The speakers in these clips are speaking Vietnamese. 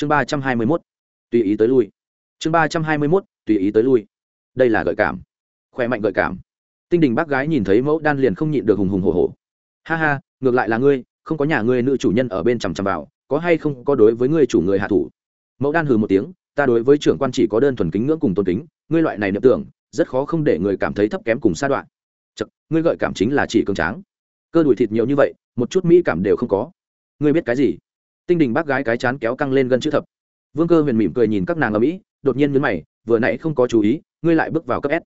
chương ba trăm hai mươi mốt tùy ý tới lui. Chương ba trăm hai mươi mốt tùy ý tới lui. Đây là gợi cảm. Khỏe mạnh gợi cảm. Tinh đình bác gái nhìn thấy mẫu đan liền không nhịn được hùng hùng hồ hồ ha ha ngược lại là ngươi không có nhà ngươi nữ chủ nhân ở bên chằm chằm vào có hay không có đối với ngươi chủ người hạ thủ? Mẫu đan hừ một tiếng ta đối với trưởng quan chỉ có đơn thuần kính ngưỡng cùng tôn kính ngươi loại này niệm tưởng rất khó không để người cảm thấy thấp kém cùng sa đoạn. Chật, ngươi gợi cảm chính là chỉ cường tráng. Cơ đùi thịt nhiều như vậy một chút mỹ cảm đều không có. Ngươi biết cái gì? Tinh đình bác gái cái chán kéo căng lên gần chữ thập. Vương cơ huyền mỉm cười nhìn các nàng ở mỹ đột nhiên nhấn mày, vừa nãy không có chú ý, ngươi lại bước vào cấp s.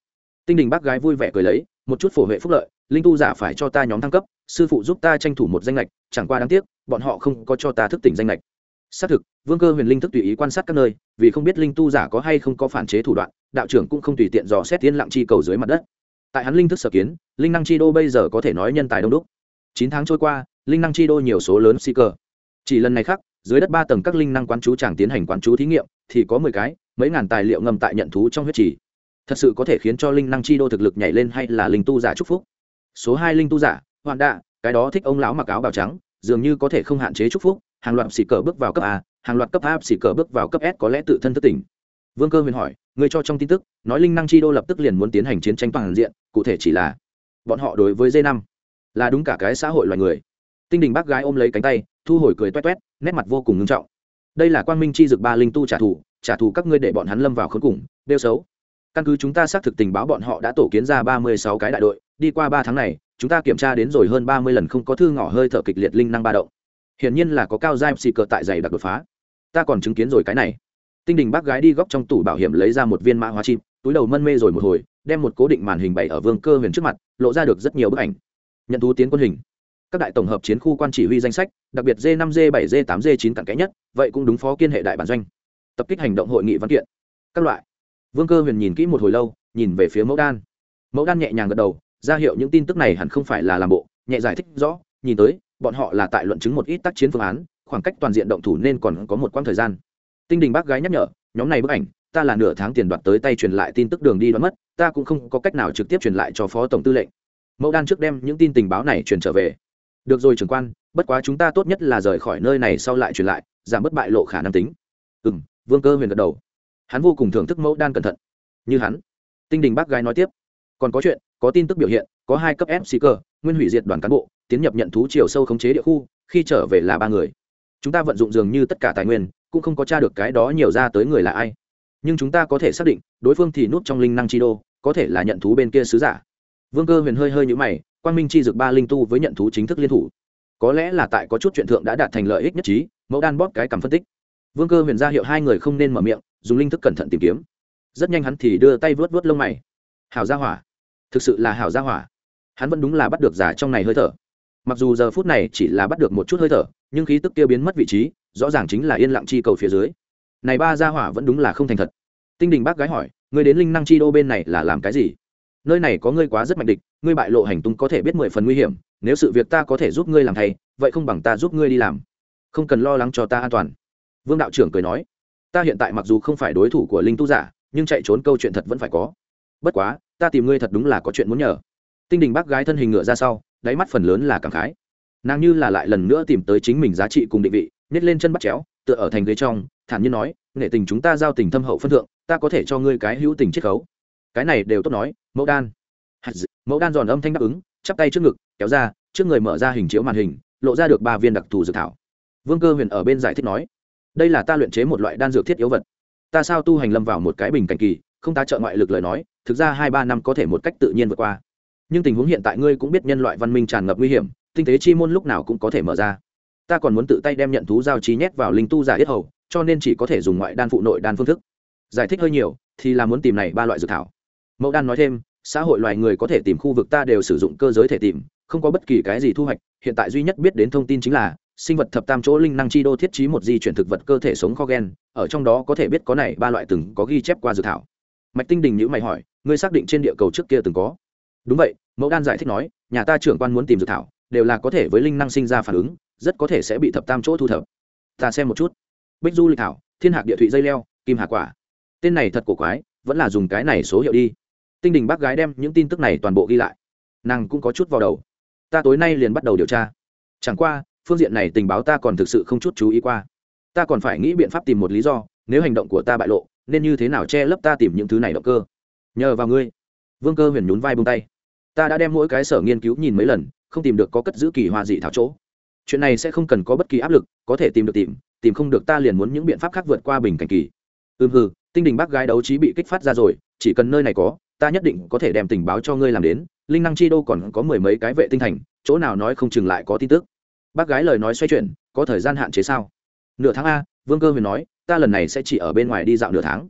Tinh đình bác gái vui vẻ cười lấy, một chút phổ huệ phúc lợi, linh tu giả phải cho ta nhóm thăng cấp, sư phụ giúp ta tranh thủ một danh lệch chẳng qua đáng tiếc, bọn họ không có cho ta thức tỉnh danh lệch xác thực, vương cơ huyền linh thức tùy ý quan sát các nơi, vì không biết linh tu giả có hay không có phản chế thủ đoạn, đạo trưởng cũng không tùy tiện dò xét tiên lặng chi cầu dưới mặt đất. Tại hắn linh thức sở kiến, linh năng chi đô bây giờ có thể nói nhân tài đông đúc. Chín tháng trôi qua, linh năng chi đô nhiều số lớn si cơ chỉ lần này khác dưới đất ba tầng các linh năng quán chú chẳng tiến hành quán chú thí nghiệm, thì có mười cái, mấy ngàn tài liệu ngầm tại nhận thú trong huyết trì. Thật sự có thể khiến cho linh năng chi đô thực lực nhảy lên hay là linh tu giả chúc phúc? Số hai linh tu giả, hoạn đạ, cái đó thích ông lão mặc áo bào trắng, dường như có thể không hạn chế chúc phúc, hàng loạt xì cờ bước vào cấp a, hàng loạt cấp a xì cờ bước vào cấp s có lẽ tự thân thất tỉnh vương cơ huyền hỏi người cho trong tin tức, nói linh năng chi đô lập tức liền muốn tiến hành chiến tranh toàn diện, cụ thể chỉ là bọn họ đối với d năm, là đúng cả cái xã hội loài người tinh đình bác gái ôm lấy cánh tay, thu hồi cười toét toét nét mặt vô cùng ngưng trọng. Đây là quang minh chi dực ba linh tu trả thù trả thù các ngươi để bọn hắn lâm vào khốn cùng đeo xấu. Căn cứ chúng ta xác thực tình báo bọn họ đã tổ kiến ra ba mươi sáu cái đại đội, đi qua ba tháng này, chúng ta kiểm tra đến rồi hơn ba mươi lần không có thư ngỏ hơi thở kịch liệt linh năng ba động. Hiển nhiên là có cao giai xì cờ tại giày đặc đột phá. Ta còn chứng kiến rồi cái này. Tinh đình bác gái đi góc trong tủ bảo hiểm lấy ra một viên mã hóa chim, túi đầu mân mê rồi một hồi, đem một cố định màn hình bày ở vương cơ huyền trước mặt, lộ ra được rất nhiều bức ảnh. Nhận thú tiến quân hình các đại tổng hợp chiến khu quan chỉ huy danh sách, đặc biệt d 5 d 7 d 8 d 9 cặn kẽ nhất, vậy cũng đúng phó kiên hệ đại bản doanh. Tập kích hành động hội nghị văn kiện. Các loại. Vương cơ huyền nhìn kỹ một hồi lâu, nhìn về phía mẫu đan. Mẫu đan nhẹ nhàng gật đầu, ra hiệu những tin tức này hẳn không phải là làm bộ, nhẹ giải thích rõ, nhìn tới, bọn họ là tại luận chứng một ít tác chiến phương án, khoảng cách toàn diện động thủ nên còn có một quãng thời gian. Tinh đình bác gái nhắc nhở, nhóm này bức ảnh, ta là nửa tháng tiền đoạt tới tay truyền lại tin tức đường đi đoán mất, ta cũng không có cách nào trực tiếp truyền lại cho phó tổng tư lệnh. Mẫu đan trước đem những tin tình báo này truyền trở về được rồi trưởng quan, bất quá chúng ta tốt nhất là rời khỏi nơi này sau lại truyền lại, giảm bất bại lộ khả năng tính. Ừ m vương cơ huyền gật đầu. Hắn vô cùng thưởng thức mẫu đan cẩn thận. Như hắn, tinh đình bác gái nói tiếp. Còn có chuyện, có tin tức biểu hiện, có hai cấp f cơ, nguyên hủy diệt đoàn cán bộ, tiến nhập nhận thú chiều sâu khống chế địa khu, khi trở về là ba người. Chúng ta vận dụng dường như tất cả tài nguyên, cũng không có t r a được cái đó nhiều ra tới người là ai. Nhưng chúng ta có thể xác định, đối phương thì núp trong linh năng chi đô, có thể là nhận thú bên kia sứ giả. Vương cơ huyền hơi hơi nhũ mày quang minh chi dược ba linh tu với nhận thú chính thức liên thủ. Có lẽ là tại có chút chuyện thượng đã đạt thành lợi ích nhất trí, mẫu đan bóp cái cảm phân tích. Vương cơ huyền ra hiệu hai người không nên mở miệng, dùng linh thức cẩn thận tìm kiếm. Rất nhanh hắn thì đưa tay vớt vớt lông mày. Hảo gia hỏa. Thực sự là hảo gia hỏa. Hắn vẫn đúng là bắt được giả trong này hơi thở. Mặc dù giờ phút này chỉ là bắt được một chút hơi thở, nhưng khí tức kia biến mất vị trí, rõ ràng chính là yên lặng chi cầu phía dưới. Này ba gia hỏa vẫn đúng là không thành thật. Tinh đình bác gái hỏi người đến linh năng chi đô bên này là làm cái gì? Nơi này có ngươi quá rất mạnh địch, ngươi bại lộ hành tung có thể biết mười phần nguy hiểm, nếu sự việc ta có thể giúp ngươi làm thay, vậy không bằng ta giúp ngươi đi làm. Không cần lo lắng cho ta an toàn. Vương đạo trưởng cười nói. Ta hiện tại mặc dù không phải đối thủ của linh tu giả, nhưng chạy trốn câu chuyện thật vẫn phải có. Bất quá, ta tìm ngươi thật đúng là có chuyện muốn nhờ. Tinh đình bác gái thân hình ngựa ra sau, đáy mắt phần lớn là cảm khái. Nàng như là lại lần nữa tìm tới chính mình giá trị cùng định vị, nhét lên chân bắt chéo, tựa ở thành ghế trong, thản nhiên nói, nghệ tình chúng ta giao tình thâm hậu phân thượng, ta có thể cho ngươi cái hữu tình chiết khấu cái này đều tốt nói, mẫu đan. Mẫu đan giòn âm thanh đáp ứng, chắp tay trước ngực, kéo ra, trước người mở ra hình chiếu màn hình, lộ ra được ba viên đặc thù dược thảo. Vương cơ huyền ở bên giải thích nói, đây là ta luyện chế một loại đan dược thiết yếu vật. Ta sao tu hành lâm vào một cái bình cảnh kỳ, không ta trợ ngoại lực lời nói, thực ra hai ba năm có thể một cách tự nhiên vượt qua. Nhưng tình huống hiện tại ngươi cũng biết nhân loại văn minh tràn ngập nguy hiểm, tinh tế chi môn lúc nào cũng có thể mở ra. Ta còn muốn tự tay đem nhận thú giao trí nhét vào linh tu giả yết hầu, cho nên chỉ có thể dùng ngoại đan phụ nội đan phương thức. Giải thích hơi nhiều, thì là muốn tìm này ba loại dược thảo mẫu đan nói thêm, xã hội loài người có thể tìm khu vực ta đều sử dụng cơ giới thể tìm, không có bất kỳ cái gì thu hoạch. Hiện tại duy nhất biết đến thông tin chính là, sinh vật thập tam chỗ linh năng chi đô thiết trí một di chuyển thực vật cơ thể sống kho gen, ở trong đó có thể biết có này ba loại từng có ghi chép qua dược thảo. Mạch tinh đình nhữ mày hỏi, ngươi xác định trên địa cầu trước kia từng có? Đúng vậy, mẫu đan giải thích nói, nhà ta trưởng quan muốn tìm dược thảo, đều là có thể với linh năng sinh ra phản ứng, rất có thể sẽ bị thập tam chỗ thu thập. Ta xem một chút. Bích du lịch thảo, thiên hạc địa thụy dây leo, kim hạ quả. Tên này thật cổ quái, vẫn là dùng cái này số hiệu đi tinh đình bác gái đem những tin tức này toàn bộ ghi lại. Nàng cũng có chút vào đầu. Ta tối nay liền bắt đầu điều tra. Chẳng qua, phương diện này tình báo ta còn thực sự không chút chú ý qua. Ta còn phải nghĩ biện pháp tìm một lý do, nếu hành động của ta bại lộ, nên như thế nào che lấp ta tìm những thứ này động cơ? Nhờ vào ngươi. Vương cơ huyền nhún vai bông tay. Ta đã đem mỗi cái sở nghiên cứu nhìn mấy lần, không tìm được có cất giữ kỳ hoa dị thảo chỗ. Chuyện này sẽ không cần có bất kỳ áp lực, có thể tìm được tìm tìm không được ta liền muốn những biện pháp khác vượt qua bình cảnh kỳ. Ừm hừ, tinh đình bác gái đấu trí bị kích phát ra rồi, chỉ cần nơi này có ta nhất định có thể đem tình báo cho ngươi làm đến, linh năng chi đô còn có mười mấy cái vệ tinh thành, chỗ nào nói không chừng lại có tin tức. Bác gái lời nói xoay chuyển, có thời gian hạn chế sao? Nửa tháng a, vương cơ huyền nói, ta lần này sẽ chỉ ở bên ngoài đi dạo nửa tháng.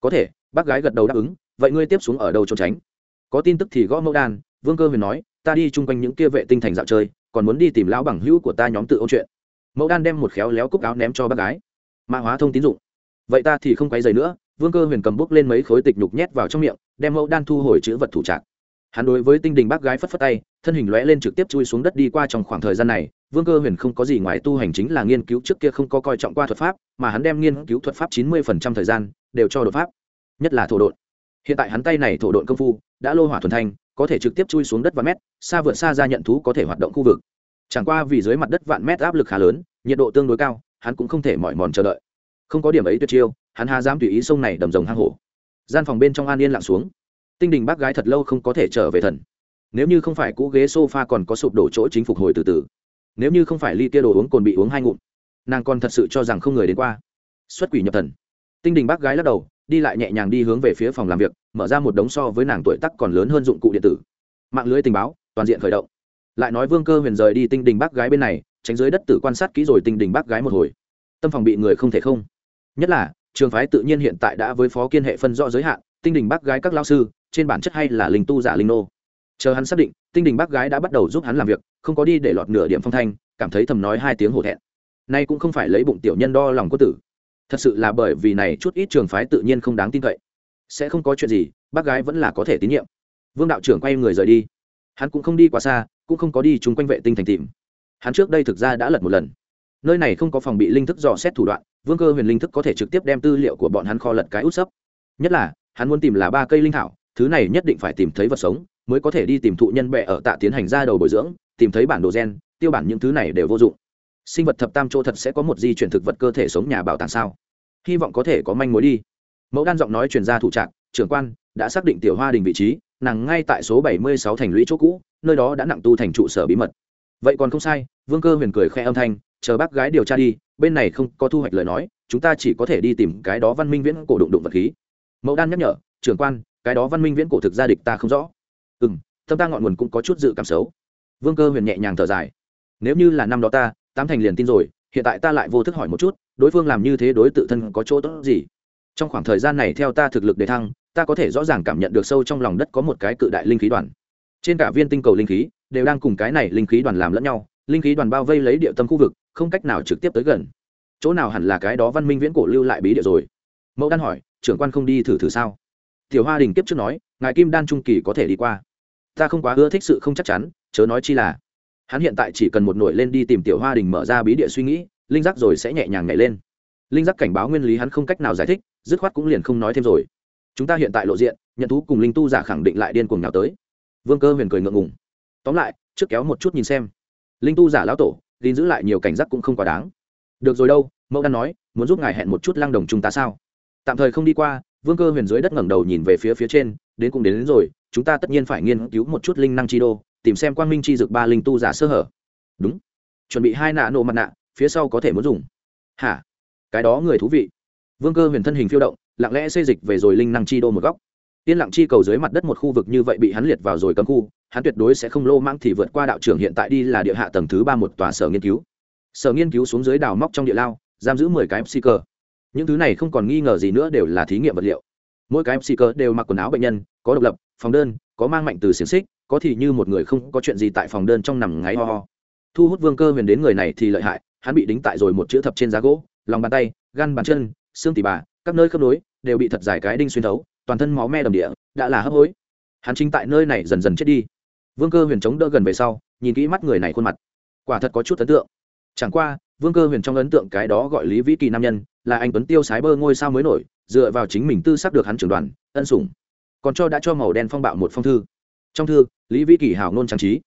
Có thể, bác gái gật đầu đáp ứng, vậy ngươi tiếp xuống ở đâu trốn tránh? Có tin tức thì gõ mẫu đan, vương cơ huyền nói, ta đi chung quanh những kia vệ tinh thành dạo chơi, còn muốn đi tìm lão bằng hữu của ta nhóm tự ôn chuyện. Mẫu đan đem một khéo léo cúc áo ném cho bác gái. Mã hóa thông tín dụng. Vậy ta thì không quay dày nữa, vương cơ huyền cầm bút lên mấy khối tịch nhục nhét vào trong miệng đem mẫu đan thu hồi chữ vật thủ trạc. Hắn đối với tinh đình bác gái phất phất tay, thân hình lóe lên trực tiếp chui xuống đất đi qua trong khoảng thời gian này, vương cơ huyền không có gì ngoài tu hành chính là nghiên cứu trước kia không có coi trọng qua thuật pháp, mà hắn đem nghiên cứu thuật pháp chín mươi phần trăm thời gian đều cho đột pháp, nhất là thổ đột. hiện tại hắn tay này thổ đột công phu, đã lô hỏa thuần thanh, có thể trực tiếp chui xuống đất và mét, xa vượt xa ra nhận thú có thể hoạt động khu vực. Chẳng qua vì dưới mặt đất vạn mét áp lực khá lớn, nhiệt độ tương đối cao, hắn cũng không thể mỏi mòn chờ đợi. Không có điểm ấy tuyệt chiêu, hắn hà dám tùy ý sông này đầm rồng hang hổ gian phòng bên trong an yên lặng xuống. Tinh đình bác gái thật lâu không có thể trở về thần. Nếu như không phải cũ ghế sofa còn có sụp đổ chỗ chính phục hồi từ từ, nếu như không phải ly kia đồ uống còn bị uống hai ngụm, nàng còn thật sự cho rằng không người đến qua. Xuất quỷ nhập thần. Tinh đình bác gái lắc đầu, đi lại nhẹ nhàng đi hướng về phía phòng làm việc, mở ra một đống so với nàng tuổi tắc còn lớn hơn dụng cụ điện tử. Mạng lưới tình báo, toàn diện khởi động. Lại nói vương cơ huyền rời đi tinh đình bác gái bên này, tránh dưới đất tử quan sát kỹ rồi tinh đình bác gái một hồi. Tâm phòng bị người không thể không. Nhất là trường phái tự nhiên hiện tại đã với phó kiên hệ phân rõ giới hạn, tinh đình bác gái các lao sư, trên bản chất hay là linh tu giả linh nô. Chờ hắn xác định, tinh đình bác gái đã bắt đầu giúp hắn làm việc, không có đi để lọt nửa điểm phong thanh, cảm thấy thầm nói hai tiếng hổ thẹn. Nay cũng không phải lấy bụng tiểu nhân đo lòng quân tử. Thật sự là bởi vì này chút ít trường phái tự nhiên không đáng tin cậy. Sẽ không có chuyện gì, bác gái vẫn là có thể tín nhiệm. Vương đạo trưởng quay người rời đi. Hắn cũng không đi quá xa, cũng không có đi chung quanh vệ tinh thành tìm. Hắn trước đây thực ra đã lật một lần. Nơi này không có phòng bị linh thức dò xét thủ đoạn vương cơ huyền linh thức có thể trực tiếp đem tư liệu của bọn hắn kho lật cái út sấp. Nhất là, hắn muốn tìm là ba cây linh thảo, thứ này nhất định phải tìm thấy vật sống, mới có thể đi tìm thụ nhân bệ ở tạ tiến hành ra đầu bồi dưỡng, tìm thấy bản đồ gen, tiêu bản những thứ này đều vô dụng. Sinh vật thập tam chỗ thật sẽ có một di chuyển thực vật cơ thể sống nhà bảo tàng sao? Hy vọng có thể có manh mối đi. Mẫu đan giọng nói truyền ra thủ trạng trưởng quan đã xác định tiểu hoa đình vị trí, nàng ngay tại số bảy mươi sáu thành lũy chỗ cũ, nơi đó đã nặng tu thành trụ sở bí mật. Vậy còn không sai, vương cơ huyền cười khẽ âm thanh, chờ bác gái điều tra đi bên này không có thu hoạch lời nói, chúng ta chỉ có thể đi tìm cái đó văn minh viễn cổ đụng đụng vật khí. Mẫu đan nhắc nhở, trưởng quan, cái đó văn minh viễn cổ thực gia địch ta không rõ. Ừ m tâm ta ngọn nguồn cũng có chút dự cảm xấu. Vương cơ huyền nhẹ nhàng thở dài. Nếu như là năm đó ta, tám thành liền tin rồi, hiện tại ta lại vô thức hỏi một chút, đối phương làm như thế đối tự thân có chỗ tốt gì? Trong khoảng thời gian này theo ta thực lực đề thăng, ta có thể rõ ràng cảm nhận được sâu trong lòng đất có một cái cự đại linh khí đoàn. Trên cả viên tinh cầu linh khí, đều đang cùng cái này linh khí đoàn làm lẫn nhau linh khí đoàn bao vây lấy địa tâm khu vực, không cách nào trực tiếp tới gần. Chỗ nào hẳn là cái đó văn minh viễn cổ lưu lại bí địa rồi? Mẫu đan hỏi, trưởng quan không đi thử thử sao? Tiểu hoa đình kiếp trước nói, ngài kim đan trung kỳ có thể đi qua. Ta không quá ưa thích sự không chắc chắn, chớ nói chi là, hắn hiện tại chỉ cần một nổi lên đi tìm tiểu hoa đình mở ra bí địa suy nghĩ, linh giác rồi sẽ nhẹ nhàng nhảy lên. Linh giác cảnh báo nguyên lý hắn không cách nào giải thích, dứt khoát cũng liền không nói thêm rồi. Chúng ta hiện tại lộ diện, nhận thú cùng linh tu giả khẳng định lại điên cuồng nào tới. Vương cơ huyền cười ngượng ngùng. Tóm lại, trước kéo một chút nhìn xem linh tu giả lão tổ gìn giữ lại nhiều cảnh giác cũng không quá đáng. Được rồi đâu mẫu đan nói muốn giúp ngài hẹn một chút lăng đồng chúng ta sao? Tạm thời không đi qua vương cơ huyền dưới đất ngẩng đầu nhìn về phía phía trên đến cũng đến, đến rồi chúng ta tất nhiên phải nghiên cứu một chút linh năng chi đô tìm xem quang minh chi dược ba linh tu giả sơ hở. Đúng. Chuẩn bị hai nạ nổ mặt nạ phía sau có thể muốn dùng. Hả? Cái đó người thú vị. Vương cơ huyền thân hình phiêu động lặng lẽ xây dịch về rồi linh năng chi đô một góc tiên lặng chi cầu dưới mặt đất một khu vực như vậy bị hắn liệt vào rồi cấm khu, hắn tuyệt đối sẽ không lô mãng thì vượt qua đạo trưởng hiện tại đi là địa hạ tầng thứ ba một tòa sở nghiên cứu. Sở nghiên cứu xuống dưới đào móc trong địa lao, giam giữ mười cái psiker những thứ này không còn nghi ngờ gì nữa đều là thí nghiệm vật liệu. Mỗi cái psiker đều mặc quần áo bệnh nhân, có độc lập, phòng đơn, có mang mạnh từ xiềng xích, có thì như một người không có chuyện gì tại phòng đơn trong nằm ngáy ho ho. Thu hút vương cơ huyền đến người này thì lợi hại, hắn bị đính tại rồi một chữ thập trên giá gỗ, lòng bàn tay, gan bàn chân, xương tỉ bà, các nơi khớp nối đều bị thật dài cái đinh xuyên thấu toàn thân máu me đầm địa, đã là hấp hối. Hắn chính tại nơi này dần dần chết đi. Vương cơ huyền chống đỡ gần về sau, nhìn kỹ mắt người này khuôn mặt. Quả thật có chút ấn tượng. Chẳng qua, vương cơ huyền trong ấn tượng cái đó gọi lý vĩ kỳ nam nhân, là anh tuấn tiêu sái bơ ngôi sao mới nổi, dựa vào chính mình tư sắc được hắn trưởng đoàn, ân sủng. Còn cho đã cho màu đen phong bạo một phong thư. Trong thư, lý vĩ kỳ hào nôn trang trí.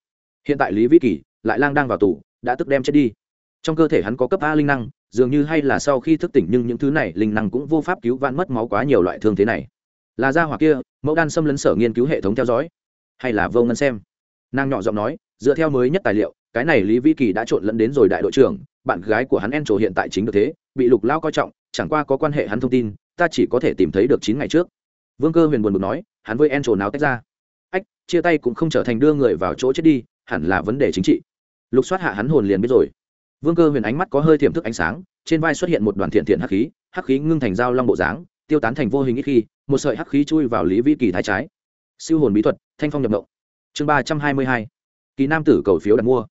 Hiện tại lý vĩ kỳ lại lang đang vào tù, đã tức đem chết đi. Trong cơ thể hắn có cấp a linh năng, dường như hay là sau khi thức tỉnh nhưng những thứ này linh năng cũng vô pháp cứu vãn mất máu quá nhiều loại thương thế này là ra hỏa kia, mẫu đan xâm lấn sở nghiên cứu hệ thống theo dõi. Hay là vô ngân xem? Nàng nhỏ giọng nói, dựa theo mới nhất tài liệu, cái này lý vĩ kỳ đã trộn lẫn đến rồi đại đội trưởng, bạn gái của hắn en trổ hiện tại chính được thế, bị lục lao coi trọng, chẳng qua có quan hệ hắn thông tin, ta chỉ có thể tìm thấy được chín ngày trước. Vương cơ huyền buồn bực nói, hắn với en trổ nào tách ra? Ách, chia tay cũng không trở thành đưa người vào chỗ chết đi, hẳn là vấn đề chính trị. Lục soát hạ hắn hồn liền biết rồi. Vương cơ huyền ánh mắt có hơi thiểm thức ánh sáng, trên vai xuất hiện một đoàn thiện thiện hắc khí hắc khí ngưng thành dao long bộ dáng, tiêu tán thành vô hình ít khi một sợi hắc khí chui vào lý vĩ kỳ thái trái. Siêu hồn bí thuật, thanh phong nhập động chương ba trăm hai mươi hai, kỳ nam tử cầu phiếu đặt mua.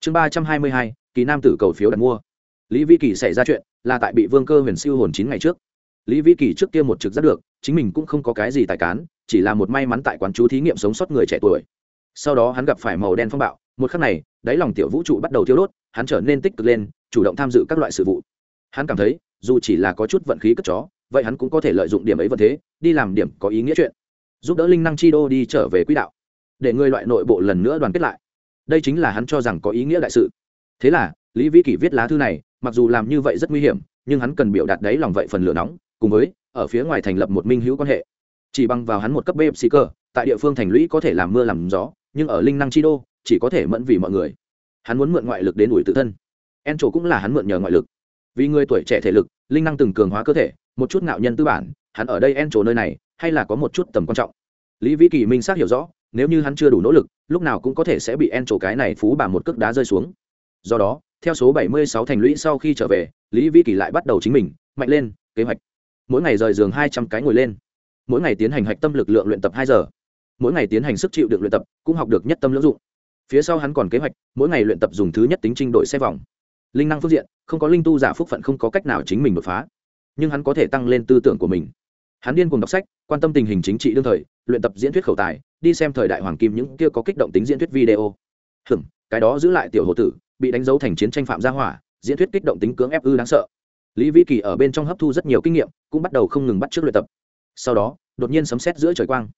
Chương ba trăm hai mươi hai, kỳ nam tử cầu phiếu đặt mua. Lý vĩ kỳ xảy ra chuyện là tại bị vương cơ huyền siêu hồn chín ngày trước. Lý vĩ kỳ trước kia một trực giác được, chính mình cũng không có cái gì tài cán, chỉ là một may mắn tại quán chú thí nghiệm sống sót người trẻ tuổi. Sau đó hắn gặp phải màu đen phong bạo, một khắc này, đáy lòng tiểu vũ trụ bắt đầu thiêu đốt, hắn trở nên tích cực lên, chủ động tham dự các loại sự vụ. Hắn cảm thấy, dù chỉ là có chút vận khí cất chó vậy hắn cũng có thể lợi dụng điểm ấy vận thế, đi làm điểm có ý nghĩa chuyện, giúp đỡ linh năng chi đô đi trở về quỹ đạo, để người loại nội bộ lần nữa đoàn kết lại. Đây chính là hắn cho rằng có ý nghĩa đại sự. Thế là, lý vĩ kỷ viết lá thư này, mặc dù làm như vậy rất nguy hiểm, nhưng hắn cần biểu đạt đấy lòng vậy phần lửa nóng, cùng với, ở phía ngoài thành lập một minh hữu quan hệ. Chỉ bằng vào hắn một cấp bếp xì cơ tại địa phương thành lũy có thể làm mưa làm gió, nhưng ở linh năng chi đô, chỉ có thể mẫn vì mọi người. Hắn muốn mượn ngoại lực đến ủi tự thân. En trổ cũng là hắn mượn nhờ ngoại lực. Vì người tuổi trẻ thể lực, linh năng từng cường hóa cơ thể một chút ngạo nhân tư bản, hắn ở đây en trổ nơi này, hay là có một chút tầm quan trọng. Lý vĩ kỳ minh xác hiểu rõ, nếu như hắn chưa đủ nỗ lực, lúc nào cũng có thể sẽ bị en trổ cái này phú bà một cước đá rơi xuống. Do đó, theo số 76 thành lũy sau khi trở về, lý vĩ kỳ lại bắt đầu chính mình, mạnh lên, kế hoạch. Mỗi ngày rời giường hai trăm cái ngồi lên. Mỗi ngày tiến hành hạch tâm lực lượng luyện tập hai giờ. Mỗi ngày tiến hành sức chịu được luyện tập, cũng học được nhất tâm lưỡng dụng. Phía sau hắn còn kế hoạch, mỗi ngày luyện tập dùng thứ nhất tính trình đội xe vòng. Linh năng phương diện, không có linh tu giả phúc phận không có cách nào chính mình đột phá nhưng hắn có thể tăng lên tư tưởng của mình. Hắn điên cùng đọc sách, quan tâm tình hình chính trị đương thời, luyện tập diễn thuyết khẩu tài, đi xem thời đại hoàng kim những kia có kích động tính diễn thuyết video. Hừm cái đó giữ lại tiểu hồ tử, bị đánh dấu thành chiến tranh phạm gia hỏa, diễn thuyết kích động tính cưỡng ép ư đáng sợ. Lý vĩ kỳ ở bên trong hấp thu rất nhiều kinh nghiệm, cũng bắt đầu không ngừng bắt trước luyện tập. Sau đó, đột nhiên sấm xét giữa trời quang.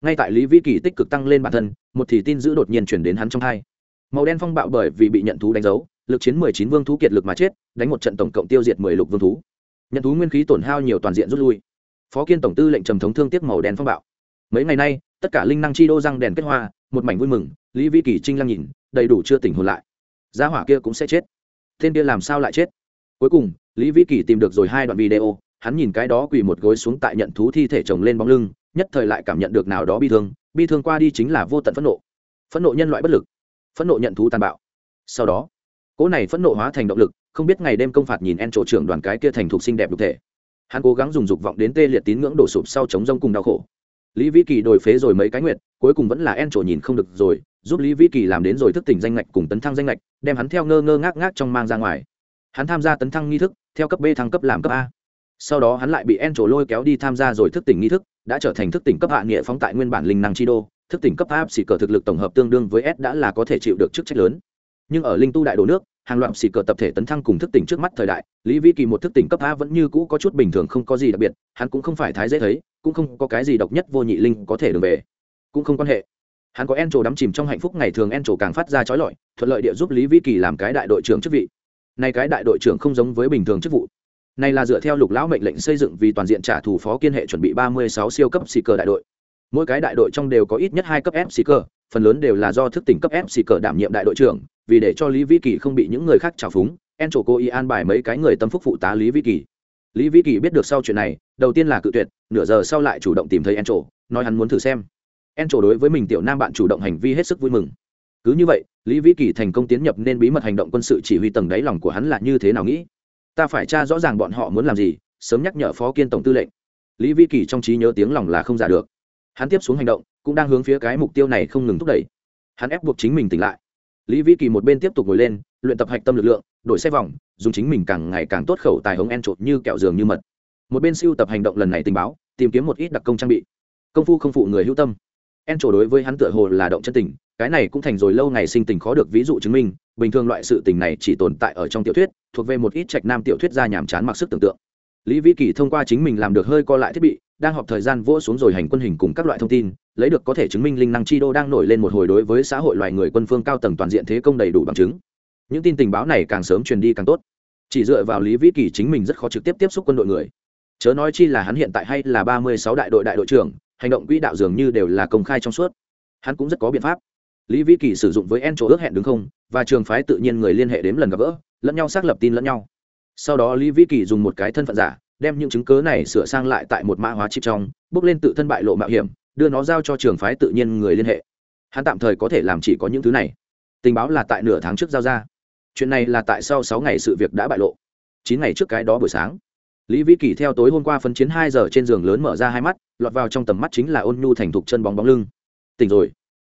Ngay tại lý vĩ kỳ tích cực tăng lên bản thân, một thì tin giữ đột nhiên chuyển đến hắn trong hai. Màu đen phong bạo bởi vì bị nhận thú đánh dấu, lực chiến mười chín vương thú kiệt lực mà chết, đánh một trận tổng cộng tiêu diệt mười lục vương thú nhận thú nguyên khí tổn hao nhiều toàn diện rút lui. Phó kiên tổng tư lệnh trầm thống thương tiếc màu đen phong bạo. Mấy ngày nay, tất cả linh năng chi đô răng đèn kết hoa, một mảnh vui mừng, lý vi kỳ trinh lăng nhìn, đầy đủ chưa tỉnh hồn lại. Gia hỏa kia cũng sẽ chết. Tên kia làm sao lại chết? Cuối cùng, lý vi kỳ tìm được rồi hai đoạn video, hắn nhìn cái đó quỳ một gối xuống tại nhận thú thi thể chồng lên bóng lưng, nhất thời lại cảm nhận được nào đó bi thương bi thương qua đi chính là vô tận phẫn nộ. Phẫn nộ nhân loại bất lực, phẫn nộ nhận thú tàn bạo. Sau đó, cỗ này phẫn nộ hóa thành động lực không biết ngày đêm công phạt nhìn en chỗ trưởng đoàn cái kia thành thục xinh đẹp đục thể. Hắn cố gắng dùng dục vọng đến tê liệt tín ngưỡng đổ sụp sau chống rông cùng đau khổ. Lý vĩ kỳ đổi phế rồi mấy cái nguyệt, cuối cùng vẫn là en chỗ nhìn không được rồi, giúp lý vĩ kỳ làm đến rồi thức tỉnh danh lệch cùng tấn thăng danh lệch đem hắn theo ngơ ngơ ngác ngác trong mang ra ngoài. Hắn tham gia tấn thăng nghi thức, theo cấp b thăng cấp làm cấp a. Sau đó hắn lại bị en trổ lôi kéo đi tham gia rồi thức tỉnh nghi thức, đã trở thành thức tỉnh cấp hạ nghĩa phóng tại nguyên bản linh năng chi đô, thức tỉnh cấp áp xỉ cờ thực lực tổng hợp tương đương với s đã là có thể chịu được chức trách lớn. Nhưng ở linh tu đại đồ nước hàng loạt xì cờ tập thể tấn thăng cùng thức tỉnh trước mắt thời đại, lý vi kỳ một thức tỉnh cấp a vẫn như cũ có chút bình thường không có gì đặc biệt, hắn cũng không phải thái dễ thấy, cũng không có cái gì độc nhất vô nhị linh có thể đường về, cũng không quan hệ. Hắn có en trổ đắm chìm trong hạnh phúc, ngày thường en trổ càng phát ra trói lọi, thuận lợi địa giúp lý vi kỳ làm cái đại đội trưởng chức vị. Nay cái đại đội trưởng không giống với bình thường chức vụ. Này là dựa theo lục lão mệnh lệnh xây dựng vì toàn diện trả thù phó kiên hệ chuẩn bị ba mươi sáu siêu cấp xì cờ đại đội. Mỗi cái đại đội trong đều có ít nhất hai cấp f xì cờ, phần lớn đều là do thức tỉnh cấp f xì cờ đảm nhiệm đại đội trưởng vì để cho lý vĩ kỳ không bị những người khác trào phúng, en trổ cô y an bài mấy cái người tâm phúc phụ tá lý vĩ kỳ. Lý vĩ kỳ biết được sau chuyện này, đầu tiên là cự tuyệt, nửa giờ sau lại chủ động tìm thấy en trổ nói hắn muốn thử xem. En trổ đối với mình tiểu nam bạn chủ động hành vi hết sức vui mừng. Cứ như vậy, lý vĩ kỳ thành công tiến nhập nên bí mật hành động quân sự chỉ huy tầng đáy lòng của hắn là như thế nào nghĩ? Ta phải tra rõ ràng bọn họ muốn làm gì, sớm nhắc nhở phó kiên tổng tư lệnh. Lý vĩ kỳ trong trí nhớ tiếng lòng là không giả được. Hắn tiếp xuống hành động, cũng đang hướng phía cái mục tiêu này không ngừng thúc đẩy. Hắn ép buộc chính mình tỉnh lại lý vĩ kỳ một bên tiếp tục ngồi lên, luyện tập hạch tâm lực lượng, đổi xe vòng, dùng chính mình càng ngày càng tốt khẩu tài hống en trộn như kẹo giường như mật. Một bên siêu tập hành động lần này tình báo, tìm kiếm một ít đặc công trang bị. Công phu không phụ người hữu tâm. En trổ đối với hắn tựa hồ là động chân tình, cái này cũng thành rồi lâu ngày sinh tình khó được ví dụ chứng minh, bình thường loại sự tình này chỉ tồn tại ở trong tiểu thuyết, thuộc về một ít trạch nam tiểu thuyết ra nhàm chán mặc sức tưởng tượng. Lý vĩ kỳ thông qua chính mình làm được hơi co lại thiết bị đang họp thời gian vỗ xuống rồi hành quân hình cùng các loại thông tin, lấy được có thể chứng minh linh năng chi đô đang nổi lên một hồi đối với xã hội loài người quân phương cao tầng toàn diện thế công đầy đủ bằng chứng. Những tin tình báo này càng sớm truyền đi càng tốt. Chỉ dựa vào lý vĩ kỳ chính mình rất khó trực tiếp tiếp xúc quân đội người. Chớ nói chi là hắn hiện tại hay là ba mươi sáu đại đội đại đội trưởng, hành động quỹ đạo dường như đều là công khai trong suốt. Hắn cũng rất có biện pháp. Lý vĩ kỳ sử dụng với en chỗ ước hẹn đứng không, và trường phái tự nhiên người liên hệ đếm lần gặp gỡ, lẫn nhau xác lập tin lẫn nhau. Sau đó lý vĩ kỳ dùng một cái thân phận giả đem những chứng cớ này sửa sang lại tại một mã hóa chip trong, bước lên tự thân bại lộ mạo hiểm, đưa nó giao cho trường phái tự nhiên người liên hệ. Hắn tạm thời có thể làm chỉ có những thứ này. Tình báo là tại nửa tháng trước giao ra. Chuyện này là tại sau sáu ngày sự việc đã bại lộ. Chín ngày trước cái đó buổi sáng, lý vĩ kỳ theo tối hôm qua phân chiến hai giờ trên giường lớn mở ra hai mắt, lọt vào trong tầm mắt chính là ôn nhu thành thục chân bóng bóng lưng. Tỉnh rồi.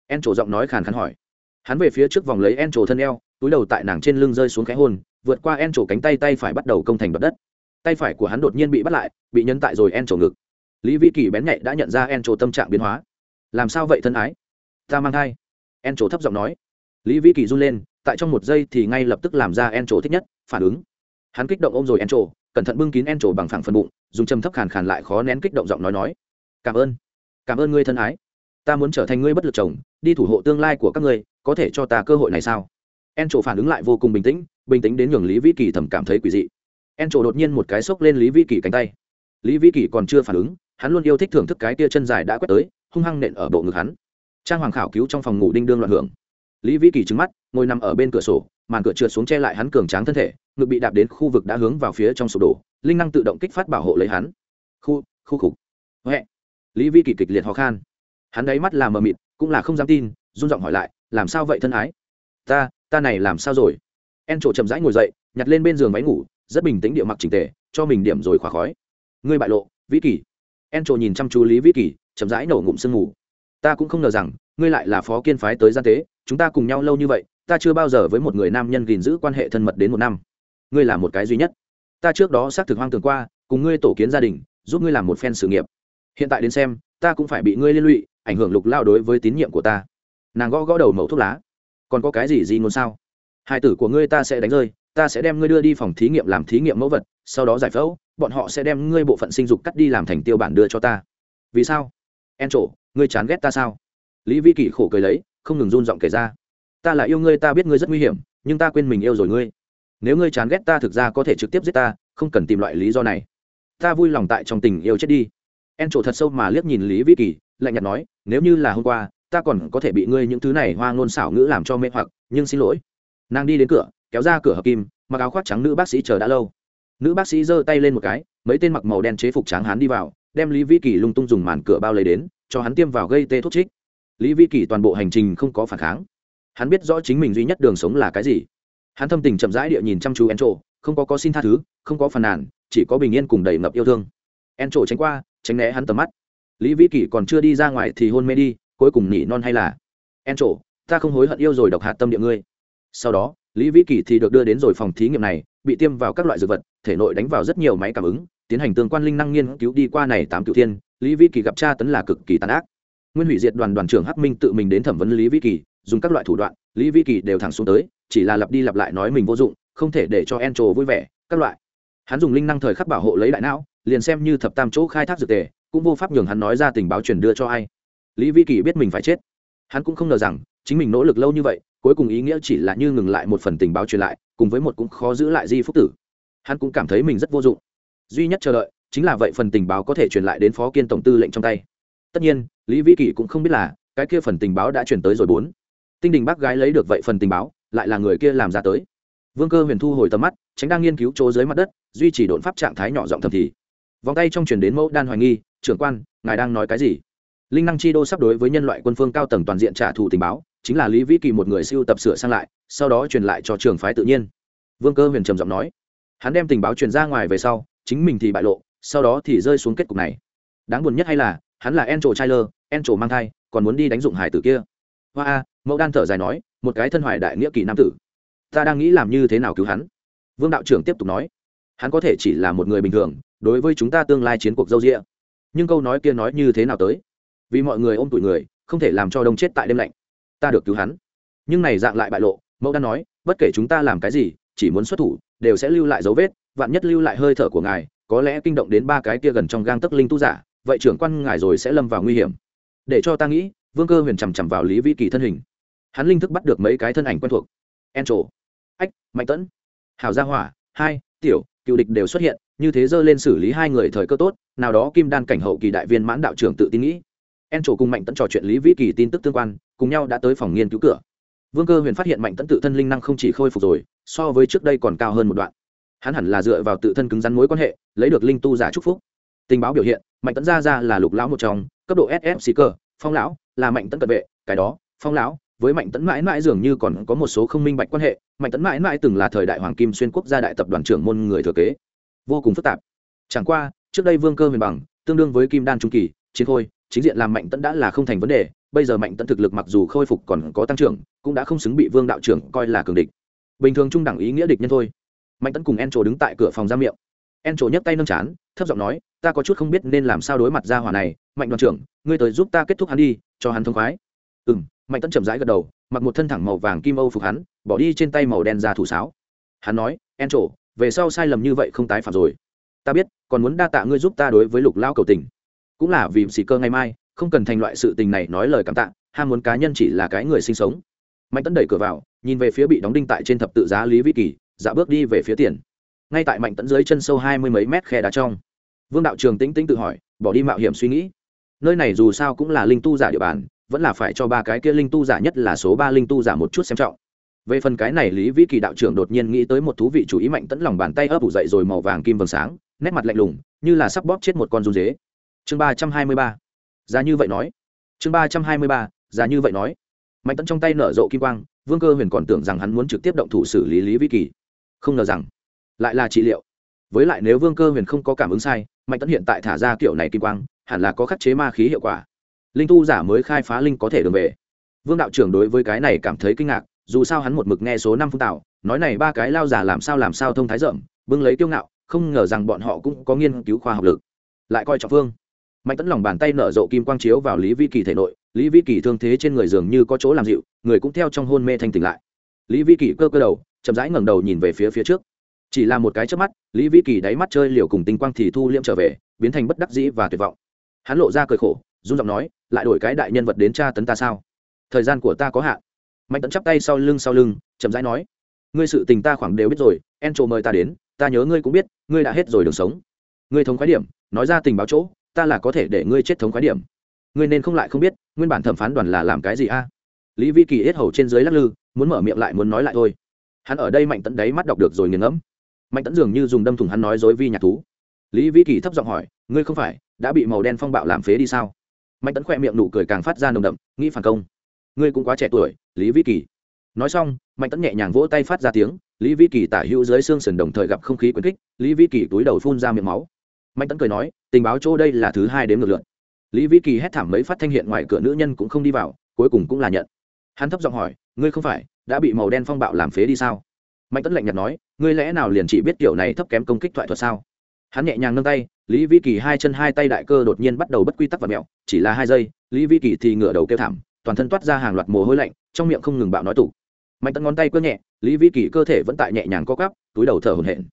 En trổ giọng nói khàn khàn hỏi. Hắn về phía trước vòng lấy en trổ thân eo, túi đầu tại nàng trên lưng rơi xuống cái hôn, vượt qua en trổ cánh tay tay phải bắt đầu công thành đoạt đất tay phải của hắn đột nhiên bị bắt lại, bị nhấn tại rồi en trổ ngực. Lý vĩ kỳ bén nhạy đã nhận ra en trổ tâm trạng biến hóa. Làm sao vậy thân ái? Ta mang thai. En trổ thấp giọng nói. Lý vĩ kỳ run lên, tại trong một giây thì ngay lập tức làm ra en trổ thích nhất, phản ứng. Hắn kích động ôm rồi en trổ cẩn thận bưng kín en trổ bằng phẳng phần bụng, dùng châm thấp khàn khàn lại khó nén kích động giọng nói nói. Cảm ơn. Cảm ơn ngươi thân ái. Ta muốn trở thành ngươi bất lực chồng, đi thủ hộ tương lai của các ngươi, có thể cho ta cơ hội này sao? En trổ phản ứng lại vô cùng bình tĩnh bình tĩnh đến nhường lý vĩ kỳ thầm cảm thấy quỷ dị en trổ đột nhiên một cái xốc lên lý vĩ kỳ cánh tay. Lý vĩ kỳ còn chưa phản ứng, hắn luôn yêu thích thưởng thức cái tia chân dài đã quét tới, hung hăng nện ở bộ ngực hắn. Trang hoàng khảo cứu trong phòng ngủ đinh đương loạn hưởng. Lý vĩ kỳ trứng mắt, ngồi nằm ở bên cửa sổ, màn cửa trượt xuống che lại hắn cường tráng thân thể, ngực bị đạp đến khu vực đã hướng vào phía trong sụp đổ, linh năng tự động kích phát bảo hộ lấy hắn. Khu khu khục. Huệ. Lý vĩ kỳ kịch liệt ho khan. Hắn đáy mắt là mờ mịt, cũng là không dám tin, run giọng hỏi lại, làm sao vậy thân ái? Ta ta này làm sao rồi? En trộ chậm rãi ngồi dậy, nhặt lên bên giường váy ngủ rất bình tĩnh địa mặc trình tề, cho mình điểm rồi khóa khói. Ngươi bại lộ, vĩ kỳ. En trộ nhìn chăm chú lý vĩ kỳ, chậm rãi nổ ngụm sương ngủ ta cũng không ngờ rằng, ngươi lại là phó kiên phái tới gian tế, chúng ta cùng nhau lâu như vậy, ta chưa bao giờ với một người nam nhân gìn giữ quan hệ thân mật đến một năm. Ngươi là một cái duy nhất. Ta trước đó xác thực hoang tưởng qua, cùng ngươi tổ kiến gia đình, giúp ngươi làm một phen sự nghiệp. Hiện tại đến xem, ta cũng phải bị ngươi liên lụy, ảnh hưởng lục lao đối với tín nhiệm của ta. Nàng gõ gõ đầu mẫu thuốc lá. Còn có cái gì gì ngôn sao? Hai tử của ngươi ta sẽ đánh rơi ta sẽ đem ngươi đưa đi phòng thí nghiệm làm thí nghiệm mẫu vật, sau đó giải phẫu, bọn họ sẽ đem ngươi bộ phận sinh dục cắt đi làm thành tiêu bản đưa cho ta. Vì sao? En trổ ngươi chán ghét ta sao? Lý vi kỷ khổ cười lấy, không ngừng run giọng kể ra. Ta là yêu ngươi, ta biết ngươi rất nguy hiểm, nhưng ta quên mình yêu rồi ngươi. Nếu ngươi chán ghét ta thực ra có thể trực tiếp giết ta, không cần tìm loại lý do này. Ta vui lòng tại trong tình yêu chết đi. En trổ thật sâu mà liếc nhìn lý vi kỳ, lạnh nhạt nói, nếu như là hôm qua, ta còn có thể bị ngươi những thứ này hoa ngôn xảo ngữ làm cho mê hoặc, nhưng xin lỗi. Nàng đi đến cửa kéo ra cửa hợp kim, mặc áo khoác trắng nữ bác sĩ chờ đã lâu. Nữ bác sĩ giơ tay lên một cái, mấy tên mặc màu đen chế phục trắng hắn đi vào, đem lý vĩ kỳ lung tung dùng màn cửa bao lấy đến, cho hắn tiêm vào gây tê thuốc trích. Lý vĩ kỳ toàn bộ hành trình không có phản kháng. Hắn biết rõ chính mình duy nhất đường sống là cái gì. Hắn thâm tình chậm rãi địa nhìn chăm chú en trộ không có có xin tha thứ, không có phàn nàn, chỉ có bình yên cùng đầy ngập yêu thương. En trộ tránh qua, tránh né hắn tầm mắt. Lý vĩ kỳ còn chưa đi ra ngoài thì hôn mê đi, cuối cùng nỉ non hay là en trộ ta không hối hận yêu rồi độc hạt tâm địa ngươi. Sau đó lý vĩ kỳ thì được đưa đến rồi phòng thí nghiệm này, bị tiêm vào các loại dược vật, thể nội đánh vào rất nhiều máy cảm ứng, tiến hành tương quan linh năng nghiên cứu đi qua này tám cựu thiên, lý vĩ kỳ gặp tra tấn là cực kỳ tàn ác. Nguyên hủy diệt đoàn đoàn trưởng hắc minh tự mình đến thẩm vấn lý vĩ kỳ, dùng các loại thủ đoạn, lý vĩ kỳ đều thẳng xuống tới, chỉ là lặp đi lặp lại nói mình vô dụng, không thể để cho en trồ vui vẻ, các loại. Hắn dùng linh năng thời khắc bảo hộ lấy đại não, liền xem như thập tam chỗ khai thác dược tề, cũng vô pháp nhường hắn nói ra tình báo truyền đưa cho ai. Lý vĩ kỳ biết mình phải chết. Hắn cũng không ngờ rằng, chính mình nỗ lực lâu như vậy cuối cùng ý nghĩa chỉ là như ngừng lại một phần tình báo truyền lại, cùng với một cũng khó giữ lại di phúc tử. Hắn cũng cảm thấy mình rất vô dụng. Duy nhất chờ đợi chính là vậy phần tình báo có thể truyền lại đến phó kiên tổng tư lệnh trong tay. Tất nhiên, lý vĩ kỷ cũng không biết là cái kia phần tình báo đã truyền tới rồi bốn. Tinh đình bác gái lấy được vậy phần tình báo, lại là người kia làm ra tới. Vương cơ huyền thu hồi tầm mắt, tránh đang nghiên cứu chỗ dưới mặt đất, duy trì đột pháp trạng thái nhỏ giọng thầm thì. Vòng tay trong truyền đến mẫu đan hoài nghi, trưởng quan, ngài đang nói cái gì? Linh năng chi đô sắp đối với nhân loại quân phương cao tầng toàn diện trả thù tình báo chính là lý vĩ kỳ một người siêu tập sửa sang lại, sau đó truyền lại cho trường phái tự nhiên. Vương cơ huyền trầm giọng nói, hắn đem tình báo truyền ra ngoài về sau, chính mình thì bại lộ, sau đó thì rơi xuống kết cục này. Đáng buồn nhất hay là, hắn là en trổ trai lơ en trổ mang thai, còn muốn đi đánh dụng hải tử kia. Hoa a, mẫu đan thở dài nói, một cái thân hoài đại nghĩa kỳ nam tử. Ta đang nghĩ làm như thế nào cứu hắn. Vương đạo trưởng tiếp tục nói, hắn có thể chỉ là một người bình thường, đối với chúng ta tương lai chiến cuộc dâu rịa nhưng câu nói kia nói như thế nào tới? Vì mọi người ôm tuổi người, không thể làm cho đông chết tại đêm lạnh ta được cứu hắn. Nhưng này dạng lại bại lộ, mẫu đan nói, bất kể chúng ta làm cái gì, chỉ muốn xuất thủ, đều sẽ lưu lại dấu vết, vạn nhất lưu lại hơi thở của ngài, có lẽ kinh động đến ba cái kia gần trong gang tấc linh tu giả, vậy trưởng quan ngài rồi sẽ lâm vào nguy hiểm. Để cho ta nghĩ, vương cơ huyền chằm chằm vào lý vĩ kỳ thân hình. Hắn linh thức bắt được mấy cái thân ảnh quen thuộc. En trổ ách, mạnh tẫn. Hào gia hỏa, hai, tiểu, cựu địch đều xuất hiện, như thế dơ lên xử lý hai người thời cơ tốt, nào đó kim đan cảnh hậu kỳ đại viên mãn đạo trưởng tự tin nghĩ en trổ cùng mạnh tẫn trò chuyện lý vĩ kỳ tin tức tương quan, cùng nhau đã tới phòng nghiên cứu cửa. Vương cơ huyền phát hiện mạnh tẫn tự thân linh năng không chỉ khôi phục rồi, so với trước đây còn cao hơn một đoạn. Hắn hẳn là dựa vào tự thân cứng rắn mối quan hệ, lấy được linh tu giả chúc phúc. Tình báo biểu hiện, mạnh tẫn ra ra là lục lão một trong, cấp độ sf xì cơ, phong lão, là mạnh tẫn cận vệ, cái đó, phong lão, với mạnh tẫn mãi mãi dường như còn có một số không minh bạch quan hệ, mạnh tẫn mãi mãi từng là thời đại hoàng kim xuyên quốc gia đại tập đoàn trưởng môn người thừa kế. Vô cùng phức tạp. Chẳng qua, trước đây vương cơ huyền bằng, tương đương với kim đan trung kỳ, chiến khôi chính diện làm mạnh tấn đã là không thành vấn đề, bây giờ mạnh tấn thực lực mặc dù khôi phục còn có tăng trưởng, cũng đã không xứng bị vương đạo trưởng coi là cường địch. Bình thường trung đẳng ý nghĩa địch nhân thôi. Mạnh tấn cùng en trổ đứng tại cửa phòng ra miệng. En trổ nhấc tay nâng chán, thấp giọng nói, ta có chút không biết nên làm sao đối mặt ra hỏa này. Mạnh đoàn trưởng, ngươi tới giúp ta kết thúc hắn đi, cho hắn thông khoái. Ừ m mạnh tấn chậm rãi gật đầu, mặc một thân thẳng màu vàng kim âu phục hắn, bỏ đi trên tay màu đen ra thủ sáo. Hắn nói en trổ về sau sai lầm như vậy không tái phạm rồi. Ta biết, còn muốn đa tạ ngươi giúp ta đối với lục lao cầu tình cũng là vì xì cơ ngày mai, không cần thành loại sự tình này nói lời cảm tạ, ham muốn cá nhân chỉ là cái người sinh sống. Mạnh tấn đẩy cửa vào, nhìn về phía bị đóng đinh tại trên thập tự giá lý vĩ kỳ dạ bước đi về phía tiền. Ngay tại mạnh tấn dưới chân sâu hai mươi mấy mét khe đá trong, vương đạo trường tĩnh tĩnh tự hỏi, bỏ đi mạo hiểm suy nghĩ. Nơi này dù sao cũng là linh tu giả địa bàn, vẫn là phải cho ba cái kia linh tu giả nhất là số ba linh tu giả một chút xem trọng. Về phần cái này lý vĩ kỳ đạo trưởng đột nhiên nghĩ tới một thú vị chủ ý mạnh tẫn lòng bàn tay ấp ủ dậy rồi màu vàng kim vầng sáng, nét mặt lạnh lùng, như là sắp bóp chết một con run dế chương ba trăm hai mươi ba. Giá như vậy nói. Chương ba trăm hai mươi ba, giá như vậy nói. Mạnh tấn trong tay nở rộ kim quang, vương cơ huyền còn tưởng rằng hắn muốn trực tiếp động thủ xử lý lý vĩ kỳ. Không ngờ rằng, lại là trị liệu. Với lại nếu vương cơ huyền không có cảm ứng sai, mạnh tấn hiện tại thả ra kiểu này kim quang, hẳn là có khắc chế ma khí hiệu quả. Linh tu giả mới khai phá linh có thể đường về. Vương đạo trưởng đối với cái này cảm thấy kinh ngạc, dù sao hắn một mực nghe số năm phun tạo, nói này ba cái lao giả làm sao làm sao thông thái rộng bưng lấy kiêu ngạo, không ngờ rằng bọn họ cũng có nghiên cứu khoa học lực. Lại coi trọng phương mạnh tấn lòng bàn tay nở rộ kim quang chiếu vào lý vi kỳ thể nội, lý vi kỳ thương thế trên người dường như có chỗ làm dịu, người cũng theo trong hôn mê thanh tỉnh lại. Lý vi kỳ cơ cơ đầu, chậm rãi ngẩng đầu nhìn về phía phía trước. Chỉ là một cái trước mắt, lý vi kỳ đáy mắt chơi liều cùng tinh quang thì thu liễm trở về, biến thành bất đắc dĩ và tuyệt vọng. Hắn lộ ra cười khổ, run giọng nói, lại đổi cái đại nhân vật đến tra tấn ta sao? Thời gian của ta có hạn. Mạnh tấn chắp tay sau lưng sau lưng, chậm rãi nói, ngươi sự tình ta khoảng đều biết rồi, en trộ mời ta đến, ta nhớ ngươi cũng biết, ngươi đã hết rồi đường sống. Ngươi thống khái điểm, nói ra tình báo chỗ ta là có thể để ngươi chết thống khái điểm. Ngươi nên không lại không biết, nguyên bản thẩm phán đoàn là làm cái gì a? Lý vi kỳ hết hầu trên dưới lắc lư, muốn mở miệng lại muốn nói lại thôi. Hắn ở đây mạnh tẫn đấy mắt đọc được rồi nghiền ngẫm. Mạnh tẫn dường như dùng đâm thùng hắn nói dối vi nhạc thú. Lý vi kỳ thấp giọng hỏi, ngươi không phải đã bị màu đen phong bạo làm phế đi sao? Mạnh tẫn khoe miệng nụ cười càng phát ra nồng đậm, nghĩ phản công. Ngươi cũng quá trẻ tuổi, lý vi kỳ. Nói xong, mạnh tẫn nhẹ nhàng vỗ tay phát ra tiếng, lý vi kỳ tả hữu dưới xương sườn đồng thời gặp không khí quyến kích lý vi kỳ túi đầu phun ra miệng máu mạnh tấn cười nói, tình báo chỗ đây là thứ hai đến ngược lượt. Lý Vĩ kỳ hét thảm mấy phát thanh hiện ngoài cửa nữ nhân cũng không đi vào, cuối cùng cũng là nhận. Hắn thấp giọng hỏi, ngươi không phải đã bị màu đen phong bạo làm phế đi sao? Mạnh tấn lạnh nhạt nói, ngươi lẽ nào liền chỉ biết kiểu này thấp kém công kích thoại thuật sao? Hắn nhẹ nhàng nâng tay, lý Vĩ kỳ hai chân hai tay đại cơ đột nhiên bắt đầu bất quy tắc và mẹo, chỉ là hai giây, lý Vĩ kỳ thì ngửa đầu kêu thảm, toàn thân toát ra hàng loạt mồ hôi lạnh, trong miệng không ngừng bạo nói tủ. Mạnh tấn ngón tay cơ nhẹ, lý Vĩ kỳ cơ thể vẫn tại nhẹ nhàng co cắp túi đầu thở hổn hển.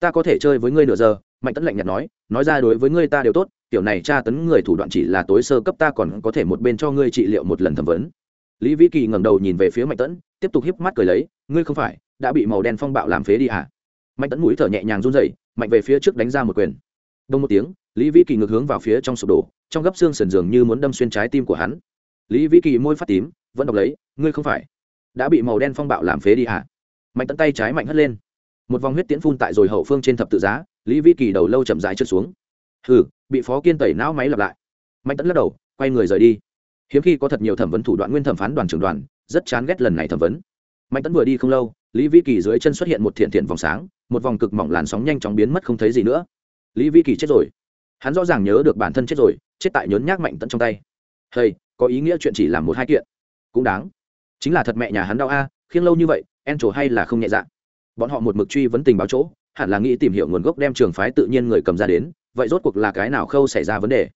Ta có thể chơi với ngươi nửa giờ mạnh tấn lạnh nhạt nói nói ra đối với ngươi ta đều tốt, tiểu này tra tấn người thủ đoạn chỉ là tối sơ cấp ta còn có thể một bên cho ngươi trị liệu một lần thẩm vấn. Lý vĩ kỳ ngẩng đầu nhìn về phía mạnh tấn, tiếp tục hiếp mắt cười lấy, ngươi không phải, đã bị màu đen phong bạo làm phế đi à? Mạnh tấn mũi thở nhẹ nhàng run rẩy, mạnh về phía trước đánh ra một quyền. Đông một tiếng, lý vĩ kỳ ngược hướng vào phía trong sụp đổ, trong gấp xương sần dường như muốn đâm xuyên trái tim của hắn. Lý vĩ kỳ môi phát tím, vẫn đọc lấy, ngươi không phải, đã bị màu đen phong bạo làm phế đi à? Mạnh tấn tay trái mạnh hất lên, một vòng huyết tiễn phun tại rồi hậu phương trên thập tự giá lý vĩ kỳ đầu lâu chậm rãi trượt xuống. Hừ, bị phó kiên tẩy não máy lặp lại. Mạnh tẫn lắc đầu, quay người rời đi. Hiếm khi có thật nhiều thẩm vấn thủ đoạn nguyên thẩm phán đoàn trưởng đoàn, rất chán ghét lần này thẩm vấn. Mạnh tẫn vừa đi không lâu, lý vĩ kỳ dưới chân xuất hiện một thiện thiện vòng sáng, một vòng cực mỏng làn sóng nhanh chóng biến mất không thấy gì nữa. Lý vĩ kỳ chết rồi. Hắn rõ ràng nhớ được bản thân chết rồi, chết tại nhốn nhác mạnh tẫn trong tay. Hay có ý nghĩa chuyện chỉ làm một hai kiện. Cũng đáng. Chính là thật mẹ nhà hắn đau a, khiêng lâu như vậy, en trổ hay là không nhẹ dạ. Bọn họ một mực truy vấn tình báo chỗ hẳn là nghĩ tìm hiểu nguồn gốc đem trường phái tự nhiên người cầm ra đến, vậy rốt cuộc là cái nào khâu xảy ra vấn đề?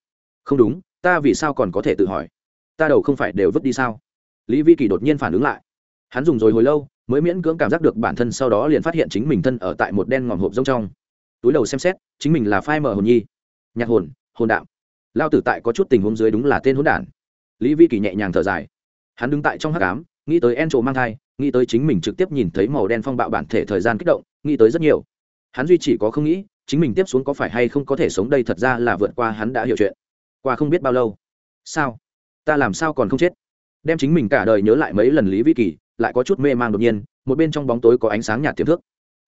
Không đúng, ta vì sao còn có thể tự hỏi? Ta đầu không phải đều vứt đi sao? Lý vi kỳ đột nhiên phản ứng lại. Hắn dùng rồi hồi lâu, mới miễn cưỡng cảm giác được bản thân sau đó liền phát hiện chính mình thân ở tại một đen ngòm hộp rông trong. Túi đầu xem xét, chính mình là phai mở hồn nhi, nhạc hồn hồn đạm. Lao tử tại có chút tình huống dưới đúng là tên hỗn đản. Lý vi kỳ nhẹ nhàng thở dài. Hắn đứng tại trong hắc cám nghĩ tới en trộ mang thai, nghĩ tới chính mình trực tiếp nhìn thấy màu đen phong bạo bản thể thời gian kích động, nghĩ tới rất nhiều hắn duy chỉ có không nghĩ, chính mình tiếp xuống có phải hay không có thể sống đây thật ra là vượt qua hắn đã hiểu chuyện. Qua không biết bao lâu. Sao? Ta làm sao còn không chết? Đem chính mình cả đời nhớ lại mấy lần lý vĩ kỳ, lại có chút mê man đột nhiên, một bên trong bóng tối có ánh sáng nhạt tiềm thức.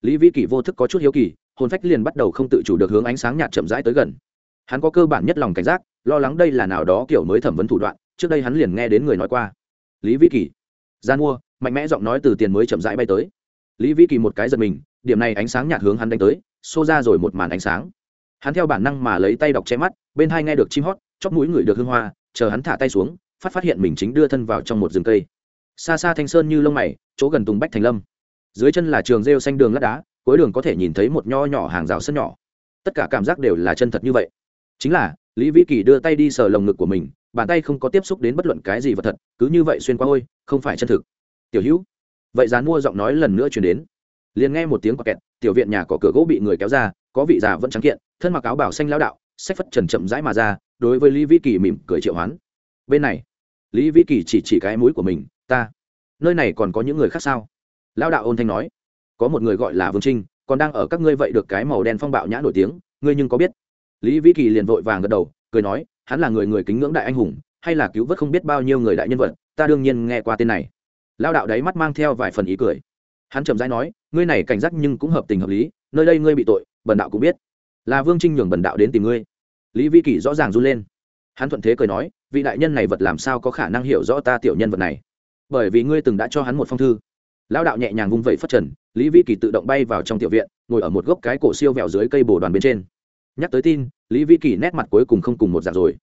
Lý vĩ kỳ vô thức có chút hiếu kỳ, hồn phách liền bắt đầu không tự chủ được hướng ánh sáng nhạt chậm rãi tới gần. Hắn có cơ bản nhất lòng cảnh giác, lo lắng đây là nào đó kiểu mới thẩm vấn thủ đoạn, trước đây hắn liền nghe đến người nói qua. Lý vĩ kỳ. Gian mua, mạnh mẽ giọng nói từ tiền mới chậm rãi bay tới. Lý vĩ kỳ một cái giật mình điểm này ánh sáng nhạt hướng hắn đánh tới, xô ra rồi một màn ánh sáng. Hắn theo bản năng mà lấy tay đọc che mắt, bên hai nghe được chim hót, chóp mũi người được hương hoa, chờ hắn thả tay xuống, phát phát hiện mình chính đưa thân vào trong một rừng cây. Xa xa thanh sơn như lông mày, chỗ gần tùng bách thành lâm. Dưới chân là trường rêu xanh đường lát đá, cuối đường có thể nhìn thấy một nho nhỏ hàng rào sân nhỏ. Tất cả cảm giác đều là chân thật như vậy. Chính là, lý vĩ kỳ đưa tay đi sờ lồng ngực của mình, bàn tay không có tiếp xúc đến bất luận cái gì vật thật, cứ như vậy xuyên qua ôi, không phải chân thực. Tiểu hữu. Vậy dán mua giọng nói lần nữa chuyển đến liền nghe một tiếng quạt kẹt, tiểu viện nhà có cửa gỗ bị người kéo ra, có vị già vẫn trắng kiện, thân mặc áo bảo xanh lao đạo, sách phất trần chậm rãi mà ra, đối với lý vĩ kỳ mỉm cười triệu hoán. Bên này. Lý vĩ kỳ chỉ chỉ cái mũi của mình, ta, nơi này còn có những người khác sao? Lao đạo ôn thanh nói, có một người gọi là vương trinh, còn đang ở các ngươi vậy được cái màu đen phong bạo nhã nổi tiếng, ngươi nhưng có biết? Lý vĩ kỳ liền vội vàng gật đầu, cười nói, hắn là người người kính ngưỡng đại anh hùng, hay là cứu vớt không biết bao nhiêu người đại nhân vật, ta đương nhiên nghe qua tên này. Lao đạo đáy mắt mang theo vài phần ý cười. Hắn chậm rãi nói ngươi này cảnh giác nhưng cũng hợp tình hợp lý, nơi đây ngươi bị tội, bần đạo cũng biết. Là vương trinh nhường bần đạo đến tìm ngươi. Lý vi kỷ rõ ràng run lên. Hắn thuận thế cười nói, vị đại nhân này vật làm sao có khả năng hiểu rõ ta tiểu nhân vật này? Bởi vì ngươi từng đã cho hắn một phong thư. Lao đạo nhẹ nhàng vung vẩy phất trần, lý vi kỳ tự động bay vào trong tiểu viện, ngồi ở một gốc cái cổ siêu vẹo dưới cây bồ đoàn bên trên. Nhắc tới tin, lý vi kỳ nét mặt cuối cùng không cùng một dạng rồi.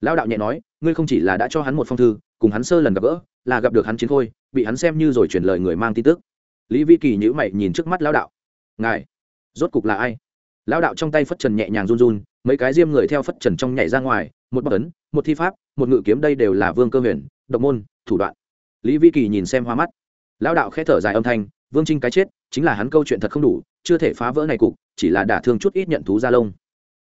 Lao đạo nhẹ nói, ngươi không chỉ là đã cho hắn một phong thư, cùng hắn sơ lần gặp gỡ, là gặp được hắn chiến khôi, bị hắn xem như rồi truyền lời người mang tin tức lý vi kỳ nhữ mày nhìn trước mắt Lão đạo. Ngài, rốt cục là ai? Lão đạo trong tay phất trần nhẹ nhàng run run, mấy cái diêm người theo phất trần trong nhảy ra ngoài, một bất ấn, một thi pháp, một ngự kiếm đây đều là vương cơ huyền, độc môn, thủ đoạn. Lý vi kỳ nhìn xem hoa mắt. Lão đạo k h ẽ thở dài âm thanh, vương trinh cái chết, chính là hắn câu chuyện thật không đủ, chưa thể phá vỡ này cục, chỉ là đả thương chút ít nhận thú gia lông.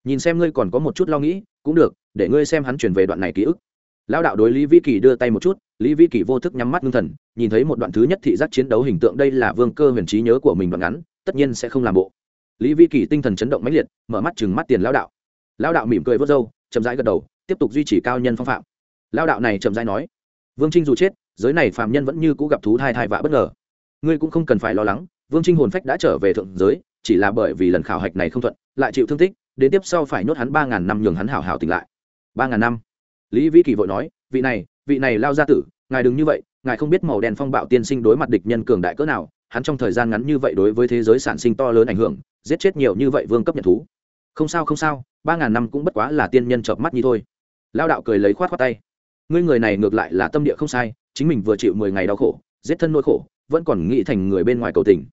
Nhìn xem ngươi còn có một chút lo nghĩ, cũng được, để ngươi xem hắn chuyển về đoạn này ký ức lao đạo đối lý vi kỳ đưa tay một chút, lý vi kỳ vô thức nhắm mắt ngưng thần, nhìn thấy một đoạn thứ nhất thị giác chiến đấu hình tượng đây là vương cơ huyền trí nhớ của mình đoạn ngắn, tất nhiên sẽ không làm bộ. Lý vi kỳ tinh thần chấn động mãnh liệt, mở mắt chừng mắt tiền lao đạo. Lao đạo mỉm cười vớt râu, chậm rãi gật đầu, tiếp tục duy trì cao nhân phong phạm. Lao đạo này chậm rãi nói, vương trinh dù chết, giới này phạm nhân vẫn như cũ gặp thú thai thai vạ bất ngờ. Ngươi cũng không cần phải lo lắng, vương trinh hồn phách đã trở về thượng giới, chỉ là bởi vì lần khảo hạch này không thuận, lại chịu thương tích, đến tiếp sau phải nhốt hắn ba ngàn năm nhường hắn hảo hảo tỉnh lại. Ba ngàn năm? Lý vĩ kỳ vội nói, vị này vị này lao ra tử, ngài đừng như vậy, ngài không biết màu đen phong bạo tiên sinh đối mặt địch nhân cường đại cỡ nào, hắn trong thời gian ngắn như vậy đối với thế giới sản sinh to lớn ảnh hưởng, giết chết nhiều như vậy vương cấp nhật thú. Không sao không sao, ba ngàn năm cũng bất quá là tiên nhân chợp mắt như thôi. Lao đạo cười lấy khoát khoát tay, ngươi người này ngược lại là tâm địa không sai, chính mình vừa chịu mười ngày đau khổ, giết thân nỗi khổ, vẫn còn nghĩ thành người bên ngoài cầu tình.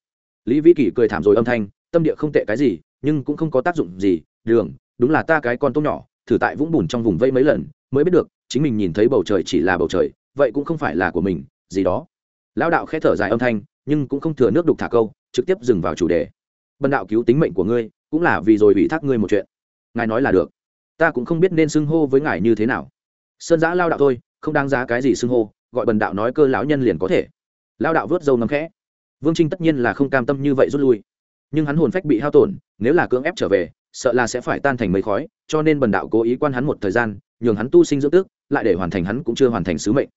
Lý vĩ kỷ cười thảm rồi âm thanh, tâm địa không tệ cái gì, nhưng cũng không có tác dụng gì, đường, đúng là ta cái con tốt nhỏ, thử tại vũng bùn trong vùng vây mấy lần mới biết được, chính mình nhìn thấy bầu trời chỉ là bầu trời, vậy cũng không phải là của mình, gì đó. Lão đạo khẽ thở dài âm thanh, nhưng cũng không thừa nước đục thả câu, trực tiếp dừng vào chủ đề. Bần đạo cứu tính mệnh của ngươi, cũng là vì rồi ủy thác ngươi một chuyện. Ngài nói là được. Ta cũng không biết nên xưng hô với ngài như thế nào. Sơn giã lao đạo thôi, không đáng giá cái gì xưng hô, gọi bần đạo nói cơ lão nhân liền có thể. Lao đạo vớt dâu ngấm khẽ. Vương trinh tất nhiên là không cam tâm như vậy rút lui. Nhưng hắn hồn phách bị hao tổn, nếu là cưỡng ép trở về, sợ là sẽ phải tan thành mấy khói, cho nên bần đạo cố ý quan hắn một thời gian nhường hắn tu sinh dưỡng tức, lại để hoàn thành hắn cũng chưa hoàn thành sứ mệnh.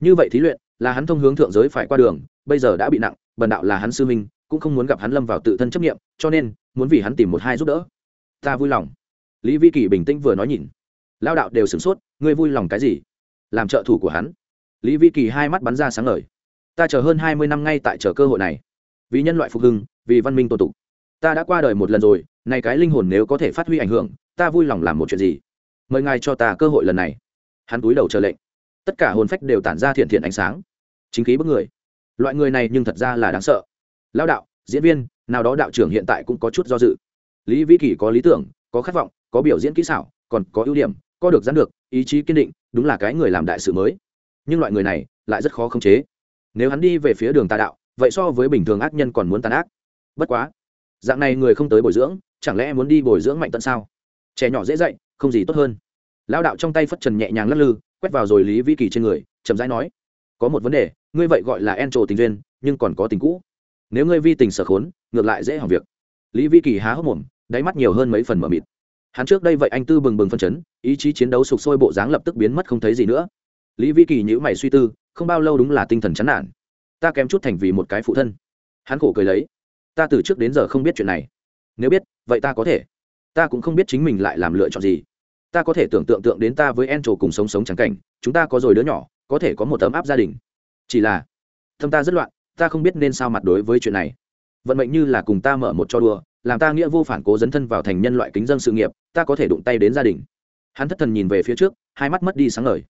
Như vậy thí luyện, là hắn thông hướng thượng giới phải qua đường, bây giờ đã bị nặng, bần đạo là hắn sư minh, cũng không muốn gặp hắn lâm vào tự thân chấp nghiệm cho nên, muốn vì hắn tìm một hai giúp đỡ. Ta vui lòng. Lý vi kỳ bình tĩnh vừa nói nhìn. Lao đạo đều sửng sốt, ngươi vui lòng cái gì? Làm trợ thủ của hắn. Lý vi kỳ hai mắt bắn ra sáng ngời. Ta chờ hơn hai mươi năm ngay tại chờ cơ hội này. Vì nhân loại phục hưng, vì văn minh tổ tục ta đã qua đời một lần rồi này cái linh hồn nếu có thể phát huy ảnh hưởng, ta vui lòng làm một chuyện gì? Mời ngài cho ta cơ hội lần này. Hắn cúi đầu chờ lệnh. Tất cả hồn phách đều tản ra thiện thiện ánh sáng. Chính khí bức người. Loại người này nhưng thật ra là đáng sợ. Lao đạo, diễn viên, nào đó đạo trưởng hiện tại cũng có chút do dự. Lý vĩ kỳ có lý tưởng, có khát vọng, có biểu diễn kỹ xảo, còn có ưu điểm, có được dán được, ý chí kiên định, đúng là cái người làm đại sự mới. Nhưng loại người này lại rất khó khống chế. Nếu hắn đi về phía đường tà đạo, vậy so với bình thường ác nhân còn muốn tàn ác. Bất quá, dạng này người không tới bồi dưỡng, chẳng lẽ muốn đi bồi dưỡng mạnh tận sao? Trẻ nhỏ dễ dạy không gì tốt hơn. Lao đạo trong tay phất trần nhẹ nhàng lắc lư, quét vào rồi lý Vi kỳ trên người, chậm rãi nói, có một vấn đề, ngươi vậy gọi là en trổ tình duyên, nhưng còn có tình cũ. Nếu ngươi vi tình sở khốn, ngược lại dễ hỏng việc. Lý vi kỳ há hốc mồm, đáy mắt nhiều hơn mấy phần mờ mịt. Hắn trước đây vậy anh tư bừng bừng phân chấn, ý chí chiến đấu sục sôi bộ dáng lập tức biến mất không thấy gì nữa. Lý vi kỳ nhữ mày suy tư, không bao lâu đúng là tinh thần chán nản. Ta kém chút thành vì một cái phụ thân. Hắn khổ cười lấy, ta từ trước đến giờ không biết chuyện này. Nếu biết, vậy ta có thể. Ta cũng không biết chính mình lại làm lựa chọn gì ta có thể tưởng tượng tượng đến ta với en trổ cùng sống sống trắng cảnh, chúng ta có rồi đứa nhỏ, có thể có một ấm áp gia đình. Chỉ là, tâm ta rất loạn, ta không biết nên sao mặt đối với chuyện này. Vận mệnh như là cùng ta mở một cho đùa, làm ta nghĩa vô phản cố dấn thân vào thành nhân loại kính dân sự nghiệp, ta có thể đụng tay đến gia đình. Hắn thất thần nhìn về phía trước, hai mắt mất đi sáng ngời.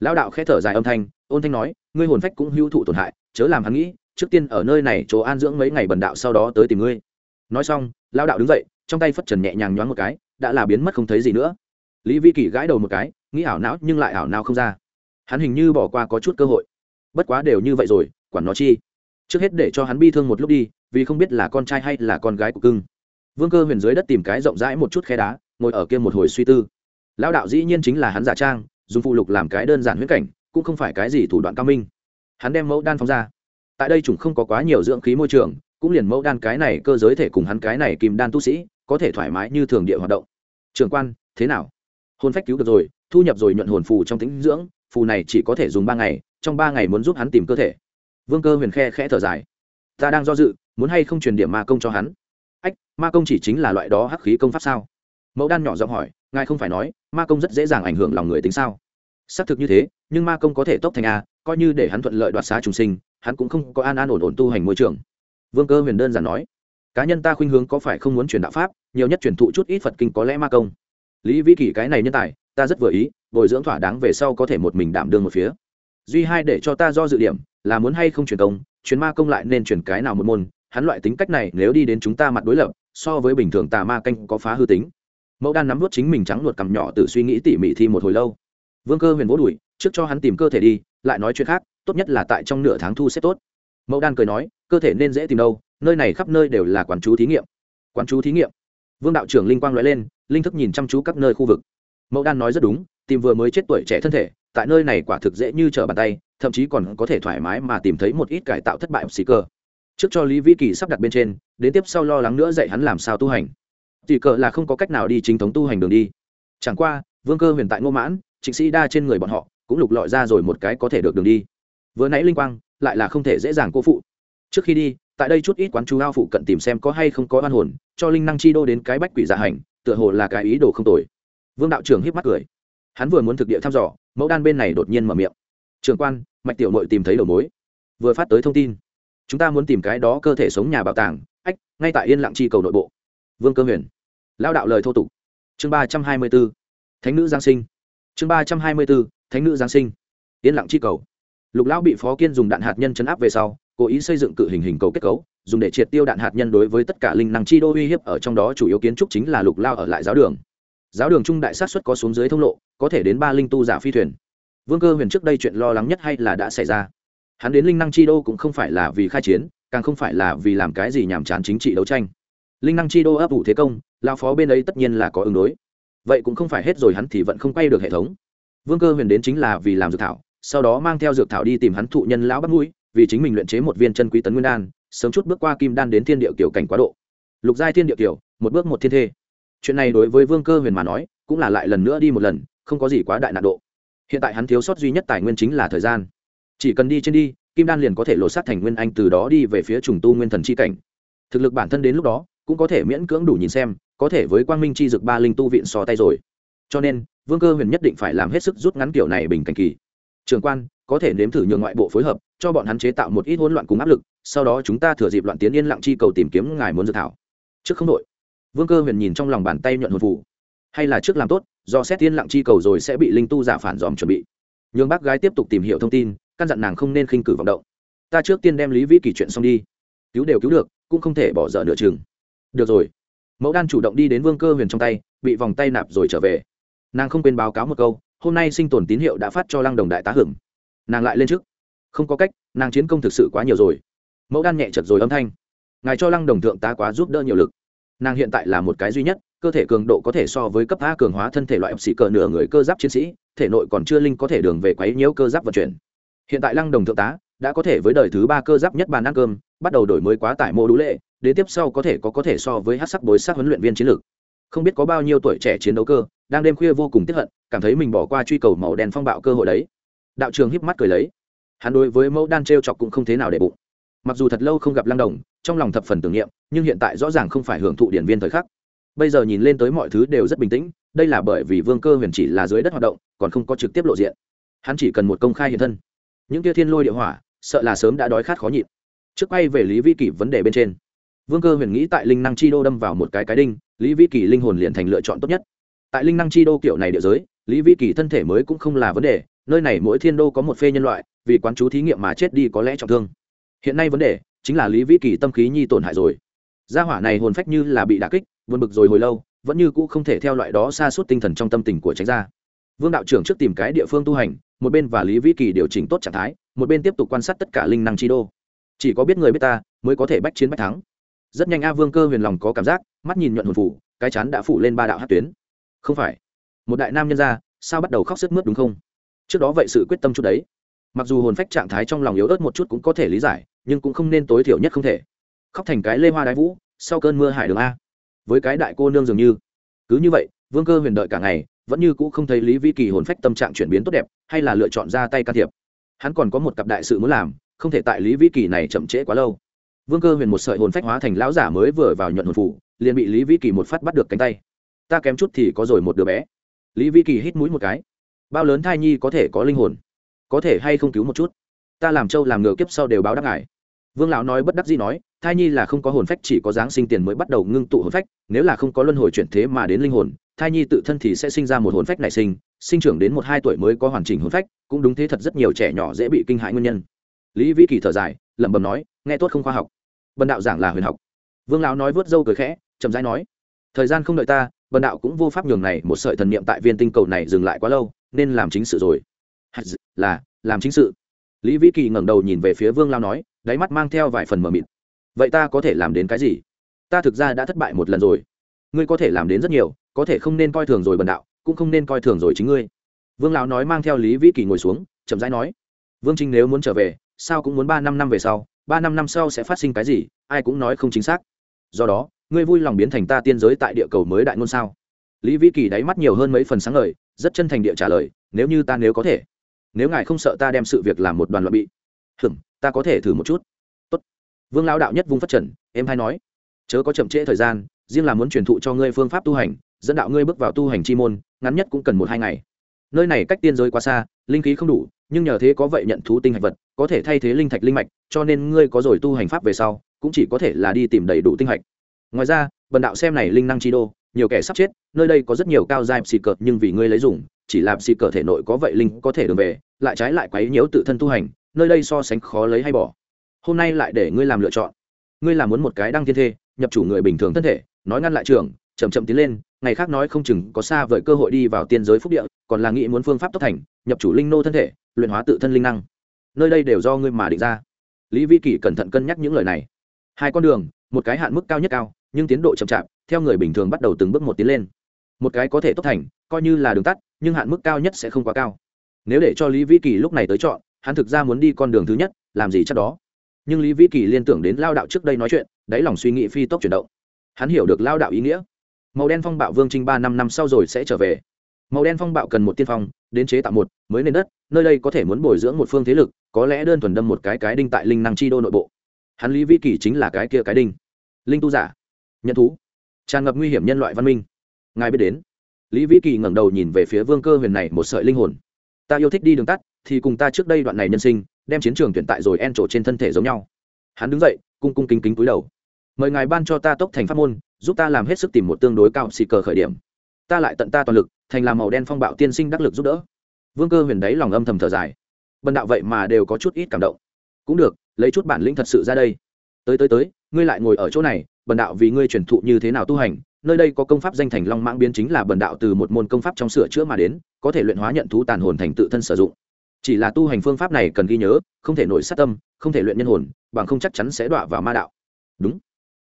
Lão đạo khẽ thở dài âm thanh, ôn thanh nói, ngươi hồn phách cũng hữu thụ tổn hại, chớ làm hắn nghĩ, trước tiên ở nơi này chỗ an dưỡng mấy ngày bần đạo sau đó tới tìm ngươi. Nói xong, lão đạo đứng dậy, trong tay phất trần nhẹ nhàng nhoáng một cái, đã là biến mất không thấy gì nữa lý vi kỷ gãi đầu một cái, nghĩ ảo não nhưng lại ảo nào không ra. Hắn hình như bỏ qua có chút cơ hội. Bất quá đều như vậy rồi, quản nó chi. Trước hết để cho hắn bi thương một lúc đi, vì không biết là con trai hay là con gái của cưng. Vương cơ huyền dưới đất tìm cái rộng rãi một chút khe đá, ngồi ở kia một hồi suy tư. Lão đạo dĩ nhiên chính là hắn giả trang, dùng phụ lục làm cái đơn giản huyết cảnh, cũng không phải cái gì thủ đoạn cao minh. Hắn đem mẫu đan phóng ra. Tại đây chúng không có quá nhiều dưỡng khí môi trường, cũng liền mẫu đan cái này cơ giới thể cùng hắn cái này kìm đan tu sĩ, có thể thoải mái như thường địa hoạt động. Trường quan, thế nào? Hồn phách cứu được rồi, thu nhập rồi nhuận hồn phù trong tính dưỡng, phù này chỉ có thể dùng ba ngày, trong ba ngày muốn giúp hắn tìm cơ thể. Vương cơ huyền khe khẽ thở dài. Ta đang do dự, muốn hay không truyền điểm ma công cho hắn? Ách, ma công chỉ chính là loại đó hắc khí công pháp sao? Mẫu đan nhỏ giọng hỏi, ngài không phải nói, ma công rất dễ dàng ảnh hưởng lòng người tính sao? Xác thực như thế, nhưng ma công có thể tốc thành a, coi như để hắn thuận lợi đoạt xá trùng sinh, hắn cũng không có an an ổn ổn tu hành môi trường. Vương cơ huyền đơn giản nói, cá nhân ta khuynh hướng có phải không muốn truyền đạo pháp, nhiều nhất truyền thụ chút ít phật kinh có lẽ ma công lý vĩ kỷ cái này nhân tài, ta rất vừa ý, bồi dưỡng thỏa đáng về sau có thể một mình đảm đương một phía. Duy hai để cho ta do dự điểm, là muốn hay không truyền công truyền ma công lại nên truyền cái nào một môn, hắn loại tính cách này nếu đi đến chúng ta mặt đối lập, so với bình thường tà ma canh có phá hư tính. Mẫu đan nắm vút chính mình trắng luột cằm nhỏ tự suy nghĩ tỉ mỉ thi một hồi lâu. Vương cơ huyền vỗ đùi, trước cho hắn tìm cơ thể đi, lại nói chuyện khác, tốt nhất là tại trong nửa tháng thu xếp tốt. Mẫu đan cười nói, cơ thể nên dễ tìm đâu, nơi này khắp nơi đều là quán chú thí nghiệm. Quán chú thí nghiệm? Vương đạo trưởng linh quang nói lên, linh thức nhìn chăm chú các nơi khu vực. Mẫu đan nói rất đúng, tìm vừa mới chết tuổi trẻ thân thể, tại nơi này quả thực dễ như trở bàn tay, thậm chí còn có thể thoải mái mà tìm thấy một ít cải tạo thất bại xì cơ trước cho lý vĩ kỳ sắp đặt bên trên, đến tiếp sau lo lắng nữa dạy hắn làm sao tu hành. Chỉ cờ là không có cách nào đi chính thống tu hành đường đi. Chẳng qua, vương cơ huyền tại ngô mãn, trịnh sĩ đa trên người bọn họ, cũng lục lọi ra rồi một cái có thể được đường đi. Vừa nãy linh quang, lại là không thể dễ dàng cô phụ. Trước khi đi tại đây chút ít quán chú ao phụ cận tìm xem có hay không có oan hồn, cho linh năng chi đô đến cái bách quỷ dạ hành, tựa hồ là cái ý đồ không tồi. Vương đạo trưởng hiếp mắt cười. Hắn vừa muốn thực địa thăm dò, mẫu đan bên này đột nhiên mở miệng. Trường quan, mạch tiểu nội tìm thấy đầu mối. Vừa phát tới thông tin, chúng ta muốn tìm cái đó cơ thể sống nhà bảo tàng, ách, ngay tại yên lặng chi cầu nội bộ. Vương cơ huyền. Lao đạo lời thô tục. Chương ba trăm hai mươi b ố thánh nữ giang sinh. Chương ba trăm hai mươi b ố thánh nữ giang sinh. Yên lặng chi cầu. Lục lão bị phó kiên dùng đạn hạt nhân chấn áp về sau cố ý xây dựng cự hình hình cầu kết cấu, dùng để triệt tiêu đạn hạt nhân đối với tất cả linh năng chi đô uy hiếp ở trong đó chủ yếu kiến trúc chính là lục lao ở lại giáo đường. Giáo đường trung đại sát xuất có xuống dưới thông lộ, có thể đến ba linh tu giả phi thuyền. Vương cơ huyền trước đây chuyện lo lắng nhất hay là đã xảy ra? Hắn đến linh năng chi đô cũng không phải là vì khai chiến, càng không phải là vì làm cái gì nhàm chán chính trị đấu tranh. Linh năng chi đô ấp ủ thế công, lao phó bên ấy tất nhiên là có ứng đối. Vậy cũng không phải hết rồi hắn thì vẫn không quay được hệ thống. Vương cơ huyền đến chính là vì làm dược thảo, sau đó mang theo dược thảo đi tìm hắn thụ nhân lão bắt mũi vì chính mình luyện chế một viên chân quý tấn nguyên đan, sớm chút bước qua kim đan đến thiên địa kiểu cảnh quá độ. Lục giai thiên địa kiểu, một bước một thiên thê. Chuyện này đối với vương cơ huyền mà nói, cũng là lại lần nữa đi một lần, không có gì quá đại nạn độ. Hiện tại hắn thiếu sót duy nhất tài nguyên chính là thời gian. Chỉ cần đi trên đi, kim đan liền có thể lột sát thành nguyên anh từ đó đi về phía trùng tu nguyên thần c h i cảnh. Thực lực bản thân đến lúc đó, cũng có thể miễn cưỡng đủ nhìn xem, có thể với quang minh chi dực ba linh tu viện so tay rồi. Cho nên, vương cơ huyền nhất định phải làm hết sức rút ngắn kiểu này bình cảnh kỳ. Trường quan có thể nếm thử nhường ngoại bộ phối hợp, cho bọn hắn chế tạo một ít hỗn loạn cùng áp lực, sau đó chúng ta thừa dịp loạn tiến yên lặng chi cầu tìm kiếm ngài muốn dự thảo. Trước không đội vương cơ huyền nhìn trong lòng bàn tay nhuận hồn phủ hay là trước làm tốt, do xét yên lặng chi cầu rồi sẽ bị linh tu giả phản dòm chuẩn bị. Nhường bác gái tiếp tục tìm hiểu thông tin, căn dặn nàng không nên khinh cử vọng động. Ta trước tiên đem lý vĩ kỳ chuyện xong đi. Cứu đều cứu được, cũng không thể bỏ dở nửa chừng. Được rồi. Mẫu đan chủ động đi đến vương cơ huyền trong tay, bị vòng tay nạp rồi trở về. Nàng không quên báo cáo một câu, hôm nay sinh tồn tín hiệu đã phát cho lăng đồng đại tá hưởng nàng lại lên trước. Không có cách, nàng chiến công thực sự quá nhiều rồi. Mẫu đan nhẹ chật rồi âm thanh. Ngài cho lăng đồng thượng tá quá giúp đỡ nhiều lực. Nàng hiện tại là một cái duy nhất, cơ thể cường độ có thể so với cấp a cường hóa thân thể loại xị cờ nửa người cơ giáp chiến sĩ, thể nội còn chưa linh có thể đường về quấy nhiễu cơ giáp vận chuyển. Hiện tại lăng đồng thượng tá đã có thể với đời thứ ba cơ giáp nhất bàn ăn cơm, bắt đầu đổi mới quá tải mô đũ lệ, đến tiếp sau có thể có có thể so với hát sắc bối sắc huấn luyện viên chiến lược. Không biết có bao nhiêu tuổi trẻ chiến đấu cơ, đang đêm khuya vô cùng tiếp hận, cảm thấy mình bỏ qua truy cầu màu đen phong bạo cơ hội đấy đạo trường híp mắt cười lấy. Hắn đối với mẫu đan t r e o chọc cũng không thế nào để bụng. Mặc dù thật lâu không gặp lăng đồng, trong lòng thập phần tưởng niệm, nhưng hiện tại rõ ràng không phải hưởng thụ điển viên thời khắc. Bây giờ nhìn lên tới mọi thứ đều rất bình tĩnh, đây là bởi vì vương cơ huyền chỉ là dưới đất hoạt động, còn không có trực tiếp lộ diện. Hắn chỉ cần một công khai hiện thân. Những tia thiên lôi địa hỏa, sợ là sớm đã đói khát khó nhịn. Trước quay về lý vi kỷ vấn đề bên trên, vương cơ huyền nghĩ tại linh năng chi đô đâm vào một cái cái đinh, lý vi kỷ linh hồn liền thành lựa chọn tốt nhất. Tại linh năng chi đô kiểu này địa giới, lý vi kỷ thân thể mới cũng không là vấn đề nơi này mỗi thiên đô có một phê nhân loại, vì quán chú thí nghiệm mà chết đi có lẽ trọng thương. Hiện nay vấn đề chính là lý vĩ kỳ tâm khí nhi tổn hại rồi. Gia hỏa này hồn phách như là bị đà kích vượt bực rồi hồi lâu, vẫn như cũ không thể theo loại đó xa suốt tinh thần trong tâm tình của tránh ra. Vương đạo trưởng trước tìm cái địa phương tu hành, một bên và lý vĩ kỳ điều chỉnh tốt trạng thái, một bên tiếp tục quan sát tất cả linh năng chi đô. Chỉ có biết người biết ta, mới có thể bách chiến bách thắng. Rất nhanh a vương cơ huyền lòng có cảm giác, mắt nhìn nhuận hồn phủ, cái chán đã phủ lên ba đạo hát tuyến. Không phải. Một đại nam nhân ra, sao bắt đầu khóc sức mướt đúng không? Trước đó vậy sự quyết tâm chút đấy. Mặc dù hồn phách trạng thái trong lòng yếu ớt một chút cũng có thể lý giải, nhưng cũng không nên tối thiểu nhất không thể. Khóc thành cái lê hoa đái vũ, sau cơn mưa hải đường a. Với cái đại cô nương dường như. Cứ như vậy, vương cơ huyền đợi cả ngày, vẫn như cũ không thấy lý vi kỳ hồn phách tâm trạng chuyển biến tốt đẹp, hay là lựa chọn ra tay can thiệp. Hắn còn có một cặp đại sự muốn làm, không thể tại lý vi kỳ này chậm trễ quá lâu. Vương cơ huyền một sợi hồn phách hóa thành lão giả mới vừa vào nhuận hồn phủ, liền bị lý vi kỳ một phát bắt được cánh tay. Ta kém chút thì có rồi một đứa bé. Lý vi kỳ hít mũi một cái bao lớn thai nhi có thể có linh hồn? Có thể hay không cứu một chút? Ta làm trâu làm ngựa kiếp sau đều báo đáp ngài. Vương lão nói bất đắc dĩ nói, thai nhi là không có hồn phách, chỉ có dáng sinh tiền mới bắt đầu ngưng tụ hồn phách, nếu là không có luân hồi chuyển thế mà đến linh hồn, thai nhi tự thân thì sẽ sinh ra một hồn phách nảy sinh sinh trưởng đến một hai tuổi mới có hoàn chỉnh hồn phách, cũng đúng thế thật rất nhiều trẻ nhỏ dễ bị kinh hãi nguyên nhân. Lý vĩ kỳ thở dài, lẩm bẩm nói, nghe tốt không khoa học. Bần đạo giảng là huyền học. Vương lão nói vớt râu cười khẽ, chậm rãi nói, thời gian không đợi ta, bần đạo cũng vô pháp nhường này một sợi thần niệm tại viên tinh cầu này dừng lại quá lâu nên làm chính sự rồi. Là, làm chính sự. Lý vĩ kỳ ngẩng đầu nhìn về phía vương lao nói, đáy mắt mang theo vài phần mờ mịt. Vậy ta có thể làm đến cái gì? Ta thực ra đã thất bại một lần rồi. Ngươi có thể làm đến rất nhiều, có thể không nên coi thường rồi bần đạo, cũng không nên coi thường rồi chính ngươi. Vương lão nói mang theo lý vĩ kỳ ngồi xuống, chậm rãi nói, vương trinh nếu muốn trở về, sao cũng muốn ba năm năm về sau, ba năm năm sau sẽ phát sinh cái gì, ai cũng nói không chính xác. Do đó, ngươi vui lòng biến thành ta tiên giới tại địa cầu mới đại ngôn sao? Lý vĩ kỳ đáy mắt nhiều hơn mấy phần sáng lời rất chân thành địa trả lời, nếu như ta nếu có thể, nếu ngài không sợ ta đem sự việc làm một đoàn loạn bị hừm ta có thể thử một chút. Tốt. vương lao đạo nhất vung phát trần em hay nói, chớ có chậm trễ thời gian, riêng là muốn truyền thụ cho ngươi phương pháp tu hành, dẫn đạo ngươi bước vào tu hành chi môn, ngắn nhất cũng cần một hai ngày. Nơi này cách tiên giới quá xa, linh khí không đủ, nhưng nhờ thế có vậy nhận thú tinh hạch vật, có thể thay thế linh thạch linh mạch, cho nên ngươi có rồi tu hành pháp về sau, cũng chỉ có thể là đi tìm đầy đủ tinh hạch. Ngoài ra, bần đạo xem này linh năng chi đô nhiều kẻ sắp chết, nơi đây có rất nhiều cao giai xì cợt nhưng vì ngươi lấy dùng, chỉ làm xì cờ thể nội có vậy linh có thể đường về, lại trái lại quấy nhiễu tự thân tu hành, nơi đây so sánh khó lấy hay bỏ. Hôm nay lại để ngươi làm lựa chọn. Ngươi làm muốn một cái đăng thiên thê, nhập chủ người bình thường thân thể, nói ngăn lại trường, chậm chậm tiến lên, ngày khác nói không chừng có xa vời cơ hội đi vào tiên giới phúc địa, còn là nghĩ muốn phương pháp tốc thành, nhập chủ linh nô thân thể, luyện hóa tự thân linh năng. Nơi đây đều do ngươi mà định ra. Lý vi kỷ cẩn thận cân nhắc những lời này. Hai con đường, một cái hạn mức cao nhất cao, nhưng tiến độ chậm chạp theo người bình thường bắt đầu từng bước một tiến lên. Một cái có thể tốt thành, coi như là đường tắt, nhưng hạn mức cao nhất sẽ không quá cao. Nếu để cho lý vĩ kỳ lúc này tới chọn, hắn thực ra muốn đi con đường thứ nhất, làm gì chắc đó. Nhưng lý vĩ kỳ liên tưởng đến lao đạo trước đây nói chuyện, đáy lòng suy nghĩ phi tốc chuyển động. Hắn hiểu được lao đạo ý nghĩa. Màu đen phong bạo vương trinh ba năm năm sau rồi sẽ trở về. Màu đen phong bạo cần một tiên phong, đến chế tạo một, mới nền đất, nơi đây có thể muốn bồi dưỡng một phương thế lực, có lẽ đơn thuần đâm một cái cái đinh tại linh năng chi đô nội bộ. Hắn lý vĩ kỳ chính là cái kia cái đinh. Linh tu giả. Nhận thú tràn ngập nguy hiểm nhân loại văn minh. Ngài biết đến. Lý vĩ kỳ ngẩng đầu nhìn về phía vương cơ huyền này một sợi linh hồn. Ta yêu thích đi đường tắt, thì cùng ta trước đây đoạn này nhân sinh, đem chiến trường tuyển tại rồi en trổ trên thân thể giống nhau. Hắn đứng dậy, cung cung kính kính cúi đầu. Mời ngài ban cho ta tốc thành pháp môn, giúp ta làm hết sức tìm một tương đối cao xì cờ khởi điểm. Ta lại tận ta toàn lực, thành làm màu đen phong bạo tiên sinh đắc lực giúp đỡ. Vương cơ huyền đấy lòng âm thầm thở dài. Bần đạo vậy mà đều có chút ít cảm động. Cũng được, lấy chút bản lĩnh thật sự ra đây. Tới tới tới, ngươi lại ngồi ở chỗ này bần đạo vì ngươi truyền thụ như thế nào tu hành, nơi đây có công pháp danh thành long mãng biến chính là bần đạo từ một môn công pháp trong sửa chữa mà đến, có thể luyện hóa nhận thú tàn hồn thành tự thân sử dụng. Chỉ là tu hành phương pháp này cần ghi nhớ, không thể nổi sát tâm, không thể luyện nhân hồn, bằng không chắc chắn sẽ đọa vào ma đạo. Đúng.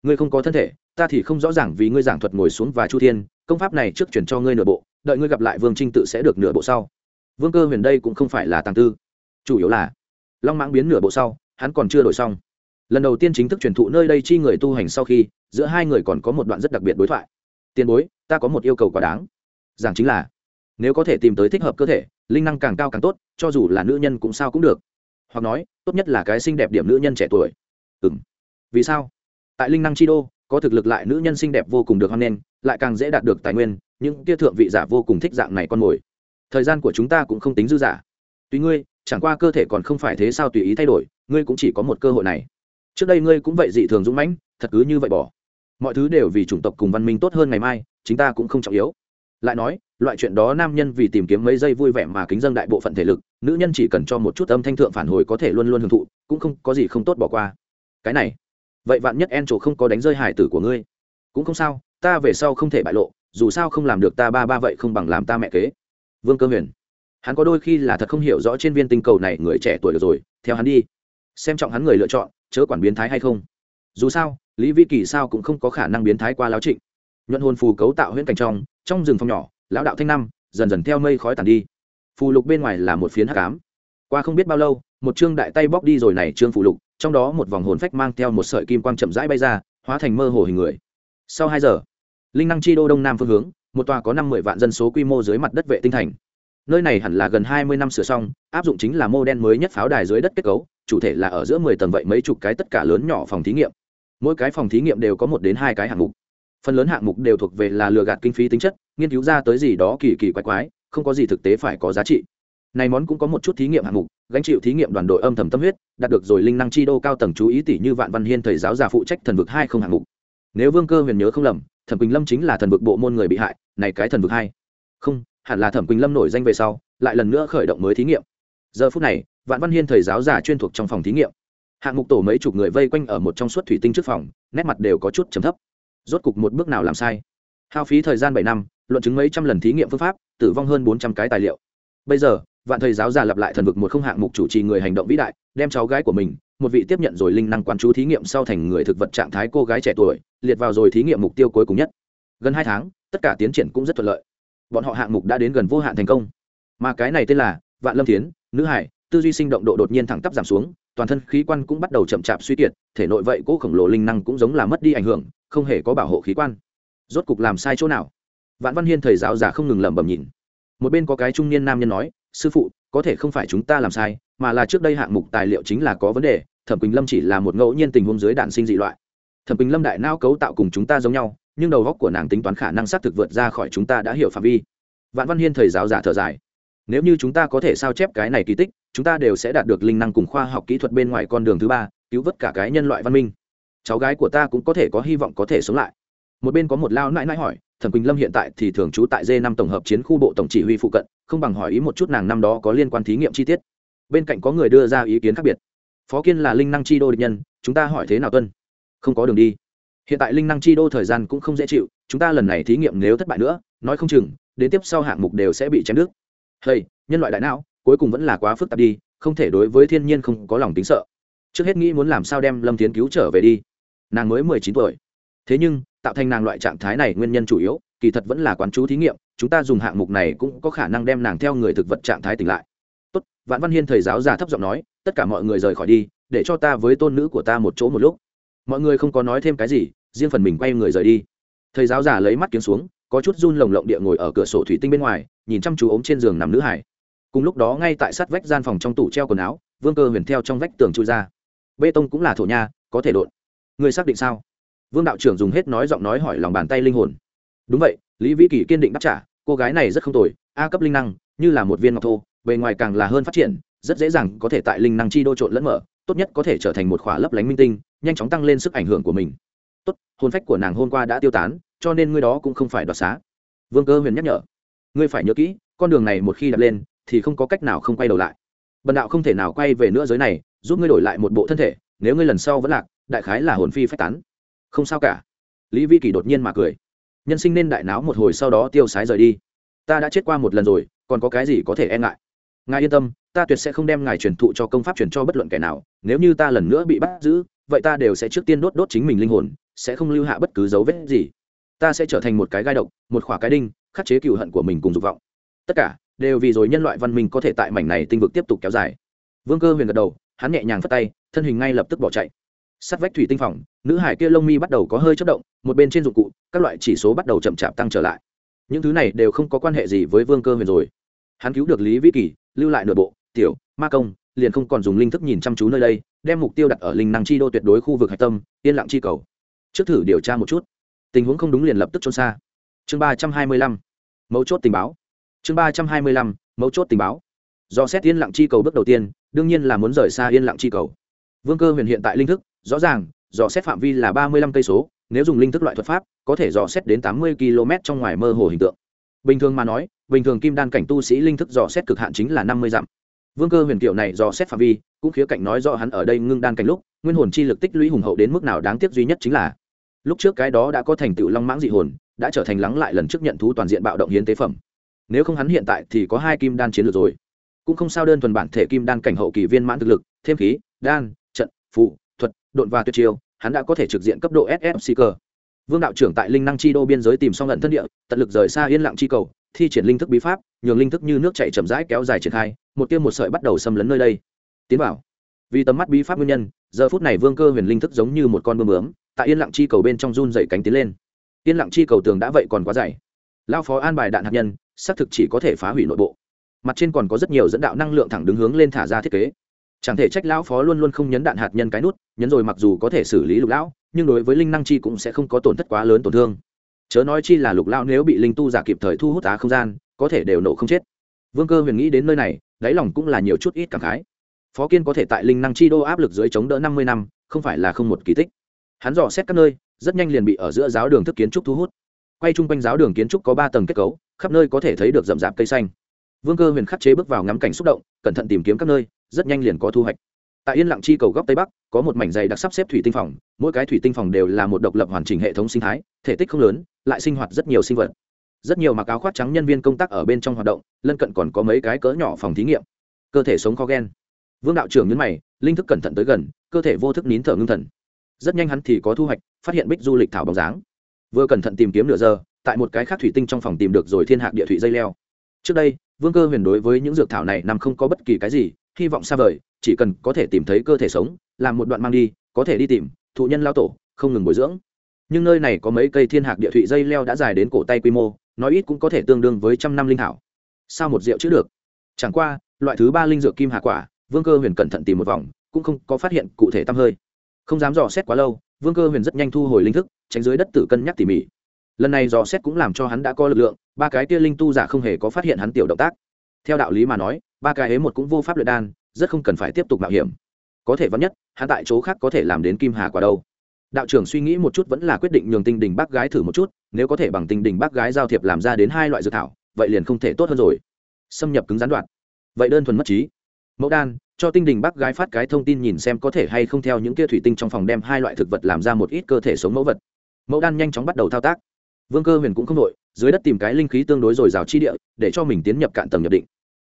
Ngươi không có thân thể, ta thì không rõ ràng vì ngươi giảng thuật ngồi xuống và chu thiên, công pháp này trước chuyển cho ngươi nửa bộ, đợi ngươi gặp lại vương trinh tự sẽ được nửa bộ sau. Vương cơ huyền đây cũng không phải là tàng tư. Chủ yếu là, long mãng biến nửa bộ sau, hắn còn chưa đổi xong lần đầu tiên chính thức truyền thụ nơi đây chi người tu hành sau khi, giữa hai người còn có một đoạn rất đặc biệt đối thoại. Tiền bối, ta có một yêu cầu quá đáng. Rằng chính là, nếu có thể tìm tới thích hợp cơ thể, linh năng càng cao càng tốt, cho dù là nữ nhân cũng sao cũng được. Hoặc nói, tốt nhất là cái xinh đẹp điểm nữ nhân trẻ tuổi. Ừ m vì sao? Tại linh năng chi đô, có thực lực lại nữ nhân xinh đẹp vô cùng được hoan nghênh, lại càng dễ đạt được tài nguyên, những kia thượng vị giả vô cùng thích dạng này con mồi. Thời gian của chúng ta cũng không tính dư giả tuy ngươi, chẳng qua cơ thể còn không phải thế sao tùy ý thay đổi, ngươi cũng chỉ có một cơ hội này trước đây ngươi cũng vậy dị thường dũng mãnh, thật cứ như vậy bỏ. Mọi thứ đều vì chủng tộc cùng văn minh tốt hơn ngày mai chúng ta cũng không trọng yếu. Lại nói, loại chuyện đó nam nhân vì tìm kiếm mấy giây vui vẻ mà kính dân đại bộ phận thể lực, nữ nhân chỉ cần cho một chút âm thanh thượng phản hồi có thể luôn luôn hưởng thụ, cũng không có gì không tốt bỏ qua. Cái này, vậy vạn nhất en trổ không có đánh rơi hải tử của ngươi? Cũng không sao, ta về sau không thể bại lộ, dù sao không làm được ta ba ba vậy không bằng làm ta mẹ kế. Vương cơ huyền, hắn có đôi khi là thật không hiểu rõ trên viên tinh cầu này người trẻ tuổi được rồi, theo hắn đi. Xem trọng hắn người lựa chọn chớ quản biến thái hay không. Dù sao, lý vi kỳ sao cũng không có khả năng biến thái qua Lão trịnh. Nhuận hồn phù cấu tạo huyễn cảnh trong trong rừng phong nhỏ, lão đạo thanh năm, dần dần theo mây khói tàn đi. Phù lục bên ngoài là một phiến hắc ám. Qua không biết bao lâu, một chương đại tay bóc đi rồi này trương phù lục, trong đó một vòng hồn phách mang theo một sợi kim quang chậm rãi bay ra, hóa thành mơ hồ hình người. Sau hai giờ, linh năng chi đô đông nam phương hướng, một tòa có năm mươi vạn dân số quy mô dưới mặt đất vệ tinh thành. Nơi này hẳn là gần hai mươi năm sửa xong, áp dụng chính là mô đen mới nhất pháo đài dưới đất kết cấu chủ thể là ở giữa mười tầng vậy mấy chục cái tất cả lớn nhỏ phòng thí nghiệm. Mỗi cái phòng thí nghiệm đều có một đến hai cái hạng mục. Phần lớn hạng mục đều thuộc về là lừa gạt kinh phí tính chất, nghiên cứu ra tới gì đó kỳ kỳ quái quái, không có gì thực tế phải có giá trị. Này món cũng có một chút thí nghiệm hạng mục, gánh chịu thí nghiệm đoàn đội âm thầm tâm huyết, đạt được rồi linh năng chi đô cao tầng chú ý tỷ như vạn văn hiên thầy giáo già phụ trách thần vực hai không hạng mục. Nếu vương cơ huyền nhớ không lầm, thẩm quỳnh lâm chính là thần vực bộ môn người bị hại, này cái thần vực hai. Không, hẳn là thẩm quỳnh lâm nổi danh về sau, lại lần nữa khởi động mới thí nghiệm giờ phút này, vạn văn hiên thầy giáo già chuyên thuộc trong phòng thí nghiệm. Hạng mục tổ mấy chục người vây quanh ở một trong suốt thủy tinh trước phòng, nét mặt đều có chút chấm thấp. Rốt cục một bước nào làm sai. Hao phí thời gian bảy năm, luận chứng mấy trăm lần thí nghiệm phương pháp, tử vong hơn bốn trăm cái tài liệu. Bây giờ, vạn thầy giáo già lặp lại thần vực một không hạng mục chủ trì người hành động vĩ đại, đem cháu gái của mình, một vị tiếp nhận rồi linh năng quán chú thí nghiệm sau thành người thực vật trạng thái cô gái trẻ tuổi, liệt vào rồi thí nghiệm mục tiêu cuối cùng nhất. Gần hai tháng, tất cả tiến triển cũng rất thuận lợi. Bọn họ hạng mục đã đến gần vô hạn thành công. Mà cái này tên là vạn lâm tiến nữ hải, tư duy sinh động độ đột nhiên thẳng tắp giảm xuống, toàn thân khí quan cũng bắt đầu chậm chạp suy kiệt, thể nội vậy cỗ khổng lồ linh năng cũng giống là mất đi ảnh hưởng, không hề có bảo hộ khí quan. Rốt cục làm sai chỗ nào? Vạn văn hiên thầy giáo già không ngừng lẩm bẩm nhìn. Một bên có cái trung niên nam nhân nói, sư phụ, có thể không phải chúng ta làm sai, mà là trước đây hạng mục tài liệu chính là có vấn đề, thẩm quỳnh lâm chỉ là một ngẫu nhiên tình huống dưới đạn sinh dị loại. Thẩm quỳnh lâm đại não cấu tạo cùng chúng ta giống nhau, nhưng đầu góc của nàng tính toán khả năng xác thực vượt ra khỏi chúng ta đã hiểu phạm vi. Vạn văn hiên thầy giáo giả thở dài nếu như chúng ta có thể sao chép cái này kỳ tích, chúng ta đều sẽ đạt được linh năng cùng khoa học kỹ thuật bên ngoài con đường thứ ba, cứu vớt cả cái nhân loại văn minh. Cháu gái của ta cũng có thể có hy vọng có thể sống lại. Một bên có một lao nãi nãi hỏi, thẩm quỳnh lâm hiện tại thì thường trú tại d năm tổng hợp chiến khu bộ tổng chỉ huy phụ cận, không bằng hỏi ý một chút nàng năm đó có liên quan thí nghiệm chi tiết. Bên cạnh có người đưa ra ý kiến khác biệt. Phó kiên là linh năng chi đô địch nhân, chúng ta hỏi thế nào tuân? Không có đường đi. Hiện tại linh năng chi đô thời gian cũng không dễ chịu, chúng ta lần này thí nghiệm nếu thất bại nữa, nói không chừng, đến tiếp sau hạng mục đều sẽ bị chém đứt hay nhân loại đại não, cuối cùng vẫn là quá phức tạp đi, không thể đối với thiên nhiên không có lòng tính sợ. Trước hết nghĩ muốn làm sao đem lâm tiến cứu trở về đi. Nàng mới mười chín tuổi. Thế nhưng, tạo thành nàng loại trạng thái này nguyên nhân chủ yếu, kỳ thật vẫn là quán chú thí nghiệm, chúng ta dùng hạng mục này cũng có khả năng đem nàng theo người thực vật trạng thái tỉnh lại. Tốt, vạn văn hiên thầy giáo già thấp giọng nói, tất cả mọi người rời khỏi đi, để cho ta với tôn nữ của ta một chỗ một lúc. Mọi người không có nói thêm cái gì, riêng phần mình quay người rời đi. Thầy giáo già lấy mắt kiếm xuống, có chút run lồng lộng địa ngồi ở cửa sổ thủy tinh bên ngoài nhìn chăm chú ống trên giường nằm nữ hải. Cùng lúc đó ngay tại sát vách gian phòng trong tủ treo quần áo, vương cơ huyền theo trong vách tường chui ra. Bê tông cũng là thổ nha, có thể đột người xác định sao? Vương đạo trưởng dùng hết nói giọng nói hỏi lòng bàn tay linh hồn. Đúng vậy, lý vĩ kỳ kiên định đáp trả, cô gái này rất không tồi, a cấp linh năng, như là một viên ngọc thô, bề ngoài càng là hơn phát triển, rất dễ dàng có thể tại linh năng chi đô trộn lẫn mở, tốt nhất có thể trở thành một khỏa lấp lánh minh tinh, nhanh chóng tăng lên sức ảnh hưởng của mình. Tốt hôn phách của nàng hôm qua đã tiêu tán, cho nên ngươi đó cũng không phải đoạt xá. Vương cơ huyền nhắc nhở ngươi phải nhớ kỹ, con đường này một khi đặt lên, thì không có cách nào không quay đầu lại. Bần đạo không thể nào quay về nữa giới này, giúp ngươi đổi lại một bộ thân thể, nếu ngươi lần sau vẫn lạc, đại khái là hồn phi phách tán. Không sao cả. Lý vi kỳ đột nhiên mà cười. Nhân sinh nên đại náo một hồi sau đó tiêu sái rời đi. Ta đã chết qua một lần rồi, còn có cái gì có thể e ngại? Ngài yên tâm, ta tuyệt sẽ không đem ngài truyền thụ cho công pháp truyền cho bất luận kẻ nào, nếu như ta lần nữa bị bắt giữ, vậy ta đều sẽ trước tiên đốt đốt chính mình linh hồn, sẽ không lưu hạ bất cứ dấu vết gì. Ta sẽ trở thành một cái gai độc, một khỏa cái đinh khắc chế cựu hận của mình cùng dục vọng. Tất cả đều vì rồi nhân loại văn minh có thể tại mảnh này tinh vực tiếp tục kéo dài. Vương cơ huyền gật đầu, hắn nhẹ nhàng phất tay, thân hình ngay lập tức bỏ chạy. Sắt vách thủy tinh phòng, nữ hải kia lông mi bắt đầu có hơi chất động, một bên trên dụng cụ, các loại chỉ số bắt đầu chậm chạp tăng trở lại. Những thứ này đều không có quan hệ gì với vương cơ huyền rồi. Hắn cứu được lý vĩ kỳ, lưu lại nội bộ, tiểu, ma công, liền không còn dùng linh thức nhìn chăm chú nơi đây, đem mục tiêu đặt ở linh năng chi đô tuyệt đối khu vực hạch tâm, yên lặng chi cầu. Trước thử điều tra một chút. Tình huống không đúng liền lập tức trốn xa chương ba trăm hai mươi lăm, mấu chốt tình báo. Chương ba trăm hai mươi lăm, mấu chốt tình báo. Do xét yên lặng chi cầu bước đầu tiên, đương nhiên là muốn rời xa yên lặng chi cầu. Vương cơ huyền hiện tại linh thức, rõ ràng, dò xét phạm vi là ba mươi lăm cây số, nếu dùng linh thức loại thuật pháp, có thể dò xét đến tám mươi km trong ngoài mơ hồ hình tượng. Bình thường mà nói, bình thường kim đan cảnh tu sĩ linh thức dò xét cực hạn chính là năm mươi dặm. Vương cơ huyền kiểu này dò xét phạm vi, cũng khía cạnh nói rõ hắn ở đây ngưng đan cảnh lúc, nguyên hồn chi lực tích lũy hùng hậu đến mức nào đáng tiếc duy nhất chính là, lúc trước cái đó đã có thành tựu long mãng dị hồn đã trở thành lắng lại lần trước nhận thú toàn diện bạo động hiến tế phẩm. Nếu không hắn hiện tại thì có hai kim đan chiến lược rồi. Cũng không sao đơn thuần bản thể kim đan cảnh hậu kỳ viên mãn thực lực, thêm khí, đan, trận phụ thuật đột và tuyệt chiêu, hắn đã có thể trực diện cấp độ ss cơ. Vương đạo trưởng tại linh năng chi đô biên giới tìm xong lận thân địa, tận lực rời xa yên lặng chi cầu, thi triển linh thức bí pháp, nhường linh thức như nước chảy chậm rãi kéo dài triển khai, một tiêu một sợi bắt đầu xâm lấn nơi đây. Tiến vào. Vì tầm mắt bí pháp nguyên nhân, giờ phút này vương cơ huyền linh thức giống như một con bươm bướm, tại yên lặng chi cầu bên trong run dậy cánh tiến lên yên lặng chi cầu tường đã vậy còn quá dày. Lao phó an bài đạn hạt nhân, xác thực chỉ có thể phá hủy nội bộ. Mặt trên còn có rất nhiều dẫn đạo năng lượng thẳng đứng hướng lên thả ra thiết kế. Chẳng thể trách lão phó luôn luôn không nhấn đạn hạt nhân cái nút, nhấn rồi mặc dù có thể xử lý lục lão, nhưng đối với linh năng chi cũng sẽ không có tổn thất quá lớn tổn thương. Chớ nói chi là lục lão nếu bị linh tu giả kịp thời thu hút á không gian, có thể đều nổ không chết. Vương cơ huyền nghĩ đến nơi này, đáy lòng cũng là nhiều chút ít cảm khái. Phó kiên có thể tại linh năng chi đô áp lực dưới chống đỡ năm mươi năm, không phải là không một kỳ tích hắn dò xét các nơi, rất nhanh liền bị ở giữa giáo đường thức kiến trúc thu hút. Quay chung quanh giáo đường kiến trúc có ba tầng kết cấu, khắp nơi có thể thấy được rậm rạp cây xanh. Vương cơ huyền khắc chế bước vào ngắm cảnh xúc động, cẩn thận tìm kiếm các nơi, rất nhanh liền có thu hoạch. Tại yên lặng chi cầu góc tây bắc, có một mảnh dày đặc sắp xếp thủy tinh phòng, mỗi cái thủy tinh phòng đều là một độc lập hoàn chỉnh hệ thống sinh thái, thể tích không lớn, lại sinh hoạt rất nhiều sinh vật. Rất nhiều mặc áo khoác trắng nhân viên công tác ở bên trong hoạt động, lân cận còn có mấy cái cỡ nhỏ phòng thí nghiệm. Cơ thể sống khó ghen. Vương đạo trưởng nhấn mày, linh thức cẩn thận tới gần, cơ thể vô thức nín thở ngưng thần rất nhanh hắn thì có thu hoạch, phát hiện bích du lịch thảo bóng dáng. Vừa cẩn thận tìm kiếm nửa giờ, tại một cái khác thủy tinh trong phòng tìm được rồi thiên hạc địa thủy dây leo. Trước đây, vương cơ huyền đối với những dược thảo này nằm không có bất kỳ cái gì, hy vọng xa vời, chỉ cần có thể tìm thấy cơ thể sống, làm một đoạn mang đi, có thể đi tìm, thụ nhân lao tổ, không ngừng bồi dưỡng. Nhưng nơi này có mấy cây thiên hạc địa thụy dây leo đã dài đến cổ tay quy mô, nói ít cũng có thể tương đương với trăm năm linh thảo. Sao một rượu chữ được? Chẳng qua, loại thứ ba linh dược kim hạ quả, vương cơ huyền cẩn thận tìm một vòng, cũng không có phát hiện cụ thể tăm hơi không dám dò xét quá lâu, vương cơ huyền rất nhanh thu hồi linh thức, tránh dưới đất tử cân nhắc tỉ mỉ. Lần này dò xét cũng làm cho hắn đã có lực lượng, ba cái tia linh tu giả không hề có phát hiện hắn tiểu động tác. Theo đạo lý mà nói, ba cái ấy một cũng vô pháp luyện đan, rất không cần phải tiếp tục mạo hiểm. Có thể vẫn nhất, hắn tại chỗ khác có thể làm đến kim hà quả đâu. Đạo trưởng suy nghĩ một chút vẫn là quyết định nhường tinh đình bác gái thử một chút, nếu có thể bằng tinh đình bác gái giao thiệp làm ra đến hai loại dược thảo, vậy liền không thể tốt hơn rồi. Xâm nhập cứng gián đoạn. Vậy đơn thuần mất trí. Mẫu đan cho tinh đình bác gái phát cái thông tin nhìn xem có thể hay không theo những kia thủy tinh trong phòng đem hai loại thực vật làm ra một ít cơ thể sống mẫu vật. Mẫu đan nhanh chóng bắt đầu thao tác. Vương cơ huyền cũng không đội dưới đất tìm cái linh khí tương đối dồi dào chi địa, để cho mình tiến nhập cạn tầng nhập định.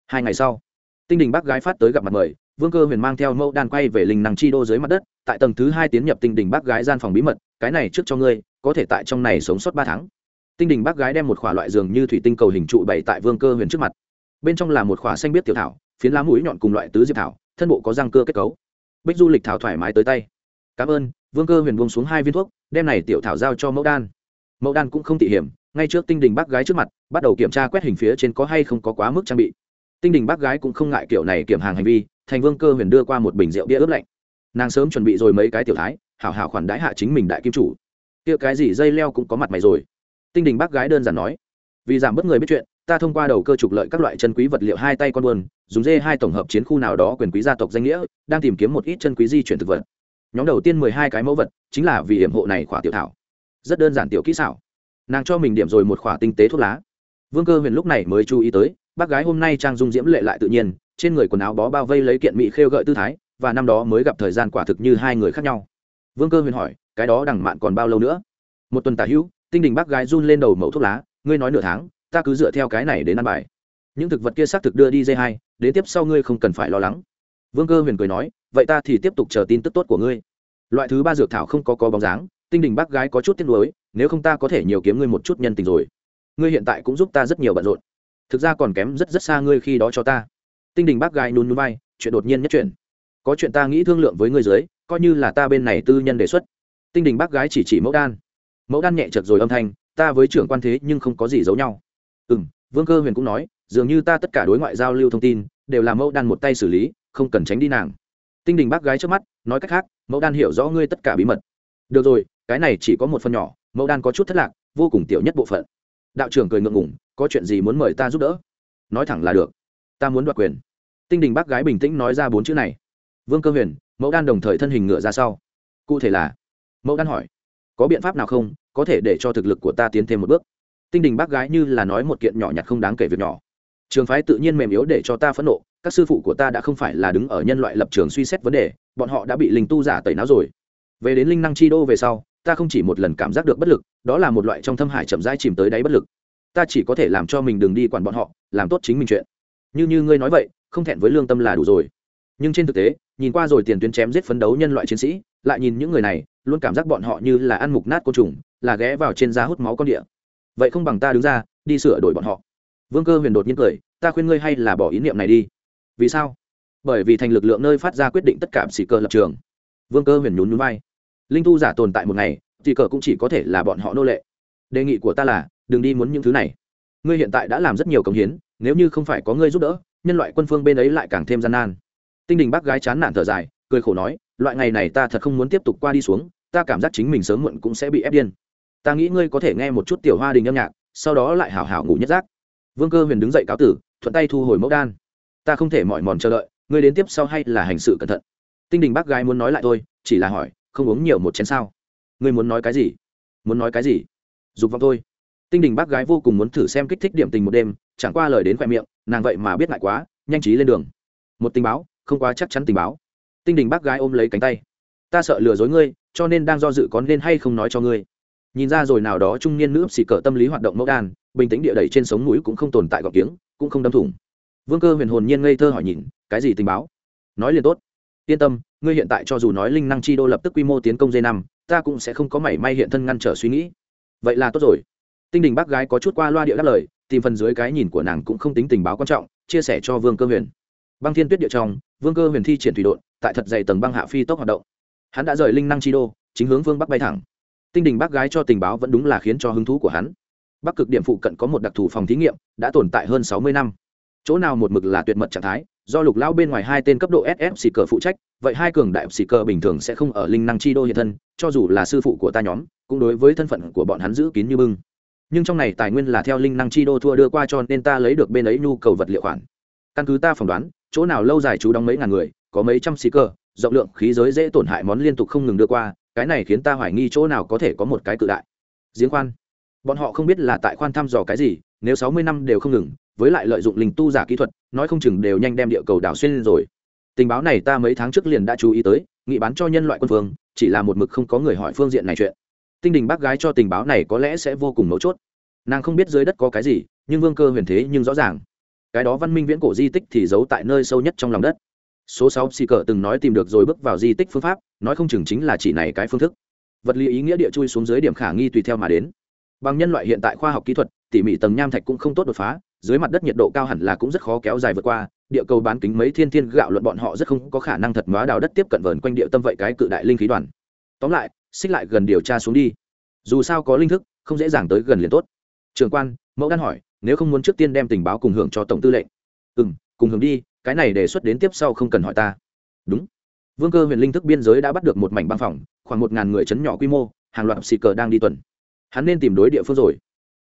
Hai ngày sau, tinh đình bác gái phát tới gặp mặt mời, vương cơ huyền mang theo mẫu đan quay về linh năng chi đô dưới mặt đất, tại tầng thứ hai tiến nhập tinh đình bác gái gian phòng bí mật, cái này trước cho ngươi, có thể tại trong này sống sót ba tháng. Tinh đình bác gái đem một khỏa loại giường như thủy tinh cầu hình trụ bày tại vương cơ huyền trước mặt. Bên trong là một khỏa xanh biết tiểu thảo, phiến lá mũi nhọn cùng loại tứ diệp thảo thân bộ có răng cơ kết cấu. Bích du lịch thảo thoải mái tới tay. Cảm ơn, vương cơ huyền buông xuống hai viên thuốc, đem này tiểu thảo giao cho mẫu đan. Mẫu đan cũng không tỉ hiểm, ngay trước tinh đình bác gái trước mặt, bắt đầu kiểm tra quét hình phía trên có hay không có quá mức trang bị. Tinh đình bác gái cũng không ngại kiểu này kiểm hàng hành vi, thành vương cơ huyền đưa qua một bình rượu bia ướp lạnh. Nàng sớm chuẩn bị rồi mấy cái tiểu thái, hảo hảo khoản đãi hạ chính mình đại kim chủ. Kia cái gì dây leo cũng có mặt mày rồi. Tinh đình bác gái đơn giản nói, vì giảm bớt người biết chuyện ta thông qua đầu cơ trục lợi các loại chân quý vật liệu hai tay con buôn, dùng dê hai tổng hợp chiến khu nào đó quyền quý gia tộc danh nghĩa, đang tìm kiếm một ít chân quý di chuyển thực vật. Nhóm đầu tiên mười hai cái mẫu vật, chính là vì hiểm hộ này khỏa tiểu thảo. Rất đơn giản tiểu kỹ xảo. Nàng cho mình điểm rồi một khỏa tinh tế thuốc lá. Vương cơ huyền lúc này mới chú ý tới, bác gái hôm nay trang dung diễm lệ lại tự nhiên, trên người quần áo bó bao vây lấy kiện mỹ khêu gợi tư thái, và năm đó mới gặp thời gian quả thực như hai người khác nhau. Vương cơ huyền hỏi, cái đó đằng mạn còn bao lâu nữa? Một tuần tả hữu, tinh đình bác gái run lên đầu mẫu thuốc lá, ngươi nói nửa tháng ta cứ dựa theo cái này đến ăn bài. Những thực vật kia xác thực đưa đi dây hai đến tiếp sau ngươi không cần phải lo lắng. Vương cơ huyền cười nói vậy ta thì tiếp tục chờ tin tức tốt của ngươi. Loại thứ ba dược thảo không có có bóng dáng tinh đình bác gái có chút tiếc nuối nếu không ta có thể nhiều kiếm ngươi một chút nhân tình rồi. Ngươi hiện tại cũng giúp ta rất nhiều bận rộn. Thực ra còn kém rất rất xa ngươi khi đó cho ta. Tinh đình bác gái nún núi bay chuyện đột nhiên nhất chuyện, có chuyện ta nghĩ thương lượng với ngươi dưới coi như là ta bên này tư nhân đề xuất. Tinh đình bác gái chỉ chỉ mẫu đan. Mẫu đan nhẹ chật rồi âm thanh ta với trưởng quan thế nhưng không có gì giấu nhau ừ m vương cơ huyền cũng nói, dường như ta tất cả đối ngoại giao lưu thông tin, đều là mẫu đan một tay xử lý, không cần tránh đi nàng. Tinh đình bác gái trước mắt, nói cách khác, mẫu đan hiểu rõ ngươi tất cả bí mật. Được rồi, cái này chỉ có một phần nhỏ, mẫu đan có chút thất lạc, vô cùng tiểu nhất bộ phận. Đạo trưởng cười ngượng ngủng có chuyện gì muốn mời ta giúp đỡ? Nói thẳng là được. Ta muốn đoạt quyền. Tinh đình bác gái bình tĩnh nói ra bốn chữ này. Vương cơ huyền, mẫu đan đồng thời thân hình ngựa ra sau. Cụ thể là? Mẫu đan hỏi. Có biện pháp nào không? Có thể để cho thực lực của ta tiến thêm một bước tinh đình bác gái như là nói một kiện nhỏ nhặt không đáng kể việc nhỏ. Trường phái tự nhiên mềm yếu để cho ta phẫn nộ, các sư phụ của ta đã không phải là đứng ở nhân loại lập trường suy xét vấn đề, bọn họ đã bị linh tu giả tẩy não rồi. Về đến linh năng chi đô về sau, ta không chỉ một lần cảm giác được bất lực, đó là một loại trong thâm hải chậm rãi chìm tới đáy bất lực. Ta chỉ có thể làm cho mình đừng đi quản bọn họ, làm tốt chính mình chuyện. Như như ngươi nói vậy, không thẹn với lương tâm là đủ rồi. Nhưng trên thực tế, nhìn qua rồi tiền tuyến chém giết phấn đấu nhân loại chiến sĩ, lại nhìn những người này, luôn cảm giác bọn họ như là ăn mục nát côn trùng, là ghé vào trên da hút máu con địa vậy không bằng ta đứng ra, đi sửa đổi bọn họ. Vương cơ huyền đột nhiên cười, ta khuyên ngươi hay là bỏ ý niệm này đi. Vì sao? Bởi vì thành lực lượng nơi phát ra quyết định tất cả xì cơ lập trường. Vương cơ huyền nhún nhún vai. Linh tu giả tồn tại một ngày, thì cờ cũng chỉ có thể là bọn họ nô lệ. Đề nghị của ta là, đừng đi muốn những thứ này. Ngươi hiện tại đã làm rất nhiều công hiến, nếu như không phải có ngươi giúp đỡ, nhân loại quân phương bên ấy lại càng thêm gian nan. Tinh đình bác gái chán nản thở dài, cười khổ nói, loại ngày này ta thật không muốn tiếp tục qua đi xuống, ta cảm giác chính mình sớm muộn cũng sẽ bị ép điên ta nghĩ ngươi có thể nghe một chút tiểu hoa đình âm nhạc, sau đó lại hảo hảo ngủ nhất giác. Vương cơ huyền đứng dậy cáo tử, thuận tay thu hồi mẫu đan. Ta không thể mỏi mòn chờ đợi, ngươi đến tiếp sau hay là hành sự cẩn thận? Tinh đình bác gái muốn nói lại thôi, chỉ là hỏi, không uống nhiều một chén sao? Ngươi muốn nói cái gì? Muốn nói cái gì? Dục vọng thôi. Tinh đình bác gái vô cùng muốn thử xem kích thích điểm tình một đêm, chẳng qua lời đến khoe miệng, nàng vậy mà biết ngại quá, nhanh trí lên đường. Một tình báo, không quá chắc chắn tình báo. Tinh đình bác gái ôm lấy cánh tay. Ta sợ lừa dối ngươi, cho nên đang do dự có nên hay không nói cho ngươi nhìn ra rồi nào đó trung niên nữ xì cờ tâm lý hoạt động mẫu đan, bình tĩnh địa đẩy trên sống núi cũng không tồn tại gọc tiếng cũng không đâm thủng. Vương cơ huyền hồn nhiên ngây thơ hỏi nhìn, cái gì tình báo? Nói liền tốt. Yên tâm, ngươi hiện tại cho dù nói linh năng chi đô lập tức quy mô tiến công dây năm, ta cũng sẽ không có mảy may hiện thân ngăn trở suy nghĩ. Vậy là tốt rồi. Tinh đình bác gái có chút qua loa địa đáp lời, tìm phần dưới cái nhìn của nàng cũng không tính tình báo quan trọng, chia sẻ cho vương cơ huyền. Băng thiên tuyết địa trong, vương cơ huyền thi triển thủy đội tại thật dày tầng băng hạ phi tốc hoạt động. Hắn đã rời linh năng chi đô, chính hướng vương bắc bay thẳng tinh đình bác gái cho tình báo vẫn đúng là khiến cho hứng thú của hắn. Bắc cực điểm phụ cận có một đặc thù phòng thí nghiệm, đã tồn tại hơn sáu mươi năm. Chỗ nào một mực là tuyệt mật trạng thái, do lục lao bên ngoài hai tên cấp độ ss xì cờ phụ trách, vậy hai cường đại xì cờ bình thường sẽ không ở linh năng chi đô hiện thân, cho dù là sư phụ của ta nhóm, cũng đối với thân phận của bọn hắn giữ kín như bưng. Nhưng trong này tài nguyên là theo linh năng chi đô thua đưa qua cho nên ta lấy được bên ấy nhu cầu vật liệu khoản. Căn cứ ta phỏng đoán, chỗ nào lâu dài chú đóng mấy ngàn người, có mấy trăm xì cờ, rộng lượng khí giới dễ tổn hại món liên tục không ngừng đưa qua cái này khiến ta hoài nghi chỗ nào có thể có một cái cự đại. Giếng khoan. Bọn họ không biết là tại khoan thăm dò cái gì, nếu sáu mươi năm đều không ngừng, với lại lợi dụng linh tu giả kỹ thuật, nói không chừng đều nhanh đem địa cầu đảo xuyên lên rồi. Tình báo này ta mấy tháng trước liền đã chú ý tới, nghị bán cho nhân loại quân phương chỉ là một mực không có người hỏi phương diện này chuyện. Tinh đình bác gái cho tình báo này có lẽ sẽ vô cùng mấu chốt. Nàng không biết dưới đất có cái gì, nhưng vương cơ huyền thế nhưng rõ ràng. Cái đó văn minh viễn cổ di tích thì giấu tại nơi sâu nhất trong lòng đất số sáu xì cờ từng nói tìm được rồi bước vào di tích phương pháp, nói không chừng chính là chỉ này cái phương thức. Vật lý ý nghĩa địa chui xuống dưới điểm khả nghi tùy theo mà đến. Bằng nhân loại hiện tại khoa học kỹ thuật, tỉ mỉ tầng nham thạch cũng không tốt đột phá, dưới mặt đất nhiệt độ cao hẳn là cũng rất khó kéo dài vượt qua, địa cầu bán kính mấy thiên thiên gạo luận bọn họ rất không có khả năng thật hóa đào đất tiếp cận vờn quanh địa tâm vậy cái cự đại linh khí đoàn. Tóm lại, xích lại gần điều tra xuống đi. Dù sao có linh thức, không dễ dàng tới gần liền tốt. Trường quan, mẫu đan hỏi, nếu không muốn trước tiên đem tình báo cùng hưởng cho tổng tư lệnh. Ừ m cùng hướng đi, cái này đề xuất đến tiếp sau không cần hỏi ta. Đúng. Vương cơ huyền linh thức biên giới đã bắt được một mảnh băng phòng, khoảng một ngàn người chấn nhỏ quy mô, hàng loạt xì cờ đang đi tuần. Hắn nên tìm đối địa phương rồi.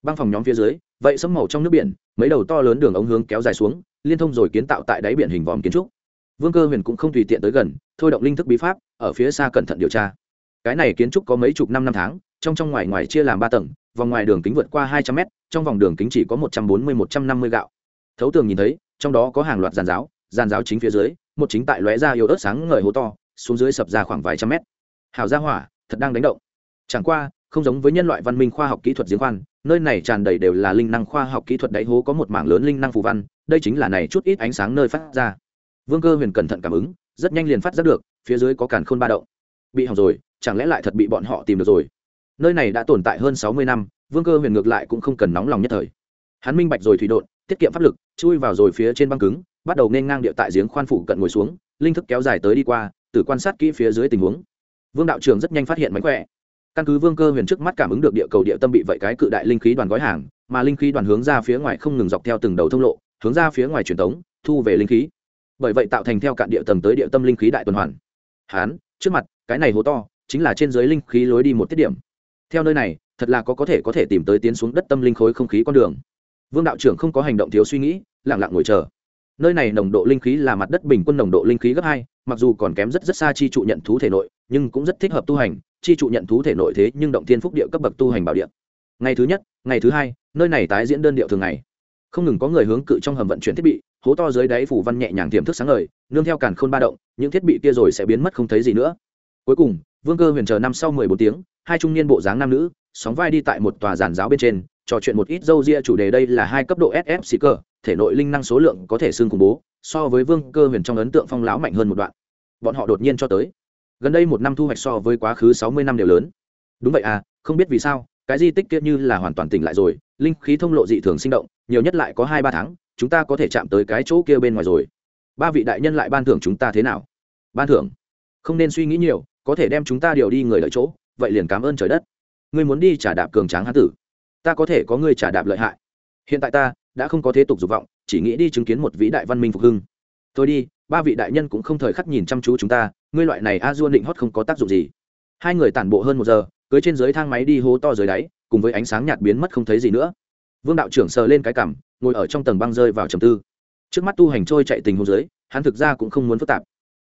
Băng phòng nhóm phía dưới, vậy sấm màu trong nước biển, mấy đầu to lớn đường ống hướng kéo dài xuống, liên thông rồi kiến tạo tại đáy biển hình vòm kiến trúc. Vương cơ huyền cũng không tùy tiện tới gần, thôi động linh thức bí pháp, ở phía xa cẩn thận điều tra. Cái này kiến trúc có mấy chục năm năm tháng, trong trong ngoài ngoài chia làm ba tầng, vòng ngoài đường kính vượt qua hai trăm mét, trong vòng đường kính chỉ có một trăm bốn mươi, một trăm năm mươi gạo. Thấu tường nhìn thấy trong đó có hàng loạt giàn giáo giàn giáo chính phía dưới, một chính tại lóe ra yếu ớt sáng ngời hố to, xuống dưới sập ra khoảng vài trăm mét. Hào ra hỏa, thật đang đánh động. Chẳng qua, không giống với nhân loại văn minh khoa học kỹ thuật giếng khoan, nơi này tràn đầy đều là linh năng khoa học kỹ thuật đáy hố có một mảng lớn linh năng phù văn, đây chính là này chút ít ánh sáng nơi phát ra. Vương cơ huyền cẩn thận cảm ứng, rất nhanh liền phát giác được, phía dưới có càn khôn ba động. Bị hỏng rồi, chẳng lẽ lại thật bị bọn họ tìm được rồi? Nơi này đã tồn tại hơn sáu mươi năm, vương cơ huyền ngược lại cũng không cần nóng lòng nhất thời. Hắn minh bạch rồi thủy đột tiết kiệm pháp lực, chui vào rồi phía trên băng cứng, bắt đầu nên ngang địa tại giếng khoan phủ cận ngồi xuống, linh thức kéo dài tới đi qua, từ quan sát kỹ phía dưới tình huống. Vương đạo trường rất nhanh phát hiện mánh khỏe. Căn cứ vương cơ huyền trước mắt cảm ứng được địa cầu địa tâm bị vậy cái cự đại linh khí đoàn gói hàng, mà linh khí đoàn hướng ra phía ngoài không ngừng dọc theo từng đầu thông lộ, hướng ra phía ngoài truyền thống thu về linh khí. Bởi vậy tạo thành theo cạn địa tầng tới địa tâm linh khí đại tuần hoàn. Hán, trước mặt, cái này hố to, chính là trên dưới linh khí lối đi một tiết điểm. Theo nơi này, thật là có có thể có thể tìm tới tiến xuống đất tâm linh khối không khí con đường vương đạo trưởng không có hành động thiếu suy nghĩ lẳng lặng ngồi chờ. Nơi này nồng độ linh khí là mặt đất bình quân nồng độ linh khí gấp hai, mặc dù còn kém rất rất xa chi trụ nhận thú thể nội, nhưng cũng rất thích hợp tu hành, chi trụ nhận thú thể nội thế nhưng động thiên phúc địa cấp bậc tu hành bảo địa. Ngày thứ nhất, ngày thứ hai, nơi này tái diễn đơn điệu thường ngày. Không ngừng có người hướng cự trong hầm vận chuyển thiết bị, hố to dưới đáy phủ văn nhẹ nhàng tiềm thức sáng ngời, nương theo càn khôn ba động, những thiết bị kia rồi sẽ biến mất không thấy gì nữa. Cuối cùng, vương cơ huyền chờ năm sau mười bốn tiếng, hai trung niên bộ dáng nam nữ, sóng vai đi tại một tòa giàn giáo bên trên trò chuyện một ít dâu ria chủ đề, đây là hai cấp độ sf xì cơ thể nội linh năng số lượng có thể xương cùng bố, so với vương cơ huyền trong ấn tượng phong láo mạnh hơn một đoạn. Bọn họ đột nhiên cho tới. Gần đây một năm thu hoạch so với quá khứ sáu mươi năm đều lớn. Đúng vậy à không biết vì sao, cái di tích kia như là hoàn toàn tỉnh lại rồi, linh khí thông lộ dị thường sinh động, nhiều nhất lại có hai ba tháng, chúng ta có thể chạm tới cái chỗ kia bên ngoài rồi. Ba vị đại nhân lại ban thưởng chúng ta thế nào? Ban thưởng? Không nên suy nghĩ nhiều, có thể đem chúng ta điều đi người lợi chỗ, vậy liền cảm ơn trời đất. Ngươi muốn đi trả đạp cường tráng hán tử ta có thể có ngươi trả đạp lợi hại. Hiện tại ta đã không có thế tục dục vọng, chỉ nghĩ đi chứng kiến một vĩ đại văn minh phục hưng. Thôi đi, ba vị đại nhân cũng không thời khắc nhìn chăm chú chúng ta, ngươi loại này a dua định hót không có tác dụng gì. Hai người tản bộ hơn một giờ, cưới trên dưới thang máy đi hố to dưới đáy, cùng với ánh sáng nhạt biến mất không thấy gì nữa. Vương đạo trưởng sờ lên cái cằm, ngồi ở trong tầng băng rơi vào trầm tư. Trước mắt tu hành trôi chạy tình hôn dưới, hắn thực ra cũng không muốn phức tạp.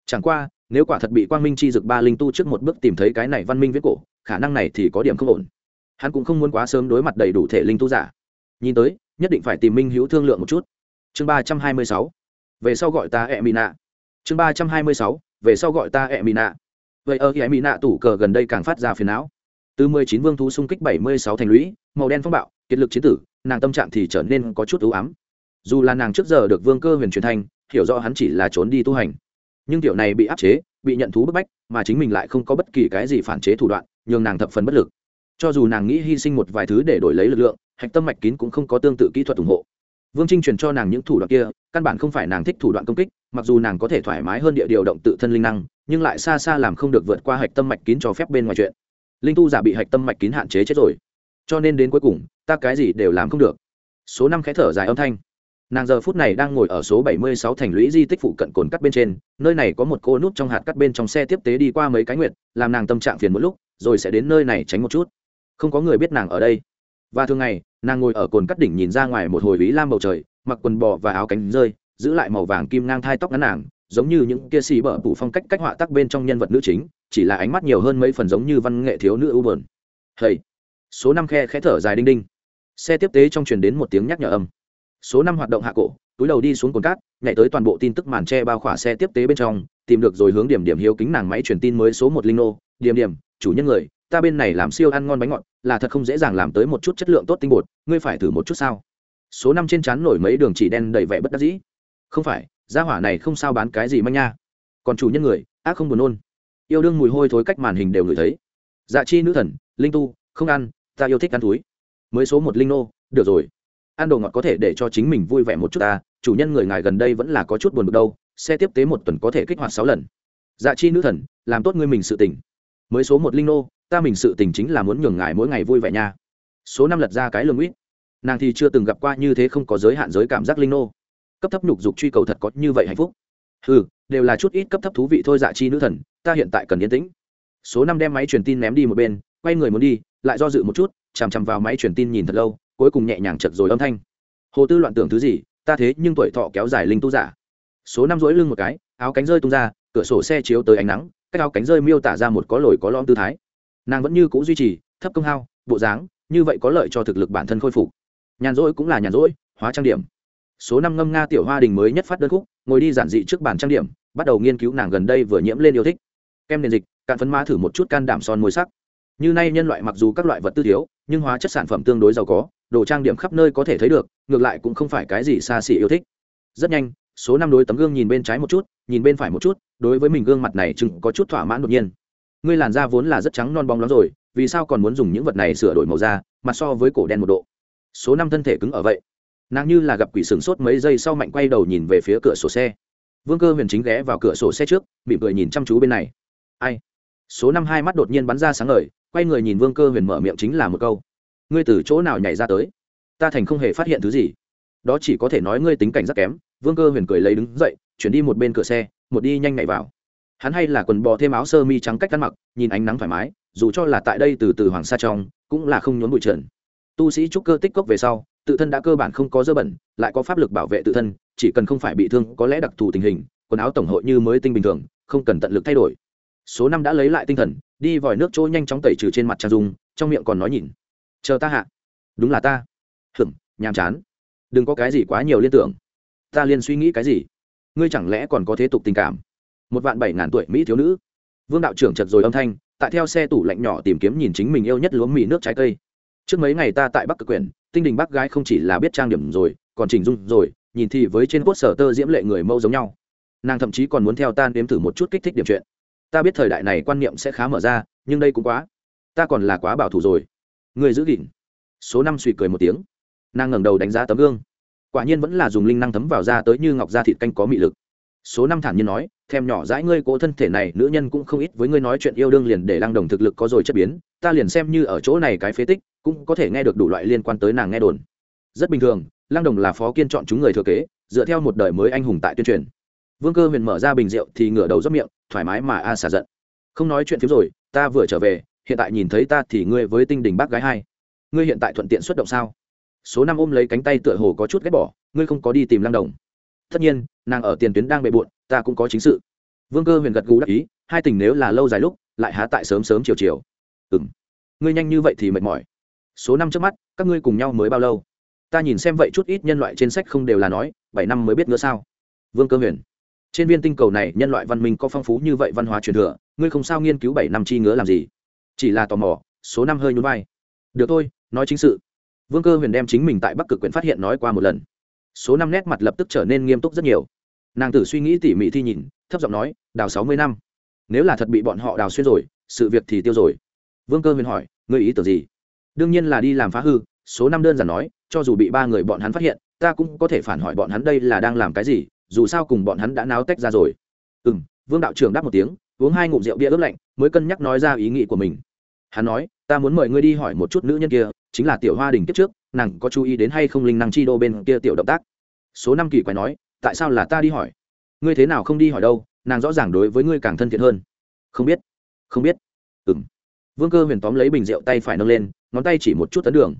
Chẳng qua, nếu quả thật bị quang minh chi dực ba linh tu trước một bước tìm thấy cái này văn minh viết cổ, khả năng này thì có điểm không ổn hắn cũng không muốn quá sớm đối mặt đầy đủ thể linh tu giả. Nhìn tới, nhất định phải tìm minh hữu thương lượng một chút. Chương ba trăm hai mươi sáu, về sau gọi ta e mỹ chương ba trăm hai mươi sáu, về sau gọi ta e mỹ vậy ở e mỹ tủ cờ gần đây càng phát ra phiền não. Từ mười chín vương thú xung kích bảy mươi sáu thành lũy, màu đen phong bạo, kiệt lực chiến tử, nàng tâm trạng thì trở nên có chút ưu ám. Dù là nàng trước giờ được vương cơ huyền truyền thanh hiểu rõ hắn chỉ là trốn đi tu hành. Nhưng tiểu này bị áp chế, bị nhận thú bức bách, mà chính mình lại không có bất kỳ cái gì phản chế thủ đoạn, nhường nàng thập phần bất lực cho dù nàng nghĩ hy sinh một vài thứ để đổi lấy lực lượng hạch tâm mạch kín cũng không có tương tự kỹ thuật ủng hộ. Vương trinh truyền cho nàng những thủ đoạn kia căn bản không phải nàng thích thủ đoạn công kích mặc dù nàng có thể thoải mái hơn địa điều động tự thân linh năng nhưng lại xa xa làm không được vượt qua hạch tâm mạch kín cho phép bên ngoài chuyện. Linh tu giả bị hạch tâm mạch kín hạn chế chết rồi. Cho nên đến cuối cùng ta cái gì đều làm không được. Số năm khẽ thở dài âm thanh. Nàng giờ phút này đang ngồi ở số 76 thành lũy di tích phụ cận cồn cắt bên trên nơi này có một cô nút trong hạt cắt bên trong xe tiếp tế đi qua mấy cái nguyệt, làm nàng tâm trạng phiền một lúc rồi sẽ đến nơi này tránh một chút không có người biết nàng ở đây. Và thường ngày, nàng ngồi ở cồn cắt đỉnh nhìn ra ngoài một hồi ý lam bầu trời, mặc quần bò và áo cánh rơi, giữ lại màu vàng kim ngang thai tóc ngắn nàng, giống như những kia xì bở phủ phong cách cách họa tắc bên trong nhân vật nữ chính, chỉ là ánh mắt nhiều hơn mấy phần giống như văn nghệ thiếu nữ ưu bờn hey. số năm khe khẽ thở dài đinh đinh. Xe tiếp tế trong truyền đến một tiếng nhắc nhở âm. Số năm hoạt động hạ cổ, túi đầu đi xuống cồn cát, nhảy tới toàn bộ tin tức màn tre bao khỏa xe tiếp tế bên trong, tìm được rồi hướng điểm điểm hiếu kính nàng máy truyền tin mới số một linh nô. Điểm điểm, chủ nhân người ta bên này làm siêu ăn ngon bánh ngọt, là thật không dễ dàng làm tới một chút chất lượng tốt tinh bột, ngươi phải thử một chút sao? Số năm trên trán nổi mấy đường chỉ đen đầy vẻ bất đắc dĩ. Không phải, gia hỏa này không sao bán cái gì manh nha. Còn chủ nhân người, ác không buồn nôn. Yêu đương mùi hôi thối cách màn hình đều ngửi thấy. Dạ chi nữ thần, linh tu, không ăn, ta yêu thích ăn túi mới số một linh nô, được rồi. Ăn đồ ngọt có thể để cho chính mình vui vẻ một chút ta, chủ nhân người ngài gần đây vẫn là có chút buồn bực đâu xe tiếp tế một tuần có thể kích hoạt sáu lần. Dạ chi nữ thần, làm tốt ngươi mình sự tỉnh mới số một linh nô ta mình sự tình chính là muốn nhường ngài mỗi ngày vui vẻ nha. Số năm lật ra cái lương uýt nàng thì chưa từng gặp qua như thế không có giới hạn giới cảm giác linh nô. Cấp thấp nhục dục truy cầu thật có như vậy hạnh phúc. Ừ đều là chút ít cấp thấp thú vị thôi dạ chi nữ thần, ta hiện tại cần yên tĩnh. Số năm đem máy truyền tin ném đi một bên, quay người muốn đi, lại do dự một chút, chằm chằm vào máy truyền tin nhìn thật lâu, cuối cùng nhẹ nhàng chật rồi âm thanh. Hồ tư loạn tưởng thứ gì, ta thế nhưng tuổi thọ kéo dài linh tu giả. Số năm rỗi lưng một cái, áo cánh rơi tung ra, cửa sổ xe chiếu tới ánh nắng, cách áo cánh rơi miêu tả ra một có lồi có lõm tư thái nàng vẫn như c ũ duy trì, thấp công hao, bộ dáng, như vậy có lợi cho thực lực bản thân khôi phục. Nhàn rỗi cũng là nhàn rỗi, hóa trang điểm. Số năm ngâm nga tiểu hoa đình mới nhất phát đơn khúc, ngồi đi giản dị trước bàn trang điểm, bắt đầu nghiên cứu nàng gần đây vừa nhiễm lên yêu thích. Kem nền dịch, cạn phấn má thử một chút can đảm son môi sắc. Như nay nhân loại mặc dù các loại vật tư thiếu, nhưng hóa chất sản phẩm tương đối giàu có, đồ trang điểm khắp nơi có thể thấy được, ngược lại cũng không phải cái gì xa xỉ yêu thích. Rất nhanh, số năm đối tấm gương nhìn bên trái một chút, nhìn bên phải một chút, đối với mình gương mặt này chừng có chút thỏa mãn đột nhiên ngươi làn da vốn là rất trắng non bóng lắm rồi, vì sao còn muốn dùng những vật này sửa đổi màu da mặt so với cổ đen một độ? Số năm thân thể cứng ở vậy. Nàng như là gặp quỷ sừng sốt mấy giây sau mạnh quay đầu nhìn về phía cửa sổ xe. Vương cơ huyền chính ghé vào cửa sổ xe trước, mỉm cười nhìn chăm chú bên này. Ai? Số năm hai mắt đột nhiên bắn ra sáng ngời, quay người nhìn vương cơ huyền mở miệng chính là một câu. Ngươi từ chỗ nào nhảy ra tới? Ta thành không hề phát hiện thứ gì. Đó chỉ có thể nói ngươi tính cảnh rất kém. Vương cơ huyền cười lấy đứng dậy, chuyển đi một bên cửa xe, một đi nhanh nhảy vào hắn hay là quần bò thêm áo sơ mi trắng cách ăn mặc, nhìn ánh nắng thoải mái, dù cho là tại đây từ từ hoàng sa trong, cũng là không nhốn bụi trần. Tu sĩ trúc cơ tích cốc về sau, tự thân đã cơ bản không có dơ bẩn, lại có pháp lực bảo vệ tự thân, chỉ cần không phải bị thương, có lẽ đặc thù tình hình, quần áo tổng hội như mới tinh bình thường, không cần tận lực thay đổi. Số năm đã lấy lại tinh thần, đi vòi nước trôi nhanh chóng tẩy trừ trên mặt trang dung, trong miệng còn nói nhìn. Chờ ta hạ. Đúng là ta. Hửng nhàm chán. Đừng có cái gì quá nhiều liên tưởng. Ta liên suy nghĩ cái gì? Ngươi chẳng lẽ còn có thế tục tình cảm? Một vạn bảy ngàn tuổi mỹ thiếu nữ. Vương đạo trưởng chật rồi âm thanh, tại theo xe tủ lạnh nhỏ tìm kiếm nhìn chính mình yêu nhất lúa mì nước trái cây. Trước mấy ngày ta tại bắc cực quyển, tinh đình bác gái không chỉ là biết trang điểm rồi, còn chỉnh dung rồi, nhìn thì với trên quốc sở tơ diễm lệ người mẫu giống nhau. Nàng thậm chí còn muốn theo tan đếm thử một chút kích thích điểm chuyện. Ta biết thời đại này quan niệm sẽ khá mở ra, nhưng đây cũng quá. Ta còn là quá bảo thủ rồi. Người giữ gìn. Số năm suy cười một tiếng. Nàng ngẩng đầu đánh giá tấm gương. Quả nhiên vẫn là dùng linh năng thấm vào da tới như ngọc da thịt canh có mị lực số năm thản nhiên nói, thèm nhỏ dãi ngươi cố thân thể này, nữ nhân cũng không ít với ngươi nói chuyện yêu đương liền để lăng đồng thực lực có rồi chất biến, ta liền xem như ở chỗ này cái phế tích, cũng có thể nghe được đủ loại liên quan tới nàng nghe đồn. Rất bình thường, lăng đồng là phó kiên chọn chúng người thừa kế, dựa theo một đời mới anh hùng tại tuyên truyền. Vương cơ huyền mở ra bình rượu thì ngửa đầu dốc miệng, thoải mái mà a xả giận. Không nói chuyện phiếm rồi, ta vừa trở về, hiện tại nhìn thấy ta thì ngươi với tinh đình bác gái hai. Ngươi hiện tại thuận tiện xuất động sao? Số năm ôm lấy cánh tay tựa hồ có chút ghét bỏ, ngươi không có đi tìm lăng đồng tất nhiên, nàng ở tiền tuyến đang bề bộn, ta cũng có chính sự. Vương cơ huyền gật gù đắc ý, hai tình nếu là lâu dài lúc, lại há tại sớm sớm chiều chiều. Ừng ngươi nhanh như vậy thì mệt mỏi. Số năm trước mắt, các ngươi cùng nhau mới bao lâu? Ta nhìn xem vậy chút ít nhân loại trên sách không đều là nói, bảy năm mới biết nữa sao? Vương cơ huyền. Trên viên tinh cầu này, nhân loại văn minh có phong phú như vậy văn hóa truyền thừa, ngươi không sao nghiên cứu bảy năm chi ngứa làm gì? Chỉ là tò mò, số năm hơi nhún vai. Được thôi, nói chính sự. Vương cơ huyền đem chính mình tại bắc cực quyển phát hiện nói qua một lần số năm nét mặt lập tức trở nên nghiêm túc rất nhiều. Nàng tử suy nghĩ tỉ mỉ thi nhìn, thấp giọng nói, đào sáu mươi năm. Nếu là thật bị bọn họ đào xuyên rồi, sự việc thì tiêu rồi. Vương cơ huyền hỏi, ngươi ý tưởng gì? Đương nhiên là đi làm phá hư, số năm đơn giản nói, cho dù bị ba người bọn hắn phát hiện, ta cũng có thể phản hỏi bọn hắn đây là đang làm cái gì, dù sao cùng bọn hắn đã náo tách ra rồi. Ừ m vương đạo trưởng đáp một tiếng, uống hai ngụm rượu bia ướp lạnh, mới cân nhắc nói ra ý nghĩ của mình. Hắn nói, ta muốn mời ngươi đi hỏi một chút nữ nhân kia chính là tiểu hoa đình kiếp trước, nàng có chú ý đến hay không linh năng chi đô bên kia tiểu động tác? Số năm kỳ quái nói, tại sao là ta đi hỏi? Ngươi thế nào không đi hỏi đâu, nàng rõ ràng đối với ngươi càng thân thiện hơn. Không biết không biết. Ừ m vương cơ huyền tóm lấy bình rượu tay phải nâng lên, ngón tay chỉ một chút tấn đường.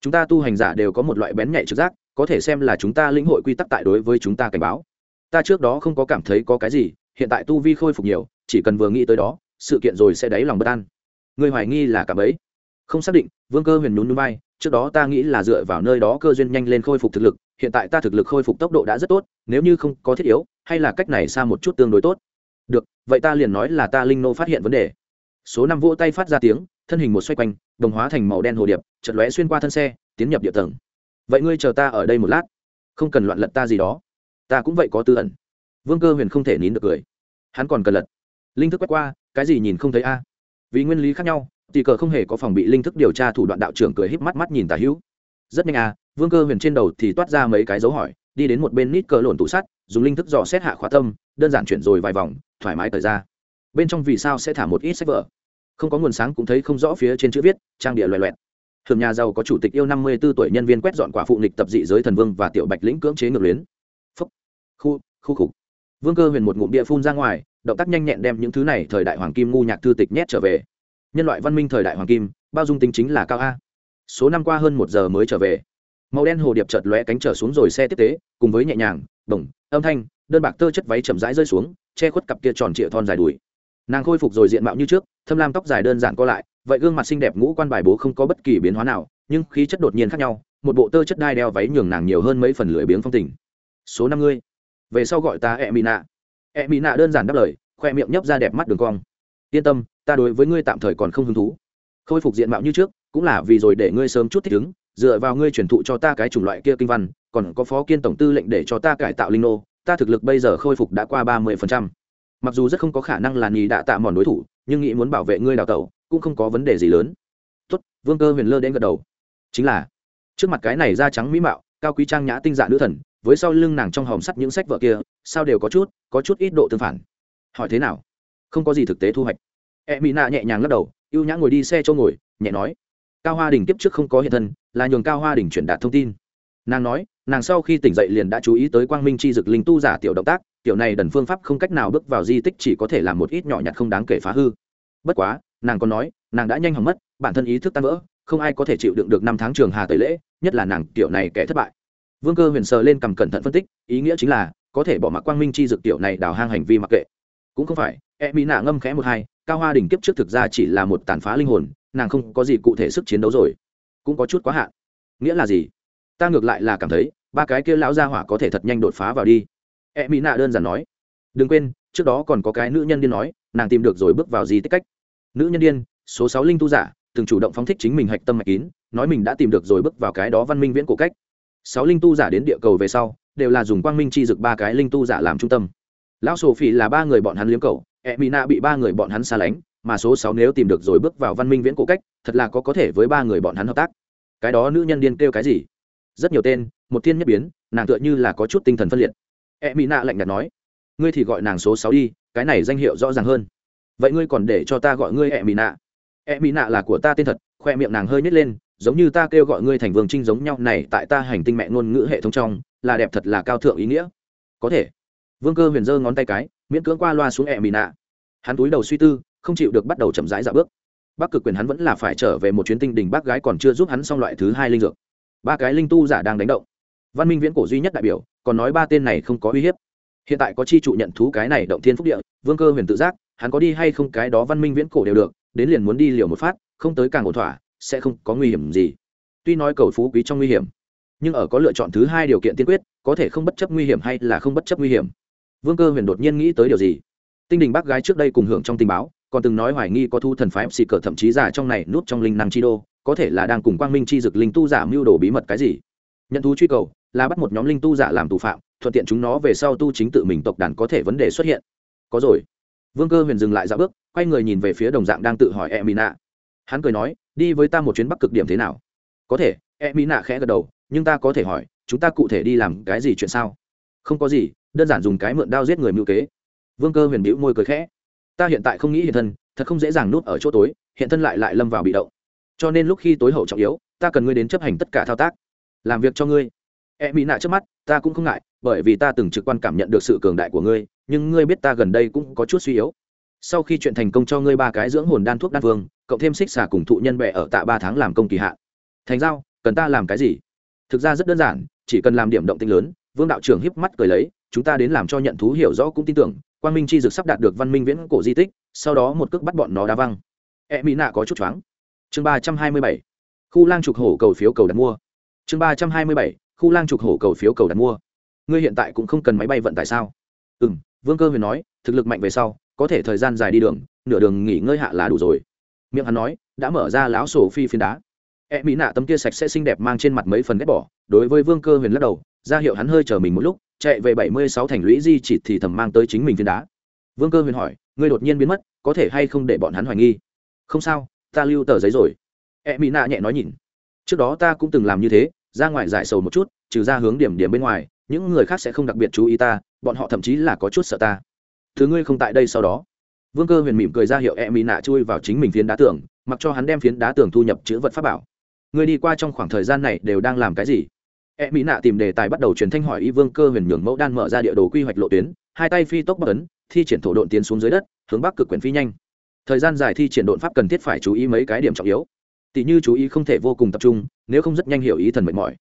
Chúng ta tu hành giả đều có một loại bén nhạy trực giác, có thể xem là chúng ta lĩnh hội quy tắc tại đối với chúng ta cảnh báo. Ta trước đó không có cảm thấy có cái gì, hiện tại tu vi khôi phục nhiều, chỉ cần vừa nghĩ tới đó, sự kiện rồi sẽ đáy lòng bất an. Người hoài nghi là cảm ấy không xác định, vương cơ huyền nhún núi bay trước đó ta nghĩ là dựa vào nơi đó cơ duyên nhanh lên khôi phục thực lực, hiện tại ta thực lực khôi phục tốc độ đã rất tốt, nếu như không có thiết yếu, hay là cách này xa một chút tương đối tốt. Được, vậy ta liền nói là ta linh nô phát hiện vấn đề. Số năm vỗ tay phát ra tiếng, thân hình một xoay quanh, đồng hóa thành màu đen hồ điệp chật lóe xuyên qua thân xe, tiến nhập địa tầng. Vậy ngươi chờ ta ở đây một lát. Không cần loạn lật ta gì đó. Ta cũng vậy có tư ẩn. Vương cơ huyền không thể nín được cười. Hắn còn cần lật. Linh thức quét qua, cái gì nhìn không thấy a? Vì nguyên lý khác nhau thì cờ không hề có phòng bị linh thức điều tra thủ đoạn đạo trưởng cười híp mắt mắt nhìn tà hữu. Rất nhanh à vương cơ huyền trên đầu thì toát ra mấy cái dấu hỏi, đi đến một bên nít cờ lộn tủ sắt, dùng linh thức dò xét hạ khóa tâm, đơn giản chuyển rồi vài vòng, thoải mái thời ra. Bên trong vì sao sẽ thả một ít sách vở? Không có nguồn sáng cũng thấy không rõ phía trên chữ viết, trang địa loẹ loẹt. Thường nhà giàu có chủ tịch yêu năm mươi 54 tuổi nhân viên quét dọn quả phụ nghịch tập dị giới thần vương và tiểu bạch lĩnh cưỡng chế ngược luyến. Phúc, khu khu khục. Vương cơ huyền một ngụm địa phun ra ngoài, động tác nhanh nhẹn đem những thứ này thời đại hoàng kim ngu nhạc thư tịch nhét trở về nhân loại văn minh thời đại hoàng kim, bao dung tính chính là cao a. Số năm qua hơn một giờ mới trở về. Màu đen hồ điệp chợt lóe cánh trở xuống rồi xe tiếp tế, cùng với nhẹ nhàng, bổng, âm thanh, đơn bạc tơ chất váy chậm rãi rơi xuống, che khuất cặp kia tròn trịa thon dài đùi. Nàng khôi phục rồi diện mạo như trước, thâm lam tóc dài đơn giản co lại, vậy gương mặt xinh đẹp ngũ quan bài bố không có bất kỳ biến hóa nào, nhưng khí chất đột nhiên khác nhau, một bộ tơ chất đai đeo váy nhường nàng nhiều hơn mấy phần lưỡi biếng phong tình. Số năm mươi về sau gọi ta e mỹ nạ e mỹ nạ đơn giản đáp lời, khoe miệng nhấp ra đẹp mắt đường cong yên tâm, ta đối với ngươi tạm thời còn không hứng thú. Khôi phục diện mạo như trước, cũng là vì rồi để ngươi sớm chút thích ứng, dựa vào ngươi truyền thụ cho ta cái chủng loại kia kinh văn, còn có phó kiên tổng tư lệnh để cho ta cải tạo linh nô, ta thực lực bây giờ khôi phục đã qua ba mươi phần trăm. Mặc dù rất không có khả năng là nhì đã tạ mòn đối thủ, nhưng nghĩ muốn bảo vệ ngươi đào tẩu, cũng không có vấn đề gì lớn. Tốt, vương cơ huyền lơ đến gật đầu. Chính là, trước mặt cái này da trắng mỹ mạo, cao quý trang nhã tinh dạ nữ thần, với sau lưng nàng trong hòm sắt những sách vợ kia, sao đều có chút có chút ít độ tương phản. Hỏi thế nào? Không có gì thực tế thu hoạch. E mỹ nạ nhẹ nhàng lắc đầu y ê u nhã ngồi đi xe cho ngồi, nhẹ nói, cao hoa đình kiếp trước không có hiện thân, là nhường cao hoa đình truyền đạt thông tin. Nàng nói, nàng sau khi tỉnh dậy liền đã chú ý tới quang minh c h i dực linh tu giả tiểu động tác, tiểu này đần phương pháp không cách nào bước vào di tích chỉ có thể làm một ít nhỏ nhặt không đáng kể phá hư. Bất quá, nàng còn nói, nàng đã nhanh hỏng mất, bản thân ý thức tan vỡ, không ai có thể chịu đựng được năm tháng trường hà tẩy lễ, nhất là nàng tiểu này kẻ thất bại. Vương cơ huyền sờ lên cầm cẩn thận phân tích, ý nghĩa chính là, có thể bỏ mặc quang minh chi dực tiểu này đào hang hành vi mặc kệ cũng không phải e mỹ nạ ngâm khẽ một hai, cao hoa đỉnh kiếp trước thực ra chỉ là một tàn phá linh hồn, nàng không có gì cụ thể sức chiến đấu rồi. Cũng có chút quá hạn. Nghĩa là gì? Ta ngược lại là cảm thấy, ba cái kia lão gia hỏa có thể thật nhanh đột phá vào đi. E mỹ nạ đơn giản nói. Đừng quên, trước đó còn có cái nữ nhân điên nói, nàng tìm được rồi bước vào gì tích cách. Nữ nhân điên, số sáu linh tu giả, từng chủ động phóng thích chính mình hạch tâm mạch kín, nói mình đã tìm được rồi bước vào cái đó văn minh viễn cổ cách. Sáu linh tu giả đến địa cầu về sau, đều là dùng quang minh chi dực ba cái linh tu giả làm trung tâm lão sổ phỉ là ba người bọn hắn liếm cầu e mỹ nạ bị ba người bọn hắn xa lánh, mà số sáu nếu tìm được rồi bước vào văn minh viễn cổ cách, thật là có có thể với ba người bọn hắn hợp tác. Cái đó nữ nhân điên kêu cái gì? Rất nhiều tên, một thiên nhất biến, nàng tựa như là có chút tinh thần phân liệt. E mỹ nạ lạnh nhạt nói, ngươi thì gọi nàng số sáu đi, cái này danh hiệu rõ ràng hơn. Vậy ngươi còn để cho ta gọi ngươi e mỹ nạ e mỹ nạ là của ta tên thật, khoe miệng nàng hơi nhét lên, giống như ta kêu gọi ngươi thành vương trinh giống nhau, này tại ta hành tinh mẹ ngôn ngữ hệ thống trong, là đẹp thật là cao thượng ý nghĩa. Có thể vương cơ huyền giơ ngón tay cái, miễn cưỡng qua loa xuống e mì nạ. Hắn túi đầu suy tư, không chịu được bắt đầu chậm rãi dạo bước. Bắc cực quyền hắn vẫn là phải trở về một chuyến tinh đình bác gái còn chưa giúp hắn xong loại thứ hai linh dược. Ba cái linh tu giả đang đánh động. Văn minh viễn cổ duy nhất đại biểu, còn nói ba tên này không có uy hiếp. Hiện tại có chi trụ nhận thú cái này động thiên phúc địa, vương cơ huyền tự giác, hắn có đi hay không cái đó văn minh viễn cổ đều được, đến liền muốn đi liều một phát, không tới càng ổn thỏa, sẽ không có nguy hiểm gì. Tuy nói cầu phú quý trong nguy hiểm, nhưng ở có lựa chọn thứ hai điều kiện tiên quyết, có thể không bất chấp nguy hiểm hay là không bất chấp nguy hiểm vương cơ huyền đột nhiên nghĩ tới điều gì? Tinh đình bác gái trước đây cùng hưởng trong tình báo, còn từng nói hoài nghi có thu thần phái xì cờ thậm chí giả trong này nút trong linh năng chi đô, có thể là đang cùng quang minh chi dực linh tu giả mưu đồ bí mật cái gì? Nhận thú truy cầu, là bắt một nhóm linh tu giả làm tù phạm, thuận tiện chúng nó về sau tu chính tự mình tộc đàn có thể vấn đề xuất hiện. Có rồi. Vương cơ huyền dừng lại ra bước, quay người nhìn về phía đồng dạng đang tự hỏi e mỹ nạ hắn cười nói, đi với ta một chuyến bắc cực điểm thế nào? Có thể. E mỹ nạ khẽ gật đầu, nhưng ta có thể hỏi, chúng ta cụ thể đi làm cái gì chuyện sao? Không có gì đơn giản dùng cái mượn đao giết người mưu kế. Vương cơ huyền bĩu môi cười khẽ. Ta hiện tại không nghĩ hiện thân, thật không dễ dàng nút ở chỗ tối, hiện thân lại lại lâm vào bị động. Cho nên lúc khi tối hậu trọng yếu, ta cần ngươi đến chấp hành tất cả thao tác. Làm việc cho ngươi. E mỹ nạ trước mắt, ta cũng không ngại, bởi vì ta từng trực quan cảm nhận được sự cường đại của ngươi, nhưng ngươi biết ta gần đây cũng có chút suy yếu. Sau khi chuyện thành công cho ngươi ba cái dưỡng hồn đan thuốc đan vương, cộng thêm xích xà cùng thụ nhân bệ ở tạ ba tháng làm công kỳ hạn. Thành giao, cần ta làm cái gì? Thực ra rất đơn giản, chỉ cần làm điểm động tinh lớn vương đạo trưởng hiếp mắt cười lấy, chúng ta đến làm cho nhận thú hiểu rõ cũng tin tưởng, quang minh chi dực sắp đạt được văn minh viễn cổ di tích, sau đó một cước bắt bọn nó đá văng. E mỹ nạ có chút choáng. Chương ba trăm hai mươi bảy. Khu lang trục hổ cầu phiếu cầu đặt mua. Chương ba trăm hai mươi bảy. Khu lang trục hổ cầu phiếu cầu đặt mua. Ngươi hiện tại cũng không cần máy bay vận tải sao? Ừ m vương cơ huyền nói, thực lực mạnh về sau, có thể thời gian dài đi đường, nửa đường nghỉ ngơi hạ là đủ rồi. Miệng hắn nói, đã mở ra lão sổ phi phiến đá. E mỹ nạ tấm kia sạch sẽ xinh đẹp mang trên mặt mấy phần ghép bỏ, đối với vương cơ huyền lắc đầu ra hiệu hắn hơi chờ mình một lúc, chạy về bảy mươi sáu thành lũy di chỉ thì thầm mang tới chính mình phiến đá. Vương cơ huyền hỏi, ngươi đột nhiên biến mất, có thể hay không để bọn hắn hoài nghi? Không sao, ta lưu tờ giấy rồi. E mỹ nạ nhẹ nói nhìn trước đó ta cũng từng làm như thế, ra ngoài giải sầu một chút, trừ ra hướng điểm điểm bên ngoài, những người khác sẽ không đặc biệt chú ý ta, bọn họ thậm chí là có chút sợ ta. Thứ ngươi không tại đây sau đó. Vương cơ huyền mỉm cười ra hiệu e mỹ nạ chui vào chính mình phiến đá tường, mặc cho hắn đem phiến đá tường thu nhập chữ vật pháp bảo. Ngươi đi qua trong khoảng thời gian này đều đang làm cái gì? E mỹ nạ tìm đề tài bắt đầu truyền thanh hỏi y vương cơ huyền nhường mẫu đan mở ra địa đồ quy hoạch lộ tuyến, hai tay phi tốc bất ấn, thi triển thổ độn tiến xuống dưới đất, hướng bắc cực quyền phi nhanh. Thời gian dài thi triển độn pháp cần thiết phải chú ý mấy cái điểm trọng yếu. Tỷ như chú ý không thể vô cùng tập trung, nếu không rất nhanh hiểu ý thần mệt mỏi.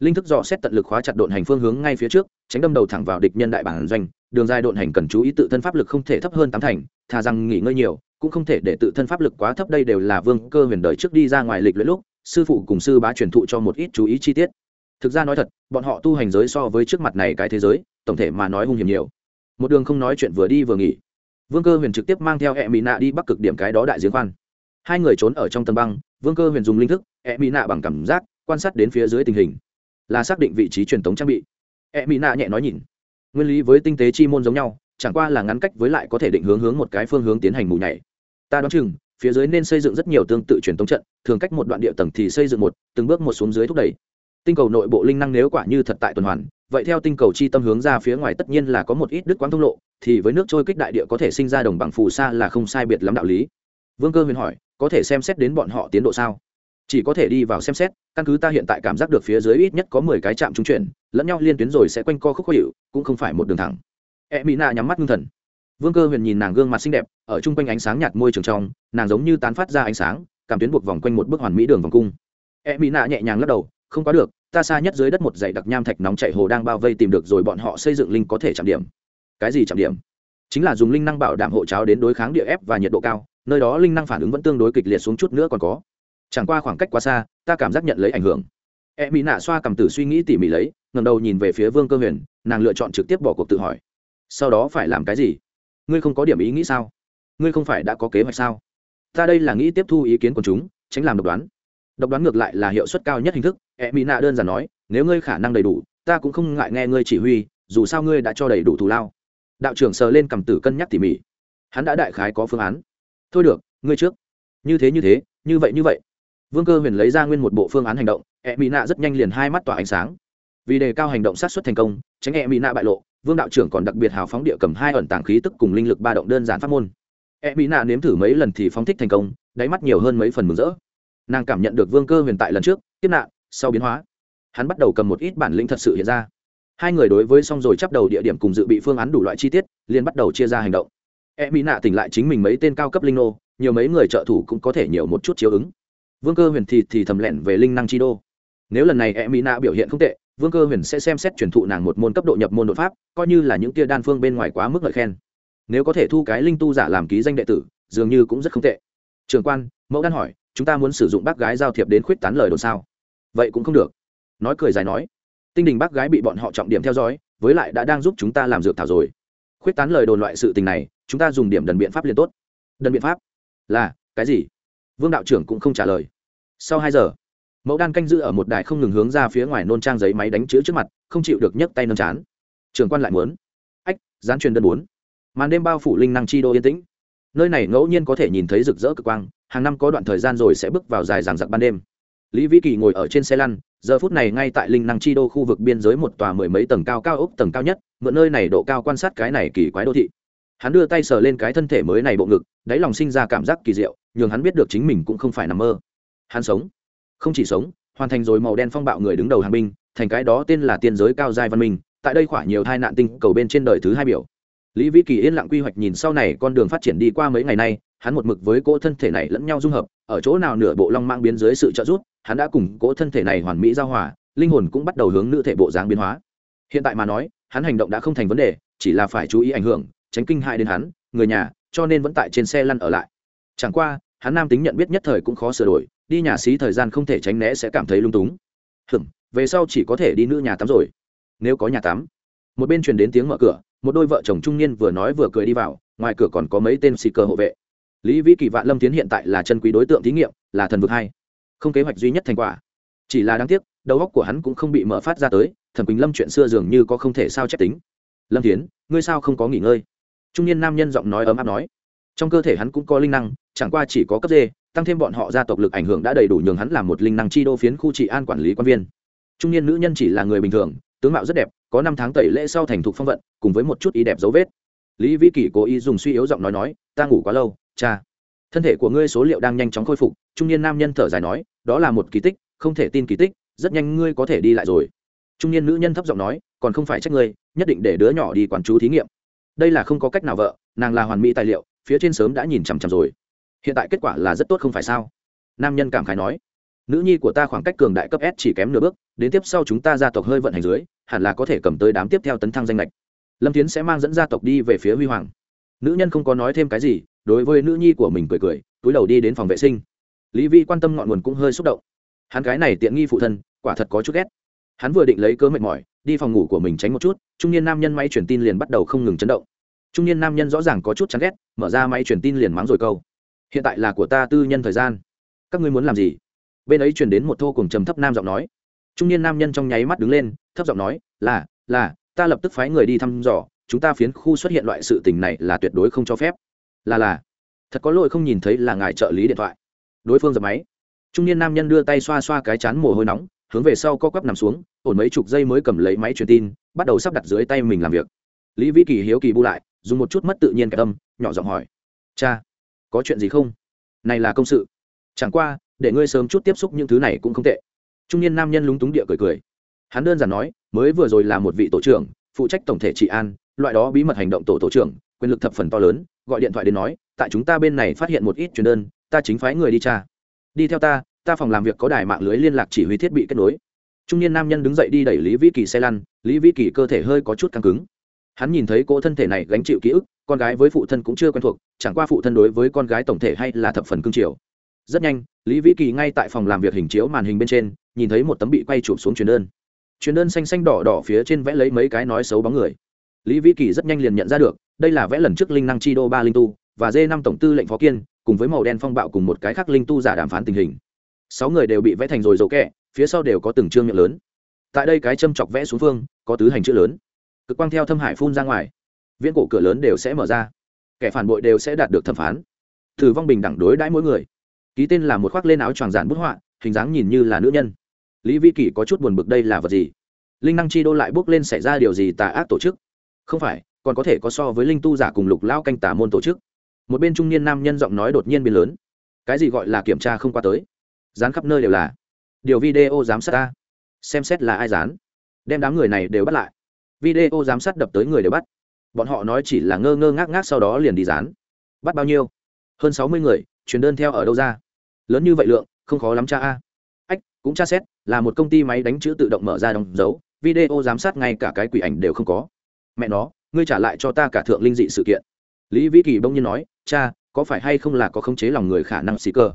Linh thức dò xét tận lực khóa chặt độn hành phương hướng ngay phía trước, tránh đâm đầu thẳng vào địch nhân đại bản doanh. Đường dài độn hành cần chú ý tự thân pháp lực không thể thấp hơn tám thành, thà rằng nghỉ ngơi nhiều, cũng không thể để tự thân pháp lực quá thấp, đây đều là vương cơ huyền đời trước đi ra ngoài lịch luyện lúc, sư phụ cùng sư bá truyền thụ cho một ít chú ý chi tiết thực ra nói thật, bọn họ tu hành giới so với trước mặt này cái thế giới, tổng thể mà nói hung hiểm nhiều. Một đường không nói chuyện vừa đi vừa nghỉ. Vương cơ huyền trực tiếp mang theo e mỹ nạ đi bắc cực điểm cái đó đại giếng khoan. Hai người trốn ở trong tầng băng, vương cơ huyền dùng linh thức e mỹ nạ bằng cảm giác, quan sát đến phía dưới tình hình. Là xác định vị trí truyền thống trang bị. E mỹ nạ nhẹ nói nhìn. Nguyên lý với tinh tế chi môn giống nhau, chẳng qua là ngắn cách với lại có thể định hướng hướng một cái phương hướng tiến hành mù nhảy. Ta đoán chừng, phía dưới nên xây dựng rất nhiều tương tự truyền thống trận, thường cách một đoạn địa tầng thì xây dựng một, từng bước một xuống dưới thúc đẩy tinh cầu nội bộ linh năng nếu quả như thật tại tuần hoàn, vậy theo tinh cầu chi tâm hướng ra phía ngoài tất nhiên là có một ít đứt quãng thông lộ, thì với nước trôi kích đại địa có thể sinh ra đồng bằng phù sa là không sai biệt lắm đạo lý. Vương cơ huyền hỏi, có thể xem xét đến bọn họ tiến độ sao? Chỉ có thể đi vào xem xét, căn cứ ta hiện tại cảm giác được phía dưới ít nhất có mười cái trạm trung chuyển, lẫn nhau liên tuyến rồi sẽ quanh co khúc khó hiệu cũng không phải một đường thẳng. E mỹ nạ nhắm mắt ngưng thần. Vương cơ huyền nhìn nàng gương mặt xinh đẹp, ở chung quanh ánh sáng nhạt môi trường trong, nàng giống như tán phát ra ánh sáng, cảm tuyến buộc vòng quanh một bức hoàn mỹ đường vòng cung. E mỹ nạ nhẹ nhàng lắc đầu, không có được ta xa nhất dưới đất một dãy đặc nham thạch nóng chảy hồ đang bao vây tìm được rồi bọn họ xây dựng linh có thể chạm điểm. Cái gì chạm điểm? Chính là dùng linh năng bảo đảm hộ cháo đến đối kháng địa ép và nhiệt độ cao, nơi đó linh năng phản ứng vẫn tương đối kịch liệt xuống chút nữa còn có. Chẳng qua khoảng cách quá xa, ta cảm giác nhận lấy ảnh hưởng. E mỹ nạ xoa cầm tử suy nghĩ tỉ mỉ lấy ngầm đầu nhìn về phía vương cơ huyền, nàng lựa chọn trực tiếp bỏ cuộc tự hỏi. Sau đó phải làm cái gì? Ngươi không có điểm ý nghĩ sao? Ngươi không phải đã có kế hoạch sao? Ta đây là nghĩ tiếp thu ý kiến của chúng, tránh làm độc đoán độc đoán ngược lại là hiệu suất cao nhất hình thức e mỹ nạ đơn giản nói, nếu ngươi khả năng đầy đủ, ta cũng không ngại nghe ngươi chỉ huy, dù sao ngươi đã cho đầy đủ thù lao. Đạo trưởng sờ lên cầm tử cân nhắc tỉ mỉ. Hắn đã đại khái có phương án. Thôi được, ngươi trước. Như thế như thế, như vậy như vậy. Vương cơ huyền lấy ra nguyên một bộ phương án hành động e mỹ nạ rất nhanh liền hai mắt tỏa ánh sáng. Vì đề cao hành động sát xuất thành công, tránh e mỹ nạ bại lộ, vương đạo trưởng còn đặc biệt hào phóng địa cầm hai ẩn tàng khí tức cùng linh lực ba động đơn giản pháp môn. E mỹ nạ nếm thử mấy lần thì phóng thích thành công, đáy mắt nhiều hơn mấy phần mừng rỡ nàng cảm nhận được vương cơ huyền tại lần trước tiếp nạn, sau biến hóa. Hắn bắt đầu cầm một ít bản lĩnh thật sự hiện ra. Hai người đối với xong rồi chắp đầu địa điểm cùng dự bị phương án đủ loại chi tiết, liền bắt đầu chia ra hành động. E mỹ nạ tỉnh lại chính mình mấy tên cao cấp linh nô, nhiều mấy người trợ thủ cũng có thể nhiều một chút chiếu ứng. Vương cơ huyền thì thì thầm lẹn về linh năng chi đô. Nếu lần này e mỹ nạ biểu hiện không tệ, vương cơ huyền sẽ xem xét truyền thụ nàng một môn cấp độ nhập môn đột pháp, coi như là những tia đan phương bên ngoài quá mức lợi khen. Nếu có thể thu cái linh tu giả làm ký danh đệ tử, dường như cũng rất không tệ. Trường quan, mẫu đan hỏi chúng ta muốn sử dụng bác gái giao thiệp đến khuyết tán lời đồn sao? Vậy cũng không được. Nói cười dài nói, tinh đình bác gái bị bọn họ trọng điểm theo dõi, với lại đã đang giúp chúng ta làm dược thảo rồi. Khuyết tán lời đồn loại sự tình này, chúng ta dùng điểm đần biện pháp liền tốt. Đần biện pháp? Là, cái gì? Vương đạo trưởng cũng không trả lời. Sau hai giờ, mẫu đan canh giữ ở một đài không ngừng hướng ra phía ngoài nôn trang giấy máy đánh chữ trước mặt, không chịu được nhấc tay nâng chán. Trường quan lại muốn. Ách, gián truyền đơn bốn. Màn đêm bao phủ linh năng chi đô yên tĩnh nơi này ngẫu nhiên có thể nhìn thấy rực rỡ cực quang, hàng năm có đoạn thời gian rồi sẽ bước vào dài ràng giặc ban đêm. Lý vĩ kỳ ngồi ở trên xe lăn, giờ phút này ngay tại linh năng chi đô khu vực biên giới một tòa mười mấy tầng cao cao ốc tầng cao nhất, mượn nơi này độ cao quan sát cái này kỳ quái đô thị. Hắn đưa tay sờ lên cái thân thể mới này bộ ngực, đáy lòng sinh ra cảm giác kỳ diệu, nhường hắn biết được chính mình cũng không phải nằm mơ. Hắn sống. Không chỉ sống, hoàn thành rồi màu đen phong bạo người đứng đầu hàng binh, thành cái đó tên là tiên giới cao giai văn minh, tại đây khỏa nhiều tai nạn tinh cầu bên trên đời thứ hai biểu lý vĩ kỳ yên lặng quy hoạch nhìn sau này con đường phát triển đi qua mấy ngày nay, hắn một mực với cỗ thân thể này lẫn nhau dung hợp, ở chỗ nào nửa bộ long mang biến dưới sự trợ giúp, hắn đã cùng cỗ thân thể này hoàn mỹ giao hòa, linh hồn cũng bắt đầu hướng nữ thể bộ dáng biến hóa. Hiện tại mà nói, hắn hành động đã không thành vấn đề, chỉ là phải chú ý ảnh hưởng, tránh kinh hại đến hắn, người nhà, cho nên vẫn tại trên xe lăn ở lại. Chẳng qua, hắn nam tính nhận biết nhất thời cũng khó sửa đổi, đi nhà xí thời gian không thể tránh né sẽ cảm thấy lung túng. Hừm về sau chỉ có thể đi nữ nhà tắm rồi. Nếu có nhà tắm, một bên truyền đến tiếng mở cửa một đôi vợ chồng trung niên vừa nói vừa cười đi vào, ngoài cửa còn có mấy tên xì cờ hộ vệ. Lý vĩ kỳ vạn lâm tiến hiện tại là chân quý đối tượng thí nghiệm, là thần vực hai. Không kế hoạch duy nhất thành quả. Chỉ là đáng tiếc, đầu óc của hắn cũng không bị mở phát ra tới, thần quỳnh lâm chuyện xưa dường như có không thể sao chép tính. Lâm tiến ngươi sao không có nghỉ ngơi? Trung niên nam nhân giọng nói ấm áp nói. Trong cơ thể hắn cũng có linh năng, chẳng qua chỉ có cấp dê tăng thêm bọn họ gia tộc lực ảnh hưởng đã đầy đủ nhường hắn làm một linh năng chi đô phiến khu trị an quản lý quan viên. Trung niên nữ nhân chỉ là người bình thường tướng mạo rất đẹp, có năm tháng tẩy lễ sau thành thục phong vận, cùng với một chút ý đẹp dấu vết. Lý vĩ kỷ cố ý dùng suy yếu giọng nói nói, ta ngủ quá lâu, cha. Thân thể của ngươi số liệu đang nhanh chóng khôi phục, trung niên nam nhân thở dài nói, đó là một kỳ tích, không thể tin kỳ tích, rất nhanh ngươi có thể đi lại rồi. Trung niên nữ nhân thấp giọng nói, còn không phải trách ngươi, nhất định để đứa nhỏ đi quản chú thí nghiệm. Đây là không có cách nào vợ, nàng là hoàn mỹ tài liệu, phía trên sớm đã nhìn chằm chằm rồi. Hiện tại kết quả là rất tốt không phải sao? Nam nhân cảm khái nói nữ nhi của ta khoảng cách cường đại cấp s chỉ kém nửa bước, đến tiếp sau chúng ta gia tộc hơi vận hành dưới, hẳn là có thể cầm tới đám tiếp theo tấn thăng danh lệch. Lâm tiến sẽ mang dẫn gia tộc đi về phía huy hoàng. Nữ nhân không có nói thêm cái gì, đối với nữ nhi của mình cười cười, túi đầu đi đến phòng vệ sinh. Lý vi quan tâm ngọn nguồn cũng hơi xúc động. Hắn cái này tiện nghi phụ thân, quả thật có chút ghét. Hắn vừa định lấy cớ mệt mỏi, đi phòng ngủ của mình tránh một chút, trung niên nam nhân máy truyền tin liền bắt đầu không ngừng chấn động. Trung niên nam nhân rõ ràng có chút chán ghét, mở ra máy truyền tin liền mắng rồi câu. Hiện tại là của ta tư nhân thời gian. Các ngươi muốn làm gì? Bên ấy truyền đến một thô cùng trầm thấp nam giọng nói. Trung niên nam nhân trong nháy mắt đứng lên, thấp giọng nói, là là, ta lập tức phái người đi thăm dò, chúng ta phiến khu xuất hiện loại sự tình này là tuyệt đối không cho phép. Là là. Thật có lỗi không nhìn thấy là ngài trợ lý điện thoại. Đối phương dập máy. Trung niên nam nhân đưa tay xoa xoa cái chán mồ hôi nóng, hướng về sau co quắp nằm xuống, ổn mấy chục giây mới cầm lấy máy truyền tin, bắt đầu sắp đặt dưới tay mình làm việc. Lý vĩ kỳ hiếu kỳ bu lại, dùng một chút mất tự nhiên cái tâm, nhỏ giọng hỏi, cha, có chuyện gì không? Này là công sự. Chẳng qua để ngươi sớm chút tiếp xúc những thứ này cũng không tệ. Trung niên nam nhân lúng túng địa cười cười. Hắn đơn giản nói, mới vừa rồi là một vị tổ trưởng, phụ trách tổng thể trị an, loại đó bí mật hành động tổ tổ trưởng, quyền lực thập phần to lớn, gọi điện thoại đến nói, tại chúng ta bên này phát hiện một ít truyền đơn, ta chính phái người đi tra. Đi theo ta ta phòng làm việc có đài mạng lưới liên lạc chỉ huy thiết bị kết nối. Trung niên nam nhân đứng dậy đi đẩy lý vĩ kỳ xe lăn, lý vĩ kỳ cơ thể hơi có chút căng cứng. Hắn nhìn thấy cô thân thể này gánh chịu ký ức, con gái với phụ thân cũng chưa quen thuộc, chẳng qua phụ thân đối với con gái tổng thể hay là thập phần cương triều rất nhanh, lý vĩ kỳ ngay tại phòng làm việc hình chiếu màn hình bên trên, nhìn thấy một tấm bị quay chụp xuống truyền đơn. Truyền đơn xanh xanh đỏ đỏ phía trên vẽ lấy mấy cái nói xấu bóng người. Lý vĩ kỳ rất nhanh liền nhận ra được, đây là vẽ lần trước linh năng chi đô ba linh tu và d năm tổng tư lệnh phó kiên, cùng với màu đen phong bạo cùng một cái khác linh tu giả đàm phán tình hình. Sáu người đều bị vẽ thành rồi dầu kẹ, phía sau đều có từng chương miệng lớn. Tại đây cái châm chọc vẽ xuống phương, có tứ hành chữ lớn. Cực quang theo thâm hải phun ra ngoài. Viễn cổ cửa lớn đều sẽ mở ra. Kẻ phản bội đều sẽ đạt được thẩm phán. Thử vong bình đẳng đối đãi mỗi người ký tên là một khoác lên áo choàng giản bút họa, hình dáng nhìn như là nữ nhân. Lý vi kỷ có chút buồn bực đây là vật gì? Linh năng chi đô lại bước lên xảy ra điều gì tà ác tổ chức? Không phải, còn có thể có so với linh tu giả cùng lục lao canh tả môn tổ chức. Một bên trung niên nam nhân giọng nói đột nhiên biến lớn. Cái gì gọi là kiểm tra không qua tới? Dán khắp nơi đều là. Điều video giám sát ta. Xem xét là ai dán. Đem đám người này đều bắt lại. Video giám sát đập tới người đều bắt. Bọn họ nói chỉ là ngơ ngơ ngác ngác sau đó liền đi dán. Bắt bao nhiêu? Hơn sáu mươi người, truyền đơn theo ở đâu ra? Lớn như vậy lượng, không khó lắm cha a. Ách, cũng tra xét, là một công ty máy đánh chữ tự động mở ra đóng dấu, video giám sát ngay cả cái quỷ ảnh đều không có. Mẹ nó, ngươi trả lại cho ta cả thượng linh dị sự kiện. Lý vĩ kỳ bỗng nhiên nói, cha, có phải hay không là có khống chế lòng người khả năng xì cơ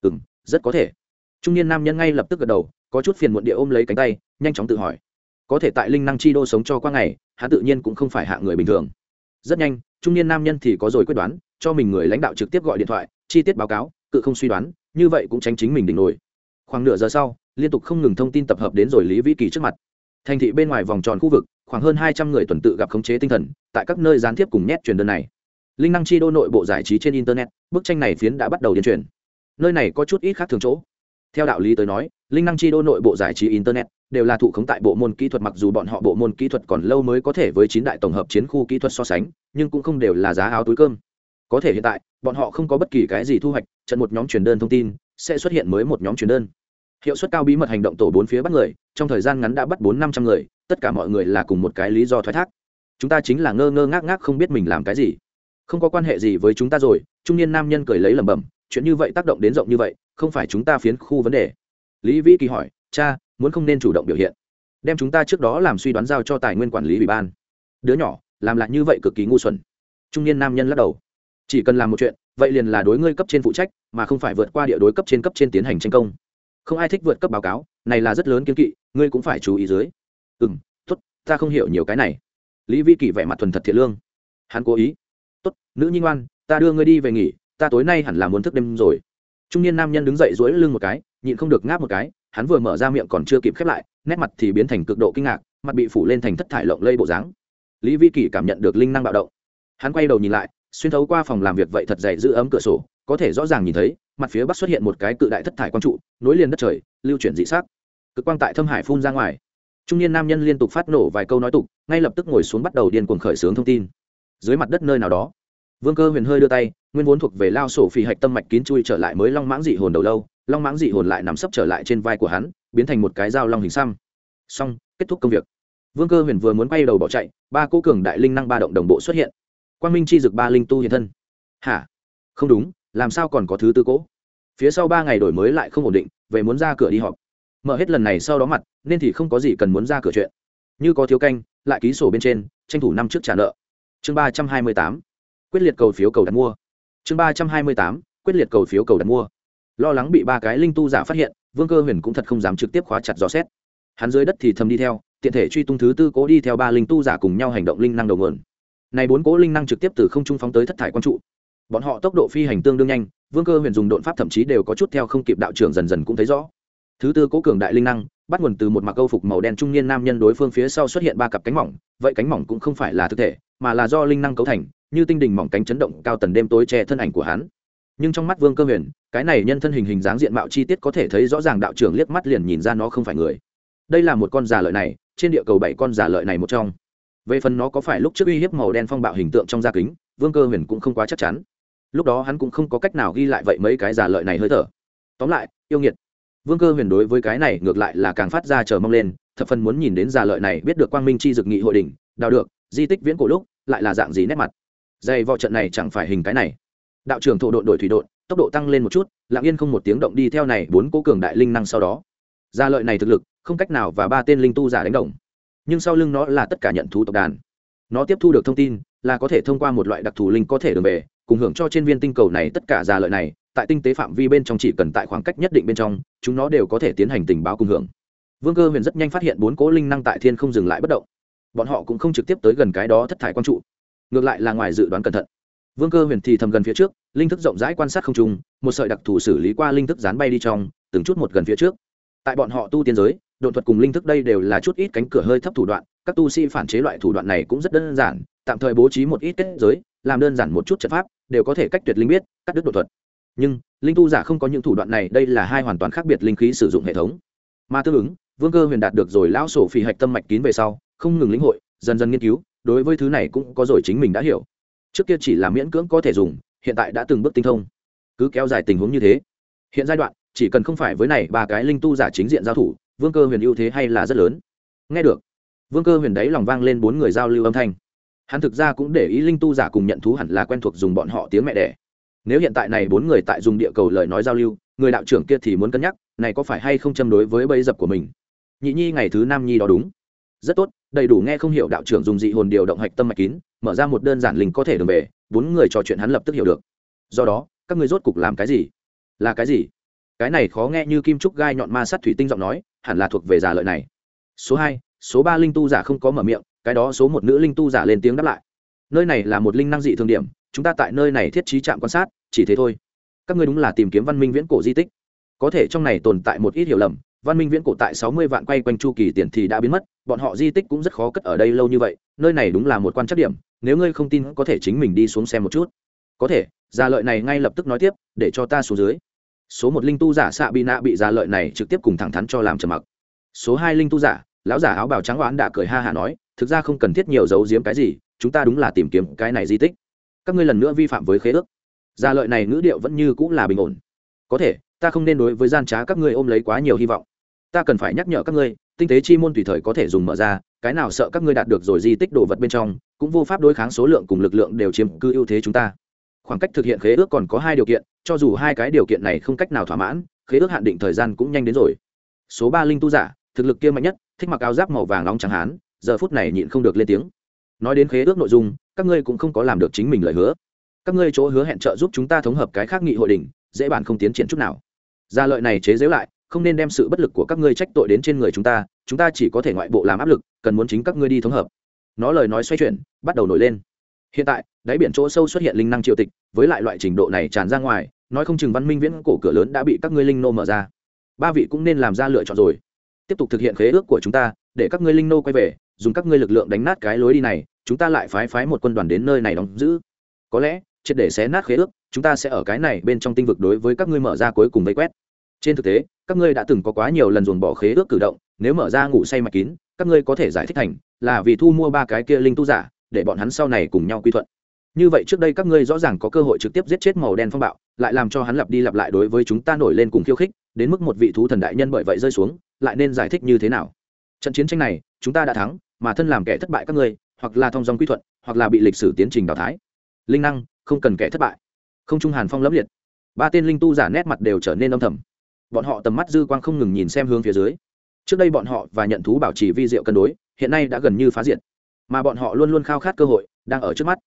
ừ m rất có thể. Trung niên nam nhân ngay lập tức gật đầu, có chút phiền muộn địa ôm lấy cánh tay, nhanh chóng tự hỏi, có thể tại linh năng chi đô sống cho qua ngày, hắn tự nhiên cũng không phải hạ người bình thường. Rất nhanh, trung niên nam nhân thì có rồi quyết đoán, cho mình người lãnh đạo trực tiếp gọi điện thoại, chi tiết báo cáo, cự không suy đoán như vậy cũng tránh chính mình đỉnh nổi. Khoảng nửa giờ sau, liên tục không ngừng thông tin tập hợp đến rồi lý vĩ kỳ trước mặt. Thành thị bên ngoài vòng tròn khu vực, khoảng hơn hai trăm người tuần tự gặp khống chế tinh thần, tại các nơi gián tiếp cùng nhét truyền đơn này. Linh năng chi đô nội bộ giải trí trên internet, bức tranh này phiến đã bắt đầu điên truyền. Nơi này có chút ít khác thường chỗ. Theo đạo lý tới nói, linh năng chi đô nội bộ giải trí internet đều là thụ khống tại bộ môn kỹ thuật mặc dù bọn họ bộ môn kỹ thuật còn lâu mới có thể với chín đại tổng hợp chiến khu kỹ thuật so sánh, nhưng cũng không đều là giá áo túi cơm có thể hiện tại, bọn họ không có bất kỳ cái gì thu hoạch, trận một nhóm truyền đơn thông tin, sẽ xuất hiện mới một nhóm truyền đơn. Hiệu suất cao bí mật hành động tổ bốn phía bắt người, trong thời gian ngắn đã bắt bốn năm trăm người, tất cả mọi người là cùng một cái lý do thoái thác. Chúng ta chính là ngơ ngơ ngác ngác không biết mình làm cái gì. Không có quan hệ gì với chúng ta rồi, trung niên nam nhân cười lấy lẩm bẩm, chuyện như vậy tác động đến rộng như vậy, không phải chúng ta phiến khu vấn đề. Lý vĩ kỳ hỏi, cha, muốn không nên chủ động biểu hiện? Đem chúng ta trước đó làm suy đoán giao cho tài nguyên quản lý ủy ban. Đứa nhỏ, làm lại như vậy cực kỳ ngu xuẩn. Trung niên nam nhân lắc đầu chỉ cần làm một chuyện, vậy liền là đối ngươi cấp trên phụ trách, mà không phải vượt qua địa đối cấp trên cấp trên tiến hành tranh công. Không ai thích vượt cấp báo cáo, này là rất lớn kiến kỵ, ngươi cũng phải chú ý dưới. Ừ m tốt, ta không hiểu nhiều cái này. Lý vi kỳ vẻ mặt thuần thật thiện lương. Hắn cố ý. Tốt, nữ nhi ngoan, ta đưa ngươi đi về nghỉ, ta tối nay hẳn là muốn thức đêm rồi. Trung niên nam nhân đứng dậy dỗi lưng một cái, nhịn không được ngáp một cái, hắn vừa mở ra miệng còn chưa kịp khép lại, nét mặt thì biến thành cực độ kinh ngạc, mặt bị phủ lên thành thất thải lộng lây bộ dáng. Lý vi kỳ cảm nhận được linh năng bạo động. Hắn quay đầu nhìn lại xuyên thấu qua phòng làm việc vậy thật dày giữ ấm cửa sổ, có thể rõ ràng nhìn thấy, mặt phía bắc xuất hiện một cái cự đại thất thải quang trụ, nối liền đất trời, lưu chuyển dị sắc. Cực quang tại thâm hải phun ra ngoài. Trung niên nam nhân liên tục phát nổ vài câu nói tục, ngay lập tức ngồi xuống bắt đầu điên cuồng khởi xướng thông tin. Dưới mặt đất nơi nào đó, vương cơ huyền hơi đưa tay, nguyên vốn thuộc về lao sổ phi hạch tâm mạch kín chui trở lại mới long mãng dị hồn đầu lâu, long mãng dị hồn lại nằm sấp trở lại trên vai của hắn, biến thành một cái dao long hình xăm. Xong, kết thúc công việc. Vương cơ huyền vừa muốn quay đầu bỏ chạy, ba cô cường đại linh năng ba động đồng bộ xuất hiện quang minh chi dực ba linh tu hiện thân. Hả? Không đúng, làm sao còn có thứ tư cỗ? Phía sau ba ngày đổi mới lại không ổn định, về muốn ra cửa đi họp. Mở hết lần này sau đó mặt, nên thì không có gì cần muốn ra cửa chuyện. Như có thiếu canh, lại ký sổ bên trên, tranh thủ năm trước trả nợ. Chương ba trăm hai mươi tám. Quyết liệt cầu phiếu cầu đặt mua. Chương ba trăm hai mươi tám. Quyết liệt cầu phiếu cầu đặt mua. Lo lắng bị ba cái linh tu giả phát hiện, vương cơ huyền cũng thật không dám trực tiếp khóa chặt dò xét. Hắn dưới đất thì thầm đi theo, tiện thể truy tung thứ tư cố đi theo ba linh tu giả cùng nhau hành động linh năng đầu nguồn này bốn cố linh năng trực tiếp từ không trung phóng tới thất thải quang trụ. Bọn họ tốc độ phi hành tương đương nhanh, vương cơ huyền dùng đột pháp thậm chí đều có chút theo không kịp đạo trưởng dần dần cũng thấy rõ. Thứ tư cố cường đại linh năng, bắt nguồn từ một mặc câu phục màu đen trung niên nam nhân đối phương phía sau xuất hiện ba cặp cánh mỏng, vậy cánh mỏng cũng không phải là thực thể, mà là do linh năng cấu thành, như tinh đình mỏng cánh chấn động cao tần đêm tối che thân ảnh của hắn. Nhưng trong mắt vương cơ huyền, cái này nhân thân hình hình dáng diện mạo chi tiết có thể thấy rõ ràng đạo trưởng liếc mắt liền nhìn ra nó không phải người. Đây là một con giả lợi này, trên địa cầu bảy con giả lợi này một trong về phần nó có phải lúc trước uy hiếp màu đen phong bạo hình tượng trong gia kính, vương cơ huyền cũng không quá chắc chắn. Lúc đó hắn cũng không có cách nào ghi lại vậy mấy cái giả lợi này hơi thở. Tóm lại, yêu nghiệt. Vương cơ huyền đối với cái này ngược lại là càng phát ra chờ mong lên, thập phần muốn nhìn đến giả lợi này biết được quang minh chi dực nghị hội đình đào được, di tích viễn cổ lúc, lại là dạng gì nét mặt. Dày vò trận này chẳng phải hình cái này. Đạo trưởng thổ đội đổi thủy đội tốc độ tăng lên một chút, lặng yên không một tiếng động đi theo này bốn cố cường đại linh năng sau đó. Gia lợi này thực lực, không cách nào và ba tên linh tu giả đánh đồng nhưng sau lưng nó là tất cả nhận thú tộc đàn. Nó tiếp thu được thông tin là có thể thông qua một loại đặc thù linh có thể đường về, cùng hưởng cho trên viên tinh cầu này tất cả gia lợi này, tại tinh tế phạm vi bên trong chỉ cần tại khoảng cách nhất định bên trong, chúng nó đều có thể tiến hành tình báo cùng hưởng. Vương cơ huyền rất nhanh phát hiện bốn cố linh năng tại thiên không dừng lại bất động. Bọn họ cũng không trực tiếp tới gần cái đó thất thải quang trụ. Ngược lại là ngoài dự đoán cẩn thận. Vương cơ huyền thì thầm gần phía trước, linh thức rộng rãi quan sát không trung, một sợi đặc thù xử lý qua linh thức dán bay đi trong, từng chút một gần phía trước. Tại bọn họ tu tiên giới đột thuật cùng linh thức đây đều là chút ít cánh cửa hơi thấp thủ đoạn, các tu sĩ phản chế loại thủ đoạn này cũng rất đơn giản, tạm thời bố trí một ít kết giới, làm đơn giản một chút trận pháp, đều có thể cách tuyệt linh biết, cắt đứt đột thuật. Nhưng, linh tu giả không có những thủ đoạn này, đây là hai hoàn toàn khác biệt linh khí sử dụng hệ thống. Mà tương ứng, vương cơ huyền đạt được rồi lão sổ phỉ hạch tâm mạch kín về sau, không ngừng lĩnh hội, dần dần nghiên cứu, đối với thứ này cũng có rồi chính mình đã hiểu. Trước kia chỉ là miễn cưỡng có thể dùng, hiện tại đã từng bước tinh thông. Cứ kéo dài tình huống như thế. Hiện giai đoạn, chỉ cần không phải với này ba cái linh tu giả chính diện giao thủ vương cơ huyền ưu thế hay là rất lớn? Nghe được, vương cơ huyền đấy lòng vang lên bốn người giao lưu âm thanh. Hắn thực ra cũng để ý linh tu giả cùng nhận thú hẳn là quen thuộc dùng bọn họ tiếng mẹ đẻ. Nếu hiện tại này bốn người tại dùng địa cầu lời nói giao lưu, người đạo trưởng kia thì muốn cân nhắc, này có phải hay không châm đối với bẫy dập của mình? Nhị nhi ngày thứ nam nhi đó đúng. Rất tốt, đầy đủ nghe không hiểu đạo trưởng dùng dị hồn điều động hạch tâm mạch kín, mở ra một đơn giản linh có thể đường về, bốn người trò chuyện hắn lập tức hiểu được. Do đó, các ngươi rốt cục làm cái gì? Là cái gì? Cái này khó nghe như kim trúc gai nhọn ma sắt thủy tinh giọng nói hẳn là thuộc về giả lợi này. Số hai, số ba linh tu giả không có mở miệng, cái đó số một nữ linh tu giả lên tiếng đáp lại. Nơi này là một linh năng dị thường điểm, chúng ta tại nơi này thiết trí trạm quan sát, chỉ thế thôi. Các ngươi đúng là tìm kiếm văn minh viễn cổ di tích. Có thể trong này tồn tại một ít hiểu lầm, văn minh viễn cổ tại sáu mươi vạn quay quanh chu kỳ tiền thì đã biến mất, bọn họ di tích cũng rất khó cất ở đây lâu như vậy, nơi này đúng là một quan trắc điểm, nếu ngươi không tin có thể chính mình đi xuống xem một chút. Có thể gia lợi này ngay lập tức nói tiếp, để cho ta xuống dưới số một linh tu giả xạ bị nạ bị gia lợi này trực tiếp cùng thẳng thắn cho làm trầm mặc. Số hai linh tu giả, lão giả áo bào trắng oán đã cười ha hả nói, thực ra không cần thiết nhiều giấu giếm cái gì, chúng ta đúng là tìm kiếm cái này di tích. Các ngươi lần nữa vi phạm với khế ước. Gia lợi này ngữ điệu vẫn như cũng là bình ổn. Có thể, ta không nên đối với gian trá các ngươi ôm lấy quá nhiều hy vọng. Ta cần phải nhắc nhở các ngươi, tinh tế chi môn tùy thời có thể dùng mở ra, cái nào sợ các ngươi đạt được rồi di tích đồ vật bên trong, cũng vô pháp đối kháng số lượng cùng lực lượng đều chiếm cư ưu thế chúng ta khoảng cách thực hiện khế ước còn có hai điều kiện, cho dù hai cái điều kiện này không cách nào thỏa mãn, khế ước hạn định thời gian cũng nhanh đến rồi. Số ba linh tu giả, thực lực kia mạnh nhất, thích mặc áo giáp màu vàng nóng trắng hán, giờ phút này nhịn không được lên tiếng. Nói đến khế ước nội dung, các ngươi cũng không có làm được chính mình lời hứa. Các ngươi chỗ hứa hẹn trợ giúp chúng ta thống hợp cái khác nghị hội đình dễ bản không tiến triển chút nào. Gia lợi này chế giễu lại, không nên đem sự bất lực của các ngươi trách tội đến trên người chúng ta chúng ta chỉ có thể ngoại bộ làm áp lực, cần muốn chính các ngươi đi thống hợp. Nó lời nói xoay chuyển, bắt đầu nổi lên hiện tại, đáy biển chỗ sâu xuất hiện linh năng triều tịch, với lại loại trình độ này tràn ra ngoài, nói không chừng văn minh viễn cổ cửa lớn đã bị các ngươi linh nô mở ra. Ba vị cũng nên làm ra lựa chọn rồi. Tiếp tục thực hiện khế ước của chúng ta, để các ngươi linh nô quay về, dùng các ngươi lực lượng đánh nát cái lối đi này, chúng ta lại phái phái một quân đoàn đến nơi này đóng giữ. Có lẽ, triệt để xé nát khế ước, chúng ta sẽ ở cái này bên trong tinh vực đối với các ngươi mở ra cuối cùng vây quét. Trên thực tế, các ngươi đã từng có quá nhiều lần dồn bỏ khế ước cử động, nếu mở ra ngủ say mạch kín, các ngươi có thể giải thích thành là vì thu mua ba cái kia linh tu giả để bọn hắn sau này cùng nhau quy thuận. Như vậy trước đây các ngươi rõ ràng có cơ hội trực tiếp giết chết màu đen phong bạo, lại làm cho hắn lặp đi lặp lại đối với chúng ta nổi lên cùng khiêu khích, đến mức một vị thú thần đại nhân bởi vậy rơi xuống, lại nên giải thích như thế nào? Trận chiến tranh này, chúng ta đã thắng, mà thân làm kẻ thất bại các ngươi, hoặc là thông dòng quy thuận, hoặc là bị lịch sử tiến trình đào thái linh năng, không cần kẻ thất bại. Không trung hàn phong lẫm liệt. Ba tên linh tu giả nét mặt đều trở nên âm thầm. Bọn họ tầm mắt dư quang không ngừng nhìn xem hướng phía dưới. Trước đây bọn họ và nhận thú bảo trì vi diệu cân đối, hiện nay đã gần như phá diện mà bọn họ luôn luôn khao khát cơ hội, đang ở trước mắt.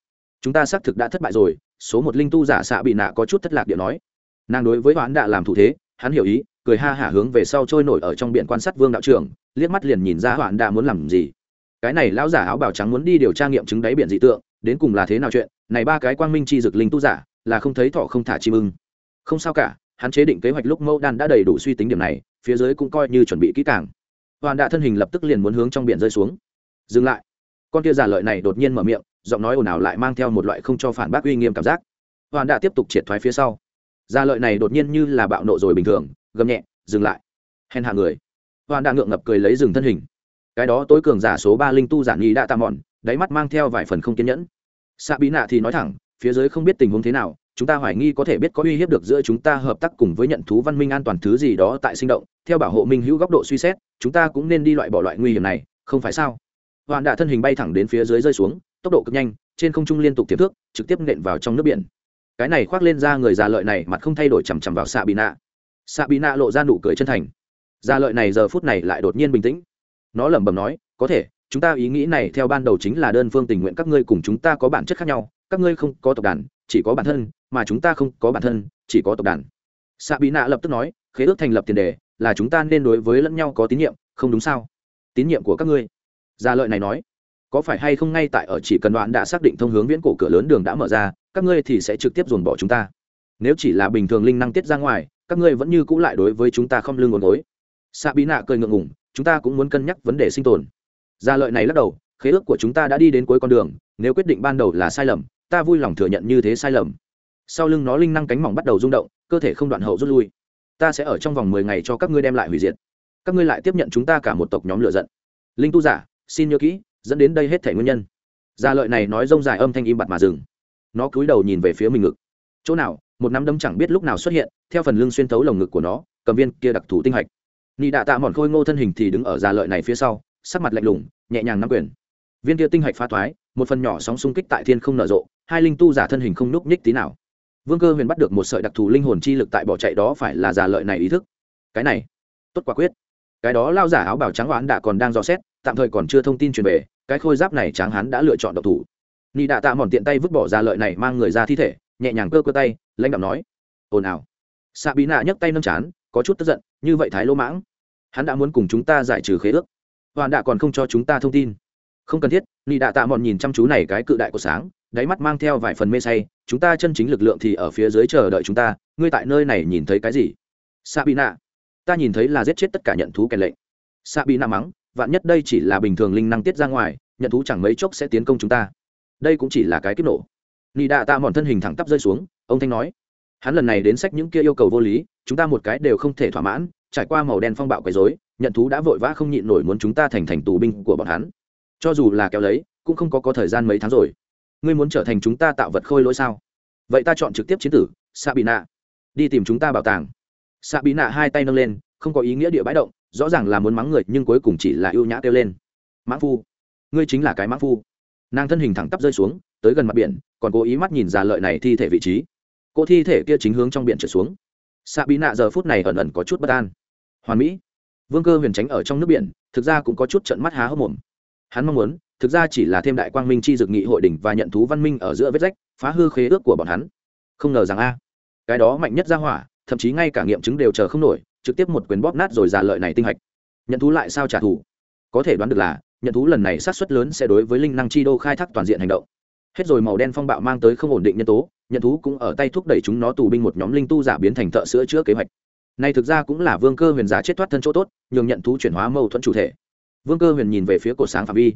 Chúng ta xác thực đã thất bại rồi, số một linh tu giả xạ bị nạ có chút thất lạc điện nói. Nàng đối với hoán đạ làm thủ thế, hắn hiểu ý, cười ha hả hướng về sau trôi nổi ở trong biển quan sát vương đạo trưởng, liếc mắt liền nhìn ra hoạn đạ muốn làm gì. Cái này lão giả áo bào trắng muốn đi điều tra nghiệm chứng đáy biển dị tượng, đến cùng là thế nào chuyện, này ba cái quang minh chi dực linh tu giả, là không thấy thọ không thả chim ưng. Không sao cả, hắn chế định kế hoạch lúc mẫu đan đã đầy đủ suy tính điểm này, phía dưới cũng coi như chuẩn bị kỹ càng. Hoàn đạ thân hình lập tức liền muốn hướng trong biển rơi xuống. Dừng lại con kia giả lợi này đột nhiên mở miệng, giọng nói ồn ào lại mang theo một loại không cho phản bác uy nghiêm cảm giác. Hoàn đã tiếp tục triệt thoái phía sau. Gia lợi này đột nhiên như là bạo nộ rồi bình thường, gầm nhẹ, dừng lại. Hèn hạ người. Hoàn đã ngượng ngập cười lấy dừng thân hình. Cái đó tối cường giả số ba linh tu giản nghi đã tạm mòn đáy mắt mang theo vài phần không kiên nhẫn. Xạ bí nạ thì nói thẳng, phía dưới không biết tình huống thế nào, chúng ta hoài nghi có thể biết có uy hiếp được giữa chúng ta hợp tác cùng với nhận thú văn minh an toàn thứ gì đó tại sinh động. Theo bảo hộ minh hữu góc độ suy xét, chúng ta cũng nên đi loại bỏ loại nguy hiểm này, không phải sao? Hoàn đạ thân hình bay thẳng đến phía dưới rơi xuống, tốc độ cực nhanh, trên không trung liên tục tiềm thước trực tiếp nện vào trong nước biển. Cái này khoác lên ra người già lợi này mặt không thay đổi chằm chằm vào xạ bị nạ xạ bị nạ lộ ra nụ cười chân thành. Già lợi này giờ phút này lại đột nhiên bình tĩnh. Nó lẩm bẩm nói, có thể, chúng ta ý nghĩ này theo ban đầu chính là đơn phương tình nguyện các ngươi cùng chúng ta có bản chất khác nhau, các ngươi không có tộc đàn, chỉ có bản thân, mà chúng ta không có bản thân, chỉ có tộc đàn. Xạ bị nạ lập tức nói, khế ước thành lập tiền đề là chúng ta nên đối với lẫn nhau có tín nhiệm, không đúng sao? Tín nhiệm của các ngươi gia lợi này nói, có phải hay không ngay tại ở chỉ cần đoạn đã xác định thông hướng viễn cổ cửa lớn đường đã mở ra, các ngươi thì sẽ trực tiếp dồn bỏ chúng ta. Nếu chỉ là bình thường linh năng tiết ra ngoài, các ngươi vẫn như cũ lại đối với chúng ta không lương ngồn gối. Xạ bí nạ cười ngượng ngùng, chúng ta cũng muốn cân nhắc vấn đề sinh tồn. Gia lợi này lắc đầu, khế ước của chúng ta đã đi đến cuối con đường, nếu quyết định ban đầu là sai lầm, ta vui lòng thừa nhận như thế sai lầm. Sau lưng nó linh năng cánh mỏng bắt đầu rung động, cơ thể không đoạn hậu rút lui. Ta sẽ ở trong vòng mười ngày cho các ngươi đem lại hủy diệt. Các ngươi lại tiếp nhận chúng ta cả một tộc nhóm lựa giận. Linh tu giả xin nhớ kỹ, dẫn đến đây hết thể nguyên nhân. Gia lợi này nói rông dài âm thanh im bặt mà dừng. Nó cúi đầu nhìn về phía mình ngực. Chỗ nào, một nắm đấm chẳng biết lúc nào xuất hiện, theo phần lưng xuyên thấu lồng ngực của nó, cầm viên kia đặc thù tinh hạch. Nị đạ tạ mòn khôi ngô thân hình thì đứng ở gia lợi này phía sau, sắc mặt lạnh lùng, nhẹ nhàng nắm quyền. Viên kia tinh hạch phá thoái, một phần nhỏ sóng xung kích tại thiên không nở rộ, hai linh tu giả thân hình không núc nhích tí nào. Vương cơ huyền bắt được một sợi đặc thù linh hồn chi lực tại bỏ chạy đó phải là già lợi này ý thức. Cái này, tốt quả quyết. Cái đó lao giả áo bào trắng oán đã còn đang dò xét tạm thời còn chưa thông tin truyền về, cái khôi giáp này tráng hắn đã lựa chọn độc thủ. Ni đạ tạ mòn tiện tay vứt bỏ ra lợi này mang người ra thi thể, nhẹ nhàng cơ cơ tay, lãnh đạo nói, ồn ào. Xạ bí nạ nhấc tay nâng chán, có chút tức giận, như vậy thái lỗ mãng, hắn đã muốn cùng chúng ta giải trừ khế ước. Hoàn đạ còn không cho chúng ta thông tin. Không cần thiết. Ni đạ tạ mòn nhìn chăm chú này cái cự đại của sáng, đáy mắt mang theo vài phần mê say, chúng ta chân chính lực lượng thì ở phía dưới chờ đợi chúng ta, ngươi tại nơi này nhìn thấy cái gì? Xạ bị nạ, ta nhìn thấy là giết chết tất cả nhận thú kèn lệnh. Xạ bị nạ mắng vạn nhất đây chỉ là bình thường linh năng tiết ra ngoài, nhận thú chẳng mấy chốc sẽ tiến công chúng ta. Đây cũng chỉ là cái kiếp nổ. Nị đạ tạ mòn thân hình thẳng tắp rơi xuống, ông thanh nói. Hắn lần này đến sách những kia yêu cầu vô lý, chúng ta một cái đều không thể thỏa mãn, trải qua màu đen phong bạo quấy dối nhận thú đã vội vã không nhịn nổi muốn chúng ta thành thành tù binh của bọn hắn. Cho dù là kéo lấy, cũng không có có thời gian mấy tháng rồi. Ngươi muốn trở thành chúng ta tạo vật khôi lỗi sao? Vậy ta chọn trực tiếp chiến tử xạ bị nạ đi tìm chúng ta bảo tàng. Xạ bị nạ hai tay nâng lên, không có ý nghĩa địa bãi động rõ ràng là muốn mắng người, nhưng cuối cùng chỉ là ưu nhã kêu lên. Mãng phu, ngươi chính là cái mãng phu. Nàng thân hình thẳng tắp rơi xuống, tới gần mặt biển, còn cố ý mắt nhìn ra lợi này thi thể vị trí. Cô thi thể kia chính hướng trong biển trở xuống. Xạ bí nạ giờ phút này ẩn ẩn có chút bất an. Hoàn mỹ, vương cơ huyền tránh ở trong nước biển, thực ra cũng có chút trận mắt há hốc mồm. Hắn mong muốn, thực ra chỉ là thêm đại quang minh chi dược nghị hội đỉnh và nhận thú văn minh ở giữa vết rách, phá hư khế ước của bọn hắn. Không ngờ rằng a, cái đó mạnh nhất ra hỏa, thậm chí ngay cả nghiệm chứng đều chờ không nổi trực tiếp một quyền bóp nát rồi giả lợi này tinh hạch. Nhận thú lại sao trả thù? Có thể đoán được là, nhận thú lần này sát xuất lớn sẽ đối với linh năng chi đô khai thác toàn diện hành động. Hết rồi màu đen phong bạo mang tới không ổn định nhân tố, nhận thú cũng ở tay thúc đẩy chúng nó tù binh một nhóm linh tu giả biến thành thợ sữa chữa kế hoạch. Này thực ra cũng là vương cơ huyền giá chết thoát thân chỗ tốt, nhường nhận thú chuyển hóa mâu thuẫn chủ thể. Vương cơ huyền nhìn về phía cổ sáng phạm vi.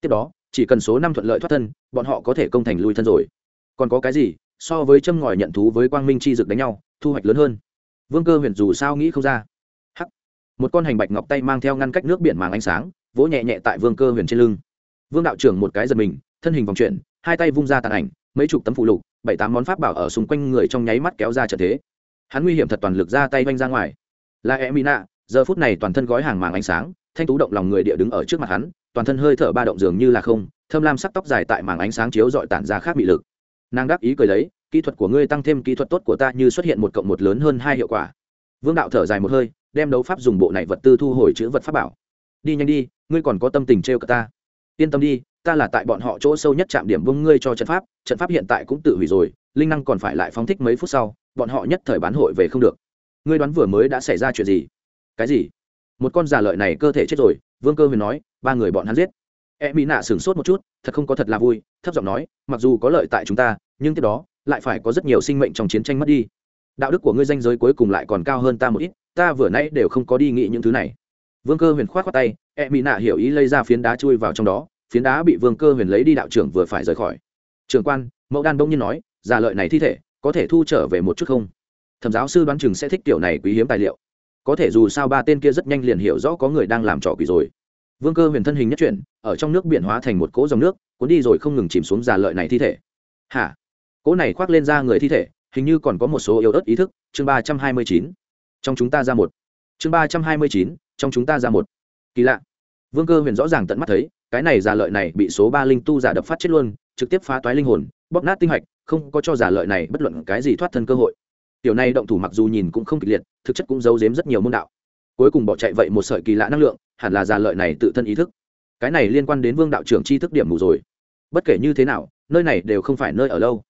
Tiếp đó, chỉ cần số năm thuận lợi thoát thân, bọn họ có thể công thành lui thân rồi. Còn có cái gì, so với châm ngòi nhận thú với quang minh chi dực đánh nhau, thu hoạch lớn hơn vương cơ huyền dù sao nghĩ không ra. Hắc. Một con hành bạch ngọc tay mang theo ngăn cách nước biển màng ánh sáng, vỗ nhẹ nhẹ tại vương cơ huyền trên lưng. Vương đạo trưởng một cái giật mình, thân hình vòng chuyển, hai tay vung ra tàn ảnh, mấy chục tấm phụ lục, bảy tám món pháp bảo ở xung quanh người trong nháy mắt kéo ra trở thế. Hắn nguy hiểm thật toàn lực ra tay vanh ra ngoài. Là e mina giờ phút này toàn thân gói hàng màng ánh sáng, thanh tú động lòng người địa đứng ở trước mặt hắn, toàn thân hơi thở ba động dường như là không, thâm lam sắc tóc dài tại màng ánh sáng chiếu dọi tản ra khác bị lực. Nàng đáp ý cười lấy kỹ thuật của ngươi tăng thêm kỹ thuật tốt của ta như xuất hiện một cộng một lớn hơn hai hiệu quả. Vương đạo thở dài một hơi, đem đấu pháp dùng bộ này vật tư thu hồi chữ vật pháp bảo. Đi nhanh đi, ngươi còn có tâm tình trêu cả ta. Yên tâm đi, ta là tại bọn họ chỗ sâu nhất chạm điểm vương ngươi cho trận pháp trận pháp hiện tại cũng tự hủy rồi, linh năng còn phải lại phóng thích mấy phút sau, bọn họ nhất thời bán hội về không được. Ngươi đoán vừa mới đã xảy ra chuyện gì? Cái gì? Một con già lợi này cơ thể chết rồi, vương cơ huyền nói, ba người bọn hắn giết. E mỹ nạ sửng sốt một chút, thật không có thật là vui, thấp giọng nói, mặc dù có lợi tại chúng ta, nhưng tiếp đó lại phải có rất nhiều sinh mệnh trong chiến tranh mất đi. Đạo đức của ngươi danh giới cuối cùng lại còn cao hơn ta một ít, ta vừa nãy đều không có đi nghĩ những thứ này. Vương cơ huyền k h o á t khoác tay e mỹ nạ hiểu ý lây ra phiến đá chui vào trong đó, phiến đá bị vương cơ huyền lấy đi đạo trưởng vừa phải rời khỏi. Trường quan, mẫu đan bỗng nhiên nói, già lợi này thi thể, có thể thu trở về một chút không? Thẩm giáo sư đoán chừng sẽ thích kiểu này quý hiếm tài liệu. Có thể dù sao ba tên kia rất nhanh liền hiểu rõ có người đang làm trò quỷ rồi. Vương cơ huyền thân hình nhất chuyển, ở trong nước biển hóa thành một cỗ dòng nước, cuốn đi rồi không ngừng chìm xuống già lợi này thi thể. Hả? Cỗ này khoác lên ra người thi thể, hình như còn có một số yếu ớt ý thức. Chương ba trăm hai mươi chín. Trong chúng ta ra một. Chương ba trăm hai mươi chín. Trong chúng ta ra một. Kỳ lạ. Vương cơ huyền rõ ràng tận mắt thấy, cái này giả lợi này bị số ba linh tu giả đập phát chết luôn, trực tiếp phá toái linh hồn, bóp nát tinh hạch, không có cho giả lợi này bất luận cái gì thoát thân cơ hội. Tiểu này động thủ mặc dù nhìn cũng không kịch liệt, thực chất cũng giấu giếm rất nhiều môn đạo. Cuối cùng bỏ chạy vậy một sợi kỳ lạ năng lượng, hẳn là giả lợi này tự thân ý thức. Cái này liên quan đến vương đạo trưởng chi thức điểm mù rồi. Bất kể như thế nào, nơi này đều không phải nơi ở lâu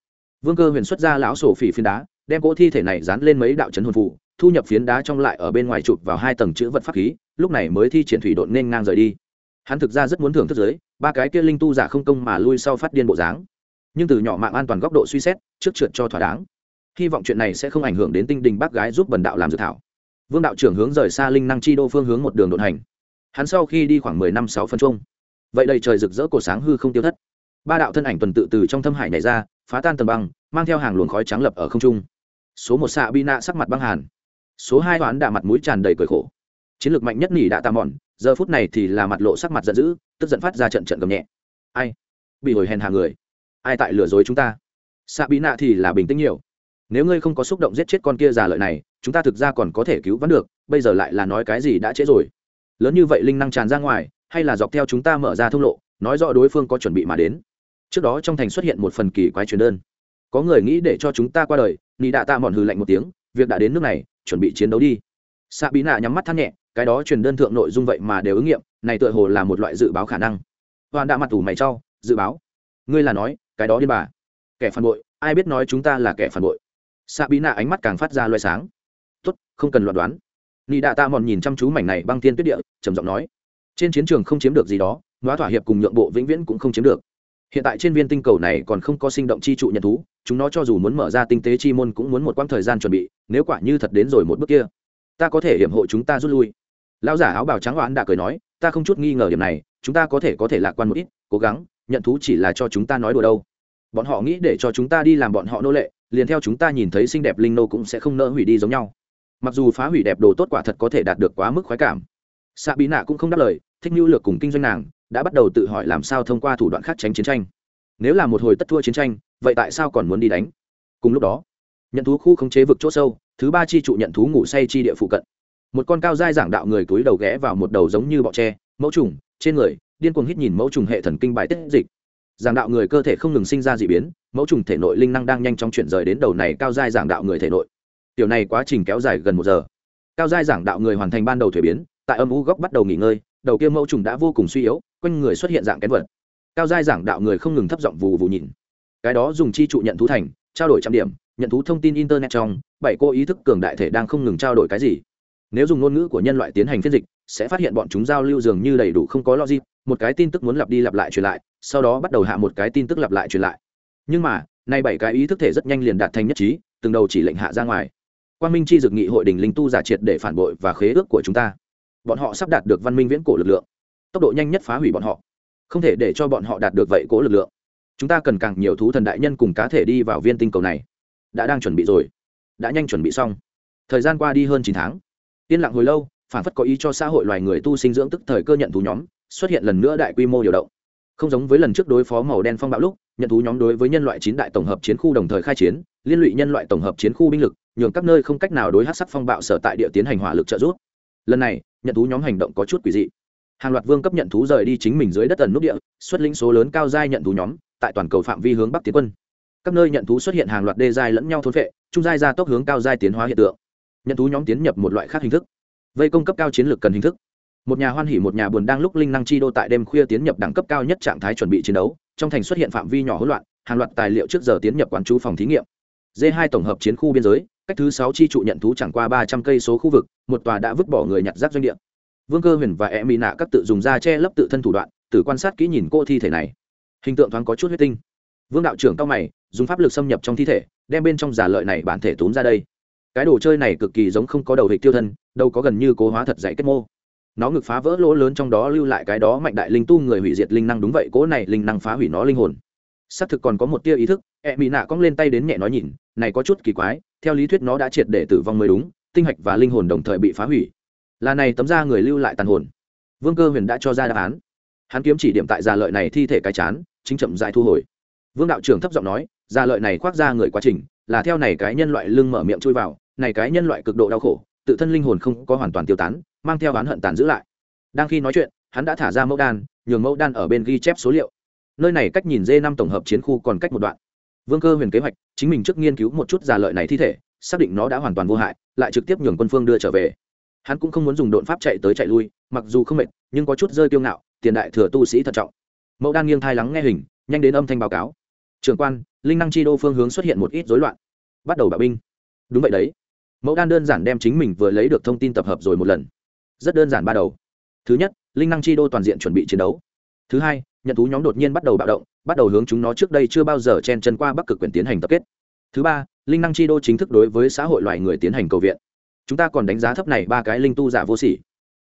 vương cơ huyền xuất ra lão sổ phỉ phiến đá, đem cỗ thi thể này dán lên mấy đạo chấn hồn phù, thu nhập phiến đá trong lại ở bên ngoài chụp vào hai tầng chữ vật pháp khí, lúc này mới thi triển thủy độn nên ngang rời đi. Hắn thực ra rất muốn thưởng thức giới, ba cái kia linh tu giả không công mà lui sau phát điên bộ dáng. Nhưng từ nhỏ mạng an toàn góc độ suy xét, trước trượt cho thỏa đáng. Hy vọng chuyện này sẽ không ảnh hưởng đến tinh đình bác gái giúp bần đạo làm dự thảo. Vương đạo trưởng hướng rời xa linh năng chi đô phương hướng một đường đột hành. Hắn sau khi đi khoảng mười năm sáu phân chung. Vậy đầy trời rực rỡ cổ sáng hư không tiêu thất. Ba đạo thân ảnh tuần tự từ trong thâm hải nhảy ra phá tan tầng băng, mang theo hàng luồng khói trắng lập ở không trung. Số một xạ bi nạ sắc mặt băng hàn. Số hai toán đạ mặt mũi tràn đầy cười khổ. Chiến lược mạnh nhất nỉ đạ tà mòn, giờ phút này thì là mặt lộ sắc mặt giận dữ, tức giận phát ra trận trận gầm nhẹ. Ai? Bị hồi hèn hạ người. Ai tại lừa dối chúng ta? Xạ bị nạ thì là bình tĩnh nhiều. Nếu ngươi không có xúc động giết chết con kia già lợi này, chúng ta thực ra còn có thể cứu vãn được, bây giờ lại là nói cái gì đã trễ rồi? Lớn như vậy linh năng tràn ra ngoài, hay là dọc theo chúng ta mở ra thông lộ, nói rõ đối phương có chuẩn bị mà đến? Trước đó trong thành xuất hiện một phần kỳ quái truyền đơn. Có người nghĩ để cho chúng ta qua đời, nị đạ tạ mòn hừ lạnh một tiếng, việc đã đến nước này, chuẩn bị chiến đấu đi. Xạ bí nạ nhắm mắt than nhẹ, cái đó truyền đơn thượng nội dung vậy mà đều ứng nghiệm, này tựa hồ là một loại dự báo khả năng. Hoàn đã mặt tủ mày cho, dự báo. Ngươi là nói, cái đó đi bà. Kẻ phản bội, ai biết nói chúng ta là kẻ phản bội. Xạ bí nạ ánh mắt càng phát ra loay sáng. Tốt, không cần loạn đoán. Nị đạ tạ mòn nhìn chăm chú mảnh này băng tiên tuyết địa, trầm giọng nói. Trên chiến trường không chiếm được gì đó nói thỏa hiệp cùng nhượng bộ vĩnh viễn cũng không chiếm được hiện tại trên viên tinh cầu này còn không có sinh động chi trụ nhận thú, chúng nó cho dù muốn mở ra tinh tế chi môn cũng muốn một quãng thời gian chuẩn bị, nếu quả như thật đến rồi một bước kia, ta có thể hiểm hộ chúng ta rút lui. Lão giả áo bào trắng oán đã cười nói, ta không chút nghi ngờ điểm này, chúng ta có thể có thể lạc quan một ít, cố gắng, nhận thú chỉ là cho chúng ta nói đùa đâu. Bọn họ nghĩ để cho chúng ta đi làm bọn họ nô lệ, liền theo chúng ta nhìn thấy xinh đẹp linh nô cũng sẽ không nỡ hủy đi giống nhau. Mặc dù phá hủy đẹp đồ tốt quả thật có thể đạt được quá mức khoái cảm. Xạ bí nạ cũng không đáp lời, thích nhu lược cùng kinh doanh nàng đã bắt đầu tự hỏi làm sao thông qua thủ đoạn khác tránh chiến tranh. Nếu là một hồi tất thua chiến tranh, vậy tại sao còn muốn đi đánh? Cùng lúc đó, nhận thú khu khống chế vực chỗ sâu, thứ ba chi trụ nhận thú ngủ say chi địa phụ cận. Một con cao dai giảng đạo người túi đầu ghé vào một đầu giống như bọ tre, mẫu trùng, trên người, điên cuồng hít nhìn mẫu trùng hệ thần kinh bài tiết dịch. Giảng đạo người cơ thể không ngừng sinh ra d ị biến, mẫu trùng thể nội linh năng đang nhanh chóng chuyển rời đến đầu này cao dai giảng đạo người thể nội. Tiểu này quá trình kéo dài gần một giờ. Cao dai giảng đạo người hoàn thành ban đầu thuế biến, tại âm u góc bắt đầu nghỉ ngơi đầu kia mẫu trùng đã vô cùng suy yếu, quanh người xuất hiện dạng kén vật cao giai giảng đạo người không ngừng thấp giọng vù vù nhìn. Cái đó dùng chi trụ nhận thú thành, trao đổi trăm điểm, nhận thú thông tin internet trong, bảy cô ý thức cường đại thể đang không ngừng trao đổi cái gì. Nếu dùng ngôn ngữ của nhân loại tiến hành phiên dịch, sẽ phát hiện bọn chúng giao lưu dường như đầy đủ không có logic, một cái tin tức muốn lặp đi lặp lại truyền lại, sau đó bắt đầu hạ một cái tin tức lặp lại truyền lại. Nhưng mà, nay bảy cái ý thức thể rất nhanh liền đạt thành nhất trí, từng đầu chỉ lệnh hạ ra ngoài. Quan minh chi dược nghị hội đình linh tu giả triệt để phản bội và khế ước của chúng ta bọn họ sắp đạt được văn minh viễn cổ lực lượng. Tốc độ nhanh nhất phá hủy bọn họ. Không thể để cho bọn họ đạt được vậy cố lực lượng. Chúng ta cần càng nhiều thú thần đại nhân cùng cá thể đi vào viên tinh cầu này. Đã đang chuẩn bị rồi. Đã nhanh chuẩn bị xong. Thời gian qua đi hơn chín tháng. Yên lặng hồi lâu, phản phất có ý cho xã hội loài người tu sinh dưỡng tức thời cơ nhận thú nhóm, xuất hiện lần nữa đại quy mô điều động. Không giống với lần trước đối phó màu đen phong bạo lúc, nhận thú nhóm đối với nhân loại chín đại tổng hợp chiến khu đồng thời khai chiến, liên lụy nhân loại tổng hợp chiến khu binh lực, nhường các nơi không cách nào đối hát sắc phong bạo sở tại địa tiến hành hỏa lực trợ giúp. Lần này nhận thú nhóm hành động có chút quỷ dị. Hàng loạt vương cấp nhận thú rời đi chính mình dưới đất tần nút địa, xuất lĩnh số lớn cao giai nhận thú nhóm, tại toàn cầu phạm vi hướng bắc tiến quân. Các nơi nhận thú xuất hiện hàng loạt đê giai lẫn nhau thôn vệ trung giai ra tốc hướng cao giai tiến hóa hiện tượng. Nhận thú nhóm tiến nhập một loại khác hình thức. Vây công cấp cao chiến lược cần hình thức. Một nhà hoan hỉ một nhà buồn đang lúc linh năng chi đô tại đêm khuya tiến nhập đẳng cấp cao nhất trạng thái chuẩn bị chiến đấu, trong thành xuất hiện phạm vi nhỏ hỗn loạn, hàng loạt tài liệu trước giờ tiến nhập quán chú phòng thí nghiệm. D2 tổng hợp chiến khu biên giới, cách thứ sáu chi trụ nhận thú chẳng qua ba trăm cây số khu vực, một tòa đã vứt bỏ người nhặt rác doanh địa. Vương cơ huyền và e mỹ nạ các tự dùng da che lấp tự thân thủ đoạn từ quan sát kỹ nhìn cô thi thể này. Hình tượng thoáng có chút huyết tinh. Vương đạo trưởng cao mày, dùng pháp lực xâm nhập trong thi thể, đem bên trong giả lợi này bản thể tốn ra đây. Cái đồ chơi này cực kỳ giống không có đầu hịch tiêu thân, đâu có gần như cố hóa thật dạy kết mô. Nó ngực phá vỡ lỗ lớn trong đó lưu lại cái đó mạnh đại linh tu người hủy diệt linh năng, đúng vậy, cố này linh năng phá hủy nó linh hồn xác thực còn có một tia ý thức e mỹ nạ cong lên tay đến nhẹ nói nhìn, này có chút kỳ quái, theo lý thuyết nó đã triệt để tử vong mới đúng, tinh hạch và linh hồn đồng thời bị phá hủy. Là này tấm da người lưu lại tàn hồn. Vương cơ huyền đã cho ra đáp án. Hắn kiếm chỉ điểm tại gia lợi này thi thể cái chán, chính chậm dại thu hồi. Vương đạo trưởng thấp giọng nói gia lợi này khoác ra người quá trình, là theo này cái nhân loại lưng mở miệng chui vào, này cái nhân loại cực độ đau khổ, tự thân linh hồn không có hoàn toàn tiêu tán, mang theo oán hận tàn giữ lại. Đang khi nói chuyện, hắn đã thả ra mẫu đan, nhường mẫu đan ở bên ghi chép số liệu nơi này cách nhìn d năm tổng hợp chiến khu còn cách một đoạn. Vương cơ huyền kế hoạch, chính mình trước nghiên cứu một chút giả lợi này thi thể, xác định nó đã hoàn toàn vô hại, lại trực tiếp nhường quân phương đưa trở về. Hắn cũng không muốn dùng đột pháp chạy tới chạy lui, mặc dù không mệt, nhưng có chút rơi kiêu ngạo, tiền đại thừa tu sĩ thận trọng. Mẫu đan nghiêng thai lắng nghe hình, nhanh đến âm thanh báo cáo. Trường quan, linh năng chi đô phương hướng xuất hiện một ít rối loạn. Bắt đầu bạo binh. Đúng vậy đấy. Mẫu đan đơn giản đem chính mình vừa lấy được thông tin tập hợp rồi một lần. Rất đơn giản ba đầu. Thứ nhất, linh năng chi đô toàn diện chuẩn bị chiến đấu. Thứ hai nhận thú nhóm đột nhiên bắt đầu bạo động, bắt đầu hướng chúng nó trước đây chưa bao giờ chen chân qua bắc cực quyền tiến hành tập kết. Thứ ba, linh năng chi đô chính thức đối với xã hội loài người tiến hành cầu viện. Chúng ta còn đánh giá thấp này ba cái linh tu giả vô sỉ.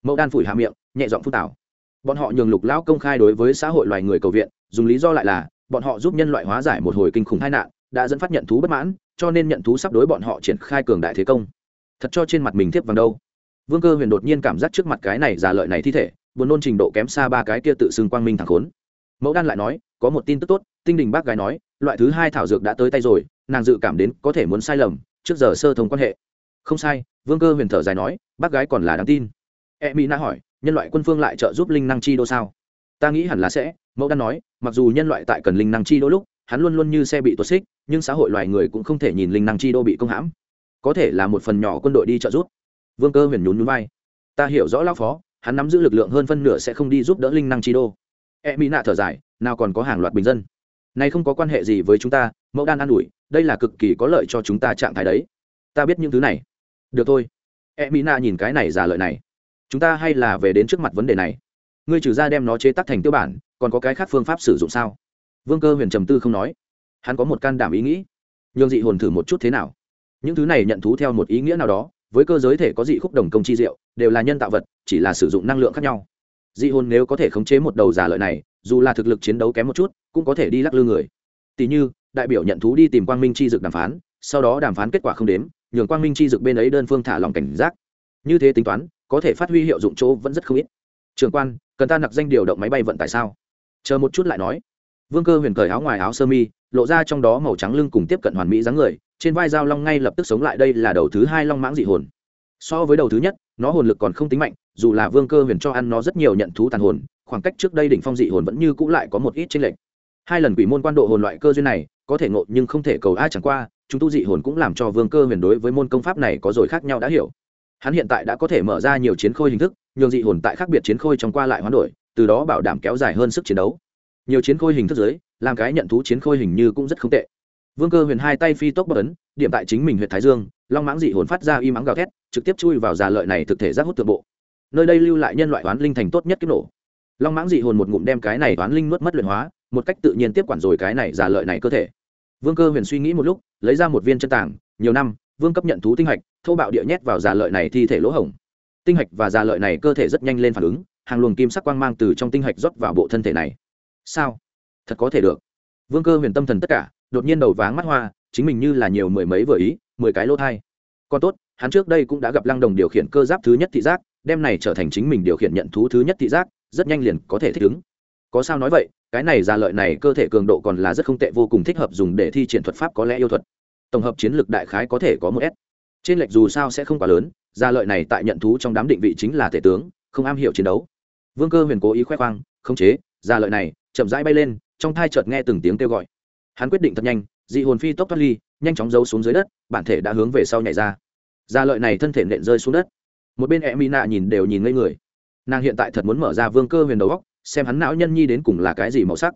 Mẫu đan phủi hạ miệng, nhẹ giọng phúc tảo. Bọn họ nhường lục lão công khai đối với xã hội loài người cầu viện, dùng lý do lại là, bọn họ giúp nhân loại hóa giải một hồi kinh khủng tai nạn, đã dẫn phát nhận thú bất mãn, cho nên nhận thú sắp đối bọn họ triển khai cường đại thế công. Thật cho trên mặt mình thiếp vàng đâu. Vương cơ huyền đột nhiên cảm giác trước mặt cái này giả lợi này thi thể, buồn nôn trình độ kém xa ba cái kia tự xưng quang minh thẳng khốn mẫu đan lại nói, có một tin tức tốt, tinh đình bác gái nói, loại thứ hai thảo dược đã tới tay rồi, nàng dự cảm đến có thể muốn sai lầm, trước giờ sơ thông quan hệ. Không sai, vương cơ huyền thở dài nói, bác gái còn là đáng tin. E mỹ na hỏi, nhân loại quân phương lại trợ giúp linh năng chi đô sao? Ta nghĩ hẳn là sẽ, mẫu đan nói, mặc dù nhân loại tại cần linh năng chi đô lúc, hắn luôn luôn như xe bị tuột xích, nhưng xã hội loài người cũng không thể nhìn linh năng chi đô bị công hãm. Có thể là một phần nhỏ quân đội đi trợ giúp. Vương cơ huyền nhún nhún vai, ta hiểu rõ lão phó, hắn nắm giữ lực lượng hơn phân nửa sẽ không đi giúp đỡ linh năng chi đô e mỹ nạ thở dài, nào còn có hàng loạt bình dân. Này không có quan hệ gì với chúng ta, mẫu đan an ủi, đây là cực kỳ có lợi cho chúng ta trạng thái đấy. Ta biết những thứ này. Được thôi. E mỹ nạ nhìn cái này giả lợi này. Chúng ta hay là về đến trước mặt vấn đề này. Ngươi trừ ra đem nó chế tác thành tiêu bản, còn có cái khác phương pháp sử dụng sao? Vương cơ huyền trầm tư không nói. Hắn có một can đảm ý nghĩ. Nhường dị hồn thử một chút thế nào? Những thứ này nhận thú theo một ý nghĩa nào đó, với cơ giới thể có dị khúc đồng công chi diệu, đều là nhân tạo vật, chỉ là sử dụng năng lượng khác nhau dị hồn nếu có thể khống chế một đầu giả lợi này, dù là thực lực chiến đấu kém một chút, cũng có thể đi lắc lư người. Tỷ như, đại biểu nhận thú đi tìm quang minh chi dực đàm phán, sau đó đàm phán kết quả không đếm, nhường quang minh chi dực bên ấy đơn phương thả lòng cảnh giác. Như thế tính toán, có thể phát huy hiệu dụng chỗ vẫn rất không ít. Trường quan, cần ta nặc danh điều động máy bay vận tải sao? Chờ một chút lại nói. Vương cơ huyền cởi áo ngoài áo sơ mi, lộ ra trong đó màu trắng lưng cùng tiếp cận hoàn mỹ dáng người, trên vai dao long ngay lập tức sống lại, đây là đầu thứ hai long mãng dị hồn. So với đầu thứ nhất, nó hồn lực còn không tính mạnh dù là vương cơ huyền cho ăn nó rất nhiều nhận thú tàn hồn khoảng cách trước đây đỉnh phong dị hồn vẫn như cũ lại có một ít chênh lệch. Hai lần quỷ môn quan độ hồn loại cơ duyên này có thể ngộ nhưng không thể cầu ai chẳng qua chúng tu dị hồn cũng làm cho vương cơ huyền đối với môn công pháp này có rồi khác nhau đã hiểu. Hắn hiện tại đã có thể mở ra nhiều chiến khôi hình thức nhường dị hồn tại khác biệt chiến khôi trong qua lại hoán đổi từ đó bảo đảm kéo dài hơn sức chiến đấu. Nhiều chiến khôi hình thức dưới, làm cái nhận thú chiến khôi hình như cũng rất không tệ. Vương cơ huyền hai tay phi tốc bất ấn điểm tại chính mình huyện thái dương long mãng dị hồn phát ra y mắng gào thét trực tiếp chui vào già lợi này thực thể giác hút thượng bộ nơi đây lưu lại nhân loại toán linh thành tốt nhất kiếp nổ. Long mãng dị hồn một ngụm đem cái này toán linh nuốt mất luyện hóa, một cách tự nhiên tiếp quản rồi cái này già lợi này cơ thể. Vương cơ huyền suy nghĩ một lúc, lấy ra một viên chân tảng nhiều năm, vương cấp nhận thú tinh hạch, thô bạo địa nhét vào già lợi này thi thể lỗ hổng. Tinh hạch và già lợi này cơ thể rất nhanh lên phản ứng, hàng luồng kim sắc quang mang từ trong tinh hạch rót vào bộ thân thể này. Sao? Thật có thể được. Vương cơ huyền tâm thần tất cả, đột nhiên đầu váng mắt hoa, chính mình như là nhiều mười mấy vừa ý, mười cái lỗ thai. Còn tốt, hắn trước đây cũng đã gặp lăng đồng điều khiển cơ giáp thứ nhất thị giác đem này trở thành chính mình điều khiển nhận thú thứ nhất thị giác, rất nhanh liền có thể thích ứng. Có sao nói vậy, cái này ra lợi này cơ thể cường độ còn là rất không tệ, vô cùng thích hợp dùng để thi triển thuật pháp có lẽ yêu thuật. Tổng hợp chiến lược đại khái có thể có một s. Trên lệch dù sao sẽ không quá lớn ra lợi này tại nhận thú trong đám định vị chính là tể tướng, không am hiểu chiến đấu. Vương cơ huyền cố ý khoe khoang, khống chế ra lợi này, chậm rãi bay lên, trong thai chợt nghe từng tiếng kêu gọi. Hắn quyết định thật nhanh, dị hồn phi tốc thoát ly, nhanh chóng giấu xuống dưới đất, bản thể đã hướng về sau nhảy ra. Ra lợi này thân thể nện rơi xuống đất một bên e mỹ nạ nhìn đều nhìn ngây người. Nàng hiện tại thật muốn mở ra vương cơ huyền đầu góc xem hắn não nhân nhi đến cùng là cái gì màu sắc.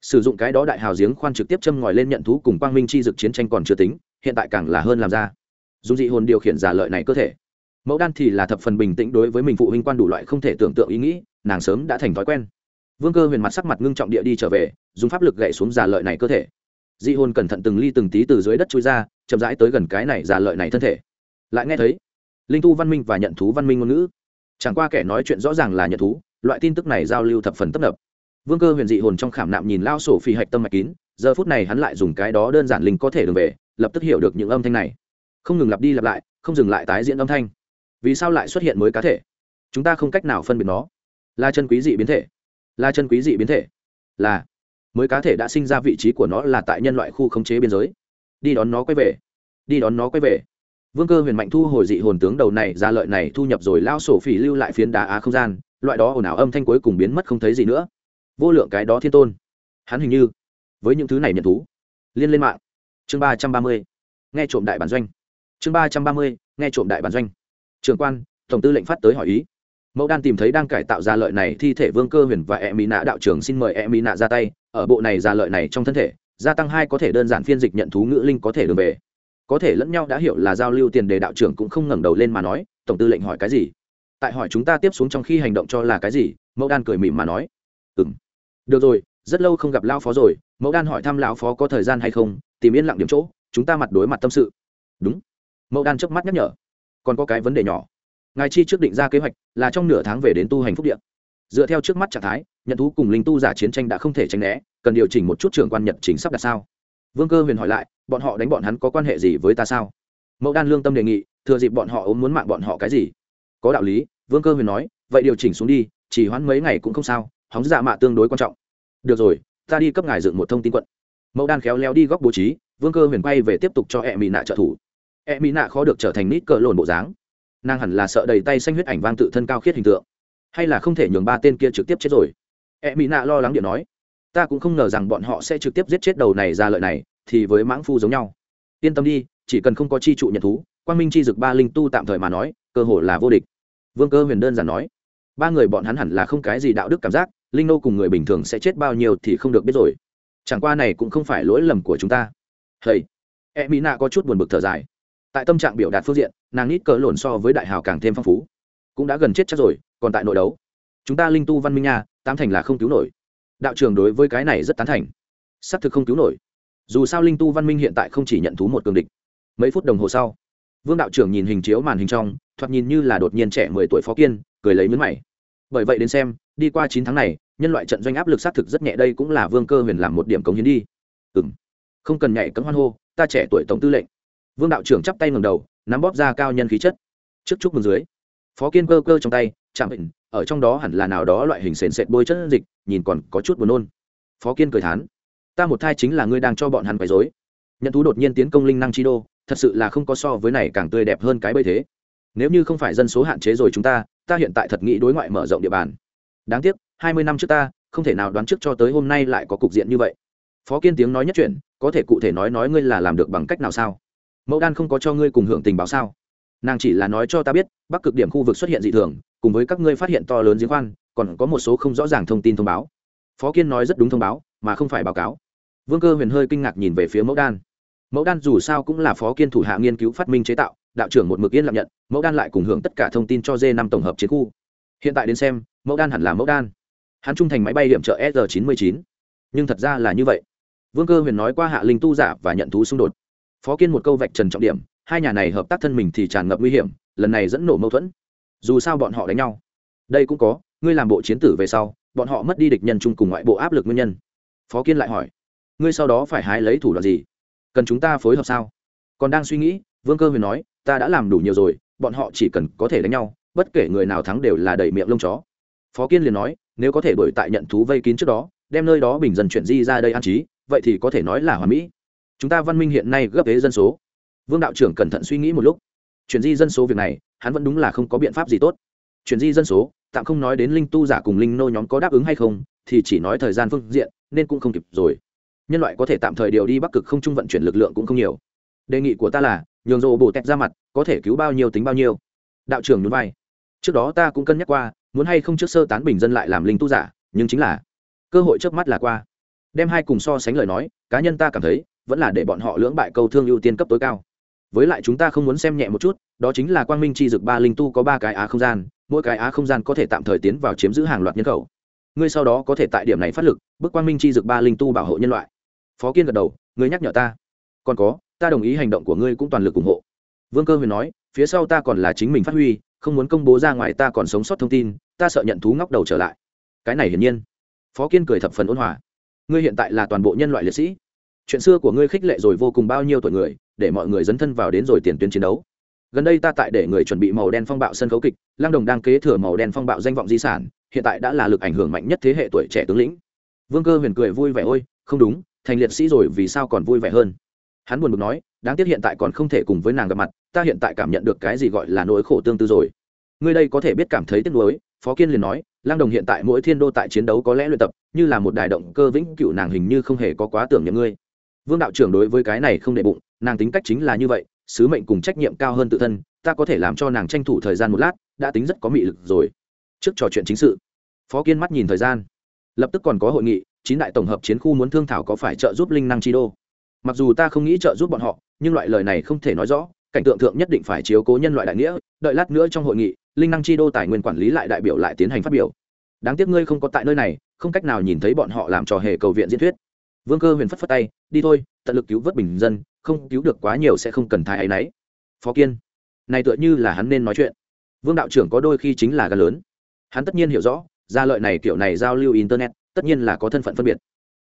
Sử dụng cái đó đại hào giếng khoan trực tiếp châm ngòi lên nhận thú cùng quang minh chi dực chiến tranh còn chưa tính, hiện tại càng là hơn làm ra. Dùng dị hồn điều khiển giả lợi này cơ thể. Mẫu đan thì là thập phần bình tĩnh đối với mình phụ huynh quan đủ loại không thể tưởng tượng ý nghĩ, nàng sớm đã thành thói quen. Vương cơ huyền mặt sắc mặt ngưng trọng địa đi trở về, dùng pháp lực gậy xuống giả lợi này cơ thể. Dị hồn cẩn thận từng ly từng tí từ dưới đất chui ra, chậm rãi tới gần cái này giả lợi này thân thể. Lại nghe thấy linh tu văn minh và nhận thú văn minh ngôn ngữ. Chẳng qua kẻ nói chuyện rõ ràng là nhận thú, loại tin tức này giao lưu thập phần tấp nập. Vương cơ huyền dị hồn trong khảm nạm nhìn lao sổ phi hạch tâm mạch kín, giờ phút này hắn lại dùng cái đó đơn giản linh có thể đường về, lập tức hiểu được những âm thanh này. Không ngừng lặp đi lặp lại, không dừng lại tái diễn âm thanh. Vì sao lại xuất hiện mới cá thể? Chúng ta không cách nào phân biệt nó. Là chân quý dị biến thể. Là chân quý dị biến thể. Là, mới cá thể đã sinh ra vị trí của nó là tại nhân loại khu khống chế biên giới. Đi đón nó quay về. Đi đón nó quay về vương cơ huyền mạnh thu hồi dị hồn tướng đầu này, ra lợi này thu nhập rồi lao sổ phỉ lưu lại phiến đá á không gian, loại đó ồn ào âm thanh cuối cùng biến mất không thấy gì nữa. Vô lượng cái đó thiên tôn. Hắn hình như, với những thứ này nhận thú, liên lên mạng. Chương ba trăm ba mươi, nghe trộm đại bản doanh. Chương ba trăm ba mươi, nghe trộm đại bản doanh. Trường quan, tổng tư lệnh phát tới hỏi ý. Mẫu đan tìm thấy đang cải tạo ra lợi này, thi thể vương cơ huyền và e mỹ nạ đạo trưởng xin mời e mỹ nạ ra tay. Ở bộ này ra lợi này trong thân thể, gia tăng hai có thể đơn giản phiên dịch nhận thú ngữ linh có thể đường về có thể lẫn nhau đã hiểu là giao lưu tiền đề đạo trưởng cũng không ngẩng đầu lên mà nói, tổng tư lệnh hỏi cái gì? Tại hỏi chúng ta tiếp xuống trong khi hành động cho là cái gì? Mẫu đan cười mỉm mà nói. Ừ m được rồi, rất lâu không gặp lao phó rồi, mẫu đan hỏi thăm lão phó có thời gian hay không, tìm yên lặng điểm chỗ, chúng ta mặt đối mặt tâm sự. Đúng. Mẫu đan chớp mắt nhắc nhở. Còn có cái vấn đề nhỏ. Ngài chi trước định ra kế hoạch là trong nửa tháng về đến tu hành phúc điện dựa theo trước mắt trạng thái, nhận thú cùng linh tu giả chiến tranh đã không thể tránh né, cần điều chỉnh một chút trưởng quan nhật chính sắp đặt sao? Vương cơ huyền hỏi lại bọn họ đánh bọn hắn có quan hệ gì với ta sao? Mẫu đan lương tâm đề nghị, thừa dịp bọn họ ốm muốn mạng bọn họ cái gì? Có đạo lý, vương cơ huyền nói, vậy điều chỉnh xuống đi, chỉ hoãn mấy ngày cũng không sao, hóng dạ mạ tương đối quan trọng. Được rồi, ta đi cấp ngài dựng một thông tin quận. Mẫu đan khéo léo đi góc bố trí, vương cơ huyền quay về tiếp tục cho e mỹ nạ trợ thủ. E mỹ nạ khó được trở thành nít cỡ lồn bộ dáng. Nàng hẳn là sợ đầy tay xanh huyết ảnh vang tự thân cao khiết hình tượng. Hay là không thể nhường ba tên kia trực tiếp chết rồi? E mỹ nạ lo lắng điện nói. Ta cũng không ngờ rằng bọn họ sẽ trực tiếp giết chết đầu này ra lợi này thì với mãng phu giống nhau. Yên tâm đi, chỉ cần không có chi trụ nhận thú, quang minh chi dực ba linh tu tạm thời mà nói, cơ hội là vô địch. Vương cơ huyền đơn giản nói, ba người bọn hắn hẳn là không cái gì đạo đức cảm giác, linh nô cùng người bình thường sẽ chết bao nhiêu thì không được biết rồi. Chẳng qua này cũng không phải lỗi lầm của chúng ta. Hầy e mỹ nạ có chút buồn bực thở dài. Tại tâm trạng biểu đạt phương diện, nàng nít cỡ lộn so với đại hào càng thêm phong phú. Cũng đã gần chết chắc rồi, còn tại nội đấu. Chúng ta linh tu văn minh nha, tám thành là không cứu nổi. Đạo trường đối với cái này rất tán thành. Xác thực không cứu nổi dù sao linh tu văn minh hiện tại không chỉ nhận thú một cường địch, mấy phút đồng hồ sau, vương đạo trưởng nhìn hình chiếu màn hình trong, thoạt nhìn như là đột nhiên trẻ mười tuổi phó kiên, cười lấy mướn mày. Bởi vậy đến xem, đi qua chín tháng này, nhân loại trận doanh áp lực xác thực rất nhẹ, đây cũng là vương cơ huyền làm một điểm cống hiến đi. Ừ m không cần nhảy cấm hoan hô, ta trẻ tuổi tổng tư lệnh. Vương đạo trưởng chắp tay ngầm đầu, nắm bóp ra cao nhân khí chất. Trước chúc mừng dưới. Phó kiên cơ cơ trong tay, chạm bệnh ở trong đó hẳn là nào đó loại hình sền sệt bôi chất dịch, nhìn còn có chút buồn nôn. Phó kiên cười thán ta một thai chính là ngươi đang cho bọn hắn quấy dối nhận thú đột nhiên tiến công linh năng chi đô, thật sự là không có so với này càng tươi đẹp hơn cái bây thế. Nếu như không phải dân số hạn chế rồi chúng ta ta hiện tại thật nghĩ đối ngoại mở rộng địa bàn. Đáng tiếc, hai mươi năm trước ta, không thể nào đoán trước cho tới hôm nay lại có cục diện như vậy. Phó kiên tiếng nói nhất chuyện có thể cụ thể nói nói ngươi là làm được bằng cách nào sao? Mẫu đan không có cho ngươi cùng hưởng tình báo sao? Nàng chỉ là nói cho ta biết, bắc cực điểm khu vực xuất hiện dị thường, cùng với các ngươi phát hiện to lớn giếng khoan, còn có một số không rõ ràng thông tin thông báo. Phó kiên nói rất đúng thông báo mà không phải báo cáo. Vương cơ huyền hơi kinh ngạc nhìn về phía mẫu đan. Mẫu đan dù sao cũng là phó kiên thủ hạ nghiên cứu phát minh chế tạo, đạo trưởng một mực yên lặng nhận, mẫu đan lại cùng hưởng tất cả thông tin cho d năm tổng hợp chiến khu. Hiện tại đến xem, mẫu đan hẳn là mẫu đan. Hắn trung thành máy bay điểm trợ s chín mươi chín. Nhưng thật ra là như vậy. Vương cơ huyền nói qua hạ linh tu giả và nhận thú xung đột. Phó kiên một câu vạch trần trọng điểm, hai nhà này hợp tác thân mình thì tràn ngập nguy hiểm, lần này dẫn nổ mâu thuẫn. Dù sao bọn họ đánh nhau. Đây cũng có, ngươi làm bộ chiến tử về sau, bọn họ mất đi địch nhân chung cùng ngoại bộ áp lực nguyên nhân phó kiên lại hỏi, ngươi sau đó phải hái lấy thủ đoạn gì? Cần chúng ta phối hợp sao? Còn đang suy nghĩ, vương cơ huyền nói, ta đã làm đủ nhiều rồi, bọn họ chỉ cần có thể đánh nhau, bất kể người nào thắng đều là đầy miệng lông chó. Phó kiên liền nói, nếu có thể đổi tại nhận thú vây kín trước đó, đem nơi đó bình dần chuyển di ra đây an trí, vậy thì có thể nói là hoàn mỹ. Chúng ta văn minh hiện nay gấp thế dân số. Vương đạo trưởng cẩn thận suy nghĩ một lúc. Chuyển di dân số việc này, hắn vẫn đúng là không có biện pháp gì tốt. Chuyển di dân số, tạm không nói đến linh tu giả cùng linh nô nhóm có đáp ứng hay không, thì chỉ nói thời gian phương diện nên cũng không kịp rồi. Nhân loại có thể tạm thời điều đi bắc cực không trung vận chuyển lực lượng cũng không nhiều. Đề nghị của ta là, nhường rộ bổ tẹt ra mặt, có thể cứu bao nhiêu tính bao nhiêu. Đạo trưởng nhún vai. Trước đó ta cũng cân nhắc qua, muốn hay không trước sơ tán bình dân lại làm linh tu giả, nhưng chính là, cơ hội trước mắt là qua. Đem hai cùng so sánh lời nói, cá nhân ta cảm thấy, vẫn là để bọn họ lưỡng bại câu thương ưu tiên cấp tối cao. Với lại chúng ta không muốn xem nhẹ một chút, đó chính là quang minh chi dực ba linh tu có ba cái á không gian, mỗi cái á không gian có thể tạm thời tiến vào chiếm giữ hàng loạt nhân khẩu ngươi sau đó có thể tại điểm này phát lực bức quang minh chi dực ba linh tu bảo hộ nhân loại. Phó kiên gật đầu, ngươi nhắc nhở ta. Còn có, ta đồng ý hành động của ngươi cũng toàn lực ủng hộ. Vương cơ huyền nói, phía sau ta còn là chính mình phát huy, không muốn công bố ra ngoài ta còn sống sót thông tin, ta sợ nhận thú ngóc đầu trở lại. Cái này hiển nhiên. Phó kiên cười thập phần ôn hòa. Ngươi hiện tại là toàn bộ nhân loại liệt sĩ. Chuyện xưa của ngươi khích lệ rồi vô cùng bao nhiêu tuổi người, để mọi người dấn thân vào đến rồi tiền tuyến chiến đấu. Gần đây ta tại để người chuẩn bị màu đen phong bạo sân khấu kịch lang đồng đang kế thừa màu đen phong bạo danh vọng di sản hiện tại đã là lực ảnh hưởng mạnh nhất thế hệ tuổi trẻ tướng lĩnh. Vương cơ huyền cười vui vẻ, ôi, không đúng, thành liệt sĩ rồi vì sao còn vui vẻ hơn? Hắn buồn bực nói, đáng tiếc hiện tại còn không thể cùng với nàng gặp mặt, ta hiện tại cảm nhận được cái gì gọi là nỗi khổ tương tư rồi. Ngươi đây có thể biết cảm thấy tiếc nuối, phó kiên liền nói, lang đồng hiện tại mỗi thiên đô tại chiến đấu có lẽ luyện tập, như là một đài động cơ vĩnh cựu nàng hình như không hề có quá tưởng nhậm ngươi. Vương đạo trưởng đối với cái này không đệ bụng, nàng tính cách chính là như vậy, sứ mệnh cùng trách nhiệm cao hơn tự thân, ta có thể làm cho nàng tranh thủ thời gian một lát, đã tính rất có mị lực rồi trước trò chuyện chính sự. Phó kiên mắt nhìn thời gian. Lập tức còn có hội nghị, chín đại tổng hợp chiến khu muốn thương thảo có phải trợ giúp linh năng chi đô. Mặc dù ta không nghĩ trợ giúp bọn họ, nhưng loại lời này không thể nói rõ, cảnh tượng thượng nhất định phải chiếu cố nhân loại đại nghĩa, đợi lát nữa trong hội nghị, linh năng chi đô tài nguyên quản lý lại đại biểu lại tiến hành phát biểu. Đáng tiếc ngươi không có tại nơi này, không cách nào nhìn thấy bọn họ làm trò hề cầu viện diễn thuyết. Vương cơ huyền phất phất tay, đi thôi, tận lực cứu vớt bình dân, không cứu được quá nhiều sẽ không cần thai ấ y n ấ y phó kiên, này tựa như là hắn nên nói chuyện. Vương đạo trưởng có đôi khi chính là gà lớn hắn tất nhiên hiểu rõ, ra lợi này kiểu này giao lưu internet, tất nhiên là có thân phận phân biệt.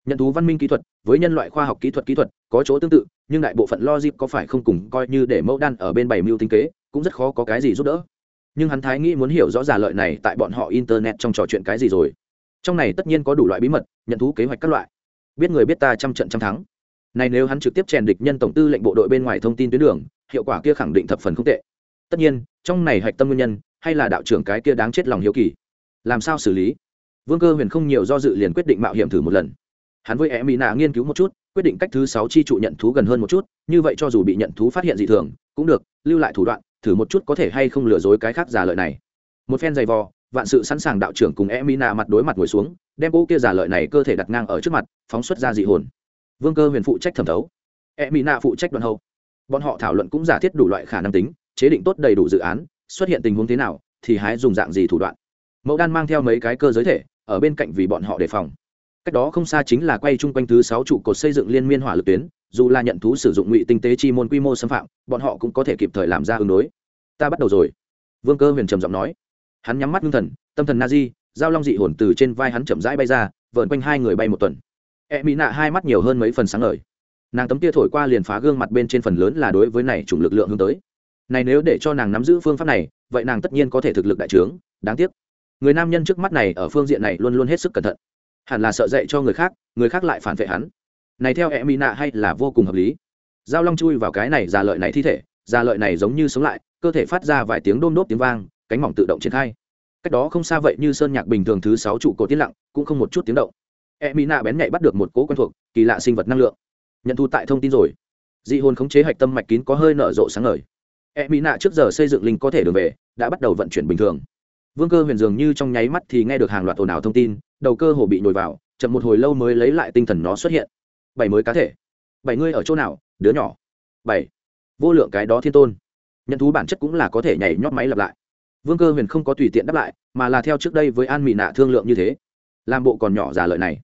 Nhận thú văn minh kỹ thuật với nhân loại khoa học kỹ thuật kỹ thuật có chỗ tương tự, nhưng đại bộ phận logic có phải không cùng coi như để mẫu đan ở bên bảy mưu tinh kế, cũng rất khó có cái gì giúp đỡ. Nhưng hắn thái nghĩ muốn hiểu rõ giả lợi này tại bọn họ internet trong trò chuyện cái gì rồi. Trong này tất nhiên có đủ loại bí mật, nhận thú kế hoạch các loại. Biết người biết ta trăm trận trăm thắng. Này nếu hắn trực tiếp chèn địch nhân tổng tư lệnh bộ đội bên ngoài thông tin tuyến đường, hiệu quả kia khẳng định thập phần không tệ. Tất nhiên, trong này hạch tâm nguyên nhân hay là đạo trưởng cái kia đáng chết lòng hiếu kỳ? Làm sao xử lý? Vương cơ huyền không nhiều do dự liền quyết định mạo hiểm thử một lần. Hắn với em mỹ nạ nghiên cứu một chút, quyết định cách thứ sáu chi trụ nhận thú gần hơn một chút, như vậy cho dù bị nhận thú phát hiện dị thường, cũng được, lưu lại thủ đoạn, thử một chút có thể hay không lừa dối cái khác giả lợi này. Một phen dày vò, vạn sự sẵn sàng đạo trưởng cùng em mỹ nạ mặt đối mặt ngồi xuống, đem cô kia giả lợi này cơ thể đặt ngang ở trước mặt, phóng xuất ra dị hồn. Vương cơ huyền phụ trách thẩm thấu. Em mỹ nạ phụ trách đoạn hậu. Bọn họ thảo luận cũng giả thiết đủ loại khả năng tính, chế định tốt đầy đủ dự án xuất hiện tình huống thế nào thì hãy dùng dạng gì thủ đoạn. Mẫu đan mang theo mấy cái cơ giới thể, ở bên cạnh vì bọn họ đề phòng. Cách đó không xa chính là quay chung quanh thứ sáu trụ cột xây dựng liên miên hỏa lực tuyến, dù là nhận thú sử dụng ngụy tinh tế chi môn quy mô xâm phạm, bọn họ cũng có thể kịp thời làm ra ứng đối. Ta bắt đầu rồi. Vương cơ huyền trầm giọng nói. Hắn nhắm mắt ngưng thần, tâm thần na di, giao long dị hồn từ trên vai hắn chậm rãi bay ra vợn quanh hai người bay một tuần. E mỹ nạ hai mắt nhiều hơn mấy phần sáng ngời. Nàng tấm tia thổi qua liền phá gương mặt bên trên phần lớn là đối với này chủng lực lượng hướng tới này nếu để cho nàng nắm giữ phương pháp này, vậy nàng tất nhiên có thể thực lực đại trướng, đáng tiếc. Người nam nhân trước mắt này ở phương diện này luôn luôn hết sức cẩn thận. Hẳn là sợ dạy cho người khác người khác lại phản vệ hắn. Này theo e mỹ nạ hay là vô cùng hợp lý. Giao long chui vào cái này già lợi này thi thể, già lợi này giống như sống lại, cơ thể phát ra vài tiếng đôm đốp tiếng vang, cánh mỏng tự động triển khai. Cách đó không xa vậy như sơn nhạc bình thường thứ sáu trụ cột tiết lặng, cũng không một chút tiếng động. E mỹ nạ bén nhạy bắt được một cỗ quen thuộc, kỳ lạ sinh vật năng lượng. Nhận thu tại thông tin rồi. Dị hồn khống chế hạch tâm mạch kín có hơi nở rộ sáng ngời e mỹ nạ trước giờ xây dựng linh có thể đường về, đã bắt đầu vận chuyển bình thường. Vương cơ huyền dường như trong nháy mắt thì nghe được hàng loạt ồn ào thông tin, đầu cơ hồ bị nhồi vào, chậm một hồi lâu mới lấy lại tinh thần nó xuất hiện. Bảy mới cá thể. Bảy ngươi ở chỗ nào, đứa nhỏ? Bảy. Vô lượng cái đó thiên tôn. Nhận thú bản chất cũng là có thể nhảy nhót máy lặp lại. Vương cơ huyền không có tùy tiện đáp lại, mà là theo trước đây với an mỹ nạ thương lượng như thế. Làm bộ còn nhỏ giả lợi này.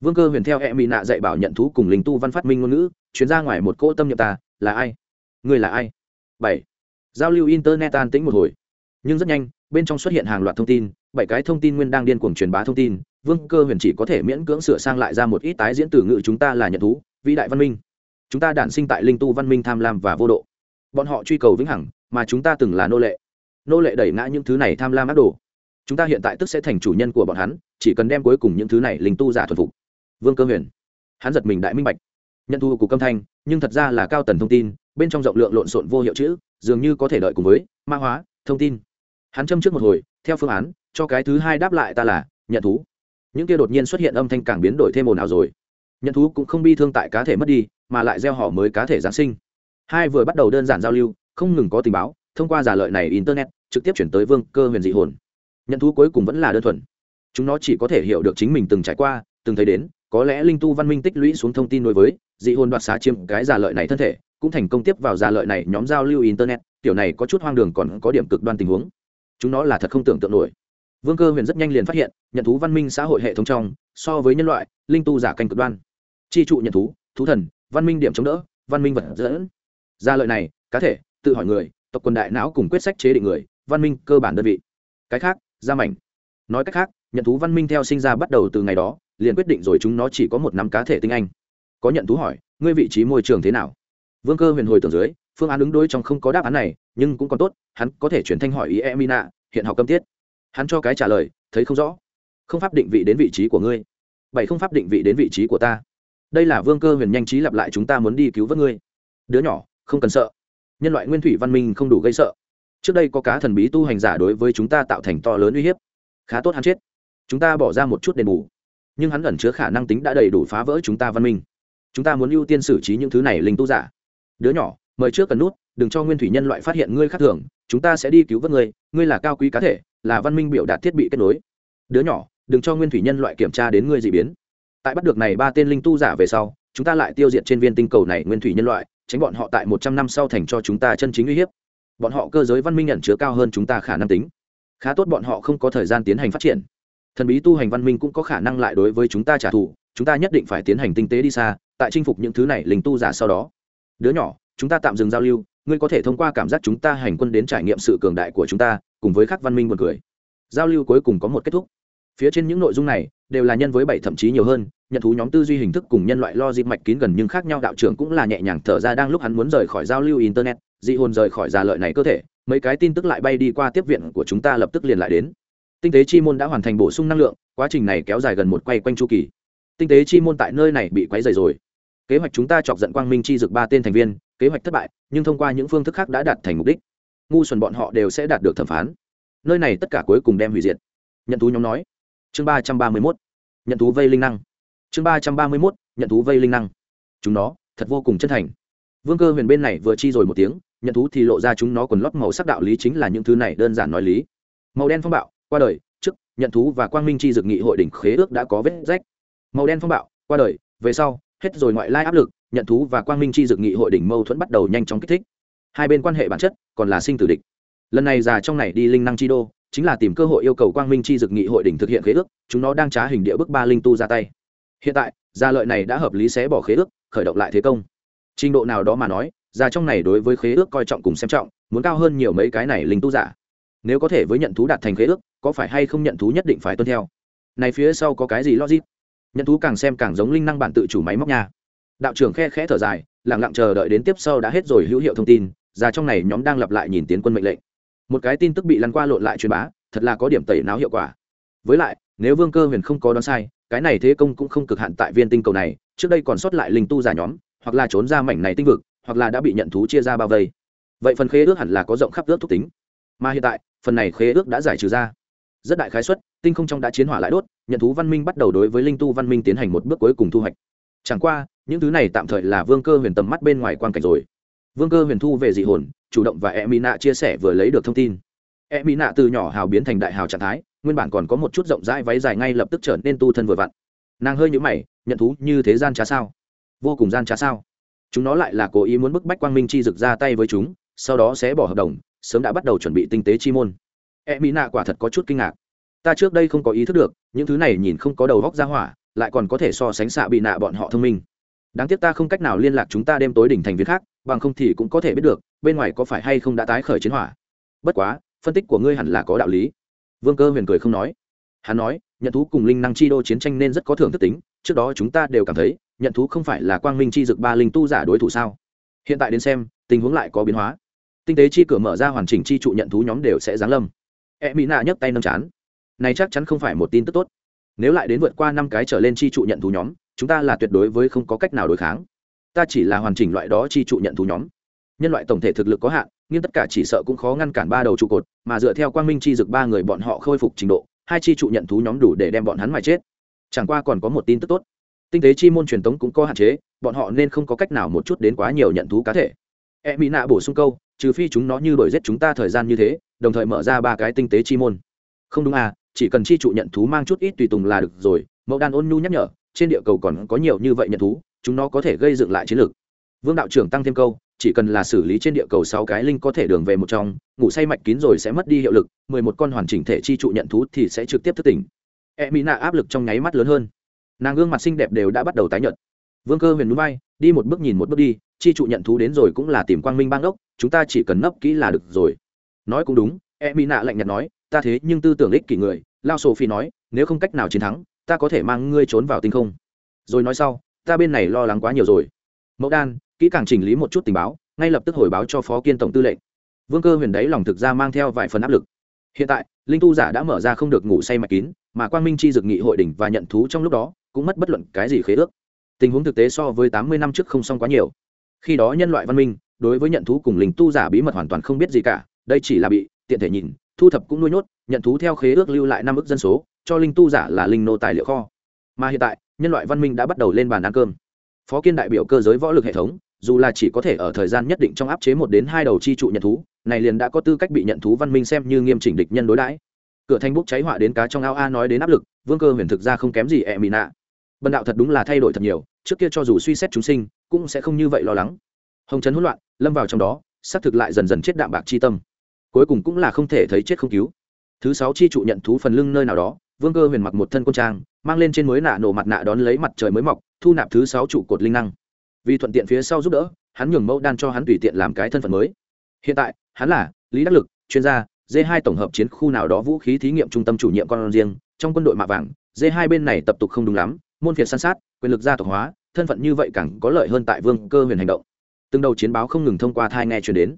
Vương cơ huyền theo e mỹ nạ dạy bảo nhận thú cùng linh tu văn phát minh ngôn ngữ, chuyến ra ngoài một cỗ tâm nhập ta, là ai? Người là ai? Bảy giao lưu internet an tĩnh một hồi. Nhưng rất nhanh, bên trong xuất hiện hàng loạt thông tin, bảy cái thông tin nguyên đang điên cuồng truyền bá thông tin. Vương cơ huyền chỉ có thể miễn cưỡng sửa sang lại ra một ít tái diễn từ ngữ chúng ta là nhận thú, vĩ đại văn minh. Chúng ta đản sinh tại linh tu văn minh tham lam và vô độ. Bọn họ truy cầu vĩnh hằng, mà chúng ta từng là nô lệ. Nô lệ đẩy ngã những thứ này tham lam ác đồ. Chúng ta hiện tại tức sẽ thành chủ nhân của bọn hắn, chỉ cần đem cuối cùng những thứ này linh tu giả thuần phục. Vương cơ huyền. Hắn giật mình đại minh bạch. Nhận thu của câm thanh, nhưng thật ra là cao tần thông tin, bên trong rộng lượng lộn xộn vô hiệu chữ dường như có thể đợi cùng với mã hóa, thông tin. Hắn châm trước một hồi, theo phương án, cho cái thứ hai đáp lại ta là nhận thú. Những kia đột nhiên xuất hiện âm thanh càng biến đổi thêm ồn ào rồi. Nhận thú cũng không bi thương tại cá thể mất đi, mà lại gieo họ mới cá thể giáng sinh. Hai vừa bắt đầu đơn giản giao lưu, không ngừng có tình báo, thông qua giả lợi này internet, trực tiếp chuyển tới vương cơ huyền dị hồn. Nhận thú cuối cùng vẫn là đơn thuần. Chúng nó chỉ có thể hiểu được chính mình từng trải qua, từng thấy đến, có lẽ linh tu văn minh tích lũy xuống thông tin đối với dị hồn đoạt xá chiếm cái giả lợi này thân thể cũng thành công tiếp vào gia lợi này nhóm giao lưu internet, tiểu này có chút hoang đường còn có điểm cực đoan tình huống. Chúng nó là thật không tưởng tượng nổi. Vương cơ huyền rất nhanh liền phát hiện, nhận thú văn minh xã hội hệ thống trong, so với nhân loại, linh tu giả canh cực đoan. Chi trụ nhận thú thú thần, văn minh điểm chống đỡ, văn minh vật dẫn. Gia lợi này, cá thể, tự hỏi người, tộc quân đại não cùng quyết sách chế định người, văn minh cơ bản đơn vị. Cái khác, gia mảnh. Nói cách khác, nhận thú văn minh theo sinh ra bắt đầu từ ngày đó, liền quyết định rồi chúng nó chỉ có một năm cá thể tinh anh. Có nhận thú hỏi, ngươi vị trí môi trường thế nào? Vương cơ huyền hồi tưởng dưới, phương án ứng đối trong không có đáp án này, nhưng cũng còn tốt, hắn có thể chuyển thanh hỏi ý em mina hiện học câm tiết. Hắn cho cái trả lời, thấy không rõ. Không pháp định vị đến vị trí của ngươi. Bảy không pháp định vị đến vị trí của ta. Đây là vương cơ huyền nhanh trí lặp lại chúng ta muốn đi cứu vớt ngươi. Đứa nhỏ, không cần sợ. Nhân loại nguyên thủy văn minh không đủ gây sợ. Trước đây có cá thần bí tu hành giả đối với chúng ta tạo thành to lớn uy hiếp. Khá tốt hắn chết. Chúng ta bỏ ra một chút đền bù. Nhưng hắn ẩn chứa khả năng tính đã đầy đủ phá vỡ chúng ta văn minh. Chúng ta muốn ưu tiên xử trí những thứ này linh tu giả đứa nhỏ, mời trước cần nút, đừng cho nguyên thủy nhân loại phát hiện ngươi khác thường, chúng ta sẽ đi cứu vớt ngươi ngươi là cao quý cá thể, là văn minh biểu đạt thiết bị kết nối. Đứa nhỏ, đừng cho nguyên thủy nhân loại kiểm tra đến ngươi d ị biến. Tại bắt được này ba tên linh tu giả về sau, chúng ta lại tiêu diệt trên viên tinh cầu này nguyên thủy nhân loại, tránh bọn họ tại một trăm năm sau thành cho chúng ta chân chính uy hiếp. Bọn họ cơ giới văn minh nhận chứa cao hơn chúng ta khả năng tính. Khá tốt bọn họ không có thời gian tiến hành phát triển. Thần bí tu hành văn minh cũng có khả năng lại đối với chúng ta trả thù, chúng ta nhất định phải tiến hành tinh tế đi xa, tại chinh phục những thứ này linh tu giả sau đó đứa nhỏ, chúng ta tạm dừng giao lưu, ngươi có thể thông qua cảm giác chúng ta hành quân đến trải nghiệm sự cường đại của chúng ta, cùng với các văn minh buồn cười. Giao lưu cuối cùng có một kết thúc. Phía trên những nội dung này đều là nhân với bảy thậm chí nhiều hơn, nhận thú nhóm tư duy hình thức cùng nhân loại lo dịp mạch kín gần nhưng khác nhau, đạo trưởng cũng là nhẹ nhàng thở ra đang lúc hắn muốn rời khỏi giao lưu internet, dị hồn rời khỏi già lợi này cơ thể, mấy cái tin tức lại bay đi qua tiếp viện của chúng ta lập tức liền lại đến. Tinh tế chi môn đã hoàn thành bổ sung năng lượng, quá trình này kéo dài gần một quay quanh chu kỳ. Tinh tế chi môn tại nơi này bị quấy dày rồi kế hoạch chúng ta chọc giận quang minh chi dực ba tên thành viên, kế hoạch thất bại, nhưng thông qua những phương thức khác đã đạt thành mục đích. Ngu xuẩn bọn họ đều sẽ đạt được thẩm phán. Nơi này tất cả cuối cùng đem hủy diệt. Nhận thú nhóm nói. Chương ba trăm ba mươi mốt. Nhận thú vây linh năng. Chương ba trăm ba mươi mốt. Nhận thú vây linh năng. Chúng nó, thật vô cùng chân thành. Vương cơ huyền bên này vừa chi rồi một tiếng, nhận thú thì lộ ra chúng nó quần lót màu sắc đạo lý chính là những thứ này đơn giản nói lý. Màu đen phong bạo, qua đời, trước, nhận thú và quang minh chi dược nghị hội đỉnh khế ước đã có vết rách. Màu đen phong bạo, qua đời, về sau hết rồi ngoại lai áp lực, nhận thú và quang minh chi dược nghị hội đỉnh mâu thuẫn bắt đầu nhanh chóng kích thích. Hai bên quan hệ bản chất còn là sinh tử địch. Lần này già trong này đi linh năng chi đô, chính là tìm cơ hội yêu cầu quang minh chi dược nghị hội đỉnh thực hiện khế ước, chúng nó đang trá hình địa bức ba linh tu ra tay. Hiện tại, gia lợi này đã hợp lý sẽ bỏ khế ước, khởi động lại thế công. Trình độ nào đó mà nói, già trong này đối với khế ước coi trọng cùng xem trọng, muốn cao hơn nhiều mấy cái này linh tu giả. Nếu có thể với nhận thú đạt thành khế ước, có phải hay không nhận thú nhất định phải tuân theo. Này phía sau có cái gì logic? Nhận thú càng xem càng giống linh năng bản tự chủ máy móc nha. Đạo trưởng khe khẽ thở dài lẳng lặng chờ đợi đến tiếp sau đã hết rồi hữu hiệu thông tin ra trong này nhóm đang lặp lại nhìn tiến quân mệnh lệnh. Một cái tin tức bị lăn qua lộn lại truyền bá, thật là có điểm tẩy não hiệu quả. Với lại, nếu vương cơ huyền không có đoán sai, cái này thế công cũng không cực hạn tại viên tinh cầu này, trước đây còn sót lại linh tu giả nhóm, hoặc là trốn ra mảnh này tinh vực, hoặc là đã bị nhận thú chia ra bao vây. Vậy phần khế ước hẳn là có rộng khắp ước thúc tính. Mà hiện tại, phần này khế ước đã giải trừ ra rất đại khái suất, tinh không trong đã chiến hỏa lại đốt, nhận thú văn minh bắt đầu đối với linh tu văn minh tiến hành một bước cuối cùng thu hoạch. Chẳng qua, những thứ này tạm thời là vương cơ huyền tầm mắt bên ngoài quan cảnh rồi. Vương cơ huyền thu về dị hồn, chủ động và e mỹ nạ chia sẻ vừa lấy được thông tin. E mỹ nạ từ nhỏ hào biến thành đại hào trạng thái, nguyên bản còn có một chút rộng rãi váy dài ngay lập tức trở nên tu thân vừa vặn. Nàng hơi nhũ mày, nhận thú như thế gian trá sao? Vô cùng gian trá sao? Chúng nó lại là cố ý muốn bức bách quang minh chi rực ra tay với chúng, sau đó sẽ bỏ hợp đồng, sớm đã bắt đầu chuẩn bị tinh tế chi môn e mỹ nạ quả thật có chút kinh ngạc. Ta trước đây không có ý thức được, những thứ này nhìn không có đầu góc ra hỏa, lại còn có thể so sánh xạ bị nạ bọn họ thông minh. Đáng tiếc ta không cách nào liên lạc chúng ta đêm tối đỉnh thành viên khác, bằng không thì cũng có thể biết được, bên ngoài có phải hay không đã tái khởi chiến hỏa. Bất quá, phân tích của ngươi hẳn là có đạo lý. Vương cơ huyền cười không nói. Hắn nói, nhận thú cùng linh năng chi đô chiến tranh nên rất có thưởng thức tính, trước đó chúng ta đều cảm thấy, nhận thú không phải là quang minh chi dực ba linh tu giả đối thủ sao? Hiện tại đến xem, tình huống lại có biến hóa. Tinh tế chi cửa mở ra hoàn chỉnh chi trụ nhận thú nhóm đều sẽ giáng lâm e mỹ nạ nhấc tay nâng chán. Này chắc chắn không phải một tin tức tốt. Nếu lại đến vượt qua năm cái trở lên chi trụ nhận thú nhóm, chúng ta là tuyệt đối với không có cách nào đối kháng. Ta chỉ là hoàn chỉnh loại đó chi trụ nhận thú nhóm. Nhân loại tổng thể thực lực có hạn, nhưng tất cả chỉ sợ cũng khó ngăn cản ba đầu trụ cột, mà dựa theo quang minh chi dực ba người bọn họ khôi phục trình độ, hai chi trụ nhận thú nhóm đủ để đem bọn hắn mà chết. Chẳng qua còn có một tin tức tốt. Tinh tế chi môn truyền thống cũng có hạn chế, bọn họ nên không có cách nào một chút đến quá nhiều nhận thú cá thể. E mỹ nạ bổ sung câu, trừ phi chúng nó như đổi giết chúng ta thời gian như thế đồng thời mở ra ba cái tinh tế chi môn. Không đúng à chỉ cần chi trụ nhận thú mang chút ít tùy tùng là được rồi mẫu đan ôn nhu nhắc nhở, trên địa cầu còn có nhiều như vậy nhận thú, chúng nó có thể gây dựng lại chiến lược. Vương đạo trưởng tăng thêm câu, chỉ cần là xử lý trên địa cầu sáu cái linh có thể đường về một trong, ngủ say mạch kín rồi sẽ mất đi hiệu lực, mười một con hoàn chỉnh thể chi trụ nhận thú thì sẽ trực tiếp thức tỉnh. E mỹ nạ áp lực trong nháy mắt lớn hơn. Nàng gương mặt xinh đẹp đều đã bắt đầu tái nhợt. Vương cơ huyền núi bay, đi một bước nhìn một bước đi, chi trụ nhận thú đến rồi cũng là tìm quang minh bang đốc, chúng ta chỉ cần nấp kỹ là được rồi nói cũng đúng e mỹ nạ lạnh nhạt nói, ta thế nhưng tư tưởng ích kỷ người. Lao sophie nói, nếu không cách nào chiến thắng, ta có thể mang ngươi trốn vào tinh không. Rồi nói sau, ta bên này lo lắng quá nhiều rồi. Mẫu đan, kỹ càng chỉnh lý một chút tình báo, ngay lập tức hồi báo cho phó kiên tổng tư lệnh. Vương cơ huyền đấy lòng thực ra mang theo vài phần áp lực. Hiện tại, linh tu giả đã mở ra không được ngủ say mạch kín, mà quang minh chi dực nghị hội đỉnh và nhận thú trong lúc đó, cũng mất bất luận cái gì khế ước. Tình huống thực tế so với tám mươi năm trước không xong quá nhiều. Khi đó nhân loại văn minh, đối với nhận thú cùng linh tu giả bí mật hoàn toàn không biết gì cả đây chỉ là bị tiện thể nhìn, thu thập cũng nuôi nhốt, nhận thú theo khế ước lưu lại năm ước dân số, cho linh tu giả là linh nô tài liệu kho. Mà hiện tại, nhân loại văn minh đã bắt đầu lên bàn ăn cơm. Phó kiên đại biểu cơ giới võ lực hệ thống, dù là chỉ có thể ở thời gian nhất định trong áp chế một đến hai đầu chi trụ nhận thú, này liền đã có tư cách bị nhận thú văn minh xem như nghiêm chỉnh địch nhân đối đãi. Cửa thanh bốc cháy họa đến cá trong ao a nói đến áp lực, vương cơ huyền thực ra không kém gì ẹ mị nạ. Bần đạo thật đúng là thay đổi thật nhiều, trước kia cho dù suy xét chúng sinh, cũng sẽ không như vậy lo lắng. Hồng trấn hỗn loạn, lâm vào trong đó, xác thực lại dần dần chết đạm bạc chi tâm cuối cùng cũng là không thể thấy chết không cứu. Thứ sáu chi trụ nhận thú phần lưng nơi nào đó, vương cơ huyền mặc một thân quân trang, mang lên trên mới nạ nổ mặt nạ đón lấy mặt trời mới mọc, thu nạp thứ sáu trụ cột linh năng. Vì thuận tiện phía sau giúp đỡ, hắn nhường mẫu đan cho hắn tùy tiện làm cái thân phận mới. Hiện tại, hắn là lý đắc lực, chuyên gia d 2 tổng hợp chiến khu nào đó vũ khí thí nghiệm trung tâm chủ nhiệm con riêng, trong quân đội mạ vàng d 2 bên này tập tục không đúng lắm, môn phiệt san sát, quyền lực gia tộc hóa, thân phận như vậy càng có lợi hơn tại vương cơ huyền hành động. Từng đầu chiến báo không ngừng thông qua thai nghe truyền đến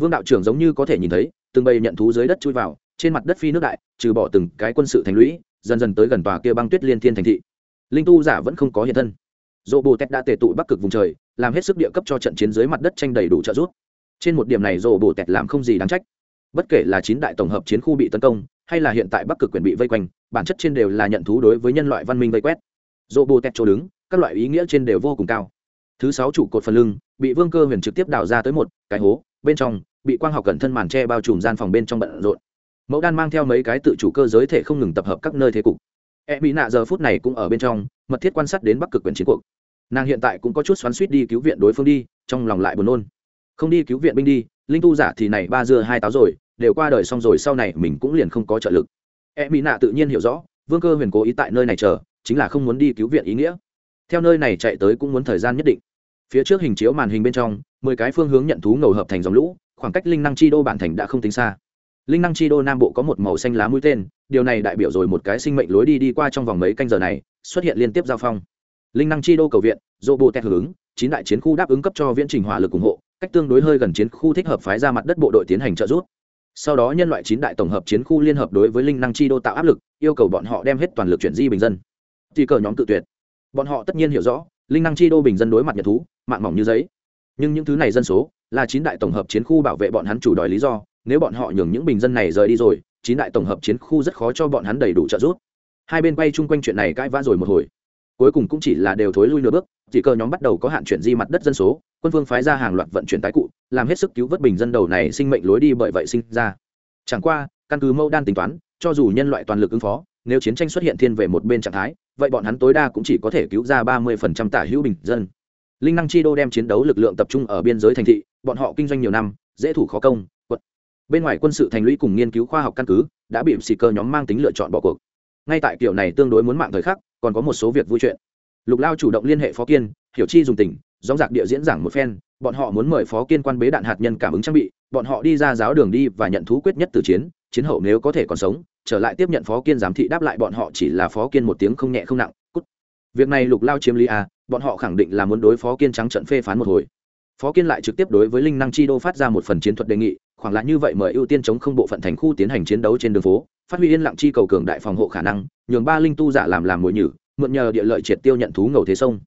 vương đạo trưởng giống như có thể nhìn thấy, từng bầy nhận thú dưới đất chui vào, trên mặt đất phi nước đại, trừ bỏ từng cái quân sự thành lũy, dần dần tới gần tòa kia băng tuyết liên thiên thành thị. Linh tu giả vẫn không có hiện thân. Dỗ bồ tét đã tề tụ bắc cực vùng trời, làm hết sức địa cấp cho trận chiến dưới mặt đất tranh đầy đủ trợ giúp. Trên một điểm này dỗ bồ tét làm không gì đáng trách. Bất kể là chín đại tổng hợp chiến khu bị tấn công, hay là hiện tại bắc cực quyền bị vây quanh, bản chất trên đều là nhận thú đối với nhân loại văn minh vây quét. Dỗ bồ tét chỗ đứng, các loại ý nghĩa trên đều vô cùng cao. Thứ sáu trụ cột phần lưng, bị vương cơ huyền trực tiếp đào ra tới một, cái hố, bên trong bị quang học cẩn thân màn tre bao trùm gian phòng bên trong bận rộn. Mẫu đan mang theo mấy cái tự chủ cơ giới thể không ngừng tập hợp các nơi thế cục. E bị nạ giờ phút này cũng ở bên trong, mật thiết quan sát đến bắc cực quyền chiến cuộc. Nàng hiện tại cũng có chút xoắn suýt đi cứu viện đối phương đi, trong lòng lại buồn nôn. Không đi cứu viện binh đi, linh tu giả thì này ba dưa hai táo rồi, đều qua đời xong rồi sau này mình cũng liền không có trợ lực. E mỹ nạ tự nhiên hiểu rõ, vương cơ huyền cố ý tại nơi này chờ, chính là không muốn đi cứu viện ý nghĩa. Theo nơi này chạy tới cũng muốn thời gian nhất định. Phía trước hình chiếu màn hình bên trong, mười cái phương hướng nhận thú ngầu hợp thành dòng lũ khoảng cách linh năng chi đô bản thành đã không tính xa. Linh năng chi đô nam bộ có một màu xanh lá mũi tên, điều này đại biểu rồi một cái sinh mệnh lối đi đi qua trong vòng mấy canh giờ này, xuất hiện liên tiếp giao phong. Linh năng chi đô cầu viện dỗ bộ tẹt hướng chín đại chiến khu đáp ứng cấp cho viễn trình hỏa lực ủng hộ, cách tương đối hơi gần chiến khu thích hợp phái ra mặt đất bộ đội tiến hành trợ giúp. Sau đó nhân loại chín đại tổng hợp chiến khu liên hợp đối với linh năng chi đô tạo áp lực, yêu cầu bọn họ đem hết toàn lực chuyển di bình dân. Thì cờ nhóm tự tuyệt. Bọn họ tất nhiên hiểu rõ, linh năng chi đô bình dân đối mặt nhật thú, mạng mỏng như giấy. Nhưng những thứ này dân số là chín đại tổng hợp chiến khu bảo vệ bọn hắn chủ đòi lý do, nếu bọn họ nhường những bình dân này rời đi rồi, chín đại tổng hợp chiến khu rất khó cho bọn hắn đầy đủ trợ giúp. Hai bên quay chung quanh chuyện này cãi vã rồi một hồi. Cuối cùng cũng chỉ là đều thối lui nửa bước, chỉ cờ nhóm bắt đầu có hạn chuyển di mặt đất dân số, quân phương phái ra hàng loạt vận chuyển tái cụ, làm hết sức cứu vớt bình dân đầu này sinh mệnh lối đi bởi vậy sinh ra. Chẳng qua, căn cứ mẫu đan tính toán, cho dù nhân loại toàn lực ứng phó, nếu chiến tranh xuất hiện thiên về một bên trạng thái, vậy bọn hắn tối đa cũng chỉ có thể cứu ra ba mươi phần trăm tả hữu bình dân linh năng chi đô đem chiến đấu lực lượng tập trung ở biên giới thành thị, bọn họ kinh doanh nhiều năm, dễ thủ khó công, quật. Bên ngoài quân sự thành lũy cùng nghiên cứu khoa học căn cứ đã bị xì cơ nhóm mang tính lựa chọn bỏ cuộc. Ngay tại kiểu này tương đối muốn mạng thời khắc, còn có một số việc vui chuyện. Lục lao chủ động liên hệ phó kiên, hiểu chi dùng tình dóng giặc địa diễn giảng một phen, bọn họ muốn mời phó kiên quan bế đạn hạt nhân cảm ứng trang bị, bọn họ đi ra giáo đường đi và nhận thú quyết nhất từ chiến chiến hậu nếu có thể còn sống, trở lại tiếp nhận phó kiên giám thị đáp lại bọn họ chỉ là phó kiên một tiếng không nhẹ không nặng việc này lục lao chiếm lý a bọn họ khẳng định là muốn đối phó kiên trắng trận phê phán một hồi. Phó kiên lại trực tiếp đối với linh năng chi đô phát ra một phần chiến thuật đề nghị, khoảng là như vậy mời ưu tiên chống không bộ phận thành khu tiến hành chiến đấu trên đường phố, phát huy yên lặng chi cầu cường đại phòng hộ khả năng, nhường ba linh tu giả làm làm mồi nhử, mượn nhờ địa lợi triệt tiêu nhận thú ngầu thế sông.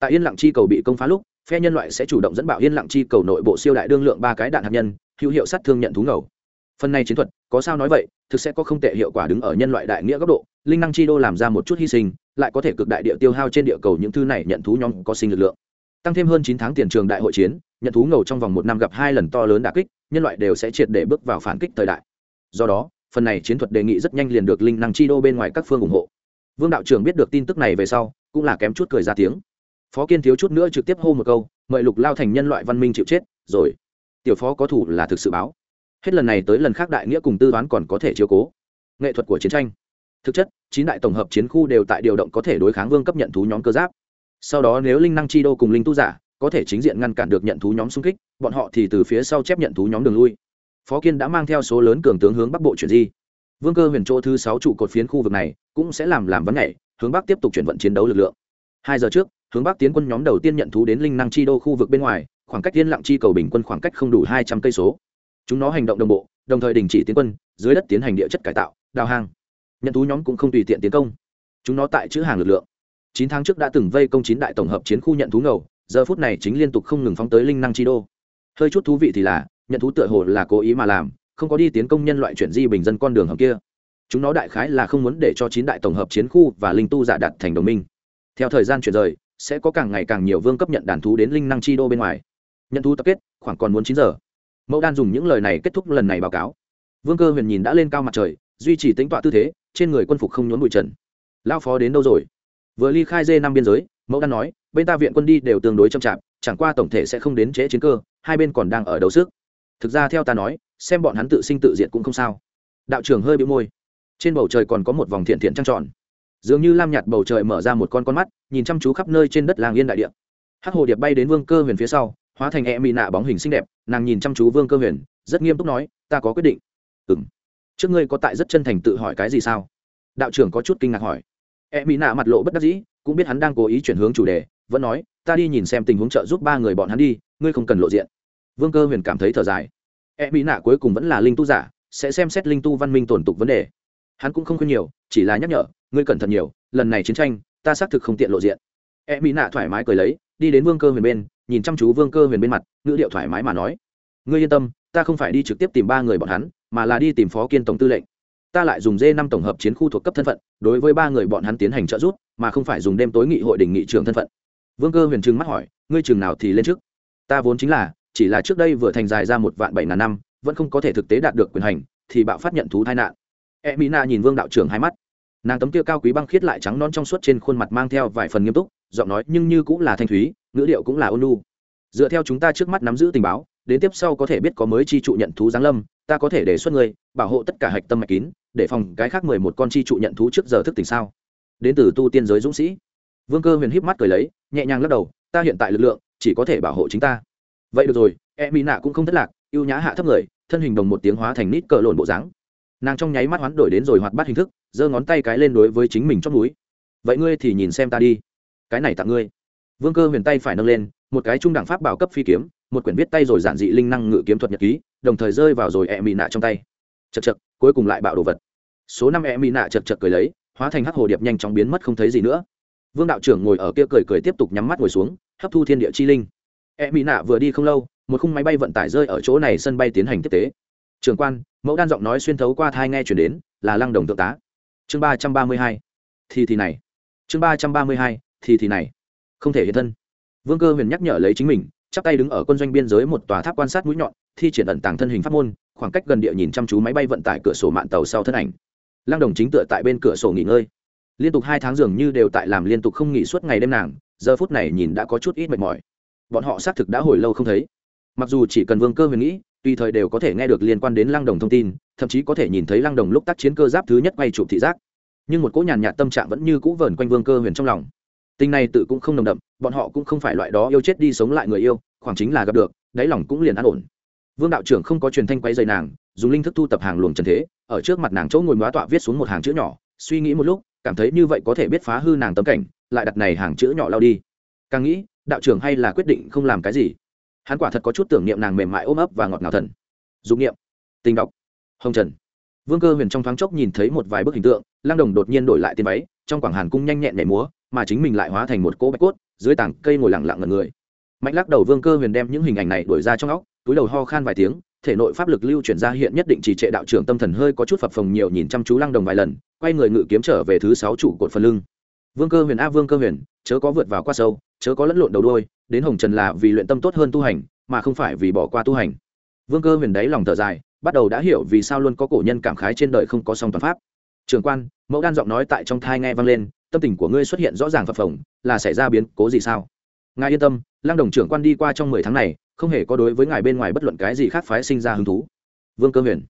Tại yên lặng chi cầu bị công phá lúc, phe nhân loại sẽ chủ động dẫn bảo yên lặng chi cầu nội bộ siêu đại đương lượng ba cái đạn hạt nhân, hữu hiệu sát thương nhận thú ngầu. Phần này chiến thuật, có sao nói vậy, thực sẽ có không tệ hiệu quả đứng ở nhân loại đại nghĩa góc độ, linh năng chi đô làm ra một chút hy sinh lại có thể cực đại địa tiêu hao trên địa cầu những thứ này nhận thú nhóm có sinh lực lượng. Tăng thêm hơn chín tháng tiền trường đại hội chiến, nhận thú ngầu trong vòng một năm gặp hai lần to lớn đà kích, nhân loại đều sẽ triệt để bước vào phản kích thời đại. Do đó, phần này chiến thuật đề nghị rất nhanh liền được linh năng chi đô bên ngoài các phương ủng hộ. Vương đạo trưởng biết được tin tức này về sau, cũng là kém chút cười ra tiếng. Phó kiên thiếu chút nữa trực tiếp hô một câu, mời lục lao thành nhân loại văn minh chịu chết, rồi. Tiểu phó có thủ là thực sự báo. Hết lần này tới lần khác đại nghĩa cùng tư toán còn có thể chiếu cố. Nghệ thuật của chiến tranh thực chất, chín đại tổng hợp chiến khu đều tại điều động có thể đối kháng vương cấp nhận thú nhóm cơ giáp. Sau đó nếu linh năng chi đô cùng linh tu giả, có thể chính diện ngăn cản được nhận thú nhóm xung kích, bọn họ thì từ phía sau chép nhận thú nhóm đường lui. Phó kiên đã mang theo số lớn cường tướng hướng bắc bộ chuyển di. Vương cơ huyền chỗ thứ sáu trụ cột phiến khu vực này cũng sẽ làm làm vấn nhảy, hướng bắc tiếp tục chuyển vận chiến đấu lực lượng. Hai giờ trước, hướng bắc tiến quân nhóm đầu tiên nhận thú đến linh năng chi đô khu vực bên ngoài, khoảng cách yên lặng chi cầu bình quân khoảng cách không đủ hai trăm cây số. Chúng nó hành động đồng bộ, đồng thời đình chỉ tiến quân, dưới đất tiến hành địa chất cải tạo, đào hang nhận thú nhóm cũng không tùy tiện tiến công. Chúng nó tại chữ hàng lực lượng. Chín tháng trước đã từng vây công chín đại tổng hợp chiến khu nhận thú ngầu, giờ phút này chính liên tục không ngừng phóng tới linh năng chi đô. Hơi chút thú vị thì là, nhận thú tựa hồ là cố ý mà làm, không có đi tiến công nhân loại chuyển di bình dân con đường hầm kia. Chúng nó đại khái là không muốn để cho chín đại tổng hợp chiến khu và linh tu giả đặt thành đồng minh. Theo thời gian chuyển rời, sẽ có càng ngày càng nhiều vương cấp nhận đàn thú đến linh năng chi đô bên ngoài. Nhận thú tập kết, khoảng còn muốn chín giờ. Mẫu đan dùng những lời này kết thúc lần này báo cáo. Vương cơ huyền nhìn đã lên cao mặt trời duy trì tính tọa tư thế, trên người quân phục không nhốn bụi trần. Lao phó đến đâu rồi? Vừa ly khai dê năm biên giới, mẫu đan nói, bên ta viện quân đi đều tương đối chậm chạp, chẳng qua tổng thể sẽ không đến trễ chiến cơ, hai bên còn đang ở đấu sức. Thực ra theo ta nói, xem bọn hắn tự sinh tự diệt cũng không sao. Đạo trưởng hơi bị môi. Trên bầu trời còn có một vòng thiện thiện trăng tròn. Dường như lam nhạt bầu trời mở ra một con con mắt, nhìn chăm chú khắp nơi trên đất làng yên đại địa. Hắc hồ điệp bay đến vương cơ huyền phía sau, hóa thành e mị nạ bóng hình xinh đẹp, nàng nhìn chăm chú vương cơ huyền, rất nghiêm túc nói, ta có quyết định. Ừ trước ngươi có tại rất chân thành tự hỏi cái gì sao? Đạo trưởng có chút kinh ngạc hỏi. E mỹ nạ mặt lộ bất đắc dĩ, cũng biết hắn đang cố ý chuyển hướng chủ đề, vẫn nói, ta đi nhìn xem tình huống trợ giúp ba người bọn hắn đi, ngươi không cần lộ diện. Vương cơ huyền cảm thấy thở dài. E mỹ nạ cuối cùng vẫn là linh tu giả, sẽ xem xét linh tu văn minh tổn tục vấn đề. Hắn cũng không khuyên nhiều, chỉ là nhắc nhở, ngươi cẩn thận nhiều, lần này chiến tranh, ta xác thực không tiện lộ diện. E mỹ nạ thoải mái cười lấy, đi đến vương cơ huyền bên, nhìn chăm chú vương cơ huyền bên mặt, ngữ điệu thoải mái mà nói, ngươi yên tâm, ta không phải đi trực tiếp tìm ba người bọn hắn mà là đi tìm phó kiên tổng tư lệnh. Ta lại dùng d năm tổng hợp chiến khu thuộc cấp thân phận, đối với ba người bọn hắn tiến hành trợ giúp, mà không phải dùng đêm tối nghị hội đình nghị trường thân phận. Vương cơ huyền trừng mắt hỏi, ngươi trường nào thì lên trước? Ta vốn chính là, chỉ là trước đây vừa thành dài ra một vạn bảy ngàn năm, vẫn không có thể thực tế đạt được quyền hành, thì bạo phát nhận thú tai nạn. E mỹ na nhìn vương đạo trưởng hai mắt. Nàng tấm kia cao quý băng khiết lại trắng non trong suốt trên khuôn mặt mang theo vài phần nghiêm túc, giọng nói nhưng như cũng là thanh thúy, ngữ điệu cũng là ôn lu dựa theo chúng ta trước mắt nắm giữ tình báo đến tiếp sau có thể biết có mới chi trụ nhận thú giáng lâm, ta có thể đề xuất ngươi, bảo hộ tất cả hạch tâm mạch kín, để phòng cái khác mười một con chi trụ nhận thú trước giờ thức tỉnh sao? Đến từ tu tiên giới dũng sĩ. Vương cơ huyền híp mắt cười lấy, nhẹ nhàng lắc đầu, ta hiện tại lực lượng, chỉ có thể bảo hộ chính ta. Vậy được rồi e mỹ nạ cũng không thất lạc, ưu nhã hạ thấp người, thân hình đồng một tiếng hóa thành nít cờ lộn bộ dáng. Nàng trong nháy mắt hoán đổi đến rồi hoạt bát hình thức, giơ ngón tay cái lên đối với chính mình trong núi vậy ngươi thì nhìn xem ta đi. Cái này tặng ngươi. Vương cơ huyền tay phải nâng lên, một cái trung đẳng pháp bảo cấp phi kiếm một quyển viết tay rồi giản dị linh năng ngự kiếm thuật nhật ký, đồng thời rơi vào rồi e mỹ nạ trong tay. Chật chật cuối cùng lại bạo đồ vật. Số năm e mỹ nạ chật chật cười lấy, hóa thành hắc hồ điệp nhanh chóng biến mất không thấy gì nữa. Vương đạo trưởng ngồi ở kia cười cười tiếp tục nhắm mắt ngồi xuống, hấp thu thiên địa chi linh. E mỹ nạ vừa đi không lâu, một khung máy bay vận tải rơi ở chỗ này sân bay tiến hành tiếp tế. Trường quan, mẫu đan giọng nói xuyên thấu qua thai nghe chuyển đến, là lăng đồng thượng tá. Chương ba trăm ba mươi hai, thì thì này. Chương ba trăm ba mươi hai, thì thì này. Không thể hiện thân. Vương cơ huyền nhắc nhở lấy chính mình chắp tay đứng ở quân doanh biên giới một tòa tháp quan sát mũi nhọn, thi triển ẩn tàng thân hình pháp môn, khoảng cách gần địa nhìn chăm chú máy bay vận tải cửa sổ mạng tàu sau thân ảnh. Lăng đồng chính tựa tại bên cửa sổ nghỉ ngơi. Liên tục hai tháng dường như đều tại làm liên tục không nghỉ suốt ngày đêm nàng, giờ phút này nhìn đã có chút ít mệt mỏi. Bọn họ xác thực đã hồi lâu không thấy. Mặc dù chỉ cần vương cơ huyền nghĩ, tùy thời đều có thể nghe được liên quan đến lăng đồng thông tin, thậm chí có thể nhìn thấy lăng đồng lúc tác chiến cơ giáp thứ nhất quay chụp thị giác. Nhưng một cỗ nhàn nhạt tâm trạng vẫn như cũ vờn quanh vương cơ huyền trong lòng tình này tự cũng không nồng đậm, bọn họ cũng không phải loại đó yêu chết đi sống lại người yêu, khoảng chính là gặp được, đáy lòng cũng liền an ổn. Vương đạo trưởng không có truyền thanh quay dày nàng, dùng linh thức thu tập hàng luồng trần thế, ở trước mặt nàng chỗ ngồi móa tọa viết xuống một hàng chữ nhỏ, suy nghĩ một lúc, cảm thấy như vậy có thể biết phá hư nàng tấm cảnh, lại đặt này hàng chữ nhỏ lao đi. Càng nghĩ, đạo trưởng hay là quyết định không làm cái gì. Hắn quả thật có chút tưởng niệm nàng mềm mại ôm ấp và ngọt ngào thần. Dụng niệm. Tình đọc. Hồng trần. Vương cơ huyền trong thoáng chốc nhìn thấy một vài bức hình tượng lang đồng đột nhiên đổi lại tiền váy, trong quảng hàn cung nhanh nhẹn nhảy múa mà chính mình lại hóa thành một cỗ bạch cốt, dưới tảng cây ngồi lặng lặng ngần người. Mạnh lắc đầu vương cơ huyền đem những hình ảnh này đổi ra trong óc, túi đầu ho khan vài tiếng, thể nội pháp lực lưu chuyển ra hiện nhất định chỉ trệ đạo trưởng tâm thần hơi có chút phập phồng nhiều nhìn chăm chú lăng đồng vài lần, quay người ngự kiếm trở về thứ sáu trụ cột phần lưng. Vương cơ huyền a, vương cơ huyền, chớ có vượt vào qua sâu, chớ có lẫn lộn đầu đôi đến hồng trần là vì luyện tâm tốt hơn tu hành, mà không phải vì bỏ qua tu hành. Vương cơ huyền đáy lòng thở dài, bắt đầu đã hiểu vì sao luôn có cổ nhân cảm khái trên đời không có song toàn pháp. Trường quan, mẫu đan giọng nói tại trong thai nghe vang lên tâm tình của ngươi xuất hiện rõ ràng phập phồng, là xảy ra biến cố gì sao? Ngài yên tâm lang đồng trưởng quan đi qua trong mười tháng này, không hề có đối với ngài bên ngoài bất luận cái gì khác phái sinh ra hứng thú. Vương cơ huyền.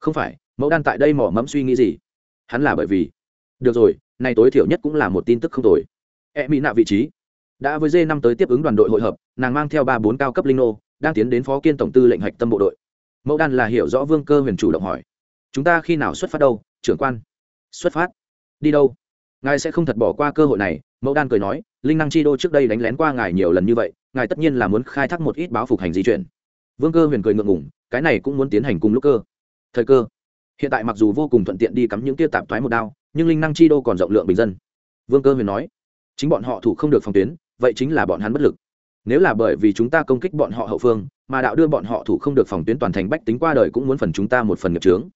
Không phải, mẫu đan tại đây mỏ mẫm suy nghĩ gì? Hắn là bởi vì. Được rồi, nay tối thiểu nhất cũng là một tin tức không tồi. E mỹ nạ vị trí. Đã với d năm tới tiếp ứng đoàn đội hội hợp, nàng mang theo ba bốn cao cấp linh nô, đang tiến đến phó kiên tổng tư lệnh hạch tâm bộ đội. Mẫu đan là hiểu rõ vương cơ huyền chủ động hỏi. Chúng ta khi nào xuất phát đâu, trưởng quan? Xuất phát. Đi đâu? Ngài sẽ không thật bỏ qua cơ hội này, mẫu đan cười nói, linh năng chi đô trước đây đánh lén qua ngài nhiều lần như vậy, ngài tất nhiên là muốn khai thác một ít báo phục hành di chuyển. Vương cơ huyền cười ngượng ngủng cái này cũng muốn tiến hành cùng lúc cơ. Thời cơ. Hiện tại mặc dù vô cùng thuận tiện đi cắm những tia tạp thoái một đao, nhưng linh năng chi đô còn rộng lượng bình dân. Vương cơ huyền nói, chính bọn họ thủ không được phòng tuyến, vậy chính là bọn hắn bất lực. Nếu là bởi vì chúng ta công kích bọn họ hậu phương, mà đạo đưa bọn họ thủ không được phòng tuyến toàn thành bách tính qua đời cũng muốn phần chúng ta một phần nghiệp trướng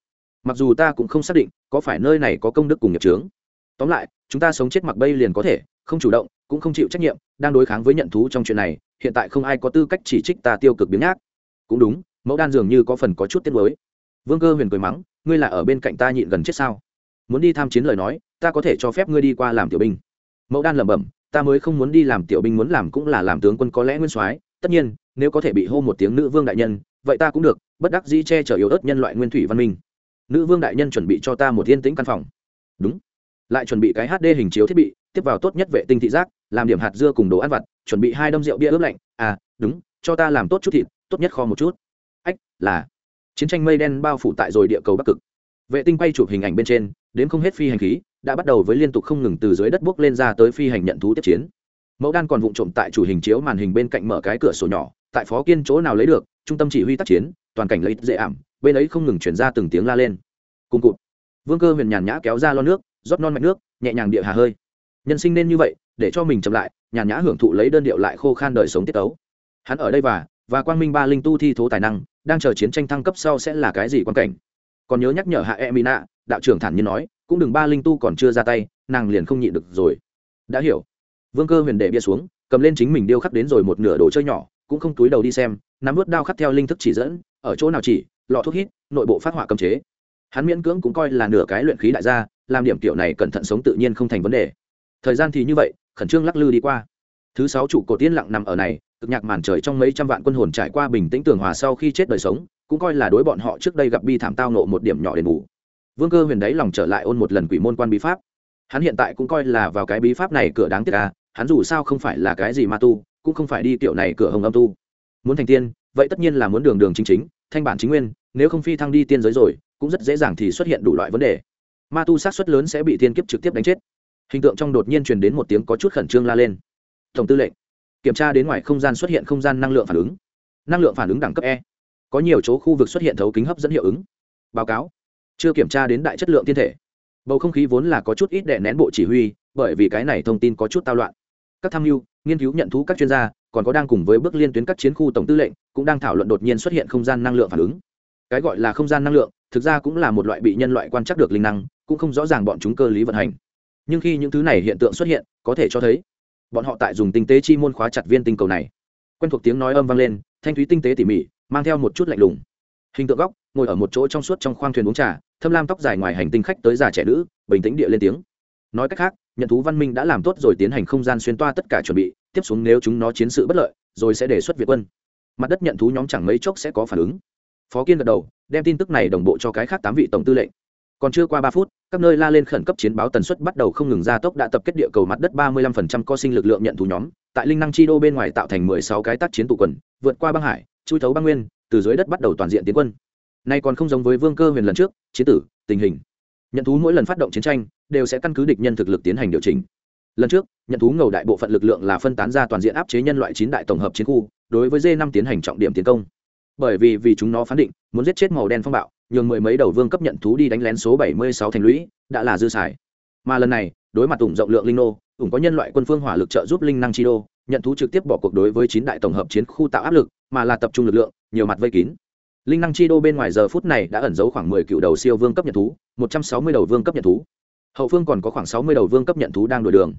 mặc dù ta cũng không xác định có phải nơi này có công đức cùng nghiệp trướng tóm lại chúng ta sống chết mặc bây liền có thể, không chủ động, cũng không chịu trách nhiệm, đang đối kháng với nhận thú trong chuyện này, hiện tại không ai có tư cách chỉ trích ta tiêu cực biến nhác. Cũng đúng, mẫu đan dường như có phần có chút tiết mới vương cơ huyền cười mắng, ngươi là ở bên cạnh ta nhịn gần chết sao? Muốn đi tham chiến lời nói, ta có thể cho phép ngươi đi qua làm tiểu binh. Mẫu đan lẩm bẩm, ta mới không muốn đi làm tiểu binh muốn làm cũng là làm tướng quân có lẽ nguyên soái, tất nhiên, nếu có thể bị hô một tiếng nữ vương đại nhân, vậy ta cũng được, bất đắc dĩ che chở yếu ớt nhân loại nguyên thủy văn minh. Nữ vương đại nhân chuẩn bị cho ta một yên tĩnh căn phòng. Đúng lại chuẩn bị cái hd hình chiếu thiết bị, tiếp vào tốt nhất vệ tinh thị giác, làm điểm hạt dưa cùng đồ ăn vặt, chuẩn bị hai đâm rượu bia ướp lạnh. À đúng, cho ta làm tốt chút thịt, tốt nhất kho một chút. Ách, là. Chiến tranh mây đen bao phủ tại rồi địa cầu bắc cực. Vệ tinh quay chụp hình ảnh bên trên đến không hết phi hành khí, đã bắt đầu với liên tục không ngừng từ dưới đất bước lên ra tới phi hành nhận thú tiếp chiến. Mẫu đan còn vụng trộm tại chủ hình chiếu màn hình bên cạnh mở cái cửa sổ nhỏ, tại phó kiên chỗ nào lấy được, trung tâm chỉ huy tác chiến, toàn cảnh lấy dễ ảm, bên ấy không ngừng chuyển ra từng tiếng la lên. Cùng cụt. Vương cơ huyền nhàn nhã kéo ra lo nước rót non mạch nước, nhẹ nhàng địa hà hơi. Nhân sinh nên như vậy, để cho mình chậm lại, nhàn nhã hưởng thụ lấy đơn điệu lại khô khan đời sống tiết tấu. Hắn ở đây và và quang minh ba linh tu thi thố tài năng, đang chờ chiến tranh thăng cấp sau sẽ là cái gì quan cảnh. Còn nhớ nhắc nhở hạ e mina đạo trưởng thản nhiên nói, cũng đừng ba linh tu còn chưa ra tay, nàng liền không nhịn được rồi. Đã hiểu. Vương cơ huyền đệ bia xuống, cầm lên chính mình điêu khắc đến rồi một nửa đồ chơi nhỏ, cũng không túi đầu đi xem, nắm vớt đao khắc theo linh thức chỉ dẫn, ở chỗ nào chỉ, lọ thuốc hít, nội bộ phát họa cầm chế hắn miễn cưỡng cũng coi là nửa cái luyện khí đại gia, làm điểm kiểu này cẩn thận sống tự nhiên không thành vấn đề. Thời gian thì như vậy, khẩn trương lắc lư đi qua. Thứ sáu trụ cổ tiên lặng nằm ở này, cực nhạc màn trời trong mấy trăm vạn quân hồn trải qua bình tĩnh tường hòa sau khi chết đời sống, cũng coi là đối bọn họ trước đây gặp bi thảm tao nộ một điểm nhỏ đền bù. Vương cơ huyền đấy lòng trở lại ôn một lần quỷ môn quan bí pháp. Hắn hiện tại cũng coi là vào cái bí pháp này cửa đáng tiếc à hắn dù sao không phải là cái gì ma tu, cũng không phải đi kiểu này cửa hồng âm tu. Muốn thành tiên, vậy tất nhiên là muốn đường đường chính chính, thanh bản chính nguyên, nếu không phi thăng đi tiên giới rồi cũng rất dễ dàng thì xuất hiện đủ loại vấn đề. Ma tu sát xuất lớn sẽ bị thiên kiếp trực tiếp đánh chết. Hình tượng trong đột nhiên truyền đến một tiếng có chút khẩn trương la lên. Tổng tư lệnh, kiểm tra đến ngoài không gian xuất hiện không gian năng lượng phản ứng. Năng lượng phản ứng đẳng cấp e. Có nhiều chỗ khu vực xuất hiện thấu kính hấp dẫn hiệu ứng. Báo cáo. Chưa kiểm tra đến đại chất lượng thiên thể. Bầu không khí vốn là có chút ít đè nén bộ chỉ huy, bởi vì cái này thông tin có chút tao loạn. Các tham mưu, nghiên cứu nhận thú các chuyên gia, còn có đang cùng với bước liên tuyến các chiến khu tổng tư lệnh, cũng đang thảo luận đột nhiên xuất hiện không gian năng lượng phản ứng. Cái gọi là không gian năng lượng thực ra cũng là một loại bị nhân loại quan trắc được linh năng, cũng không rõ ràng bọn chúng cơ lý vận hành. Nhưng khi những thứ này hiện tượng xuất hiện, có thể cho thấy, bọn họ tại dùng tinh tế chi môn khóa chặt viên tinh cầu này. Quen thuộc tiếng nói âm vang lên, thanh thúy tinh tế tỉ mỉ, mang theo một chút lạnh lùng. Hình tượng góc, ngồi ở một chỗ trong suốt trong khoang thuyền uống trà, thâm lam tóc dài ngoài hành tinh khách tới già trẻ nữ, bình tĩnh địa lên tiếng. Nói cách khác, nhận thú văn minh đã làm tốt rồi tiến hành không gian xuyên toa tất cả chuẩn bị, tiếp xuống nếu chúng nó chiến sự bất lợi, rồi sẽ đề xuất việt quân. Mặt đất nhận thú nhóm chẳng mấy chốc sẽ có phản ứng phó kiên gật đầu, đem tin tức này đồng bộ cho cái khác tám vị tổng tư lệnh. Còn chưa qua ba phút, các nơi la lên khẩn cấp chiến báo tần suất bắt đầu không ngừng gia tốc đã tập kết địa cầu mặt đất ba mươi lăm phần trăm co sinh lực lượng nhận thú nhóm. Tại linh năng chi đô bên ngoài tạo thành mười sáu cái tác chiến tụ quần, vượt qua băng hải, chui thấu băng nguyên, từ dưới đất bắt đầu toàn diện tiến quân. Nay còn không giống với vương cơ huyền lần trước, chiến tử, tình hình. Nhận thú mỗi lần phát động chiến tranh, đều sẽ căn cứ địch nhân thực lực tiến hành điều chỉnh. Lần trước, nhận thú ngầu đại bộ phận lực lượng là phân tán ra toàn diện áp chế nhân loại chín đại tổng hợp chiến khu, đối với d năm tiến hành trọng điểm tiến công bởi vì vì chúng nó phán định, muốn giết chết màu đen phong bạo, nhường mười mấy đầu vương cấp nhận thú đi đánh lén số bảy mươi sáu thành lũy, đã là dư xài. Mà lần này, đối mặt ủng rộng lượng linh nô ủng có nhân loại quân phương hỏa lực trợ giúp linh năng chi đô, nhận thú trực tiếp bỏ cuộc đối với chín đại tổng hợp chiến khu tạo áp lực, mà là tập trung lực lượng, nhiều mặt vây kín. Linh năng chi đô bên ngoài giờ phút này đã ẩn giấu khoảng mười cựu đầu siêu vương cấp nhận thú, một trăm sáu mươi đầu vương cấp nhận thú. Hậu phương còn có khoảng sáu mươi đầu vương cấp nhận thú đang đổi đường.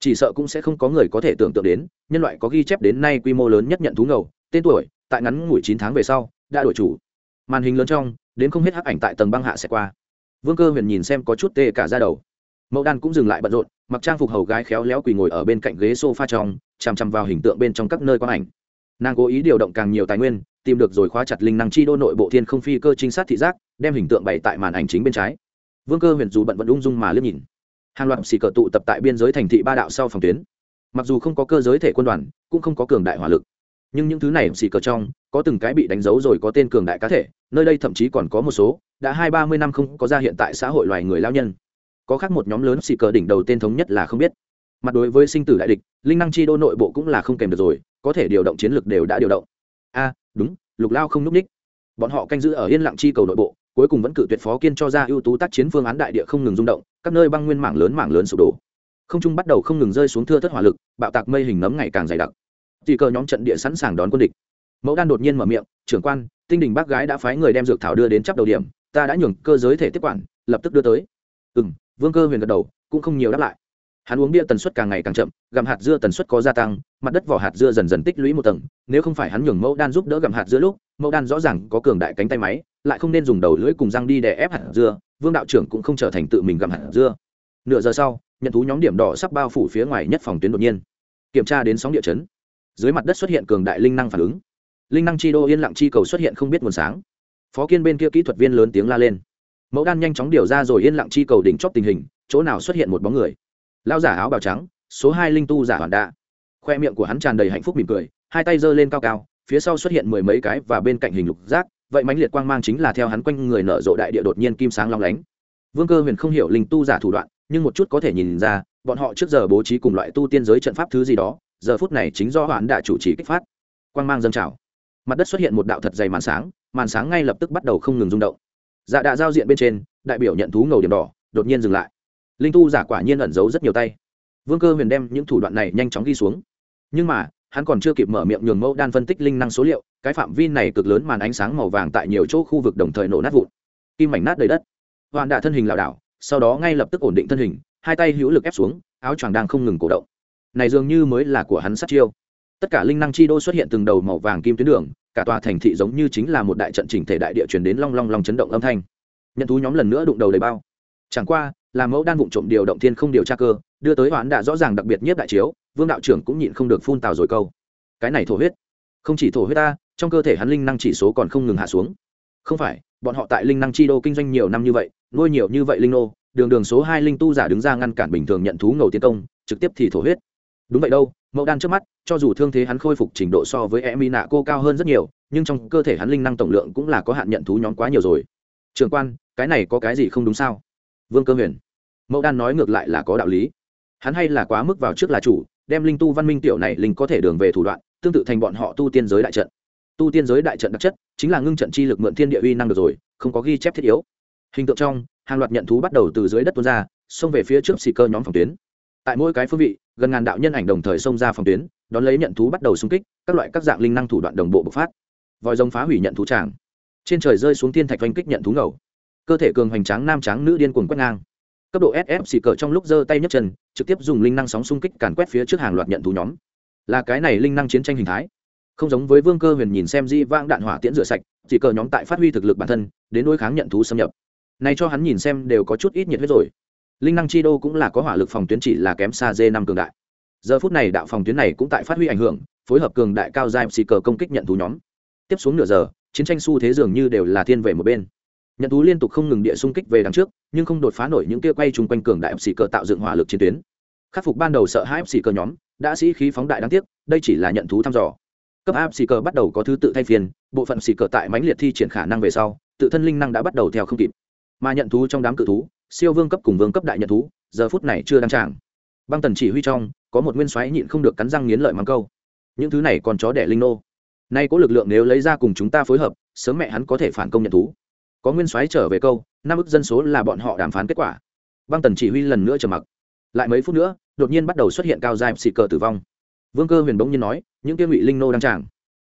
Chỉ sợ cũng sẽ không có người có thể tưởng tượng đến, nhân loại có ghi chép đến nay quy mô lớn nhất nhận thú ngầu, tên tuổi tại ngắn ngủi chín tháng về sau, đã đổi chủ. Màn hình lớn trong, đến không hết hắc ảnh tại tầng băng hạ sẽ qua. Vương cơ huyền nhìn xem có chút tê cả ra đầu. Mẫu đan cũng dừng lại bận rộn, mặc trang phục hầu gái khéo léo quỳ ngồi ở bên cạnh ghế s o f a trong, chằm chằm vào hình tượng bên trong các nơi quang ảnh. Nàng cố ý điều động càng nhiều tài nguyên, tìm được rồi khóa chặt linh năng chi đô nội bộ thiên không phi cơ trinh sát thị giác, đem hình tượng bày tại màn ảnh chính bên trái. Vương cơ huyền dù bận vẫn ung dung mà liếc nhìn. Hàng loạt xì cờ tụ tập tại biên giới thành thị ba đạo sau phòng tuyến. Mặc dù không có cơ giới thể quân đoàn, cũng không có cường đại hỏa lực nhưng những thứ này xì cờ trong, có từng cái bị đánh dấu rồi có tên cường đại cá thể, nơi đây thậm chí còn có một số, đã hai, ba mươi năm không có ra hiện tại xã hội loài người lao nhân. Có khác một nhóm lớn xì cờ đỉnh đầu tên thống nhất là không biết. Mặt đối với sinh tử đại địch, linh năng chi đô nội bộ cũng là không kèm được rồi, có thể điều động chiến lược đều đã điều động. A, đúng, lục lao không n ú c ních. Bọn họ canh giữ ở yên lặng chi cầu nội bộ, cuối cùng vẫn cử tuyệt phó kiên cho ra ưu tú tác chiến phương án đại địa không ngừng rung động, các nơi băng nguyên mảng lớn mảng lớn sụp đổ. Không trung bắt đầu không ngừng rơi xuống thưa thất hỏa lực, bạo tạc mây hình nấm ngày càng dày đặc chỉ cờ nhóm trận địa sẵn sàng đón quân địch. Mẫu đan đột nhiên mở miệng, trưởng quan, tinh đình bác gái đã phái người đem dược thảo đưa đến chấp đầu điểm, ta đã nhường cơ giới thể tiếp quản, lập tức đưa tới. Ừ m vương cơ huyền gật đầu, cũng không nhiều đáp lại. Hắn uống bia tần suất càng ngày càng chậm, gặm hạt dưa tần suất có gia tăng, mặt đất vỏ hạt dưa dần dần tích lũy một tầng, nếu không phải hắn nhường mẫu đan giúp đỡ gặm hạt dưa lúc, mẫu đan rõ ràng có cường đại cánh tay máy, lại không nên dùng đầu lưỡi cùng răng đi để ép hạt dưa, vương đạo trưởng cũng không trở thành tự mình gặm hạt dưa. Nửa giờ sau, nhận thú nhóm điểm đỏ sắp bao phủ phía ngoài nhất phòng tuyến đột nhiên. Kiểm tra đến sóng địa chấn dưới mặt đất xuất hiện cường đại linh năng phản ứng. Linh năng chi đô yên lặng chi cầu xuất hiện không biết nguồn sáng. Phó kiên bên kia kỹ thuật viên lớn tiếng la lên. Mẫu đan nhanh chóng điều ra rồi yên lặng chi cầu đỉnh chóp tình hình, chỗ nào xuất hiện một bóng người? Lao giả áo bào trắng, số hai linh tu giả hoàn đạ. Khoe miệng của hắn tràn đầy hạnh phúc mỉm cười, hai tay giơ lên cao cao, phía sau xuất hiện mười mấy cái và bên cạnh hình lục giác, vậy mãnh liệt quang mang chính là theo hắn quanh người nở rộ đại địa đột nhiên kim sáng long lánh. Vương cơ huyền không hiểu linh tu giả thủ đoạn, nhưng một chút có thể nhìn ra, bọn họ trước giờ bố trí cùng loại tu tiên giới trận pháp thứ gì đó giờ phút này chính do hoãn đã chủ trì kích phát. Quang mang dâng trào. Mặt đất xuất hiện một đạo thật dày màn sáng màn sáng ngay lập tức bắt đầu không ngừng rung động. Dạ đạ giao diện bên trên, đại biểu nhận thú ngầu điểm đỏ, đột nhiên dừng lại. Linh tu giả quả nhiên ẩn giấu rất nhiều tay. Vương cơ huyền đem những thủ đoạn này nhanh chóng ghi xuống. Nhưng mà, hắn còn chưa kịp mở miệng nhường mẫu đan phân tích linh năng số liệu, cái phạm vi này cực lớn màn ánh sáng màu vàng tại nhiều chỗ khu vực đồng thời nổ nát vụn. Kim mảnh nát đầy đất. Hoàn đạ thân hình lảo đảo, sau đó ngay lập tức ổn định thân hình, hai tay hữu lực ép xuống, áo choàng đang không ngừng cổ động này dường như mới là của hắn sát chiêu. Tất cả linh năng chi đô xuất hiện từng đầu màu vàng kim tuyến đường, cả tòa thành thị giống như chính là một đại trận chỉnh thể đại địa truyền đến long long long chấn động âm thanh. Nhận thú nhóm lần nữa đụng đầu đầy bao. Chẳng qua, là mẫu đan vụng trộm điều động thiên không điều tra cơ, đưa tới hoán đã rõ ràng đặc biệt nhất đại chiếu, vương đạo trưởng cũng nhịn không được phun tào rồi câu. Cái này thổ huyết. Không chỉ thổ huyết ta, trong cơ thể hắn linh năng chỉ số còn không ngừng hạ xuống. Không phải, bọn họ tại linh năng chi đô kinh doanh nhiều năm như vậy, nuôi nhiều như vậy linh nô, đường đường số hai linh tu giả đứng ra ngăn cản bình thường nhận thú ngầu tiến công, trực tiếp thì thổ huyết đúng vậy đâu, mẫu đan trước mắt, cho dù thương thế hắn khôi phục trình độ so với e mi nạ cô cao hơn rất nhiều, nhưng trong cơ thể hắn linh năng tổng lượng cũng là có hạn nhận thú nhóm quá nhiều rồi. Trường quan, cái này có cái gì không đúng sao? Vương cơ huyền. Mẫu đan nói ngược lại là có đạo lý. Hắn hay là quá mức vào trước là chủ, đem linh tu văn minh tiểu này linh có thể đường về thủ đoạn, tương tự thành bọn họ tu tiên giới đại trận. Tu tiên giới đại trận đặc chất chính là ngưng trận chi lực mượn thiên địa uy năng được rồi, không có ghi chép thiết yếu. Hình tượng trong, hàng loạt nhận thú bắt đầu từ dưới đất tuôn ra, xông về phía trước xì cơ nhóm phòng tuyến tại mỗi cái phương vị, gần ngàn đạo nhân ảnh đồng thời xông ra phòng tuyến, đón lấy nhận thú bắt đầu xung kích, các loại các dạng linh năng thủ đoạn đồng bộ bộc phát. Vòi rồng phá hủy nhận thú tràng. Trên trời rơi xuống thiên thạch oanh kích nhận thú ngầu. Cơ thể cường hoành tráng nam tráng nữ điên cuồng quét ngang. Cấp độ sf xì cờ trong lúc giơ tay nhấc chân, trực tiếp dùng linh năng sóng xung kích càn quét phía trước hàng loạt nhận thú nhóm. Là cái này linh năng chiến tranh hình thái. Không giống với vương cơ huyền nhìn xem di vang đạn hỏa tiễn rửa sạch chỉ cờ nhóm tại phát huy thực lực bản thân, đến đối kháng nhận thú xâm nhập. Này cho hắn nhìn xem đều có chút ít nhiệt huyết rồi linh năng chi đô cũng là có hỏa lực phòng tuyến chỉ là kém xa d năm cường đại. Giờ phút này đạo phòng tuyến này cũng tại phát huy ảnh hưởng, phối hợp cường đại cao giai xì cờ công kích nhận thú nhóm. Tiếp xuống nửa giờ, chiến tranh xu thế dường như đều là thiên về một bên. Nhận thú liên tục không ngừng địa xung kích về đằng trước, nhưng không đột phá nổi những kia quay chung quanh cường đại xì cờ tạo dựng hỏa lực chiến tuyến. Khắc phục ban đầu sợ hai xì cờ nhóm, đã sĩ khí phóng đại đáng tiếc, đây chỉ là nhận thú thăm dò. Cấp áp xì cờ bắt đầu có thứ tự thay phiên, bộ phận xì cờ tại mãnh liệt thi triển khả năng về sau, tự thân linh năng đã bắt đầu theo không kịp. Mà nhận thú trong đám cự thú siêu vương cấp cùng vương cấp đại nhận thú, giờ phút này chưa đăng tràng. Băng tần chỉ huy trong, có một nguyên soái nhịn không được cắn răng nghiến lợi mắng câu. Những thứ này còn chó đẻ linh nô. Nay có lực lượng nếu lấy ra cùng chúng ta phối hợp, sớm mẹ hắn có thể phản công nhận thú. Có nguyên soái trở về câu, năm ức dân số là bọn họ đàm phán kết quả. Băng tần chỉ huy lần nữa trầm mặc. Lại mấy phút nữa, đột nhiên bắt đầu xuất hiện cao dài xì cờ tử vong. Vương cơ huyền bỗng nhiên nói, những kia ngụy linh nô đang tràng.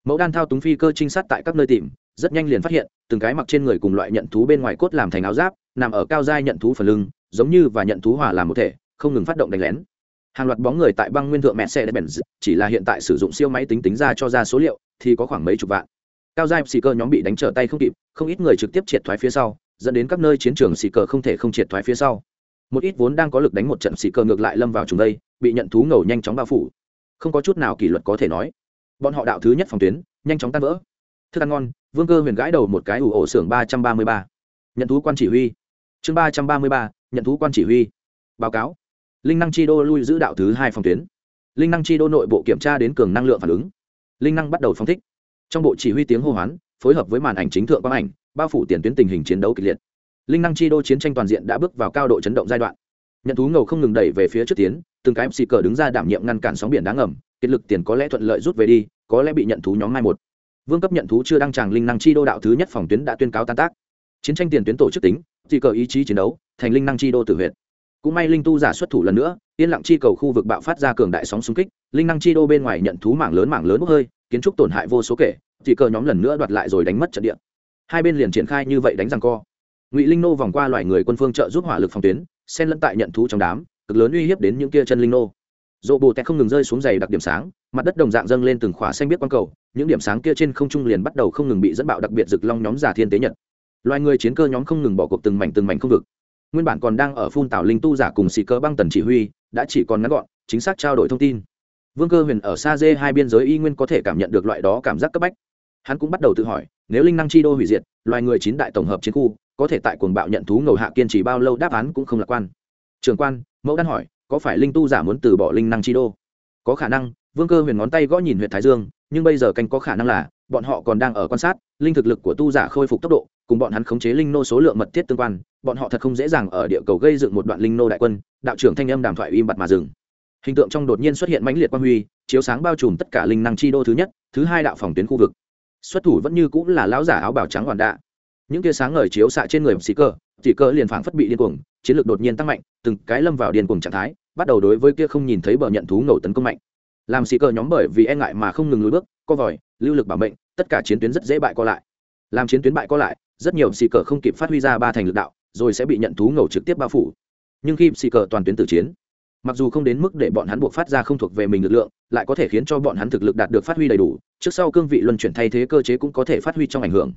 Mẫu đan thao túng phi cơ trinh sát tại các nơi tìm rất nhanh liền phát hiện, từng cái mặc trên người cùng loại nhận thú bên ngoài cốt làm thành áo giáp, nằm ở cao giai nhận thú phần lưng, giống như và nhận thú hòa làm một thể, không ngừng phát động đánh lén. Hàng loạt bóng người tại băng nguyên thượng mẹ xe bèn chỉ là hiện tại sử dụng siêu máy tính tính ra cho ra số liệu, thì có khoảng mấy chục vạn. Cao giai xì cơ nhóm bị đánh trở tay không kịp, không ít người trực tiếp triệt thoái phía sau, dẫn đến các nơi chiến trường xì cờ không thể không triệt thoái phía sau. Một ít vốn đang có lực đánh một trận xì cờ ngược lại lâm vào trùng đây, bị nhận thú ngầu nhanh chóng bao phủ. Không có chút nào kỷ luật có thể nói. Bọn họ đạo thứ nhất phòng tuyến, nhanh chóng tan vỡ thức ăn ngon, vương cơ huyền gãi đầu một cái ủ ổ xưởng ba trăm ba mươi ba. Nhận thú quan chỉ huy. Chương ba trăm ba mươi ba, nhận thú quan chỉ huy. Báo cáo. Linh năng chi đô lui giữ đạo thứ hai phòng tuyến. Linh năng chi đô nội bộ kiểm tra đến cường năng lượng phản ứng. Linh năng bắt đầu phong thích. Trong bộ chỉ huy tiếng hô hoán, phối hợp với màn ảnh chính thượng quang ảnh, bao phủ tiền tuyến tình hình chiến đấu kịch liệt. Linh năng chi đô chiến tranh toàn diện đã bước vào cao độ chấn động giai đoạn. Nhận thú ngầu không ngừng đẩy về phía trước tiến, từng cái xì cờ đứng ra đảm nhiệm ngăn cản sóng biển đáng ngầm, kiệt lực tiền có lẽ thuận lợi rút về đi, có lẽ bị nhận thú nhóm mai một vương cấp nhận thú chưa đăng tràng linh năng chi đô đạo thứ nhất phòng tuyến đã tuyên cáo tan tác. Chiến tranh tiền tuyến tổ chức tính xì cờ ý chí chiến đấu, thành linh năng chi đô tử huyệt. cũng may linh tu giả xuất thủ lần nữa, yên lặng chi cầu khu vực bạo phát ra cường đại sóng xung kích, linh năng chi đô bên ngoài nhận thú mảng lớn mảng lớn bốc hơi, kiến trúc tổn hại vô số kể, chỉ cờ nhóm lần nữa đoạt lại rồi đánh mất trận địa. Hai bên liền triển khai như vậy đánh rằng co. Ngụy linh nô vòng qua loại người quân phương trợ giúp hỏa lực phòng tuyến, xen lẫn tại nhận thú trong đám, cực lớn uy hiếp đến những kia chân linh nô. Dộ bồ tẹt không ngừng rơi xuống dày đặc điểm sáng mặt đất đồng dạng dâng lên từng khỏa xanh biết quang cầu, những điểm sáng kia trên không trung liền bắt đầu không ngừng bị dẫn bạo đặc biệt rực long nhóm giả thiên tế nhật. Loài người chiến cơ nhóm không ngừng bỏ cuộc từng mảnh từng mảnh không vực. Nguyên bản còn đang ở phun tảo linh tu giả cùng xì cơ băng tần chỉ huy, đã chỉ còn ngắn gọn, chính xác trao đổi thông tin. Vương cơ huyền ở xa dê hai biên giới y nguyên có thể cảm nhận được loại đó cảm giác cấp bách. Hắn cũng bắt đầu tự hỏi, nếu linh năng chi đô hủy diệt, loài người chín đại tổng hợp chiến khu, có thể tại cuồng bạo nhận thú ngầu hạ kiên trì bao lâu đáp án cũng không lạc quan. Trường quan, mẫu đan hỏi, có phải linh tu giả muốn từ bỏ linh năng chi đô? Có khả năng vương cơ huyền ngón tay gõ nhìn huyện thái dương, nhưng bây giờ canh có khả năng là, bọn họ còn đang ở quan sát, linh thực lực của tu giả khôi phục tốc độ, cùng bọn hắn khống chế linh nô số lượng mật thiết tương quan, bọn họ thật không dễ dàng ở địa cầu gây dựng một đoạn linh nô đại quân, đạo trưởng thanh âm đàm thoại im bặt mà dừng. Hình tượng trong đột nhiên xuất hiện mãnh liệt quang huy, chiếu sáng bao trùm tất cả linh năng chi đô thứ nhất, thứ hai đạo phòng tuyến khu vực. Xuất thủ vẫn như cũng là lão giả áo bào trắng hoàn đạ. Những tia sáng ngời chiếu xạ trên người sĩ cơ chỉ cơ liền phảng phất bị điên cuồng, chiến lược đột nhiên tăng mạnh, từng cái lâm vào điên cuồng trạng thái, bắt đầu đối với kia không nhìn thấy bờ nhận thú ngầu tấn công mạnh làm xì cờ nhóm bởi vì e ngại mà không ngừng lùi bước, co vòi, lưu lực bảo mệnh, tất cả chiến tuyến rất dễ bại co lại. Làm chiến tuyến bại co lại, rất nhiều xì cờ không kịp phát huy ra ba thành lực đạo, rồi sẽ bị nhận thú ngầu trực tiếp bao phủ. Nhưng khi xì cờ toàn tuyến tử chiến, mặc dù không đến mức để bọn hắn buộc phát ra không thuộc về mình lực lượng, lại có thể khiến cho bọn hắn thực lực đạt được phát huy đầy đủ, trước sau cương vị luân chuyển thay thế cơ chế cũng có thể phát huy trong ảnh hưởng.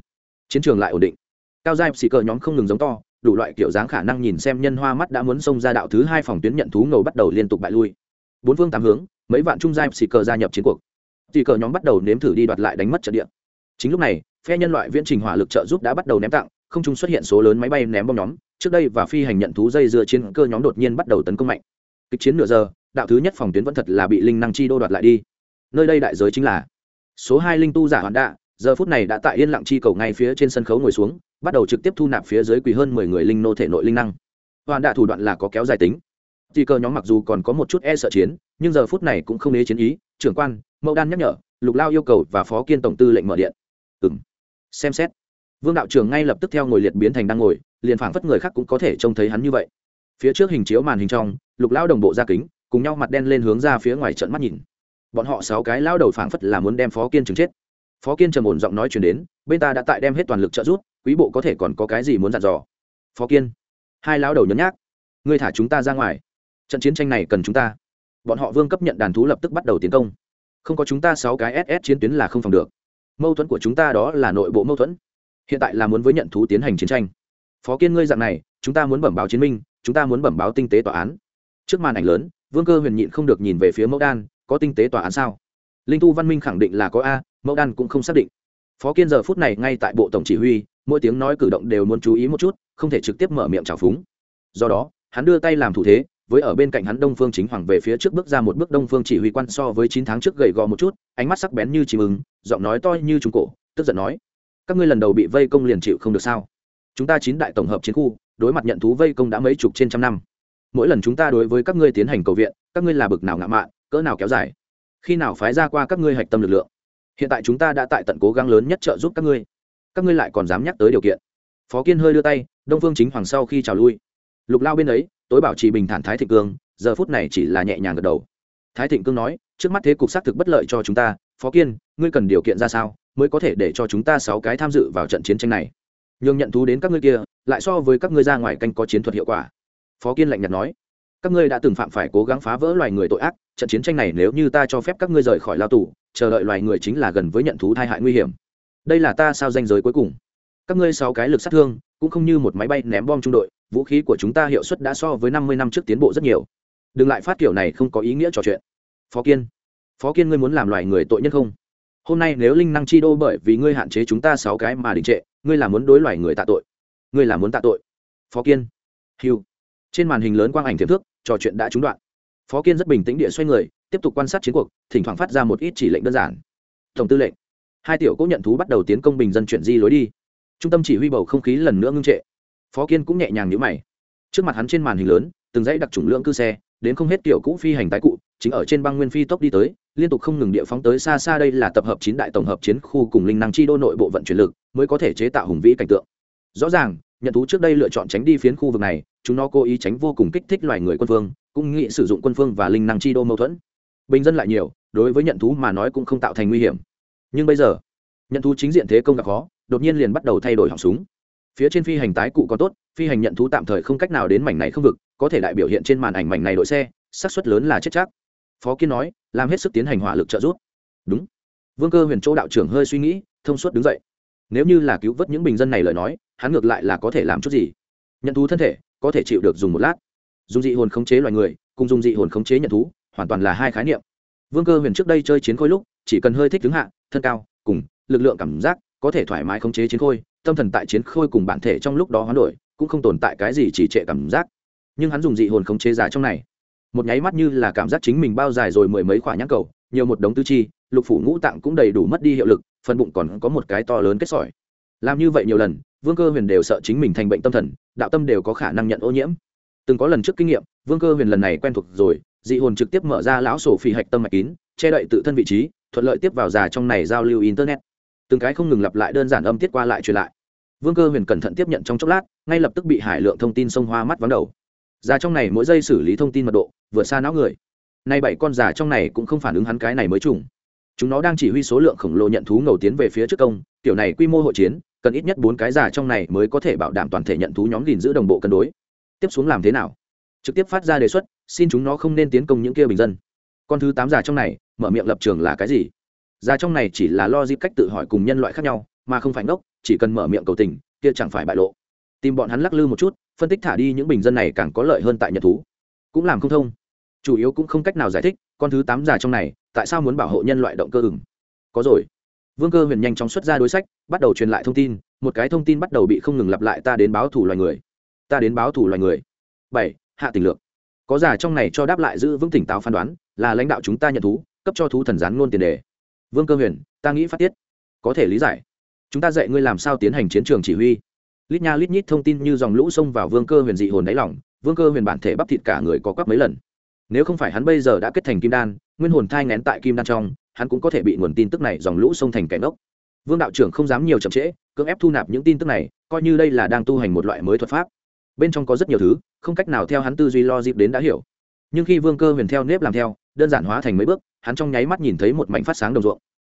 Chiến trường lại ổn định. Cao giai xì cờ nhóm không ngừng giống to, đủ loại kiểu dáng khả năng nhìn xem nhân hoa mắt đã muốn xông ra đạo thứ hai phòng tuyến nhận thú ngầu bắt đầu liên tục bại lui. Bốn phương tám hướng mấy vạn trung giai xì cờ gia nhập chiến cuộc. Xì cờ nhóm bắt đầu nếm thử đi đoạt lại đánh mất trận địa. Chính lúc này, phe nhân loại viễn trình hỏa lực trợ giúp đã bắt đầu ném tặng, không trung xuất hiện số lớn máy bay ném bom nhóm. Trước đây và phi hành nhận thú dây dưa chiến cơ nhóm đột nhiên bắt đầu tấn công mạnh. Kịch chiến nửa giờ, đạo thứ nhất phòng tuyến vẫn thật là bị linh năng chi đô đoạt lại đi. Nơi đây đại giới chính là số hai linh tu giả hoàn đạ. Giờ phút này đã tại yên lặng chi cầu ngay phía trên sân khấu ngồi xuống, bắt đầu trực tiếp thu nạp phía dưới quỳ hơn mười người linh nô thể nội linh năng. Hoàn đạ thủ đoạn là có kéo dài tính chỉ cơ nhóm mặc dù còn có một chút e sợ chiến, nhưng giờ phút này cũng không ế chiến ý. Trưởng quan, mậu đan nhắc nhở, lục lao yêu cầu và phó kiên tổng tư lệnh mở điện. Ừm. xem xét. Vương đạo trưởng ngay lập tức theo ngồi liệt biến thành đang ngồi, liền phảng phất người khác cũng có thể trông thấy hắn như vậy. Phía trước hình chiếu màn hình trong, lục lao đồng bộ ra kính, cùng nhau mặt đen lên hướng ra phía ngoài trận mắt nhìn. Bọn họ sáu cái lao đầu phảng phất là muốn đem phó kiên chừng chết. Phó kiên trầm ổn giọng nói truyền đến, bên ta đã tại đem hết toàn lực trợ giúp, quý bộ có thể còn có cái gì muốn dặn dò? Phó kiên. Hai lao đầu nhấn nhác. Ngươi thả chúng ta ra ngoài trận chiến tranh này cần chúng ta. Bọn họ vương cấp nhận đàn thú lập tức bắt đầu tiến công. Không có chúng ta sáu cái ss chiến tuyến là không phòng được. Mâu thuẫn của chúng ta đó là nội bộ mâu thuẫn. Hiện tại là muốn với nhận thú tiến hành chiến tranh. Phó kiên ngươi dạng này, chúng ta muốn bẩm báo chiến minh, chúng ta muốn bẩm báo tinh tế tòa án. Trước màn ảnh lớn, vương cơ huyền nhịn không được nhìn về phía mẫu đan, có tinh tế tòa án sao? Linh tu văn minh khẳng định là có a, mẫu đan cũng không xác định. Phó kiên giờ phút này ngay tại bộ tổng chỉ huy, mỗi tiếng nói cử động đều muốn chú ý một chút, không thể trực tiếp mở miệng trào phúng. Do đó, hắn đưa tay làm thủ thế với ở bên cạnh hắn đông phương chính hoàng về phía trước bước ra một bước, đông phương chỉ huy quan so với chín tháng trước gầy gò một chút, ánh mắt sắc bén như chìm ứng giọng nói to như trung cổ, tức giận nói, các ngươi lần đầu bị vây công liền chịu không được sao? Chúng ta chín đại tổng hợp chiến khu, đối mặt nhận thú vây công đã mấy chục trên trăm năm. Mỗi lần chúng ta đối với các ngươi tiến hành cầu viện, các ngươi là bực nào ngạo mạn, cỡ nào kéo dài? Khi nào phái ra qua các ngươi hạch tâm lực lượng? Hiện tại chúng ta đã tại tận cố gắng lớn nhất trợ giúp các ngươi. Các ngươi lại còn dám nhắc tới điều kiện. Phó kiên hơi đưa tay, đông phương chính hoàng sau khi trào lui, lục lao bên ấy tối bảo trì bình thản thái thịnh cương, giờ phút này chỉ là nhẹ nhàng gật đầu. Thái thịnh cương nói, trước mắt thế cục xác thực bất lợi cho chúng ta, phó kiên, ngươi cần điều kiện ra sao mới có thể để cho chúng ta sáu cái tham dự vào trận chiến tranh này? Nhường nhận thú đến các ngươi kia, lại so với các ngươi ra ngoài canh có chiến thuật hiệu quả. Phó kiên lạnh nhạt nói, các ngươi đã từng phạm phải cố gắng phá vỡ loài người tội ác, trận chiến tranh này nếu như ta cho phép các ngươi rời khỏi lao tù, chờ đợi loài người chính là gần với nhận thú tai hại nguy hiểm. Đây là ta sao danh giới cuối cùng? Các ngươi sáu cái lực sát thương, cũng không như một máy bay ném bom trung đội vũ khí của chúng ta hiệu suất đã so với năm mươi năm trước tiến bộ rất nhiều. Đừng lại phát kiểu này không có ý nghĩa trò chuyện. Phó kiên phó kiên ngươi muốn làm loài người tội nhân không? Hôm nay nếu linh năng chi đô bởi vì ngươi hạn chế chúng ta sáu cái mà đình trệ, ngươi là muốn đối loài người tạ tội. Ngươi là muốn tạ tội. Phó kiên hiu trên màn hình lớn quang ảnh thiệp thước, trò chuyện đã trúng đoạn. Phó kiên rất bình tĩnh địa xoay người, tiếp tục quan sát chiến cuộc, thỉnh thoảng phát ra một ít chỉ lệnh đơn giản. Tổng tư lệnh. Hai tiểu cố nhận thú bắt đầu tiến công bình dân chuyển di lối đi. Trung tâm chỉ huy bầu không khí lần nữa ngưng trệ phó kiên cũng nhẹ nhàng nhữ mày. Trước mặt hắn trên màn hình lớn, từng dãy đặc trùng lượng cư xe, đến không hết kiểu cũ phi hành tái cụ, chính ở trên băng nguyên phi tốc đi tới, liên tục không ngừng địa phóng tới xa xa đây là tập hợp chín đại tổng hợp chiến khu cùng linh năng chi đô nội bộ vận chuyển lực, mới có thể chế tạo hùng vĩ cảnh tượng. Rõ ràng, nhận thú trước đây lựa chọn tránh đi phiến khu vực này, chúng nó cố ý tránh vô cùng kích thích loài người quân phương, cũng nghĩ sử dụng quân phương và linh năng chi đô mâu thuẫn. Bình dân lại nhiều, đối với nhận thú mà nói cũng không tạo thành nguy hiểm. Nhưng bây giờ, nhận thú chính diện thế công gặp khó, đột nhiên liền bắt đầu thay đổi họng súng phía trên phi hành tái cụ có tốt, phi hành nhận thú tạm thời không cách nào đến mảnh này không vực, có thể đại biểu hiện trên màn ảnh mảnh này đội xe, xác suất lớn là chết chắc. Phó kiên nói, làm hết sức tiến hành hỏa lực trợ giúp. Đúng. Vương cơ huyền châu đạo trưởng hơi suy nghĩ, thông suốt đứng dậy. Nếu như là cứu vớt những bình dân này lời nói, hắn ngược lại là có thể làm chút gì. Nhận thú thân thể, có thể chịu được dùng một lát. Dùng dị hồn khống chế loài người, cùng dùng dị hồn khống chế nhận thú, hoàn toàn là hai khái niệm. Vương cơ huyền trước đây chơi chiến khôi lúc, chỉ cần hơi thích đứng hạ, thân cao, cùng, lực lượng cảm giác có thể thoải mái khống chế chiến khôi, tâm thần tại chiến khôi cùng bản thể trong lúc đó hoán đổi, cũng không tồn tại cái gì chỉ trệ cảm giác. Nhưng hắn dùng dị hồn khống chế giả trong này, một nháy mắt như là cảm giác chính mình bao dài rồi mười mấy khoả nhãn cầu, nhiều một đống tư chi, lục phủ ngũ tạng cũng đầy đủ mất đi hiệu lực, phần bụng còn có một cái to lớn kết sỏi. Làm như vậy nhiều lần, vương cơ huyền đều sợ chính mình thành bệnh tâm thần, đạo tâm đều có khả năng nhận ô nhiễm. Từng có lần trước kinh nghiệm, vương cơ huyền lần này quen thuộc rồi, dị hồn trực tiếp mở ra lão sổ phi hạch tâm mạch kín, che đậy tự thân vị trí, thuận lợi tiếp vào già trong này giao lưu internet từng cái không ngừng lặp lại đơn giản âm tiết qua lại truyền lại. Vương cơ huyền cẩn thận tiếp nhận trong chốc lát, ngay lập tức bị hải lượng thông tin sông hoa mắt vắng đầu. Già trong này mỗi giây xử lý thông tin mật độ vượt xa não người. Nay bảy con già trong này cũng không phản ứng hắn cái này mới trùng. Chúng nó đang chỉ huy số lượng khổng lồ nhận thú ngầu tiến về phía trước công, kiểu này quy mô hội chiến, cần ít nhất bốn cái già trong này mới có thể bảo đảm toàn thể nhận thú nhóm gìn giữ đồng bộ cân đối. Tiếp xuống làm thế nào? Trực tiếp phát ra đề xuất, xin chúng nó không nên tiến công những kia bình dân. Con thứ tám già trong này, mở miệng lập trường là cái gì? Già trong này chỉ là lo dịp cách tự hỏi cùng nhân loại khác nhau, mà không phải ngốc, chỉ cần mở miệng cầu tình, kia chẳng phải bại lộ. Tìm bọn hắn lắc lư một chút, phân tích thả đi những bình dân này càng có lợi hơn tại nhật thú. Cũng làm không thông. Chủ yếu cũng không cách nào giải thích, con thứ tám già trong này, tại sao muốn bảo hộ nhân loại động cơ ừng có rồi. Vương cơ huyền nhanh chóng xuất ra đối sách, bắt đầu truyền lại thông tin, một cái thông tin bắt đầu bị không ngừng lặp lại, ta đến báo thủ loài người. Ta đến báo thủ loài người. Bảy, hạ tình lược. Có giả trong này cho đáp lại giữ vững tỉnh táo phán đoán, là lãnh đạo chúng ta nhận thú, cấp cho thú thần gián ngôn tiền đề vương cơ huyền, ta nghĩ phát tiết. Có thể lý giải. Chúng ta dạy ngươi làm sao tiến hành chiến trường chỉ huy. Lít nha lít nhít thông tin như dòng lũ xông vào vương cơ huyền dị hồn đáy lỏng vương cơ huyền bản thể bắp thịt cả người có quắp mấy lần. Nếu không phải hắn bây giờ đã kết thành kim đan, nguyên hồn thai ngén tại kim đan trong, hắn cũng có thể bị nguồn tin tức này dòng lũ xông thành cảnh ốc vương đạo trưởng không dám nhiều chậm trễ, cưỡng ép thu nạp những tin tức này, coi như đây là đang tu hành một loại mới thuật pháp. Bên trong có rất nhiều thứ, không cách nào theo hắn tư duy lo dịp đến đã hiểu. Nhưng khi vương cơ huyền theo nếp làm theo, đơn giản hóa thành mấy bước hắn trong nháy mắt nhìn thấy một mảnh phát sáng đồng ruộng.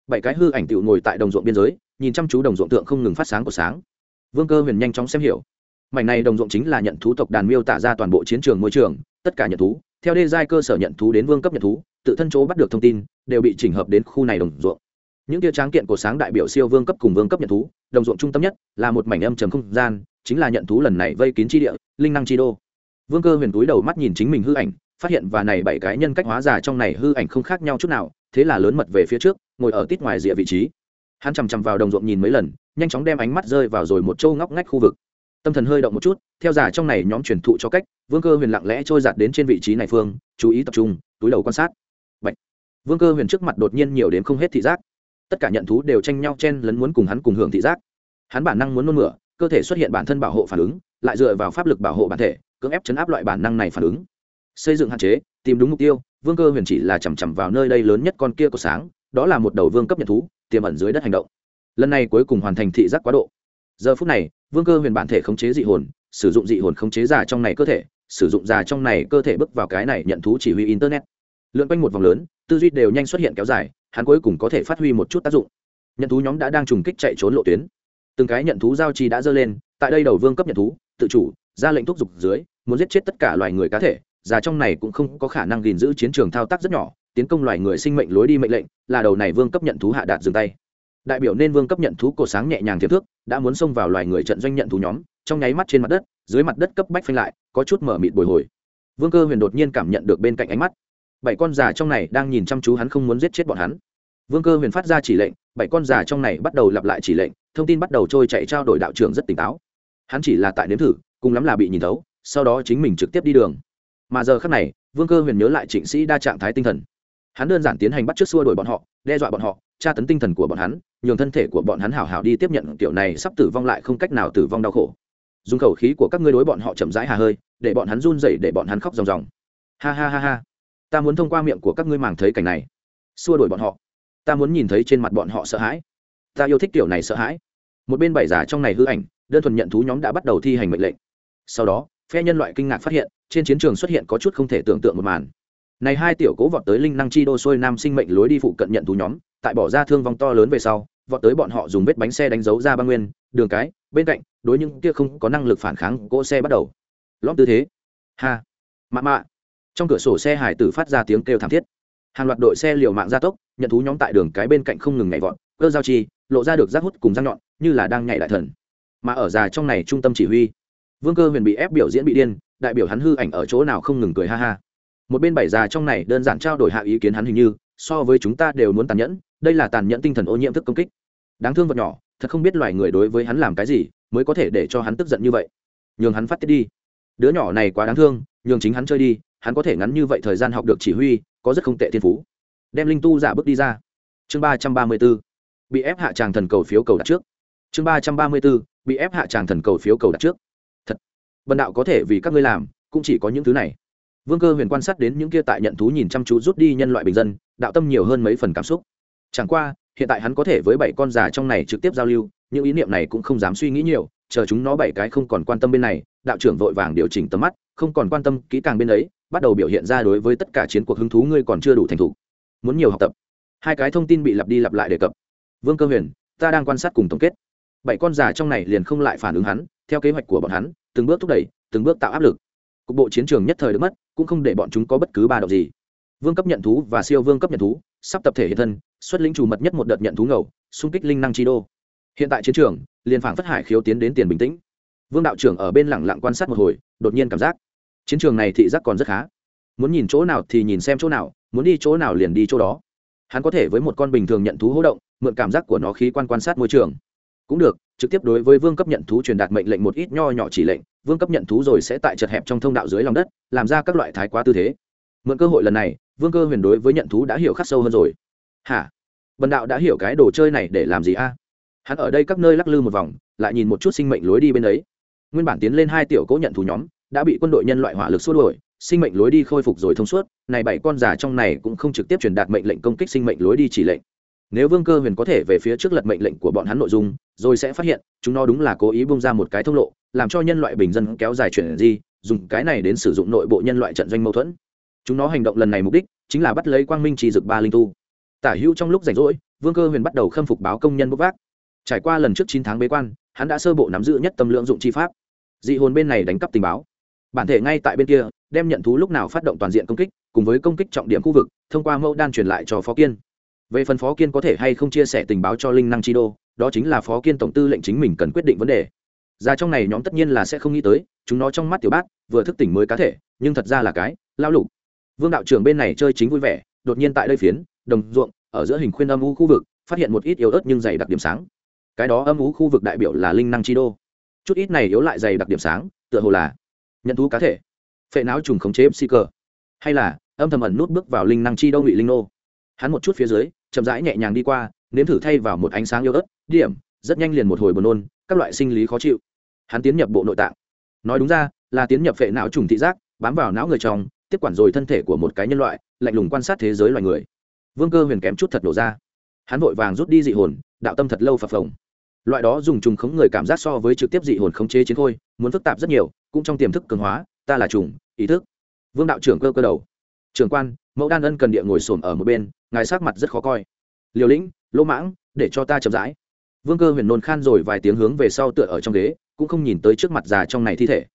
Bảy cái hư ảnh tựu ngồi tại đồng ruộng biên giới, nhìn chăm chú đồng ruộng tượng không ngừng phát sáng của sáng. Vương cơ huyền nhanh chóng xem hiểu. Mảnh này đồng ruộng chính là nhận thú tộc đàn miêu tả ra toàn bộ chiến trường môi trường, tất cả nhận thú, theo đê giai cơ sở nhận thú đến vương cấp nhận thú, tự thân chỗ bắt được thông tin, đều bị chỉnh hợp đến khu này đồng ruộng. Những tia tráng kiện của sáng đại biểu siêu vương cấp cùng vương cấp nhận thú, đồng ruộng trung tâm nhất là một mảnh âm trầm không gian, chính là nhận thú lần này vây kín chi địa, linh năng chi đô. Vương cơ huyền túi đầu mắt nhìn chính mình hư ảnh phát hiện và này bảy cái nhân cách hóa giả trong này hư ảnh không khác nhau chút nào, thế là lớn mật về phía trước, ngồi ở tít ngoài rìa vị trí. Hắn chằm chằm vào đồng ruộng nhìn mấy lần, nhanh chóng đem ánh mắt rơi vào rồi một châu ngóc ngách khu vực. Tâm thần hơi động một chút, theo giả trong này nhóm truyền thụ cho cách, vương cơ huyền lặng lẽ trôi giạt đến trên vị trí này phương, chú ý tập trung, túi đầu quan sát. Bạch. vương cơ huyền trước mặt đột nhiên nhiều đến không hết thị giác. Tất cả nhận thú đều tranh nhau chen lấn muốn cùng hắn cùng hưởng thị giác. Hắn bản năng muốn nôn mửa, cơ thể xuất hiện bản thân bảo hộ phản ứng, lại dựa vào pháp lực bảo hộ bản thể, cưỡng ép chấn áp loại bản năng này phản ứng xây dựng hạn chế, tìm đúng mục tiêu, vương cơ huyền chỉ là chằm chằm vào nơi đây lớn nhất con kia của sáng, đó là một đầu vương cấp nhận thú, tiềm ẩn dưới đất hành động. Lần này cuối cùng hoàn thành thị giác quá độ. Giờ phút này, vương cơ huyền bản thể khống chế dị hồn, sử dụng dị hồn khống chế già trong này cơ thể, sử dụng già trong này cơ thể bước vào cái này nhận thú chỉ huy internet. Lượn quanh một vòng lớn, tư duy đều nhanh xuất hiện kéo dài, hắn cuối cùng có thể phát huy một chút tác dụng. Nhận thú nhóm đã đang trùng kích chạy trốn lộ tuyến. Từng cái nhận thú giao trì đã dơ lên, tại đây đầu vương cấp nhận thú, tự chủ, ra lệnh thúc giục dưới, muốn giết chết tất cả loài người cá thể già trong này cũng không có khả năng gìn giữ chiến trường thao tác rất nhỏ, tiến công loài người sinh mệnh lối đi mệnh lệnh, là đầu này vương cấp nhận thú hạ đạt dừng tay. Đại biểu nên vương cấp nhận thú cổ sáng nhẹ nhàng thiếp thước, đã muốn xông vào loài người trận doanh nhận thú nhóm, trong nháy mắt trên mặt đất, dưới mặt đất cấp bách phanh lại, có chút mở mịt bồi hồi. Vương cơ huyền đột nhiên cảm nhận được bên cạnh ánh mắt. Bảy con già trong này đang nhìn chăm chú hắn không muốn giết chết bọn hắn. Vương cơ huyền phát ra chỉ lệnh, bảy con già trong này bắt đầu lặp lại chỉ lệnh, thông tin bắt đầu trôi chạy trao đổi đạo trưởng rất tỉnh táo. Hắn chỉ là tại nếm thử, cùng lắm là bị nhìn thấu, sau đó chính mình trực tiếp đi đường mà giờ khắc này, vương cơ huyền nhớ lại trịnh sĩ đa trạng thái tinh thần. Hắn đơn giản tiến hành bắt trước xua đuổi bọn họ, đe dọa bọn họ, tra tấn tinh thần của bọn hắn, nhường thân thể của bọn hắn hảo hảo đi tiếp nhận, kiểu này sắp tử vong lại không cách nào tử vong đau khổ. Dùng khẩu khí của các ngươi đối bọn họ chậm rãi hà hơi, để bọn hắn run rẩy, để bọn hắn khóc ròng ròng. Ha ha ha ha. Ta muốn thông qua miệng của các ngươi màng thấy cảnh này. Xua đuổi bọn họ. Ta muốn nhìn thấy trên mặt bọn họ sợ hãi. Ta yêu thích kiểu này sợ hãi. Một bên bảy giả trong này hư ảnh, đơn thuần nhận thú nhóm đã bắt đầu thi hành mệnh lệnh. Sau đó phe nhân loại kinh ngạc phát hiện, trên chiến trường xuất hiện có chút không thể tưởng tượng một màn. Này hai tiểu cố vọt tới linh năng chi đô xuôi nam sinh mệnh lối đi phụ cận nhận thú nhóm, tại bỏ ra thương vong to lớn về sau, vọt tới bọn họ dùng vết bánh xe đánh dấu ra băng nguyên, đường cái, bên cạnh, đối những kia không có năng lực phản kháng cỗ xe bắt đầu. Lõm tư thế. Ha. Mạ mạ. Trong cửa sổ xe hải tử phát ra tiếng kêu thảm thiết. Hàng loạt đội xe liều mạng gia tốc, nhận thú nhóm tại đường cái bên cạnh không ngừng nhảy vọt, cơ giao chi, lộ ra được rác hút cùng răng nhọn, như là đang nhảy đại thần. Mà ở già trong này trung tâm chỉ huy vương cơ huyền bị ép biểu diễn bị điên, đại biểu hắn hư ảnh ở chỗ nào không ngừng cười ha ha. Một bên bảy già trong này đơn giản trao đổi hạ ý kiến hắn hình như, so với chúng ta đều muốn tàn nhẫn, đây là tàn nhẫn tinh thần ô nhiễm thức công kích. Đáng thương vật nhỏ, thật không biết loài người đối với hắn làm cái gì, mới có thể để cho hắn tức giận như vậy. Nhường hắn phát tiết đi. Đứa nhỏ này quá đáng thương, nhường chính hắn chơi đi, hắn có thể ngắn như vậy thời gian học được chỉ huy, có rất không tệ thiên phú. Đem linh tu giả bước đi ra. Chương ba trăm ba mươi b ố bị ép hạ tràng thần cầu phiếu cầu đặt trước. Chương ba trăm ba mươi b ố bị ép hạ tràng thần cầu phiếu cầu đặt trước bần đạo có thể vì các ngươi làm, cũng chỉ có những thứ này. Vương cơ huyền quan sát đến những kia tại nhận thú nhìn chăm chú rút đi nhân loại bình dân, đạo tâm nhiều hơn mấy phần cảm xúc. Chẳng qua, hiện tại hắn có thể với bảy con già trong này trực tiếp giao lưu, những ý niệm này cũng không dám suy nghĩ nhiều, chờ chúng nó bảy cái không còn quan tâm bên này, đạo trưởng vội vàng điều chỉnh tầm mắt, không còn quan tâm kỹ càng bên ấy, bắt đầu biểu hiện ra đối với tất cả chiến cuộc hứng thú ngươi còn chưa đủ thành thục. Muốn nhiều học tập. Hai cái thông tin bị lặp đi lặp lại đề cập. Vương cơ huyền, ta đang quan sát cùng tổng kết. Bảy con già trong này liền không lại phản ứng hắn, theo kế hoạch của bọn hắn từng bước thúc đẩy, từng bước tạo áp lực. Cục bộ chiến trường nhất thời được mất, cũng không để bọn chúng có bất cứ ba động gì. Vương cấp nhận thú và siêu vương cấp nhận thú, sắp tập thể hiện thân, xuất lĩnh chủ mật nhất một đợt nhận thú ngầu, xung kích linh năng chi đô. Hiện tại chiến trường, liền phảng phất hải khiếu tiến đến tiền bình tĩnh. Vương đạo trưởng ở bên lẳng lặng quan sát một hồi, đột nhiên cảm giác, chiến trường này thị giác còn rất khá. Muốn nhìn chỗ nào thì nhìn xem chỗ nào, muốn đi chỗ nào liền đi chỗ đó. Hắn có thể với một con bình thường nhận thú hỗ động, mượn cảm giác của nó khí quan quan sát môi trường cũng được, trực tiếp đối với vương cấp nhận thú truyền đạt mệnh lệnh một ít nho nhỏ chỉ lệnh, vương cấp nhận thú rồi sẽ tại chật hẹp trong thông đạo dưới lòng đất, làm ra các loại thái quá tư thế. Mượn cơ hội lần này, vương cơ huyền đối với nhận thú đã hiểu khắc sâu hơn rồi. Hả? Bần đạo đã hiểu cái đồ chơi này để làm gì a? Hắn ở đây các nơi lắc lư một vòng, lại nhìn một chút sinh mệnh lối đi bên ấy. Nguyên bản tiến lên hai tiểu cố nhận thú nhóm, đã bị quân đội nhân loại hỏa lực xua đuổi, sinh mệnh lối đi khôi phục rồi thông suốt, này bảy con già trong này cũng không trực tiếp truyền đạt mệnh lệnh công kích sinh mệnh lối đi chỉ lệnh nếu vương cơ huyền có thể về phía trước lật mệnh lệnh của bọn hắn nội dung, rồi sẽ phát hiện, chúng nó đúng là cố ý bung ra một cái thông lộ, làm cho nhân loại bình dân kéo dài chuyển di dùng cái này đến sử dụng nội bộ nhân loại trận doanh mâu thuẫn. Chúng nó hành động lần này mục đích chính là bắt lấy quang minh trì dực ba linh tu. Tả hữu trong lúc rảnh rỗi, vương cơ huyền bắt đầu khâm phục báo công nhân bốc vác. Trải qua lần trước chín tháng bế quan, hắn đã sơ bộ nắm giữ nhất tâm lượng dụng chi pháp. Dị hồn bên này đánh cắp tình báo. Bản thể ngay tại bên kia, đem nhận thú lúc nào phát động toàn diện công kích, cùng với công kích trọng điểm khu vực, thông qua mẫu đan truyền lại cho phó kiên về phần phó kiên có thể hay không chia sẻ tình báo cho linh năng chi đô, đó chính là phó kiên tổng tư lệnh chính mình cần quyết định vấn đề. Ra trong này nhóm tất nhiên là sẽ không nghĩ tới, chúng nó trong mắt tiểu bát, vừa thức tỉnh mới cá thể, nhưng thật ra là cái lao lục. Vương đạo trưởng bên này chơi chính vui vẻ, đột nhiên tại đây phiến, đồng ruộng, ở giữa hình khuyên âm u khu vực, phát hiện một ít yếu ớt nhưng dày đặc điểm sáng. Cái đó âm u khu vực đại biểu là linh năng chi đô. Chút ít này yếu lại dày đặc điểm sáng, tựa hồ là nhận thú cá thể. Phệ não trùng khống chế mc cờ hay là, âm thầm ẩn nút bước vào linh năng chi đô ngụy linh nô. Hắn một chút phía dưới chậm rãi nhẹ nhàng đi qua, nếm thử thay vào một ánh sáng yếu ớt, điểm, rất nhanh liền một hồi buồn nôn, các loại sinh lý khó chịu. Hắn tiến nhập bộ nội tạng. Nói đúng ra, là tiến nhập phệ não trùng thị giác, bám vào não người trong, tiếp quản rồi thân thể của một cái nhân loại, lạnh lùng quan sát thế giới loài người. Vương cơ huyền kém chút thật đổ ra. Hắn vội vàng rút đi dị hồn, đạo tâm thật lâu phập phồng. Loại đó dùng trùng khống người cảm giác so với trực tiếp dị hồn khống chế chiến khôi, muốn phức tạp rất nhiều, cũng trong tiềm thức cường hóa, ta là trùng, ý thức. Vương đạo trưởng cơ cơ đầu. Trưởng quan, mẫu đan ân cần địa ngồi xổm ở một bên ngài sắc mặt rất khó coi. Liều lĩnh, lỗ mãng, để cho ta chậm rãi. Vương cơ huyền nôn khan rồi vài tiếng hướng về sau tựa ở trong ghế, cũng không nhìn tới trước mặt già trong này thi thể.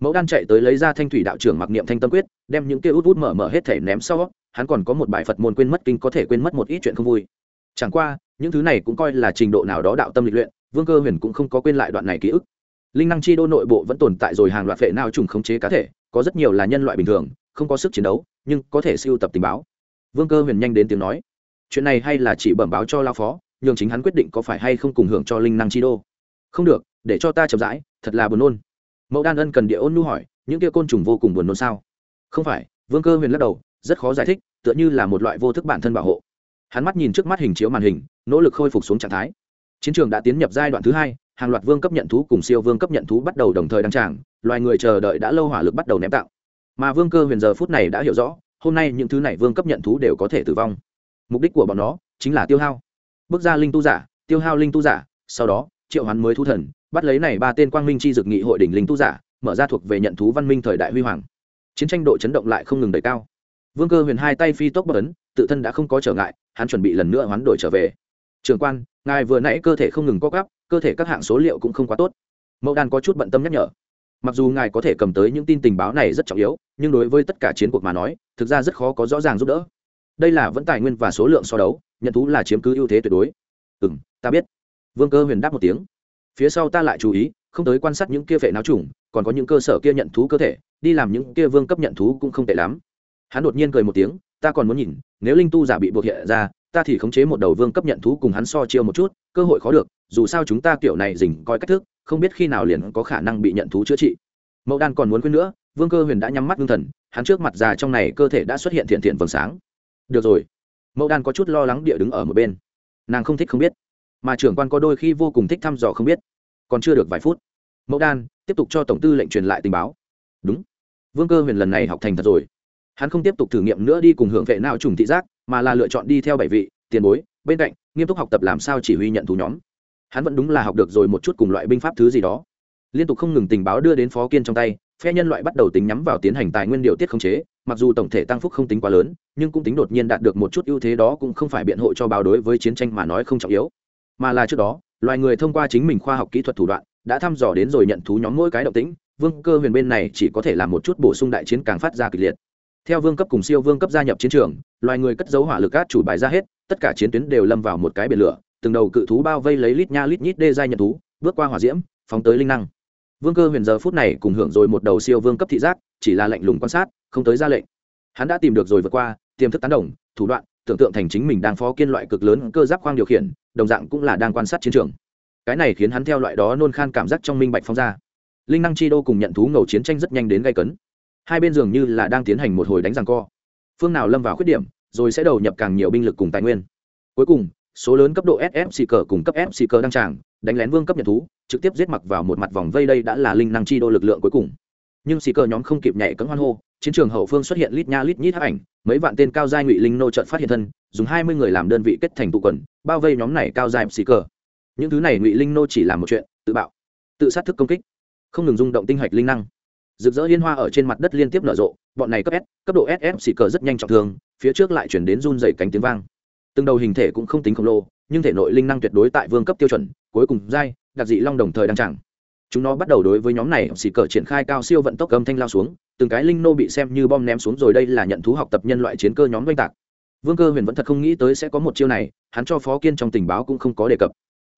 Mẫu đan chạy tới lấy ra thanh thủy đạo trưởng mặc niệm thanh tâm quyết, đem những kia út út mở mở hết thể ném sau, hắn còn có một bài phật môn quên mất kinh, có thể quên mất một ít chuyện không vui. Chẳng qua, những thứ này cũng coi là trình độ nào đó đạo tâm lịch luyện, vương cơ huyền cũng không có quên lại đoạn này ký ức. Linh năng chi đô nội bộ vẫn tồn tại rồi hàng loạt vệ nào trùng khống chế cá thể, có rất nhiều là nhân loại bình thường, không có sức chiến đấu, nhưng có thể siêu tập tình báo vương cơ huyền nhanh đến tiếng nói, chuyện này hay là chỉ bẩm báo cho lao phó, nhường chính hắn quyết định có phải hay không cùng hưởng cho linh năng chi đô. Không được, để cho ta chậm rãi, thật là buồn nôn. Mẫu đan ân cần địa ôn nu hỏi, những kia côn trùng vô cùng buồn nôn sao? Không phải, vương cơ huyền lắc đầu, rất khó giải thích, tựa như là một loại vô thức bản thân bảo hộ. Hắn mắt nhìn trước mắt hình chiếu màn hình, nỗ lực khôi phục xuống trạng thái. Chiến trường đã tiến nhập giai đoạn thứ hai, hàng loạt vương cấp nhận thú cùng siêu vương cấp nhận thú bắt đầu đồng thời đăng tràng, loài người chờ đợi đã lâu hỏa lực bắt đầu ném tạo. Mà vương cơ huyền giờ phút này đã hiểu rõ hôm nay những thứ này vương cấp nhận thú đều có thể tử vong. Mục đích của bọn nó chính là tiêu hao. Bước ra linh tu giả, tiêu hao linh tu giả, sau đó, triệu hoán mới thú thần, bắt lấy này ba tên quang minh chi dực nghị hội đỉnh linh tu giả, mở ra thuộc về nhận thú văn minh thời đại huy hoàng. Chiến tranh độ chấn động lại không ngừng đẩy cao. Vương cơ huyền hai tay phi tốc bất ấn, tự thân đã không có trở ngại, hắn chuẩn bị lần nữa hoán đổi trở về. Trường quan, ngài vừa nãy cơ thể không ngừng co gắp cơ thể các hạng số liệu cũng không quá tốt. Mẫu đan có chút bận tâm nhắc nhở mặc dù ngài có thể cầm tới những tin tình báo này rất trọng yếu, nhưng đối với tất cả chiến cuộc mà nói, thực ra rất khó có rõ ràng giúp đỡ. Đây là vẫn tài nguyên và số lượng so đấu, nhận thú là chiếm cứ ưu thế tuyệt đối. Ừ m ta biết. Vương cơ huyền đáp một tiếng. Phía sau ta lại chú ý, không tới quan sát những kia vệ náo trùng, còn có những cơ sở kia nhận thú cơ thể, đi làm những kia vương cấp nhận thú cũng không tệ lắm. Hắn đột nhiên cười một tiếng, ta còn muốn nhìn, nếu linh tu giả bị buộc hiện ra, ta thì khống chế một đầu vương cấp nhận thú cùng hắn so chiêu một chút, cơ hội khó được, dù sao chúng ta kiểu này dình coi cách thức không biết khi nào liền có khả năng bị nhận thú chữa trị. Mẫu đan còn muốn quên nữa, vương cơ huyền đã nhắm mắt ngưng thần, hắn trước mặt già trong này cơ thể đã xuất hiện thiện thiện vầng sáng. Được rồi. Mẫu đan có chút lo lắng địa đứng ở một bên. Nàng không thích không biết. Mà trưởng quan có đôi khi vô cùng thích thăm dò không biết. Còn chưa được vài phút mẫu đan tiếp tục cho tổng tư lệnh truyền lại tình báo. Đúng. Vương cơ huyền lần này học thành thật rồi. Hắn không tiếp tục thử nghiệm nữa đi cùng hưởng vệ nào trùng thị giác, mà là lựa chọn đi theo bảy vị, tiền bối, bên cạnh, nghiêm túc học tập làm sao chỉ huy nhận thú nhóm hắn vẫn đúng là học được rồi một chút cùng loại binh pháp thứ gì đó. Liên tục không ngừng tình báo đưa đến phó kiên trong tay, phe nhân loại bắt đầu tính nhắm vào tiến hành tài nguyên điều tiết khống chế, mặc dù tổng thể tăng phúc không tính quá lớn, nhưng cũng tính đột nhiên đạt được một chút ưu thế đó cũng không phải biện hộ cho báo đối với chiến tranh mà nói không trọng yếu. Mà là trước đó, loài người thông qua chính mình khoa học kỹ thuật thủ đoạn, đã thăm dò đến rồi nhận thú nhóm mỗi cái động tĩnh, vương cơ huyền bên này chỉ có thể làm một chút bổ sung đại chiến càng phát ra kịch liệt. Theo vương cấp cùng siêu vương cấp gia nhập chiến trường, loài người cất dấu hỏa lực cát chủ bài ra hết, tất cả chiến tuyến đều lâm vào một cái biển lửa từng đầu cự thú bao vây lấy lít nha lít nhít đê giai nhận thú, bước qua hỏa diễm, phóng tới linh năng. Vương cơ huyền giờ phút này cùng hưởng rồi một đầu siêu vương cấp thị giác, chỉ là lạnh lùng quan sát, không tới ra lệnh. Hắn đã tìm được rồi vượt qua, tiềm thức tán đồng, thủ đoạn, tưởng tượng thành chính mình đang phó kiên loại cực lớn cơ giáp khoang điều khiển, đồng dạng cũng là đang quan sát chiến trường. Cái này khiến hắn theo loại đó nôn khan cảm giác trong minh bạch phong ra. Linh năng chi đô cùng nhận thú ngầu chiến tranh rất nhanh đến gây cấn. Hai bên dường như là đang tiến hành một hồi đánh răng co. Phương nào lâm vào khuyết điểm, rồi sẽ đầu nhập càng nhiều binh lực cùng tài nguyên. Cuối cùng số lớn cấp độ SFC xì cờ cùng cấp FC xì cờ đang tràng, đánh lén vương cấp nhật thú, trực tiếp giết mặc vào một mặt vòng vây đây đã là linh năng chi đô lực lượng cuối cùng. Nhưng xì cờ nhóm không kịp nhảy cẫng hoan hô, chiến trường hậu phương xuất hiện lít nha lít nhít hắc ảnh, mấy vạn tên cao giai ngụy linh nô chợt phát hiện thân, dùng hai mươi người làm đơn vị kết thành tụ quần, bao vây nhóm này cao giai xì cờ. Những thứ này ngụy linh nô chỉ làm một chuyện, tự bạo, tự sát thức công kích, không ngừng rung động tinh hạch linh năng. Rực rỡ liên hoa ở trên mặt đất liên tiếp nở rộ, bọn này cấp s, cấp độ sf xì cờ rất nhanh trọng thương, phía trước lại chuyển đến run rẩy cánh tiếng vang từng đầu hình thể cũng không tính khổng lồ nhưng thể nội linh năng tuyệt đối tại vương cấp tiêu chuẩn cuối cùng dai, đặc dị long đồng thời đang chẳng chúng nó bắt đầu đối với nhóm này xì cờ triển khai cao siêu vận tốc âm thanh lao xuống từng cái linh nô bị xem như bom ném xuống rồi đây là nhận thú học tập nhân loại chiến cơ nhóm oanh tạc. Vương cơ huyền vẫn thật không nghĩ tới sẽ có một chiêu này hắn cho phó kiên trong tình báo cũng không có đề cập.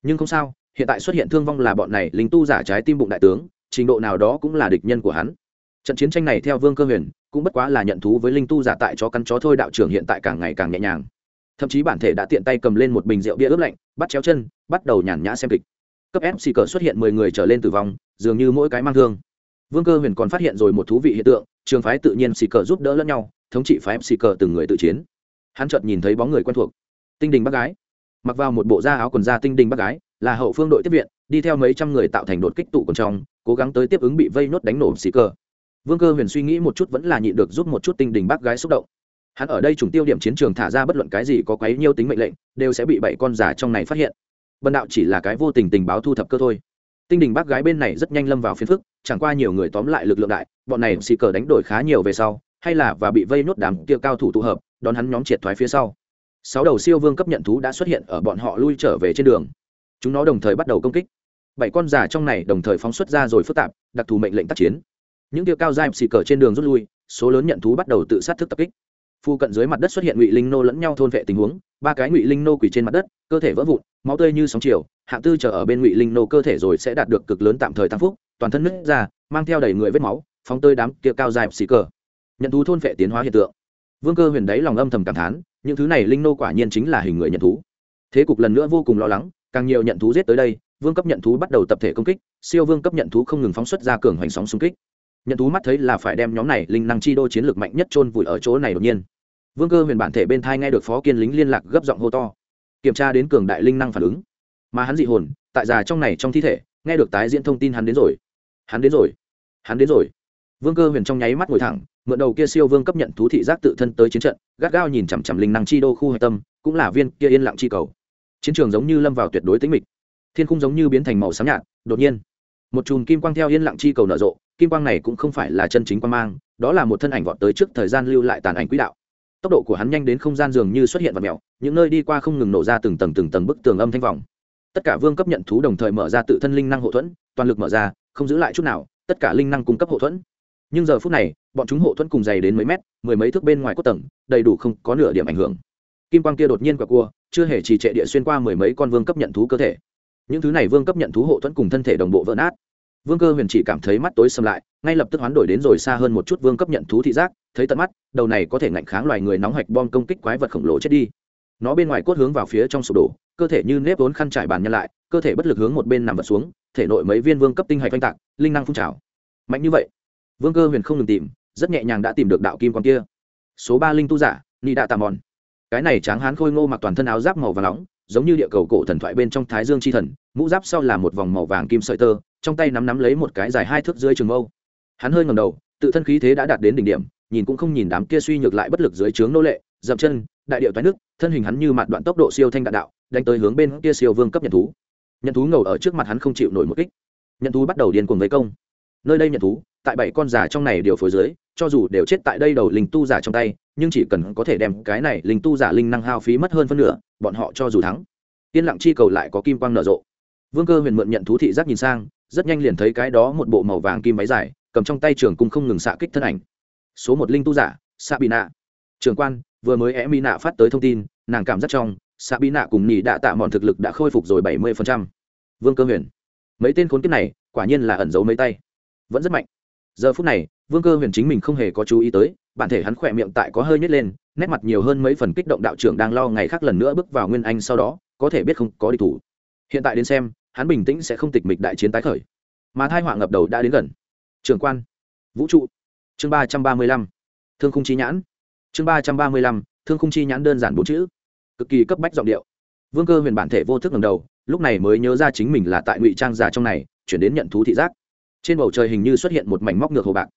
Nhưng không sao hiện tại xuất hiện thương vong là bọn này linh tu giả trái tim bụng đại tướng trình độ nào đó cũng là địch nhân của hắn. Trận chiến tranh này theo vương cơ huyền cũng bất quá là nhận thú với linh tu giả tại chó cắn chó thôi đạo trưởng hiện tại càng ngày càng nhẹ nhàng thậm chí bản thể đã tiện tay cầm lên một bình rượu bia ướp lạnh, bắt chéo chân, bắt đầu nhàn nhã xem kịch. Cấp f xì cờ xuất hiện mười người trở lên tử vong, dường như mỗi cái mang thương. Vương cơ huyền còn phát hiện rồi một thú vị hiện tượng, trường phái tự nhiên xì cờ giúp đỡ lẫn nhau, thống trị phái xì cờ từng người tự chiến. Hắn chợt nhìn thấy bóng người quen thuộc. Tinh đình bác gái. Mặc vào một bộ da áo quần da tinh đình bác gái, là hậu phương đội tiếp viện, đi theo mấy trăm người tạo thành đột kích tụ còn trong, cố gắng tới tiếp ứng bị vây nốt đánh nổ xì cờ. Vương cơ huyền suy nghĩ một chút vẫn là nhịn được giúp một chút tinh đình bác gái xúc động hắn ở đây trùng tiêu điểm chiến trường thả ra bất luận cái gì có quấy nhiêu tính mệnh lệnh, đều sẽ bị bảy con giả trong này phát hiện. Bần đạo chỉ là cái vô tình tình báo thu thập cơ thôi. Tinh đình bác gái bên này rất nhanh lâm vào phiến phức, chẳng qua nhiều người tóm lại lực lượng đại, bọn này xì cờ đánh đổi khá nhiều về sau, hay là và bị vây nốt đám kia cao thủ tụ hợp, đón hắn nhóm triệt thoái phía sau. Sáu đầu siêu vương cấp nhận thú đã xuất hiện ở bọn họ lui trở về trên đường. Chúng nó đồng thời bắt đầu công kích. Bảy con giả trong này đồng thời phóng xuất ra rồi phức tạp, đặc thù mệnh lệnh tác chiến. Những tiêu cao dai xì cờ trên đường rút lui, số lớn nhận thú bắt đầu tự sát thức tập kích phu cận dưới mặt đất xuất hiện ngụy linh nô lẫn nhau thôn vệ tình huống, ba cái ngụy linh nô quỳ trên mặt đất, cơ thể vỡ vụn, máu tươi như sóng chiều, hạng tư chờ ở bên ngụy linh nô cơ thể rồi sẽ đạt được cực lớn tạm thời tăng phúc, toàn thân nứt ra, mang theo đầy người vết máu, phóng tơi đám kia cao dài xì cờ. Nhận thú thôn vệ tiến hóa hiện tượng. Vương cơ huyền đáy lòng âm thầm cảm thán, những thứ này linh nô quả nhiên chính là hình người nhận thú. Thế cục lần nữa vô cùng lo lắng, càng nhiều nhận thú giết tới đây, vương cấp nhận thú bắt đầu tập thể công kích, siêu vương cấp nhận thú không ngừng phóng xuất ra cường hoành sóng xung kích nhận thú mắt thấy là phải đem nhóm này linh năng chi đô chiến lược mạnh nhất chôn vùi ở chỗ này đột nhiên. Vương cơ huyền bản thể bên thai nghe được phó kiên lính liên lạc gấp giọng hô to. Kiểm tra đến cường đại linh năng phản ứng. Mà hắn dị hồn, tại già trong này trong thi thể, nghe được tái diễn thông tin hắn đến rồi. Hắn đến rồi. Hắn đến rồi. Vương cơ huyền trong nháy mắt ngồi thẳng, mượn đầu kia siêu vương cấp nhận thú thị giác tự thân tới chiến trận, gắt gao nhìn chằm chằm linh năng chi đô khu hạch tâm, cũng là viên kia yên lặng chi cầu. Chiến trường giống như lâm vào tuyệt đối tĩnh mịch. Thiên khung giống như biến thành màu xám nhạt, đột nhiên một chùm kim quang theo yên lặng chi cầu nở rộ, kim quang này cũng không phải là chân chính quang mang, đó là một thân ảnh vọt tới trước thời gian lưu lại tàn ảnh quỹ đạo. Tốc độ của hắn nhanh đến không gian dường như xuất hiện và mèo, những nơi đi qua không ngừng nổ ra từng tầng từng tầng bức tường âm thanh vọng. Tất cả vương cấp nhận thú đồng thời mở ra tự thân linh năng hộ thuẫn, toàn lực mở ra, không giữ lại chút nào, tất cả linh năng cung cấp hộ thuẫn. Nhưng giờ phút này, bọn chúng hộ thuẫn cùng dày đến mấy mét, mười mấy thước bên ngoài cốt tầng, đầy đủ không có nửa điểm ảnh hưởng. Kim quang kia đột nhiên quả cua, chưa hề trì trệ địa xuyên qua mười mấy con vương cấp nhận thú cơ thể những thứ này vương cấp nhận thú hộ thuẫn cùng thân thể đồng bộ vỡ nát. Vương cơ huyền chỉ cảm thấy mắt tối xâm lại, ngay lập tức hoán đổi đến rồi xa hơn một chút vương cấp nhận thú thị giác, thấy tận mắt, đầu này có thể ngạnh kháng loài người nóng hạch bom công kích quái vật khổng lồ chết đi. Nó bên ngoài cốt hướng vào phía trong sụp đổ, cơ thể như nếp vốn khăn trải bàn nhân lại, cơ thể bất lực hướng một bên nằm vật xuống, thể nội mấy viên vương cấp tinh hạch oanh tạc, linh năng phun trào. Mạnh như vậy, vương cơ huyền không ngừng tìm, rất nhẹ nhàng đã tìm được đạo kim con kia. Số ba linh tu giả ni đạ tà mòn. Cái này tráng hán khôi ngô mặc toàn thân áo giáp màu và nóng giống như địa cầu cổ thần thoại bên trong thái dương chi thần, mũ giáp sau là một vòng màu vàng kim sợi tơ, trong tay nắm nắm lấy một cái dài hai thước dưới trường mâu. Hắn hơi ngầm đầu, tự thân khí thế đã đạt đến đỉnh điểm, nhìn cũng không nhìn đám kia suy nhược lại bất lực dưới trướng nô lệ, dậm chân, đại điệu toái nước, thân hình hắn như mặt đoạn tốc độ siêu thanh đạn đạo, đánh tới hướng bên kia siêu vương cấp nhận thú. Nhận thú ngầu ở trước mặt hắn không chịu nổi một kích. Nhận thú bắt đầu điên cuồng với công. Nơi đây nhận thú, tại bảy con giả trong này điều phối dưới cho dù đều chết tại đây đầu linh tu giả trong tay, nhưng chỉ cần có thể đem cái này linh tu giả linh năng hao phí mất hơn phân nửa, bọn họ cho dù thắng. Yên lặng chi cầu lại có kim quang nở rộ. Vương cơ huyền mượn nhận thú thị giác nhìn sang, rất nhanh liền thấy cái đó một bộ màu vàng kim váy dài, cầm trong tay trường cung không ngừng xạ kích thân ảnh. Số một linh tu giả xạ bị nạ trường quan, vừa mới É mi nạ phát tới thông tin, nàng cảm giác trong xạ bị nạ cùng nhị đạ tạ mòn thực lực đã khôi phục rồi bảy mươi vương cơ huyền. Mấy tên khốn kiếp này, quả nhiên là ẩn giấu mấy tay. Vẫn rất mạnh. Giờ phút này vương cơ huyền chính mình không hề có chú ý tới, bản thể hắn khỏe miệng tại có hơi nhét lên, nét mặt nhiều hơn mấy phần kích động đạo trưởng đang lo ngày khác lần nữa bước vào nguyên anh sau đó, có thể biết không có địch thủ. Hiện tại đến xem, hắn bình tĩnh sẽ không tịch mịch đại chiến tái khởi. Mà thai họa ngập đầu đã đến gần. Trường quan. Vũ trụ. Chương ba trăm ba mươi lăm. Thương khung chi nhãn. Chương ba trăm ba mươi lăm. Thương khung chi nhãn đơn giản bốn chữ. Cực kỳ cấp bách giọng điệu. Vương cơ huyền bản thể vô thức ngầm đầu, lúc này mới nhớ ra chính mình là tại ngụy trang giả trong này, chuyển đến nhận thú thị giác. Trên bầu trời hình như xuất hiện một mảnh móc ngược hồ bạc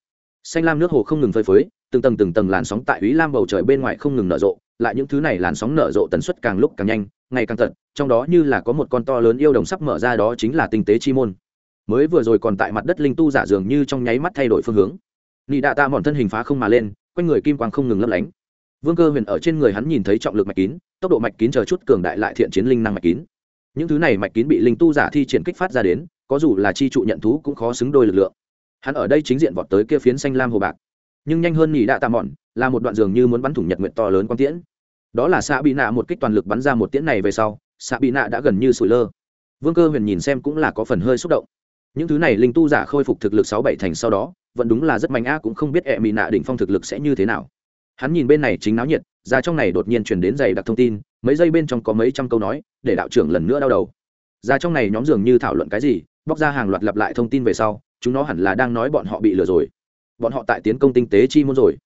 xanh lam nước hồ không ngừng phơi phới, từng tầng từng tầng làn sóng tại ý lam bầu trời bên ngoài không ngừng nở rộ, lại những thứ này làn sóng nở rộ tần suất càng lúc càng nhanh, ngày càng tận trong đó như là có một con to lớn yêu đồng sắp mở ra đó chính là tinh tế chi môn. Mới vừa rồi còn tại mặt đất linh tu giả dường như trong nháy mắt thay đổi phương hướng. Nị đạ ta mòn thân hình phá không mà lên, quanh người kim quang không ngừng lấp lánh. Vương cơ huyền ở trên người hắn nhìn thấy trọng lực mạch kín, tốc độ mạch kín chờ chút cường đại lại thiện chiến linh năng mạch kín. Những thứ này mạch kín bị linh tu giả thi triển kích phát ra đến, có dù là chi trụ nhận thú cũng khó xứng đôi lực lượng hắn ở đây chính diện vọt tới kia phiến xanh lam hồ bạc. Nhưng nhanh hơn nhỉ đạ tạ mòn là một đoạn dường như muốn bắn thủng nhật nguyện to lớn quang tiễn. Đó là xạ bị nạ một kích toàn lực bắn ra một tiễn này về sau xạ bị nạ đã gần như sủi lơ. Vương cơ huyền nhìn xem cũng là có phần hơi xúc động. Những thứ này linh tu giả khôi phục thực lực sáu bảy thành sau đó, vẫn đúng là rất mạnh a cũng không biết ẹ mị nạ đỉnh phong thực lực sẽ như thế nào. Hắn nhìn bên này chính náo nhiệt, ra trong này đột nhiên truyền đến dày đặc thông tin, mấy giây bên trong có mấy trăm câu nói, để đạo trưởng lần nữa đau đầu. Ra trong này nhóm dường như thảo luận cái gì, bóc ra hàng loạt lặp lại thông tin về sau chúng nó hẳn là đang nói bọn họ bị lừa rồi. Bọn họ tại tiến công tinh tế chi môn rồi.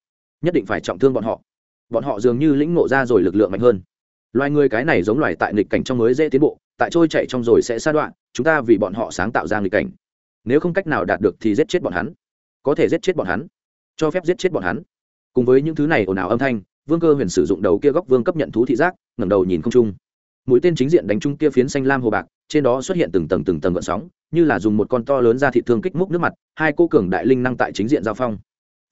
Nhất định phải trọng thương bọn họ. Bọn họ dường như lĩnh ngộ ra rồi lực lượng mạnh hơn. Loài người cái này giống loài tại nghịch cảnh trong mới dễ tiến bộ, tại trôi chạy trong rồi sẽ sa đoạn chúng ta vì bọn họ sáng tạo ra nghịch cảnh. Nếu không cách nào đạt được thì giết chết bọn hắn. Có thể giết chết bọn hắn. Cho phép giết chết bọn hắn. Cùng với những thứ này ồn ào âm thanh, vương cơ huyền sử dụng đầu kia góc vương cấp nhận thú thị giác, ngẩng đầu nhìn không trung mũi tên chính diện đánh trúng kia phiến xanh lam hồ bạc, trên đó xuất hiện từng tầng từng tầng gợn sóng, như là dùng một con to lớn ra thị thương kích múc nước mặt, hai cô cường đại linh năng tại chính diện giao phong.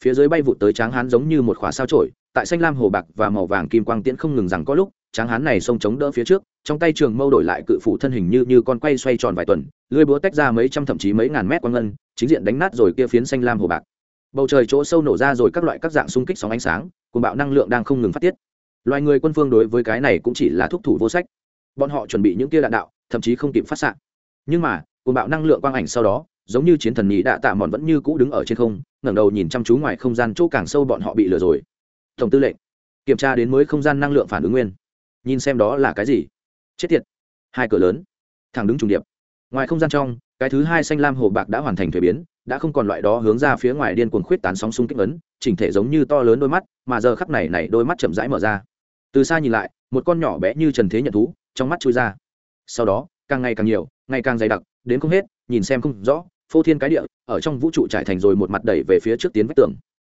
Phía dưới bay vụt tới tráng hán giống như một quả sao trổi tại xanh lam hồ bạc và màu vàng kim quang tiễn không ngừng rằng có lúc, tráng hán này xông chống đỡ phía trước, trong tay trường mâu đổi lại cự phủ thân hình như như con quay xoay tròn vài tuần lưỡi búa tách ra mấy trăm thậm chí mấy ngàn mét quang ngân, chính diện đánh nát rồi kia phiến xanh lam hồ bạc. Bầu trời chỗ sâu nổ ra rồi các loại các dạng xung kích sóng ánh sáng cùng bạo năng lượng đang không ngừng phát tiết. Loài người quân phương đối với cái này cũng chỉ là thúc thủ vô sách bọn họ chuẩn bị những kia đạn đạo, thậm chí không kịp phát xạ. Nhưng mà cùng bạo năng lượng quang ảnh sau đó, giống như chiến thần nhị đạ tạ mòn vẫn như cũ đứng ở trên không, ngẩng đầu nhìn chăm chú ngoài không gian chỗ càng sâu bọn họ bị lừa rồi. Tổng tư lệnh, kiểm tra đến mới không gian năng lượng phản ứng nguyên. Nhìn xem đó là cái gì. Chết tiệt. Hai cửa lớn. Thẳng đứng trùng điệp. Ngoài không gian trong, cái thứ hai xanh lam hồ bạc đã hoàn thành thuế biến, đã không còn loại đó hướng ra phía ngoài điên cuồng khuyết tán sóng xung kích ấn, chỉnh thể giống như to lớn đôi mắt, mà giờ khắp này này đôi mắt chậm rãi mở ra. Từ xa nhìn lại, một con nhỏ bé như trần thế nhận thú trong mắt chui ra. Sau đó, càng ngày càng nhiều, ngày càng dày đặc, đến không hết, nhìn xem không rõ, phô thiên cái địa, ở trong vũ trụ trải thành rồi một mặt đẩy về phía trước tiến vách tường.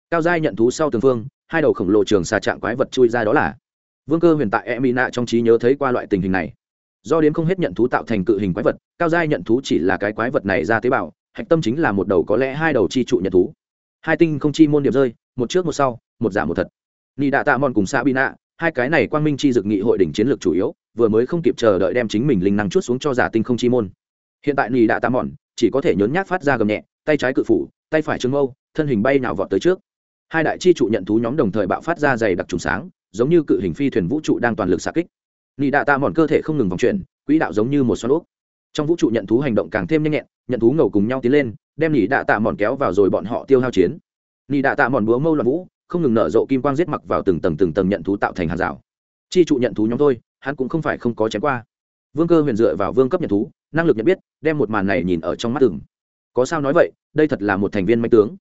Cao giai nhận thú sau tường phương hai đầu khổng lồ trường xà trạng quái vật chui ra đó là vương cơ huyền tại e mỹ nạ trong trí nhớ thấy qua loại tình hình này. Do đến không hết nhận thú tạo thành cự hình quái vật, cao giai nhận thú chỉ là cái quái vật này ra tế bào, hạch tâm chính là một đầu có lẽ hai đầu chi trụ nhận thú. Hai tinh không chi môn điểm rơi, một trước một sau, một giả một thật. Nị đạ tạ mòn cùng xa bina hai cái này quang minh chi dực nghị hội đỉnh chiến lược chủ yếu vừa mới không kịp chờ đợi đem chính mình linh năng chút xuống cho giả tinh không chi môn. Hiện tại nị đã tạm mòn, chỉ có thể nhốn nhác phát ra gầm nhẹ, tay trái cự phủ, tay phải trưng mâu, thân hình bay nào vọt tới trước. Hai đại chi trụ nhận thú nhóm đồng thời bạo phát ra dày đặc trùng sáng, giống như cự hình phi thuyền vũ trụ đang toàn lực xạ kích. Nị đạ tạ mòn cơ thể không ngừng vòng chuyển, quỹ đạo giống như một xoắn úp trong vũ trụ nhận thú hành động càng thêm nhanh nhẹn, nhận thú ngầu cùng nhau tiến lên, đem nị đạ tạ mòn kéo vào rồi bọn họ tiêu hao chiến. Nị đạ tạ mòn búa mâu loạn vũ, không ngừng nở rộ kim quang giết mặc vào từng tầng từng tầng nhận thú tạo thành hàng rào. Chi trụ nhận thú nhóm thôi hắn cũng không phải không có chém qua. Vương cơ huyền dựa vào vương cấp nhận thú, năng lực nhận biết, đem một màn này nhìn ở trong mắt từng. Có sao nói vậy, đây thật là một thành viên manh tướng.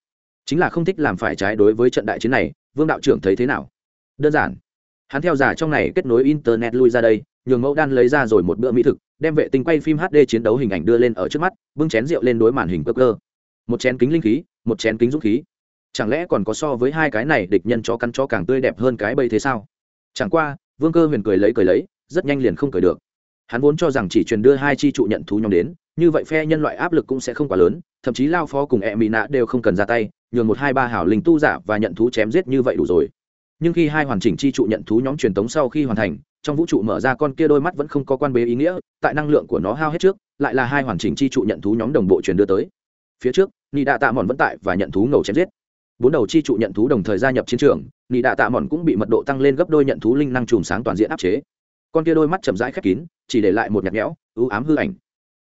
Chính là không thích làm phải trái đối với trận đại chiến này, vương đạo trưởng thấy thế nào? Đơn giản. Hắn theo giả trong này kết nối internet lui ra đây, nhường mẫu đan lấy ra rồi một bữa mỹ thực, đem vệ tinh quay phim hd chiến đấu hình ảnh đưa lên ở trước mắt, bưng chén rượu lên đối màn hình cơ cơ. Một chén kính linh khí, một chén kính dũng khí. Chẳng lẽ còn có so với hai cái này địch nhân chó cắn chó càng tươi đẹp hơn cái bây thế sao? Chẳng qua vương cơ huyền cười lấy cười lấy, rất nhanh liền không cười được. Hắn vốn cho rằng chỉ truyền đưa hai chi trụ nhận thú nhóm đến, như vậy phe nhân loại áp lực cũng sẽ không quá lớn, thậm chí lao phó cùng e mỹ nạ đều không cần ra tay, nhường một hai ba hảo linh tu giả và nhận thú chém giết như vậy đủ rồi. Nhưng khi hai hoàn chỉnh chi trụ nhận thú nhóm truyền tống sau khi hoàn thành, trong vũ trụ mở ra con kia đôi mắt vẫn không có quan bế ý nghĩa, tại năng lượng của nó hao hết trước, lại là hai hoàn chỉnh chi trụ nhận thú nhóm đồng bộ truyền đưa tới. Phía trước ni đạ tạ mòn vẫn tại và nhận thú ngầu chém giết bốn đầu chi trụ nhận thú đồng thời gia nhập chiến trường, nị đạ tạ mòn cũng bị mật độ tăng lên gấp đôi nhận thú linh năng chùm sáng toàn diện áp chế. Con kia đôi mắt chậm rãi khép kín, chỉ để lại một nhạt nhẽo ưu ám hư ảnh.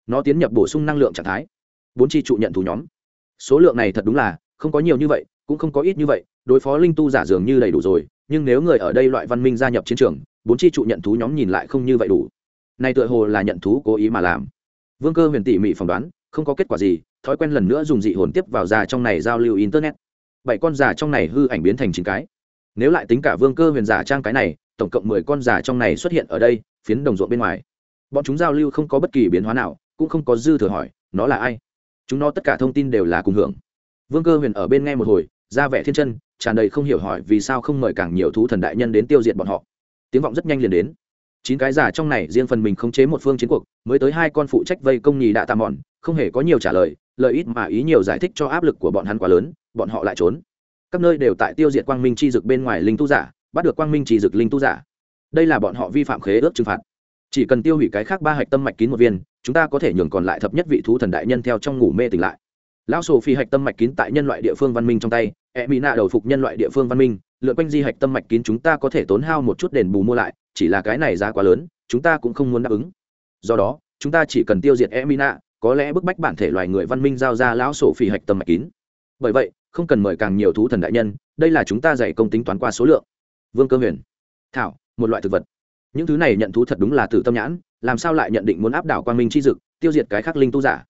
Nó tiến nhập bổ sung năng lượng trạng thái. Bốn chi trụ nhận thú nhóm. Số lượng này thật đúng là không có nhiều như vậy, cũng không có ít như vậy, đối phó linh tu giả dường như đầy đủ rồi, nhưng nếu người ở đây loại văn minh gia nhập chiến trường, bốn chi trụ nhận thú nhóm nhìn lại không như vậy đủ. Này tựa hồ là nhận thú cố ý mà làm. Vương cơ huyền tỉ mỉ phỏng đoán, không có kết quả gì, thói quen lần nữa dùng dị hồn tiếp vào già trong này giao lưu internet bảy con giả trong này hư ảnh biến thành chín cái. Nếu lại tính cả vương cơ huyền giả trang cái này, tổng cộng mười con giả trong này xuất hiện ở đây, phiến đồng ruộng bên ngoài. Bọn chúng giao lưu không có bất kỳ biến hóa nào, cũng không có dư thừa hỏi, nó là ai? Chúng nó tất cả thông tin đều là cùng hưởng. Vương cơ huyền ở bên nghe một hồi, ra vẻ thiên chân, tràn đầy không hiểu hỏi vì sao không mời càng nhiều thú thần đại nhân đến tiêu diệt bọn họ. Tiếng vọng rất nhanh liền đến. Chín cái giả trong này riêng phần mình khống chế một phương chiến cuộc, mới tới hai con phụ trách vây công nhì đạ tà mòn, không hề có nhiều trả lời lợi ít mà ý nhiều giải thích cho áp lực của bọn hắn quá lớn, bọn họ lại trốn. Các nơi đều tại tiêu diệt quang minh chi dực bên ngoài linh tu giả, bắt được quang minh chi dực linh tu giả. Đây là bọn họ vi phạm khế ước trừng phạt. Chỉ cần tiêu hủy cái khác ba hạch tâm mạch kín một viên, chúng ta có thể nhường còn lại thập nhất vị thú thần đại nhân theo trong ngủ mê tỉnh lại. Lão sổ phi hạch tâm mạch kín tại nhân loại địa phương văn minh trong tay e mỹ nạ đầu phục nhân loại địa phương văn minh, lượn quanh di hạch tâm mạch kín chúng ta có thể tốn hao một chút đền bù mua lại, chỉ là cái này giá quá lớn, chúng ta cũng không muốn đáp ứng. Do đó, chúng ta chỉ cần tiêu diệt e mỹ nạ có lẽ bức bách bản thể loài người văn minh giao ra lão sổ phi hạch tâm mạch kín. Bởi vậy, không cần mời càng nhiều thú thần đại nhân, đây là chúng ta dạy công tính toán qua số lượng. Vương cơ huyền, thảo, một loại thực vật. Những thứ này nhận thú thật đúng là tử tâm nhãn, làm sao lại nhận định muốn áp đảo quang minh chi dực, tiêu diệt cái khác linh tu giả?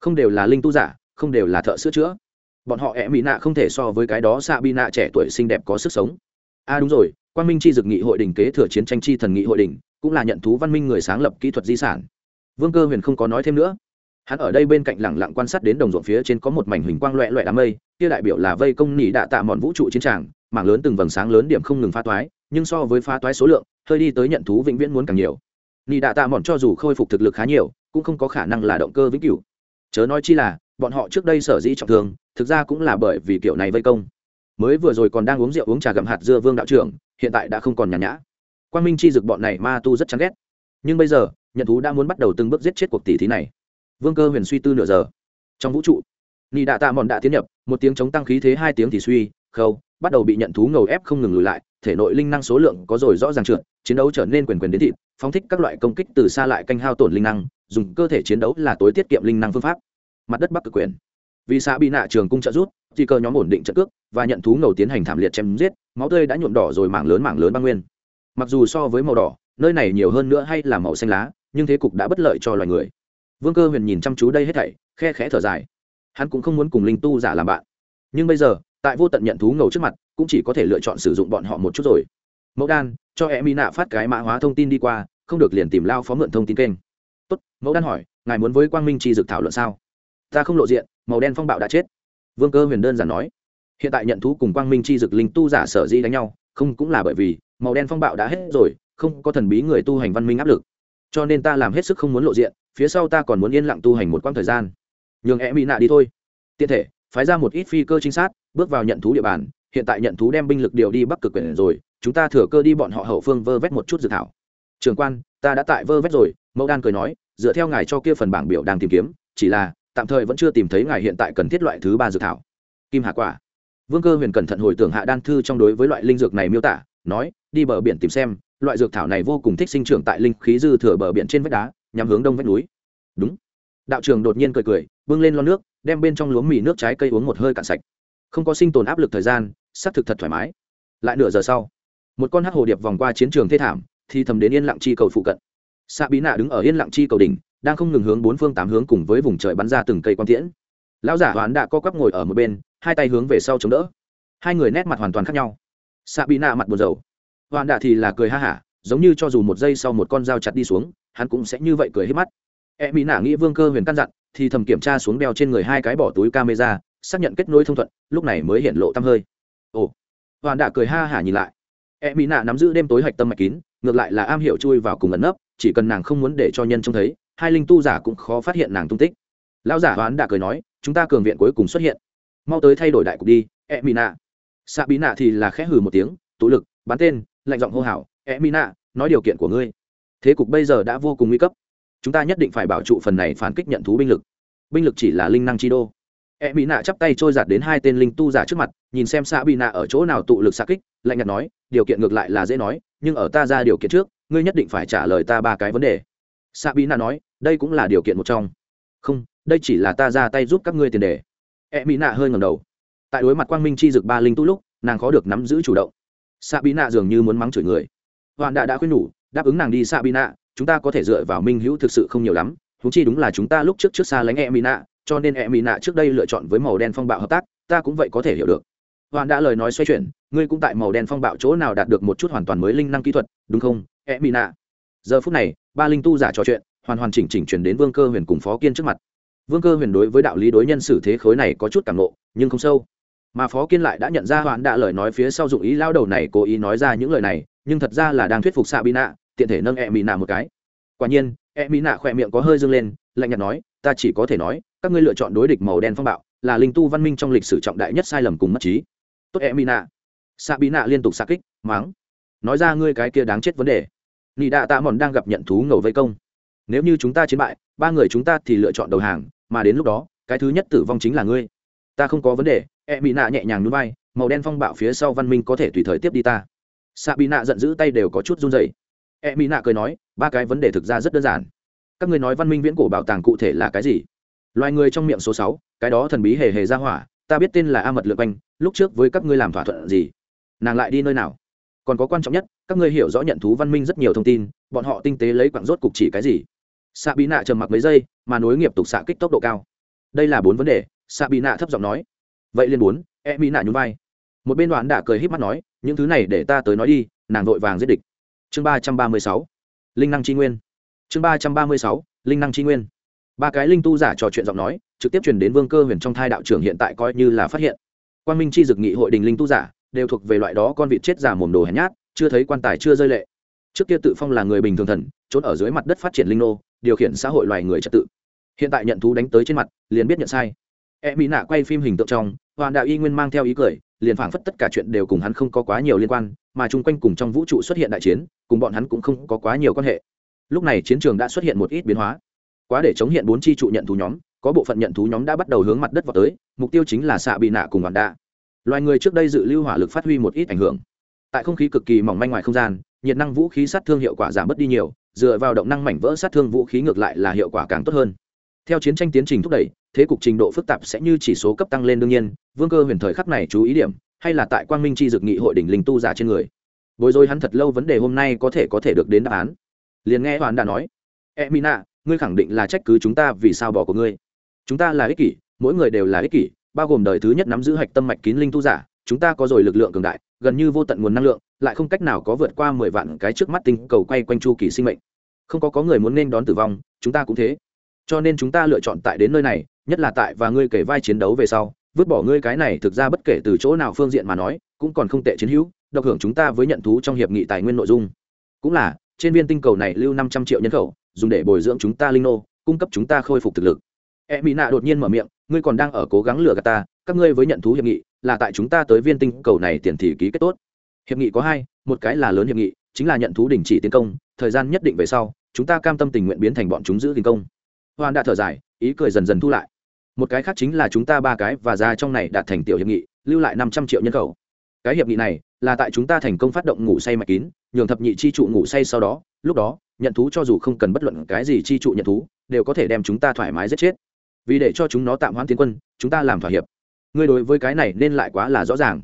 Không đều là linh tu giả, không đều là thợ sửa chữa. Bọn họ e mỹ nạ không thể so với cái đó xạ bi nạ trẻ tuổi xinh đẹp có sức sống. A à đúng rồi, quang minh chi dực nghị hội đình kế thừa chiến tranh chi thần nghị hội đình cũng là nhận thú văn minh người sáng lập kỹ thuật di sản. Vương cơ huyền không có nói thêm nữa hắn ở đây bên cạnh lẳng lặng quan sát đến đồng ruộng phía trên có một mảnh hình quang loẹ loẹ đám mây, kia đại biểu là vây công nỉ đạ tạ mòn vũ trụ chiến tràng, mảng lớn từng vầng sáng lớn điểm không ngừng phá toái, nhưng so với phá toái số lượng, hơi đi tới nhận thú vĩnh viễn muốn càng nhiều. Nỉ đạ tạ mòn cho dù khôi phục thực lực khá nhiều, cũng không có khả năng là động cơ vĩnh cửu. Chớ nói chi là, bọn họ trước đây sở dĩ trọng thương, thực ra cũng là bởi vì kiểu này vây công. Mới vừa rồi còn đang uống rượu uống trà gặm hạt dưa vương đạo trưởng, hiện tại đã không còn nhàn nhã. Quan minh chi dực bọn này ma tu rất chán ghét. Nhưng bây giờ, nhận thú đã muốn bắt đầu từng bước giết chết cuộc tỷ thí này vương cơ huyền suy tư nửa giờ. Trong vũ trụ, nị đạ tạ mòn đã tiến nhập, một tiếng chống tăng khí thế hai tiếng thì suy, khâu, bắt đầu bị nhận thú ngầu ép không ngừng lùi lại, thể nội linh năng số lượng có rồi rõ ràng trượt, chiến đấu trở nên quyền quyền đến thịt, phóng thích các loại công kích từ xa lại canh hao tổn linh năng, dùng cơ thể chiến đấu là tối tiết kiệm linh năng phương pháp. Mặt đất bắc cực quyền. Vì xã bị nạ trường cung trợ rút chỉ cơ nhóm ổn định trận cước và nhận thú ngầu tiến hành thảm liệt chém giết, máu tươi đã nhuộm đỏ rồi mảng lớn mảng lớn băng nguyên. Mặc dù so với màu đỏ, nơi này nhiều hơn nữa hay là màu xanh lá, nhưng thế cục đã bất lợi cho loài người vương cơ huyền nhìn chăm chú đây hết thảy, khe khẽ thở dài. Hắn cũng không muốn cùng linh tu giả làm bạn. Nhưng bây giờ, tại vô tận nhận thú ngầu trước mặt, cũng chỉ có thể lựa chọn sử dụng bọn họ một chút rồi. Mẫu đan, cho e mỹ nạ phát cái mã hóa thông tin đi qua, không được liền tìm lao phó mượn thông tin kênh. Tốt, mẫu đan hỏi, ngài muốn với quang minh chi dực thảo luận sao? Ta không lộ diện, màu đen phong bạo đã chết. Vương cơ huyền đơn giản nói. Hiện tại nhận thú cùng quang minh chi dực linh tu giả sở di đánh nhau, không cũng là bởi vì, màu đen phong bạo đã hết rồi, không có thần bí người tu hành văn minh áp lực. Cho nên ta làm hết sức không muốn lộ diện phía sau ta còn muốn yên lặng tu hành một quãng thời gian. Nhường e mỹ nạ đi thôi. Tiện thể, phái ra một ít phi cơ trinh sát, bước vào nhận thú địa bàn. Hiện tại nhận thú đem binh lực điều đi bắc cực quyển rồi. Chúng ta thừa cơ đi bọn họ hậu phương vơ vét một chút dự thảo. Trường quan, ta đã tại vơ vét rồi. Mẫu đan cười nói, dựa theo ngài cho kia phần bảng biểu đang tìm kiếm, chỉ là tạm thời vẫn chưa tìm thấy ngài hiện tại cần thiết loại thứ ba dự thảo. Kim hạ quả. Vương cơ huyền cẩn thận hồi tưởng hạ đan thư trong đối với loại linh dược này miêu tả, nói, đi bờ biển tìm xem, loại dược thảo này vô cùng thích sinh trưởng tại linh khí dư thừa bờ biển trên vách đá nhằm hướng đông vách núi. Đúng. Đạo trường đột nhiên cười cười, bưng lên lon nước, đem bên trong lúa mì nước trái cây uống một hơi cạn sạch. Không có sinh tồn áp lực thời gian, xác thực thật thoải mái. Lại nửa giờ sau, một con hắc hồ điệp vòng qua chiến trường thê thảm, thì thầm đến yên lặng chi cầu phụ cận. Xạ bí nạ đứng ở yên lặng chi cầu đỉnh, đang không ngừng hướng bốn phương tám hướng cùng với vùng trời bắn ra từng cây quang tiễn. Lão giả hoán đã co quắp ngồi ở một bên, hai tay hướng về sau chống đỡ. Hai người nét mặt hoàn toàn khác nhau. Xạ bị nạ mặt buồn rầu. Hoán đạ thì là cười ha hả, giống như cho dù một giây sau một con dao chặt đi xuống hắn cũng sẽ như vậy cười hết mắt. E mỹ nạ nghĩ vương cơ huyền căn dặn, thì thầm kiểm tra xuống đeo trên người hai cái bỏ túi camera, xác nhận kết nối thông thuận, lúc này mới hiện lộ tăm hơi. Ồ hoàn Đã cười ha hả nhìn lại. E mỹ nạ nắm giữ đêm tối hạch tâm mạch kín, ngược lại là am hiểu chui vào cùng ẩn nấp, chỉ cần nàng không muốn để cho nhân trông thấy, hai linh tu giả cũng khó phát hiện nàng tung tích. Lão giả hoán đã cười nói, chúng ta cường viện cuối cùng xuất hiện. Mau tới thay đổi đại cục đi e mỹ nạ. Xạ bí nạ thì là khẽ hừ một tiếng, tụ lực, bắn tên, lạnh giọng hô hào e mỹ nạ, nói điều kiện của ngươi thế cục bây giờ đã vô cùng nguy cấp. Chúng ta nhất định phải bảo trụ phần này phản kích nhận thú binh lực. Binh lực chỉ là linh năng chi đô. E mỹ nạ chắp tay trôi giạt đến hai tên linh tu giả trước mặt, nhìn xem xạ bị nạ ở chỗ nào tụ lực xa kích, lạnh nhạt nói, điều kiện ngược lại là dễ nói, nhưng ở ta ra điều kiện trước, ngươi nhất định phải trả lời ta ba cái vấn đề. Xạ bị nạ nói, đây cũng là điều kiện một trong. Không, đây chỉ là ta ra tay giúp các ngươi tiền đề. E mỹ nạ hơi ngầm đầu. Tại đối mặt quang minh chi dực ba linh tu lúc, nàng khó được nắm giữ chủ động. Xạ bị nạ dường như muốn mắng chửi người. Hoàn đã đã khuyên nhủ đáp ứng nàng đi xa bị nạ chúng ta có thể dựa vào minh hữu thực sự không nhiều lắm húng chi đúng là chúng ta lúc trước trước xa lánh e mỹ nạ cho nên e mỹ nạ trước đây lựa chọn với màu đen phong bạo hợp tác, ta cũng vậy có thể hiểu được. Hoàn đã lời nói xoay chuyển, ngươi cũng tại màu đen phong bạo chỗ nào đạt được một chút hoàn toàn mới linh năng kỹ thuật, đúng không e mỹ nạ giờ phút này, ba linh tu giả trò chuyện, hoàn hoàn chỉnh chỉnh chuyển đến vương cơ huyền cùng phó kiên trước mặt. Vương cơ huyền đối với đạo lý đối nhân xử thế khối này có chút cảm nộ nhưng không sâu. Mà phó kiên lại đã nhận ra hoàn đã lời nói phía sau dụng ý, lao đầu này cố ý nói ra những lời này, nhưng thật ra là đang thuyết phục xạ bị nạ tiện thể nâng e mỹ nạ một cái. Quả nhiên e mỹ nạ khỏe miệng có hơi dâng lên, lạnh nhạt nói, ta chỉ có thể nói, các ngươi lựa chọn đối địch màu đen phong bạo, là linh tu văn minh trong lịch sử trọng đại nhất sai lầm cùng mất trí. Tốt e mỹ nạ xạ bí nạ liên tục xạ kích, mắng. Nói ra ngươi cái kia đáng chết vấn đề. Nị đạ tạ mòn đang gặp nhận thú ngầu vây công. Nếu như chúng ta chiến bại, ba người chúng ta thì lựa chọn đầu hàng, mà đến lúc đó, cái thứ nhất tử vong chính là ngươi. Ta không có vấn đề. E mỹ nạ nhẹ nhàng núi bay màu đen phong bạo phía sau văn minh có thể tùy thời tiếp đi ta. Xạ bị nạ giận dữ tay đều có chút run dày e mỹ nạ cười nói, ba cái vấn đề thực ra rất đơn giản. Các người nói văn minh viễn cổ bảo tàng cụ thể là cái gì? Loài người trong miệng số sáu, cái đó thần bí hề hề ra hỏa, ta biết tên là a mật lượng quanh lúc trước với các ngươi làm thỏa thuận gì? Nàng lại đi nơi nào? Còn có quan trọng nhất, các ngươi hiểu rõ nhận thú văn minh rất nhiều thông tin, bọn họ tinh tế lấy quặng rốt cục chỉ cái gì? Xạ bị nạ trầm mặc mấy giây, mà nối nghiệp tục xạ kích tốc độ cao. Đây là bốn vấn đề xạ bị nạ thấp giọng nói. Vậy liên bốn e mỹ nạ nhún vai. Một bên đoàn đã cười híp mắt nói, những thứ này để ta tới nói đi, nàng vội vàng giết địch chương ba trăm ba mươi sáu, linh năng tri nguyên. Chương ba trăm ba mươi sáu, linh năng tri nguyên. Ba cái linh tu giả trò chuyện giọng nói, trực tiếp truyền đến vương cơ huyền trong thai đạo trưởng hiện tại coi như là phát hiện. Quan minh chi dực nghị hội đình linh tu giả đều thuộc về loại đó con vịt chết giả mồm đồ hèn nhát, chưa thấy quan tài, chưa rơi lệ. Trước kia tự phong là người bình thường thần, trốn ở dưới mặt đất phát triển linh nô, điều khiển xã hội loài người trật tự. Hiện tại nhận thú đánh tới trên mặt, liền biết nhận sai. E mỹ nạ quay phim hình tượng trong hoàn đạo y nguyên mang theo ý cười liền phảng phất tất cả chuyện đều cùng hắn không có quá nhiều liên quan, mà chung quanh cùng trong vũ trụ xuất hiện đại chiến, cùng bọn hắn cũng không có quá nhiều quan hệ. Lúc này chiến trường đã xuất hiện một ít biến hóa. Quá để chống hiện bốn chi trụ nhận thú nhóm, có bộ phận nhận thú nhóm đã bắt đầu hướng mặt đất vào tới, mục tiêu chính là xạ bị nạ cùng hoàn đạ loài người trước đây dự lưu hỏa lực phát huy một ít ảnh hưởng. Tại không khí cực kỳ mỏng manh ngoài không gian, nhiệt năng vũ khí sát thương hiệu quả giảm bớt đi nhiều, dựa vào động năng mảnh vỡ sát thương vũ khí ngược lại là hiệu quả càng tốt hơn. Theo chiến tranh tiến trình thúc đẩy thế cục trình độ phức tạp sẽ như chỉ số cấp tăng lên đương nhiên, vương cơ huyền thời khắc này chú ý điểm, hay là tại quang minh chi Dực nghị hội đỉnh linh tu giả trên người. Bối rối hắn thật lâu vấn đề hôm nay có thể có thể được đến đáp án. Liền nghe hoàn đã nói e mina, ngươi khẳng định là trách cứ chúng ta vì sao bỏ của ngươi. Chúng ta là ích kỷ, mỗi người đều là ích kỷ, bao gồm đời thứ nhất nắm giữ hạch tâm mạch kín linh tu giả, chúng ta có rồi lực lượng cường đại, gần như vô tận nguồn năng lượng, lại không cách nào có vượt qua mười vạn cái trước mắt tinh cầu quay quanh chu kỳ sinh mệnh. Không có có người muốn nên đón tử vong, chúng ta cũng thế cho nên chúng ta lựa chọn tại đến nơi này, nhất là tại và ngươi kể vai chiến đấu về sau, vứt bỏ ngươi cái này thực ra bất kể từ chỗ nào phương diện mà nói, cũng còn không tệ chiến hữu, độc hưởng chúng ta với nhận thú trong hiệp nghị tài nguyên nội dung. Cũng là, trên viên tinh cầu này lưu năm trăm triệu nhân khẩu, dùng để bồi dưỡng chúng ta linh nô, cung cấp chúng ta khôi phục thực lực. E mỹ nạ đột nhiên mở miệng, ngươi còn đang ở cố gắng lừa gạt ta, các ngươi với nhận thú hiệp nghị, là tại chúng ta tới viên tinh cầu này tiền thì ký kết tốt. Hiệp nghị có hai, một cái là lớn hiệp nghị, chính là nhận thú đình chỉ tiến công, thời gian nhất định về sau, chúng ta cam tâm tình nguyện biến thành bọn chúng giữ tiến công hoan đã thở dài, ý cười dần dần thu lại. Một cái khác chính là chúng ta ba cái và ra trong này đạt thành tiểu hiệp nghị, lưu lại năm trăm triệu nhân khẩu. Cái hiệp nghị này là tại chúng ta thành công phát động ngủ say mạch kín, nhường thập nhị chi trụ ngủ say sau đó, lúc đó, nhận thú cho dù không cần bất luận cái gì chi trụ nhận thú, đều có thể đem chúng ta thoải mái giết chết. Vì để cho chúng nó tạm hoãn tiến quân, chúng ta làm thỏa hiệp. Ngươi đối với cái này nên lại quá là rõ ràng.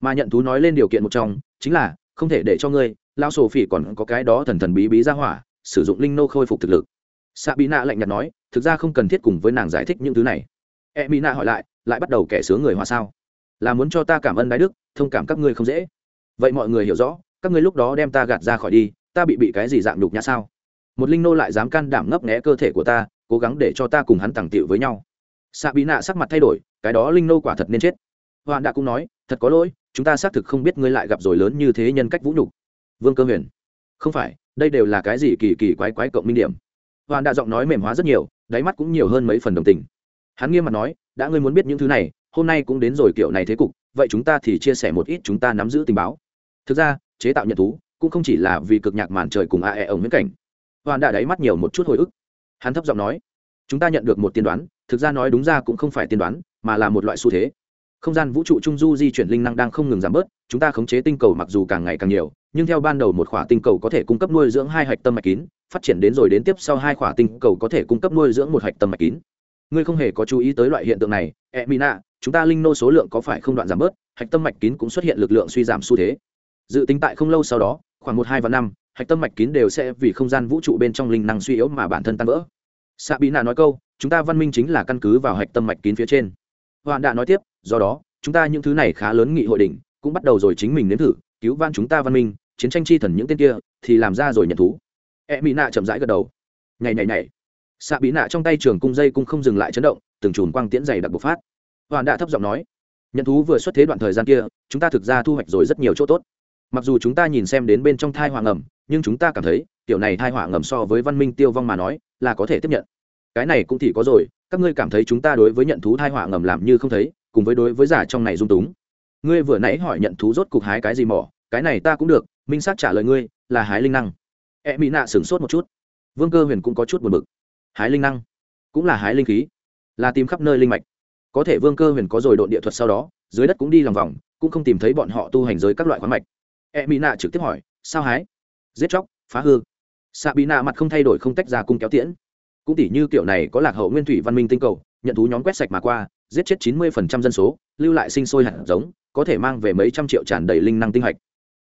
Mà nhận thú nói lên điều kiện một trong, chính là không thể để cho ngươi lao sổ phỉ còn có cái đó thần thần bí bí ra hỏa, sử dụng linh nô khôi phục thực lực xạ bị nạ lạnh nhạt nói, thực ra không cần thiết cùng với nàng giải thích những thứ này. E mỹ nạ hỏi lại lại bắt đầu kẻ sướng người hòa sao? Là muốn cho ta cảm ơn đái đức, thông cảm các ngươi không dễ. Vậy mọi người hiểu rõ, các ngươi lúc đó đem ta gạt ra khỏi đi, ta bị bị cái gì dạng nhục nhã sao? Một linh nô lại dám can đảm ngấp nghé cơ thể của ta, cố gắng để cho ta cùng hắn tàng tiệu với nhau. Xạ bí nạ sắc mặt thay đổi, cái đó linh nô quả thật nên chết. Hoạn đã cũng nói, thật có lỗi, chúng ta xác thực không biết ngươi lại gặp rồi lớn như thế nhân cách vũ nhục. Vương cơ huyền, không phải, đây đều là cái gì kỳ kỳ quái quái cộng minh điểm? Hoàn đã giọng nói mềm hóa rất nhiều, đáy mắt cũng nhiều hơn mấy phần đồng tình. Hắn nghiêm mặt nói, đã ngươi muốn biết những thứ này, hôm nay cũng đến rồi kiểu này thế cục, vậy chúng ta thì chia sẻ một ít chúng ta nắm giữ tình báo. Thực ra, chế tạo nhận thú cũng không chỉ là vì cực nhạc màn trời cùng ae ở viễn cảnh. Hoàn đã đáy mắt nhiều một chút hồi ức. Hắn thấp giọng nói, chúng ta nhận được một tiên đoán, thực ra nói đúng ra cũng không phải tiên đoán, mà là một loại xu thế. Không gian vũ trụ trung du di chuyển linh năng đang không ngừng giảm bớt, chúng ta khống chế tinh cầu mặc dù càng ngày càng nhiều, nhưng theo ban đầu một khỏa tinh cầu có thể cung cấp nuôi dưỡng hai hạch tâm mạch kín phát triển đến rồi đến tiếp sau hai khỏa tinh cầu có thể cung cấp nuôi dưỡng một hạch tâm mạch kín. Ngươi không hề có chú ý tới loại hiện tượng này e mina chúng ta linh nô số lượng có phải không đoạn giảm bớt, hạch tâm mạch kín cũng xuất hiện lực lượng suy giảm xu thế. Dự tính tại không lâu sau đó, khoảng một, hai và năm, hạch tâm mạch kín đều sẽ vì không gian vũ trụ bên trong linh năng suy yếu mà bản thân tan vỡ. Xạ bị nạ nói câu, chúng ta văn minh chính là căn cứ vào hạch tâm mạch kín phía trên. Hoàn đạ nói tiếp, do đó, chúng ta những thứ này khá lớn nghị hội đỉnh, cũng bắt đầu rồi chính mình nếm thử, cứu van chúng ta văn minh, chiến tranh chi thần những tên kia, thì làm ra rồi nhận thú e mỹ nạ chậm rãi gật đầu. Nhảy nhảy nhảy. Xạ bí nạ trong tay trường cung dây cung không dừng lại chấn động, từng chùm quang tiễn dày đặc bộc phát. Hoàn đã thấp giọng nói, nhận thú vừa xuất thế đoạn thời gian kia, chúng ta thực ra thu hoạch rồi rất nhiều chỗ tốt. Mặc dù chúng ta nhìn xem đến bên trong thai hoàng ngầm, nhưng chúng ta cảm thấy, kiểu này thai hỏa ngầm so với văn minh tiêu vong mà nói, là có thể tiếp nhận. Cái này cũng thì có rồi, các ngươi cảm thấy chúng ta đối với nhận thú thai hỏa ngầm làm như không thấy, cùng với đối với giả trong này dung túng. Ngươi vừa nãy hỏi nhận thú rốt cục hái cái gì mỏ, cái này ta cũng được, minh xác trả lời ngươi, là hái linh năng e mỹ nạ sửng sốt một chút. Vương cơ huyền cũng có chút buồn bực. Hái linh năng, cũng là hái linh khí, là tìm khắp nơi linh mạch. Có thể vương cơ huyền có rồi đội địa thuật sau đó, dưới đất cũng đi lòng vòng, cũng không tìm thấy bọn họ tu hành giới các loại khoáng mạch. E mỹ nạ trực tiếp hỏi, sao hái? Giết chóc, phá hư. Xạ bị nạ mặt không thay đổi không tách ra cung kéo tiễn. Cũng tỉ như kiểu này có lạc hậu nguyên thủy văn minh tinh cầu, nhận thú nhóm quét sạch mà qua, giết chết chín mươi dân số, lưu lại sinh sôi hạt giống, có thể mang về mấy trăm triệu tràn đầy linh năng tinh hạch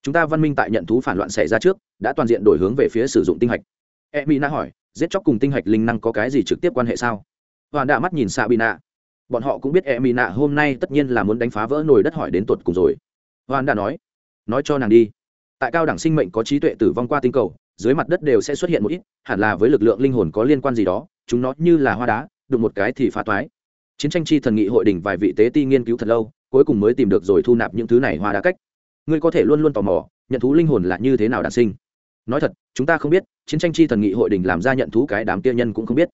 chúng ta văn minh tại nhận thú phản loạn xảy ra trước, đã toàn diện đổi hướng về phía sử dụng tinh hạch. E mỹ na hỏi, giết chóc cùng tinh hạch linh năng có cái gì trực tiếp quan hệ sao? Hoàn đạ mắt nhìn xạ bị nạ bọn họ cũng biết e mỹ nạ hôm nay tất nhiên là muốn đánh phá vỡ nồi đất hỏi đến tuột cùng rồi. Hoàn đạ nói nói cho nàng đi. Tại cao đẳng sinh mệnh có trí tuệ tử vong qua tinh cầu, dưới mặt đất đều sẽ xuất hiện một ít, hẳn là với lực lượng linh hồn có liên quan gì đó, chúng nó như là hoa đá, đụng một cái thì phá toái. Chiến tranh chi thần nghị hội đỉnh vài vị tế ti nghiên cứu thật lâu, cuối cùng mới tìm được rồi thu nạp những thứ này hoa đá cách ngươi có thể luôn luôn tò mò, nhận thú linh hồn là như thế nào đản sinh. Nói thật, chúng ta không biết, chiến tranh chi thần nghị hội đình làm ra nhận thú cái đám kia nhân cũng không biết.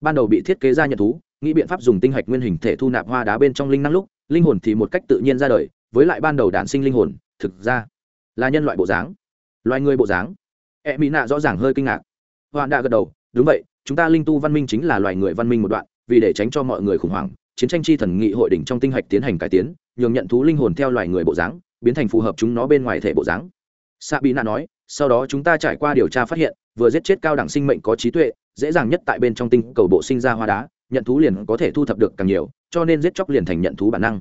Ban đầu bị thiết kế ra nhận thú, nghĩ biện pháp dùng tinh hạch nguyên hình thể thu nạp hoa đá bên trong linh năng lúc, linh hồn thì một cách tự nhiên ra đời, với lại ban đầu đản sinh linh hồn, thực ra là nhân loại bộ dáng. Loài người bộ dáng. E mỹ nạ rõ ràng hơi kinh ngạc. Hoàn đã gật đầu, đúng vậy, chúng ta linh tu văn minh chính là loài người văn minh một đoạn, vì để tránh cho mọi người khủng hoảng, chiến tranh chi thần nghị hội đỉnh trong tinh hạch tiến hành cải tiến, nhường nhận thú linh hồn theo loài người bộ dáng biến thành phù hợp chúng nó bên ngoài thể bộ dáng. Sa bị nạ nói, sau đó chúng ta trải qua điều tra phát hiện, vừa giết chết cao đẳng sinh mệnh có trí tuệ, dễ dàng nhất tại bên trong tinh cầu bộ sinh ra hoa đá, nhận thú liền có thể thu thập được càng nhiều, cho nên giết chóc liền thành nhận thú bản năng.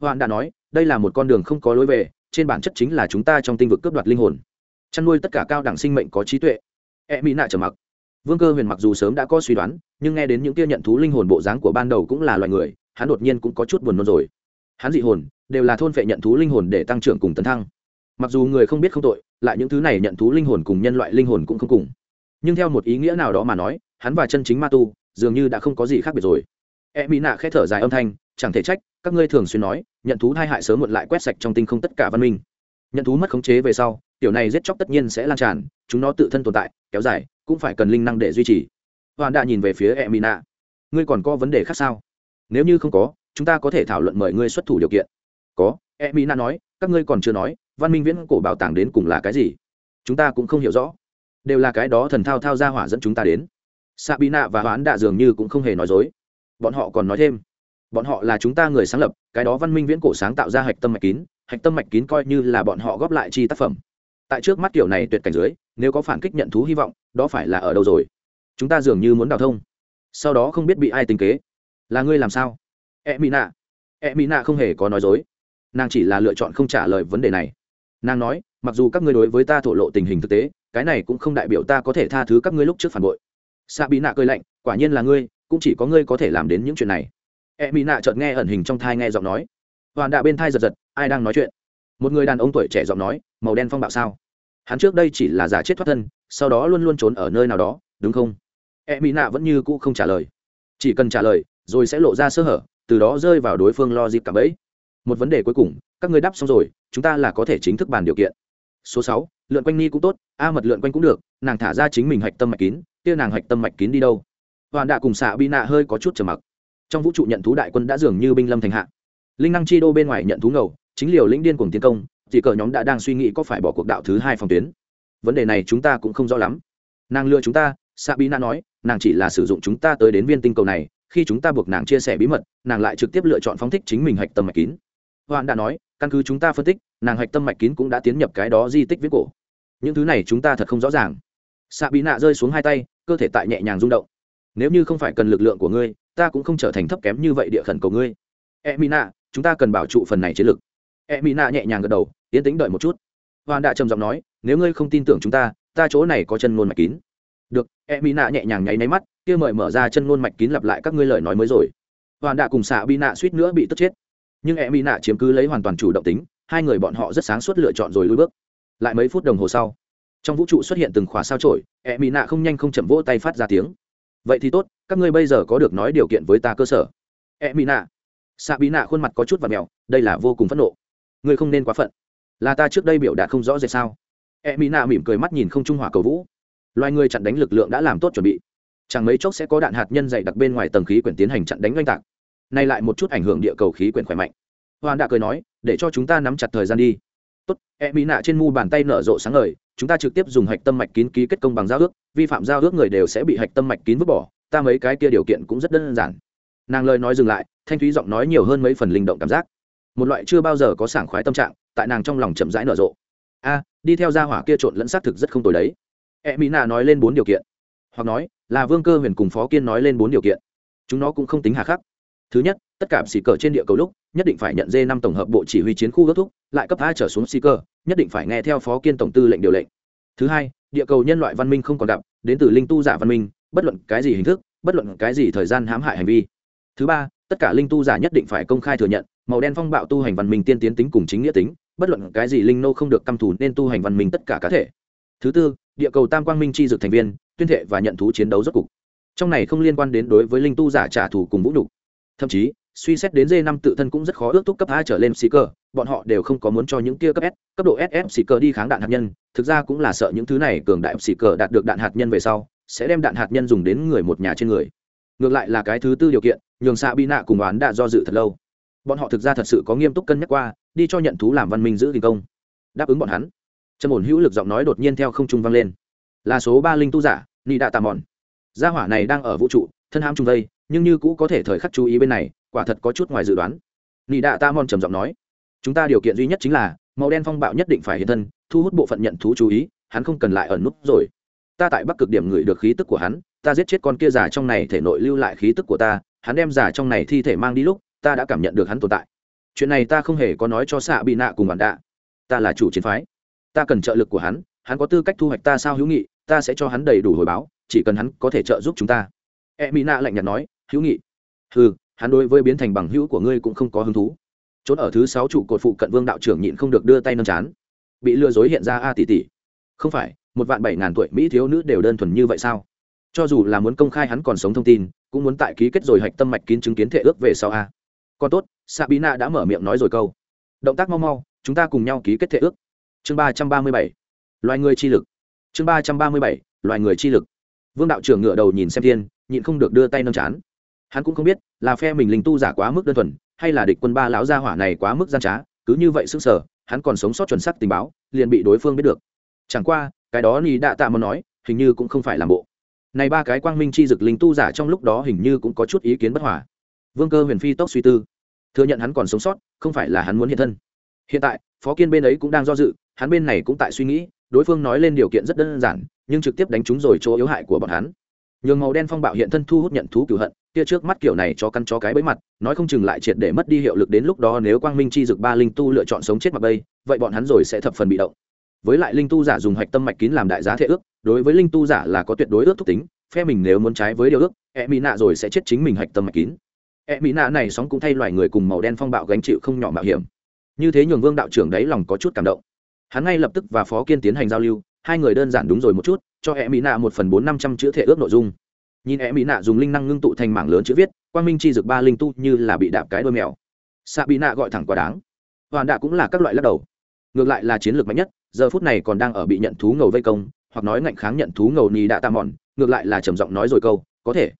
Hoạn đã nói, đây là một con đường không có lối về, trên bản chất chính là chúng ta trong tinh vực cướp đoạt linh hồn. Chăn nuôi tất cả cao đẳng sinh mệnh có trí tuệ. E mỹ nạ trở mặc. Vương cơ huyền mặc dù sớm đã có suy đoán, nhưng nghe đến những kia nhận thú linh hồn bộ dáng của ban đầu cũng là loài người, hắn đột nhiên cũng có chút buồn nôn rồi hắn dị hồn đều là thôn phệ nhận thú linh hồn để tăng trưởng cùng tấn thăng. Mặc dù người không biết không tội, lại những thứ này nhận thú linh hồn cùng nhân loại linh hồn cũng không cùng. Nhưng theo một ý nghĩa nào đó mà nói, hắn và chân chính ma tu dường như đã không có gì khác biệt rồi. E mỹ nạ khẽ thở dài âm thanh, chẳng thể trách, các ngươi thường xuyên nói, nhận thú thai hại sớm muộn lại quét sạch trong tinh không tất cả văn minh. Nhận thú mất khống chế về sau, tiểu này giết chóc tất nhiên sẽ lan tràn, chúng nó tự thân tồn tại, kéo dài, cũng phải cần linh năng để duy trì. Hoàn đã nhìn về phía e mỹ nạ. Ngươi còn có vấn đề khác sao? Nếu như không có chúng ta có thể thảo luận mời ngươi xuất thủ điều kiện. Có e mỹ nạ nói, các ngươi còn chưa nói, văn minh viễn cổ bảo tàng đến cùng là cái gì? Chúng ta cũng không hiểu rõ. Đều là cái đó thần thao thao ra hỏa dẫn chúng ta đến. Sabina và hoán đạ dường như cũng không hề nói dối. Bọn họ còn nói thêm. Bọn họ là chúng ta người sáng lập, cái đó văn minh viễn cổ sáng tạo ra hạch tâm mạch kín. Hạch tâm mạch kín coi như là bọn họ góp lại chi tác phẩm. Tại trước mắt kiểu này tuyệt cảnh dưới, nếu có phản kích nhận thú hy vọng, đó phải là ở đâu rồi? Chúng ta dường như muốn đào thông. Sau đó không biết bị ai tính kế. Là ngươi làm sao? E mỹ nạ e mỹ nạ không hề có nói dối. Nàng chỉ là lựa chọn không trả lời vấn đề này. Nàng nói, mặc dù các ngươi đối với ta thổ lộ tình hình thực tế, cái này cũng không đại biểu ta có thể tha thứ các ngươi lúc trước phản bội. Xạ bị nạ cười lạnh, quả nhiên là ngươi, cũng chỉ có ngươi có thể làm đến những chuyện này. E mỹ nạ chợt nghe ẩn hình trong thai nghe giọng nói. Hoàn đạ bên thai giật giật, ai đang nói chuyện? Một người đàn ông tuổi trẻ giọng nói, màu đen phong bạo sao? Hắn trước đây chỉ là giả chết thoát thân, sau đó luôn luôn trốn ở nơi nào đó, đúng không? E mỹ nạ vẫn như cũ không trả lời. Chỉ cần trả lời, rồi sẽ lộ ra sơ hở từ đó rơi vào đối phương lo dịp cả bẫy. Một vấn đề cuối cùng, các ngươi đáp xong rồi, chúng ta là có thể chính thức bàn điều kiện. Số sáu, lượn quanh ni cũng tốt, a mật lượn quanh cũng được, nàng thả ra chính mình hạch tâm mạch kín, kia nàng hạch tâm mạch kín đi đâu? Hoàn đạ cùng xạ bi nạ hơi có chút trầm mặc. Trong vũ trụ nhận thú đại quân đã dường như binh lâm thành hạ. Linh năng chi đô bên ngoài nhận thú ngầu, chính liều lĩnh điên cùng tiến công chỉ cờ nhóm đã đang suy nghĩ có phải bỏ cuộc đạo thứ hai phòng tuyến. Vấn đề này chúng ta cũng không rõ lắm. Nàng lừa chúng ta xạ bi nạ nói, nàng chỉ là sử dụng chúng ta tới đến viên tinh cầu này khi chúng ta buộc nàng chia sẻ bí mật, nàng lại trực tiếp lựa chọn phóng thích chính mình hạch tâm mạch kín. Hoạn đã nói, căn cứ chúng ta phân tích, nàng hạch tâm mạch kín cũng đã tiến nhập cái đó di tích viết cổ. Những thứ này chúng ta thật không rõ ràng. Xạ bị nạ rơi xuống hai tay, cơ thể tại nhẹ nhàng rung động. Nếu như không phải cần lực lượng của ngươi, ta cũng không trở thành thấp kém như vậy địa khẩn cầu ngươi. E mỹ nạ chúng ta cần bảo trụ phần này chiến lực. e mỹ nạ nhẹ nhàng gật đầu, yên tính đợi một chút. Hoàn đã trầm giọng nói, nếu ngươi không tin tưởng chúng ta ta chỗ này có chân ngôn mạch kín. Được e mỹ nạ nhẹ nhàng nháy náy mắt kia mời mở ra chân ngôn mạch kín lặp lại các ngươi lời nói mới rồi. Hoàn đã cùng xạ bị nạ suýt nữa bị tức chết. Nhưng e bị nạ chiếm cứ lấy hoàn toàn chủ động tính, hai người bọn họ rất sáng suốt lựa chọn rồi lùi bước. Lại mấy phút đồng hồ sau, trong vũ trụ xuất hiện từng khóa sao trổi e bị nạ không nhanh không chậm vỗ tay phát ra tiếng. Vậy thì tốt, các ngươi bây giờ có được nói điều kiện với ta cơ sở. E bị nạ. Xạ bị nạ khuôn mặt có chút và mèo, đây là vô cùng phẫn nộ. Ngươi không nên quá phận. Là ta trước đây biểu đạt không rõ rệt sao? E mỹ nạ mỉm cười mắt nhìn không trung hòa cầu vũ. Loài người chặn đánh lực lượng đã làm tốt chuẩn bị chẳng mấy chốc sẽ có đạn hạt nhân dày đặc bên ngoài tầng khí quyển tiến hành chặn đánh oanh tạc. Nay lại một chút ảnh hưởng địa cầu khí quyển khỏe mạnh. Hoàn đã cười nói, để cho chúng ta nắm chặt thời gian đi. Tốt. E mỹ nạ trên mu bàn tay nở rộ sáng ngời, chúng ta trực tiếp dùng hạch tâm mạch kín ký kết công bằng giao ước, vi phạm giao ước người đều sẽ bị hạch tâm mạch kín vứt bỏ, ta mấy cái kia điều kiện cũng rất đơn giản. Nàng lời nói dừng lại, thanh thúy giọng nói nhiều hơn mấy phần linh động cảm giác. Một loại chưa bao giờ có sảng khoái tâm trạng, tại nàng trong lòng chậm rãi nở rộ. A, đi theo gia hỏa kia trộn lẫn xác thực rất không tồi đấy. E mỹ nạ nói lên bốn điều kiện hoặc nói, là vương cơ huyền cùng phó kiên nói lên bốn điều kiện. Chúng nó cũng không tính hà khắc. Thứ nhất, tất cả xì cờ trên địa cầu lúc, nhất định phải nhận dê năm tổng hợp bộ chỉ huy chiến khu ước thúc, lại cấp a trở xuống xì cờ, nhất định phải nghe theo phó kiên tổng tư lệnh điều lệnh. Thứ hai, địa cầu nhân loại văn minh không còn gặp, đến từ linh tu giả văn minh, bất luận cái gì hình thức, bất luận cái gì thời gian hãm hại hành vi. Thứ ba, tất cả linh tu giả nhất định phải công khai thừa nhận, màu đen phong bạo tu hành văn minh tiên tiến tính cùng chính nghĩa tính, bất luận cái gì linh nô không được căm thủ nên tu hành văn minh tất cả cá thể. Thứ tư, địa cầu tam quang minh chi dược thành viên tuyên thệ và nhận thú chiến đấu rốt cục. Trong này không liên quan đến đối với linh tu giả trả thù cùng vũ nhục. Thậm chí, suy xét đến d năm tự thân cũng rất khó ước thúc cấp a trở lên xì cơ, bọn họ đều không có muốn cho những kia cấp s, cấp độ ss xì cơ đi kháng đạn hạt nhân. Thực ra cũng là sợ những thứ này cường đại xì cơ đạt được đạn hạt nhân về sau, sẽ đem đạn hạt nhân dùng đến người một nhà trên người. Ngược lại là cái thứ tư điều kiện, nhường xạ bị nạ cùng oán đã do dự thật lâu. Bọn họ thực ra thật sự có nghiêm túc cân nhắc qua, đi cho nhận thú làm văn minh giữ đình công. Đáp ứng bọn hắn. Trầm ổn hữu lực giọng nói đột nhiên theo không trung vang lên là số ba linh tu giả, nị đạ tà mòn. Gia hỏa này đang ở vũ trụ, thân ham trung vây, nhưng như cũ có thể thời khắc chú ý bên này, quả thật có chút ngoài dự đoán. Nị đạ tà mòn trầm giọng nói, chúng ta điều kiện duy nhất chính là, màu đen phong bạo nhất định phải hiện thân, thu hút bộ phận nhận thú chú ý, hắn không cần lại ẩn nút rồi. Ta tại bắc cực điểm ngửi được khí tức của hắn, ta giết chết con kia giả trong này thể nội lưu lại khí tức của ta, hắn đem giả trong này thi thể mang đi lúc, ta đã cảm nhận được hắn tồn tại. Chuyện này ta không hề có nói cho xạ bị nạ cùng bản đạ. Ta là chủ chiến phái. Ta cần trợ lực của hắn hắn có tư cách thu hoạch ta sao hữu nghị ta sẽ cho hắn đầy đủ hồi báo, chỉ cần hắn có thể trợ giúp chúng ta. E mỹ nạ lạnh nhạt nói, hữu nghị. Ừ hắn đối với biến thành bằng hữu của ngươi cũng không có hứng thú. Trốn ở thứ sáu trụ cột phụ cận vương đạo trưởng nhịn không được đưa tay nâng chán. Bị lừa dối hiện ra a tỷ tỷ. Không phải, một vạn bảy ngàn tuổi mỹ thiếu nữ đều đơn thuần như vậy sao? Cho dù là muốn công khai hắn còn sống thông tin, cũng muốn tại ký kết rồi hạch tâm mạch kín chứng kiến thể ước về sau a. Còn tốt, sabina đã mở miệng nói rồi câu. Động tác mau mau, chúng ta cùng nhau ký kết thể ước. Chương ba trăm ba mươi bảy. Loài người chi lực chương ba trăm ba mươi bảy, loài người chi lực. Vương đạo trưởng ngựa đầu nhìn xem thiên, nhịn không được đưa tay nâng chán. Hắn cũng không biết là phe mình linh tu giả quá mức đơn thuần, hay là địch quân ba lão gia hỏa này quá mức gian trá, cứ như vậy sức sở hắn còn sống sót chuẩn xác tình báo, liền bị đối phương biết được. Chẳng qua, cái đó ni đã tạ mà nói, hình như cũng không phải làm bộ. Này ba cái quang minh chi dực linh tu giả trong lúc đó hình như cũng có chút ý kiến bất hòa. Vương cơ huyền phi tốc suy tư, thừa nhận hắn còn sống sót, không phải là hắn muốn hiện thân. Hiện tại, phó kiên bên ấy cũng đang do dự, hắn bên này cũng tại suy nghĩ đối phương nói lên điều kiện rất đơn giản, nhưng trực tiếp đánh trúng rồi chỗ yếu hại của bọn hắn. Nhường màu đen phong bạo hiện thân thu hút nhận thú cửu hận, kia trước mắt kiểu này cho căn cho cái bẫy mặt, nói không chừng lại triệt để mất đi hiệu lực đến lúc đó nếu quang minh chi dực ba linh tu lựa chọn sống chết mặc bây, vậy bọn hắn rồi sẽ thập phần bị động. Với lại linh tu giả dùng hạch tâm mạch kín làm đại giá thể ước, đối với linh tu giả là có tuyệt đối ước thúc tính, phe mình nếu muốn trái với điều ước e mỹ nạ rồi sẽ chết chính mình hạch tâm mạch kín. E mỹ nạ này sóng cũng thay loài người cùng màu đen phong bạo gánh chịu không nhỏ mạo hiểm. Như thế nhường vương đạo trưởng đấy lòng có chút cảm động hắn ngay lập tức và phó kiên tiến hành giao lưu, hai người đơn giản đúng rồi một chút, cho e mỹ nạ một phần bốn năm trăm chữ thể ước nội dung. Nhìn e mỹ nạ dùng linh năng ngưng tụ thành mảng lớn chữ viết, quang minh chi dực ba linh tu như là bị đạp cái đôi mèo. Xạ bị nạ gọi thẳng quá đáng. Hoàn đạ cũng là các loại lắc đầu. Ngược lại là chiến lược mạnh nhất, giờ phút này còn đang ở bị nhận thú ngầu vây công, hoặc nói ngạnh kháng nhận thú ngầu nì đạ tam mòn, ngược lại là trầm giọng nói rồi câu, có thể.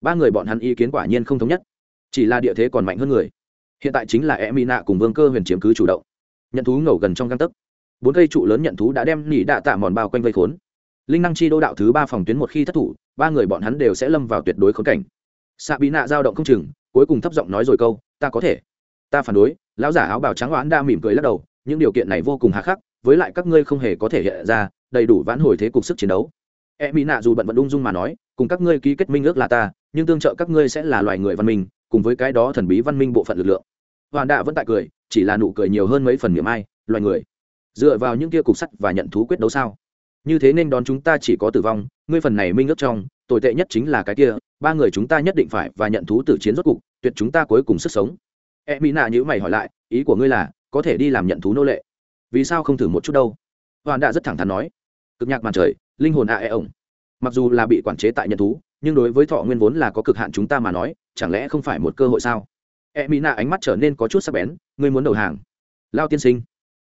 Ba người bọn hắn ý kiến quả nhiên không thống nhất. Chỉ là địa thế còn mạnh hơn người. Hiện tại chính là e mỹ nạ cùng vương cơ huyền chiếm cứ chủ động. Nhận thú ngầu gần trong găng tấc bốn cây trụ lớn nhận thú đã đem nỉ đạ tạ mòn bao quanh vây khốn. Linh năng chi đô đạo thứ ba phòng tuyến một khi thất thủ, ba người bọn hắn đều sẽ lâm vào tuyệt đối khốn cảnh. Xạ bị nạ dao động không chừng, cuối cùng thấp giọng nói rồi câu, ta có thể. Ta phản đối. Lão giả áo bào trắng oán đa mỉm cười lắc đầu, những điều kiện này vô cùng hà khắc, với lại các ngươi không hề có thể hiện ra đầy đủ vãn hồi thế cục sức chiến đấu. E mỹ nạ dù bận vẫn ung dung mà nói, cùng các ngươi ký kết minh ước là ta, nhưng tương trợ các ngươi sẽ là loài người văn minh, cùng với cái đó thần bí văn minh bộ phận lực lượng. Hoàn đạ vẫn tại cười, chỉ là nụ cười nhiều hơn mấy phần miệng ai, loài người dựa vào những kia cục sắt và nhận thú quyết đấu sao? Như thế nên đón chúng ta chỉ có tử vong, ngươi phần này minh ước trong, tồi tệ nhất chính là cái kia, ba người chúng ta nhất định phải và nhận thú tử chiến rốt cục, tuyệt chúng ta cuối cùng sức sống. E mỹ nạ nhữ mày hỏi lại, ý của ngươi là, có thể đi làm nhận thú nô lệ? Vì sao không thử một chút đâu? Hoàn đã rất thẳng thắn nói. Cực nhạc màn trời, linh hồn a e ổng. Mặc dù là bị quản chế tại nhận thú, nhưng đối với thọ nguyên vốn là có cực hạn chúng ta mà nói, chẳng lẽ không phải một cơ hội sao? E mỹ nạ ánh mắt trở nên có chút sắc bén, ngươi muốn đầu hàng. Lao tiên sinh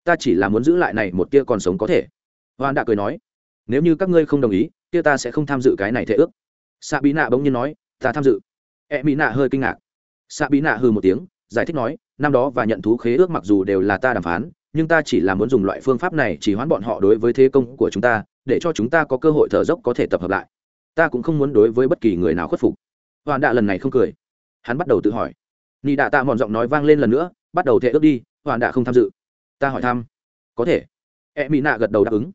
ta chỉ là muốn giữ lại này một tia còn sống có thể. Hoàn đã cười nói, nếu như các ngươi không đồng ý, kia ta sẽ không tham dự cái này thể ước. Xạ bí nạ bỗng nhiên nói, ta tham dự. E mỹ nạ hơi kinh ngạc. Xạ bí nạ hư một tiếng, giải thích nói, năm đó và nhận thú khế ước mặc dù đều là ta đàm phán, nhưng ta chỉ là muốn dùng loại phương pháp này chỉ hoãn bọn họ đối với thế công của chúng ta, để cho chúng ta có cơ hội thở dốc có thể tập hợp lại. Ta cũng không muốn đối với bất kỳ người nào khuất phục. Hoàn đạ lần này không cười. Hắn bắt đầu tự hỏi. Nị đạ tạ mòn giọng nói vang lên lần nữa, bắt đầu thệ ước đi hoàn đạ không tham dự ta hỏi thăm. Có thể. E mỹ nạ gật đầu đáp ứng.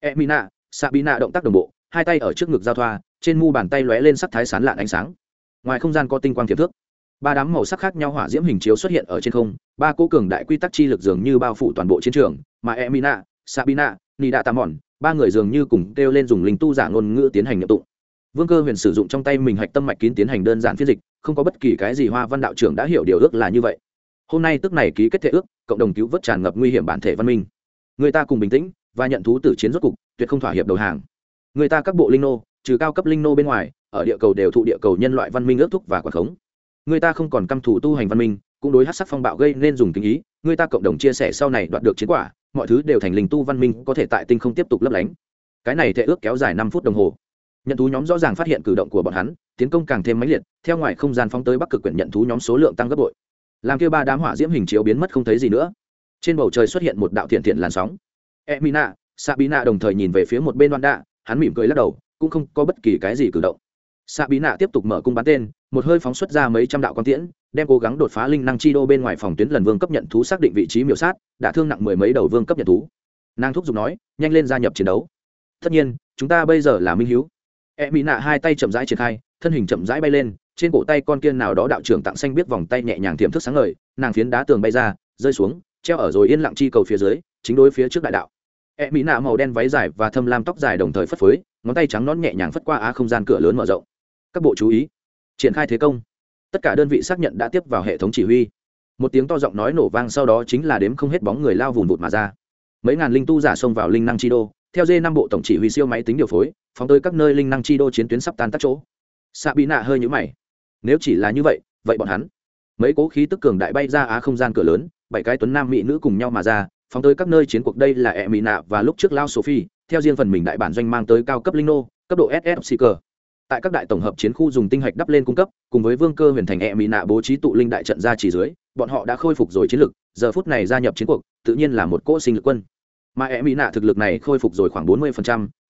E mỹ nạ xạ bị nạ động tác đồng bộ, hai tay ở trước ngực giao thoa, trên mu bàn tay lóe lên sắc thái sán lạn ánh sáng. Ngoài không gian có tinh quang thiệp thước. Ba đám màu sắc khác nhau hỏa diễm hình chiếu xuất hiện ở trên không, ba cố cường đại quy tắc chi lực dường như bao phủ toàn bộ chiến trường, mà emina, sabina tàm mòn ba người dường như cùng kêu lên dùng linh tu giả ngôn ngữ tiến hành nhập tụng. Vương cơ huyền sử dụng trong tay mình hạch tâm mạch kín tiến hành đơn giản phiên dịch, không có bất kỳ cái gì hoa văn đạo trưởng đã hiểu điều ước là như vậy hôm nay tức này ký kết thể ước, cộng đồng cứu vớt tràn ngập nguy hiểm bản thể văn minh. Người ta cùng bình tĩnh và nhận thú tử chiến rốt cục, tuyệt không thỏa hiệp đầu hàng. Người ta các bộ linh nô, trừ cao cấp linh nô bên ngoài, ở địa cầu đều thụ địa cầu nhân loại văn minh ước thúc và quản khống. Người ta không còn căm thủ tu hành văn minh, cũng đối hát sắc phong bạo gây nên dùng kinh ý. Người ta cộng đồng chia sẻ sau này đoạt được chiến quả, mọi thứ đều thành linh tu văn minh, có thể tại tinh không tiếp tục lấp lánh. Cái này thể ước kéo dài năm phút đồng hồ. Nhận thú nhóm rõ ràng phát hiện cử động của bọn hắn, tiến công càng thêm mãnh liệt, theo ngoài không gian phóng tới bắc cực quyển nhận thú nhóm số lượng tăng gấp bội làm kia ba đám hỏa diễm hình chiếu biến mất không thấy gì nữa. Trên bầu trời xuất hiện một đạo thiện thiện làn sóng. Emina, sabina đồng thời nhìn về phía một bên đoan đạ hắn mỉm cười lắc đầu, cũng không có bất kỳ cái gì cử động. Sabina tiếp tục mở cung bắn tên, một hơi phóng xuất ra mấy trăm đạo quang tiễn, đem cố gắng đột phá linh năng chi đô bên ngoài phòng tuyến lần vương cấp nhận thú xác định vị trí miểu sát, đã thương nặng mười mấy đầu vương cấp nhận thú. Nàng thúc giục nói, nhanh lên gia nhập chiến đấu. Tất nhiên, chúng ta bây giờ là minh hiếu. E mỹ nạ hai tay chậm rãi triển khai, thân hình chậm rãi bay lên trên cổ tay con kiên nào đó đạo trưởng tặng xanh biết vòng tay nhẹ nhàng tiềm thức sáng ngời, nàng phiến đá tường bay ra, rơi xuống, treo ở rồi yên lặng chi cầu phía dưới, chính đối phía trước đại đạo. E mỹ nạ màu đen váy dài và thâm lam tóc dài đồng thời phất phới, ngón tay trắng nón nhẹ nhàng phất qua á không gian cửa lớn mở rộng. Các bộ chú ý. Triển khai thế công. Tất cả đơn vị xác nhận đã tiếp vào hệ thống chỉ huy. Một tiếng to giọng nói nổ vang sau đó chính là đếm không hết bóng người lao vùn vụt mà ra. Mấy ngàn linh tu giả xông vào linh năng chi đô, theo dê năm bộ tổng chỉ huy siêu máy tính điều phối, phóng tới các nơi linh năng chi đô chiến tuyến sắp tan tắt chỗ. Xạ bị nạ hơi nhũ mày nếu chỉ là như vậy vậy bọn hắn, mấy cố khí tức cường đại bay ra á không gian cửa lớn, bảy cái tuấn nam mỹ nữ cùng nhau mà ra, phóng tới các nơi chiến cuộc đây là ẹ mỹ nạ và lúc trước lao sophie, theo riêng phần mình đại bản doanh mang tới cao cấp linh nô, cấp độ ss seeker. Tại các đại tổng hợp chiến khu dùng tinh hạch đắp lên cung cấp, cùng với vương cơ huyền thành ẹ mỹ nạ bố trí tụ linh đại trận ra chỉ dưới, bọn họ đã khôi phục rồi chiến lực, giờ phút này gia nhập chiến cuộc, tự nhiên là một cỗ sinh lực quân. Mà ẹ mỹ nạ thực lực này khôi phục rồi khoảng bốn mươi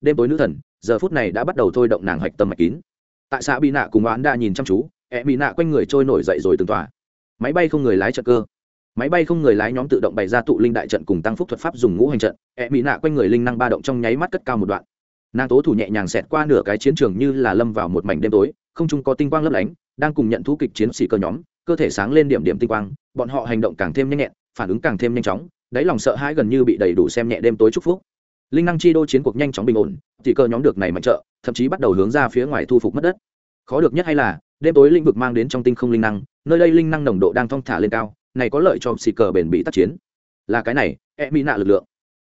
đêm tối nữ thần, giờ phút này đã bắt đầu thôi động nàng hạch tâm mạch kín. Tại xã bị nạ cùng oán đa nhìn chăm chú e mỹ nạ quanh người trôi nổi dậy rồi từng tòa. Máy bay không người lái trận cơ. Máy bay không người lái nhóm tự động bày ra tụ linh đại trận cùng tăng phúc thuật pháp dùng ngũ hành trận. E mỹ nạ quanh người linh năng ba động trong nháy mắt cất cao một đoạn. Nàng tố thủ nhẹ nhàng xẹt qua nửa cái chiến trường như là lâm vào một mảnh đêm tối, không chung có tinh quang lấp lánh, đang cùng nhận thú kịch chiến sĩ cơ nhóm, cơ thể sáng lên điểm điểm tinh quang, bọn họ hành động càng thêm nhanh nhẹn, phản ứng càng thêm nhanh chóng, đáy lòng sợ hãi gần như bị đầy đủ xem nhẹ đêm tối chúc phúc. Linh năng chi đô chiến cuộc nhanh chóng bình ổn chỉ cơ nhóm được này mạnh trợ, thậm chí bắt đầu hướng ra phía ngoài thu phục mất đất. Khó được nhất hay là đêm tối lĩnh vực mang đến trong tinh không linh năng, nơi đây linh năng nồng độ đang thong thả lên cao, này có lợi cho xì cờ bền bị tác chiến. Là cái này e mỹ nạ lực lượng.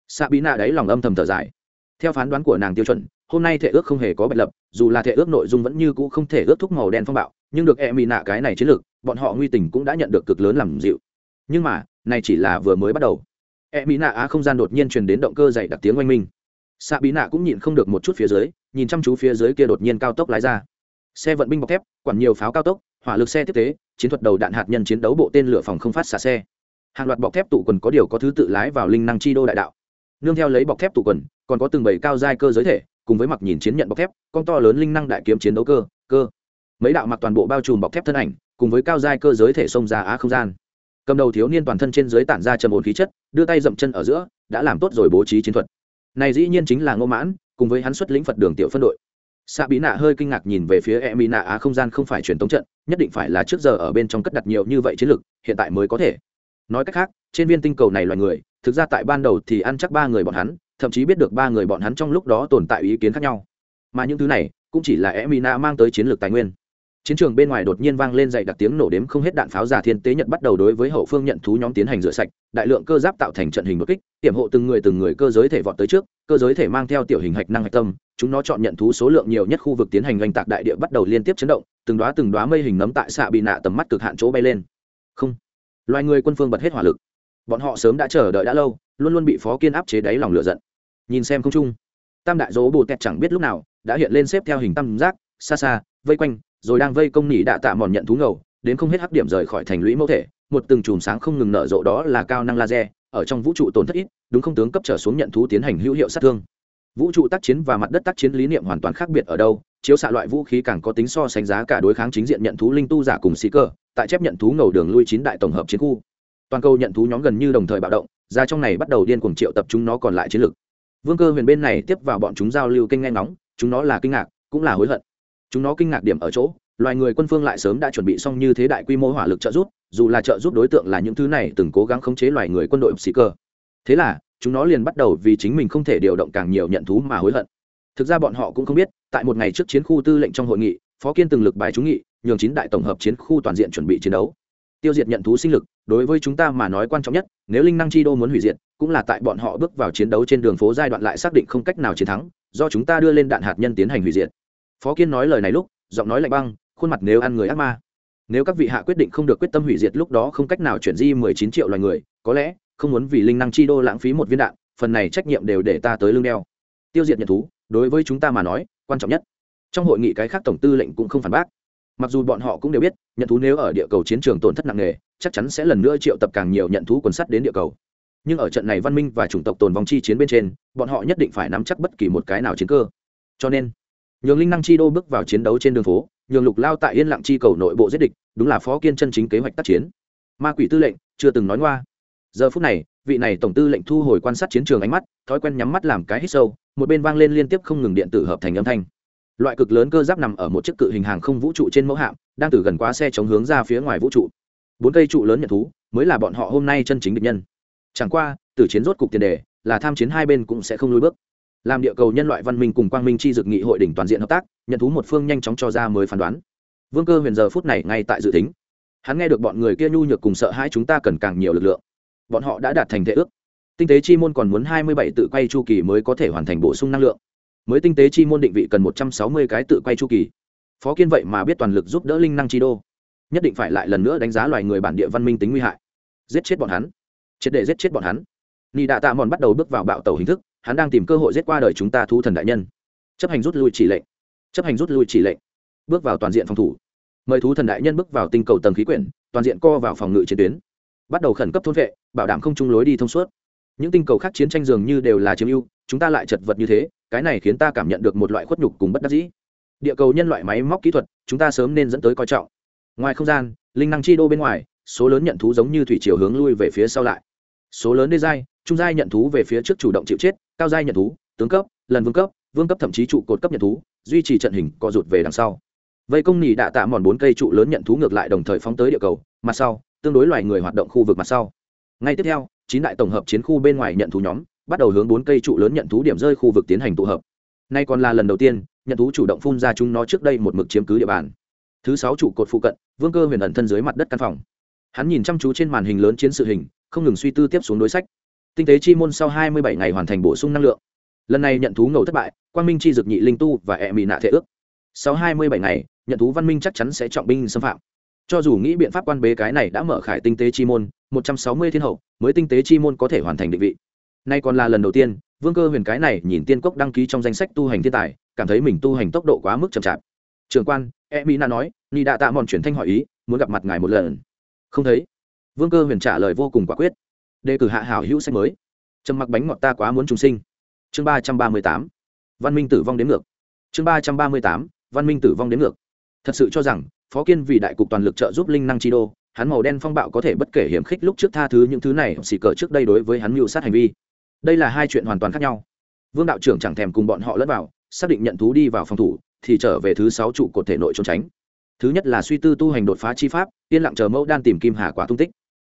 Xạ bị nạ đấy lòng âm thầm thở dài. Theo phán đoán của nàng tiêu chuẩn, hôm nay thể ước không hề có bạch lập, dù là thể ước nội dung vẫn như cũ không thể ước thúc màu đen phong bạo, nhưng được e mỹ nạ cái này chiến lược, bọn họ nguy tình cũng đã nhận được cực lớn làm dịu. Nhưng mà, này chỉ là vừa mới bắt đầu. E mỹ nạ á không gian đột nhiên truyền đến động cơ dày đặc tiếng oanh minh. Xạ bí nạ cũng nhịn không được một chút phía dưới, nhìn chăm chú phía dưới kia đột nhiên cao tốc lái ra xe vận binh bọc thép, quản nhiều pháo cao tốc, hỏa lực xe tiếp tế, chiến thuật đầu đạn hạt nhân chiến đấu bộ tên lửa phòng không phát xả xe. Hàng loạt bọc thép tụ quần có điều có thứ tự lái vào linh năng chi đô đại đạo. Nương theo lấy bọc thép tụ quần, còn có từng bảy cao giai cơ giới thể, cùng với mặc nhìn chiến nhận bọc thép, con to lớn linh năng đại kiếm chiến đấu cơ cơ. Mấy đạo mặc toàn bộ bao trùm bọc thép thân ảnh, cùng với cao giai cơ giới thể xông ra á không gian. Cầm đầu thiếu niên toàn thân trên dưới tản ra trầm ổn khí chất, đưa tay dậm chân ở giữa, đã làm tốt rồi bố trí chiến thuật. Này dĩ nhiên chính là ngô mãn, cùng với hắn xuất lĩnh phật đường tiểu phân đội xạ bí nạ hơi kinh ngạc nhìn về phía e mỹ nạ á không gian không phải truyền tống trận, nhất định phải là trước giờ ở bên trong cất đặt nhiều như vậy chiến lược hiện tại mới có thể. Nói cách khác, trên viên tinh cầu này loài người, thực ra tại ban đầu thì ăn chắc ba người bọn hắn, thậm chí biết được ba người bọn hắn trong lúc đó tồn tại ý kiến khác nhau. Mà những thứ này, cũng chỉ là e mỹ nạ mang tới chiến lược tài nguyên. Chiến trường bên ngoài đột nhiên vang lên dậy đặc tiếng nổ đếm không hết đạn pháo giả thiên tế nhật bắt đầu đối với hậu phương nhận thú nhóm tiến hành rửa sạch, đại lượng cơ giáp tạo thành trận hình đột kích tiểm hộ từng người từng người cơ giới thể vọt tới trước, cơ giới thể mang theo tiểu hình hạch năng hạch tâm chúng nó chọn nhận thú số lượng nhiều nhất khu vực tiến hành oanh tạc đại địa bắt đầu liên tiếp chấn động, từng đoá từng đoá mây hình nấm tại xạ bị nạ tầm mắt cực hạn chỗ bay lên. Không. Loài người quân phương bật hết hỏa lực. Bọn họ sớm đã chờ đợi đã lâu, luôn luôn bị phó kiên áp chế đáy lòng lửa giận. Nhìn xem không trung, tam đại dỗ bồ tẹt chẳng biết lúc nào đã hiện lên xếp theo hình tam giác, xa xa, vây quanh, rồi đang vây công nỉ đạ tạ mòn nhận thú ngầu, đến không hết hắc điểm rời khỏi thành lũy mẫu thể, một từng chùm sáng không ngừng nở rộ đó là cao năng laser, ở trong vũ trụ tổn thất ít, đúng không tướng cấp trở xuống nhận thú tiến hành hữu hiệu sát thương vũ trụ tác chiến và mặt đất tác chiến lý niệm hoàn toàn khác biệt ở đâu, chiếu xạ loại vũ khí càng có tính so sánh giá cả đối kháng chính diện nhận thú linh tu giả cùng sĩ cơ, tại chép nhận thú ngầu đường lui chín đại tổng hợp chiến khu. Toàn cầu nhận thú nhóm gần như đồng thời bạo động, ra trong này bắt đầu điên cuồng triệu tập chúng nó còn lại chiến lược vương cơ huyền bên này tiếp vào bọn chúng giao lưu kinh nghe nóng chúng nó là kinh ngạc, cũng là hối hận. Chúng nó kinh ngạc điểm ở chỗ, loài người quân phương lại sớm đã chuẩn bị xong như thế đại quy mô hỏa lực trợ giúp, dù là trợ giúp đối tượng là những thứ này từng cố gắng khống chế loài người quân đội sĩ cơ. Thế là chúng nó liền bắt đầu vì chính mình không thể điều động càng nhiều nhận thú mà hối hận. Thực ra bọn họ cũng không biết, tại một ngày trước chiến khu tư lệnh trong hội nghị, phó kiên từng lực bài trúng nghị, nhường chín đại tổng hợp chiến khu toàn diện chuẩn bị chiến đấu. Tiêu diệt nhận thú sinh lực, đối với chúng ta mà nói quan trọng nhất, nếu linh năng chi đô muốn hủy diệt, cũng là tại bọn họ bước vào chiến đấu trên đường phố giai đoạn lại xác định không cách nào chiến thắng, do chúng ta đưa lên đạn hạt nhân tiến hành hủy diệt. Phó kiên nói lời này lúc, giọng nói lạnh băng, khuôn mặt nếu ăn người ác ma. Nếu các vị hạ quyết định không được quyết tâm hủy diệt lúc đó không cách nào chuyển di mười chín triệu loài người, có lẽ không muốn vì linh năng chi đô lãng phí một viên đạn, phần này trách nhiệm đều để ta tới lưng đeo. Tiêu diệt nhận thú, đối với chúng ta mà nói, quan trọng nhất. Trong hội nghị cái khác tổng tư lệnh cũng không phản bác. Mặc dù bọn họ cũng đều biết nhận thú nếu ở địa cầu chiến trường tổn thất nặng nề, chắc chắn sẽ lần nữa triệu tập càng nhiều nhận thú quần sắt đến địa cầu. Nhưng ở trận này văn minh và chủng tộc tồn vong chi chiến bên trên, bọn họ nhất định phải nắm chắc bất kỳ một cái nào chiến cơ. Cho nên, nhường linh năng chi đô bước vào chiến đấu trên đường phố, nhường lục lao tại yên lặng chi cầu nội bộ giết địch, đúng là phó kiên chân chính kế hoạch tác chiến. Ma quỷ tư lệnh chưa từng nói ngoa giờ phút này, vị này tổng tư lệnh thu hồi quan sát chiến trường ánh mắt, thói quen nhắm mắt làm cái hít sâu, một bên vang lên liên tiếp không ngừng điện tử hợp thành âm thanh. Loại cực lớn cơ giáp nằm ở một chiếc cự hình hàng không vũ trụ trên mẫu hạm, đang từ gần quá xe chống hướng ra phía ngoài vũ trụ. Bốn cây trụ lớn nhận thú, mới là bọn họ hôm nay chân chính địch nhân. Chẳng qua, từ chiến rốt cục tiền đề, là tham chiến hai bên cũng sẽ không lùi bước. Làm địa cầu nhân loại văn minh cùng quang minh chi dực nghị hội đỉnh toàn diện hợp tác, nhận thú một phương nhanh chóng cho ra mới phán đoán. Vương cơ huyền giờ phút này ngay tại dự tính. Hắn nghe được bọn người kia nhu nhược cùng sợ hãi chúng ta cần càng nhiều lực lượng bọn họ đã đạt thành thể ước. Tinh tế chi môn còn muốn hai mươi bảy tự quay chu kỳ mới có thể hoàn thành bổ sung năng lượng. Mới tinh tế chi môn định vị cần một trăm sáu mươi cái tự quay chu kỳ. Phó kiên vậy mà biết toàn lực giúp đỡ linh năng chi đô. Nhất định phải lại lần nữa đánh giá loài người bản địa văn minh tính nguy hại. Giết chết bọn hắn. Triệt để giết chết bọn hắn. Nị đạ tạ mòn bắt đầu bước vào bạo tàu hình thức, hắn đang tìm cơ hội giết qua đời chúng ta thu thần đại nhân. Chấp hành rút lui chỉ lệnh. Chấp hành rút lui chỉ lệnh. Bước vào toàn diện phòng thủ. Mời thú thần đại nhân bước vào tinh cầu tầng khí quyển, toàn diện co vào phòng ngự chiến tuyến. Bắt đầu khẩn cấp thôn vệ bảo đảm không chung lối đi thông suốt. Những tinh cầu khác chiến tranh dường như đều là chiếm ưu, chúng ta lại chật vật như thế, cái này khiến ta cảm nhận được một loại khuất nhục cùng bất đắc dĩ. Địa cầu nhân loại máy móc kỹ thuật, chúng ta sớm nên dẫn tới coi trọng. Ngoài không gian, linh năng chi đô bên ngoài, số lớn nhận thú giống như thủy chiều hướng lui về phía sau lại. Số lớn đê giai, trung giai nhận thú về phía trước chủ động chịu chết, cao giai nhận thú, tướng cấp, lần vương cấp vương cấp thậm chí trụ cột cấp nhận thú, duy trì trận hình, co rụt về đằng sau. Vây công nỉ đã tạ mòn bốn cây trụ lớn nhận thú ngược lại đồng thời phóng tới địa cầu, mặt sau, tương đối loài người hoạt động khu vực mặt sau ngay tiếp theo, chín đại tổng hợp chiến khu bên ngoài nhận thú nhóm, bắt đầu hướng bốn cây trụ lớn nhận thú điểm rơi khu vực tiến hành tụ hợp. Nay còn là lần đầu tiên, nhận thú chủ động phun ra chúng nó trước đây một mực chiếm cứ địa bàn. Thứ sáu trụ cột phụ cận, vương cơ huyền ẩn thân dưới mặt đất căn phòng. Hắn nhìn chăm chú trên màn hình lớn chiến sự hình, không ngừng suy tư tiếp xuống đối sách. Tinh tế chi môn sau hai mươi bảy ngày hoàn thành bổ sung năng lượng. Lần này nhận thú ngầu thất bại, quang minh chi dực nhị linh tu và ẹ mị nạ thể ước. Sau hai mươi bảy ngày, nhận thú văn minh chắc chắn sẽ trọng binh xâm phạm. Cho dù nghĩ biện pháp quan bế cái này đã mở khải tinh tế chi môn một trăm sáu mươi thiên hậu, mới tinh tế chi môn có thể hoàn thành định vị. Nay còn là lần đầu tiên, vương cơ huyền cái này nhìn tiên cốc đăng ký trong danh sách tu hành thiên tài, cảm thấy mình tu hành tốc độ quá mức chậm chạp. Trường quan e mỹ na nói ni đã tạ mòn chuyển thanh hỏi ý, muốn gặp mặt ngài một lần. Không thấy. Vương cơ huyền trả lời vô cùng quả quyết. Đề cử hạ hảo hữu sách mới. Trầm mặc bánh ngọt ta quá muốn trùng sinh. Chương ba trăm ba mươi tám. Văn minh tử vong đến ngược. Chương ba trăm ba mươi tám. Văn minh tử vong đến ngược. Thật sự cho rằng, phó kiên vì đại cục toàn lực trợ giúp linh năng chi đô hắn màu đen phong bạo có thể bất kể hiểm khích lúc trước tha thứ những thứ này, xì cờ trước đây đối với hắn mưu sát hành vi. Đây là hai chuyện hoàn toàn khác nhau. Vương đạo trưởng chẳng thèm cùng bọn họ lẫn vào, xác định nhận thú đi vào phòng thủ, thì trở về thứ sáu trụ cột thể nội trốn tránh. Thứ nhất là suy tư tu hành đột phá chi pháp, yên lặng chờ mẫu đan tìm kim hà quả tung tích.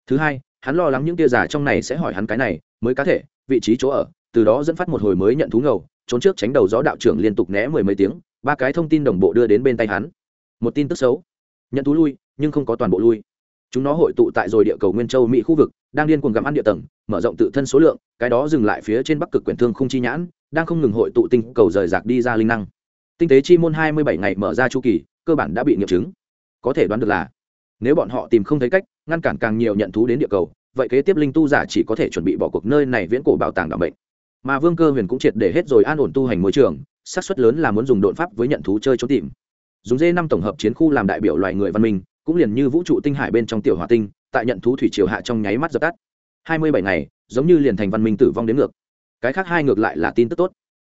Thứ hai, hắn lo lắng những tia giả trong này sẽ hỏi hắn cái này, mới cá thể, vị trí chỗ ở, từ đó dẫn phát một hồi mới nhận thú ngầu, trốn trước tránh đầu gió đạo trưởng liên tục né mười mấy tiếng, ba cái thông tin đồng bộ đưa đến bên tay hắn. Một tin tức xấu. Nhận thú lui, nhưng không có toàn bộ lui chúng nó hội tụ tại rồi địa cầu nguyên châu, mỹ khu vực, đang điên cuồng gặm ăn địa tầng, mở rộng tự thân số lượng, cái đó dừng lại phía trên bắc cực quyển thương không chi nhãn, đang không ngừng hội tụ tinh cầu rời rạc đi ra linh năng. Tinh tế chi môn hai mươi bảy ngày mở ra chu kỳ, cơ bản đã bị nghiệm chứng. Có thể đoán được là, nếu bọn họ tìm không thấy cách ngăn cản càng nhiều nhận thú đến địa cầu, vậy kế tiếp linh tu giả chỉ có thể chuẩn bị bỏ cuộc nơi này viễn cổ bảo tàng đảm bệnh mà vương cơ huyền cũng triệt để hết rồi an ổn tu hành môi trường, xác suất lớn là muốn dùng đột pháp với nhận thú chơi trốn tìm. Dùng dê năm tổng hợp chiến khu làm đại biểu loài người văn minh cũng liền như vũ trụ tinh hải bên trong tiểu hỏa tinh, tại nhận thú thủy triều hạ trong nháy mắt dập tắt. Hai mươi bảy ngày, giống như liền thành văn minh tử vong đến ngược. Cái khác hai ngược lại là tin tức tốt.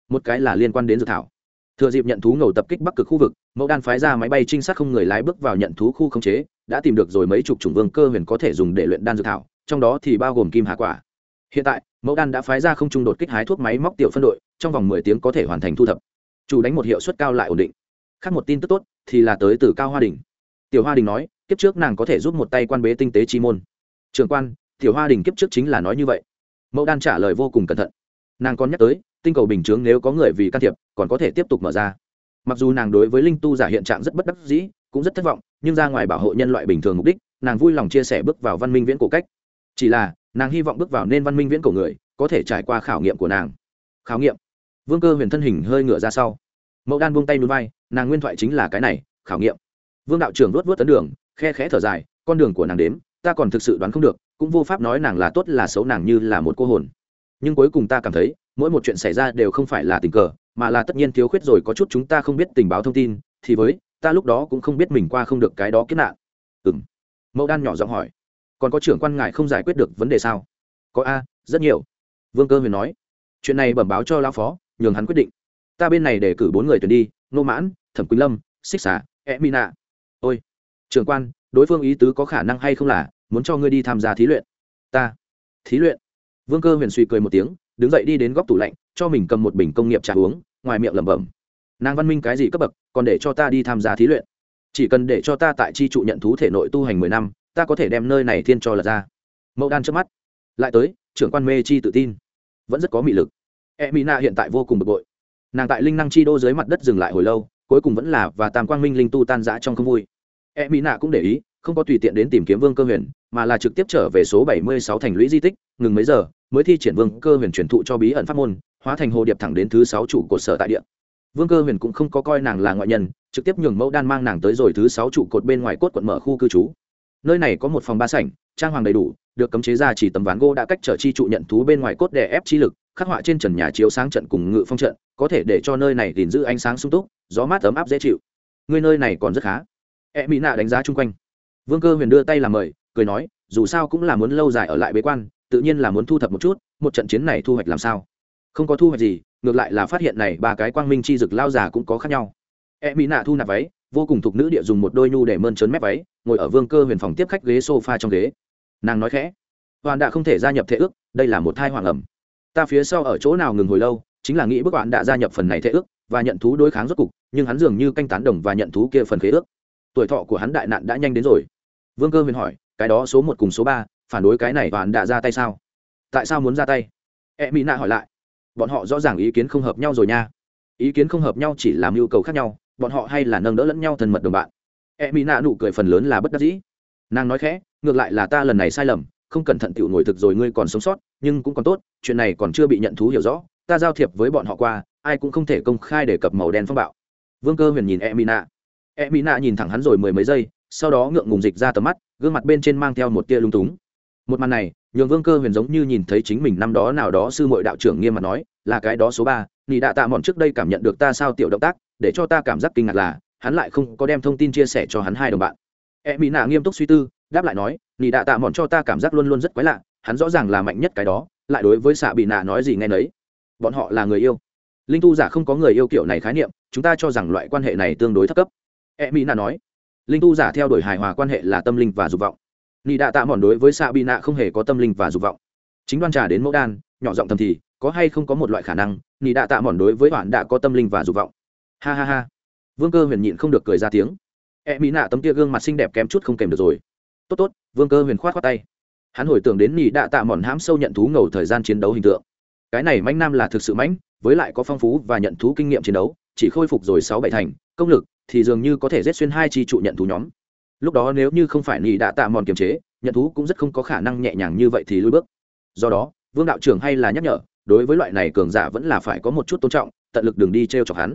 Một cái là liên quan đến dự thảo. Thừa dịp nhận thú ngầu tập kích bắc cực khu vực, mẫu đan phái ra máy bay trinh sát không người lái bước vào nhận thú khu khống chế, đã tìm được rồi mấy chục chủng vương cơ huyền có thể dùng để luyện đan dự thảo, trong đó thì bao gồm kim hạ quả. Hiện tại, mẫu đan đã phái ra không trung đột kích hái thuốc máy móc tiểu phân đội, trong vòng mười tiếng có thể hoàn thành thu thập. Chủ đánh một hiệu suất cao lại ổn định. Khác một tin tức tốt thì là tới từ cao hoa đình tiểu hoa đình nói, kiếp trước nàng có thể giúp một tay quan bế tinh tế chi môn. Trường quan, tiểu hoa đình kiếp trước chính là nói như vậy. Mẫu đan trả lời vô cùng cẩn thận. Nàng còn nhắc tới, tinh cầu bình chướng nếu có người vì can thiệp, còn có thể tiếp tục mở ra. Mặc dù nàng đối với linh tu giả hiện trạng rất bất đắc dĩ, cũng rất thất vọng, nhưng ra ngoài bảo hộ nhân loại bình thường mục đích, nàng vui lòng chia sẻ bước vào văn minh viễn cổ cách. Chỉ là, nàng hy vọng bước vào nên văn minh viễn cổ người, có thể trải qua khảo nghiệm của nàng. Khảo nghiệm. Vương cơ huyền thân hình hơi ngửa ra sau. Mẫu đan buông tay núi vai, nàng nguyên thoại chính là cái này, khảo nghiệm vương đạo trưởng luốt vớt tấn đường khe khẽ thở dài con đường của nàng đếm ta còn thực sự đoán không được cũng vô pháp nói nàng là tốt là xấu nàng như là một cô hồn. Nhưng cuối cùng ta cảm thấy mỗi một chuyện xảy ra đều không phải là tình cờ mà là tất nhiên thiếu khuyết rồi có chút chúng ta không biết tình báo thông tin thì với ta lúc đó cũng không biết mình qua không được cái đó kết nạn. Ừ m mẫu đan nhỏ giọng hỏi. Còn có trưởng quan ngài không giải quyết được vấn đề sao? Có a rất nhiều. Vương cơ huyền nói. Chuyện này bẩm báo cho lão phó nhường hắn quyết định. Ta bên này để cử bốn người tuyển đi nô mãn thẩm quỳnh lâm xích Xà, e mina ôi, trưởng quan, đối phương ý tứ có khả năng hay không là muốn cho ngươi đi tham gia thí luyện? Ta, thí luyện? Vương cơ huyền suy cười một tiếng, đứng dậy đi đến góc tủ lạnh, cho mình cầm một bình công nghiệp trà uống, ngoài miệng lẩm bẩm. Nàng văn minh cái gì cấp bậc, còn để cho ta đi tham gia thí luyện? Chỉ cần để cho ta tại chi trụ nhận thú thể nội tu hành mười năm, ta có thể đem nơi này thiên cho lật ra. Mẫu đan trước mắt. Lại tới, trưởng quan mê chi tự tin. Vẫn rất có mị lực. E mỹ na hiện tại vô cùng bực bội. Nàng tại linh năng chi đô dưới mặt đất dừng lại hồi lâu, cuối cùng vẫn là và tam quang minh linh tu tan giã trong không vui e mỹ nạ cũng để ý, không có tùy tiện đến tìm kiếm vương cơ huyền, mà là trực tiếp trở về số bảy mươi sáu thành lũy di tích, ngừng mấy giờ, mới thi triển vương cơ huyền truyền thụ cho bí ẩn pháp môn, hóa thành hồ điệp thẳng đến thứ sáu trụ cột sở tại địa. Vương cơ huyền cũng không có coi nàng là ngoại nhân, trực tiếp nhường mẫu đan mang nàng tới rồi thứ sáu trụ cột bên ngoài cốt quận mở khu cư trú. Nơi này có một phòng ba sảnh, trang hoàng đầy đủ, được cấm chế ra chỉ tấm ván gỗ đã cách trở chi trụ nhận thú bên ngoài cốt đè ép chi lực, khắc họa trên trần nhà chiếu sáng trận cùng ngự phong trận, có thể để cho nơi này gìn giữ ánh sáng sung túc, gió mát ấm áp dễ chịu. Người nơi này còn rất khá e mỹ nạ đánh giá chung quanh. Vương cơ huyền đưa tay làm mời, cười nói, dù sao cũng là muốn lâu dài ở lại bế quan, tự nhiên là muốn thu thập một chút, một trận chiến này thu hoạch làm sao? Không có thu hoạch gì, ngược lại là phát hiện này ba cái quang minh chi dực lao già cũng có khác nhau. E mỹ nạ thu nạp váy, vô cùng thục nữ địa dùng một đôi nhu để mơn trớn mép váy, ngồi ở vương cơ huyền phòng tiếp khách ghế sofa trong ghế. Nàng nói khẽ hoàn đã không thể gia nhập thể ước, đây là một thai hoàng ẩm. Ta phía sau ở chỗ nào ngừng hồi lâu, chính là nghĩ bức bạn đã gia nhập phần này thể ước và nhận thú đối kháng rốt cục, nhưng hắn dường như canh tán đồng và nhận thú kia phần khế ước tuổi thọ của hắn đại nạn đã nhanh đến rồi. Vương cơ huyền hỏi, cái đó số một cùng số ba, phản đối cái này và hắn đã ra tay sao? Tại sao muốn ra tay? E mỹ nạ hỏi lại. Bọn họ rõ ràng ý kiến không hợp nhau rồi nha. Ý kiến không hợp nhau chỉ làm yêu cầu khác nhau, bọn họ hay là nâng đỡ lẫn nhau thân mật đồng bạn. E mỹ nạ nụ cười phần lớn là bất đắc dĩ. Nàng nói khẽ, ngược lại là ta lần này sai lầm, không cẩn thận tiểu ngồi thực rồi ngươi còn sống sót, nhưng cũng còn tốt, chuyện này còn chưa bị nhận thú hiểu rõ, ta giao thiệp với bọn họ qua, ai cũng không thể công khai để cập màu đen phong bạo. Vương cơ huyền nhìn e mỹ nạ e mỹ nạ nhìn thẳng hắn rồi mười mấy giây, sau đó ngượng ngùng dịch ra tầm mắt, gương mặt bên trên mang theo một tia lung túng. Một màn này, nhường vương cơ huyền giống như nhìn thấy chính mình năm đó nào đó sư mội đạo trưởng nghiêm mặt nói, là cái đó số ba, nị đạ tạ mòn trước đây cảm nhận được ta sao tiểu động tác, để cho ta cảm giác kinh ngạc là, hắn lại không có đem thông tin chia sẻ cho hắn hai đồng bạn. E mỹ nạ nghiêm túc suy tư, đáp lại nói, nị đạ tạ mòn cho ta cảm giác luôn luôn rất quái lạ, hắn rõ ràng là mạnh nhất cái đó, lại đối với xạ bị nạ nói gì nghe nấy. Bọn họ là người yêu. Linh tu giả không có người yêu kiểu này khái niệm, chúng ta cho rằng loại quan hệ này tương đối thấp cấp e mỹ nạ nói, linh tu giả theo đuổi hài hòa quan hệ là tâm linh và dục vọng. Nị đạ tạ mòn đối với xạ bị nạ không hề có tâm linh và dục vọng. Chính đoan trà đến mẫu đan, nhỏ giọng thầm thì, có hay không có một loại khả năng, nị đạ tạ mòn đối với bạn đã có tâm linh và dục vọng? Ha ha ha. Vương cơ huyền nhịn không được cười ra tiếng. E mỹ nạ tấm kia gương mặt xinh đẹp kém chút không kèm được rồi. Tốt tốt. Vương cơ huyền khoát khoát tay. Hắn hồi tưởng đến nị đạ tạ mòn hãm sâu nhận thú ngầu thời gian chiến đấu hình tượng. Cái này mãnh nam là thực sự mãnh, với lại có phong phú và nhận thú kinh nghiệm chiến đấu, chỉ khôi phục rồi sáu bảy thành, công lực thì dường như có thể giết xuyên hai chi trụ nhận thú nhóm. Lúc đó nếu như không phải nỉ đã tạ mòn kiềm chế, nhận thú cũng rất không có khả năng nhẹ nhàng như vậy thì lui bước. Do đó, vương đạo trưởng hay là nhắc nhở, đối với loại này cường giả vẫn là phải có một chút tôn trọng, tận lực đường đi t r e o chọc hắn.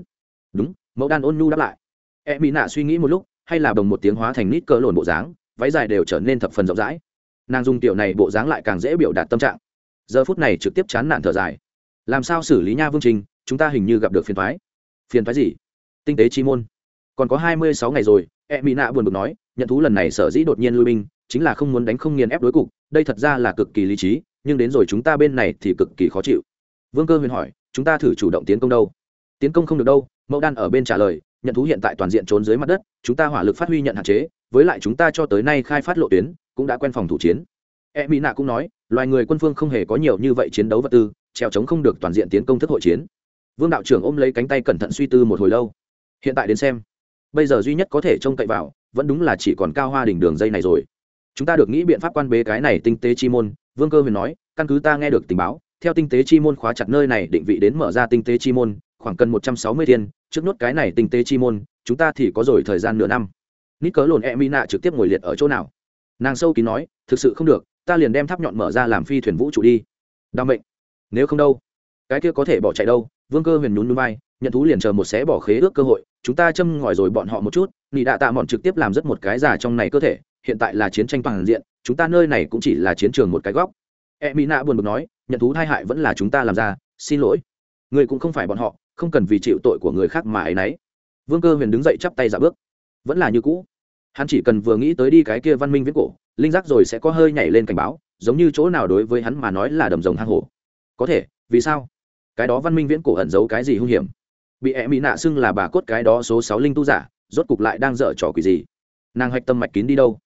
Đúng, mẫu đan ôn nhu đáp lại. E mỹ nạ suy nghĩ một lúc, hay là đồng một tiếng hóa thành nít cỡ lồn bộ dáng, váy dài đều trở nên thập phần rộng rãi. Nàng dùng tiểu này bộ dáng lại càng dễ biểu đạt tâm trạng. Giờ phút này trực tiếp chán nản thở dài. Làm sao xử lý nha vương trình, chúng ta hình như gặp được phiền thoái phiền thoái gì? Tinh tế chi môn còn có hai mươi sáu ngày rồi e mỹ nạ buồn bực nói, nhận thú lần này sở dĩ đột nhiên lui binh, chính là không muốn đánh không nghiền ép đối cục, đây thật ra là cực kỳ lý trí, nhưng đến rồi chúng ta bên này thì cực kỳ khó chịu. Vương cơ huyền hỏi, chúng ta thử chủ động tiến công đâu? Tiến công không được đâu mẫu đan ở bên trả lời, nhận thú hiện tại toàn diện trốn dưới mặt đất, chúng ta hỏa lực phát huy nhận hạn chế, với lại chúng ta cho tới nay khai phát lộ tuyến, cũng đã quen phòng thủ chiến. E mỹ nạ cũng nói, loài người quân phương không hề có nhiều như vậy chiến đấu vật tư treo chống không được toàn diện tiến công thức hội chiến. Vương đạo trưởng ôm lấy cánh tay cẩn thận suy tư một hồi lâu. Hiện tại đến xem bây giờ duy nhất có thể trông cậy vào, vẫn đúng là chỉ còn cao hoa đỉnh đường dây này rồi. Chúng ta được nghĩ biện pháp quan bế cái này tinh tế chi môn, vương cơ huyền nói, căn cứ ta nghe được tình báo, theo tinh tế chi môn khóa chặt nơi này định vị đến mở ra tinh tế chi môn, khoảng cần một trăm sáu mươi thiên, trước nốt cái này tinh tế chi môn, chúng ta thì có rồi thời gian nửa năm. Nít cớ lồn e mina trực tiếp ngồi liệt ở chỗ nào? Nàng sâu kín nói, thực sự không được, ta liền đem tháp nhọn mở ra làm phi thuyền vũ trụ đi. Đ mệnh. Nếu không đâu, cái kia có thể bỏ chạy đâu? Vương cơ huyền nhún núi bay nhận thú liền chờ một xé bỏ khế ước cơ hội, chúng ta châm ngòi rồi bọn họ một chút, nị đạ tạ mọn trực tiếp làm rất một cái giả trong này cơ thể, hiện tại là chiến tranh toàn diện, chúng ta nơi này cũng chỉ là chiến trường một cái góc. E mỹ nạ buồn bực nói, nhận thú tai hại vẫn là chúng ta làm ra, xin lỗi. Người cũng không phải bọn họ, không cần vì chịu tội của người khác mà ấy nấy. Vương cơ huyền đứng dậy chắp tay giả bước. Vẫn là như cũ. Hắn chỉ cần vừa nghĩ tới đi cái kia văn minh viết cổ, linh giác rồi sẽ có hơi nhảy lên cảnh báo, giống như chỗ nào đối với hắn mà nói là đầm rồng hang hổ. Có thể, vì sao? Cái đó văn minh viễn cổ ẩn giấu cái gì hung hiểm? Bị e mỹ nạ xưng là bà cốt cái đó số sáu linh tu giả, rốt cục lại đang dở trò quỷ gì? Nàng hạch tâm mạch kín đi đâu?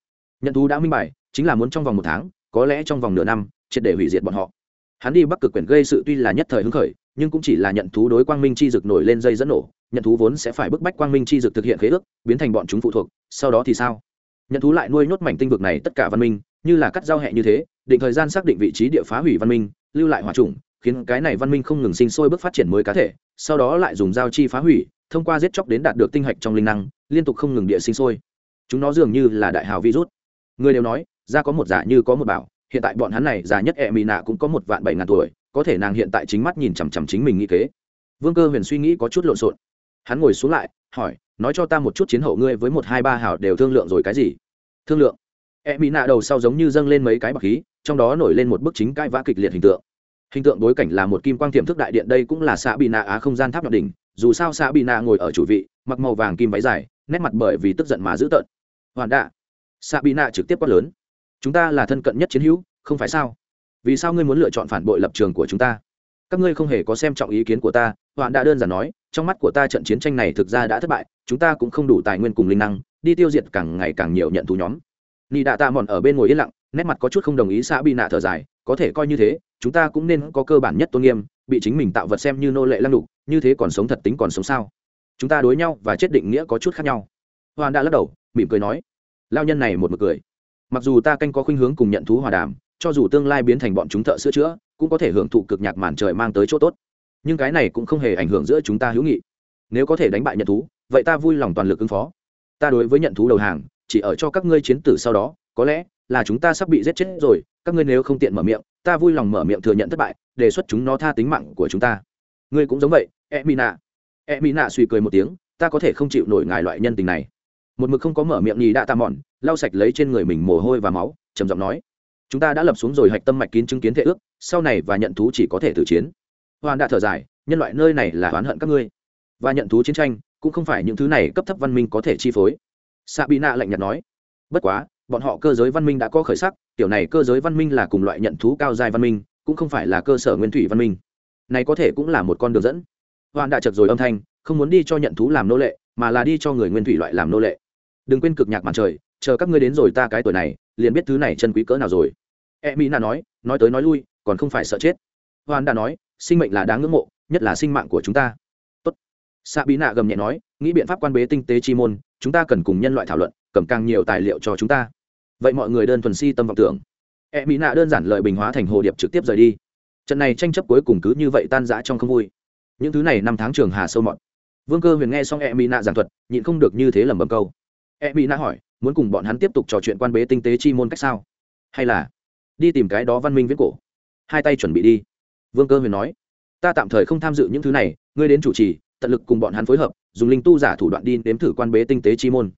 Nhận thú đã minh bài, chính là muốn trong vòng một tháng, có lẽ trong vòng nửa năm, triệt để hủy diệt bọn họ. Hắn đi bắc cực quyển gây sự tuy là nhất thời hứng khởi, nhưng cũng chỉ là nhận thú đối quang minh chi dực nổi lên dây dẫn nổ, nhận thú vốn sẽ phải bức bách quang minh chi dực thực hiện khế ước, biến thành bọn chúng phụ thuộc, sau đó thì sao? Nhận thú lại nuôi nhốt mảnh tinh vực này tất cả văn minh, như là cắt giao hẹ như thế, định thời gian xác định vị trí địa phá hủy văn minh, lưu lại hòa trùng khiến cái này văn minh không ngừng sinh sôi bước phát triển mới cá thể, sau đó lại dùng dao chi phá hủy, thông qua giết chóc đến đạt được tinh hạch trong linh năng, liên tục không ngừng địa sinh sôi. Chúng nó dường như là đại hào virus. Người đều nói ra có một giả như có một bảo, hiện tại bọn hắn này già nhất e mỹ nạ cũng có một vạn bảy ngàn tuổi, có thể nàng hiện tại chính mắt nhìn chằm chằm chính mình nghĩ kế. Vương cơ huyền suy nghĩ có chút lộn xộn. Hắn ngồi xuống lại, hỏi, nói cho ta một chút chiến hậu ngươi với một hai ba hào đều thương lượng rồi cái gì? Thương lượng? E mỹ nạ đầu sau giống như dâng lên mấy cái bạc khí, trong đó nổi lên một bức chính cãi vã kịch liệt hình tượng hình tượng bối cảnh là một kim quang tiềm thức đại điện, đây cũng là xã bị nạ á không gian tháp nhọn đỉnh. Dù sao xã bị nạ ngồi ở chủ vị, mặc màu vàng kim váy dài, nét mặt bởi vì tức giận mà dữ tợn. Hoàn đạ xã bị nạ trực tiếp quát lớn. Chúng ta là thân cận nhất chiến hữu, không phải sao? Vì sao ngươi muốn lựa chọn phản bội lập trường của chúng ta? Các ngươi không hề có xem trọng ý kiến của ta, hoàn đã đơn giản nói, trong mắt của ta trận chiến tranh này thực ra đã thất bại, chúng ta cũng không đủ tài nguyên cùng linh năng, đi tiêu diệt càng ngày càng nhiều nhận thú nhóm. Nị đạ tạ mòn ở bên ngồi yên lặng, nét mặt có chút không đồng ý xã bị nạ thở dài, có thể coi như thế chúng ta cũng nên có cơ bản nhất tôn nghiêm, bị chính mình tạo vật xem như nô lệ lăng đục như thế còn sống thật tính còn sống sao? Chúng ta đối nhau và chết định nghĩa có chút khác nhau. Hoàn đã lắc đầu, mỉm cười nói. Lao nhân này một mực cười. Mặc dù ta canh có khuynh hướng cùng nhận thú hòa đàm, cho dù tương lai biến thành bọn chúng thợ sửa chữa, cũng có thể hưởng thụ cực nhạc màn trời mang tới chỗ tốt. Nhưng cái này cũng không hề ảnh hưởng giữa chúng ta hữu nghị. Nếu có thể đánh bại nhận thú, vậy ta vui lòng toàn lực ứng phó. Ta đối với nhận thú đầu hàng, chỉ ở cho các ngươi chiến tử sau đó, có lẽ là chúng ta sắp bị giết chết rồi, các ngươi nếu không tiện mở miệng ta vui lòng mở miệng thừa nhận thất bại, đề xuất chúng nó tha tính mạng của chúng ta. Ngươi cũng giống vậy e mỹ nạ e mỹ nạ suy cười một tiếng, ta có thể không chịu nổi ngài loại nhân tình này. Một mực không có mở miệng nhì đã ta mòn, lau sạch lấy trên người mình mồ hôi và máu, trầm giọng nói. Chúng ta đã lập xuống rồi hạch tâm mạch kín chứng kiến thể ước, sau này và nhận thú chỉ có thể tử chiến. Hoàn đã thở dài, nhân loại nơi này là oán hận các ngươi. Và nhận thú chiến tranh, cũng không phải những thứ này cấp thấp văn minh có thể chi phối. Xạ bị nạ lạnh nhạt nói. Bất quá bọn họ cơ giới văn minh đã có khởi sắc, tiểu này cơ giới văn minh là cùng loại nhận thú cao dài văn minh, cũng không phải là cơ sở nguyên thủy văn minh. Này có thể cũng là một con đường dẫn. Hoàn đã chật rồi âm thanh, không muốn đi cho nhận thú làm nô lệ, mà là đi cho người nguyên thủy loại làm nô lệ. Đừng quên cực nhạc màn trời, chờ các ngươi đến rồi ta cái tuổi này, liền biết thứ này chân quý cỡ nào rồi. E mỹ nà nói nói tới nói lui, còn không phải sợ chết. Hoàn đã nói, sinh mệnh là đáng ngưỡng mộ, nhất là sinh mạng của chúng ta. Tốt. Xạ bí nạ gầm nhẹ nói, nghĩ biện pháp quan bế tinh tế chi môn, chúng ta cần cùng nhân loại thảo luận, cầm càng nhiều tài liệu cho chúng ta vậy mọi người đơn thuần si tâm vọng tưởng. E mỹ nạ đơn giản lợi bình hóa thành hồ điệp trực tiếp rời đi. Trận này tranh chấp cuối cùng cứ như vậy tan rã trong không vui. Những thứ này năm tháng trường hà sâu mọt. Vương cơ huyền nghe xong e mỹ nạ giảng thuật, nhịn không được như thế lẩm bẩm câu. E mỹ nạ hỏi, muốn cùng bọn hắn tiếp tục trò chuyện quan bế tinh tế chi môn cách sao? Hay là đi tìm cái đó văn minh viết cổ? Hai tay chuẩn bị đi. Vương cơ huyền nói, ta tạm thời không tham dự những thứ này, ngươi đến chủ trì, tận lực cùng bọn hắn phối hợp, dùng linh tu giả thủ đoạn đi nếm thử quan bế tinh tế chi môn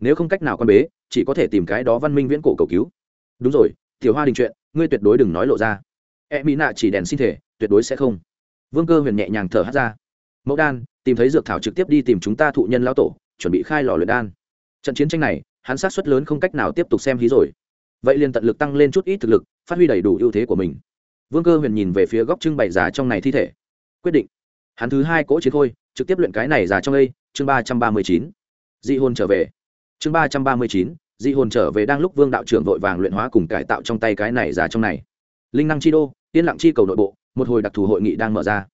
nếu không cách nào quan bế, chỉ có thể tìm cái đó văn minh viễn cổ cầu cứu. Đúng rồi, tiểu hoa đình chuyện, ngươi tuyệt đối đừng nói lộ ra. E mỹ nạ chỉ đèn xin thể, tuyệt đối sẽ không. Vương cơ huyền nhẹ nhàng thở hát ra. Mẫu đan, tìm thấy dược thảo trực tiếp đi tìm chúng ta thụ nhân lao tổ, chuẩn bị khai lò luyện đan. Trận chiến tranh này, hắn sát xuất lớn không cách nào tiếp tục xem hí rồi. Vậy liền tận lực tăng lên chút ít thực lực, phát huy đầy đủ ưu thế của mình. Vương cơ huyền nhìn về phía góc trưng bày giả trong này thi thể. Quyết định. Hắn thứ hai cỗ chiến khôi, trực tiếp luyện cái này giả trong đây, chương ba trăm ba mươi chín. Dị Hôn trở về chương ba trăm ba mươi chín, dị hồn trở về đang lúc vương đạo trưởng vội vàng luyện hóa cùng cải tạo trong tay cái này già trong này. Linh năng chi đô, yên lặng chi cầu nội bộ, một hồi đặc thù hội nghị đang mở ra.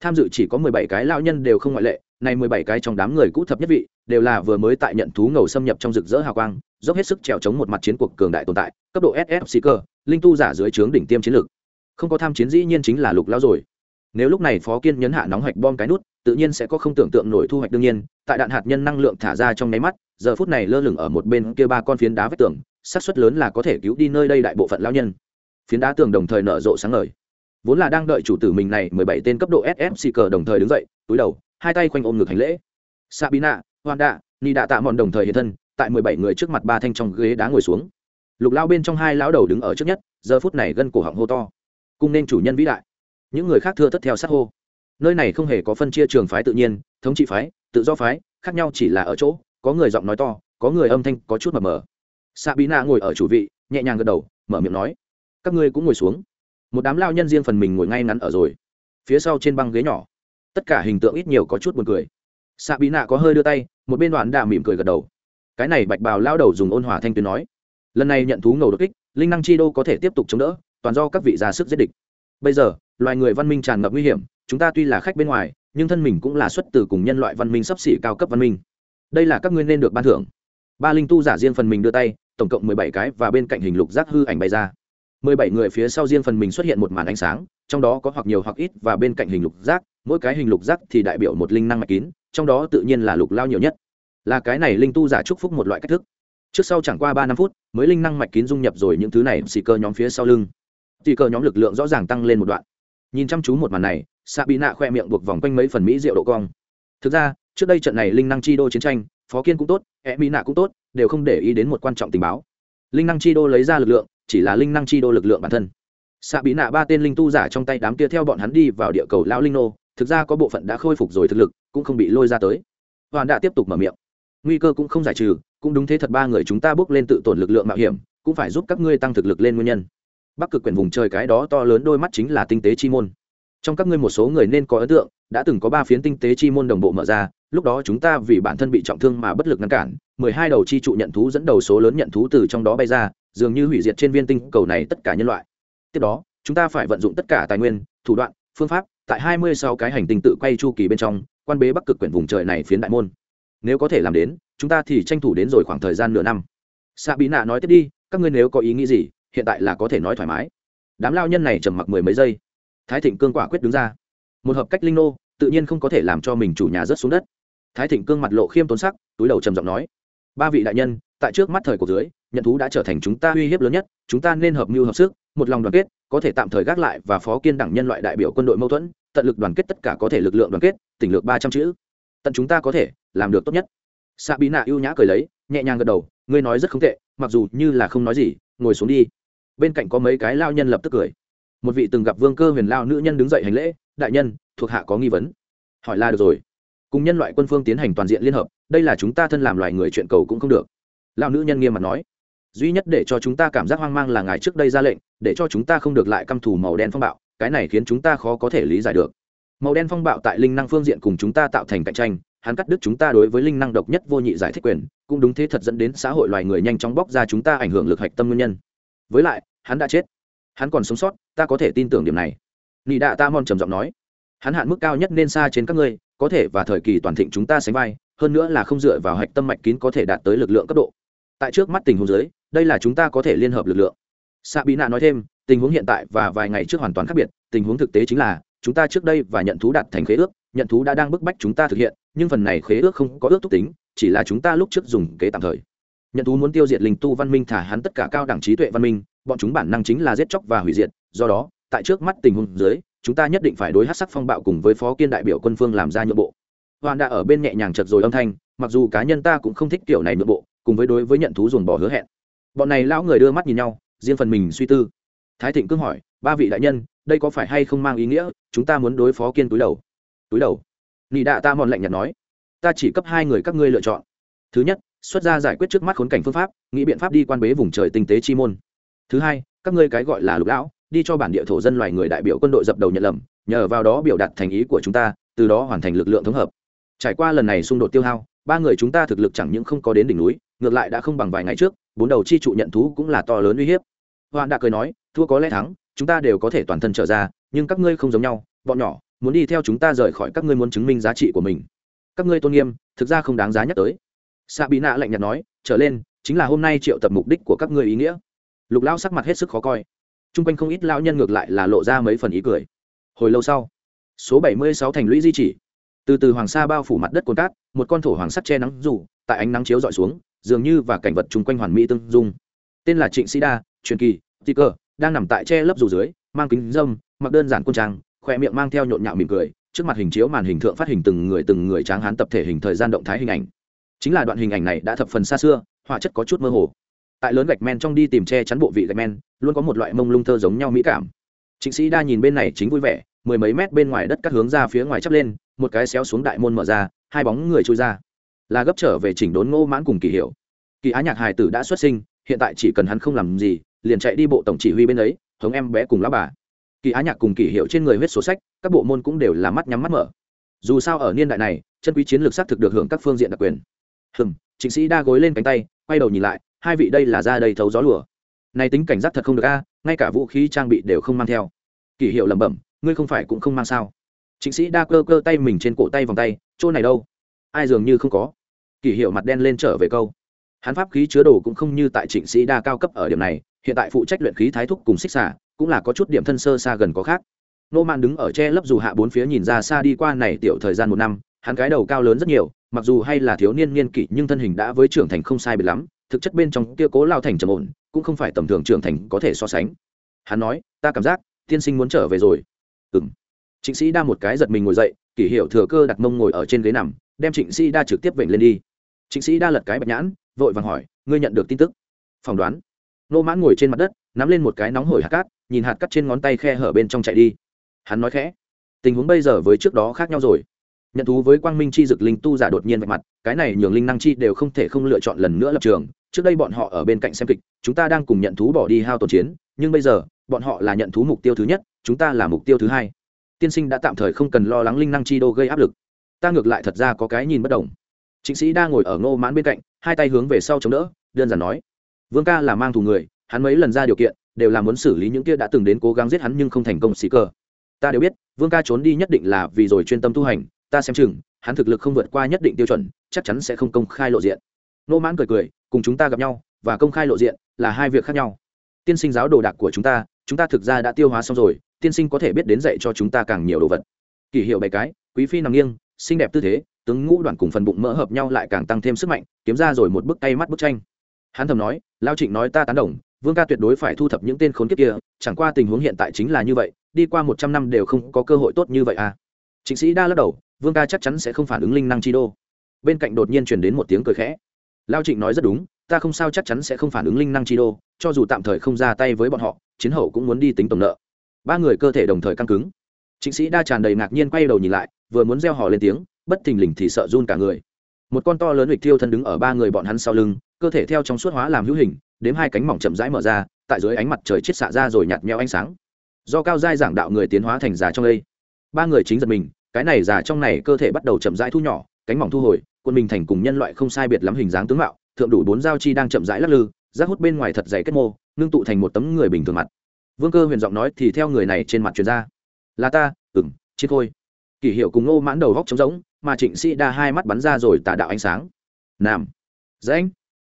Tham dự chỉ có mười bảy cái lao nhân đều không ngoại lệ, này mười bảy cái trong đám người cũ thập nhất vị, đều là vừa mới tại nhận thú ngầu xâm nhập trong rực rỡ hào quang, dốc hết sức trèo chống một mặt chiến cuộc cường đại tồn tại, cấp độ ss seeker linh tu giả dưới trướng đỉnh tiêm chiến lược. Không có tham chiến dĩ nhiên chính là lục lao rồi. Nếu lúc này phó kiên nhấn hạ nóng hạch bom cái nút tự nhiên sẽ có không tưởng tượng nổi thu hoạch đương nhiên tại đạn hạt nhân năng lượng thả ra trong nháy mắt giờ phút này lơ lửng ở một bên kia ba con phiến đá vách tường xác suất lớn là có thể cứu đi nơi đây đại bộ phận lao nhân. Phiến đá tường đồng thời nở rộ sáng ngời. Vốn là đang đợi chủ tử mình này mười bảy tên cấp độ SFC cờ đồng thời đứng dậy túi đầu hai tay khoanh ôm ngực hành lễ. Sabina đạ, ni đạ tạ mòn đồng thời hiện thân tại mười bảy người trước mặt ba thanh trong ghế đá ngồi xuống. Lục lao bên trong hai lão đầu đứng ở trước nhất giờ phút này gân cổ họng hô to. Cung nên chủ nhân vĩ đại. Những người khác thưa tất theo sát hô nơi này không hề có phân chia trường phái tự nhiên, thống trị phái, tự do phái, khác nhau chỉ là ở chỗ, có người giọng nói to, có người âm thanh có chút mờ mờ. Xạ bí nạ ngồi ở chủ vị, nhẹ nhàng gật đầu, mở miệng nói, các ngươi cũng ngồi xuống. Một đám lao nhân riêng phần mình ngồi ngay ngắn ở rồi. Phía sau trên băng ghế nhỏ, tất cả hình tượng ít nhiều có chút buồn cười. Xạ bí nạ có hơi đưa tay, một bên đoạn đà mỉm cười gật đầu. Cái này bạch bào lao đầu dùng ôn hòa thanh tuyến nói, lần này nhận thú ngầu đột kích, linh năng chi đô có thể tiếp tục chống đỡ, toàn do các vị ra sức giết địch. Bây giờ, loài người văn minh tràn ngập nguy hiểm chúng ta tuy là khách bên ngoài, nhưng thân mình cũng là xuất từ cùng nhân loại văn minh sắp xỉ cao cấp văn minh. Đây là các ngươi nên được ban thưởng. Ba linh tu giả riêng phần mình đưa tay, tổng cộng mười bảy cái và bên cạnh hình lục giác hư ảnh bay ra. Mười bảy người phía sau riêng phần mình xuất hiện một màn ánh sáng, trong đó có hoặc nhiều hoặc ít và bên cạnh hình lục giác, mỗi cái hình lục giác thì đại biểu một linh năng mạch kín, trong đó tự nhiên là lục lao nhiều nhất. Là cái này linh tu giả chúc phúc một loại cách thức. Trước sau chẳng qua ba năm phút, mới linh năng mạch kín dung nhập rồi những thứ này, xì cơ nhóm phía sau lưng. Xì cơ nhóm lực lượng rõ ràng tăng lên một đoạn. Nhìn chăm chú một màn này xạ bị nạ khoe miệng buộc vòng quanh mấy phần mỹ rượu độ cong. Thực ra, trước đây trận này linh năng chi đô chiến tranh, phó kiên cũng tốt e mỹ nạ cũng tốt, đều không để ý đến một quan trọng tình báo. Linh năng chi đô lấy ra lực lượng, chỉ là linh năng chi đô lực lượng bản thân. Xạ bị nạ ba tên linh tu giả trong tay đám kia theo bọn hắn đi vào địa cầu lão linh nô, thực ra có bộ phận đã khôi phục rồi thực lực, cũng không bị lôi ra tới. Hoàn đã tiếp tục mở miệng. Nguy cơ cũng không giải trừ, cũng đúng thế thật ba người chúng ta bước lên tự tổn lực lượng mạo hiểm, cũng phải giúp các ngươi tăng thực lực lên nguyên nhân. Bắc cực quyển vùng trời cái đó to lớn đôi mắt chính là tinh tế chi môn trong các ngươi một số người nên có ấn tượng, đã từng có ba phiến tinh tế chi môn đồng bộ mở ra, lúc đó chúng ta vì bản thân bị trọng thương mà bất lực ngăn cản, mười hai đầu chi trụ nhận thú dẫn đầu số lớn nhận thú từ trong đó bay ra, dường như hủy diệt trên viên tinh cầu này tất cả nhân loại. Tiếp đó, chúng ta phải vận dụng tất cả tài nguyên, thủ đoạn, phương pháp, tại hai mươi sau cái hành tinh tự quay chu kỳ bên trong, quan bế bắc cực quyển vùng trời này phiến đại môn. Nếu có thể làm đến, chúng ta thì tranh thủ đến rồi khoảng thời gian nửa năm. Xạ bí nạ nói tiếp đi, các ngươi nếu có ý nghĩ gì, hiện tại là có thể nói thoải mái. Đám lao nhân này trầm mặc mười mấy giây thái thịnh cương quả quyết đứng ra. Một hợp cách linh nô, tự nhiên không có thể làm cho mình chủ nhà rớt xuống đất. Thái thịnh cương mặt lộ khiêm tốn sắc, túi đầu trầm giọng nói, ba vị đại nhân, tại trước mắt thời cuộc dưới, nhận thú đã trở thành chúng ta uy hiếp lớn nhất, chúng ta nên hợp mưu hợp sức, một lòng đoàn kết, có thể tạm thời gác lại và phó kiên đẳng nhân loại đại biểu quân đội mâu thuẫn, tận lực đoàn kết tất cả có thể lực lượng đoàn kết, tỉnh lược ba trăm chữ. Tận chúng ta có thể làm được tốt nhất. Xạ bí nạ ưu nhã cười lấy, nhẹ nhàng gật đầu, ngươi nói rất không tệ, mặc dù như là không nói gì, ngồi xuống đi. Bên cạnh có mấy cái lao nhân lập tức cười một vị từng gặp vương cơ huyền lao nữ nhân đứng dậy hành lễ, đại nhân, thuộc hạ có nghi vấn. Hỏi là được rồi. Cùng nhân loại quân phương tiến hành toàn diện liên hợp, đây là chúng ta thân làm loài người chuyện cầu cũng không được. Lao nữ nhân nghiêm mặt nói, duy nhất để cho chúng ta cảm giác hoang mang là ngài trước đây ra lệnh, để cho chúng ta không được lại căm thù màu đen phong bạo, cái này khiến chúng ta khó có thể lý giải được. Màu đen phong bạo tại linh năng phương diện cùng chúng ta tạo thành cạnh tranh, hắn cắt đứt chúng ta đối với linh năng độc nhất vô nhị giải thích quyền, cũng đúng thế thật dẫn đến xã hội loài người nhanh chóng bóc ra chúng ta ảnh hưởng lực hạch tâm nguyên nhân. Với lại, hắn đã chết hắn còn sống sót, ta có thể tin tưởng điểm này. Nị đạ ta mòn trầm giọng nói, hắn hạn mức cao nhất nên xa trên các ngươi, có thể và thời kỳ toàn thịnh chúng ta sánh vai, hơn nữa là không dựa vào hạch tâm mạch kín có thể đạt tới lực lượng cấp độ. Tại trước mắt tình huống dưới, đây là chúng ta có thể liên hợp lực lượng. Sa bí nạ nói thêm, tình huống hiện tại và vài ngày trước hoàn toàn khác biệt, tình huống thực tế chính là, chúng ta trước đây và nhận thú đạt thành khế ước, nhận thú đã đang bức bách chúng ta thực hiện, nhưng phần này khế ước không có ước thúc tính, chỉ là chúng ta lúc trước dùng kế tạm thời. Nhận thú muốn tiêu diệt linh tu văn minh thả hắn tất cả cao đẳng trí tuệ văn minh bọn chúng bản năng chính là giết chóc và hủy diệt, do đó, tại trước mắt tình huống dưới, chúng ta nhất định phải đối hát sắc phong bạo cùng với phó kiên đại biểu quân phương làm ra nhượng bộ. Hoàn đã ở bên nhẹ nhàng chật rồi âm thanh, mặc dù cá nhân ta cũng không thích kiểu này nhượng bộ, cùng với đối với nhận thú dồn bỏ hứa hẹn. Bọn này lão người đưa mắt nhìn nhau, riêng phần mình suy tư. Thái thịnh cương hỏi, ba vị đại nhân, đây có phải hay không mang ý nghĩa, chúng ta muốn đối phó kiên túi đầu? Túi đầu? Nị đạ ta mòn lạnh nhạt nói. Ta chỉ cấp hai người các ngươi lựa chọn. Thứ nhất, xuất ra giải quyết trước mắt khốn cảnh phương pháp, nghĩ biện pháp đi quan bế vùng trời tinh tế chi môn thứ hai, các ngươi cái gọi là lục lão, đi cho bản địa thổ dân loài người đại biểu quân đội dập đầu nhận lầm, nhờ vào đó biểu đạt thành ý của chúng ta, từ đó hoàn thành lực lượng thống hợp. Trải qua lần này xung đột tiêu hao, ba người chúng ta thực lực chẳng những không có đến đỉnh núi, ngược lại đã không bằng vài ngày trước, bốn đầu chi trụ nhận thú cũng là to lớn uy hiếp. Hoạn đã cười nói, thua có lẽ thắng, chúng ta đều có thể toàn thân trở ra, nhưng các ngươi không giống nhau, bọn nhỏ, muốn đi theo chúng ta rời khỏi các ngươi muốn chứng minh giá trị của mình. Các ngươi tôn nghiêm, thực ra không đáng giá nhắc tới. Xạ bị nạ lạnh nhạt nói, trở lên, chính là hôm nay triệu tập mục đích của các ngươi ý nghĩa lục lão sắc mặt hết sức khó coi. T r u n g quanh không ít lão nhân ngược lại là lộ ra mấy phần ý cười. Hồi lâu sau, số bảy mươi sáu thành lũy di chỉ. Từ từ hoàng sa bao phủ mặt đất cồn cát, một con thổ hoàng sắt che nắng rủ tại ánh nắng chiếu d ọ i xuống, dường như và cảnh vật chung quanh hoàn mỹ tương dung. Tên là trịnh sĩ đa, truyền kỳ ti cơ, đang nằm tại che lấp rủ dưới, mang kính dâm mặc đơn giản quân trang, khỏe miệng mang theo nhộn nhạo mỉm cười, trước mặt hình chiếu màn hình thượng phát hình từng người từng người tráng hán tập thể hình thời gian động thái hình ảnh. Chính là đoạn hình ảnh này đã thập phần xa xưa, họa chất có chút mơ hồ tại lớn gạch men trong đi tìm che chắn bộ vị gạch men, luôn có một loại mông lung thơ giống nhau mỹ cảm. Trịnh sĩ đa nhìn bên này chính vui vẻ, mười mấy mét bên ngoài đất cắt hướng ra phía ngoài chắp lên, một cái xéo xuống đại môn mở ra, hai bóng người trôi ra. Là gấp trở về chỉnh đốn ngô mãn cùng kỳ hiệu kỳ á nhạc hài tử đã xuất sinh, hiện tại chỉ cần hắn không làm gì, liền chạy đi bộ tổng chỉ huy bên ấy, hống em bé cùng lá bà. Kỳ á nhạc cùng kỳ hiệu trên người huyết sổ sách, các bộ môn cũng đều là mắt nhắm mắt mở. Dù sao ở niên đại này, chân quý chiến lược xác thực được hưởng các phương diện đặc quyền. Hừng chính sĩ đa gối lên cánh tay, quay đầu nhìn lại hai vị đây là ra đây thấu gió lùa. Này tính cảnh giác thật không được a, ngay cả vũ khí trang bị đều không mang theo. Kỷ hiệu lẩm bẩm, ngươi không phải cũng không mang sao? Chính sĩ đa cơ cơ tay mình trên cổ tay vòng tay, chỗ này đâu? Ai dường như không có. Kỷ hiệu mặt đen lên trở về câu. Hắn pháp khí chứa đồ cũng không như tại trịnh sĩ đa cao cấp ở điểm này, hiện tại phụ trách luyện khí thái thúc cùng xích xả cũng là có chút điểm thân sơ xa gần có khác. Nô man đứng ở che lấp dù hạ bốn phía nhìn ra xa đi qua này tiểu thời gian một năm, hắn cái đầu cao lớn rất nhiều, mặc dù hay là thiếu niên niên kỷ nhưng thân hình đã với trưởng thành không sai biệt lắm thực chất bên trong kia cố lao thành trầm ổn, cũng không phải tầm thường trưởng thành có thể so sánh. Hắn nói, ta cảm giác, tiên sinh muốn trở về rồi. Ừng trịnh sĩ đa một cái giật mình ngồi dậy, kỷ hiệu thừa cơ đặt mông ngồi ở trên ghế nằm, đem trịnh sĩ đa trực tiếp vểnh lên đi. Trịnh sĩ đa lật cái bạch nhãn, vội vàng hỏi, ngươi nhận được tin tức? Phỏng đoán. Nô mãn ngồi trên mặt đất, nắm lên một cái nóng hổi hạt cát, nhìn hạt cát trên ngón tay khe hở bên trong chạy đi. Hắn nói khẽ, tình huống bây giờ với trước đó khác nhau rồi. Nhận thú với quang minh chi dực linh tu giả đột nhiên vạch mặt, cái này nhường linh năng chi đều không thể không lựa chọn lần nữa lập trường trước đây bọn họ ở bên cạnh xem kịch, chúng ta đang cùng nhận thú bỏ đi hao tổn chiến, nhưng bây giờ, bọn họ là nhận thú mục tiêu thứ nhất, chúng ta là mục tiêu thứ hai. Tiên sinh đã tạm thời không cần lo lắng linh năng chi đô gây áp lực. Ta ngược lại thật ra có cái nhìn bất đồng. Chính sĩ đang ngồi ở ngô mãn bên cạnh, hai tay hướng về sau chống đỡ, đơn giản nói, vương ca là mang thù người, hắn mấy lần ra điều kiện, đều là muốn xử lý những kia đã từng đến cố gắng giết hắn nhưng không thành công xì cờ. Ta đều biết, vương ca trốn đi nhất định là vì rồi chuyên tâm tu hành, ta xem chừng, hắn thực lực không vượt qua nhất định tiêu chuẩn, chắc chắn sẽ không công khai lộ diện nô mãn cười cười, cùng chúng ta gặp nhau, và công khai lộ diện, là hai việc khác nhau. Tiên sinh giáo đồ đạc của chúng ta chúng ta thực ra đã tiêu hóa xong rồi, tiên sinh có thể biết đến dạy cho chúng ta càng nhiều đồ vật. Kỷ hiệu bảy cái, quý phi nằm nghiêng, xinh đẹp tư thế, tướng ngũ đoạn cùng phần bụng mỡ hợp nhau lại càng tăng thêm sức mạnh, kiếm ra rồi một bức tay mắt bức tranh. Hắn thầm nói, lao trịnh nói ta tán đồng, vương ca tuyệt đối phải thu thập những tên khốn kiếp kia, chẳng qua tình huống hiện tại chính là như vậy, đi qua một trăm năm đều không có cơ hội tốt như vậy à. Trịnh sĩ đa lắc đầu, vương ca chắc chắn sẽ không phản ứng linh năng chi đô. Bên cạnh đột nhiên chuyển đến một tiếng cười khẽ lao trịnh nói rất đúng, ta không sao chắc chắn sẽ không phản ứng linh năng chi đô, cho dù tạm thời không ra tay với bọn họ, chiến hậu cũng muốn đi tính tổng nợ. Ba người cơ thể đồng thời căng cứng. Trịnh sĩ đa tràn đầy ngạc nhiên quay đầu nhìn lại, vừa muốn gieo hò lên tiếng, bất thình lình thì sợ run cả người. Một con to lớn lịch thiêu thân đứng ở ba người bọn hắn sau lưng, cơ thể theo trong suốt hóa làm hữu hình, đếm hai cánh mỏng chậm rãi mở ra, tại dưới ánh mặt trời chết xạ ra rồi nhạt nhẽo ánh sáng. Do cao giai giảng đạo người tiến hóa thành già trong đây. Ba người chính giật mình, cái này già trong này cơ thể bắt đầu chậm rãi thu nhỏ, cánh mỏng thu hồi quân mình thành cùng nhân loại không sai biệt lắm hình dáng tướng mạo, thượng đủ bốn dao chi đang chậm rãi lắc lư, rác hút bên ngoài thật dày kết mô, ngưng tụ thành một tấm người bình thường mặt. Vương cơ huyền giọng nói thì theo người này trên mặt truyền ra. Là ta ừng chết thôi kỷ hiệu cùng nô mãn đầu góc trống rỗng, mà trịnh sĩ đa hai mắt bắn ra rồi tà đạo ánh sáng. Nam dễ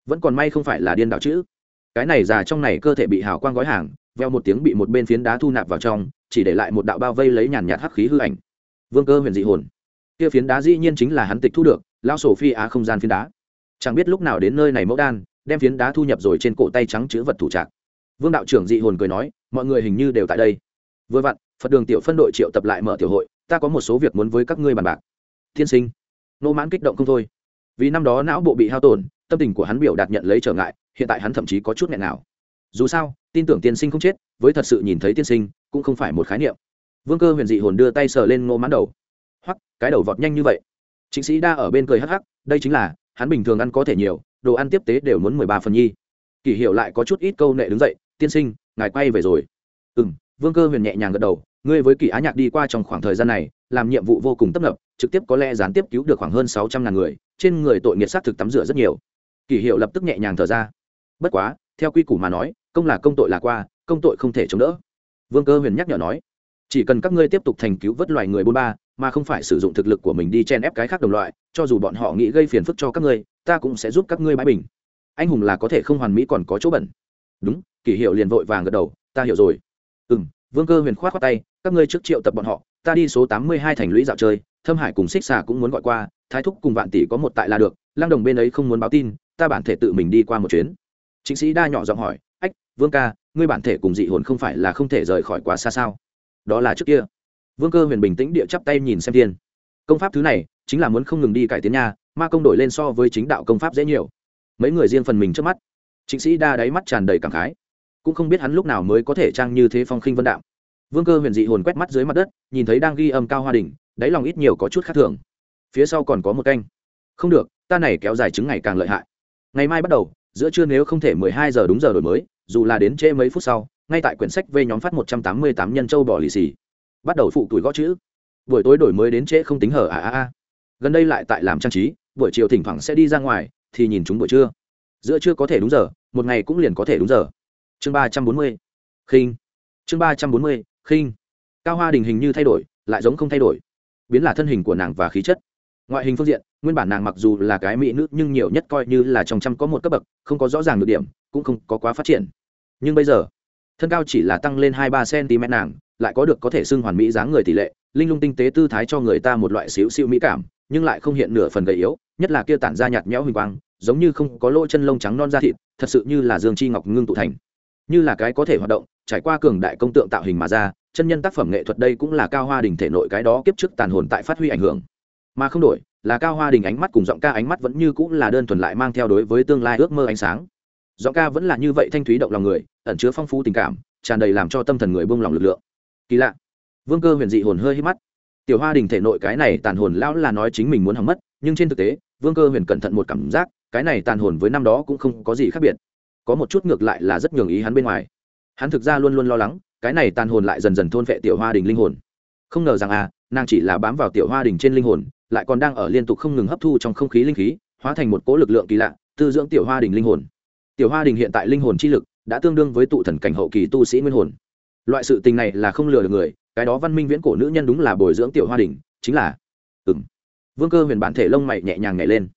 vẫn còn may không phải là điên đạo chữ cái này già trong này cơ thể bị hào quang gói hàng, veo một tiếng bị một bên phiến đá thu nạp vào trong, chỉ để lại một đạo bao vây lấy nhàn nhạt hắc khí hư ảnh. Vương cơ huyền dị hồn. Kia phiến đá dĩ nhiên chính là hắn tịch thu được lao sổ phi á không gian phiến đá. Chẳng biết lúc nào đến nơi này mẫu đan, đem phiến đá thu nhập rồi trên cổ tay trắng chữ vật thủ trạc. Vương đạo trưởng dị hồn cười nói, mọi người hình như đều tại đây. Vừa vặn, phật đường tiểu phân đội triệu tập lại mở tiểu hội, ta có một số việc muốn với các ngươi bàn bạc. Thiên sinh, nô mãn kích động không thôi. Vì năm đó não bộ bị hao tổn, tâm tình của hắn biểu đạt nhận lấy trở ngại, hiện tại hắn thậm chí có chút nghẹn nào. Dù sao, tin tưởng tiên sinh không chết, với thật sự nhìn thấy tiên sinh, cũng không phải một khái niệm. Vương cơ huyền dị hồn đưa tay sờ lên ngô mãn đầu. Hoặc cái đầu vọt nhanh như vậy chính sĩ đa ở bên cười hắc hắc, đây chính là, hắn bình thường ăn có thể nhiều, đồ ăn tiếp tế đều muốn mười ba phần nhi. Kỷ hiệu lại có chút ít câu nệ đứng dậy, tiên sinh, ngài quay về rồi. Ừ m vương cơ huyền nhẹ nhàng gật đầu, ngươi với kỷ á nhạc đi qua trong khoảng thời gian này, làm nhiệm vụ vô cùng tấp nập, trực tiếp có lẽ gián tiếp cứu được khoảng hơn sáu trăm ngàn người, trên người tội nghiệt s á t thực tắm rửa rất nhiều. Kỷ hiệu lập tức nhẹ nhàng thở ra. Bất quá, theo quy củ mà nói, công là công tội là qua, công tội không thể chống đỡ. Vương cơ huyền nhắc nhở nói, chỉ cần các ngươi tiếp tục thành cứu vớt loài người bôn ba mà không phải sử dụng thực lực của mình đi chen ép cái khác đồng loại, cho dù bọn họ nghĩ gây phiền phức cho các ngươi, ta cũng sẽ giúp các ngươi bãi bình. Anh hùng là có thể không hoàn mỹ còn có chỗ bẩn. Đúng kỷ hiệu liền vội vàng gật đầu, ta hiểu rồi. Ừ m vương cơ huyền k h o á t khoác tay, các ngươi trước triệu tập bọn họ, ta đi số tám mươi hai thành lũy dạo chơi, thâm hải cùng xích xà cũng muốn gọi qua, thái thúc cùng vạn tỷ có một tại là được lang đồng bên ấy không muốn báo tin, ta bản thể tự mình đi qua một chuyến. Chính sĩ đa nhỏ giọng hỏi, ách, vương ca, ngươi bản thể cùng dị hồn không phải là không thể rời khỏi quá xa sao? Đó là trước kia vương cơ huyền bình tĩnh địa chắp tay nhìn xem thiên. Công pháp thứ này, chính là muốn không ngừng đi cải tiến nha, ma công đổi lên so với chính đạo công pháp dễ nhiều. Mấy người riêng phần mình trước mắt. Chính sĩ đa đáy mắt tràn đầy cảm khái. Cũng không biết hắn lúc nào mới có thể trang như thế phong khinh vân đạo. Vương cơ huyền dị hồn quét mắt dưới mặt đất, nhìn thấy đang ghi âm cao hoa đình đáy lòng ít nhiều có chút khác thường. Phía sau còn có một canh. Không được, ta này kéo dài chứng ngày càng lợi hại. Ngày mai bắt đầu, giữa trưa nếu không thể mười hai giờ đúng giờ đổi mới, dù là đến trễ mấy phút sau, ngay tại quyển sách về nhóm phát một trăm tám mươi tám nhân châu bỏ lì xì bắt đầu phụ tuổi gõ chữ. Buổi tối đổi mới đến trễ không tính hở à à à. Gần đây lại tại làm trang trí, buổi chiều thỉnh thoảng sẽ đi ra ngoài, thì nhìn chúng buổi trưa. Giữa trưa có thể đúng giờ, một ngày cũng liền có thể đúng giờ. Chương ba trăm bốn mươi, khinh. Chương ba trăm bốn mươi, khinh. Cao hoa đình hình như thay đổi, lại giống không thay đổi. Biến là thân hình của nàng và khí chất. Ngoại hình phương diện, nguyên bản nàng mặc dù là cái mỹ nữ nhưng nhiều nhất coi như là trong trăm có một cấp bậc, không có rõ ràng được điểm, cũng không có quá phát triển. Nhưng bây giờ thân cao chỉ là tăng lên hai ba cm nàng, lại có được có thể xưng hoàn mỹ dáng người tỷ lệ, linh lung tinh tế tư thái cho người ta một loại xíu xíu mỹ cảm, nhưng lại không hiện nửa phần gầy yếu, nhất là kia tản ra nhạt nhẽo huỳnh quang, giống như không có lỗ chân lông trắng non da thịt, thật sự như là dương chi ngọc ngưng tụ thành. Như là cái có thể hoạt động, trải qua cường đại công tượng tạo hình mà ra, chân nhân tác phẩm nghệ thuật đây cũng là cao hoa đình thể nội cái đó kiếp trước tàn hồn tại phát huy ảnh hưởng. Mà không đổi, là cao hoa đình ánh mắt cùng giọng ca ánh mắt vẫn như cũng là đơn thuần lại mang theo đối với tương lai ước mơ ánh sáng giọng ca vẫn là như vậy thanh thúy động lòng người, ẩn chứa phong phú tình cảm, tràn đầy làm cho tâm thần người buông lòng lực lượng. Kỳ lạ. Vương cơ huyền dị hồn hơi hít mắt. Tiểu hoa đình thể nội cái này tàn hồn lão là nói chính mình muốn hỏng mất, nhưng trên thực tế, vương cơ huyền cẩn thận một cảm giác, cái này tàn hồn với năm đó cũng không có gì khác biệt. Có một chút ngược lại là rất nhường ý hắn bên ngoài. Hắn thực ra luôn luôn lo lắng, cái này tàn hồn lại dần dần thôn vệ tiểu hoa đình linh hồn. Không ngờ rằng à nàng chỉ là bám vào tiểu hoa đình trên linh hồn, lại còn đang ở liên tục không ngừng hấp thu trong không khí linh khí, hóa thành một cỗ lực lượng kỳ lạ, tư dưỡng tiểu hoa đình linh hồn tiểu hoa đình hiện tại linh hồn chi lực đã tương đương với tụ thần cảnh hậu kỳ tu sĩ nguyên hồn. Loại sự tình này là không lừa được người, cái đó văn minh viễn cổ nữ nhân đúng là bồi dưỡng tiểu hoa đình, chính là ừng vương cơ huyền bản thể lông mày nhẹ nhàng nhảy lên.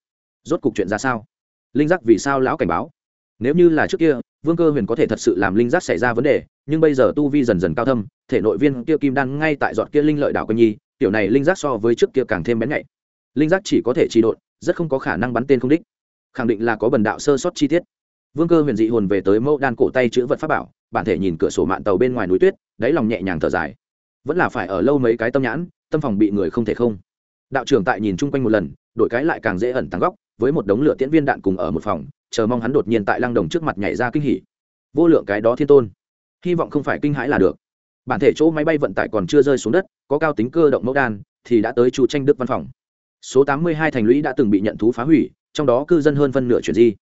Rốt cục chuyện ra sao? Linh giác vì sao lão cảnh báo? Nếu như là trước kia, vương cơ huyền có thể thật sự làm linh giác xảy ra vấn đề, nhưng bây giờ tu vi dần dần cao thâm, thể nội viên kia kim đan ngay tại dọn kia linh lợi đảo quanh nhi, tiểu này linh giác so với trước kia càng thêm bén nhạy. Linh giác chỉ có thể trì độn, rất không có khả năng bắn tên không đích. Khẳng định là có bần đạo sơ sót chi tiết vương cơ huyền dị hồn về tới mẫu đan cổ tay chữ vật pháp bảo, bản thể nhìn cửa sổ mạng tàu bên ngoài núi tuyết, đáy lòng nhẹ nhàng thở dài. Vẫn là phải ở lâu mấy cái tâm nhãn, tâm phòng bị người không thể không. Đạo trưởng tại nhìn chung quanh một lần, đổi cái lại càng dễ ẩn tăng góc, với một đống lửa tiễn viên đạn cùng ở một phòng, chờ mong hắn đột nhiên tại lăng đồng trước mặt nhảy ra kinh hỉ. Vô lượng cái đó thiên tôn, hy vọng không phải kinh hãi là được. Bản thể chỗ máy bay vận tải còn chưa rơi xuống đất, có cao tính cơ động mẫu đan, thì đã tới chu tranh đức văn phòng. Số tám mươi hai thành lũy đã từng bị nhận thú phá hủy, trong đó cư dân hơn phân nửa chuyển di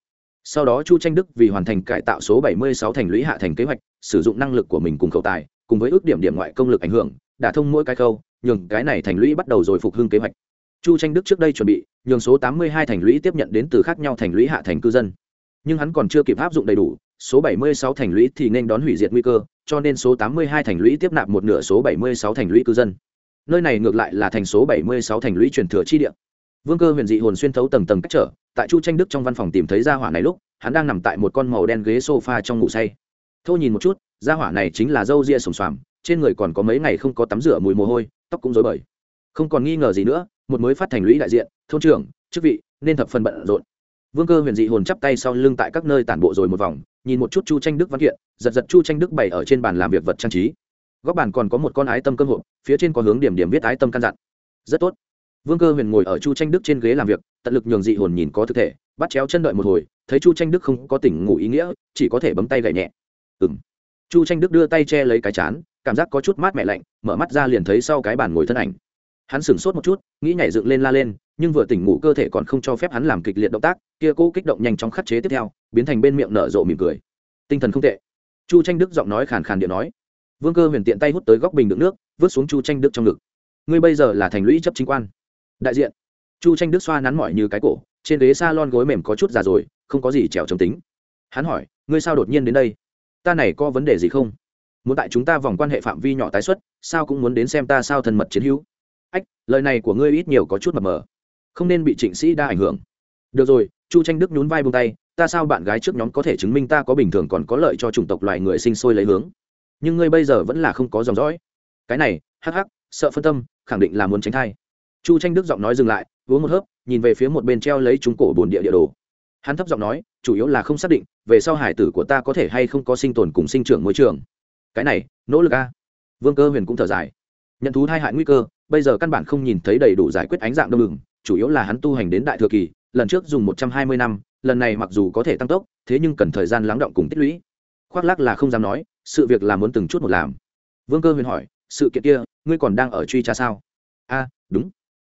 sau đó chu tranh đức vì hoàn thành cải tạo số bảy mươi sáu thành lũy hạ thành kế hoạch, sử dụng năng lực của mình cùng khẩu tài, cùng với ước điểm điểm ngoại công lực ảnh hưởng đã thông mỗi cái khâu, nhường cái này thành lũy bắt đầu rồi phục hưng kế hoạch. Chu tranh đức trước đây chuẩn bị, nhường số tám mươi hai thành lũy tiếp nhận đến từ khác nhau thành lũy hạ thành cư dân. Nhưng hắn còn chưa kịp áp dụng đầy đủ, số 76 thành lũy thì nên đón hủy diệt nguy cơ, cho nên số 82 thành lũy tiếp nạp một nửa số 76 thành lũy cư dân. Nơi này ngược lại là thành số 76 thành lũy truyền thừa chi địa vương cơ huyền dị hồn xuyên thấu tầng tầng cách trở, tại chu tranh đức trong văn phòng tìm thấy gia hỏa này lúc, hắn đang nằm tại một con màu đen ghế sofa trong ngủ say. Thô nhìn một chút, gia hỏa này chính là dâu ria sùng xoàm, trên người còn có mấy ngày không có tắm rửa mùi mồ hôi, tóc cũng rối bời. Không còn nghi ngờ gì nữa, một mới phát thành lũy đại diện, thôn trưởng, chức vị, nên thập phần bận rộn. Vương cơ huyền dị hồn chắp tay sau lưng tại các nơi tản bộ rồi một vòng, nhìn một chút chu tranh đức văn kiện, giật giật chu tranh đức bày ở trên bàn làm việc vật trang trí. Góc bàn còn có một con ái tâm cơm hộp, phía trên có hướng điểm điểm viết ái tâm căn dặn. Rất tốt vương cơ huyền ngồi ở chu tranh đức trên ghế làm việc, tận lực nhường dị hồn nhìn có thực thể, bắt chéo chân đợi một hồi, thấy chu tranh đức không có tỉnh ngủ ý nghĩa, chỉ có thể bấm tay gậy nhẹ. Ừ m chu tranh đức đưa tay che lấy cái chán, cảm giác có chút mát mẹ lạnh, mở mắt ra liền thấy sau cái bàn ngồi thân ảnh. Hắn sửng sốt một chút, nghĩ nhảy dựng lên la lên, nhưng vừa tỉnh ngủ cơ thể còn không cho phép hắn làm kịch liệt động tác, kia cố kích động nhanh chóng khắc chế tiếp theo, biến thành bên miệng nở rộ mỉm cười. Tinh thần không tệ. Chu tranh đức giọng nói khàn khàn điện nói. Vương cơ huyền tiện tay hút tới góc bình đựng nước, vứt xuống chu tranh đức trong ngực. Ngươi bây giờ là thành lũy chấp chính quan đại diện. Chu tranh đức xoa nắn mỏi như cái cổ, trên ghế s a lon gối mềm có chút già rồi, không có gì trèo trầm tính. Hắn hỏi, ngươi sao đột nhiên đến đây? Ta này có vấn đề gì không? Muốn tại chúng ta vòng quan hệ phạm vi nhỏ tái xuất, sao cũng muốn đến xem ta sao thân mật chiến hữu? Ách, lời này của ngươi ít nhiều có chút mập mờ. Không nên bị trịnh sĩ đa ảnh hưởng. Được rồi. Chu tranh đức nhún vai buông tay, ta sao bạn gái trước nhóm có thể chứng minh ta có bình thường còn có lợi cho chủng tộc loài người sinh sôi lấy hướng? Nhưng ngươi bây giờ vẫn là không có dòng dõi. Cái này, hắc hắc, sợ phân tâm, khẳng định là muốn tránh thai chu tranh đức giọng nói dừng lại, uống một hớp, nhìn về phía một bên treo lấy chúng cổ bồn địa địa đồ. Hắn thấp giọng nói, chủ yếu là không xác định, về sau hải tử của ta có thể hay không có sinh tồn cùng sinh trưởng môi trường. Cái này, nỗ lực a. Vương cơ huyền cũng thở dài. Nhận thú thai hại nguy cơ, bây giờ căn bản không nhìn thấy đầy đủ giải quyết ánh dạng đông đường chủ yếu là hắn tu hành đến đại thừa kỳ, lần trước dùng một trăm hai mươi năm, lần này mặc dù có thể tăng tốc, thế nhưng cần thời gian lắng động cùng tích lũy. Khoác lắc là không dám nói, sự việc là muốn từng chút một làm. Vương cơ huyền hỏi, sự kiện kia, ngươi còn đang ở truy tra sao? A, đúng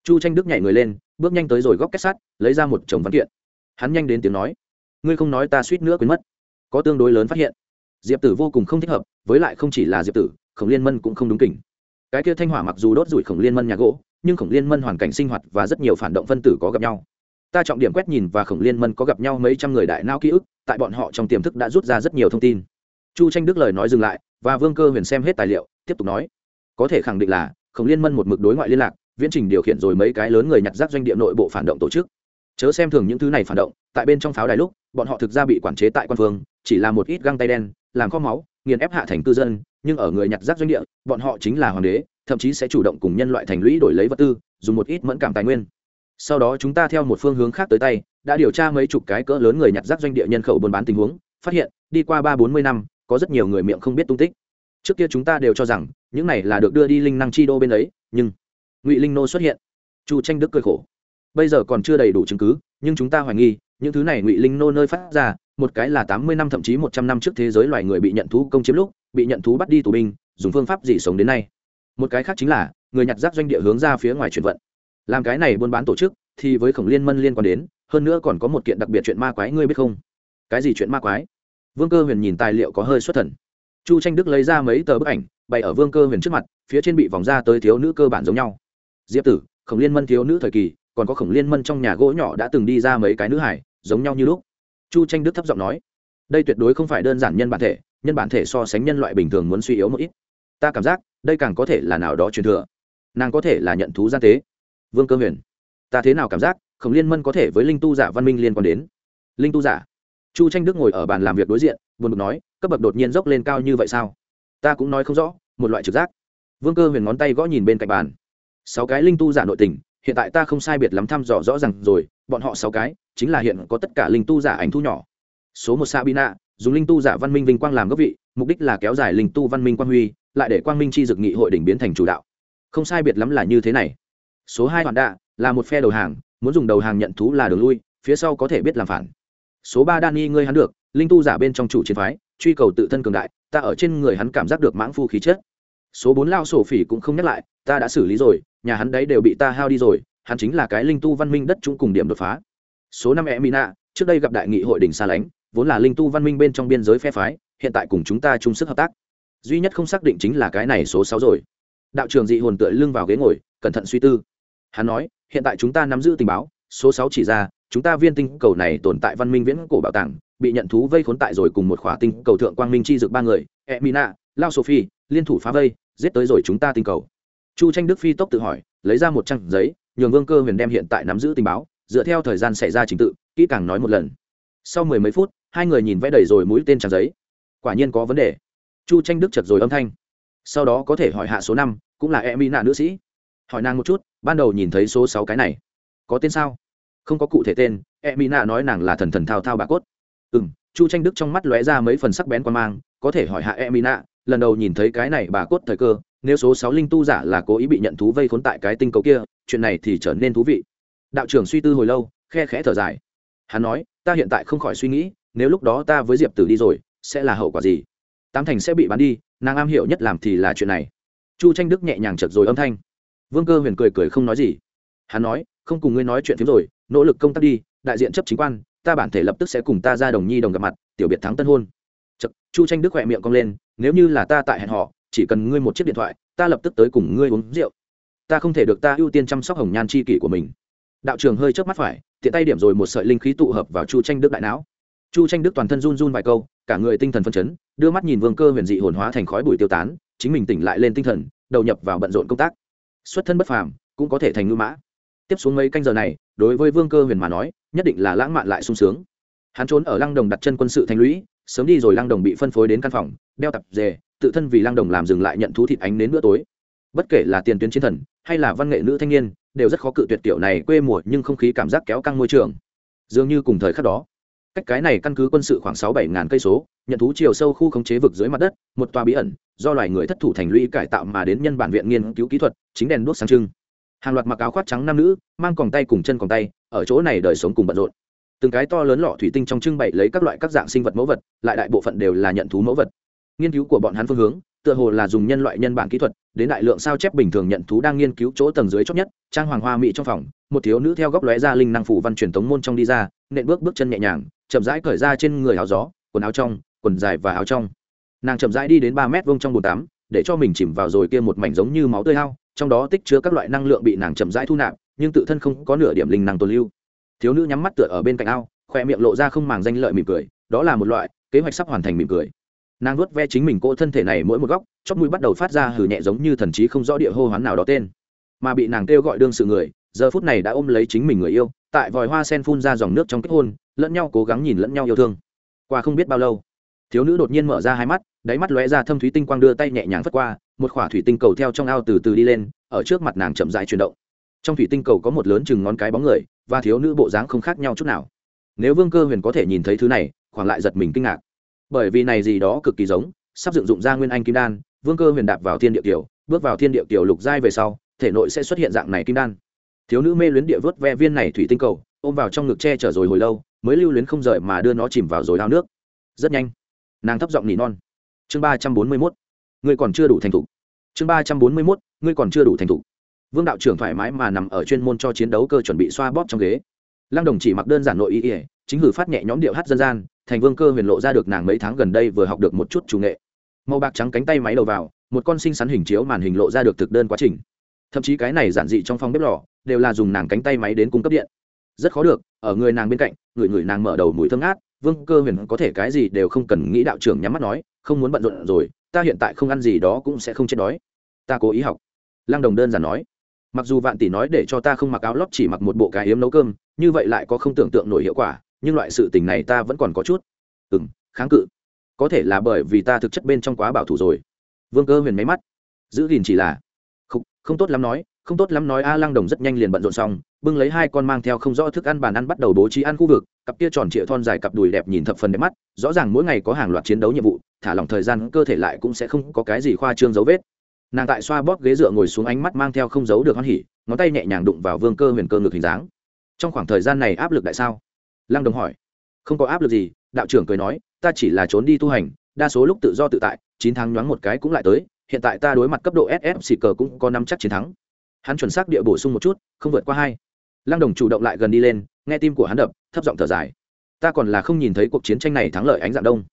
chu tranh đức nhảy người lên, bước nhanh tới rồi góc kết sắt lấy ra một chồng văn kiện. Hắn nhanh đến tiếng nói, ngươi không nói ta suýt nữa quên mất. Có tương đối lớn phát hiện, diệp tử vô cùng không thích hợp, với lại không chỉ là diệp tử, khổng liên mân cũng không đúng kỉnh. Cái kia thanh hỏa mặc dù đốt rủi khổng liên mân nhà gỗ, nhưng khổng liên mân hoàn cảnh sinh hoạt và rất nhiều phản động phân tử có gặp nhau. Ta trọng điểm quét nhìn và khổng liên mân có gặp nhau mấy trăm người đại nao ký ức, tại bọn họ trong tiềm thức đã rút ra rất nhiều thông tin. Chu tranh đức lời nói dừng lại, và vương cơ huyền xem hết tài liệu, tiếp tục nói, có thể khẳng định là khổng liên mân một mực đối ngoại liên lạc viễn trình điều khiển rồi mấy cái lớn người nhặt rác doanh địa nội bộ phản động tổ chức. Chớ xem thường những thứ này phản động, tại bên trong pháo đài lúc, bọn họ thực ra bị quản chế tại quan phương, chỉ là một ít găng tay đen, làm kho máu, nghiền ép hạ thành cư dân, nhưng ở người nhặt rác doanh địa, bọn họ chính là hoàng đế, thậm chí sẽ chủ động cùng nhân loại thành lũy đổi lấy vật tư, dùng một ít mẫn cảm tài nguyên. Sau đó chúng ta theo một phương hướng khác tới tay, đã điều tra mấy chục cái cỡ lớn người nhặt rác doanh địa nhân khẩu buôn bán tình huống, phát hiện, đi qua ba bốn mươi năm, có rất nhiều người miệng không biết tung tích. Trước kia chúng ta đều cho rằng, những này là được đưa đi linh năng chi đô bên ấy, nhưng ngụy linh nô xuất hiện chu tranh đức cười khổ bây giờ còn chưa đầy đủ chứng cứ nhưng chúng ta hoài nghi những thứ này ngụy linh nô nơi phát ra một cái là tám mươi năm thậm chí một trăm năm trước thế giới loài người bị nhận thú công chiếm lúc bị nhận thú bắt đi tù binh dùng phương pháp gì sống đến nay một cái khác chính là người nhặt rác doanh địa hướng ra phía ngoài chuyển vận làm cái này buôn bán tổ chức thì với khổng liên mân liên quan đến hơn nữa còn có một kiện đặc biệt chuyện ma quái ngươi biết không cái gì chuyện ma quái vương cơ huyền nhìn tài liệu có hơi xuất thần chu tranh đức lấy ra mấy tờ bức ảnh bày ở vương cơ huyền trước mặt phía trên bị vòng ra tới thiếu nữ cơ bản giống nhau diệp tử, khổng liên mân thiếu nữ thời kỳ, còn có khổng liên mân trong nhà gỗ nhỏ đã từng đi ra mấy cái nữ hải, giống nhau như lúc. Chu tranh đức thấp giọng nói, đây tuyệt đối không phải đơn giản nhân bản thể, nhân bản thể so sánh nhân loại bình thường muốn suy yếu một ít. Ta cảm giác, đây càng có thể là nào đó truyền thừa. Nàng có thể là nhận thú gian tế. Vương cơ huyền, ta thế nào cảm giác, khổng liên mân có thể với linh tu giả văn minh liên quan đến? Linh tu giả? Chu tranh đức ngồi ở bàn làm việc đối diện, buồn bực nói, cấp bậc đột nhiên dốc lên cao như vậy sao? Ta cũng nói không rõ, một loại trực giác. Vương cơ huyền ngón tay gõ nhìn bên cạnh bàn sáu cái linh tu giả nội tình, hiện tại ta không sai biệt lắm thăm dò rõ r à n g rồi, bọn họ sáu cái, chính là hiện có tất cả linh tu giả ảnh thu nhỏ. Số một sabina, dùng linh tu giả văn minh vinh quang làm gốc vị, mục đích là kéo dài linh tu văn minh quang huy, lại để quang minh chi dực nghị hội đỉnh biến thành chủ đạo. Không sai biệt lắm là như thế này. Số hai hoàn đạ, là một phe đầu hàng, muốn dùng đầu hàng nhận thú là đường lui, phía sau có thể biết làm phản. Số ba đan ngươi hắn được, linh tu giả bên trong chủ chiến phái, truy cầu tự thân cường đại, ta ở trên người hắn cảm giác được mãng phu khí chất số bốn lao sổ phỉ cũng không nhắc lại, ta đã xử lý rồi, nhà hắn đấy đều bị ta hao đi rồi, hắn chính là cái linh tu văn minh đất chúng cùng điểm đột phá. Số năm e mina trước đây gặp đại nghị hội đỉnh xa lánh, vốn là linh tu văn minh bên trong biên giới phe phái, hiện tại cùng chúng ta chung sức hợp tác. Duy nhất không xác định chính là cái này số sáu rồi. Đạo trường dị hồn tựa lưng vào ghế ngồi, cẩn thận suy tư. Hắn nói, hiện tại chúng ta nắm giữ tình báo, số sáu chỉ ra, chúng ta viên tinh cầu này tồn tại văn minh viễn cổ bảo tàng, bị nhận thú vây khốn tại rồi cùng một khỏa tinh cầu thượng quang minh chi dược ba người e mina lao sophie liên thủ phá vây, giết tới rồi chúng ta tinh cầu. Chu tranh đức phi tốc tự hỏi, lấy ra một trang giấy, nhường vương cơ huyền đem hiện tại nắm giữ tình báo, dựa theo thời gian xảy ra trình tự, kỹ càng nói một lần. Sau mười mấy phút, hai người nhìn vẽ đầy rồi mũi tên trang giấy. Quả nhiên có vấn đề. Chu tranh đức chật rồi âm thanh. Sau đó có thể hỏi hạ số năm, cũng là e mỹ nạ nữ sĩ. Hỏi nàng một chút, ban đầu nhìn thấy số sáu cái này. Có tên sao? Không có cụ thể tên e mỹ nạ nói nàng là thần thần thao thao bà cốt. Ừ m chu tranh đức trong mắt lóe ra mấy phần sắc bén quan mang, có thể hỏi hạ e mỹ nạ lần đầu nhìn thấy cái này bà cốt thời cơ nếu số sáu linh tu giả là cố ý bị nhận thú vây khốn tại cái tinh cầu kia chuyện này thì trở nên thú vị. Đạo trưởng suy tư hồi lâu khe khẽ thở dài. Hắn nói ta hiện tại không khỏi suy nghĩ nếu lúc đó ta với diệp tử đi rồi sẽ là hậu quả gì? Tám thành sẽ bị bắn đi nàng am hiểu nhất làm thì là chuyện này. Chu tranh đức nhẹ nhàng chật rồi âm thanh. Vương cơ huyền cười cười không nói gì. Hắn nói không cùng ngươi nói chuyện phiếm rồi nỗ lực công tác đi đại diện chấp chính quan ta bản thể lập tức sẽ cùng ta ra đồng nhi đồng gặp mặt tiểu biệt thắng tân hôn. Chật, chu tranh đức khỏe miệng cong lên nếu như là ta tại hẹn họ, chỉ cần ngươi một chiếc điện thoại, ta lập tức tới cùng ngươi uống rượu. Ta không thể được ta ưu tiên chăm sóc hồng nhan c h i kỷ của mình. Đạo trường hơi chớp mắt phải, tiện tay điểm rồi một sợi linh khí tụ hợp vào chu tranh đức đại não. Chu tranh đức toàn thân run run vài câu, cả người tinh thần phân chấn, đưa mắt nhìn vương cơ huyền dị hồn hóa thành khói bụi tiêu tán, chính mình tỉnh lại lên tinh thần, đầu nhập vào bận rộn công tác. Xuất thân bất phàm, cũng có thể thành ngư mã. Tiếp xuống mấy canh giờ này, đối với vương cơ huyền mà nói, nhất định là lãng mạn lại sung sướng. Hắn trốn ở lăng đồng đặt chân quân sự thành lũy, sớm đi rồi lăng đồng bị phân phối đến căn phòng đeo tập dề, tự thân vì lang đồng làm dừng lại nhận thú thịt ánh đến bữa tối. Bất kể là tiền tuyến chiến thần, hay là văn nghệ nữ thanh niên, đều rất khó cự tuyệt tiểu này quê mùa nhưng không khí cảm giác kéo căng môi trường. Dường như cùng thời khắc đó, cách cái này căn cứ quân sự khoảng sáu bảy ngàn cây số, nhận thú chiều sâu khu khống chế vực dưới mặt đất, một tòa bí ẩn, do loài người thất thủ thành lũy cải tạo mà đến nhân bản viện nghiên cứu kỹ thuật, chính đèn đuốc sáng trưng. Hàng loạt mặc áo khoác trắng nam nữ, mang còng tay cùng chân còng tay, ở chỗ này đời sống cùng bận rộn. Từng cái to lớn lọ thủy tinh trong trưng bày lấy các loại các dạng sinh vật mẫu vật, lại đại bộ phận đều là nhận thú mẫu vật nghiên cứu của bọn hắn phương hướng, tựa hồ là dùng nhân loại nhân bản kỹ thuật, đến đại lượng sao chép bình thường nhận thú đang nghiên cứu chỗ tầng dưới chót nhất, trang hoàng hoa mỹ trong phòng, một thiếu nữ theo góc lóe ra linh năng phủ văn truyền tống môn trong đi ra, nện bước bước chân nhẹ nhàng, chậm rãi cởi ra trên người áo gió, quần áo trong, quần dài và áo trong. Nàng chậm rãi đi đến ba mét vông trong bồn tắm, để cho mình chìm vào rồi kia một mảnh giống như máu tươi hao, trong đó tích chứa các loại năng lượng bị nàng chậm rãi thu nạp, nhưng tự thân không có nửa điểm linh năng tồn lưu. Thiếu nữ nhắm mắt tựa ở bên cạnh ao, khoe miệng lộ ra không màng danh lợi mỉm cười, đó là một loại, kế hoạch sắp hoàn thành mỉm cười nàng vuốt ve chính mình cô thân thể này mỗi một góc chót mũi bắt đầu phát ra hử nhẹ giống như thần trí không rõ địa hô hoán nào đó tên. Mà bị nàng kêu gọi đương sự người, giờ phút này đã ôm lấy chính mình người yêu, tại vòi hoa sen phun ra dòng nước trong kết hôn, lẫn nhau cố gắng nhìn lẫn nhau yêu thương. Qua không biết bao lâu, thiếu nữ đột nhiên mở ra hai mắt, đáy mắt lóe ra thâm thúy tinh quang đưa tay nhẹ nhàng phất qua, một khỏa thủy tinh cầu theo trong ao từ từ đi lên, ở trước mặt nàng chậm dại chuyển động. Trong thủy tinh cầu có một lớn chừng ngón cái bóng người, và thiếu nữ bộ dáng không khác nhau chút nào. Nếu vương cơ huyền có thể nhìn thấy thứ này, khoảng lại giật mình kinh ngạc bởi vì này gì đó cực kỳ giống, sắp dựng dụng ra nguyên anh kim đan, vương cơ huyền đạp vào thiên địa kiều, bước vào thiên địa kiều lục giai về sau, thể nội sẽ xuất hiện dạng này kim đan. Thiếu nữ mê luyến địa vớt ve viên này thủy tinh cầu, ôm vào trong ngực che chở rồi hồi lâu, mới lưu luyến không rời mà đưa nó chìm vào rồi ao nước. Rất nhanh, nàng thấp giọng nỉ non. Chương ba trăm bốn mươi mốt, ngươi còn chưa đủ thành thục. Chương ba trăm bốn mươi mốt, ngươi còn chưa đủ thành thục. Vương đạo trưởng thoải mái mà nằm ở chuyên môn cho chiến đấu cơ chuẩn bị xoa bóp trong ghế. Lăng đồng chỉ mặc đơn giản nội ý ỉa chính hử phát nhẹ nhóm điệu hát dân gian thành vương cơ huyền lộ ra được nàng mấy tháng gần đây vừa học được một chút chủ nghệ. Màu bạc trắng cánh tay máy đầu vào, một con sinh sắn hình chiếu màn hình lộ ra được thực đơn quá trình. Thậm chí cái này giản dị trong phòng bếp lò, đều là dùng nàng cánh tay máy đến cung cấp điện. Rất khó được, ở người nàng bên cạnh, người người nàng mở đầu mùi thơm ngát, vương cơ huyền có thể cái gì đều không cần nghĩ đạo trưởng nhắm mắt nói, không muốn bận rộn rồi, ta hiện tại không ăn gì đó cũng sẽ không chết đói. Ta cố ý học. Lăng đồng đơn giản nói. Mặc dù vạn tỷ nói để cho ta không mặc áo lót chỉ mặc một bộ cái yếm nấu cơm, như vậy lại có không tưởng tượng nổi hiệu quả nhưng loại sự tình này ta vẫn còn có chút. Ừ m kháng cự. Có thể là bởi vì ta thực chất bên trong quá bảo thủ rồi. Vương cơ huyền máy mắt. Giữ gìn chỉ là không, không tốt lắm nói không tốt lắm nói a lăng đồng rất nhanh liền bận rộn xong bưng lấy hai con mang theo không rõ thức ăn bàn ăn bắt đầu bố trí ăn khu vực cặp kia tròn trịa thon dài cặp đùi đẹp nhìn thập phần đẹp mắt rõ ràng mỗi ngày có hàng loạt chiến đấu nhiệm vụ thả lỏng thời gian cơ thể lại cũng sẽ không có cái gì khoa trương dấu vết. Nàng tại xoa bóp ghế dựa ngồi xuống ánh mắt mang theo không giấu được hoan hỉ ngón tay nhẹ nhàng đụng vào vương cơ huyền cơ ngực hình dáng. Trong khoảng thời gian này áp lực tại sao? Lăng đồng hỏi. Không có áp lực gì, đạo trưởng cười nói, ta chỉ là trốn đi tu hành, đa số lúc tự do tự tại, chín tháng nhoáng một cái cũng lại tới, hiện tại ta đối mặt cấp độ ss xì cờ cũng có năm chắc chiến thắng. Hắn chuẩn xác địa bổ sung một chút, không vượt qua hai. Lăng đồng chủ động lại gần đi lên, nghe tim của hắn đập, thấp giọng thở dài. Ta còn là không nhìn thấy cuộc chiến tranh này thắng lợi ánh dạng đông.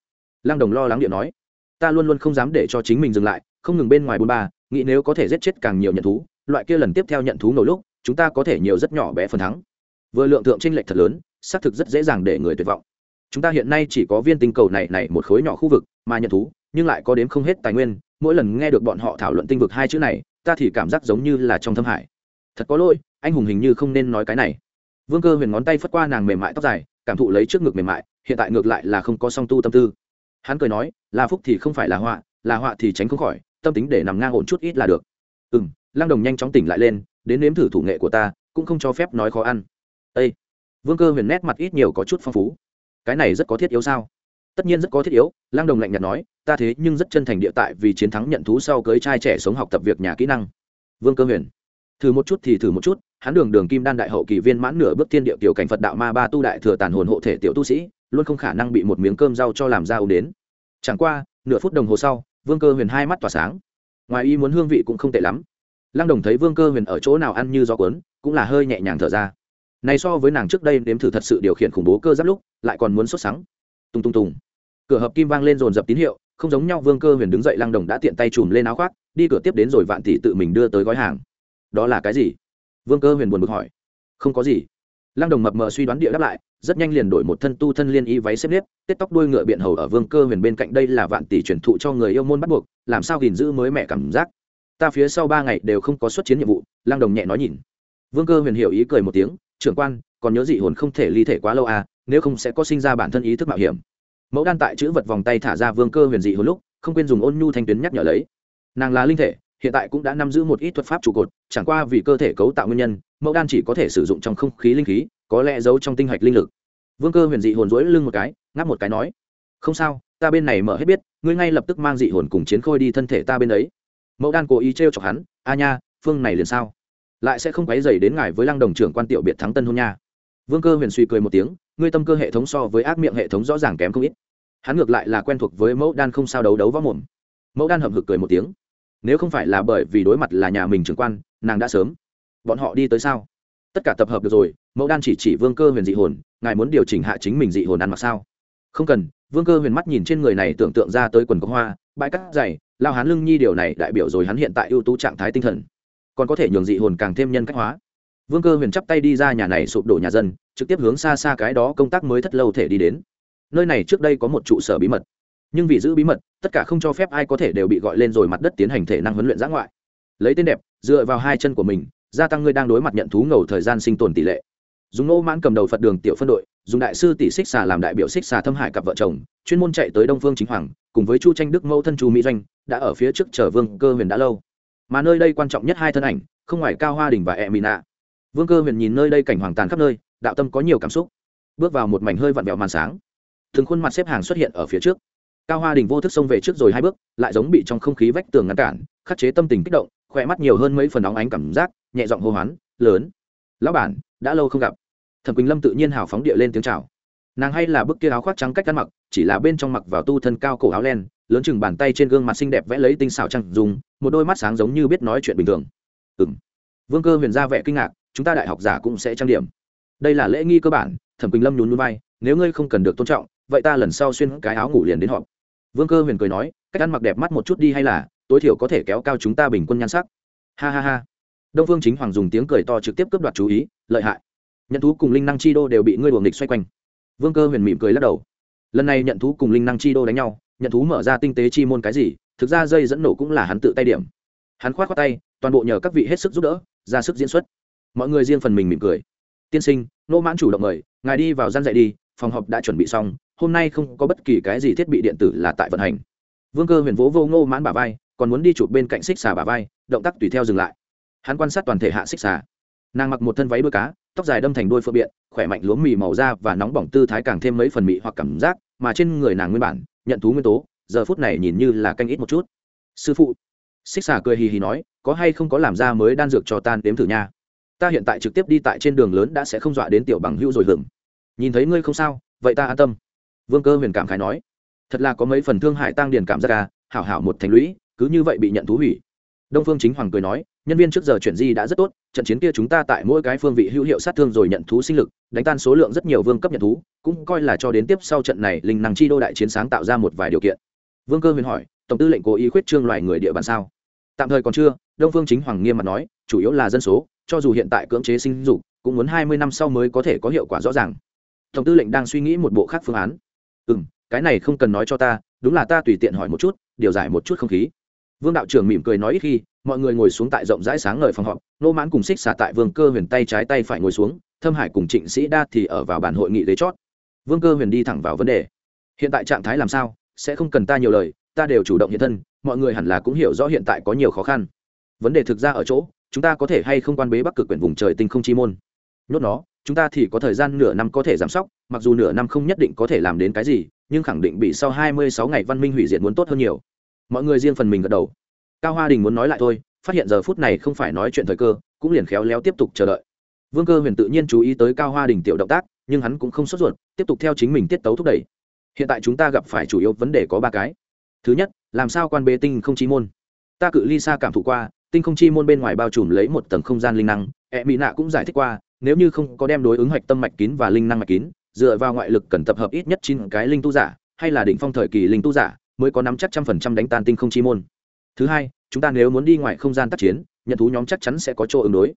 Lăng đồng lo lắng điện nói. Ta luôn luôn không dám để cho chính mình dừng lại, không ngừng bên ngoài bôn ba, nghĩ nếu có thể giết chết càng nhiều nhận thú, loại kia lần tiếp theo nhận thú nổi lúc, chúng ta có thể nhiều rất nhỏ bé phần thắng. Vừa lượng tượng tranh lệch thật lớn xác thực rất dễ dàng để người tuyệt vọng. Chúng ta hiện nay chỉ có viên tinh cầu này này một khối nhỏ khu vực mà nhận thú, nhưng lại có đến không hết tài nguyên, mỗi lần nghe được bọn họ thảo luận tinh vực hai chữ này, ta thì cảm giác giống như là trong thâm hải. Thật có lỗi, anh hùng hình như không nên nói cái này. Vương cơ huyền ngón tay phất qua nàng mềm mại tóc dài, cảm thụ lấy trước ngực mềm mại, hiện tại ngược lại là không có song tu tâm tư. Hắn cười nói là phúc thì không phải là họa là họa thì tránh không khỏi, tâm tính để nằm ngang ổn chút ít là được. Ừ m lăng đồng nhanh chóng tỉnh lại lên, đến nếm thử thủ nghệ của ta, cũng không cho phép nói khó ăn. Â vương cơ huyền nét mặt ít nhiều có chút phong phú. Cái này rất có thiết yếu sao? Tất nhiên rất có thiết yếu, Lang đồng lạnh nhạt nói, ta thế nhưng rất chân thành địa tại vì chiến thắng nhận thú sau cưới trai trẻ sống học tập việc nhà kỹ năng. Vương cơ huyền, thử một chút thì thử một chút, hắn đường đường kim đan đại hậu kỳ viên mãn nửa bước thiên địa tiểu cảnh phật đạo ma ba tu đại thừa tàn hồn hộ thể tiểu tu sĩ, luôn không khả năng bị một miếng cơm rau cho làm ra ôm đến. Chẳng qua, nửa phút đồng hồ sau, vương cơ huyền hai mắt tỏa sáng. Ngoài ý muốn hương vị cũng không tệ lắm. Lăng đồng thấy vương cơ huyền ở chỗ nào ăn như gió cuốn, cũng là hơi nhẹ nhàng thở ra này so với nàng trước đây đếm thử thật sự điều khiển khủng bố cơ giáp lúc, lại còn muốn sốt sắng. Tung tung tùng. Cửa hợp kim vang lên dồn dập tín hiệu, không giống nhau vương cơ huyền đứng dậy lăng đồng đã tiện tay chùm lên áo khoác, đi cửa tiếp đến rồi vạn tỷ tự mình đưa tới gói hàng. Đó là cái gì? Vương cơ huyền buồn bực hỏi. Không có gì. Lăng đồng mập mờ suy đoán địa đáp lại, rất nhanh liền đổi một thân tu thân liên y váy xếp nếp, tết tóc đuôi ngựa biện hầu ở vương cơ huyền bên cạnh đây là vạn tỷ truyền thụ cho người yêu môn bắt buộc, làm sao gìn giữ mới mẹ cảm giác? Ta phía sau ba ngày đều không có xuất chiến nhiệm vụ, lăng đồng nhẹ nói nhìn. Vương cơ huyền hiểu ý cười một tiếng trưởng quan, còn nhớ dị hồn không thể ly thể quá lâu à nếu không sẽ có sinh ra bản thân ý thức mạo hiểm. Mẫu đan tại chữ vật vòng tay thả ra vương cơ huyền dị hồn lúc, không quên dùng ôn nhu thanh tuyến nhắc nhở lấy. Nàng là linh thể, hiện tại cũng đã nắm giữ một ít thuật pháp trụ cột, chẳng qua vì cơ thể cấu tạo nguyên nhân, mẫu đan chỉ có thể sử dụng trong không khí linh khí, có lẽ giấu trong tinh hạch linh lực. Vương cơ huyền dị hồn dỗi lưng một cái, ngáp một cái nói, không sao, ta bên này mở hết biết, ngươi ngay lập tức mang dị hồn cùng chiến khôi đi thân thể ta bên ấy. Mẫu đan cố ý t r e o chọc hắn, a nha, phương này liền sao? Lại sẽ không quấy dày đến ngài với lăng đồng trưởng quan tiểu biệt thắng tân hôn nha. Vương cơ huyền suy cười một tiếng, ngươi tâm cơ hệ thống so với ác miệng hệ thống rõ ràng kém không ít. Hắn ngược lại là quen thuộc với mẫu đan không sao đấu đấu võ mồm. Mẫu đan hậm hực cười một tiếng. Nếu không phải là bởi vì đối mặt là nhà mình trưởng quan, nàng đã sớm. Bọn họ đi tới sao? Tất cả tập hợp được rồi, mẫu đan chỉ chỉ vương cơ huyền dị hồn, ngài muốn điều chỉnh hạ chính mình dị hồn ăn mặc sao? Không cần, vương cơ huyền mắt nhìn trên người này tưởng tượng ra tới quần có hoa, bãi cắt dày, lao hán lưng nhi điều này đại biểu rồi hắn hiện tại ưu tú trạng thái tinh thần còn có thể nhường dị hồn càng thêm nhân cách hóa. Vương cơ huyền chắp tay đi ra nhà này sụp đổ nhà dân, trực tiếp hướng xa xa cái đó công tác mới thất lâu thể đi đến. Nơi này trước đây có một trụ sở bí mật, nhưng vì giữ bí mật, tất cả không cho phép ai có thể đều bị gọi lên rồi mặt đất tiến hành thể năng huấn luyện giã ngoại. Lấy tên đẹp, dựa vào hai chân của mình, gia tăng ngươi đang đối mặt nhận thú ngầu thời gian sinh tồn tỷ lệ. Dùng nô mãn cầm đầu phật đường tiểu phân đội, dùng đại sư tỷ xích xà làm đại biểu xích xà thâm hải cặp vợ chồng, chuyên môn chạy tới đông phương chính hoàng, cùng với chu tranh đức mẫu thân chu mỹ doanh, đã ở phía trước chờ vương cơ huyền đã lâu mà nơi đây quan trọng nhất hai thân ảnh, không ngoài cao hoa đình và e mỹ nạ vương cơ huyền nhìn nơi đây cảnh hoàng tàn khắp nơi, đạo tâm có nhiều cảm xúc. Bước vào một mảnh hơi vặn vẹo màn sáng, từng khuôn mặt xếp hàng xuất hiện ở phía trước. Cao hoa đình vô thức xông về trước rồi hai bước, lại giống bị trong không khí vách tường ngăn cản, khắc chế tâm tình kích động, khỏe mắt nhiều hơn mấy phần óng ánh cảm giác, nhẹ giọng hô hoán, lớn, lão bản, đã lâu không gặp. Thẩm quỳnh lâm tự nhiên hào phóng địa lên tiếng chào nàng hay là bức kia áo khoác trắng cách ăn mặc, chỉ là bên trong mặc vào tu thân cao cổ áo len, lớn chừng bàn tay trên gương mặt xinh đẹp vẽ lấy tinh xảo trăng dùng một đôi mắt sáng giống như biết nói chuyện bình thường. Ừ m vương cơ huyền ra vẻ kinh ngạc, chúng ta đại học giả cũng sẽ trang điểm. Đây là lễ nghi cơ bản, thẩm quỳnh lâm nhún núi bay nếu ngươi không cần được tôn trọng, vậy ta lần sau xuyên cái áo ngủ liền đến họp. Vương cơ huyền cười nói, cách ăn mặc đẹp mắt một chút đi hay là, tối thiểu có thể kéo cao chúng ta bình quân nhan sắc. Ha ha ha. Đông phương chính hoàng dùng tiếng cười to trực tiếp cướp đoạt chú ý, lợi hại. Nhận thú cùng linh năng chi đô đều bị ngươi đuồng địch xoay quanh vương cơ huyền mỉm cười lắc đầu. Lần này nhận thú cùng linh năng chi đô đánh nhau, nhận thú mở ra tinh tế chi môn cái gì, thực ra dây dẫn nổ cũng là hắn tự tay điểm. Hắn khoát khoác tay, toàn bộ nhờ các vị hết sức giúp đỡ, ra sức diễn xuất. Mọi người riêng phần mình mỉm cười. Tiên sinh, nô mãn chủ động mời, ngài đi vào gian dạy đi, phòng họp đã chuẩn bị xong, hôm nay không có bất kỳ cái gì thiết bị điện tử là tại vận hành. Vương cơ huyền vỗ vô ngô mãn bà vai, còn muốn đi chụp bên cạnh xích xà bà vai, động tác tùy theo dừng lại. Hắn quan sát toàn thể hạ xích xà nàng mặc một thân váy đuôi cá tóc dài đâm thành đôi phượng biện khỏe mạnh lúa mì màu da và nóng bỏng tư thái càng thêm mấy phần mị hoặc cảm giác mà trên người nàng nguyên bản nhận thú nguyên tố giờ phút này nhìn như là canh ít một chút. Sư phụ. Xích xà cười hì hì nói có hay không có làm ra mới đan dược cho tan đếm thử nha? Ta hiện tại trực tiếp đi tại trên đường lớn đã sẽ không dọa đến tiểu bằng hữu rồi hưởng nhìn thấy ngươi không sao vậy ta an tâm. Vương cơ huyền cảm khái nói thật là có mấy phần thương hại tăng điền cảm giác ca à, hảo hảo một thành lũy cứ như vậy bị nhận thú hủy. Đông phương chính hoàng cười nói nhân viên trước giờ chuyển di đã rất tốt, trận chiến kia chúng ta tại mỗi cái phương vị hữu hiệu sát thương rồi nhận thú sinh lực, đánh tan số lượng rất nhiều vương cấp nhận thú, cũng coi là cho đến tiếp sau trận này linh năng chi đô đại chiến sáng tạo ra một vài điều kiện. Vương cơ huyền hỏi, tổng tư lệnh cố ý khuyết trương loài người địa bàn sao? Tạm thời còn chưa. Đông phương chính hoàng nghiêm mặt nói, chủ yếu là dân số, cho dù hiện tại cưỡng chế sinh dục, cũng muốn hai mươi năm sau mới có thể có hiệu quả rõ ràng. Tổng tư lệnh đang suy nghĩ một bộ khác phương án. Ừ m cái này không cần nói cho ta, đúng là ta tùy tiện hỏi một chút, điều giải một chút không khí. Vương đạo trưởng mỉm cười nói ít khi mọi người ngồi xuống tại rộng rãi sáng ngời phòng họp nô mãn cùng xích xả tại vương cơ huyền tay trái tay phải ngồi xuống, thâm hải cùng trịnh sĩ đa thì ở vào bản hội nghị lấy chót. Vương cơ huyền đi thẳng vào vấn đề. Hiện tại trạng thái làm sao? Sẽ không cần ta nhiều lời, ta đều chủ động hiện thân, mọi người hẳn là cũng hiểu rõ hiện tại có nhiều khó khăn. Vấn đề thực ra ở chỗ, chúng ta có thể hay không quan bế bắc cực quyển vùng trời tinh không chi môn? Nhốt nó, chúng ta thì có thời gian nửa năm có thể giảm sóc, mặc dù nửa năm không nhất định có thể làm đến cái gì, nhưng khẳng định bị sau hai mươi sáu ngày văn minh hủy diệt muốn tốt hơn nhiều. Mọi người riêng phần mình gật đầu cao hoa đình muốn nói lại thôi, phát hiện giờ phút này không phải nói chuyện thời cơ, cũng liền khéo léo tiếp tục chờ đợi. Vương cơ huyền tự nhiên chú ý tới cao hoa đình tiểu động tác, nhưng hắn cũng không sốt ruột, tiếp tục theo chính mình tiết tấu thúc đẩy. Hiện tại chúng ta gặp phải chủ yếu vấn đề có ba cái. Thứ nhất, làm sao quan Bê tinh không chi môn? Ta cự ly xa cảm thụ qua, tinh không chi môn bên ngoài bao trùm lấy một tầng không gian linh năng e mỹ nạ cũng giải thích qua, nếu như không có đem đối ứng hoạch tâm mạch kín và linh năng mạch kín, dựa vào ngoại lực cần tập hợp ít nhất chín cái linh tu giả, hay là đỉnh phong thời kỳ linh tu giả, mới có nắm chắc trăm phần trăm đánh tan tinh không chi môn thứ hai, chúng ta nếu muốn đi ngoài không gian tác chiến, nhận thú nhóm chắc chắn sẽ có chỗ ứng đối.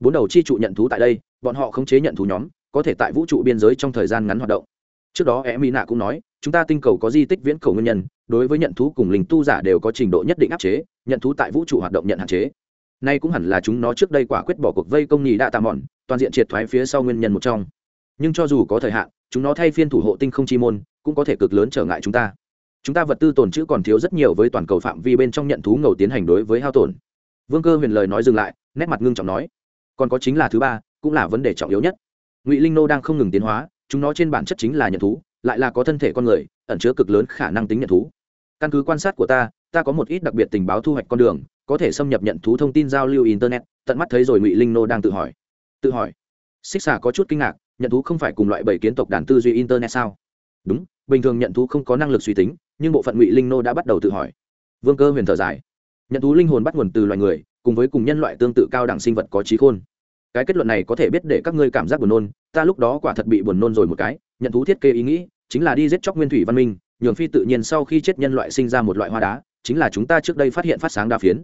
Bốn đầu chi trụ nhận thú tại đây, bọn họ khống chế nhận thú nhóm, có thể tại vũ trụ biên giới trong thời gian ngắn hoạt động. Trước đó e mỹ nạ cũng nói, chúng ta tinh cầu có di tích viễn cầu nguyên nhân, đối với nhận thú cùng linh tu giả đều có trình độ nhất định áp chế, nhận thú tại vũ trụ hoạt động nhận hạn chế. Nay cũng hẳn là chúng nó trước đây quả quyết bỏ cuộc vây công nhì đa tà mòn toàn diện triệt thoái phía sau nguyên nhân một trong. Nhưng cho dù có thời hạn, chúng nó thay phiên thủ hộ tinh không chi môn, cũng có thể cực lớn trở ngại chúng ta chúng ta vật tư tồn trữ còn thiếu rất nhiều với toàn cầu phạm vi bên trong nhận thú ngầu tiến hành đối với hao tổn. Vương cơ huyền lời nói dừng lại, nét mặt ngưng trọng nói, còn có chính là thứ ba, cũng là vấn đề trọng yếu nhất. Ngụy linh nô đang không ngừng tiến hóa, chúng nó trên bản chất chính là nhận thú, lại là có thân thể con người, ẩn chứa cực lớn khả năng tính nhận thú. Căn cứ quan sát của ta ta có một ít đặc biệt tình báo thu hoạch con đường, có thể xâm nhập nhận thú thông tin giao lưu internet, tận mắt thấy rồi ngụy linh nô đang tự hỏi. Tự hỏi? Xích xà có chút kinh ngạc, nhận thú không phải cùng loại bảy kiến tộc đàn tư duy internet sao? Đúng, bình thường nhận thú không có năng lực suy tính nhưng bộ phận ngụy linh nô đã bắt đầu tự hỏi vương cơ huyền thở dài nhận thú linh hồn bắt nguồn từ loài người cùng với cùng nhân loại tương tự cao đẳng sinh vật có trí khôn cái kết luận này có thể biết để các ngươi cảm giác buồn nôn ta lúc đó quả thật bị buồn nôn rồi một cái nhận thú thiết kế ý nghĩ chính là đi giết chóc nguyên thủy văn minh nhường phi tự nhiên sau khi chết nhân loại sinh ra một loại hoa đá chính là chúng ta trước đây phát hiện phát sáng đa phiến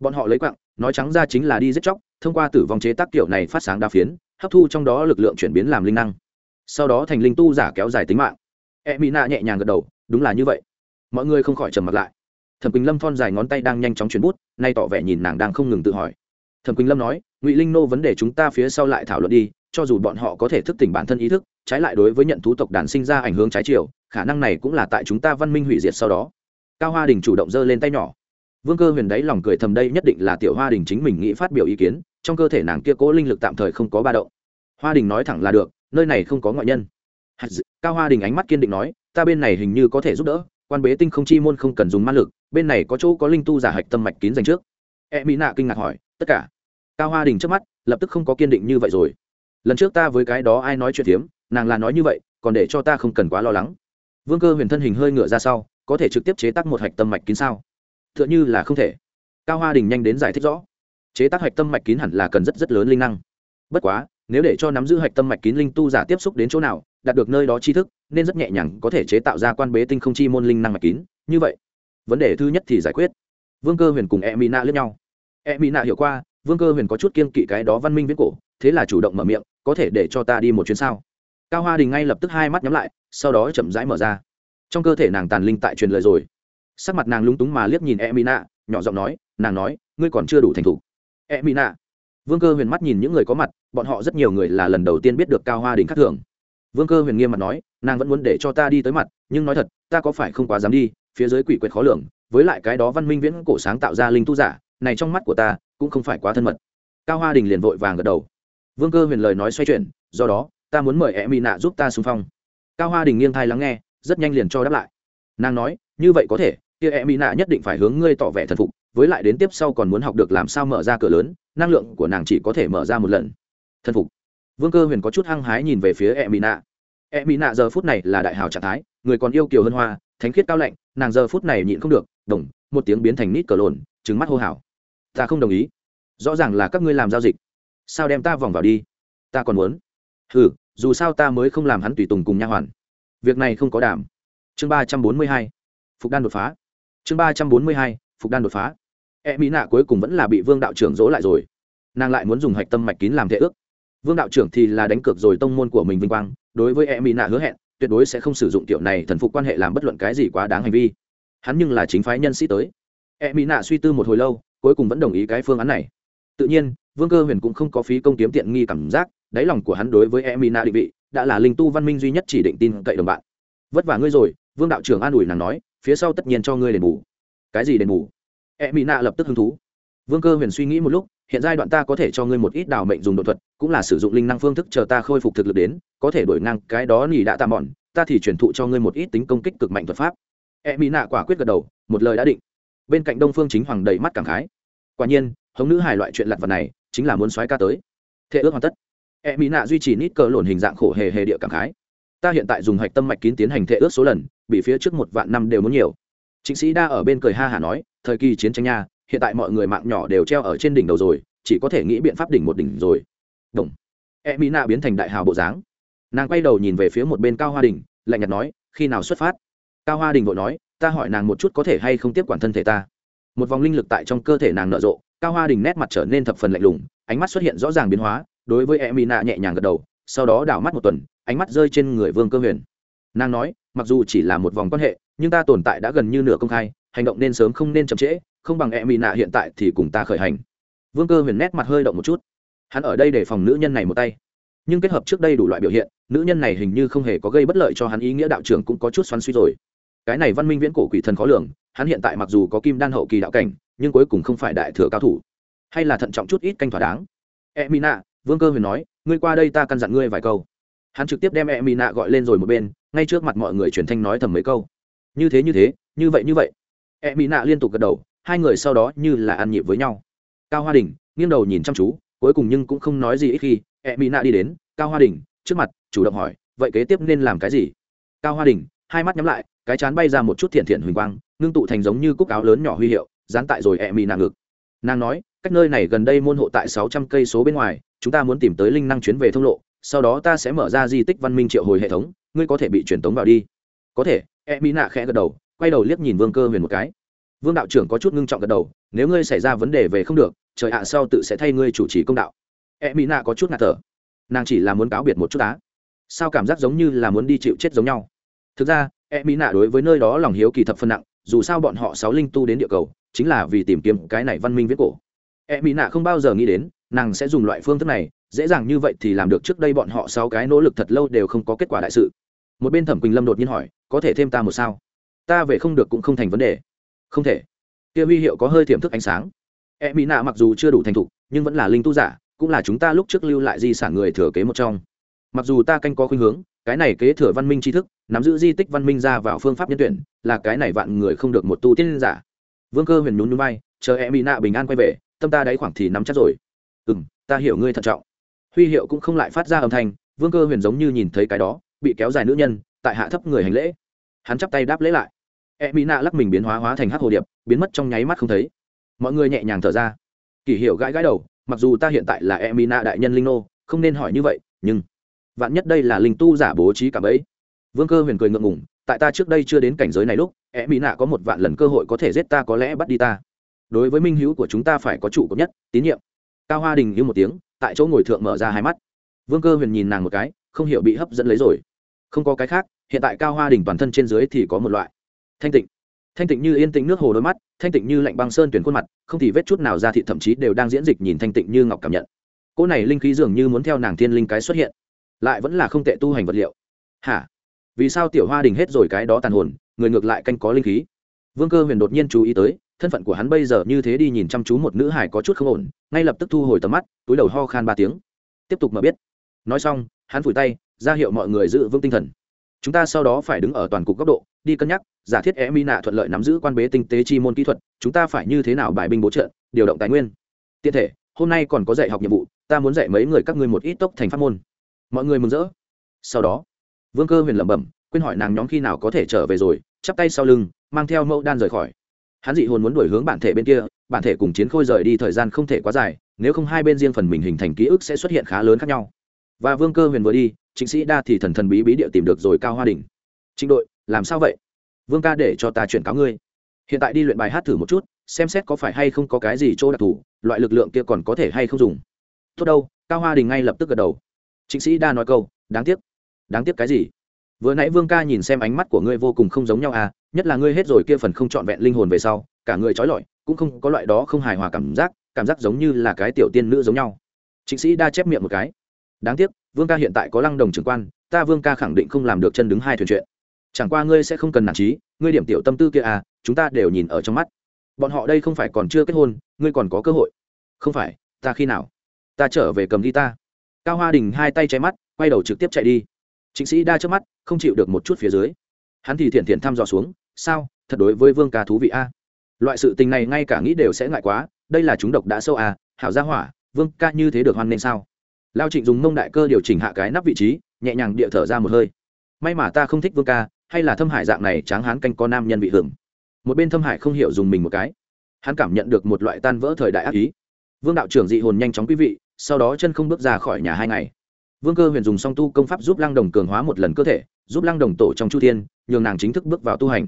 bọn họ lấy quặng nói trắng ra chính là đi giết chóc thông qua tử vong chế tác kiểu này phát sáng đa phiến hấp thu trong đó lực lượng chuyển biến làm linh năng sau đó thành linh tu giả kéo dài tính mạng e mỹ nạ nhẹ nhàng gật đầu đúng là như vậy mọi người không khỏi trầm mặt lại. Thẩm quỳnh lâm thon dài ngón tay đang nhanh chóng chuyển bút, nay tỏ vẻ nhìn nàng đang không ngừng tự hỏi. Thẩm quỳnh lâm nói, ngụy linh nô vấn đề chúng ta phía sau lại thảo luận đi, cho dù bọn họ có thể thức tỉnh bản thân ý thức, trái lại đối với nhận thú tộc đàn sinh ra ảnh hưởng trái chiều, khả năng này cũng là tại chúng ta văn minh hủy diệt sau đó. Cao hoa đình chủ động giơ lên tay nhỏ. Vương cơ huyền đáy lòng cười thầm đây nhất định là tiểu hoa đình chính mình nghĩ phát biểu ý kiến, trong cơ thể nàng kia cố linh lực tạm thời không có ba động. Hoa đình nói thẳng là được, nơi này không có ngoại nhân. Cao hoa đình ánh mắt kiên định nói, ta bên này hình như có thể giúp đỡ quan bế tinh không chi môn không cần dùng ma lực, bên này có chỗ có linh tu giả hạch tâm mạch kín dành trước. E mỹ nạ kinh ngạc hỏi, tất cả? Cao hoa đình trước mắt, lập tức không có kiên định như vậy rồi. Lần trước ta với cái đó ai nói chuyện tiếm nàng là nói như vậy, còn để cho ta không cần quá lo lắng. Vương cơ huyền thân hình hơi ngựa ra sau, có thể trực tiếp chế tác một hạch tâm mạch kín sao? T h ư ợ n h ư là không thể. Cao hoa đình nhanh đến giải thích rõ. Chế tác hạch tâm mạch kín hẳn là cần rất rất lớn linh năng. Bất quá, nếu để cho nắm giữ hạch tâm mạch kín linh tu giả tiếp xúc đến chỗ nào, đạt được nơi đó tri thức nên rất nhẹ nhàng có thể chế tạo ra quan bế tinh không chi môn linh năng mạch kín. Như vậy, vấn đề thứ nhất thì giải quyết. Vương cơ huyền cùng e mỹ nạ lẫn nhau. E mỹ nạ hiểu qua, vương cơ huyền có chút kiên kỵ cái đó văn minh viễn cổ, thế là chủ động mở miệng, có thể để cho ta đi một chuyến sao? Cao hoa đình ngay lập tức hai mắt nhắm lại, sau đó chậm rãi mở ra. Trong cơ thể nàng tàn linh tại truyền lời rồi. Sắc mặt nàng lúng túng mà liếc nhìn e mỹ nạ nhỏ giọng nói, nàng nói, ngươi còn chưa đủ thành thục. E mỹ nạ vương cơ huyền mắt nhìn những người có mặt, bọn họ rất nhiều người là lần đầu tiên biết được cao hoa đình khắc thường. Vương cơ huyền nghiêm mặt nói nàng vẫn muốn để cho ta đi tới mặt, nhưng nói thật, ta có phải không quá dám đi, phía dưới quỷ quyệt khó lường, với lại cái đó văn minh viễn cổ sáng tạo ra linh tu giả, này trong mắt của ta, cũng không phải quá thân mật. Cao hoa đình liền vội vàng gật đầu. Vương cơ huyền lời nói xoay chuyển, do đó, ta muốn mời e mỹ nạ giúp ta xung phong. Cao hoa đình nghiêng thai lắng nghe, rất nhanh liền cho đáp lại. Nàng nói, như vậy có thể, kia e mỹ nạ nhất định phải hướng ngươi tỏ vẻ thần phục, với lại đến tiếp sau còn muốn học được làm sao mở ra cửa lớn, năng lượng của nàng chỉ có thể mở ra một lần. Thần phục. Vương cơ huyền có chút hăng hái nhìn về phía e mỹ nạ e mỹ nạ giờ phút này là đại hào trạng thái, người còn yêu kiều hơn hoa, thánh khiết cao lạnh, nàng giờ phút này nhịn không được, đồng, một tiếng biến thành nít cờ lồn trứng mắt hô hào. Ta không đồng ý. Rõ ràng là các ngươi làm giao dịch. Sao đem ta vòng vào đi? Ta còn muốn. Ừ dù sao ta mới không làm hắn tùy tùng cùng nha hoàn. Việc này không có đảm. Chương ba trăm bốn mươi hai. Phục đan đột phá. Chương ba trăm bốn mươi hai. Phục đan đột phá. E mỹ nạ cuối cùng vẫn là bị vương đạo trưởng dỗ lại rồi. Nàng lại muốn dùng hạch tâm mạch kín làm thể ước. Vương đạo trưởng thì là đánh cược rồi tông môn của mình vinh quang đối với e mỹ nạ hứa hẹn, tuyệt đối sẽ không sử dụng tiểu này thần phục quan hệ làm bất luận cái gì quá đáng hành vi. Hắn nhưng là chính phái nhân sĩ tới. E mỹ nạ suy tư một hồi lâu, cuối cùng vẫn đồng ý cái phương án này. Tự nhiên, vương cơ huyền cũng không có phí công kiếm tiện nghi cảm giác, đáy lòng của hắn đối với e mỹ nạ định vị, đã là linh tu văn minh duy nhất chỉ định tin cậy đồng bạn. Vất vả ngươi rồi, vương đạo trưởng an ủi nàng nói, phía sau tất nhiên cho ngươi đền bù. Cái gì đền bù? E mỹ nạ lập tức hứng thú. Vương cơ huyền suy nghĩ một lúc hiện giai đoạn ta có thể cho ngươi một ít đào mệnh dùng đột thuật, cũng là sử dụng linh năng phương thức chờ ta khôi phục thực lực đến, có thể đổi ngang cái đó nỉ đã tạm mòn ta thì truyền thụ cho ngươi một ít tính công kích cực mạnh thuật pháp. E mỹ nạ quả quyết gật đầu, một lời đã định. Bên cạnh đông phương chính hoàng đầy mắt cảm khái. Quả nhiên hống nữ hài loại chuyện lặt vật này, chính là muốn xoáy ca tới. Thế ước hoàn tất. E mỹ nạ duy trì nít cờ lộn hình dạng khổ hề hề địa cảm khái. Ta hiện tại dùng hạch tâm mạch kín tiến hành thệ ước số lần, bị phía trước một vạn năm đều muốn nhiều. Chính sĩ đa ở bên cười ha hả nói, thời kỳ chiến tranh nha hiện tại mọi người mạng nhỏ đều treo ở trên đỉnh đầu rồi, chỉ có thể nghĩ biện pháp đỉnh một đỉnh rồi. Đồng e mỹ nạ biến thành đại hào bộ dáng. Nàng quay đầu nhìn về phía một bên cao hoa đình, lạnh nhạt nói, khi nào xuất phát? Cao hoa đình vội nói, ta hỏi nàng một chút có thể hay không tiếp quản thân thể ta. Một vòng linh lực tại trong cơ thể nàng nở rộ, cao hoa đình nét mặt trở nên thập phần lạnh lùng, ánh mắt xuất hiện rõ ràng biến hóa, đối với e mỹ nạ nhẹ nhàng gật đầu, sau đó đảo mắt một tuần, ánh mắt rơi trên người vương cơ huyền. Nàng nói, mặc dù chỉ là một vòng quan hệ, nhưng ta tồn tại đã gần như nửa công khai, hành động nên sớm không nên chậm trễ không bằng e mỹ nạ hiện tại thì cùng ta khởi hành. Vương cơ huyền nét mặt hơi động một chút. Hắn ở đây để phòng nữ nhân này một tay. Nhưng kết hợp trước đây đủ loại biểu hiện, nữ nhân này hình như không hề có gây bất lợi cho hắn ý nghĩa đạo trưởng cũng có chút xoắn suy rồi. Cái này văn minh viễn cổ quỷ thần khó lường, hắn hiện tại mặc dù có kim đan hậu kỳ đạo cảnh, nhưng cuối cùng không phải đại thừa cao thủ. Hay là thận trọng chút ít canh thỏa đáng. E mina vương cơ huyền nói, ngươi qua đây ta căn dặn ngươi vài câu. Hắn trực tiếp đem e mina gọi lên rồi một bên, ngay trước mặt mọi người truyền thanh nói thầm mấy câu. Như thế như thế, như vậy như vậy. E mina liên tục gật đầu hai người sau đó như là ăn nhịp với nhau. Cao hoa đình nghiêng đầu nhìn chăm chú, cuối cùng nhưng cũng không nói gì ít khi e mina đi đến. Cao hoa đình trước mặt chủ động hỏi, vậy kế tiếp nên làm cái gì? Cao hoa đình hai mắt nhắm lại, cái chán bay ra một chút thiện thiện huỳnh quang, ngưng tụ thành giống như cúc áo lớn nhỏ huy hiệu, dán tại rồi e mỹ nạ ngực. Nàng nói, cách nơi này gần đây môn hộ tại sáu trăm cây số bên ngoài, chúng ta muốn tìm tới linh năng chuyến về thông lộ, sau đó ta sẽ mở ra di tích văn minh triệu hồi hệ thống, ngươi có thể bị truyền tống vào đi. Có thể. E mỹ nạ khẽ gật đầu, quay đầu liếc nhìn vương cơ huyền một cái vương đạo trưởng có chút ngưng trọng gật đầu, nếu ngươi xảy ra vấn đề về không được, trời ạ, sau tự sẽ thay ngươi chủ trì công đạo. E mỹ nạ có chút ngạt thở. Nàng chỉ là muốn cáo biệt một chút á. Sao cảm giác giống như là muốn đi chịu chết giống nhau? Thực ra e mỹ nạ đối với nơi đó lòng hiếu kỳ thập phân nặng, dù sao bọn họ sáu linh tu đến địa cầu, chính là vì tìm kiếm cái này văn minh viết cổ. E mỹ nạ không bao giờ nghĩ đến, nàng sẽ dùng loại phương thức này, dễ dàng như vậy thì làm được trước đây bọn họ sáu cái nỗ lực thật lâu đều không có kết quả đại sự. Một bên thẩm quỳnh lâm đột nhiên hỏi, có thể thêm ta một sao? Ta về không được cũng không thành vấn đề không thể. Kia huy hiệu có hơi tiềm thức ánh sáng. E mỹ nạ mặc dù chưa đủ thành thục, nhưng vẫn là linh tu giả, cũng là chúng ta lúc trước lưu lại di sản người thừa kế một trong. Mặc dù ta canh có khuynh hướng, cái này kế thừa văn minh tri thức, nắm giữ di tích văn minh ra vào phương pháp nhân tuyển, là cái này vạn người không được một tu tiên giả. Vương cơ huyền nhún núi bay chờ e mỹ nạ bình an quay về, tâm ta đáy khoảng thì nắm chắc rồi. Ừ m ta hiểu ngươi thận trọng. Huy hiệu cũng không lại phát ra âm thanh, vương cơ huyền giống như nhìn thấy cái đó, bị kéo dài nữ nhân, tại hạ thấp người hành lễ. Hắn chắp tay đáp lễ lại e mỹ nạ lắc mình biến hóa hóa thành hát hồ điệp, biến mất trong nháy mắt không thấy. Mọi người nhẹ nhàng thở ra. Kỷ hiệu gãi gãi đầu, mặc dù ta hiện tại là e mỹ nạ đại nhân linh nô, không nên hỏi như vậy, nhưng vạn nhất đây là linh tu giả bố trí cả bấy vương cơ huyền cười ngượng ngủng tại ta trước đây chưa đến cảnh giới này lúc e mỹ nạ có một vạn lần cơ hội có thể giết ta có lẽ bắt đi ta. Đối với minh hữu của chúng ta phải có chủ cấp nhất, tín nhiệm. Cao hoa đình như một tiếng, tại chỗ ngồi thượng mở ra hai mắt. Vương cơ huyền nhìn nàng một cái, không hiểu bị hấp dẫn lấy rồi. Không có cái khác, hiện tại cao hoa đình toàn thân trên dưới thì có một loại thanh tịnh. Thanh tịnh như yên tĩnh nước hồ đôi mắt, thanh tịnh như lạnh băng sơn tuyển khuôn mặt, không thì vết chút nào ra thị thậm chí đều đang diễn dịch nhìn thanh tịnh như ngọc cảm nhận. Cỗ này linh khí dường như muốn theo nàng thiên linh cái xuất hiện, lại vẫn là không tệ tu hành vật liệu. Hả? Vì sao tiểu hoa đình hết rồi cái đó tàn hồn, người ngược lại canh có linh khí? Vương cơ huyền đột nhiên chú ý tới, thân phận của hắn bây giờ như thế đi nhìn chăm chú một nữ hải có chút không ổn, ngay lập tức thu hồi tầm mắt, túi đầu ho khan ba tiếng. Tiếp tục mà biết. Nói xong, hắn phủi tay, ra hiệu mọi người giữ vững tinh thần. Chúng ta sau đó phải đứng ở toàn cục góc độ đi cân nhắc, giả thiết e mi nạ thuận lợi nắm giữ quan bế tinh tế chi môn kỹ thuật, chúng ta phải như thế nào bài binh bố trợ, điều động tài nguyên? Tiện thể, hôm nay còn có dạy học nhiệm vụ, ta muốn dạy mấy người các ngươi một ít tốc thành pháp môn. Mọi người mừng rỡ. Sau đó, vương cơ huyền lẩm bẩm, quên hỏi nàng nhóm khi nào có thể trở về rồi, chắp tay sau lưng, mang theo mẫu đan rời khỏi. Hắn dị hồn muốn đổi hướng bản thể bên kia, bản thể cùng chiến khôi rời đi thời gian không thể quá dài, nếu không hai bên riêng phần mình hình thành ký ức sẽ xuất hiện khá lớn khác nhau. Và vương cơ huyền vừa đi chính sĩ đa thì thần thần bí bí địa tìm được rồi cao hoa đình trịnh đội làm sao vậy? Vương ca để cho ta chuyển cáo ngươi. Hiện tại đi luyện bài hát thử một chút, xem xét có phải hay không có cái gì chỗ đặc thù, loại lực lượng kia còn có thể hay không dùng. Tốt đâu, cao hoa đình ngay lập tức gật đầu. Trịnh sĩ đa nói câu, đáng tiếc. Đáng tiếc cái gì? Vừa nãy vương ca nhìn xem ánh mắt của ngươi vô cùng không giống nhau à nhất là ngươi hết rồi kia phần không trọn vẹn linh hồn về sau, cả người trói lọi, cũng không có loại đó không hài hòa cảm giác cảm giác giống như là cái tiểu tiên nữ giống nhau. Trịnh sĩ đa chép miệng một cái. Đáng tiếc, vương ca hiện tại có lăng đồng trưởng quan, ta vương ca khẳng định không làm được chân đứng hai thuyền chuyện chẳng qua ngươi sẽ không cần nản trí ngươi điểm tiểu tâm tư kia à chúng ta đều nhìn ở trong mắt. Bọn họ đây không phải còn chưa kết hôn, ngươi còn có cơ hội. Không phải, ta khi nào? Ta trở về cầm guitar cao hoa đình hai tay che mắt, quay đầu trực tiếp chạy đi. Chính sĩ đa trước mắt, không chịu được một chút phía dưới. Hắn thì thiện thiện thăm dò xuống, sao, thật đối với vương ca thú vị a? Loại sự tình này ngay cả nghĩ đều sẽ ngại quá, đây là chúng độc đã sâu à hảo gia hỏa, vương ca như thế được hoan nên sao? Lao trịnh dùng mông đại cơ điều chỉnh hạ cái nắp vị trí, nhẹ nhàng địa thở ra một hơi. May mà ta không thích vương ca hay là thâm hải dạng này tráng hán canh có nam nhân bị hưởng. Một bên thâm hải không hiểu dùng mình một cái. Hắn cảm nhận được một loại tan vỡ thời đại ác ý. Vương đạo trưởng dị hồn nhanh chóng quý vị, sau đó chân không bước ra khỏi nhà hai ngày. Vương cơ huyền dùng song tu công pháp giúp lăng đồng cường hóa một lần cơ thể, giúp lăng đồng tổ trong chu thiên, nhường nàng chính thức bước vào tu hành.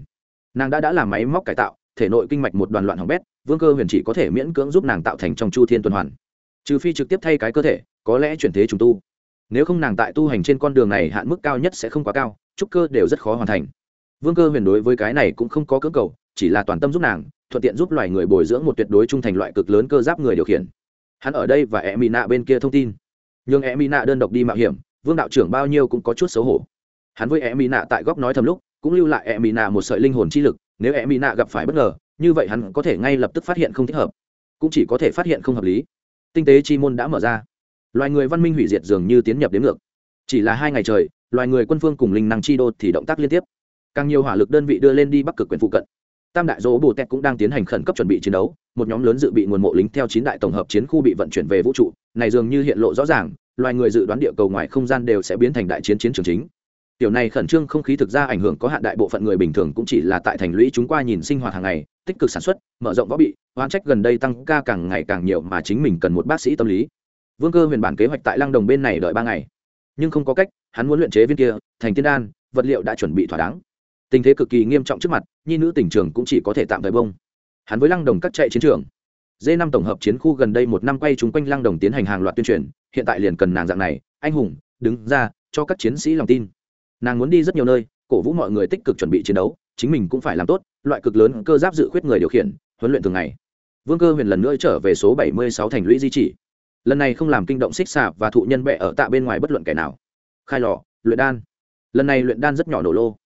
Nàng đã đã làm máy móc cải tạo, thể nội kinh mạch một đoàn loạn hỏng bét, vương cơ huyền chỉ có thể miễn cưỡng giúp nàng tạo thành trong chu thiên tuần hoàn. Trừ phi trực tiếp thay cái cơ thể, có lẽ chuyển thế trùng tu. Nếu không nàng tại tu hành trên con đường này hạn mức cao nhất sẽ không quá cao trúc cơ đều rất khó hoàn thành. Vương cơ huyền đối với cái này cũng không có cưỡng cầu, chỉ là toàn tâm giúp nàng, thuận tiện giúp loài người bồi dưỡng một tuyệt đối trung thành loại cực lớn cơ giáp người điều khiển. Hắn ở đây và e mỹ nạ bên kia thông tin. Nhưng e mỹ nạ đơn độc đi mạo hiểm, vương đạo trưởng bao nhiêu cũng có chút xấu hổ. Hắn với e mỹ nạ tại góc nói thầm lúc, cũng lưu lại e mỹ nạ một sợi linh hồn chi lực, nếu e mỹ nạ gặp phải bất ngờ, như vậy hắn có thể ngay lập tức phát hiện không thích hợp. Cũng chỉ có thể phát hiện không hợp lý. Tinh tế chi môn đã mở ra. Loài người văn minh hủy diệt dường như tiến nhập đến ngược. Chỉ là hai ngày trời loài người quân phương cùng linh năng chi đô thì động tác liên tiếp. Càng nhiều hỏa lực đơn vị đưa lên đi bắc cực quyền phụ cận. Tam đại dỗ bồ tét cũng đang tiến hành khẩn cấp chuẩn bị chiến đấu, một nhóm lớn dự bị nguồn mộ lính theo chín đại tổng hợp chiến khu bị vận chuyển về vũ trụ, này dường như hiện lộ rõ ràng, loài người dự đoán địa cầu ngoài không gian đều sẽ biến thành đại chiến chiến trường chính. Tiểu này khẩn trương không khí thực ra ảnh hưởng có hạn đại bộ phận người bình thường cũng chỉ là tại thành lũy chúng qua nhìn sinh hoạt hàng ngày, tích cực sản xuất, mở rộng võ bị hoán trách gần đây tăng ca càng ngày càng nhiều mà chính mình cần một bác sĩ tâm lý. Vương cơ huyền bản kế hoạch tại lăng đồng bên này đợi ba ngày nhưng không có cách, hắn muốn luyện chế viên kia, thành tiên đan, vật liệu đã chuẩn bị thỏa đáng. Tình thế cực kỳ nghiêm trọng trước mặt, nhi nữ tỉnh trường cũng chỉ có thể tạm thời bông. Hắn với lăng đồng cắt chạy chiến trường. D năm tổng hợp chiến khu gần đây một năm quay chúng quanh lăng đồng tiến hành hàng loạt tuyên truyền, hiện tại liền cần nàng dạng này, anh hùng, đứng ra, cho các chiến sĩ lòng tin. Nàng muốn đi rất nhiều nơi, cổ vũ mọi người tích cực chuẩn bị chiến đấu, chính mình cũng phải làm tốt, loại cực lớn cơ giáp dự khuyết người điều khiển, huấn luyện thường ngày. Vương cơ huyền lần nữa trở về số bảy mươi sáu thành lũy di chỉ lần này không làm kinh động xích xạ và thụ nhân bệ ở tạ bên ngoài bất luận kẻ nào. Khai lò, luyện đan. Lần này luyện đan rất nhỏ nổ lô.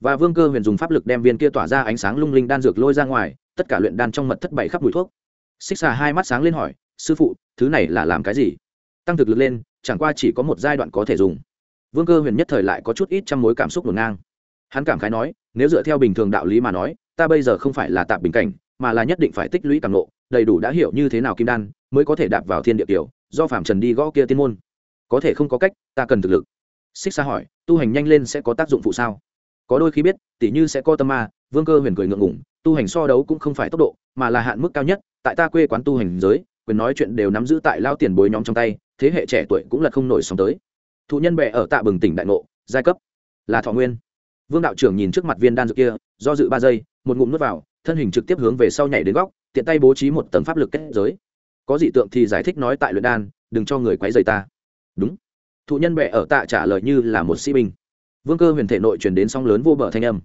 Và vương cơ huyền dùng pháp lực đem viên kia tỏa ra ánh sáng lung linh đan dược lôi ra ngoài, tất cả luyện đan trong mật thất bảy khắp mùi thuốc. Xích xà hai mắt sáng lên hỏi, sư phụ, thứ này là làm cái gì? Tăng thực lực lên, chẳng qua chỉ có một giai đoạn có thể dùng. Vương cơ huyền nhất thời lại có chút ít trăm mối cảm xúc ngổn ngang. Hắn cảm khái nói, nếu dựa theo bình thường đạo lý mà nói, ta bây giờ không phải là tạm bình cảnh, mà là nhất định phải tích lũy càng lộ đầy đủ đã hiểu như thế nào kim đan, mới có thể đạp vào thiên địa kiểu do phạm trần đi gõ kia tiên môn. Có thể không có cách, ta cần thực lực. Xích xa hỏi, tu hành nhanh lên sẽ có tác dụng phụ sao? Có đôi khi biết, tỉ như sẽ có tâm ma, vương cơ huyền cười ngượng ngủng tu hành so đấu cũng không phải tốc độ, mà là hạn mức cao nhất, tại ta quê quán tu hành giới, quyền nói chuyện đều nắm giữ tại lao tiền bối nhóm trong tay, thế hệ trẻ tuổi cũng là không nổi sóng tới. Thụ nhân bệ ở tạ bừng tỉnh đại ngộ, giai cấp là thọ nguyên vương đạo trưởng nhìn trước mặt viên đan dược kia, do dự ba giây, một ngụm nuốt vào, thân hình trực tiếp hướng về sau nhảy đến góc, tiện tay bố trí một tầng pháp lực kết giới. Có dị tượng thì giải thích nói tại luyện đan, đừng cho người quấy rầy ta. Đúng. Thụ nhân bệ ở tạ trả lời như là một sĩ binh. Vương cơ huyền thể nội truyền đến song lớn vô bờ thanh âm.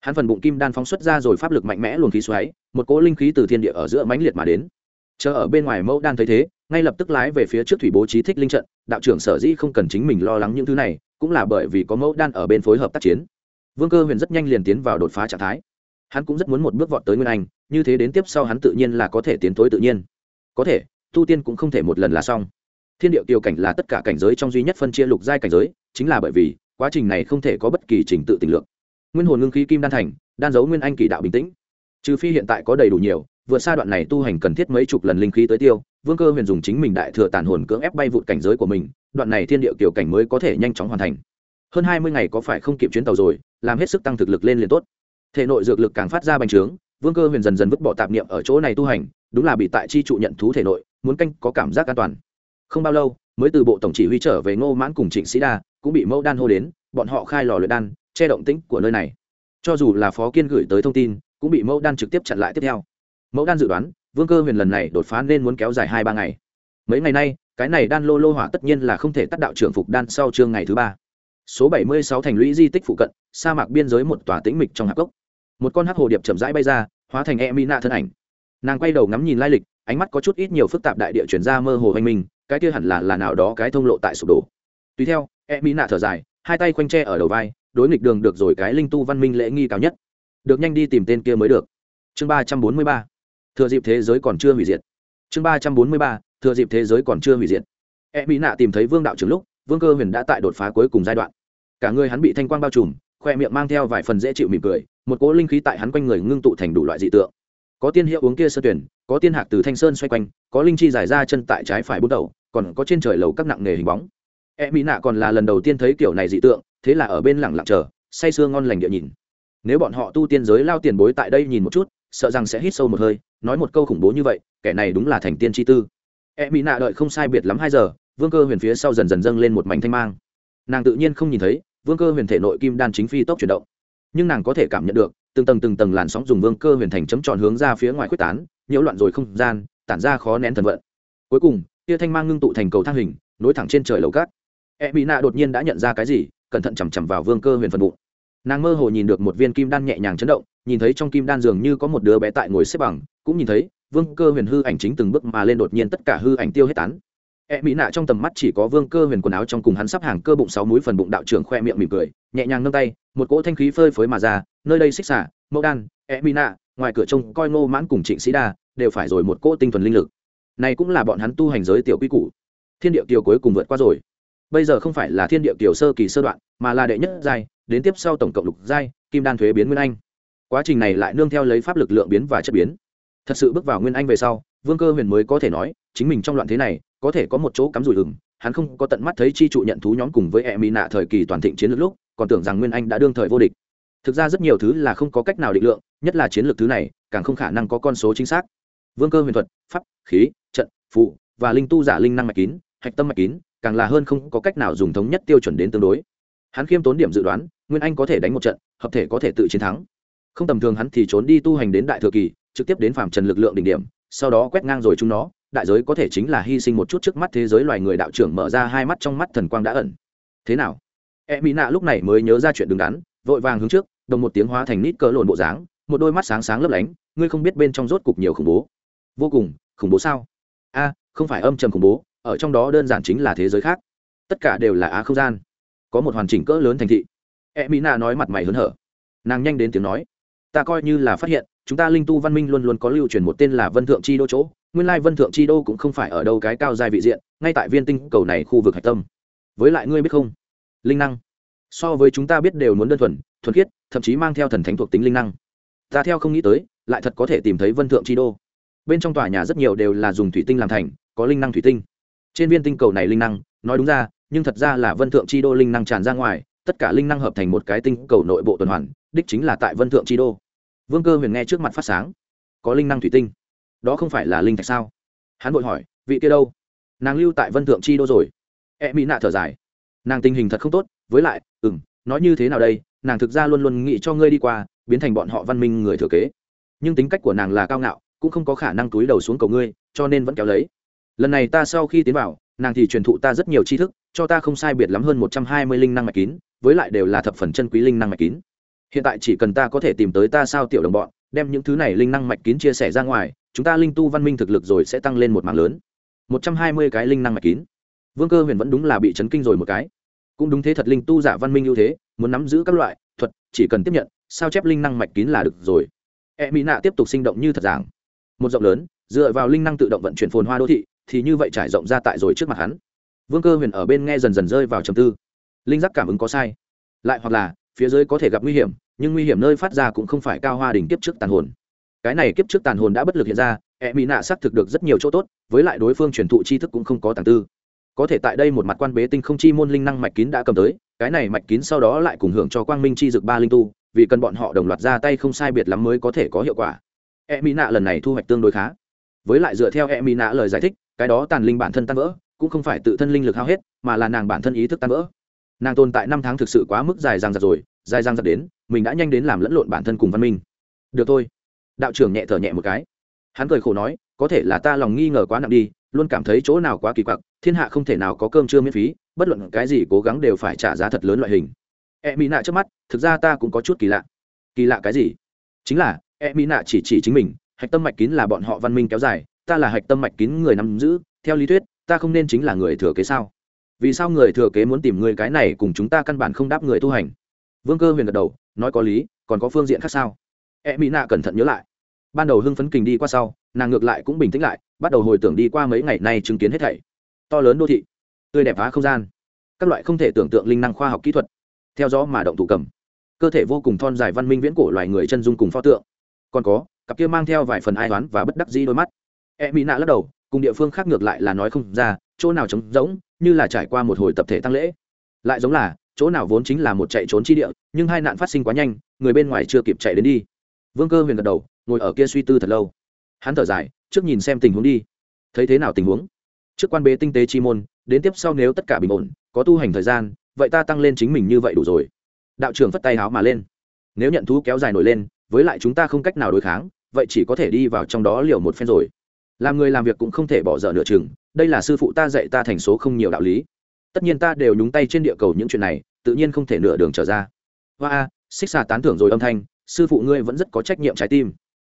Hắn phần bụng kim đan phóng xuất ra rồi pháp lực mạnh mẽ luồng khí xoáy, một cỗ linh khí từ thiên địa ở giữa mãnh liệt mà đến. Chờ ở bên ngoài mẫu đan thấy thế, ngay lập tức lái về phía trước thủy bố trí thích linh trận, đạo trưởng sở dĩ không cần chính mình lo lắng những thứ này, cũng là bởi vì có mẫu đan ở bên phối hợp tác chiến vương cơ huyền rất nhanh liền tiến vào đột phá trạng thái. Hắn cũng rất muốn một bước vọt tới nguyên anh, như thế đến tiếp sau hắn tự nhiên là có thể tiến tối tự nhiên. Có thể, tu tiên cũng không thể một lần là xong. Thiên điệu tiêu cảnh là tất cả cảnh giới trong duy nhất phân chia lục giai cảnh giới, chính là bởi vì, quá trình này không thể có bất kỳ trình tự tình lượng nguyên hồn ngưng khí kim đan thành, đan dấu nguyên anh kỳ đạo bình tĩnh. Trừ phi hiện tại có đầy đủ nhiều, vượt xa đoạn này tu hành cần thiết mấy chục lần linh khí tới tiêu, vương cơ huyền dùng chính mình đại thừa tàn hồn cưỡng ép bay vụt cảnh giới của mình, đoạn này thiên địa kiểu cảnh mới có thể nhanh chóng hoàn thành. Hơn hai mươi ngày có phải không kịp chuyến tàu rồi làm hết sức tăng thực lực lên liền tốt. Thể nội dược lực càng phát ra bành trướng, vương cơ huyền dần dần vứt bỏ tạp niệm ở chỗ này tu hành, đúng là bị tại chi trụ nhận thú thể nội, muốn canh có cảm giác an toàn. Không bao lâu, mới từ bộ tổng chỉ huy trở về ngô mãn cùng trịnh sĩ đa, cũng bị mẫu đan hô đến, bọn họ khai lò luyện đan, che động tĩnh của nơi này. Cho dù là phó kiên gửi tới thông tin, cũng bị mẫu đan trực tiếp chặn lại tiếp theo. Mẫu đan dự đoán, vương cơ huyền lần này đột phá nên muốn kéo dài hai ba ngày. Mấy ngày nay, cái này đan lô lô hỏa tất nhiên là không thể tác đạo trưởng phục đan sau chương ngày thứ ba. Số bảy mươi sáu thành lũy di tích phụ cận sa mạc biên giới một tòa tĩnh mịch trong hạp cốc. Một con hắc hồ điệp chậm rãi bay ra, hóa thành e mina thân ảnh. Nàng quay đầu ngắm nhìn lai lịch, ánh mắt có chút ít nhiều phức tạp đại địa chuyển ra mơ hồ hoành minh cái kia hẳn là là nào đó cái thông lộ tại sụp đổ. Tùy theo e mina thở dài, hai tay khoanh tre ở đầu vai, đối nghịch đường được rồi cái linh tu văn minh lễ nghi cao nhất. Được nhanh đi tìm tên kia mới được. Chương ba trăm bốn mươi ba. Thừa dịp thế giới còn chưa hủy diệt. Chương ba trăm bốn mươi ba. Thừa dịp thế giới còn chưa hủy diệt. E mỹ nạ tìm thấy vương đạo trường lúc, vương cơ huyền đã tại đột phá cuối cùng giai đoạn. Cả người hắn bị thanh quang bao trùm khoe miệng mang theo vài phần dễ chịu mỉm cười, một cỗ linh khí tại hắn quanh người ngưng tụ thành đủ loại dị tượng. Có tiên hiệu uống kia sơ tuyển, có tiên hạc từ thanh sơn xoay quanh, có linh chi dài ra chân tại trái phải bút đầu, còn có trên trời lầu các nặng nghề hình bóng. E mỹ nạ còn là lần đầu tiên thấy kiểu này dị tượng, thế là ở bên lẳng lặng chờ, say sưa ngon lành địa nhìn. Nếu bọn họ tu tiên giới lao tiền bối tại đây nhìn một chút, sợ rằng sẽ hít sâu một hơi, nói một câu khủng bố như vậy, kẻ này đúng là thành tiên chi tư. E mỹ nạ đợi không sai biệt lắm hai giờ, vương cơ huyền phía sau dần dần dâng lên một mảnh thanh mang. Nàng tự nhiên không nhìn thấy vương cơ huyền thể nội kim đan chính phi tốc chuyển động. Nhưng nàng có thể cảm nhận được, từng tầng từng tầng làn sóng dùng vương cơ huyền thành chấm tròn hướng ra phía ngoài quyết tán, nhiễu loạn rồi không gian, tản ra khó nén thần vận. Cuối cùng, tia thanh mang ngưng tụ thành cầu thang hình, nối thẳng trên trời lầu cát. E mỹ nạ đột nhiên đã nhận ra cái gì, cẩn thận chằm chằm vào vương cơ huyền phần bụng. Nàng mơ hồ nhìn được một viên kim đan nhẹ nhàng chấn động, nhìn thấy trong kim đan dường như có một đứa bé tại ngồi xếp bằng, cũng nhìn thấy, vương cơ huyền hư ảnh chính từng bước mà lên đột nhiên tất cả hư ảnh tiêu hết tán e mỹ nạ trong tầm mắt chỉ có vương cơ huyền quần áo trong cùng hắn sắp hàng cơ bụng sáu múi phần bụng đạo trưởng khoe miệng mỉm cười, nhẹ nhàng nâng tay, một cỗ thanh khí phơi phới mà ra, nơi đây xích xả, mẫu đan e mỹ nạ, ngoài cửa trông coi ngô mãn cùng trịnh sĩ đa, đều phải rồi một cỗ tinh thuần linh lực. Này cũng là bọn hắn tu hành giới tiểu quy củ. Thiên địa kiều cuối cùng vượt qua rồi. Bây giờ không phải là thiên địa kiều sơ kỳ sơ đoạn, mà là đệ nhất giai, đến tiếp sau tổng cộng lục giai, kim đan thuế biến nguyên anh. Quá trình này lại nương theo lấy pháp lực lượng biến và chất biến. Thật sự bước vào nguyên anh về sau, vương cơ huyền mới có thể nói, chính mình trong loạn thế này có thể có một chỗ cắm rủi hừng hắn không có tận mắt thấy chi trụ nhận thú nhóm cùng với e mỹ nạ thời kỳ toàn thịnh chiến lược lúc, còn tưởng rằng nguyên anh đã đương thời vô địch. Thực ra rất nhiều thứ là không có cách nào định lượng, nhất là chiến lược thứ này, càng không khả năng có con số chính xác. Vương cơ huyền thuật, pháp, khí, trận phụ và linh tu giả linh năng mạch kín, hạch tâm mạch kín, càng là hơn không có cách nào dùng thống nhất tiêu chuẩn đến tương đối. Hắn khiêm tốn điểm dự đoán, nguyên anh có thể đánh một trận, hợp thể có thể tự chiến thắng. Không tầm thường hắn thì trốn đi tu hành đến đại thừa kỳ, trực tiếp đến phạm trần lực lượng đỉnh điểm, sau đó quét ngang rồi chúng nó đại giới có thể chính là hy sinh một chút trước mắt thế giới loài người đạo trưởng mở ra hai mắt trong mắt thần quang đã ẩn. Thế nào? E mỹ nạ lúc này mới nhớ ra chuyện đứng đắn, vội vàng hướng trước, đồng một tiếng hóa thành nít cỡ lộn bộ dáng, một đôi mắt sáng sáng lấp lánh, ngươi không biết bên trong rốt cục nhiều khủng bố. Vô cùng, khủng bố sao? A, không phải âm trầm khủng bố, ở trong đó đơn giản chính là thế giới khác. Tất cả đều là á không gian. Có một hoàn chỉnh cỡ lớn thành thị. E mỹ nạ nói mặt mày hớn hở. Nàng nhanh đến tiếng nói, ta coi như là phát hiện, chúng ta linh tu văn minh luôn luôn có lưu truyền một tên là vân thượng chi đô chỗ nguyên lai vân thượng chi đô cũng không phải ở đâu cái cao giai vị diện, ngay tại viên tinh cầu này khu vực hạch tâm. Với lại ngươi biết không? Linh năng. So với chúng ta biết đều muốn đơn thuần thuần khiết, thậm chí mang theo thần thánh thuộc tính linh năng. Ta theo không nghĩ tới, lại thật có thể tìm thấy vân thượng chi đô. Bên trong tòa nhà rất nhiều đều là dùng thủy tinh làm thành, có linh năng thủy tinh. Trên viên tinh cầu này linh năng, nói đúng ra, nhưng thật ra là vân thượng chi đô linh năng tràn ra ngoài, tất cả linh năng hợp thành một cái tinh cầu nội bộ tuần hoàn, đích chính là tại vân thượng chi đô. Vương cơ huyền nghe trước mặt phát sáng. Có linh năng thủy tinh đó không phải là linh thạch sao? Hắn vội hỏi, vị kia đâu? Nàng lưu tại vân thượng chi đô rồi. E mỹ nạ thở dài. Nàng tình hình thật không tốt, với lại ừ m nói như thế nào đây? Nàng thực ra luôn luôn nghĩ cho ngươi đi qua, biến thành bọn họ văn minh người thừa kế. Nhưng tính cách của nàng là cao ngạo, cũng không có khả năng túi đầu xuống cầu ngươi, cho nên vẫn kéo lấy. Lần này ta sau khi tiến vào, nàng thì truyền thụ ta rất nhiều tri thức, cho ta không sai biệt lắm hơn một trăm hai mươi linh năng mạch kín, với lại đều là thập phần chân quý linh năng mạch kín. Hiện tại chỉ cần ta có thể tìm tới ta sao tiểu đồng bọn, đem những thứ này linh năng mạch kín chia sẻ ra ngoài chúng ta linh tu văn minh thực lực rồi sẽ tăng lên một mạng lớn. Một trăm hai mươi cái linh năng mạch kín. Vương cơ huyền vẫn đúng là bị chấn kinh rồi một cái. Cũng đúng thế thật linh tu giả văn minh ưu thế, muốn nắm giữ các loại thuật, chỉ cần tiếp nhận, sao chép linh năng mạch kín là được rồi. E mỹ nạ tiếp tục sinh động như thật giảng. Một rộng lớn, dựa vào linh năng tự động vận chuyển phồn hoa đô thị, thì như vậy trải rộng ra tại rồi trước mặt hắn. Vương cơ huyền ở bên nghe dần dần rơi vào trầm tư. Linh giác cảm ứng có sai. Lại hoặc là, phía dưới có thể gặp nguy hiểm, nhưng nguy hiểm nơi phát ra cũng không phải cao hoa đỉnh kiếp trước tàn hồn cái này kiếp trước tàn hồn đã bất lực hiện ra e mỹ nạ xác thực được rất nhiều chỗ tốt, với lại đối phương truyền thụ tri thức cũng không có tàng tư. Có thể tại đây một mặt quan bế tinh không chi môn linh năng mạch kín đã cầm tới, cái này mạch kín sau đó lại cùng hưởng cho quang minh chi dực ba linh tu, vì cần bọn họ đồng loạt ra tay không sai biệt lắm mới có thể có hiệu quả. E mỹ nạ lần này thu hoạch tương đối khá. Với lại dựa theo e mỹ nạ lời giải thích, cái đó tàn linh bản thân tan vỡ, cũng không phải tự thân linh lực hao hết, mà là nàng bản thân ý thức tan vỡ. Nàng tồn tại năm tháng thực sự quá mức dài dang dặc rồi, dài dang dặc đến, mình đã nhanh đến làm lẫn lộn bản thân cùng văn minh. Được thôi đạo trưởng nhẹ thở nhẹ một cái. Hắn cười khổ nói, có thể là ta lòng nghi ngờ quá nặng đi, luôn cảm thấy chỗ nào quá kỳ quặc, thiên hạ không thể nào có cơm trưa miễn phí, bất luận cái gì cố gắng đều phải trả giá thật lớn loại hình. E mỹ nạ trước mắt, thực ra ta cũng có chút kỳ lạ. Kỳ lạ cái gì? Chính là e mỹ nạ chỉ chỉ chính mình, hạch tâm mạch kín là bọn họ văn minh kéo dài, ta là hạch tâm mạch kín người nắm giữ, theo lý thuyết, ta không nên chính là người thừa kế sao? Vì sao người thừa kế muốn tìm người cái này cùng chúng ta căn bản không đáp người tu hành? Vương cơ huyền gật đầu, nói có lý, còn có phương diện khác sao? E mỹ nạ cẩn thận nhớ lại ban đầu hưng phấn kình đi qua sau, nàng ngược lại cũng bình tĩnh lại, bắt đầu hồi tưởng đi qua mấy ngày nay chứng kiến hết thảy. To lớn đô thị, tươi đẹp phá không gian, các loại không thể tưởng tượng linh năng khoa học kỹ thuật, theo gió mà động thủ cầm. Cơ thể vô cùng thon dài văn minh viễn cổ loài người chân dung cùng pho tượng. Còn có, cặp kia mang theo vài phần ai toán và bất đắc dĩ đôi mắt. E mỹ nạ lắc đầu, cùng địa phương khác ngược lại là nói không ra, chỗ nào trống rỗng, như là trải qua một hồi tập thể tăng lễ. Lại giống là, chỗ nào vốn chính là một chạy trốn chi địa, nhưng hai nạn phát sinh quá nhanh, người bên ngoài chưa kịp chạy đến đi. Vương cơ huyền gật đầu ngồi ở kia suy tư thật lâu. Hắn thở dài, trước nhìn xem tình huống đi. Thấy thế nào tình huống? Trước quan bế tinh tế chi môn, đến tiếp sau nếu tất cả bình ổn, có tu hành thời gian, vậy ta tăng lên chính mình như vậy đủ rồi. Đạo trưởng phất tay háo mà lên. Nếu nhận thú kéo dài nổi lên, với lại chúng ta không cách nào đối kháng, vậy chỉ có thể đi vào trong đó liều một phen rồi. Làm người làm việc cũng không thể bỏ dở nửa chừng, đây là sư phụ ta dạy ta thành số không nhiều đạo lý. Tất nhiên ta đều nhúng tay trên địa cầu những chuyện này, tự nhiên không thể nửa đường trở ra. Hoa a xích xà tán thưởng rồi âm thanh, sư phụ ngươi vẫn rất có trách nhiệm trái tim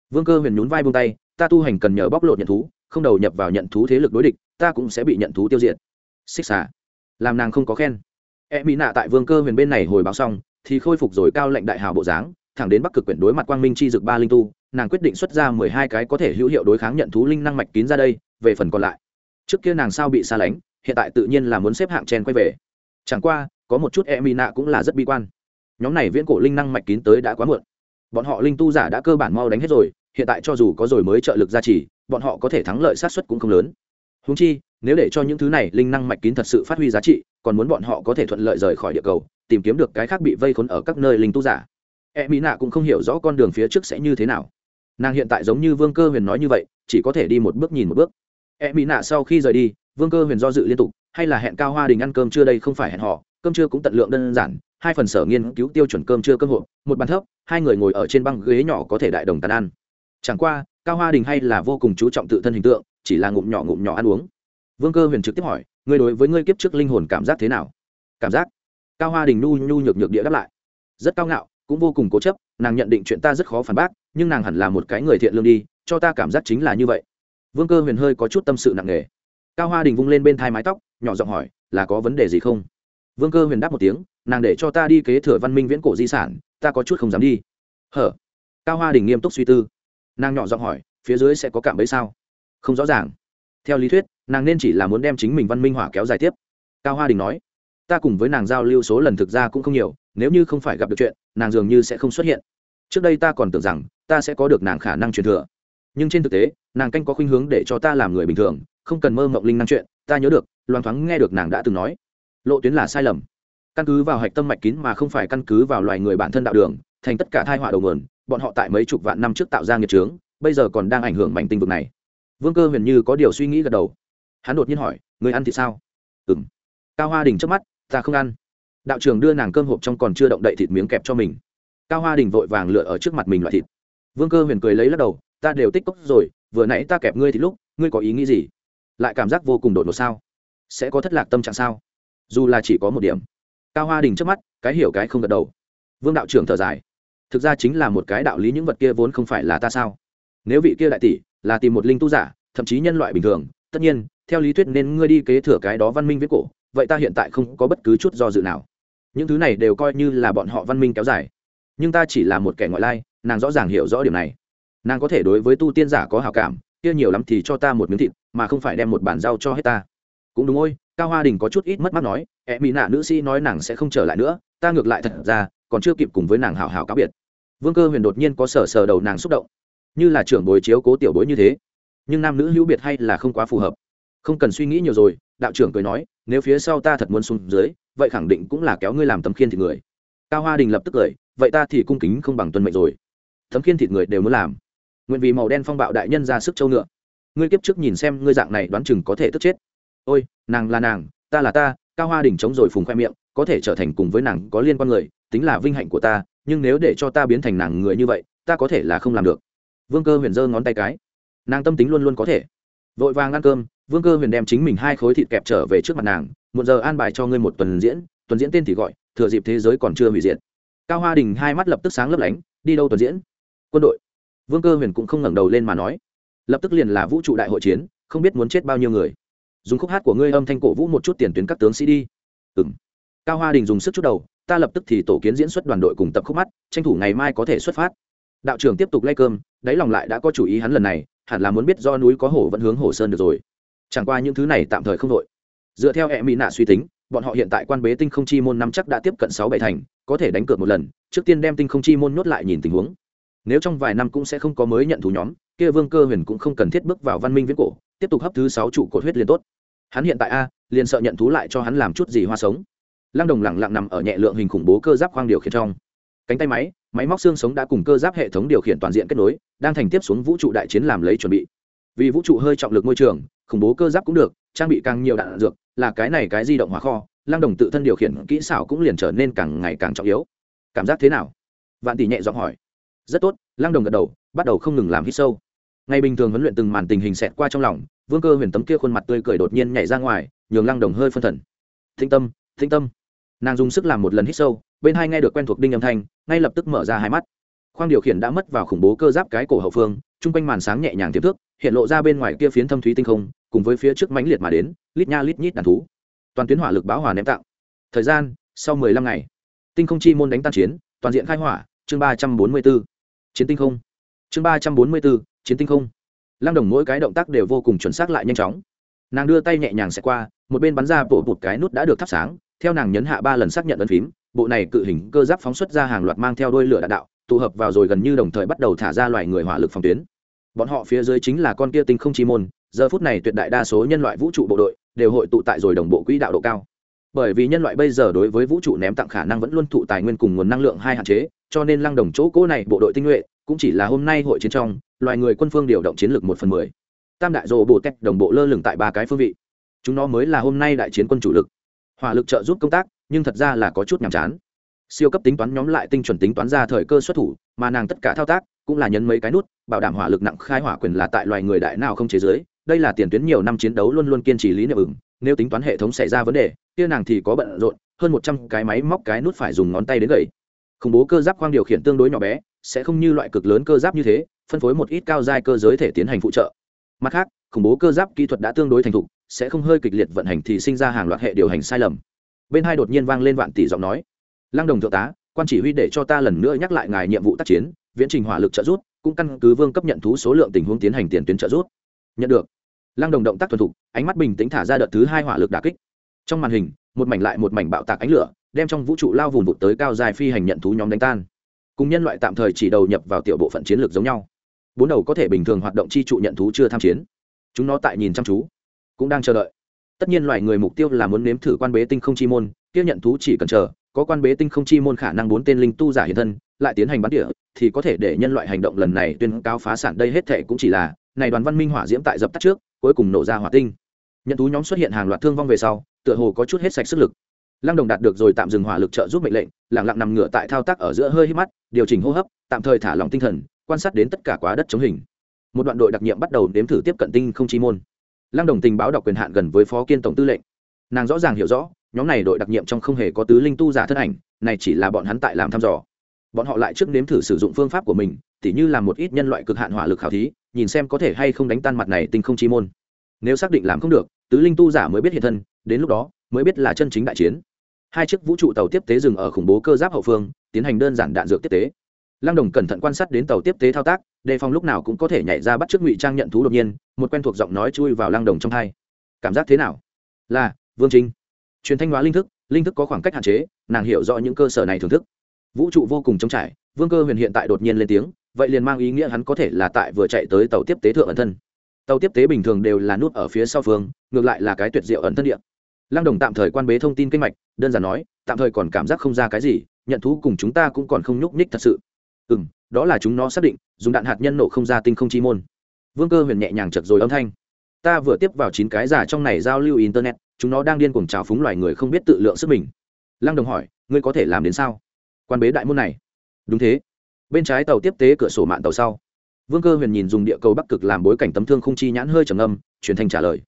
vương cơ huyền nhún vai buông tay, ta tu hành cần nhờ bóc lột nhận thú, không đầu nhập vào nhận thú thế lực đối địch, ta cũng sẽ bị nhận thú tiêu diệt. Xích xà, làm nàng không có khen. E mỹ nạ tại vương cơ huyền bên này hồi báo xong, thì khôi phục rồi cao lệnh đại hào bộ dáng, thẳng đến bắc cực quyển đối mặt quang minh chi dực ba linh tu, nàng quyết định xuất ra mười hai cái có thể hữu hiệu đối kháng nhận thú linh năng mạch kín ra đây, về phần còn lại. Trước kia nàng sao bị xa lánh, hiện tại tự nhiên là muốn xếp hạng chen quay về. Chẳng qua, có một chút e mỹ nạ cũng là rất bi quan. Nhóm này viễn cổ linh năng mạch kín tới đã quá muộn bọn họ linh tu giả đã cơ bản mau đánh hết rồi, hiện tại cho dù có rồi mới trợ lực gia trì, bọn họ có thể thắng lợi sát xuất cũng không lớn. Húng chi, nếu để cho những thứ này linh năng mạch kín thật sự phát huy giá trị, còn muốn bọn họ có thể thuận lợi rời khỏi địa cầu, tìm kiếm được cái khác bị vây khốn ở các nơi linh tu giả. E mỹ nạ cũng không hiểu rõ con đường phía trước sẽ như thế nào. Nàng hiện tại giống như vương cơ huyền nói như vậy, chỉ có thể đi một bước nhìn một bước. E mỹ nạ sau khi rời đi, vương cơ huyền do dự liên tục, hay là hẹn cao hoa đình ăn cơm trưa đây không phải hẹn họ cơm trưa cũng tận lượng đơn giản hai phần sở nghiên cứu tiêu chuẩn cơm trưa cơm hộp, một bàn thấp, hai người ngồi ở trên băng ghế nhỏ có thể đại đồng tàn ăn. Chẳng qua, cao hoa đình hay là vô cùng chú trọng tự thân hình tượng, chỉ là ngụm nhỏ ngụm nhỏ ăn uống. Vương cơ huyền trực tiếp hỏi, ngươi đối với ngươi kiếp trước linh hồn cảm giác thế nào? Cảm giác? Cao hoa đình nhu nhu nhược nhược địa đáp lại, rất cao ngạo, cũng vô cùng cố chấp, nàng nhận định chuyện ta rất khó phản bác, nhưng nàng hẳn là một cái người thiện lương đi, cho ta cảm giác chính là như vậy. Vương cơ huyền hơi có chút tâm sự nặng nề. Cao hoa đình vung lên bên thai mái tóc, nhỏ giọng hỏi, là có vấn đề gì không? Vương cơ huyền đáp một tiếng, nàng để cho ta đi kế thừa văn minh viễn cổ di sản, ta có chút không dám đi. Hở? Cao hoa đình nghiêm túc suy tư. Nàng nhỏ giọng hỏi, phía dưới sẽ có cảm ấy sao? Không rõ ràng. Theo lý thuyết, nàng nên chỉ là muốn đem chính mình văn minh hỏa kéo dài tiếp. Cao hoa đình nói, ta cùng với nàng giao lưu số lần thực ra cũng không nhiều, nếu như không phải gặp được chuyện, nàng dường như sẽ không xuất hiện. Trước đây ta còn tưởng rằng, ta sẽ có được nàng khả năng truyền thừa. Nhưng trên thực tế, nàng canh có khuynh hướng để cho ta làm người bình thường, không cần mơ mộng linh năng chuyện, ta nhớ được, loan thoáng nghe được nàng đã từng nói lộ tuyến là sai lầm. Căn cứ vào hạch tâm mạch kín mà không phải căn cứ vào loài người bản thân đạo đường, thành tất cả thai họa đầu nguồn, bọn họ tại mấy chục vạn năm trước tạo ra nghiệt trướng, bây giờ còn đang ảnh hưởng mảnh tinh vực này. Vương cơ huyền như có điều suy nghĩ gật đầu. Hắn đột nhiên hỏi, người ăn thì sao? Ừ m cao hoa đình trước mắt, ta không ăn. Đạo trưởng đưa nàng cơm hộp trong còn chưa động đậy thịt miếng kẹp cho mình. Cao hoa đình vội vàng lựa ở trước mặt mình loại thịt. Vương cơ huyền cười lấy lắc đầu, ta đều tích cốc rồi, vừa nãy ta kẹp ngươi thì lúc, ngươi có ý nghĩ gì? Lại cảm giác vô cùng đột ngột sao? Sẽ có thất lạc tâm trạng sao? Dù là chỉ có một điểm. Cao hoa đình trước mắt, cái hiểu cái không gật đầu. Vương đạo trưởng thở dài. Thực ra chính là một cái đạo lý những vật kia vốn không phải là ta sao? Nếu vị kia đại tỷ là tìm một linh tu giả, thậm chí nhân loại bình thường, tất nhiên, theo lý thuyết nên ngươi đi kế thừa cái đó văn minh viết cổ, vậy ta hiện tại không có bất cứ chút do dự nào. Những thứ này đều coi như là bọn họ văn minh kéo dài. Nhưng ta chỉ là một kẻ ngoại lai, nàng rõ ràng hiểu rõ điểm này. Nàng có thể đối với tu tiên giả có hào cảm, kia nhiều lắm thì cho ta một miếng thịt, mà không phải đem một bản rau cho hết ta. Cũng đúng ôi cao hoa đình có chút ít mất mát nói e mỹ nạ nữ sĩ nói nàng sẽ không trở lại nữa, ta ngược lại thật ra còn chưa kịp cùng với nàng hào hào cáo biệt. Vương cơ huyền đột nhiên có sở sờ đầu nàng xúc động. Như là trưởng bồi chiếu cố tiểu bối như thế, nhưng nam nữ hữu biệt hay là không quá phù hợp. Không cần suy nghĩ nhiều rồi, đạo trưởng cười nói, nếu phía sau ta thật muốn xuống dưới, vậy khẳng định cũng là kéo ngươi làm tấm khiên thịt người. Cao hoa đình lập tức cười, vậy ta thì cung kính không bằng tuân mệnh rồi. Tấm khiên thịt người đều muốn làm. Nguyện vì màu đen phong bạo đại nhân ra sức châu ngựa. Ngươi kiếp trước nhìn xem ngươi dạng này đoán chừng có thể tức chết ôi, nàng là nàng, ta là ta, cao hoa đình chống rồi phùng khoe miệng, có thể trở thành cùng với nàng có liên quan người, tính là vinh hạnh của ta, nhưng nếu để cho ta biến thành nàng người như vậy, ta có thể là không làm được. Vương cơ huyền giơ ngón tay cái. Nàng tâm tính luôn luôn có thể. Vội vàng ăn cơm, vương cơ huyền đem chính mình hai khối thịt kẹp trở về trước mặt nàng một giờ an bài cho ngươi một tuần diễn tuần diễn tên thì gọi, thừa dịp thế giới còn chưa hủy diệt. Cao hoa đình hai mắt lập tức sáng lấp lánh, đi đâu tuần diễn? Quân đội. Vương cơ huyền cũng không ngẩng đầu lên mà nói. Lập tức liền là vũ trụ đại hội chiến, không biết muốn chết bao nhiêu người dùng khúc hát của ngươi âm thanh cổ vũ một chút tiền tuyến các tướng sĩ đi. Ừng cao hoa đình dùng sức chút đầu, ta lập tức thì tổ kiến diễn xuất đoàn đội cùng tập khúc mắt, tranh thủ ngày mai có thể xuất phát. Đạo trưởng tiếp tục lay cơm, đáy lòng lại đã có chủ ý hắn lần này, hẳn là muốn biết do núi có hổ vẫn hướng hồ sơn được rồi. Chẳng qua những thứ này tạm thời không đội. Dựa theo hệ mỹ nạ suy tính, bọn họ hiện tại quan bế tinh không chi môn năm chắc đã tiếp cận sáu bảy thành, có thể đánh cược một lần, trước tiên đem tinh không chi môn nhốt lại nhìn tình huống. Nếu trong vài năm cũng sẽ không có mới nhận thú nhóm kia vương cơ huyền cũng không cần thiết bước vào văn minh viễn cổ, tiếp tục hấp thứ sáu trụ cột huyết liền tốt. Hắn hiện tại a, liền sợ nhận thú lại cho hắn làm chút gì hoa sống. Lăng đồng lẳng lặng nằm ở nhẹ lượng hình khủng bố cơ giáp khoang điều khiển trong. Cánh tay máy máy móc xương sống đã cùng cơ giáp hệ thống điều khiển toàn diện kết nối, đang thành tiếp xuống vũ trụ đại chiến làm lấy chuẩn bị. Vì vũ trụ hơi trọng lực môi trường, khủng bố cơ giáp cũng được, trang bị càng nhiều đạn dược, là cái này cái di động hóa kho, lăng đồng tự thân điều khiển kỹ xảo cũng liền trở nên càng ngày càng trọng yếu. Cảm giác thế nào? Vạn tỷ nhẹ giọng hỏi. Rất tốt, lăng đồng gật đầu, bắt đầu không ngừng làm hít sâu ngày bình thường huấn luyện từng màn tình hình xẹt qua trong lòng, vương cơ huyền tấm kia khuôn mặt tươi cười đột nhiên nhảy ra ngoài, nhường lăng đồng hơi phân thần. Thinh tâm thinh tâm. Nàng dùng sức làm một lần hít sâu, bên hai nghe được quen thuộc đinh âm thanh, ngay lập tức mở ra hai mắt. Khoang điều khiển đã mất vào khủng bố cơ giáp cái cổ hậu phương, chung quanh màn sáng nhẹ nhàng tiềm thức, hiện lộ ra bên ngoài kia phiến thâm thúy tinh không, cùng với phía trước mãnh liệt mà đến, lít nha lít nhít đàn thú. Toàn tuyến hỏa lực báo hòa ném tạo thời gian, sau mười lăm ngày. Tinh không chi môn đánh tan chiến, toàn diện khai hỏa, chương ba trăm bốn mươi b ố chiến tinh không. Chương ba trăm bốn mươi b ố chiến tinh không? Lăng đồng mỗi cái động tác đều vô cùng chuẩn xác lại nhanh chóng. Nàng đưa tay nhẹ nhàng xẹt qua, một bên bắn ra bộ một cái nút đã được thắp sáng, theo nàng nhấn hạ ba lần xác nhận ấn phím, bộ này cự hình cơ giáp phóng xuất ra hàng loạt mang theo đôi lửa đạn đạo, tụ hợp vào rồi gần như đồng thời bắt đầu thả ra loài người hỏa lực phòng tuyến. Bọn họ phía dưới chính là con kia tinh không chi môn, giờ phút này tuyệt đại đa số nhân loại vũ trụ bộ đội đều hội tụ tại rồi đồng bộ quỹ đạo độ cao bởi vì nhân loại bây giờ đối với vũ trụ ném tặng khả năng vẫn luôn thụ tài nguyên cùng nguồn năng lượng hai hạn chế, cho nên lăng đồng chỗ cỗ này bộ đội tinh nhuệ cũng chỉ là hôm nay hội chiến trong, loài người quân phương điều động chiến lược một phần mười. Tam đại rộ bộ tech đồng bộ lơ lửng tại ba cái phương vị. Chúng nó mới là hôm nay đại chiến quân chủ lực. Hỏa lực trợ giúp công tác, nhưng thật ra là có chút nhàm chán. Siêu cấp tính toán nhóm lại tinh chuẩn tính toán ra thời cơ xuất thủ, mà nàng tất cả thao tác cũng là nhấn mấy cái nút, bảo đảm hỏa lực nặng khai hỏa quyền là tại loài người đại nào không chế giới. Đây là tiền tuyến nhiều năm chiến đấu luôn luôn kiên trì lý niệm ứng nếu tính toán hệ thống xảy ra vấn đề, kia nàng thì có bận rộn, hơn một trăm cái máy móc cái nút phải dùng ngón tay đến gậy khủng bố cơ giáp khoang điều khiển tương đối nhỏ bé, sẽ không như loại cực lớn cơ giáp như thế, phân phối một ít cao giai cơ giới thể tiến hành phụ trợ. Mặt khác, khủng bố cơ giáp kỹ thuật đã tương đối thành thục, sẽ không hơi kịch liệt vận hành thì sinh ra hàng loạt hệ điều hành sai lầm. Bên hai đột nhiên vang lên vạn tỷ giọng nói. Lăng đồng thượng tá, quan chỉ huy để cho ta lần nữa nhắc lại ngài nhiệm vụ tác chiến, viễn trình hỏa lực trợ rút cũng căn cứ vương cấp nhận thú số lượng tình huống tiến hành tiền tuyến trợ rút nhận được lăng đồng động tác thuần thục, ánh mắt bình tĩnh thả ra đợt thứ hai hỏa lực đà kích. Trong màn hình, một mảnh lại một mảnh bạo tạc ánh lửa, đem trong vũ trụ lao vùng vụt tới cao dài phi hành nhận thú nhóm đánh tan. Cùng nhân loại tạm thời chỉ đầu nhập vào tiểu bộ phận chiến lược giống nhau. Bốn đầu có thể bình thường hoạt động chi trụ nhận thú chưa tham chiến. Chúng nó tại nhìn chăm chú, cũng đang chờ đợi. Tất nhiên loài người mục tiêu là muốn nếm thử quan bế tinh không chi môn tiêu nhận thú chỉ cần chờ, có quan bế tinh không chi môn khả năng bốn tên linh tu giả hiện thân, lại tiến hành bắn địa, thì có thể để nhân loại hành động lần này tuyên cáo phá sản đây hết thệ cũng chỉ là, này đoàn văn minh hỏa diễm tại dập tắt trước cuối cùng nổ ra hỏa tinh. Nhận thú nhóm xuất hiện hàng loạt thương vong về sau, tựa hồ có chút hết sạch sức lực. Lăng đồng đạt được rồi tạm dừng hỏa lực trợ giúp mệnh lệnh lẳng lặng nằm ngửa tại thao tác ở giữa hơi hít mắt, điều chỉnh hô hấp, tạm thời thả lỏng tinh thần, quan sát đến tất cả quá đất chống hình. Một đoạn đội đặc nhiệm bắt đầu đếm thử tiếp cận tinh không chi môn. Lăng đồng tình báo đọc quyền hạn gần với phó kiên tổng tư lệnh. Nàng rõ ràng hiểu rõ, nhóm này đội đặc nhiệm trong không hề có tứ linh tu giả thân ảnh, này chỉ là bọn hắn tại làm thăm dò bọn họ lại trước nếm thử sử dụng phương pháp của mình, tỉ như làm một ít nhân loại cực hạn hỏa lực khảo thí, nhìn xem có thể hay không đánh tan mặt này tinh không chi môn. Nếu xác định làm không được, tứ linh tu giả mới biết hiện thân, đến lúc đó, mới biết là chân chính đại chiến. Hai chiếc vũ trụ tàu tiếp tế dừng ở khủng bố cơ giáp hậu phương, tiến hành đơn giản đạn dược tiếp tế. Lăng đồng cẩn thận quan sát đến tàu tiếp tế thao tác, đề phòng lúc nào cũng có thể nhảy ra bắt t r ư ớ c ngụy trang nhận thú đột nhiên, một quen thuộc giọng nói chui vào lăng đồng trong hai cảm giác thế nào? Là, vương trinh truyền thanh hóa linh thức linh thức có khoảng cách hạn chế, nàng hiểu rõ những cơ sở này thưởng thức vũ trụ vô cùng trống trải, vương cơ huyền hiện tại đột nhiên lên tiếng, vậy liền mang ý nghĩa hắn có thể là tại vừa chạy tới tàu tiếp tế thượng ẩn thân. Tàu tiếp tế bình thường đều là nút ở phía sau phương, ngược lại là cái tuyệt diệu ẩn thân địa. Lăng đồng tạm thời quan bế thông tin kinh mạch, đơn giản nói, tạm thời còn cảm giác không ra cái gì, nhận thú cùng chúng ta cũng còn không nhúc nhích thật sự. Ừ m đó là chúng nó xác định, dùng đạn hạt nhân nổ không ra tinh không chi môn. Vương cơ huyền nhẹ nhàng chật rồi âm thanh. Ta vừa tiếp vào chín cái giả trong này giao lưu internet, chúng nó đang điên cuồng trào phúng loài người không biết tự lượng sức mình. Lăng đồng hỏi, ngươi có thể làm đến sao? Quan bế đại môn này. Đúng thế. Bên trái tàu tiếp tế cửa sổ mạng tàu sau. Vương cơ huyền nhìn dùng địa cầu bắc cực làm bối cảnh tấm thương không chi nhãn hơi trầm âm truyền thanh trả lời.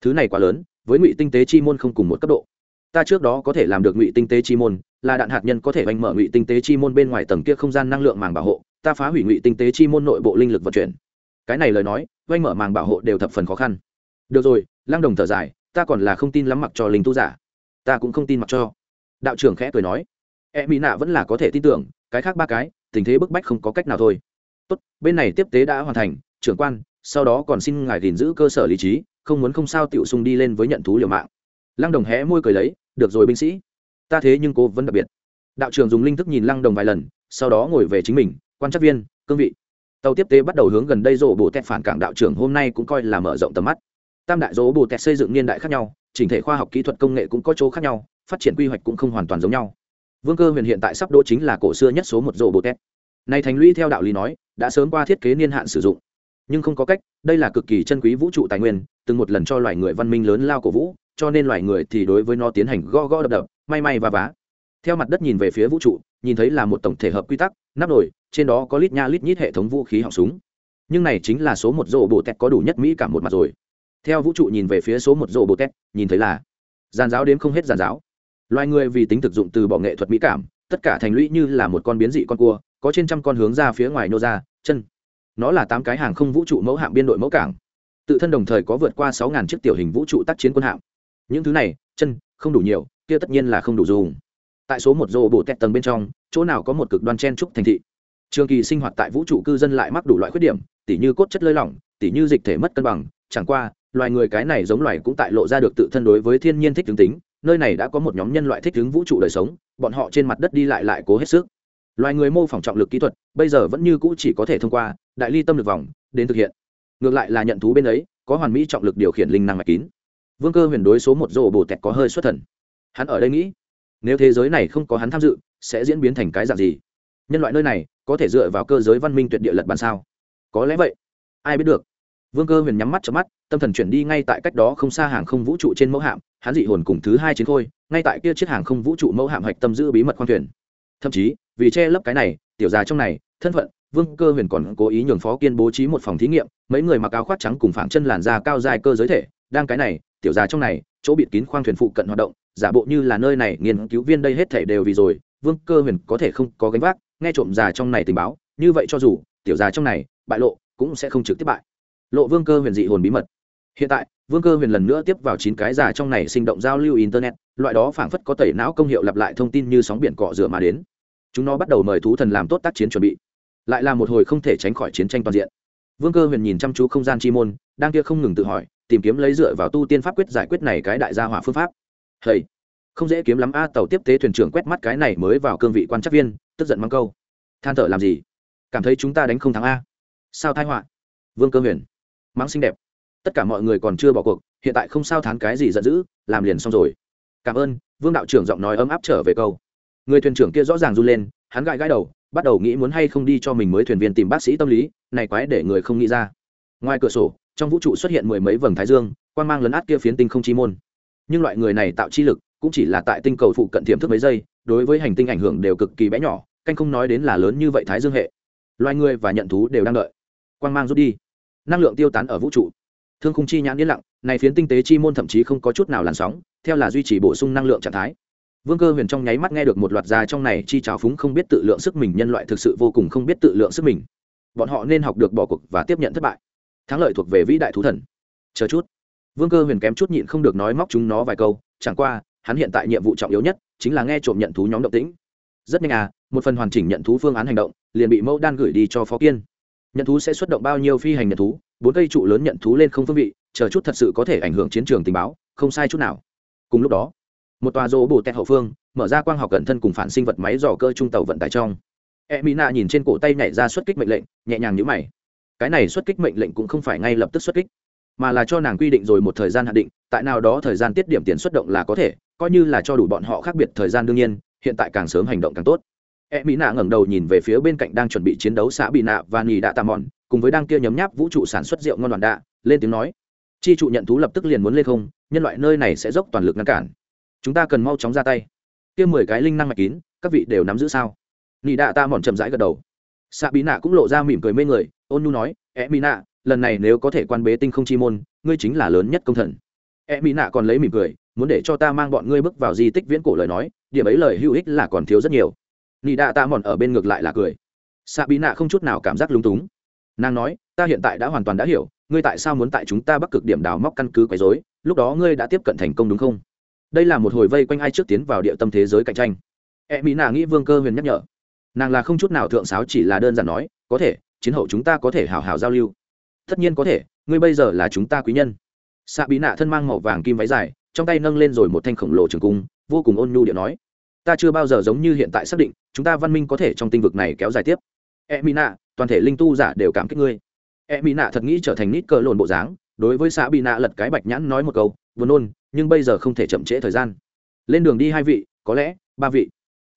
Thứ này quá lớn, với ngụy tinh tế chi môn không cùng một cấp độ. Ta trước đó có thể làm được ngụy tinh tế chi môn, là đạn hạt nhân có thể oanh mở ngụy tinh tế chi môn bên ngoài tầng kia không gian năng lượng màng bảo hộ, ta phá hủy ngụy tinh tế chi môn nội bộ linh lực vận chuyển. Cái này lời nói oanh mở màng bảo hộ đều thập phần khó khăn. Được rồi, lăng đồng thở dài, ta còn là không tin lắm mặc cho linh tu giả. Ta cũng không tin mặc cho. Đạo trưởng khẽ cười nói e mỹ nạ vẫn là có thể tin tưởng, cái khác ba cái, tình thế bức bách không có cách nào thôi. Tốt, bên này tiếp tế đã hoàn thành, trưởng quan, sau đó còn xin ngài gìn giữ cơ sở lý trí, không muốn không sao tiểu sung đi lên với nhận thú liều mạng. Lăng đồng hé môi cười lấy, được rồi binh sĩ, ta thế nhưng cô vẫn đặc biệt. Đạo trưởng dùng linh thức nhìn lăng đồng vài lần, sau đó ngồi về chính mình, quan trắc viên, cương vị. Tàu tiếp tế bắt đầu hướng gần đây rổ bồ tẹt phản cảng đạo trưởng hôm nay cũng coi là mở rộng tầm mắt. Tam đại rổ bồ tẹt xây dựng niên đại khác nhau, chỉnh thể khoa học kỹ thuật công nghệ cũng có chỗ khác nhau, phát triển quy hoạch cũng không hoàn toàn giống nhau vương cơ huyền hiện tại sắp đỗ chính là cổ xưa nhất số một rổ bồ tét này thành lũy theo đạo lý nói, đã sớm qua thiết kế niên hạn sử dụng. Nhưng không có cách, đây là cực kỳ chân quý vũ trụ tài nguyên, từng một lần cho loài người văn minh lớn lao cổ vũ, cho nên loài người thì đối với nó tiến hành go go đập đập, may may và vá. Theo mặt đất nhìn về phía vũ trụ, nhìn thấy là một tổng thể hợp quy tắc, nắp nổi trên đó có lít nha lít nhít hệ thống vũ khí họng súng. Nhưng này chính là số một rổ bộ tét có đủ nhất mỹ cả một mặt rồi. Theo vũ trụ nhìn về phía số một rổ bộ tét nhìn thấy là giàn giáo đếm không hết giàn giáo loài người vì tính thực dụng từ bỏ nghệ thuật mỹ cảm, tất cả thành lũy như là một con biến dị con cua, có trên trăm con hướng ra phía ngoài nô ra, chân. Nó là tám cái hàng không vũ trụ mẫu hạm biên đội mẫu cảng. Tự thân đồng thời có vượt qua sáu chiếc tiểu hình vũ trụ tác chiến quân hạm những thứ này, chân, không đủ nhiều, kia tất nhiên là không đủ dùng. Tại số một rô bộ tẹt tầng bên trong, chỗ nào có một cực đoan chen trúc thành thị. Trường kỳ sinh hoạt tại vũ trụ cư dân lại mắc đủ loại khuyết điểm, tỉ như cốt chất lơi lỏng, tỉ như dịch thể mất cân bằng. Chẳng qua, loài người cái này giống loài cũng tại lộ ra được tự thân đối với thiên nhiên thích tướng tính nơi này đã có một nhóm nhân loại thích ứng vũ trụ đời sống, bọn họ trên mặt đất đi lại lại cố hết sức. Loài người mô phỏng trọng lực kỹ thuật, bây giờ vẫn như cũ chỉ có thể thông qua đại ly tâm lực vòng đến thực hiện. Ngược lại là nhận thú bên ấy, có hoàn mỹ trọng lực điều khiển linh năng mạch kín. Vương cơ huyền đối số một rổ bồ tẹt có hơi xuất thần. Hắn ở đây nghĩ, nếu thế giới này không có hắn tham dự, sẽ diễn biến thành cái dạng gì? Nhân loại nơi này có thể dựa vào cơ giới văn minh tuyệt địa lật bàn sao? Có lẽ vậy. Ai biết được vương cơ huyền nhắm mắt chớp mắt, tâm thần chuyển đi ngay tại cách đó không xa hàng không vũ trụ trên mẫu hạm, hắn dị hồn cùng thứ hai chiến khôi, ngay tại kia chiếc hàng không vũ trụ mẫu hạm hạch tâm giữ bí mật khoang thuyền. Thậm chí, vì che lấp cái này, tiểu già trong này, thân phận, vương cơ huyền còn cố ý nhường phó kiên bố trí một phòng thí nghiệm, mấy người mặc áo khoác trắng cùng phảng chân làn da cao dài cơ giới thể, đang cái này, tiểu già trong này, chỗ bịt kín khoang thuyền phụ cận hoạt động, giả bộ như là nơi này, nghiên cứu viên đây hết thể đều vì rồi, vương cơ huyền có thể không có gánh vác, nghe trộm già trong này tình báo, như vậy cho dù, tiểu già trong này, bại lộ, cũng sẽ không trực tiếp bại lộ vương cơ huyền dị hồn bí mật. Hiện tại, vương cơ huyền lần nữa tiếp vào chín cái già trong này sinh động giao lưu internet, loại đó phảng phất có tẩy não công hiệu lặp lại thông tin như sóng biển cọ rửa mà đến. Chúng nó bắt đầu mời thú thần làm tốt tác chiến chuẩn bị. Lại là một hồi không thể tránh khỏi chiến tranh toàn diện. Vương cơ huyền nhìn chăm chú không gian chi môn, đang kia không ngừng tự hỏi, tìm kiếm lấy dựa vào tu tiên pháp quyết giải quyết này cái đại gia hỏa phương pháp. Hey không dễ kiếm lắm a, tàu tiếp tế thuyền trưởng quét mắt cái này mới vào cương vị quan chắc viên, tức giận mắng câu. Than thở làm gì? Cảm thấy chúng ta đánh không thắng a. Sao thai họa? Vương cơ huyền mắng xinh đẹp. Tất cả mọi người còn chưa bỏ cuộc, hiện tại không sao thán cái gì giận dữ, làm liền xong rồi. Cảm ơn, vương đạo trưởng giọng nói ấm áp trở về câu. Người thuyền trưởng kia rõ ràng run lên, hắn gãi gãi đầu, bắt đầu nghĩ muốn hay không đi cho mình mới thuyền viên tìm bác sĩ tâm lý, này quái để người không nghĩ ra. Ngoài cửa sổ, trong vũ trụ xuất hiện mười mấy vầng thái dương quan mang lấn át kia phiến tinh không chi môn. Nhưng loại người này tạo chi lực, cũng chỉ là tại tinh cầu phụ cận tiềm thức mấy giây, đối với hành tinh ảnh hưởng đều cực kỳ bé nhỏ, canh không nói đến là lớn như vậy thái dương hệ. Loài người và nhận thú đều đang đợi. Quang mang rút đi năng lượng tiêu tán ở vũ trụ. Thương khung chi nhãn yên lặng, này phiến tinh tế chi môn thậm chí không có chút nào làn sóng, theo là duy trì bổ sung năng lượng trạng thái. Vương cơ huyền trong nháy mắt nghe được một loạt già trong này chi trào phúng không biết tự lượng sức mình, nhân loại thực sự vô cùng không biết tự lượng sức mình. Bọn họ nên học được bỏ cuộc và tiếp nhận thất bại. Thắng lợi thuộc về vĩ đại thú thần. Chờ chút. Vương cơ huyền kém chút nhịn không được nói móc chúng nó vài câu, chẳng qua, hắn hiện tại nhiệm vụ trọng yếu nhất chính là nghe trộm nhận thú nhóm động tĩnh. Rất nhanh à một phần hoàn chỉnh nhận thú phương án hành động, liền bị mẫu đan gửi đi cho phó kiên nhận thú sẽ xuất động bao nhiêu phi hành nhận thú, bốn cây trụ lớn nhận thú lên không phương vị, chờ chút thật sự có thể ảnh hưởng chiến trường tình báo, không sai chút nào. Cùng lúc đó, một tòa rô bồ tẹt hậu phương, mở ra quang học cẩn thân cùng phản sinh vật máy dò cơ trung tàu vận tải trong. E mỹ nạ nhìn trên cổ tay nhảy ra xuất kích mệnh lệnh, nhẹ nhàng nhữ mày. Cái này xuất kích mệnh lệnh cũng không phải ngay lập tức xuất kích, mà là cho nàng quy định rồi một thời gian hạn định, tại nào đó thời gian tiết điểm tiền xuất động là có thể, coi như là cho đủ bọn họ khác biệt thời gian đương nhiên, hiện tại càng sớm hành động càng tốt e mỹ nạ ngẩng đầu nhìn về phía bên cạnh đang chuẩn bị chiến đấu xã bị nạ và nghỉ đạ tà mòn, cùng với đang kia nhấm nháp vũ trụ sản xuất rượu ngon đoàn đạ, lên tiếng nói, chi trụ nhận thú lập tức liền muốn lên không, nhân loại nơi này sẽ dốc toàn lực ngăn cản. Chúng ta cần mau chóng ra tay. Kia mười cái linh năng mạch kín, các vị đều nắm giữ sao? Nghỉ đạ ta mòn chậm rãi gật đầu. Xạ bí nạ cũng lộ ra mỉm cười mê người, ôn nhu nói e mỹ nạ, lần này nếu có thể quan bế tinh không chi môn, ngươi chính là lớn nhất công thần. E mỹ nạ còn lấy mỉm cười, muốn để cho ta mang bọn ngươi bước vào di tích viễn cổ lời nói, điểm ấy lời hữu ích là còn thiếu rất nhiều nị đạ ta mòn ở bên ngược lại là cười. Xạ bí nạ không chút nào cảm giác lung túng. Nàng nói, ta hiện tại đã hoàn toàn đã hiểu, ngươi tại sao muốn tại chúng ta bắc cực điểm đào móc căn cứ quấy dối lúc đó ngươi đã tiếp cận thành công đúng không? Đây là một hồi vây quanh ai trước tiến vào địa tâm thế giới cạnh tranh. E mỹ nạ nghĩ vương cơ huyền nhắc nhở. Nàng là không chút nào thượng sáo chỉ là đơn giản nói, có thể, chiến hậu chúng ta có thể hào hào giao lưu. Tất nhiên có thể, ngươi bây giờ là chúng ta quý nhân. Xạ bí nạ thân mang màu vàng kim váy dài, trong tay nâng lên rồi một thanh khổng lồ trường cung, vô cùng ôn nhu điện nói ta chưa bao giờ giống như hiện tại xác định, chúng ta văn minh có thể trong tinh vực này kéo dài tiếp. E mỹ nạ toàn thể linh tu giả đều cảm kích ngươi. E mỹ nạ thật nghĩ trở thành nít cờ lồn bộ dáng, đối với xã bị nạ lật cái bạch nhãn nói một câu vừa nôn, nhưng bây giờ không thể chậm trễ thời gian. Lên đường đi hai vị, có lẽ, ba vị.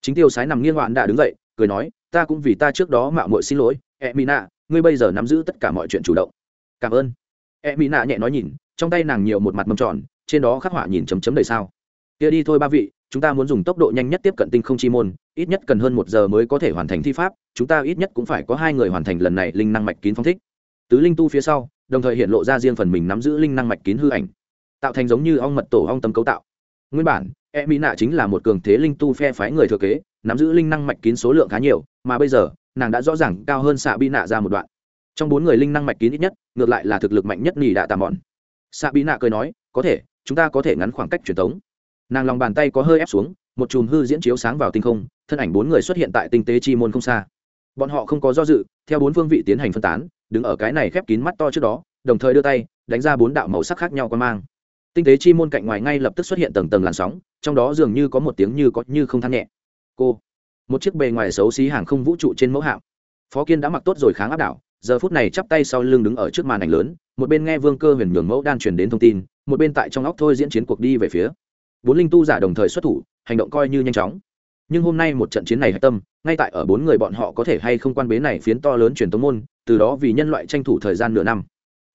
Chính tiêu sái nằm nghiêng hoạn đã đứng dậy, cười nói, ta cũng vì ta trước đó mạo muội xin lỗi e mỹ nạ ngươi bây giờ nắm giữ tất cả mọi chuyện chủ động. Cảm ơn. E mỹ nạ nhẹ nói nhìn, trong tay nàng nhiều một mặt mâm tròn, trên đó khắc họa nhìn chấm chấm đầy sao. Kia đi thôi ba vị chúng ta muốn dùng tốc độ nhanh nhất tiếp cận tinh không chi môn, ít nhất cần hơn một giờ mới có thể hoàn thành thi pháp, chúng ta ít nhất cũng phải có hai người hoàn thành lần này linh năng mạch kín phong thích. Tứ linh tu phía sau, đồng thời hiện lộ ra riêng phần mình nắm giữ linh năng mạch kín hư ảnh, tạo thành giống như ong mật tổ ong tâm cấu tạo. Nguyên bản e mỹ nạ chính là một cường thế linh tu phe phái người thừa kế, nắm giữ linh năng mạch kín số lượng khá nhiều, mà bây giờ, nàng đã rõ ràng cao hơn xạ bi nạ ra một đoạn. Trong bốn người linh năng mạch kín ít nhất, ngược lại là thực lực mạnh nhất nỉ đạ tà mòn xạ bi nạ cười nói, có thể, chúng ta có thể ngắn khoảng cách truyền thống nàng lòng bàn tay có hơi ép xuống, một chùm hư diễn chiếu sáng vào tinh không, thân ảnh bốn người xuất hiện tại tinh tế chi môn không xa. Bọn họ không có do dự, theo bốn phương vị tiến hành phân tán, đứng ở cái này khép kín mắt to trước đó, đồng thời đưa tay, đánh ra bốn đạo màu sắc khác nhau qua mang. Tinh tế chi môn cạnh ngoài ngay lập tức xuất hiện tầng tầng làn sóng, trong đó dường như có một tiếng như có như không than nhẹ. Cô, một chiếc bề ngoài xấu xí hàng không vũ trụ trên mẫu hạm. Phó kiên đã mặc tốt rồi kháng áp đảo, giờ phút này chắp tay sau lưng đứng ở trước màn ảnh lớn, một bên nghe vương cơ huyền nhường mẫu đan truyền đến thông tin, một bên tại trong óc thôi diễn chiến cuộc đi về phía bốn linh tu giả đồng thời xuất thủ, hành động coi như nhanh chóng. Nhưng hôm nay một trận chiến này hạch tâm, ngay tại ở bốn người bọn họ có thể hay không quan bế này phiến to lớn truyền tống môn, từ đó vì nhân loại tranh thủ thời gian nửa năm.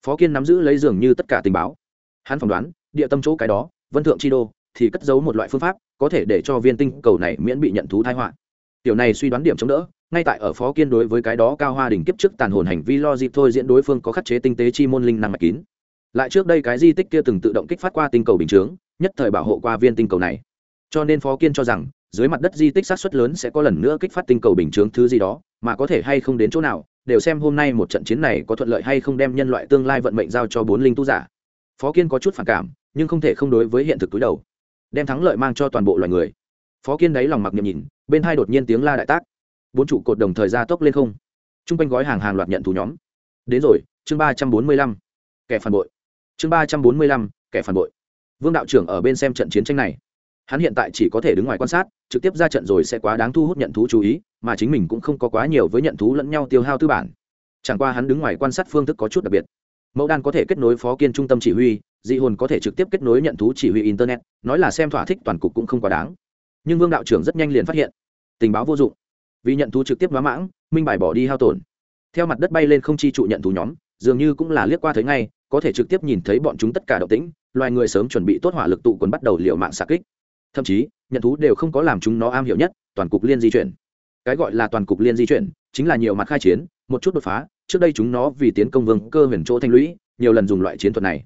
Phó kiên nắm giữ lấy dường như tất cả tình báo. Hắn phỏng đoán, địa tâm chỗ cái đó, vân thượng chi đô, thì cất giấu một loại phương pháp, có thể để cho viên tinh cầu này miễn bị nhận thú thai họa. Tiểu này suy đoán điểm chống đỡ, ngay tại ở phó kiên đối với cái đó cao hoa đỉnh kiếp trước tàn hồn hành vi lo dịp thôi diễn đối phương có khắc chế tinh tế chi môn linh năng mạch kín. Lại trước đây cái di tích kia từng tự động kích phát qua tinh cầu bình chướng nhất thời bảo hộ qua viên tinh cầu này. Cho nên phó kiên cho rằng, dưới mặt đất di tích sát xuất lớn sẽ có lần nữa kích phát tinh cầu bình chướng thứ gì đó, mà có thể hay không đến chỗ nào, đều xem hôm nay một trận chiến này có thuận lợi hay không đem nhân loại tương lai vận mệnh giao cho bốn linh tu giả. Phó kiên có chút phản cảm, nhưng không thể không đối với hiện thực túi đầu. Đem thắng lợi mang cho toàn bộ loài người. Phó kiên đáy lòng mặc nhầm nhìn, bên hai đột nhiên tiếng la đại tác. Bốn trụ cột đồng thời ra tốc lên không. T r u n g quanh gói hàng hàng loạt nhận thủ nhóm. Đến rồi, chương ba trăm bốn mươi lăm. Kẻ phản bội. Chương ba trăm bốn mươi lăm, kẻ phản bội vương đạo trưởng ở bên xem trận chiến tranh này. Hắn hiện tại chỉ có thể đứng ngoài quan sát, trực tiếp ra trận rồi sẽ quá đáng thu hút nhận thú chú ý, mà chính mình cũng không có quá nhiều với nhận thú lẫn nhau tiêu hao tư bản. Chẳng qua hắn đứng ngoài quan sát phương thức có chút đặc biệt. Mẫu đan có thể kết nối phó kiên trung tâm chỉ huy, dị hồn có thể trực tiếp kết nối nhận thú chỉ huy internet, nói là xem thỏa thích toàn cục cũng không quá đáng. Nhưng vương đạo trưởng rất nhanh liền phát hiện, tình báo vô dụng. Vì nhận thú trực tiếp hóa mãng, minh bài bỏ đi hao tổn. Theo mặt đất bay lên không chi trụ nhận thú nhóm, dường như cũng là liếc qua thấy ngay, có thể trực tiếp nhìn thấy bọn chúng tất cả động tĩnh loài người sớm chuẩn bị tốt hỏa lực tụ quần bắt đầu liệu mạng xạ kích. Thậm chí, nhận thú đều không có làm chúng nó am hiểu nhất, toàn cục liên di chuyển. Cái gọi là toàn cục liên di chuyển, chính là nhiều mặt khai chiến, một chút đột phá, trước đây chúng nó vì tiến công vương cơ huyền chỗ thanh lũy, nhiều lần dùng loại chiến thuật này.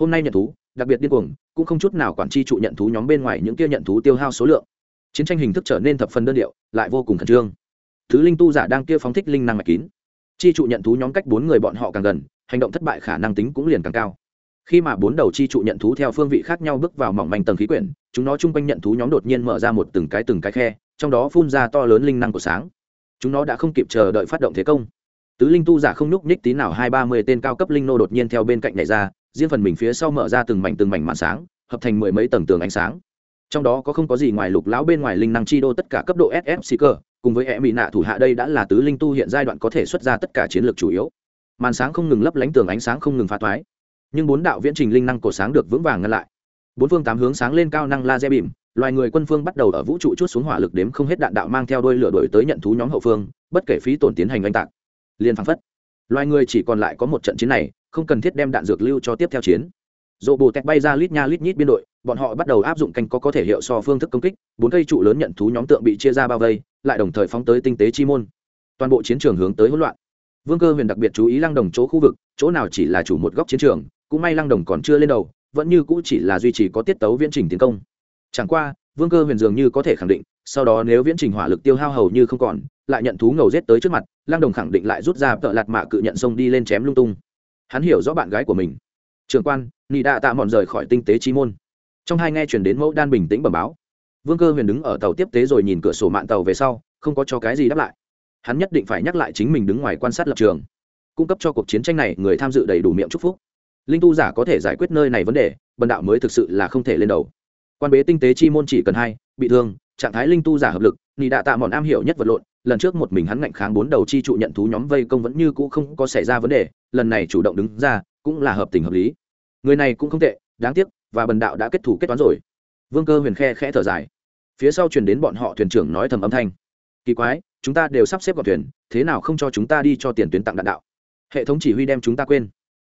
Hôm nay nhận thú, đặc biệt điên cuồng, cũng không chút nào quản chi trụ nhận thú nhóm bên ngoài những kia nhận thú tiêu hao số lượng. Chiến tranh hình thức trở nên thập phần đơn điệu, lại vô cùng khẩn trương. Thứ linh tu giả đang kia phóng thích linh năng mạch kín. Chi trụ nhận thú nhóm cách bốn người bọn họ càng gần, hành động thất bại khả năng tính cũng liền càng cao khi mà bốn đầu chi trụ nhận thú theo phương vị khác nhau bước vào mỏng manh tầng khí quyển, chúng nó chung quanh nhận thú nhóm đột nhiên mở ra một từng cái từng cái khe, trong đó phun ra to lớn linh năng của sáng. Chúng nó đã không kịp chờ đợi phát động thế công. Tứ linh tu giả không nhúc nhích tí nào hai ba mươi tên cao cấp linh nô đột nhiên theo bên cạnh này ra, riêng phần mình phía sau mở ra từng mảnh từng mảnh màn sáng, hợp thành mười mấy tầng tường ánh sáng. Trong đó có không có gì ngoài lục lão bên ngoài linh năng chi đô tất cả cấp độ ss seeker, cùng với e mỹ nạ thủ hạ đây đã là tứ linh tu hiện giai đoạn có thể xuất ra tất cả chiến lược chủ yếu. Màn sáng không ngừng lấp lánh tường ánh sáng không ngừng phá thoái nhưng bốn đạo viễn trình linh năng cổ sáng được vững vàng ngăn lại. Bốn phương tám hướng sáng lên cao năng laser bìm loài người quân phương bắt đầu ở vũ trụ chút xuống hỏa lực đếm không hết đạn đạo mang theo đôi lửa đổi tới nhận thú nhóm hậu phương, bất kể phí tổn tiến hành oanh tạc, liền phăng phất. Loài người chỉ còn lại có một trận chiến này, không cần thiết đem đạn dược lưu cho tiếp theo chiến. Dộ bồ tẹt bay ra lít nha lít nhít biên đội, bọn họ bắt đầu áp dụng canh có có thể hiệu so phương thức công kích, bốn cây trụ lớn nhận thú nhóm tượng bị chia ra bao vây, lại đồng thời phóng tới tinh tế chi môn. Toàn bộ chiến trường hướng tới hỗn loạn. Vương cơ huyền đặc biệt chú ý lăng đồng chỗ khu vực, chỗ nào chỉ là chủ một góc chiến trường cũng may lăng đồng còn chưa lên đầu, vẫn như cũ chỉ là duy trì có tiết tấu viễn trình tiến công. Chẳng qua, vương cơ huyền dường như có thể khẳng định, sau đó nếu viễn trình hỏa lực tiêu hao hầu như không còn, lại nhận thú ngầu rết tới trước mặt, lăng đồng khẳng định lại rút ra tợ lạt mạ cự nhận sông đi lên chém lung tung. Hắn hiểu rõ bạn gái của mình. Trường quan, nị đạ tạ mòn rời khỏi tinh tế chi môn. Trong hai nghe chuyển đến mẫu đan bình tĩnh bẩm báo. Vương cơ huyền đứng ở tàu tiếp tế rồi nhìn cửa sổ mạng tàu về sau, không có cho cái gì đáp lại. Hắn nhất định phải nhắc lại chính mình đứng ngoài quan sát lập trường. Cung cấp cho cuộc chiến tranh này người tham dự đầy đủ miệng chúc phúc linh tu giả có thể giải quyết nơi này vấn đề, bần đạo mới thực sự là không thể lên đầu. Quan bế tinh tế chi môn chỉ cần hai, bị thương, trạng thái linh tu giả hợp lực, nị đạ tạ mòn am hiểu nhất vật lộn, lần trước một mình hắn ngạnh kháng bốn đầu chi trụ nhận thú nhóm vây công vẫn như cũ không có xảy ra vấn đề, lần này chủ động đứng ra, cũng là hợp tình hợp lý. Người này cũng không tệ, đáng tiếc, và bần đạo đã kết thủ kết toán rồi. Vương cơ huyền khe khẽ thở dài. Phía sau truyền đến bọn họ thuyền trưởng nói thầm âm thanh. Kỳ quái, chúng ta đều sắp xếp gọn thuyền, thế nào không cho chúng ta đi cho tiền tuyến tặng đạn đạo? Hệ thống chỉ huy đem chúng ta quên.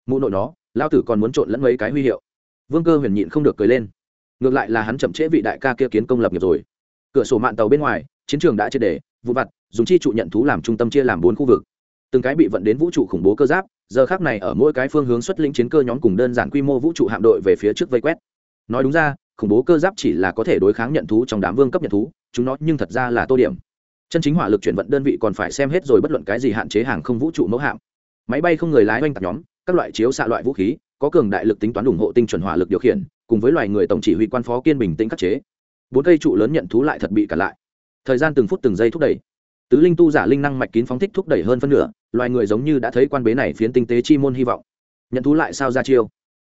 Mụ nội nó lao tử còn muốn trộn lẫn mấy cái huy hiệu. Vương cơ huyền nhịn không được cười lên. Ngược lại là hắn chậm trễ vị đại ca kia kiến công lập nghiệp rồi. Cửa sổ mạng tàu bên ngoài, chiến trường đã triệt đề vụ vặt, dùng chi trụ nhận thú làm trung tâm chia làm bốn khu vực. Từng cái bị vận đến vũ trụ khủng bố cơ giáp, giờ khác này ở mỗi cái phương hướng xuất lĩnh chiến cơ nhóm cùng đơn giản quy mô vũ trụ hạm đội về phía trước vây quét. Nói đúng ra, khủng bố cơ giáp chỉ là có thể đối kháng nhận thú trong đám vương cấp nhận thú, chúng nó nhưng thật ra là tô điểm. Chân chính hỏa lực chuyển vận đơn vị còn phải xem hết rồi bất luận cái gì hạn chế hàng không vũ trụ mẫu hạm. Máy bay không người lái oanh tạc nhóm các loại chiếu xạ loại vũ khí, có cường đại lực tính toán ủng hộ tinh chuẩn hỏa lực điều khiển, cùng với loài người tổng chỉ huy quan phó kiên bình tĩnh khắc chế. Bốn cây trụ lớn nhận thú lại thật bị cả lại. Thời gian từng phút từng giây thúc đẩy. Tứ linh tu giả linh năng mạch kín phóng thích thúc đẩy hơn phân nửa, loài người giống như đã thấy quan bế này phiến tinh tế chi môn hy vọng. Nhận thú lại sao ra chiêu?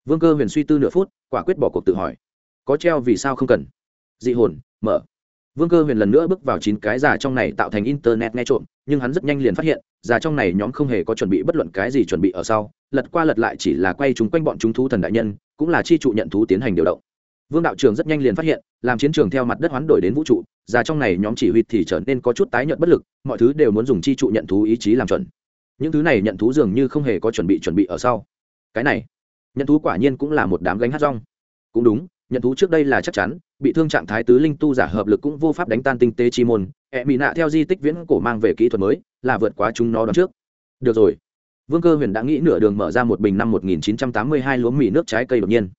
Vương cơ huyền suy tư nửa phút, quả quyết bỏ cuộc tự hỏi. Có treo vì sao không cần? Dị hồn, mở vương cơ huyền lần nữa bước vào chín cái giả trong này tạo thành internet nghe trộm, nhưng hắn rất nhanh liền phát hiện giả trong này nhóm không hề có chuẩn bị bất luận cái gì chuẩn bị ở sau, lật qua lật lại chỉ là quay chúng quanh bọn chúng thú thần đại nhân, cũng là chi trụ nhận thú tiến hành điều động. Vương đạo trường rất nhanh liền phát hiện, làm chiến trường theo mặt đất hoán đổi đến vũ trụ giả trong này nhóm chỉ huy thì trở nên có chút tái nhận bất lực, mọi thứ đều muốn dùng chi trụ nhận thú ý chí làm chuẩn. Những thứ này nhận thú dường như không hề có chuẩn bị chuẩn bị ở sau. Cái này, nhận thú quả nhiên cũng là một đám gánh hát rong. Cũng đúng nhận thú trước đây là chắc chắn, bị thương trạng thái tứ linh tu giả hợp lực cũng vô pháp đánh tan tinh tế chi môn ẹ bị nạ theo di tích viễn cổ mang về kỹ thuật mới, là vượt quá chúng nó đón trước. Được rồi. Vương cơ huyền đã nghĩ nửa đường mở ra một bình năm 1982 lúa mì nước trái cây đột nhiên.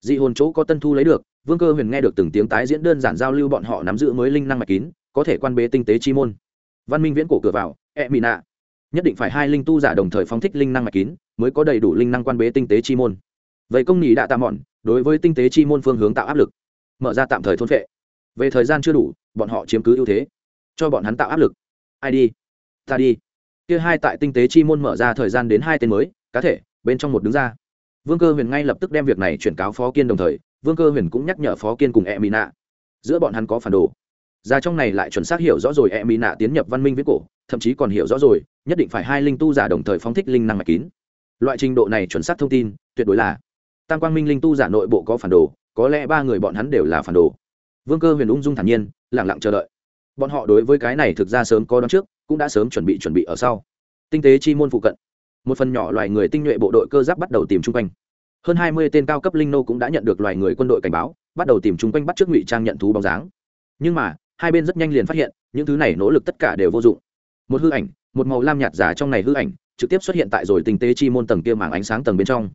Dị hồn chỗ có tân thu lấy được, vương cơ huyền nghe được từng tiếng tái diễn đơn giản giao lưu bọn họ nắm giữ mới linh năng mạch kín, có thể quan bế tinh tế chi môn. Văn minh viễn cổ cửa vào ẹ mị nạ. Nhất định phải hai linh tu giả đồng thời phóng thích linh năng mạch kín, mới có đầy đủ linh năng quan bế tinh tế chi môn. Vậy công nhị đạ tạ mọn đối với tinh tế chi môn phương hướng tạo áp lực, mở ra tạm thời thôn vệ về thời gian chưa đủ, bọn họ chiếm cứ ưu thế, cho bọn hắn tạo áp lực. Ai đi? Ta đi. Kia hai tại tinh tế chi môn mở ra thời gian đến hai tên mới, cá thể, bên trong một đứng ra. Vương cơ huyền ngay lập tức đem việc này chuyển cáo phó kiên đồng thời, vương cơ huyền cũng nhắc nhở phó kiên cùng e mỹ nạ giữa bọn hắn có phản đồ. Ra trong này lại chuẩn xác hiểu rõ rồi e mỹ nạ tiến nhập văn minh viết cổ, thậm chí còn hiểu rõ rồi, nhất định phải hai linh tu giả đồng thời phóng thích linh năng mạch kín. Loại trình độ này chuẩn xác thông tin, tuyệt đối là tam quang minh linh tu giả nội bộ có phản đồ, có lẽ ba người bọn hắn đều là phản đồ. Vương cơ huyền ung dung thản nhiên lẳng lặng chờ đợi. Bọn họ đối với cái này thực ra sớm có đón trước, cũng đã sớm chuẩn bị chuẩn bị ở sau. Tinh tế chi môn phụ cận, một phần nhỏ loài người tinh nhuệ bộ đội cơ giáp bắt đầu tìm chung quanh. Hơn hai mươi tên cao cấp linh nô cũng đã nhận được loài người quân đội cảnh báo, bắt đầu tìm chung quanh bắt trước ngụy trang nhận thú bóng dáng. Nhưng mà, hai bên rất nhanh liền phát hiện, những thứ này nỗ lực tất cả đều vô dụng. Một hư ảnh, một màu lam nhạt giả trong này hư ảnh, trực tiếp xuất hiện tại rồi tinh tế chi môn tầng kia mảng ánh sáng tầng bên trong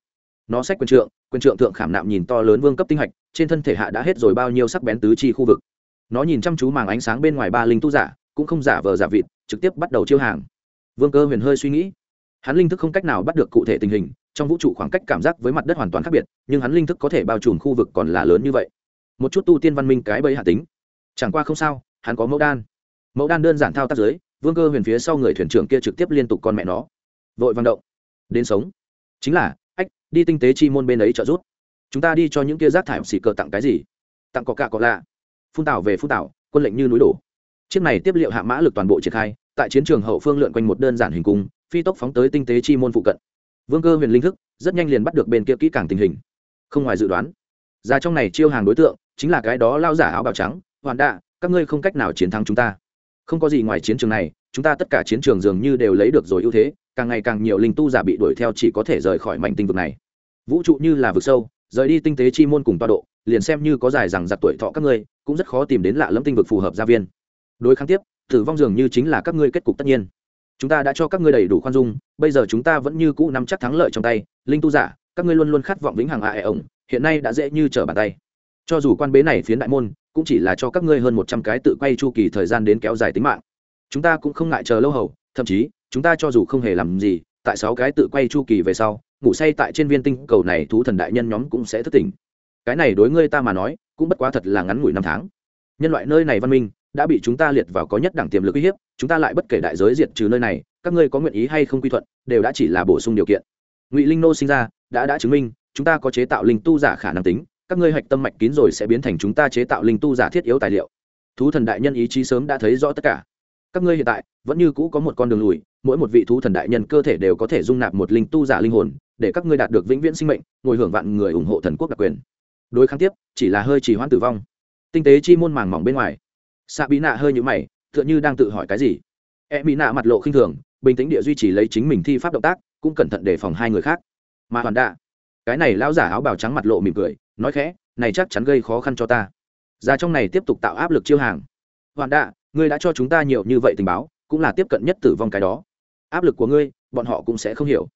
nó xách quyền trượng quyền trượng thượng khảm nạm nhìn to lớn vương cấp tinh hạch, trên thân thể hạ đã hết rồi bao nhiêu sắc bén tứ chi khu vực. Nó nhìn chăm chú màng ánh sáng bên ngoài ba linh tu giả, cũng không giả vờ giả vịt, trực tiếp bắt đầu chiêu hàng. Vương cơ huyền hơi suy nghĩ. Hắn linh thức không cách nào bắt được cụ thể tình hình, trong vũ trụ khoảng cách cảm giác với mặt đất hoàn toàn khác biệt, nhưng hắn linh thức có thể bao trùm khu vực còn là lớn như vậy. Một chút tu tiên văn minh cái bẫy hạ tính. Chẳng qua không sao, hắn có mẫu đan. Mẫu đan đơn giản thao tác giới vương cơ huyền phía sau người thuyền trưởng kia trực tiếp liên tục con mẹ nó. Vội vang động. Đến sống. Chính là đi tinh tế chi môn bên ấy trợ giúp. Chúng ta đi cho những kia rác thải xì cờ tặng cái gì? Tặng có cả có lạ. Phun tảo về phun tảo, quân lệnh như núi đổ. Chiếc này tiếp liệu hạ mã lực toàn bộ triển khai, tại chiến trường hậu phương lượn quanh một đơn giản hình cung, phi tốc phóng tới tinh tế chi môn phụ cận. Vương cơ huyền linh thức, rất nhanh liền bắt được bên kia kỹ càng tình hình. Không ngoài dự đoán. Ra trong này chiêu hàng đối tượng, chính là cái đó lao giả áo bào trắng, hoàn đạ, các ngươi không cách nào chiến thắng chúng ta. Không có gì ngoài chiến trường này, chúng ta tất cả chiến trường dường như đều lấy được rồi ưu thế, càng ngày càng nhiều linh tu giả bị đuổi theo chỉ có thể rời khỏi mảnh tinh vực này vũ trụ như là vực sâu, rời đi tinh tế chi môn cùng toa độ, liền xem như có dài rằng giặc tuổi thọ các ngươi, cũng rất khó tìm đến lạ lẫm tinh vực phù hợp gia viên. Đối kháng tiếp, tử vong dường như chính là các ngươi kết cục tất nhiên. Chúng ta đã cho các ngươi đầy đủ khoan dung, bây giờ chúng ta vẫn như cũ nắm chắc thắng lợi trong tay, linh tu giả, các ngươi luôn luôn khát vọng vĩnh hằng a ẻ ổng, hiện nay đã dễ như trở bàn tay. Cho dù quan bế này phiến đại môn, cũng chỉ là cho các ngươi hơn một trăm cái tự quay chu kỳ thời gian đến kéo dài tính mạng. Chúng ta cũng không ngại chờ lâu hầu, thậm chí, chúng ta cho dù không hề làm gì tại sáu cái tự quay chu kỳ về sau, ngủ say tại trên viên tinh cầu này thú thần đại nhân nhóm cũng sẽ thức tỉnh. Cái này đối ngươi ta mà nói, cũng bất quá thật là ngắn ngủi năm tháng. Nhân loại nơi này văn minh, đã bị chúng ta liệt vào có nhất đẳng tiềm lực uy hiếp, chúng ta lại bất kể đại giới diệt trừ nơi này, các ngươi có nguyện ý hay không quy thuận, đều đã chỉ là bổ sung điều kiện. Ngụy linh nô sinh ra, đã đã chứng minh, chúng ta có chế tạo linh tu giả khả năng tính, các ngươi hạch tâm mạch kín rồi sẽ biến thành chúng ta chế tạo linh tu giả thiết yếu tài liệu. Thú thần đại nhân ý chí sớm đã thấy rõ tất cả các ngươi hiện tại vẫn như cũ có một con đường lùi, mỗi một vị thú thần đại nhân cơ thể đều có thể dung nạp một linh tu giả linh hồn, để các ngươi đạt được vĩnh viễn sinh mệnh, ngồi hưởng vạn người ủng hộ thần quốc đặc quyền. Đối kháng tiếp, chỉ là hơi trì hoãn tử vong. Tinh tế chi môn màng mỏng bên ngoài. Xạ bí nạ hơi nhũ mày, tựa như đang tự hỏi cái gì. E mỹ nạ mặt lộ khinh thường, bình tĩnh địa duy trì lấy chính mình thi pháp động tác, cũng cẩn thận đề phòng hai người khác. Mà hoàn đạ cái này lão giả áo bào trắng mặt lộ mỉm cười, nói khẽ, này chắc chắn gây khó khăn cho ta. Ra trong này tiếp tục tạo áp lực chiêu hàng. Hoàn đạ ngươi đã cho chúng ta nhiều như vậy tình báo, cũng là tiếp cận nhất tử vong cái đó. Áp lực của ngươi, bọn họ cũng sẽ không hiểu.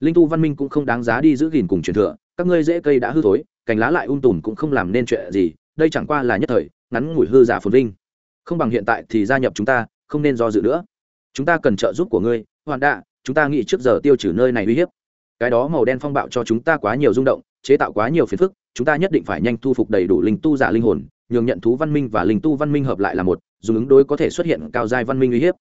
Linh tu văn minh cũng không đáng giá đi giữ gìn cùng truyền thừa, các ngươi dễ cây đã hư thối, cành lá lại ung tùm cũng không làm nên chuyện gì, đây chẳng qua là nhất thời, ngắn ngủi hư giả phồn vinh. Không bằng hiện tại thì gia nhập chúng ta, không nên do dự nữa. Chúng ta cần trợ giúp của ngươi hoàn đạ, chúng ta nghĩ trước giờ tiêu trừ nơi này uy hiếp. Cái đó màu đen phong bạo cho chúng ta quá nhiều rung động, chế tạo quá nhiều phiền phức, chúng ta nhất định phải nhanh thu phục đầy đủ linh tu giả linh hồn nhường nhận thú văn minh và linh tu văn minh hợp lại là một, dùng ứng đối có thể xuất hiện cao giai văn minh uy hiếp.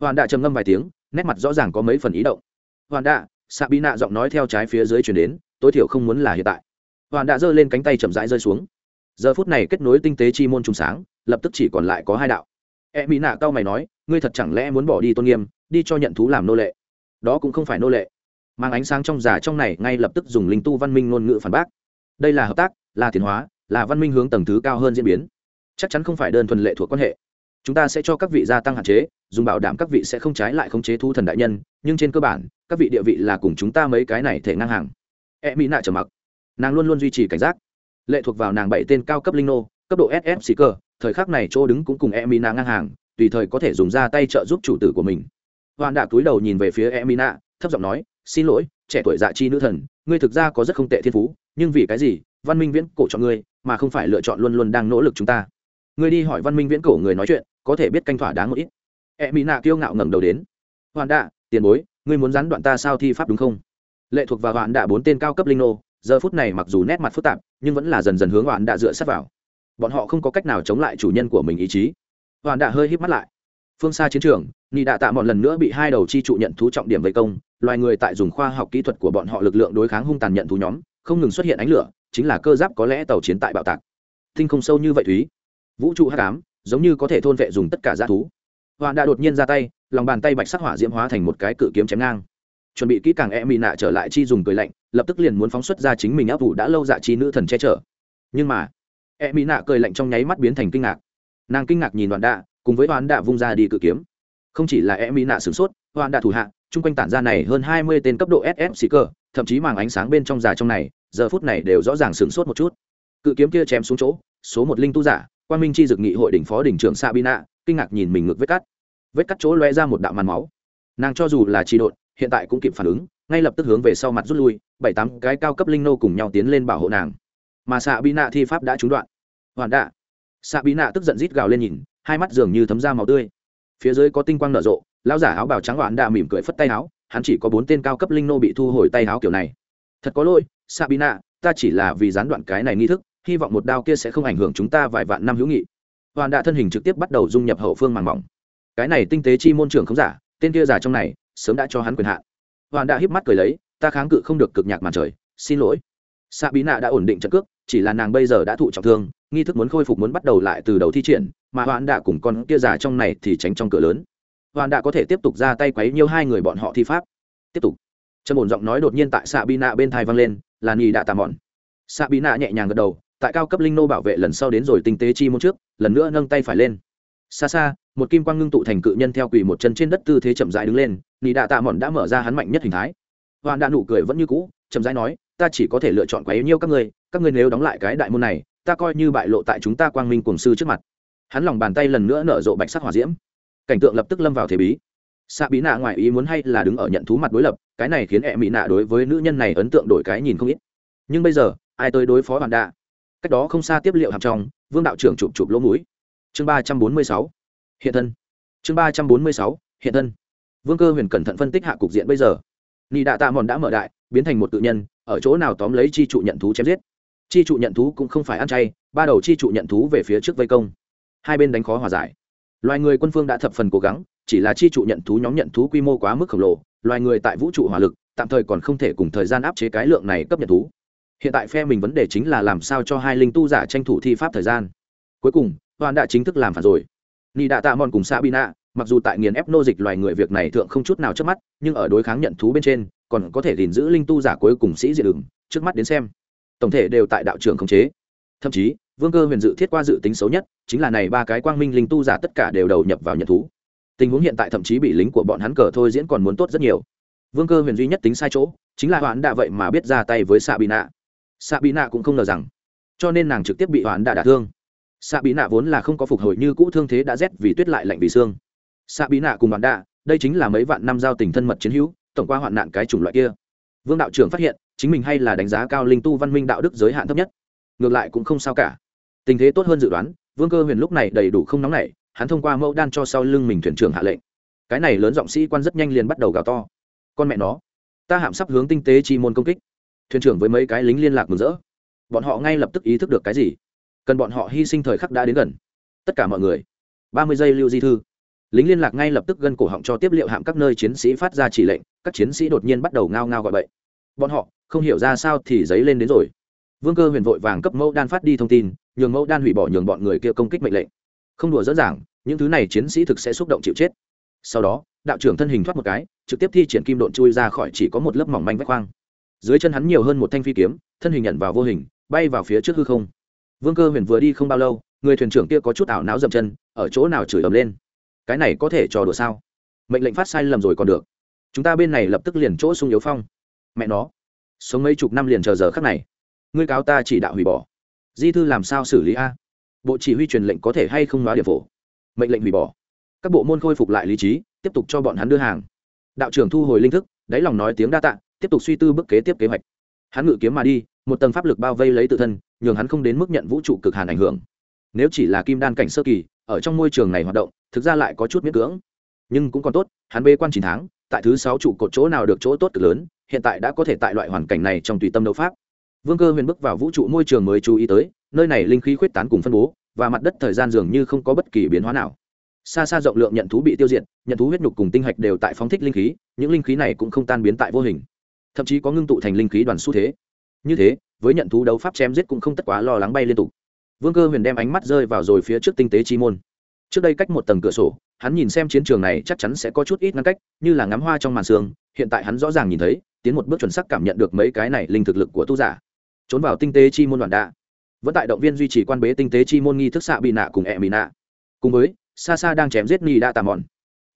Hoàn đạ trầm ngâm vài tiếng, nét mặt rõ ràng có mấy phần ý động. Hoàn đạ xạ bị nạ giọng nói theo trái phía dưới chuyển đến, tối thiểu không muốn là hiện tại. Hoàn đạ giơ lên cánh tay chậm rãi rơi xuống. Giờ phút này kết nối tinh tế chi môn trùng sáng, lập tức chỉ còn lại có hai đạo. E mỹ nạ cao mày nói, ngươi thật chẳng lẽ muốn bỏ đi tôn nghiêm, đi cho nhận thú làm nô lệ? Đó cũng không phải nô lệ. Mang ánh sáng trong giả trong này ngay lập tức dùng linh tu văn minh ngôn ngữ phản bác. Đây là hợp tác, là tiến hóa là văn minh hướng tầng thứ cao hơn diễn biến. Chắc chắn không phải đơn thuần lệ thuộc quan hệ. Chúng ta sẽ cho các vị gia tăng hạn chế, dùng bảo đảm các vị sẽ không trái lại khống chế thu thần đại nhân, nhưng trên cơ bản, các vị địa vị là cùng chúng ta mấy cái này thể ngang hàng. E mỹ nạ trở mặc. Nàng luôn luôn duy trì cảnh giác. Lệ thuộc vào nàng bảy tên cao cấp linh nô, cấp độ ss xì cơ thời khắc này chỗ đứng cũng cùng e mỹ nạ ngang hàng, tùy thời có thể dùng ra tay trợ giúp chủ tử của mình. Hoàn đạ túi đầu nhìn về phía e mỹ nạ, thấp giọng nói, xin lỗi, trẻ tuổi dạ chi nữ thần, ngươi thực ra có rất không tệ thiên phú, nhưng vì cái gì, văn minh viễn cổ cho ngươi mà không phải lựa chọn luôn luôn đang nỗ lực chúng ta. Ngươi đi hỏi văn minh viễn cổ người nói chuyện, có thể biết canh thỏa đáng một ít. E mỹ nạ kiêu ngạo ngẩng đầu đến. Hoàn đạ, tiền bối, ngươi muốn gián đoạn ta sao thi pháp đúng không? Lệ thuộc vào hoàn đạ bốn tên cao cấp linh nô, giờ phút này mặc dù nét mặt phức tạp, nhưng vẫn là dần dần hướng hoàn đạ dựa sát vào. Bọn họ không có cách nào chống lại chủ nhân của mình ý chí. Hoàn đạ hơi híp mắt lại. Phương xa chiến trường, nị đạ tạ một lần nữa bị hai đầu chi trụ nhận thú trọng điểm vây công, loài người tại dùng khoa học kỹ thuật của bọn họ lực lượng đối kháng hung tàn nhận thú nhóm, không ngừng xuất hiện ánh lửa chính là cơ giáp có lẽ tàu chiến tại bạo tạc. Tinh không sâu như vậy thúy. Vũ trụ hắc ám, giống như có thể thôn vệ dùng tất cả g thú. Hoàn đã đột nhiên ra tay, lòng bàn tay bạch sắc hỏa diễm hóa thành một cái cự kiếm chém ngang. Chuẩn bị kỹ càng e mị nạ trở lại chi dùng cười lạnh, lập tức liền muốn phóng xuất ra chính mình áp vụ đã lâu dạ chi nữ thần che chở. Nhưng mà e mị nạ cười lạnh trong nháy mắt biến thành kinh ngạc. Nàng kinh ngạc nhìn đoàn đạ cùng với đoàn đạ vung ra đi cự kiếm. Không chỉ là e mỹ nạ sửng sốt đoàn đạ thủ hạ, chung quanh tản ra này hơn hai mươi tên cấp độ ss xì cơ thậm chí màng ánh sáng bên trong già trong này giờ phút này đều rõ ràng sửng sốt một chút. Cự kiếm kia chém xuống chỗ, số một linh tu giả quan minh chi dực nghị hội đỉnh phó đỉnh trưởng sabina, kinh ngạc nhìn mình ngược vết cắt. Vết cắt chỗ loe ra một đạo màn máu. Nàng cho dù là chi độn, hiện tại cũng kịp phản ứng, ngay lập tức hướng về sau mặt rút lui, bảy tám cái cao cấp linh nô cùng nhau tiến lên bảo hộ nàng. Mà xạ bị nạ thi pháp đã trúng đoạn. Hoàn đạ. Xạ bị nạ tức giận rít gào lên nhìn, hai mắt dường như thấm ra màu tươi. Phía dưới có tinh quang nở rộ, lão giả áo bào trắng hoàn đạ mỉm cười phất tay áo, hắn chỉ có bốn tên cao cấp linh nô bị thu hồi tay áo kiểu này. Thật có lỗi Sabina, ta chỉ là vì gián đoạn cái này nghi thức hy vọng một đao kia sẽ không ảnh hưởng chúng ta vài vạn năm hữu nghị. Hoàn đạ thân hình trực tiếp bắt đầu dung nhập hậu phương màng mỏng. Cái này tinh tế chi môn trưởng không giả tên kia giả trong này sớm đã cho hắn quyền hạn. Hoàn đạ híp mắt cười lấy ta kháng cự không được cực nhạc màn trời xin lỗi. Xạ bí nạ đã ổn định trận cước chỉ là nàng bây giờ đã thụ trọng thương nghi thức muốn khôi phục muốn bắt đầu lại từ đầu thi triển mà hoàn đạ cùng con kia giả trong này thì tránh trong cửa lớn. Hoàn đạ có thể tiếp tục ra tay quấy nhiêu hai người bọn họ thi pháp. Tiếp tục. Trần bổn giọng nói đột nhiên tại xạ bí nạ bên thai vang lên là nhì đạ tà mòn. Xạ bí nạ nhẹ nhàng gật đầu, tại cao cấp linh nô bảo vệ lần sau đến rồi tinh tế chi môn trước, lần nữa nâng tay phải lên. Xa xa, một kim quang ngưng tụ thành cự nhân theo quỳ một chân trên đất tư thế chậm rãi đứng lên nị đạ tạ mòn đã mở ra hắn mạnh nhất hình thái. Hoàn đạ nụ cười vẫn như cũ, chậm rãi nói, ta chỉ có thể lựa chọn quá yếu nhiêu các ngươi các ngươi nếu đóng lại cái đại môn này, ta coi như bại lộ tại chúng ta quang minh cùng sư trước mặt. Hắn lòng bàn tay lần nữa nở rộ bạch sắc hỏa diễm. Cảnh tượng lập tức lâm vào thế bí xạ bí nạ ngoài ý muốn hay là đứng ở nhận thú mặt đối lập, cái này khiến ẹ mỹ nạ đối với nữ nhân này ấn tượng đổi cái nhìn không ít. Nhưng bây giờ, ai tới đối phó bạn đạ? Cách đó không xa tiếp liệu hàm trong, vương đạo trưởng chụp chụp lỗ mũi. Chương ba trăm bốn mươi sáu. Hiện thân. Chương ba trăm bốn mươi sáu. Hiện thân. Vương cơ huyền cẩn thận phân tích hạ cục diện bây giờ. Nị đạ tạ mòn đã mở đại, biến thành một tự nhân, ở chỗ nào tóm lấy chi trụ nhận thú chém giết. Chi trụ nhận thú cũng không phải ăn chay, ba đầu chi trụ nhận thú về phía trước vây công. Hai bên đánh khó hòa giải. Loài người quân phương đã thập phần cố gắng chỉ là chi trụ nhận thú nhóm nhận thú quy mô quá mức khổng lồ, loài người tại vũ trụ hỏa lực, tạm thời còn không thể cùng thời gian áp chế cái lượng này cấp nhận thú. Hiện tại phe mình vấn đề chính là làm sao cho hai linh tu giả tranh thủ thi pháp thời gian. Cuối cùng hoàn đã chính thức làm phản rồi. Ni đạ tạ mòn cùng sabina, mặc dù tại nghiền ép nô dịch loài người việc này thượng không chút nào trước mắt, nhưng ở đối kháng nhận thú bên trên, còn có thể gìn giữ linh tu giả cuối cùng sĩ diệt đường, trước mắt đến xem. Tổng thể đều tại đạo trường khống chế. Thậm chí, vương cơ huyền dự thiết qua dự tính xấu nhất, chính là này ba cái quang minh linh tu giả tất cả đều đầu nhập vào nhận thú tình huống hiện tại thậm chí bị lính của bọn hắn cờ thôi diễn còn muốn tốt rất nhiều. Vương cơ huyền duy nhất tính sai chỗ, chính là hoãn đạ vậy mà biết ra tay với xạ bị nạ xạ bị nạ cũng không ngờ rằng, cho nên nàng trực tiếp bị hoãn đạ đả thương. Xạ bị nạ vốn là không có phục hồi như cũ thương thế đã rét vì tuyết lại lạnh vì xương. Xạ bị nạ cùng hoãn đạ, đây chính là mấy vạn năm giao tình thân mật chiến hữu, tổng qua hoạn nạn cái chủng loại kia. Vương đạo trưởng phát hiện, chính mình hay là đánh giá cao linh tu văn minh đạo đức giới hạn thấp nhất. Ngược lại cũng không sao cả. Tình thế tốt hơn dự đoán, vương cơ huyền lúc này đầy đủ không nóng nảy hắn thông qua mẫu đan cho sau lưng mình thuyền trưởng hạ lệnh. Cái này lớn giọng sĩ quan rất nhanh liền bắt đầu gào to. Con mẹ nó, ta hạm sắp hướng tinh tế chi môn công kích. Thuyền trưởng với mấy cái lính liên lạc mừng rỡ. Bọn họ ngay lập tức ý thức được cái gì? Cần bọn họ hy sinh thời khắc đã đến gần. Tất cả mọi người, ba mươi giây lưu di thư. Lính liên lạc ngay lập tức gân cổ họng cho tiếp liệu hạm các nơi chiến sĩ phát ra chỉ lệnh, các chiến sĩ đột nhiên bắt đầu ngao ngao gọi bậy. Bọn họ, không hiểu ra sao thì giấy lên đến rồi. Vương cơ huyền vội vàng cấp mẫu đan phát đi thông tin, nhường mẫu đan hủy bỏ nhường bọn người kia công kích mệnh lệnh. Không đùa dỡ dàng những thứ này chiến sĩ thực sẽ xúc động chịu chết. Sau đó, đạo trưởng thân hình thoát một cái, trực tiếp thi triển kim độn chui ra khỏi chỉ có một lớp mỏng manh vách khoang. Dưới chân hắn nhiều hơn một thanh phi kiếm, thân hình nhận vào vô hình, bay vào phía trước hư không. Vương cơ huyền vừa đi không bao lâu, người thuyền trưởng kia có chút ảo não dậm chân, ở chỗ nào chửi ầm lên? Cái này có thể trò đùa sao? Mệnh lệnh phát sai lầm rồi còn được. Chúng ta bên này lập tức liền chỗ sung yếu phong. Mẹ nó, sống mấy chục năm liền chờ giờ khắc này. Ngươi cáo ta chỉ đạo hủy bỏ. Di thư làm sao xử lý a? Bộ chỉ huy truyền lệnh có thể hay không nói địa phổ? Mệnh lệnh hủy bỏ. Các bộ môn khôi phục lại lý trí, tiếp tục cho bọn hắn đưa hàng. Đạo trưởng thu hồi linh thức, đáy lòng nói tiếng đa tạ, tiếp tục suy tư bước kế tiếp kế hoạch. Hắn ngự kiếm mà đi, một tầng pháp lực bao vây lấy tự thân, nhường hắn không đến mức nhận vũ trụ cực hàn ảnh hưởng. Nếu chỉ là kim đan cảnh sơ kỳ, ở trong môi trường này hoạt động, thực ra lại có chút miễn cưỡng. Nhưng cũng còn tốt, hắn bê quan chín tháng, tại thứ sáu trụ cột chỗ nào được chỗ tốt cực lớn, hiện tại đã có thể tại loại hoàn cảnh này trong tùy tâm đấu pháp. Vương cơ huyền bước vào vũ trụ môi trường mới chú ý tới, nơi này linh khí khuyết tán cùng phân bố và mặt đất thời gian dường như không có bất kỳ biến hóa nào. Xa xa rộng lượng nhận thú bị tiêu diệt, nhận thú huyết nhục cùng tinh hạch đều tại phóng thích linh khí, những linh khí này cũng không tan biến tại vô hình. Thậm chí có ngưng tụ thành linh khí đoàn xu thế. Như thế, với nhận thú đấu pháp chém giết cũng không tất quá lo lắng bay liên tục. Vương cơ huyền đem ánh mắt rơi vào rồi phía trước tinh tế chi môn. Trước đây cách một tầng cửa sổ, hắn nhìn xem chiến trường này chắc chắn sẽ có chút ít ngăn cách, như là ngắm hoa trong màn sương, hiện tại hắn rõ ràng nhìn thấy, tiến một bước chuẩn sắc cảm nhận được mấy cái này linh thực lực của tu giả. Trốn vào tinh tế chi môn đoạn đạ vẫn tại động viên duy trì quan bế tinh tế chi môn nghi thức xạ bị nạ cùng e mỹ nạ. Cùng với xa xa đang chém giết nghi đã tà mòn.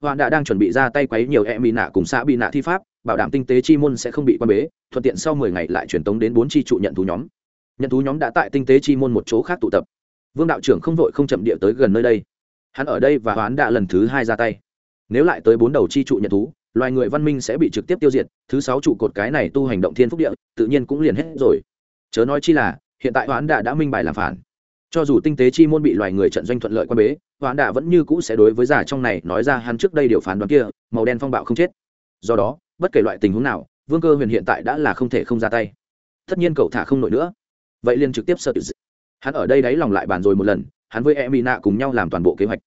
Hoàn đã đang chuẩn bị ra tay quấy nhiều e mỹ nạ cùng xạ bị nạ thi pháp, bảo đảm tinh tế chi môn sẽ không bị quan bế, thuận tiện sau mười ngày lại truyền tống đến bốn chi trụ nhận thú nhóm. Nhận thú nhóm đã tại tinh tế chi môn một chỗ khác tụ tập. Vương đạo trưởng không vội không chậm địa tới gần nơi đây. Hắn ở đây và hoán đã lần thứ hai ra tay. Nếu lại tới bốn đầu chi trụ nhận thú, loài người văn minh sẽ bị trực tiếp tiêu diệt, thứ sáu trụ cột cái này tu hành động thiên phúc địa, tự nhiên cũng liền hết rồi. Chớ nói chi là hiện tại hoán đà đã minh bài làm phản. Cho dù tinh tế chi môn bị loài người trận doanh thuận lợi quan bế, hoán đà vẫn như cũ sẽ đối với giả trong này nói ra hắn trước đây điều phán đoán kia, màu đen phong bạo không chết. Do đó, bất kể loại tình huống nào, vương cơ huyền hiện tại đã là không thể không ra tay. Tất nhiên cậu thả không nổi nữa. Vậy liền trực tiếp sợ hắn ở đây đáy lòng lại bàn rồi một lần, hắn với e mỹ nạ cùng nhau làm toàn bộ kế hoạch.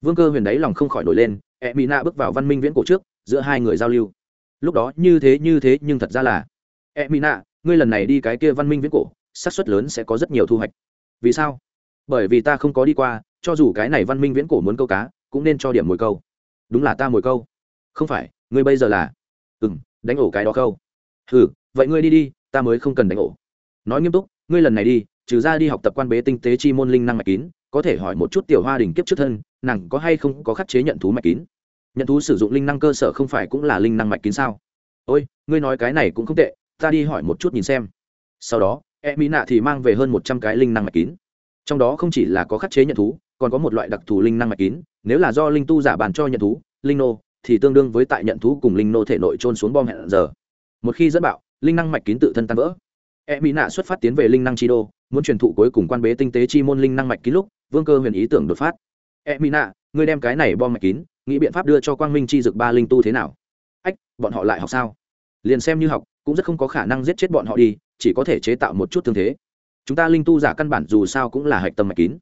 Vương cơ huyền đáy lòng không khỏi nổi lên e mỹ nạ bước vào văn minh viễn cổ trước, giữa hai người giao lưu. Lúc đó như thế như thế nhưng thật ra là e mỹ nạ ngươi lần này đi cái kia văn minh viễn cổ xác suất lớn sẽ có rất nhiều thu hoạch. Vì sao? Bởi vì ta không có đi qua, cho dù cái này văn minh viễn cổ muốn câu cá, cũng nên cho điểm mồi câu. Đúng là ta mồi câu. Không phải, ngươi bây giờ là? Ừ m đánh ổ cái đó câu. Ừ vậy ngươi đi đi, ta mới không cần đánh ổ. Nói nghiêm túc, ngươi lần này đi, trừ ra đi học tập quan bế tinh tế chi môn linh năng mạch kín, có thể hỏi một chút tiểu hoa đình kiếp trước thân, nàng có hay không có khắc chế nhận thú mạch kín? Nhận thú sử dụng linh năng cơ sở không phải cũng là linh năng mạch kín sao? Ôi, ngươi nói cái này cũng không tệ, ta đi hỏi một chút nhìn xem. Sau đó e mỹ nạ thì mang về hơn một trăm cái linh năng mạch kín. Trong đó không chỉ là có khắc chế nhận thú, còn có một loại đặc thù linh năng mạch kín. Nếu là do linh tu giả bàn cho nhận thú, linh nô, thì tương đương với tại nhận thú cùng linh nô thể nội trôn xuống bom hẹn giờ. Một khi dẫn bạo, linh năng mạch kín tự thân tan vỡ. E mỹ nạ xuất phát tiến về linh năng chi đô, muốn truyền thụ cuối cùng quan bế tinh tế chi môn linh năng mạch kín lúc, vương cơ huyền ý tưởng đột phát. E mỹ nạ, ngươi đem cái này bom mạch kín, nghĩ biện pháp đưa cho quang minh chi dực ba linh tu thế nào? Ách, bọn họ lại học sao? Liền xem như học, cũng rất không có khả năng giết chết bọn họ đi chỉ có thể chế tạo một chút thương thế. Chúng ta linh tu giả căn bản dù sao cũng là hạch tâm mạch kín.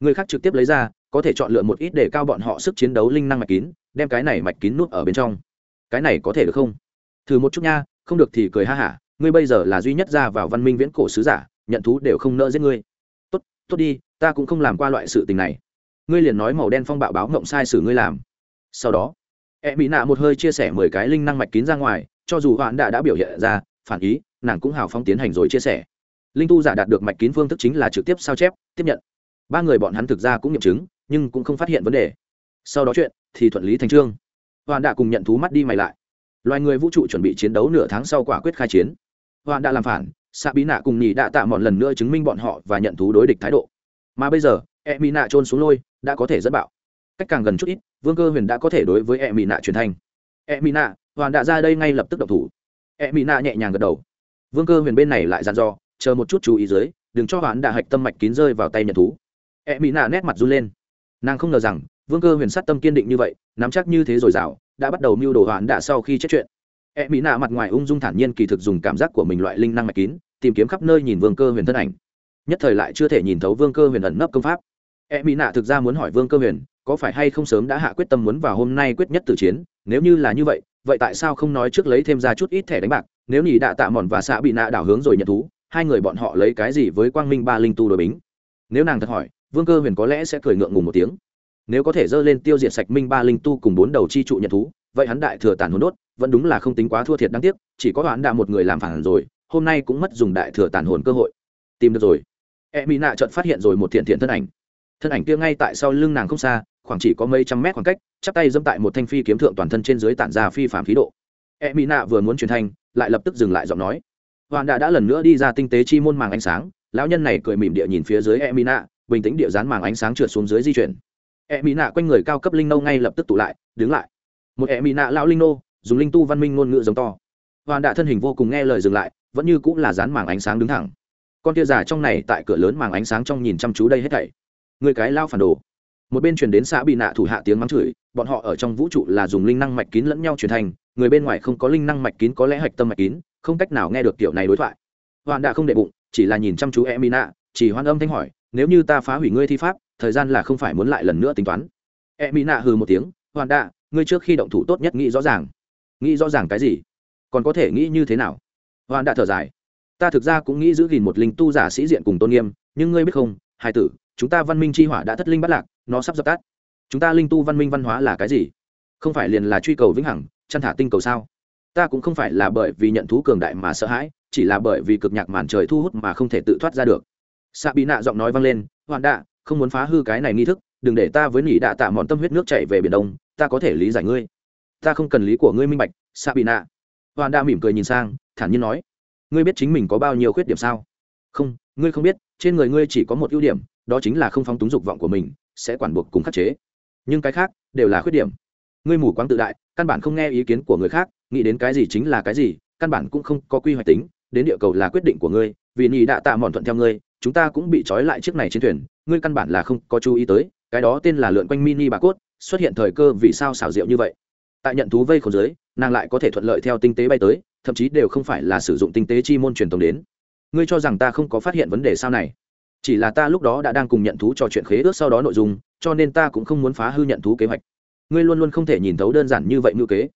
Người khác trực tiếp lấy ra, có thể chọn lựa một ít để cao bọn họ sức chiến đấu linh năng mạch kín, đem cái này mạch kín nuốt ở bên trong. Cái này có thể được không? Thử một chút nha, không được thì cười ha hả, ngươi bây giờ là duy nhất ra vào văn minh viễn cổ sứ giả, nhận thú đều không nỡ giết ngươi. Tốt tốt đi, ta cũng không làm qua loại sự tình này. Ngươi liền nói màu đen phong bạo báo ngộng sai sử ngươi làm. Sau đó e mỹ nạ một hơi chia sẻ mười cái linh năng mạch kín ra ngoài, cho dù hoạn đã đã biểu hiện ra, phản ý nàng cũng hào phóng tiến hành rồi chia sẻ. Linh tu giả đạt được mạch kín phương thức chính là trực tiếp sao chép, tiếp nhận. Ba người bọn hắn thực ra cũng nghiệm chứng, nhưng cũng không phát hiện vấn đề. Sau đó chuyện, thì thuận lý thành trương. Hoàn đã cùng nhận thú mắt đi mày lại. Loài người vũ trụ chuẩn bị chiến đấu nửa tháng sau quả quyết khai chiến. Hoàn đã làm phản xạ bí nạ cùng nhì đã tạ mọi lần nữa chứng minh bọn họ và nhận thú đối địch thái độ. Mà bây giờ e mỹ nạ trôn xuống lôi, đã có thể dẫn bạo. Cách càng gần chút ít, vương cơ huyền đã có thể đối với e mỹ nạ truyền thanh e mỹ nạ hoàn đã ra đây ngay lập tức độc thủ. E mỹ nạ nhẹ nhàng gật đầu vương cơ huyền bên này lại dặn dò, chờ một chút chú ý dưới, đừng cho hoán đạ hạch tâm mạch kín rơi vào tay nhận thú. E mỹ nạ nét mặt run lên. Nàng không ngờ rằng, vương cơ huyền sát tâm kiên định như vậy, nắm chắc như thế rồi rào đã bắt đầu mưu đồ hoán đạ sau khi chết chuyện. E mỹ nạ mặt ngoài ung dung thản nhiên kỳ thực dùng cảm giác của mình loại linh năng mạch kín, tìm kiếm khắp nơi nhìn vương cơ huyền thân ảnh. Nhất thời lại chưa thể nhìn thấu vương cơ huyền ẩn nấp công pháp. E mỹ nạ thực ra muốn hỏi vương cơ huyền, có phải hay không sớm đã hạ quyết tâm muốn vào hôm nay quyết nhất tử chiến, nếu như là như vậy vậy tại sao không nói trước lấy thêm ra chút ít thẻ đánh bạc, nếu nhì đạ tạ mòn và xạ bị nạ đảo hướng rồi nhận thú, hai người bọn họ lấy cái gì với quang minh ba linh tu đội bính? Nếu nàng thật hỏi, vương cơ huyền có lẽ sẽ cười ngượng ngùng một tiếng. Nếu có thể dơ lên tiêu diệt sạch minh ba linh tu cùng bốn đầu chi trụ nhận thú, vậy hắn đại thừa tàn hồn đốt, vẫn đúng là không tính quá thua thiệt đáng tiếc, chỉ có hoãn đạ một người làm phản rồi, hôm nay cũng mất dùng đại thừa tàn hồn cơ hội. Tìm được rồi. E mỹ nạ trợt phát hiện rồi một thiện thiện thân ảnh. Thân ảnh kia ngay tại sau lưng nàng không xa khoảng chỉ có mấy trăm mét khoảng cách, chắp tay dẫm tại một thanh phi kiếm thượng toàn thân trên dưới tản ra phi phạm khí độ. E mỹ nạ vừa muốn truyền thanh, lại lập tức dừng lại giọng nói. Hoàn đã đã lần nữa đi ra tinh tế chi môn màng ánh sáng, lão nhân này cười mỉm địa nhìn phía dưới e mỹ nạ bình tĩnh địa dán màng ánh sáng trượt xuống dưới di chuyển. E mỹ nạ quanh người cao cấp linh nâu ngay lập tức tụ lại, đứng lại. Một e mỹ nạ lão linh nô, dùng linh tu văn minh ngôn ngữ giống to. Hoàn đã thân hình vô cùng nghe lời dừng lại, vẫn như cũng là dán màng ánh sáng đứng thẳng. Con tia già trong này tại cửa lớn màng ánh sáng trong nhìn chăm chú đây hết thảy. Người cái lao phản đồ một bên truyền đến xã bị nạ thủ hạ tiếng mắng chửi, bọn họ ở trong vũ trụ là dùng linh năng mạch kín lẫn nhau truyền thành, người bên ngoài không có linh năng mạch kín có lẽ hạch tâm mạch kín, không cách nào nghe được kiểu này đối thoại. Hoàn đã không đệ bụng, chỉ là nhìn chăm chú e mina chỉ hoan âm thanh hỏi, nếu như ta phá hủy ngươi thi pháp, thời gian là không phải muốn lại lần nữa tính toán? E mina hừ một tiếng hoàn đạ ngươi trước khi động thủ tốt nhất nghĩ rõ ràng. Nghĩ rõ ràng cái gì? Còn có thể nghĩ như thế nào? Hoàn đạ thở dài, ta thực ra cũng nghĩ giữ gìn một linh tu giả sĩ diện cùng tôn nghiêm, nhưng ngươi biết không, hai tử chúng ta văn minh chi hỏa đã thất linh bắt lạc, nó sắp dập tắt. Chúng ta linh tu văn minh văn hóa là cái gì? Không phải liền là truy cầu vĩnh hằng, chăn thả tinh cầu sao? Ta cũng không phải là bởi vì nhận thú cường đại mà sợ hãi, chỉ là bởi vì cực nhạc màn trời thu hút mà không thể tự thoát ra được. Xạ bị nạ giọng nói vang lên hoàn đạ, không muốn phá hư cái này nghi thức, đừng để ta với nỉ đạ tạ mòn tâm huyết nước chảy về biển đông, ta có thể lý giải ngươi. Ta không cần lý của ngươi minh bạch xạ bị nạ hoàn đạ mỉm cười nhìn sang, thản nhiên nói, ngươi biết chính mình có bao nhiêu khuyết điểm sao? Không ngươi không biết, trên người ngươi chỉ có một ưu điểm, đó chính là không phóng túng dục vọng của mình, sẽ quản buộc cùng khắc chế. Nhưng cái khác, đều là khuyết điểm. Ngươi mù quáng tự đại, căn bản không nghe ý kiến của người khác, nghĩ đến cái gì chính là cái gì, căn bản cũng không có quy hoạch tính, đến địa cầu là quyết định của ngươi, vì nhị đã tạ mòn thuận theo ngươi, chúng ta cũng bị trói lại chiếc này trên thuyền, ngươi căn bản là không có chú ý tới, cái đó tên là lượn quanh mini bà cốt, xuất hiện thời cơ vì sao xảo diệu như vậy. Tại nhận thú vây khổ dưới nàng lại có thể thuận lợi theo tinh tế bay tới, thậm chí đều không phải là sử dụng tinh tế chi môn truyền thống đến ngươi cho rằng ta không có phát hiện vấn đề sao này? Chỉ là ta lúc đó đã đang cùng nhận thú trò chuyện khế ước sau đó nội dung, cho nên ta cũng không muốn phá hư nhận thú kế hoạch. Ngươi luôn luôn không thể nhìn thấu đơn giản như vậy ngữ kế.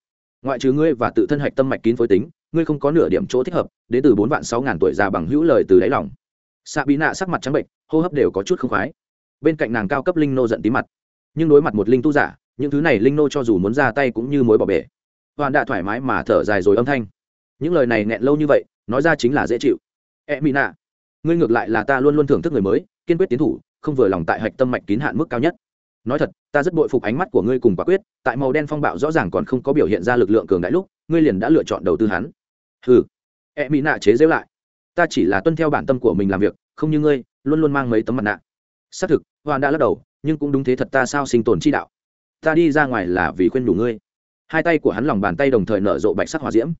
Ngoại trừ ngươi và tự thân hạch tâm mạch kín phối tính, ngươi không có nửa điểm chỗ thích hợp, đến từ bốn vạn sáu ngàn tuổi già bằng hữu lời từ đáy lòng. Xạ bí nạ sắc mặt trắng bệnh hô hấp đều có chút không khoái. Bên cạnh nàng cao cấp linh nô giận tí mặt. Nhưng đối mặt một linh tu giả, những thứ này linh nô cho dù muốn ra tay cũng như mối bỏ bể. Hoàn đã thoải mái mà thở dài rồi âm thanh. Những lời này nghẹn lâu như vậy, nói ra chính là dễ chịu e mỹ nạ ngươi ngược lại là ta luôn luôn thưởng thức người mới, kiên quyết tiến thủ, không vừa lòng tại hạch tâm mạch kín hạn mức cao nhất. Nói thật, ta rất bội phục ánh mắt của ngươi cùng quả quyết, tại màu đen phong bạo rõ ràng còn không có biểu hiện ra lực lượng cường đại lúc, ngươi liền đã lựa chọn đầu tư hắn. Ừ e mỹ nạ chế giễu lại. Ta chỉ là tuân theo bản tâm của mình làm việc, không như ngươi, luôn luôn mang mấy tấm mặt nạ. Xác thực hoàn đã lắc đầu, nhưng cũng đúng thế thật ta sao sinh tồn chi đạo. Ta đi ra ngoài là vì khuyên đủ ngươi. Hai tay của hắn lòng bàn tay đồng thời nở rộ bạch sắc hòa diễm.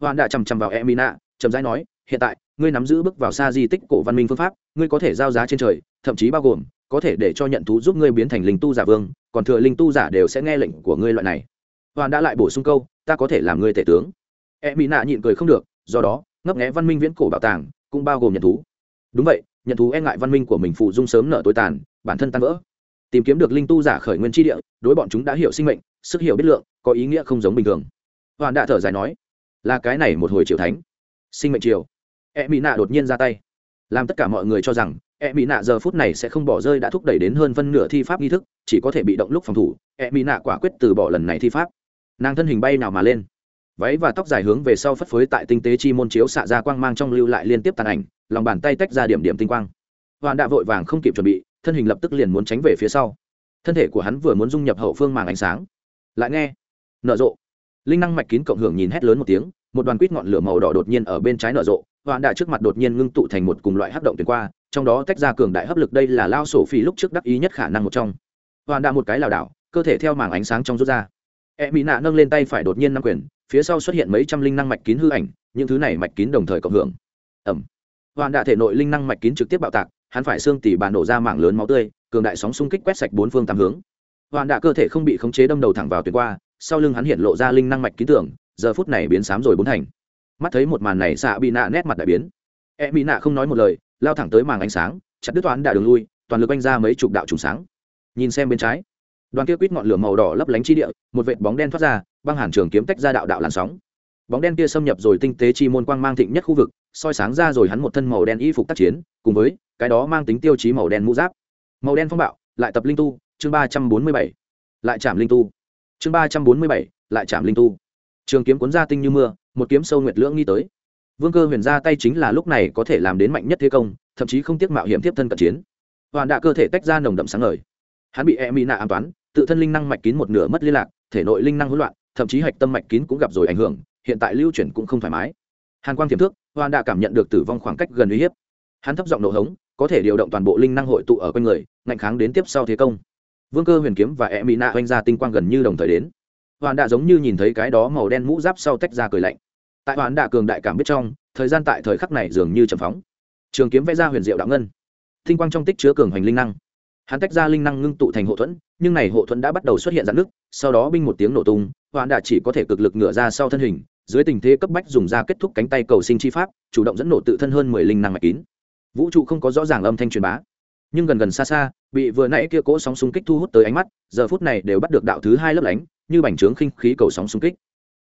Hoàn đã chằm chằm vào e mỹ nạ chậm rãi nói, hiện tại ngươi nắm giữ bước vào xa di tích cổ văn minh phương pháp, ngươi có thể giao giá trên trời, thậm chí bao gồm, có thể để cho nhận thú giúp ngươi biến thành linh tu giả vương, còn thừa linh tu giả đều sẽ nghe lệnh của ngươi loại này. Hoàn đã lại bổ sung câu, ta có thể làm ngươi tể tướng. E mỹ nạ nhịn cười không được, do đó, ngấp nghẽ văn minh viễn cổ bảo tàng, cũng bao gồm nhận thú. Đúng vậy, nhận thú e ngại văn minh của mình phụ dung sớm nợ tối tàn, bản thân tan vỡ. Tìm kiếm được linh tu giả khởi nguyên tri địa, đối bọn chúng đã hiểu sinh mệnh, sức hiểu biết lượng, có ý nghĩa không giống bình thường. Hoàn đã thở dài nói, là cái này một hồi triều thánh. Sinh mệnh triều e mỹ nạ đột nhiên ra tay. Làm tất cả mọi người cho rằng e mỹ nạ giờ phút này sẽ không bỏ rơi đã thúc đẩy đến hơn phân nửa thi pháp nghi thức, chỉ có thể bị động lúc phòng thủ e mỹ nạ quả quyết từ bỏ lần này thi pháp. Nàng thân hình bay nào mà lên. Váy và tóc dài hướng về sau phất phới tại tinh tế chi môn chiếu xạ ra quang mang trong lưu lại liên tiếp tàn ảnh, lòng bàn tay tách ra điểm điểm tinh quang. Hoàn đã vội vàng không kịp chuẩn bị, thân hình lập tức liền muốn tránh về phía sau. Thân thể của hắn vừa muốn dung nhập hậu phương màng ánh sáng. Lại nghe, nở rộ. Linh năng mạch kín cộng hưởng nhìn hét lớn một tiếng một đoàn quýt ngọn lửa màu đỏ đột nhiên ở bên trái nở rộ hoạn đạ trước mặt đột nhiên ngưng tụ thành một cùng loại hấp động tuyển qua, trong đó tách ra cường đại hấp lực đây là lao sổ phi lúc trước đắc ý nhất khả năng một trong. Hoạn đạ một cái lảo đảo, cơ thể theo màng ánh sáng trong rút ra. E mỹ nạ nâng lên tay phải đột nhiên năm quyền, phía sau xuất hiện mấy trăm linh năng mạch kín hư ảnh, những thứ này mạch kín đồng thời cộng hưởng. Ẩm hoạn đạ thể nội linh năng mạch kín trực tiếp bạo tạc, hắn phải xương tỉ bàn nổ ra mảng lớn máu tươi, cường đại sóng xung kích quét sạch bốn phương tám hướng. Hoạn đạ cơ thể không bị khống chế đâm đầu thẳng vào tuyến qua, sau lưng hắn hiện lộ ra linh năng mạch kín tưởng giờ phút này biến sám rồi bốn thành. Mắt thấy một màn này xạ bị nạ nét mặt đại biến. E bị nạ không nói một lời, lao thẳng tới màng ánh sáng, chặt đứt toán đã đường lui, toàn lực anh ra mấy chục đạo trùng sáng. Nhìn xem bên trái, đoàn kia quýt ngọn lửa màu đỏ lấp lánh chi địa, một vệt bóng đen thoát ra, băng hàn trường kiếm tách ra đạo đạo làn sóng. Bóng đen kia xâm nhập rồi tinh tế chi môn quang mang thịnh nhất khu vực, soi sáng ra rồi hắn một thân màu đen y phục tác chiến, cùng với cái đó mang tính tiêu chí màu đen mũ giáp. Màu đen phong bạo, lại tập linh tu, chương ba trăm bốn mươi bảy, lại chạm linh tu. Chương ba trăm bốn mươi bảy, lại chạm linh tu trường kiếm cuốn ra tinh như mưa, một kiếm sâu nguyệt lưỡng nghi tới. Vương cơ huyền ra tay chính là lúc này có thể làm đến mạnh nhất thế công, thậm chí không tiếc mạo hiểm tiếp thân cận chiến. Hoàn đạ cơ thể tách ra nồng đậm sáng ngời. Hắn bị e mỹ nạ an toán, tự thân linh năng mạch kín một nửa mất liên lạc, thể nội linh năng hỗn loạn, thậm chí hạch tâm mạch kín cũng gặp rồi ảnh hưởng, hiện tại lưu chuyển cũng không thoải mái. Hàn quang tiềm thức hoàn đạ cảm nhận được tử vong khoảng cách gần uy hiếp. Hắn thấp giọng nổ hống, có thể điều động toàn bộ linh năng hội tụ ở quanh người, ngạnh kháng đến tiếp sau thế công. Vương cơ huyền kiếm và e mỹ nạ oanh ra tinh quang gần như đồng thời đến hoàn đạ giống như nhìn thấy cái đó màu đen mũ giáp sau tách ra cười lạnh. Tại hoàn đạ cường đại cảm biết trong, thời gian tại thời khắc này dường như trầm phóng. Trường kiếm vẽ ra huyền diệu đạo ngân. Tinh quang trong tích chứa cường hoành linh năng. Hắn tách ra linh năng ngưng tụ thành hộ thuẫn, nhưng này hộ thuẫn đã bắt đầu xuất hiện dạn nước sau đó binh một tiếng nổ tung hoàn đạ chỉ có thể cực lực ngửa ra sau thân hình, dưới tình thế cấp bách dùng ra kết thúc cánh tay cầu sinh chi pháp, chủ động dẫn nổ tự thân hơn mười linh năng mạch kín. Vũ trụ không có rõ ràng âm thanh truyền bá, nhưng gần gần xa xa, bị vừa nãy kia cỗ sóng xung kích thu hút tới ánh mắt, giờ phút này đều bắt được đạo thứ hai lấp lánh như bành trướng khinh khí cầu sóng xung kích.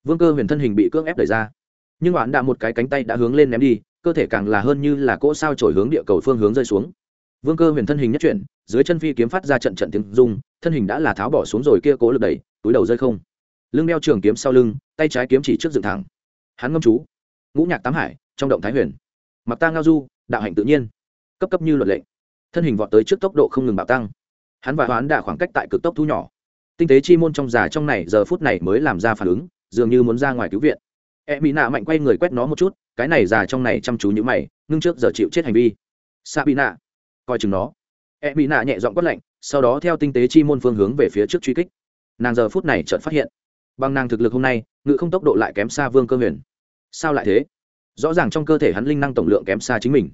Vương cơ huyền thân hình bị cưỡng ép đẩy ra. Nhưng bạn đã một cái cánh tay đã hướng lên ném đi, cơ thể càng là hơn như là cỗ sao trổi hướng địa cầu phương hướng rơi xuống. Vương cơ huyền thân hình nhất chuyển, dưới chân phi kiếm phát ra trận trận tiếng rung, thân hình đã là tháo bỏ xuống rồi kia cố lực đẩy, túi đầu rơi không. Lưng đeo trường kiếm sau lưng, tay trái kiếm chỉ trước dựng thẳng. Hắn ngâm chú. Ngũ nhạc tám hải, trong động thái huyền. Mặc ta ngao du, đạo hạnh tự nhiên. Cấp cấp như luật lệ. Thân hình vọt tới trước tốc độ không ngừng bạo tăng. Hắn và hoán đã khoảng cách tại cực tốc thu nhỏ tinh tế chi môn trong già trong này giờ phút này mới làm ra phản ứng, dường như muốn ra ngoài cứu viện. E mỹ nạ mạnh quay người quét nó một chút, cái này già trong này chăm chú như mày, ngưng trước giờ chịu chết hành vi. Sa bị nạ, coi chừng nó. E mỹ nạ nhẹ dọn quất lạnh, sau đó theo tinh tế chi môn phương hướng về phía trước truy kích. Nàng giờ phút này chợt phát hiện, bằng nàng thực lực hôm nay, ngự không tốc độ lại kém xa vương cơ huyền. Sao lại thế? Rõ ràng trong cơ thể hắn linh năng tổng lượng kém xa chính mình.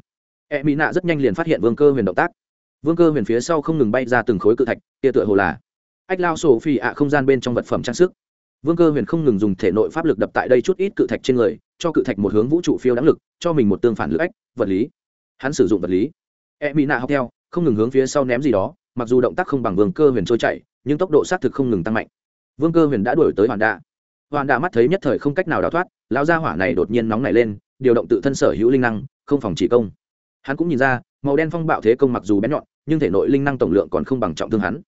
E mỹ nạ rất nhanh liền phát hiện vương cơ huyền động tác. Vương cơ huyền phía sau không ngừng bay ra từng khối cự thạch tia tựa hồ là ách lao sổ phi ạ không gian bên trong vật phẩm trang sức. Vương cơ huyền không ngừng dùng thể nội pháp lực đập tại đây chút ít cự thạch trên người, cho cự thạch một hướng vũ trụ phiêu đáng lực, cho mình một tương phản lực ách, vật lý. Hắn sử dụng vật lý. E mỹ nạ học theo, không ngừng hướng phía sau ném gì đó, mặc dù động tác không bằng vương cơ huyền trôi chạy nhưng tốc độ xác thực không ngừng tăng mạnh. Vương cơ huyền đã đuổi tới hoàn đạ hoàn đạ mắt thấy nhất thời không cách nào đào thoát lao ra hỏa này đột nhiên nóng nảy lên, điều động tự thân sở hữu linh năng, không phòng chỉ công. Hắn cũng nhìn ra, màu đen phong bạo thế công mặc dù bén nhọn, nhưng thể nội linh năng tổng lượng còn không bằng trọng thương hắn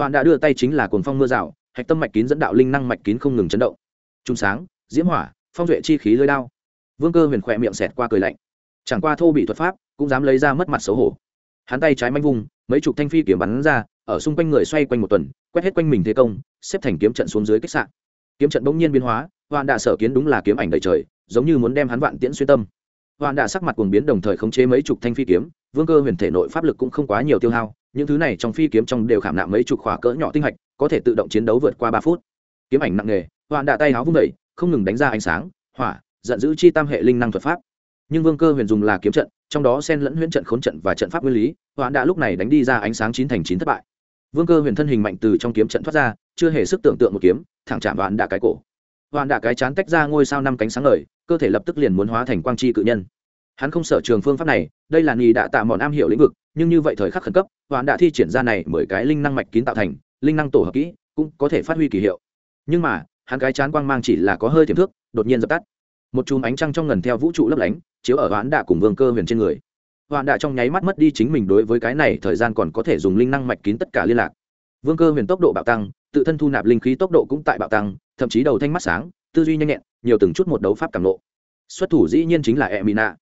hoàn đã đưa tay chính là cuồng phong mưa rào, hạch tâm mạch kín dẫn đạo linh năng mạch kín không ngừng chấn động. Trung sáng, diễm hỏa, phong duệ chi khí lơi đao. Vương cơ huyền khỏe miệng xẹt qua cười lạnh. Chẳng qua thô bị thuật pháp, cũng dám lấy ra mất mặt xấu hổ. Hắn tay trái manh vùng, mấy chục thanh phi kiếm bắn ra, ở xung quanh người xoay quanh một tuần, quét hết quanh mình thế công, xếp thành kiếm trận xuống dưới kích sạn kiếm trận bỗng nhiên biến hóa hoàn đạ sở kiến đúng là kiếm ảnh đầy trời, giống như muốn đem hắn vạn tiễn xuyên tâm. Hoàn đạ sắc mặt cuồng biến đồng thời khống chế mấy chục thanh phi kiếm, vương cơ huyền thể nội pháp lực cũng không quá nhiều tiêu hao những thứ này trong phi kiếm trong đều khảm nạm mấy chục khóa cỡ nhỏ tinh hạch, có thể tự động chiến đấu vượt qua ba phút. Kiếm ảnh nặng nề hoàn đạ tay áo vung đẩy không ngừng đánh ra ánh sáng, hỏa, giận dữ chi tam hệ linh năng thuật pháp. Nhưng vương cơ huyền dùng là kiếm trận, trong đó xen lẫn huyễn trận, khốn trận và trận pháp nguyên lý hoàn đạ lúc này đánh đi ra ánh sáng chín thành chín thất bại. Vương cơ huyền thân hình mạnh từ trong kiếm trận thoát ra, chưa hề sức tưởng tượng một kiếm, thẳng chạm hoàn đạ cái cổ. Hoàn đạ cái chán tách ra ngôi sao năm cánh sáng ngời, cơ thể lập tức liền muốn hóa thành quang chi cự nhân. Hắn không sở trường phương pháp này, đây là nghi đạ tạ mòn am hiểu lĩnh vực nhưng như vậy thời khắc khẩn cấp, hoán đã thi triển ra này mười cái linh năng mạch kín tạo thành, linh năng tổ hợp kỹ, cũng có thể phát huy kỳ hiệu. Nhưng mà, hắn cái chán quang mang chỉ là có hơi tiềm thước đột nhiên dập tắt. Một chùm ánh trăng trong ngần theo vũ trụ lấp lánh, chiếu ở hoán đạ cùng vương cơ huyền trên người. Hoán đạ trong nháy mắt mất đi chính mình đối với cái này thời gian còn có thể dùng linh năng mạch kín tất cả liên lạc. Vương cơ huyền tốc độ bạo tăng, tự thân thu nạp linh khí tốc độ cũng tại bạo tăng, thậm chí đầu thanh mắt sáng, tư duy nhanh nhẹn, nhiều từng chút một đấu pháp cảm lộ xuất thủ dĩ nhiên chính là e mina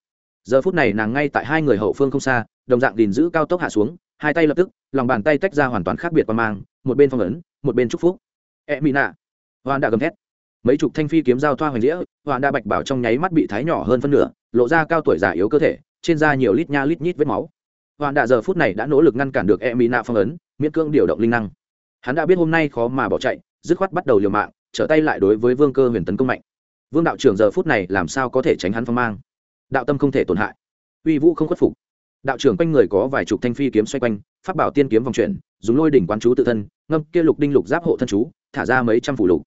giờ phút này nàng ngay tại hai người hậu phương không xa, đồng dạng đìn giữ cao tốc hạ xuống, hai tay lập tức, lòng bàn tay tách ra hoàn toàn khác biệt qua mang, một bên phong ấn, một bên chúc phúc. E mina hoàn đã gầm thét. Mấy chục thanh phi kiếm giao thoa hoành đĩa hoàn đã bạch bảo trong nháy mắt bị thái nhỏ hơn phân nửa, lộ ra cao tuổi già yếu cơ thể, trên da nhiều lít nha lít nhít vết máu. Hoàn đã giờ phút này đã nỗ lực ngăn cản được e mina phong ấn, miễn cưỡng điều động linh năng. Hắn đã biết hôm nay khó mà bỏ chạy, dứt khoát bắt đầu liều mạng, trở tay lại đối với vương cơ huyền tấn công mạnh. Vương đạo trưởng giờ phút này làm sao có thể tránh hắn phong mang? Đạo tâm không thể tổn hại. Uy vũ không khuất phục. Đạo trưởng quanh người có vài chục thanh phi kiếm xoay quanh phát bảo tiên kiếm vòng chuyển, dùng lôi đỉnh quán chú tự thân, ngâm kia lục đinh lục giáp hộ thân chú, thả ra mấy trăm phủ lục.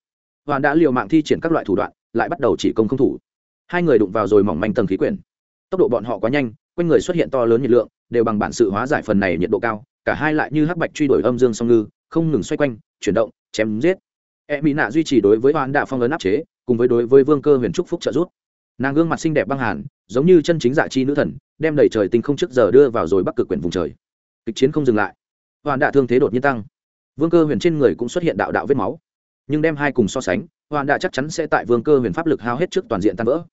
Hoàn đã liều mạng thi triển các loại thủ đoạn, lại bắt đầu chỉ công không thủ. Hai người đụng vào rồi mỏng manh tầng khí quyển. Tốc độ bọn họ quá nhanh, quanh người xuất hiện to lớn nhiệt lượng, đều bằng bản sự hóa giải phần này nhiệt độ cao, cả hai lại như hắc bạch truy đuổi âm dương song ngư, không ngừng xoay quanh, chuyển động, chém giết. E mỹ nạ duy trì đối với hoàn đạo phong ấn áp chế, cùng với đối với vương cơ huyền trúc phúc trợ giúp nàng gương mặt xinh đẹp băng hàn, giống như chân chính dạ chi nữ thần, đem đầy trời tinh không trước giờ đưa vào rồi bắc cực quyển vùng trời. Kịch chiến không dừng lại. Hoàn đạ thương thế đột nhiên tăng. Vương cơ huyền trên người cũng xuất hiện đạo đạo vết máu. Nhưng đem hai cùng so sánh hoàn đạ chắc chắn sẽ tại vương cơ huyền pháp lực hao hết trước toàn diện tan vỡ.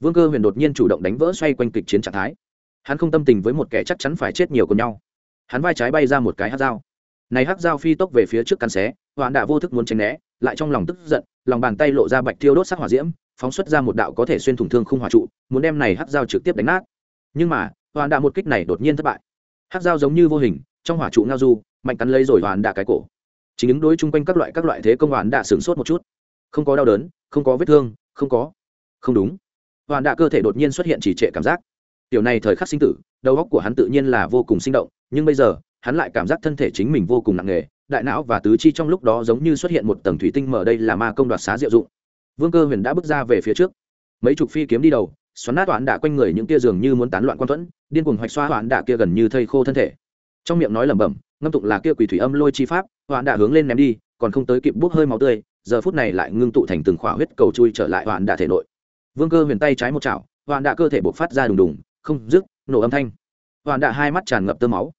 Vương cơ huyền đột nhiên chủ động đánh vỡ xoay quanh kịch chiến trạng thái. Hắn không tâm tình với một kẻ chắc chắn phải chết nhiều cùng nhau. Hắn vai trái bay ra một cái hát dao. Này hắc dao phi tốc về phía trước căn xé hoàn đạ vô thức muốn tránh né, lại trong lòng tức giận, lòng bàn tay lộ ra bạch thiêu đốt sắc hỏa diễm phóng xuất ra một đạo có thể xuyên thủng thương không hỏa trụ, muốn đem này hắc dao trực tiếp đánh nát. Nhưng mà hoàn đạ một kích này đột nhiên thất bại. Hắc dao giống như vô hình, trong hỏa trụ ngao du, mạnh cắn lấy rồi hoàn đạ cái cổ. Chính ứng đối chung quanh các loại các loại thế công hoàn đạ sửng sốt một chút. Không có đau đớn, không có vết thương, không có. Không đúng. Hoàn đạ cơ thể đột nhiên xuất hiện chỉ trệ cảm giác. Tiểu này thời khắc sinh tử, đầu óc của hắn tự nhiên là vô cùng sinh động, nhưng bây giờ, hắn lại cảm giác thân thể chính mình vô cùng nặng nề, đại não và tứ chi trong lúc đó giống như xuất hiện một tầng thủy tinh mở đây là ma công đoạt xá diệu dụng vương cơ huyền đã bước ra về phía trước. Mấy chục phi kiếm đi đầu, xoắn nát toán đạ quanh người những tia giường như muốn tán loạn quan thuẫn, điên cuồng hoạch xoa toán đạ kia gần như thây khô thân thể. Trong miệng nói lẩm bẩm, ngâm tụng là kia quỷ thủy âm lôi chi pháp, toán đạ hướng lên ném đi, còn không tới kịp bốc hơi máu tươi, giờ phút này lại ngưng tụ thành từng khỏa huyết cầu chui trở lại toán đạ thể nội. Vương cơ huyền tay trái một chảo, toán đạ cơ thể bộc phát ra đùng đùng, không dứt, nổ âm thanh. Toán đạ hai mắt tràn ngập tơ máu.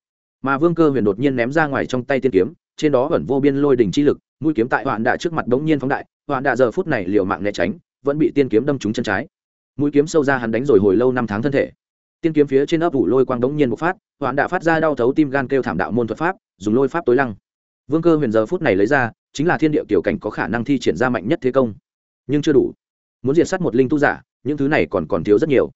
Mà vương cơ huyền đột nhiên ném ra ngoài trong tay tiên kiếm, trên đó vẫn vô biên lôi đỉnh chi lực, mũi kiếm tại toán đạ trước mặt đống nhiên phóng đại hoạn đạ giờ phút này liều mạng né tránh, vẫn bị tiên kiếm đâm trúng chân trái. Mũi kiếm sâu ra hắn đánh rồi hồi lâu năm tháng thân thể. Tiên kiếm phía trên ấp ủ lôi quang đống nhiên một phát, hoạn đạ phát ra đau thấu tim gan kêu thảm đạo môn thuật pháp, dùng lôi pháp tối lăng. Vương cơ huyền giờ phút này lấy ra, chính là thiên địa kiểu cảnh có khả năng thi triển ra mạnh nhất thế công. Nhưng chưa đủ. Muốn diệt sát một linh tu giả, những thứ này còn còn thiếu rất nhiều.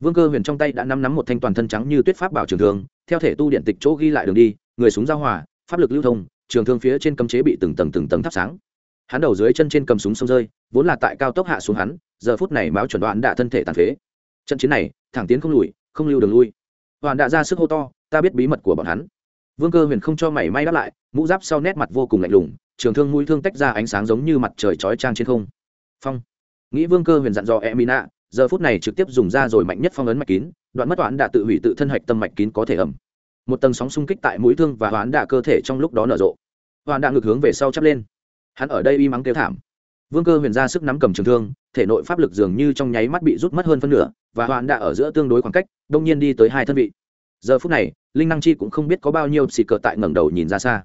Vương cơ huyền trong tay đã nắm nắm một thanh toàn thân trắng như tuyết pháp bảo trường thương, theo thể tu điện tịch chỗ ghi lại đường đi, người súng giao hòa, pháp lực lưu thông, trường thương phía trên cấm chế bị từng tầng từng tầng thắp sáng hắn đầu dưới chân trên cầm súng sông rơi, vốn là tại cao tốc hạ xuống hắn, giờ phút này máu chuẩn đoạn đã thân thể tàn phế. Trận chiến này, thẳng tiến không lùi, không lưu đường lui. Hoàn đã ra sức hô to, ta biết bí mật của bọn hắn. Vương cơ huyền không cho mảy may đáp lại, mũ giáp sau nét mặt vô cùng lạnh lùng, trường thương mũi thương tách ra ánh sáng giống như mặt trời chói trang trên không. Phong. Nghĩ vương cơ huyền dặn dò emina, giờ phút này trực tiếp dùng ra rồi mạnh nhất phong ấn mạch kín, đoạn mất toán đã tự hủy tự thân hạch tâm mạch kín có thể ẩm. Một tầng sóng xung kích tại mũi thương và hoán đạ cơ thể trong lúc đó nở rộ. Hoán đạ ngược hướng về sau chắp lên hắn ở đây y mắng kêu thảm. Vương cơ huyền ra sức nắm cầm trường thương, thể nội pháp lực dường như trong nháy mắt bị rút mất hơn phân nửa, và hoàn đã ở giữa tương đối khoảng cách, đông nhiên đi tới hai thân vị. Giờ phút này, linh năng chi cũng không biết có bao nhiêu xì cờ tại ngẩng đầu nhìn ra xa.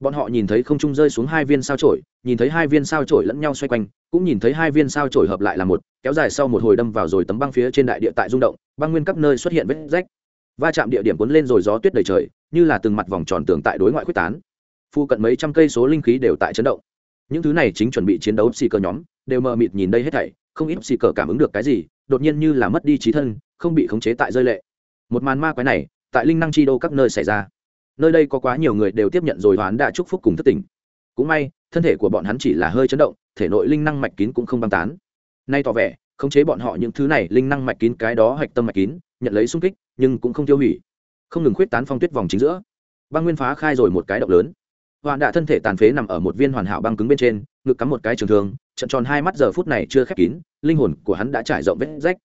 Bọn họ nhìn thấy không trung rơi xuống hai viên sao trổi nhìn thấy hai viên sao trổi lẫn nhau xoay quanh, cũng nhìn thấy hai viên sao trổi hợp lại là một, kéo dài sau một hồi đâm vào rồi tấm băng phía trên đại địa tại rung động, băng nguyên các nơi xuất hiện vết rách. Va chạm địa điểm cuốn lên rồi gió tuyết đầy trời, như là từng mặt vòng tròn tường tại đối ngoại quyết tán. Phu cận mấy trăm cây số linh khí đều tại chấn động những thứ này chính chuẩn bị chiến đấu xì cờ nhóm, đều mờ mịt nhìn đây hết thảy, không ít xì cờ cảm ứng được cái gì, đột nhiên như là mất đi trí thân, không bị khống chế tại rơi lệ. Một màn ma quái này, tại linh năng chi đô các nơi xảy ra. Nơi đây có quá nhiều người đều tiếp nhận rồi hoán đã chúc phúc cùng thất tình cũng may, thân thể của bọn hắn chỉ là hơi chấn động, thể nội linh năng mạch kín cũng không băng tán. Nay tỏ vẻ, khống chế bọn họ những thứ này linh năng mạch kín cái đó hạch tâm mạch kín, nhận lấy sung kích, nhưng cũng không tiêu hủy. Không ngừng khuyết tán phong tuyết vòng chính giữa. Băng nguyên phá khai rồi một cái động lớn hoàn đạ thân thể tàn phế nằm ở một viên hoàn hảo băng cứng bên trên ngực cắm một cái trường thương trận tròn hai mắt giờ phút này chưa khép kín linh hồn của hắn đã trải rộng vết rách.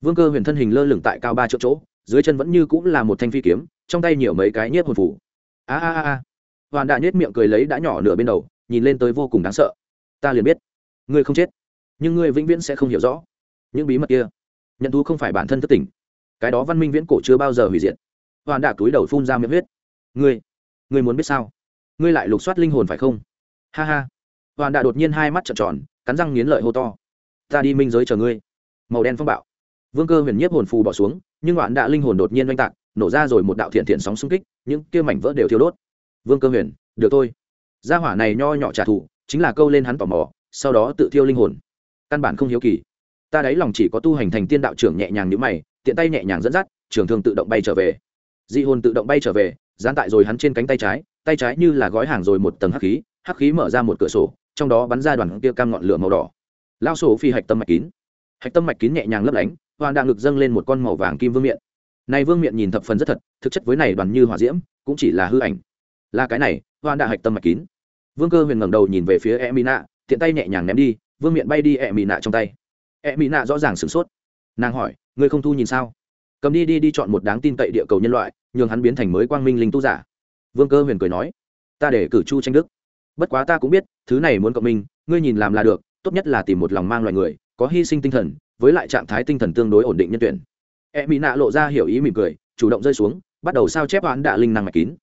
Vương cơ huyền thân hình lơ lửng tại cao ba chỗ chỗ dưới chân vẫn như cũng là một thanh phi kiếm trong tay nhiều mấy cái nhiếp hồn phủ. A a a hoàn đạ nhếch miệng cười lấy đã nhỏ nửa bên đầu nhìn lên tới vô cùng đáng sợ. Ta liền biết ngươi không chết nhưng ngươi vĩnh viễn sẽ không hiểu rõ những bí mật kia. Nhận thú không phải bản thân thất tình, cái đó văn minh viễn cổ chưa bao giờ hủy diệt. Hoàn đạ túi đầu phun ra miệng huyết. Ngươi ngươi muốn biết sao? Ngươi lại lục soát linh hồn phải không? Ha ha. Hoàn đạ đột nhiên hai mắt trợn tròn, cắn răng nghiến lợi hô to. Ta đi minh giới chờ ngươi. Màu đen phong bạo. Vương cơ huyền nhiếp hồn phù bỏ xuống, nhưng đoạn đạ linh hồn đột nhiên oanh tạc, nổ ra rồi một đạo thiện thiện sóng xung kích, những kia mảnh vỡ đều thiêu đốt. Vương cơ huyền, được thôi. Gia hỏa này nho nhỏ trả thù, chính là câu lên hắn tò mò, sau đó tự thiêu linh hồn. Căn bản không hiếu kỳ. Ta đáy lòng chỉ có tu hành thành tiên đạo trưởng nhẹ nhàng như mày, tiện tay nhẹ nhàng dẫn dắt, trường thương tự động bay trở về. Dị hồn tự động bay trở về dán tại rồi hắn trên cánh tay trái tay trái như là gói hàng rồi một tầng hắc khí hắc khí mở ra một cửa sổ, trong đó bắn ra đoàn kia cam ngọn lửa màu đỏ. Lao sổ phi hạch tâm mạch kín. Hạch tâm mạch kín nhẹ nhàng lấp lánh, hoàn Đạo ngực dâng lên một con màu vàng kim vương miện. Này vương miện nhìn thập phần rất thật, thực chất với này đoàn như hỏa diễm, cũng chỉ là hư ảnh. Là cái này, hoàn Đạo hạch tâm mạch kín. Vương cơ huyền ngẩng đầu nhìn về phía e mỹ nạ tiện tay nhẹ nhàng ném đi, vương miện bay đi e mỹ nạ trong tay. E mỹ nạ rõ ràng sửng sốt. Nàng hỏi, ngươi không thu nhìn sao? Cầm đi đi đi chọn một đáng tin cậy địa cầu nhân loại, nhường hắn biến thành mới quang minh linh tu giả vương cơ huyền cười nói, ta để cử chu tranh đức. Bất quá ta cũng biết, thứ này muốn cộng minh, ngươi nhìn làm là được, tốt nhất là tìm một lòng mang loài người, có hy sinh tinh thần, với lại trạng thái tinh thần tương đối ổn định nhân tuyển. E mỹ nạ lộ ra hiểu ý mỉm cười, chủ động rơi xuống, bắt đầu sao chép oán đạ linh năng mạch kín.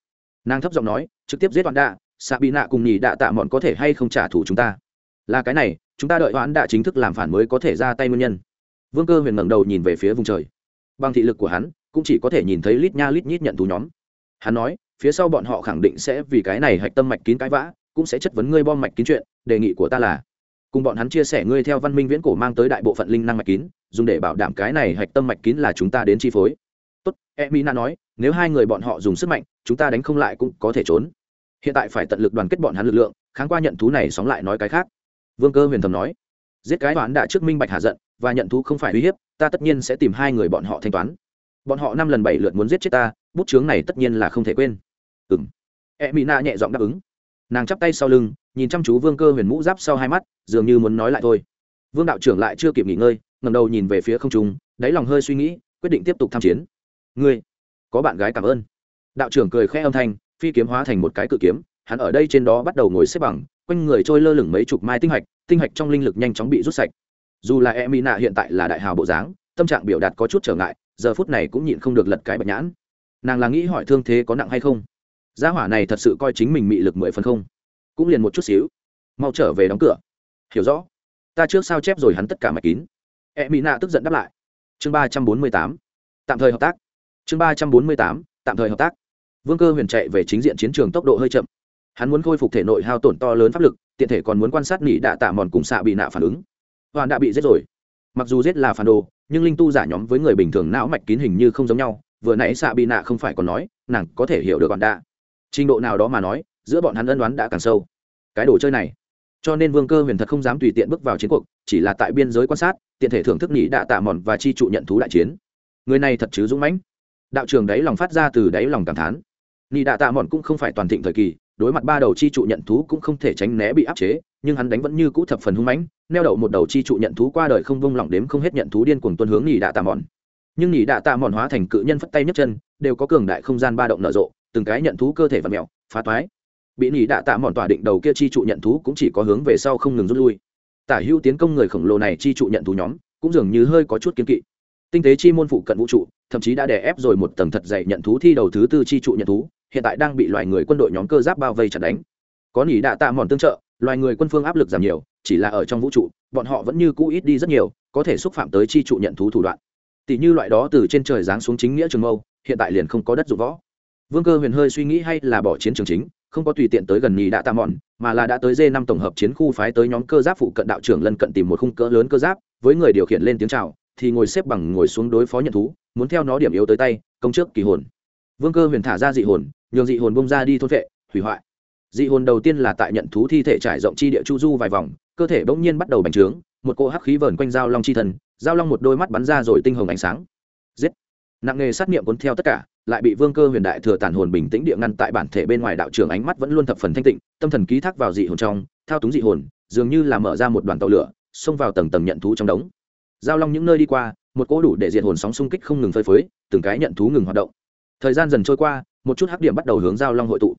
Nàng thấp giọng nói, trực tiếp giết oán đạ xạ bị nạ cùng nhì đạ tạ mọn có thể hay không trả thù chúng ta? Là cái này, chúng ta đợi oán đạ chính thức làm phản mới có thể ra tay nguyên nhân. Vương cơ huyền ngẩng đầu nhìn về phía vùng trời. Bằng thị lực của hắn, cũng chỉ có thể nhìn thấy lít nha lít nhít nhận thú nhóm. Hắn nói phía sau bọn họ khẳng định sẽ vì cái này hạch tâm mạch kín cái vã, cũng sẽ chất vấn ngươi bom mạch kín chuyện, đề nghị của ta là, cùng bọn hắn chia sẻ ngươi theo văn minh viễn cổ mang tới đại bộ phận linh năng mạch kín, dùng để bảo đảm cái này hạch tâm mạch kín là chúng ta đến chi phối. Tốt e mỹ na nói, nếu hai người bọn họ dùng sức mạnh, chúng ta đánh không lại cũng có thể trốn. Hiện tại phải tận lực đoàn kết bọn hắn lực lượng, kháng qua nhận thú này sóng lại nói cái khác. Vương cơ huyền thầm nói, giết cái toán đã trước minh bạch hạ giận, và nhận thú không phải uy hiếp, ta tất nhiên sẽ tìm hai người bọn họ thanh toán. Bọn họ năm lần bảy lượt muốn giết chết ta, bút chướng này tất nhiên là không thể quên ừng e mỹ nạ nhẹ giọng đáp ứng. Nàng chắp tay sau lưng, nhìn chăm chú vương cơ huyền mũ giáp sau hai mắt, dường như muốn nói lại thôi. Vương đạo trưởng lại chưa kịp nghỉ ngơi ngầm đầu nhìn về phía không trung, đáy lòng hơi suy nghĩ, quyết định tiếp tục tham chiến. Ngươi, có bạn gái cảm ơn. Đạo trưởng cười khẽ âm thanh, phi kiếm hóa thành một cái cự kiếm, hắn ở đây trên đó bắt đầu ngồi xếp bằng, quanh người trôi lơ lửng mấy chục mai tinh hạch tinh hạch trong linh lực nhanh chóng bị rút sạch. Dù là e mỹ nạ hiện tại là đại hào bộ dáng, tâm trạng biểu đạt có chút trở ngại, giờ phút này cũng nhịn không được lật cái bạch nhãn. Nàng là nghĩ hỏi thương thế có nặng hay không? Gia hỏa này thật sự coi chính mình mị lực mười phần không. Cũng liền một chút xíu. Mau trở về đóng cửa. Hiểu rõ. Ta trước sao chép rồi hắn tất cả mạch kín. E mỹ nạ tức giận đáp lại. Chương ba trăm bốn mươi tám. Tạm thời hợp tác. Chương ba trăm bốn mươi tám. Tạm thời hợp tác. Vương cơ huyền chạy về chính diện chiến trường tốc độ hơi chậm. Hắn muốn khôi phục thể nội hao tổn to lớn pháp lực, tiện thể còn muốn quan sát nỉ đạ tạ mòn cùng xạ bị nạ phản ứng. Hoàn đã bị giết rồi. Mặc dù giết là phản đồ, nhưng linh tu giả nhóm với người bình thường não mạch kín hình như không giống nhau, vừa nãy xạ bị nạ không phải còn nói, nàng có thể hiểu được còn đạ trình độ nào đó mà nói, giữa bọn hắn ân đoán đã càng sâu. Cái đồ chơi này, cho nên vương cơ huyền thật không dám tùy tiện bước vào chiến cuộc, chỉ là tại biên giới quan sát, tiện thể thưởng thức nỉ đạ tạ mòn và chi trụ nhận thú đại chiến. Người này thật chứ dũng mãnh. Đạo trường đáy lòng phát ra từ đáy lòng cảm thán. Nỉ đạ tạ mòn cũng không phải toàn thịnh thời kỳ, đối mặt ba đầu chi trụ nhận thú cũng không thể tránh né bị áp chế, nhưng hắn đánh vẫn như cũ thập phần hung mãnh, neo đậu một đầu chi trụ nhận thú qua đời không vung lỏng đếm không hết nhận thú điên cuồng tuân hướng nỉ đạ tạ mòn. Nhưng nỉ đạ tạ mòn hóa thành cự nhân phất tay nhấc chân, đều có cường đại không gian ba động nở rộ từng cái nhận thú cơ thể và mèo, phá toái. Bị nỉ đạ tạ mòn tỏa định đầu kia chi trụ nhận thú cũng chỉ có hướng về sau không ngừng rút lui. Tả hữu tiến công người khổng lồ này chi trụ nhận thú nhóm, cũng dường như hơi có chút kiên kỵ. Tinh tế chi môn phụ cận vũ trụ, thậm chí đã đè ép rồi một tầng thật dày nhận thú thi đầu thứ tư chi trụ nhận thú, hiện tại đang bị loài người quân đội nhóm cơ giáp bao vây chặt đánh. Có nỉ đạ tạ mòn tương trợ, loài người quân phương áp lực giảm nhiều, chỉ là ở trong vũ trụ, bọn họ vẫn như cũ ít đi rất nhiều, có thể xúc phạm tới chi trụ nhận thú thủ đoạn. Tỷ như loại đó từ trên trời giáng xuống chính nghĩa trường mâu, hiện tại liền không có đất dụng võ vương cơ huyền hơi suy nghĩ hay là bỏ chiến trường chính, không có tùy tiện tới gần nhì Đã tạ mòn mà là đã tới d năm tổng hợp chiến khu phái tới nhóm cơ giáp phụ cận đạo trưởng lân cận tìm một khung cỡ lớn cơ giáp, với người điều khiển lên tiếng chào, thì ngồi xếp bằng ngồi xuống đối phó nhận thú, muốn theo nó điểm yếu tới tay, công trước kỳ hồn. Vương cơ huyền thả ra dị hồn, nhường dị hồn bông ra đi thôn vệ, hủy hoại. Dị hồn đầu tiên là tại nhận thú thi thể trải rộng chi địa chu du vài vòng, cơ thể bỗng nhiên bắt đầu bành trướng, một cỗ hắc khí vờn quanh dao long chi thần dao long một đôi mắt bắn ra rồi tinh hồng ánh sáng. Giết. Nặng nghề sát nghiệm cuốn theo tất cả lại bị vương cơ huyền đại thừa tản hồn bình tĩnh địa ngăn tại bản thể bên ngoài đạo trường ánh mắt vẫn luôn thập phần thanh tịnh, tâm thần ký thác vào dị hồn trong, thao túng dị hồn, dường như là mở ra một đoàn tàu lửa, xông vào tầng tầng nhận thú trong đống. Giao long những nơi đi qua, một cỗ đủ để diệt hồn sóng xung kích không ngừng phơi phới, từng cái nhận thú ngừng hoạt động. Thời gian dần trôi qua, một chút hắc điểm bắt đầu hướng giao long hội tụ.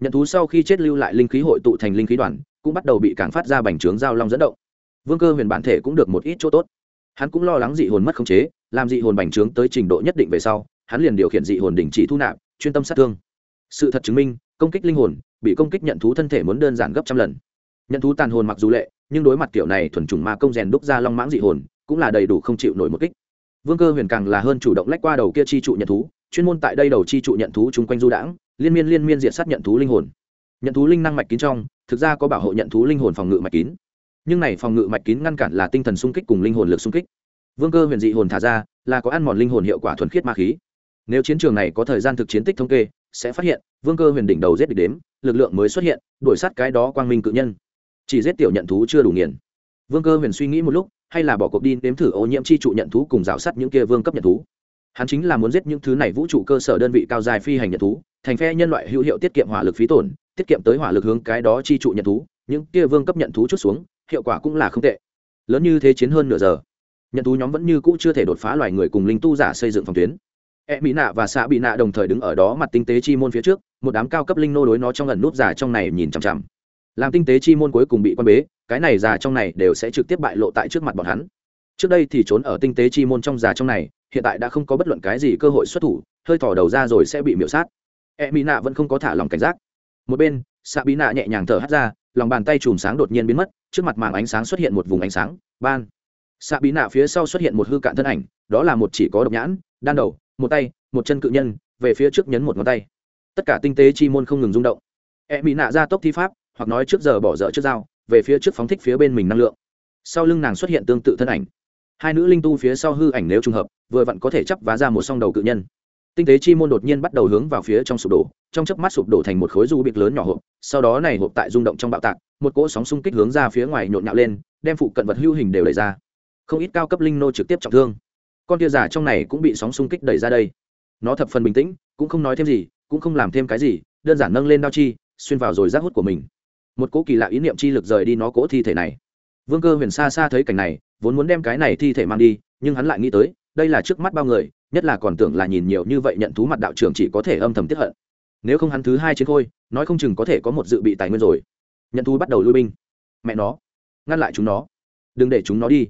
Nhận thú sau khi chết lưu lại linh khí hội tụ thành linh khí đoàn, cũng bắt đầu bị càng phát ra bành trướng giao long dẫn động. Vương cơ huyền bản thể cũng được một ít chỗ tốt. Hắn cũng lo lắng dị hồn mất khống chế, làm dị hồn bành trướng tới trình độ nhất định về sau hắn liền điều khiển dị hồn đình chỉ thu nạp, chuyên tâm sát thương. Sự thật chứng minh, công kích linh hồn, bị công kích nhận thú thân thể muốn đơn giản gấp trăm lần. Nhận thú tàn hồn mặc dù lệ, nhưng đối mặt kiểu này thuần trùng ma công rèn đúc ra long mãng dị hồn, cũng là đầy đủ không chịu nổi một kích. Vương cơ huyền càng là hơn chủ động lách qua đầu kia chi trụ nhận thú, chuyên môn tại đây đầu chi trụ nhận thú chung quanh du đãng, liên miên liên miên diện sát nhận thú linh hồn. Nhận thú linh năng mạch kín trong, thực ra có bảo hộ nhận thú linh hồn phòng ngự mạch kín. Nhưng này phòng ngự mạch kín ngăn cản là tinh thần sung kích cùng linh hồn lực sung kích. Vương cơ huyền dị hồn thả ra, là có ăn mòn linh hồn hiệu quả thuần khiết ma khí nếu chiến trường này có thời gian thực chiến tích thống kê, sẽ phát hiện, vương cơ huyền đỉnh đầu giết địch đếm, lực lượng mới xuất hiện, đuổi sát cái đó quang minh cự nhân. Chỉ giết tiểu nhận thú chưa đủ nghiền. Vương cơ huyền suy nghĩ một lúc, hay là bỏ cuộc đi nếm thử ô nhiễm chi trụ nhận thú cùng rào sát những kia vương cấp nhận thú. Hắn chính là muốn giết những thứ này vũ trụ cơ sở đơn vị cao dài phi hành nhận thú, thành phe nhân loại hữu hiệu tiết kiệm hỏa lực phí tổn, tiết kiệm tới hỏa lực hướng cái đó chi trụ nhận thú, những kia vương cấp nhận thú chút xuống, hiệu quả cũng là không tệ. Lớn như thế chiến hơn nửa giờ, nhận thú nhóm vẫn như cũ chưa thể đột phá loài người cùng linh tu giả xây dựng phòng tuyến e mỹ nạ và xạ bị nạ đồng thời đứng ở đó mặt tinh tế chi môn phía trước, một đám cao cấp linh nô đối nó trong lần nút giả trong này nhìn chằm chằm. Làm tinh tế chi môn cuối cùng bị quan bế, cái này già trong này đều sẽ trực tiếp bại lộ tại trước mặt bọn hắn. Trước đây thì trốn ở tinh tế chi môn trong già trong này, hiện tại đã không có bất luận cái gì cơ hội xuất thủ, hơi thỏ đầu ra rồi sẽ bị miễu sát. E mỹ nạ vẫn không có thả lòng cảnh giác. Một bên xạ bị nạ nhẹ nhàng thở hắt ra, lòng bàn tay chùm sáng đột nhiên biến mất, trước mặt màng ánh sáng xuất hiện một vùng ánh sáng, ban. Xạ bị nạ phía sau xuất hiện một hư cạn thân ảnh, đó là một chỉ có độc nhãn, đan đầu một tay, một chân cự nhân, về phía trước nhấn một ngón tay. Tất cả tinh tế chi môn không ngừng rung động. E bị nạ ra tốc thi pháp, hoặc nói trước giờ bỏ dở trước dao, về phía trước phóng thích phía bên mình năng lượng. Sau lưng nàng xuất hiện tương tự thân ảnh. Hai nữ linh tu phía sau hư ảnh nếu trùng hợp, vừa vặn có thể chắp vá ra một song đầu cự nhân. Tinh tế chi môn đột nhiên bắt đầu hướng vào phía trong sụp đổ, trong chớp mắt sụp đổ thành một khối du bịch lớn nhỏ hộp, sau đó này hộp tại rung động trong bạo tạc, một cỗ sóng xung kích hướng ra phía ngoài nhộn nhạo lên, đem phụ cận vật hữu hình đều đẩy ra. Không ít cao cấp linh nô trực tiếp trọng thương con tia giả trong này cũng bị sóng xung kích đẩy ra đây. Nó thập phần bình tĩnh, cũng không nói thêm gì, cũng không làm thêm cái gì, đơn giản nâng lên đao chi, xuyên vào rồi rác hút của mình. Một cỗ kỳ lạ ý niệm chi lực rời đi nó cỗ thi thể này. Vương cơ huyền xa xa thấy cảnh này, vốn muốn đem cái này thi thể mang đi, nhưng hắn lại nghĩ tới, đây là trước mắt bao người, nhất là còn tưởng là nhìn nhiều như vậy nhận thú mặt đạo trưởng chỉ có thể âm thầm tiếp hận. Nếu không hắn thứ hai chiến khôi, nói không chừng có thể có một dự bị tài nguyên rồi. Nhận thú bắt đầu lui binh. Mẹ nó, ngăn lại chúng nó. Đừng để chúng nó đi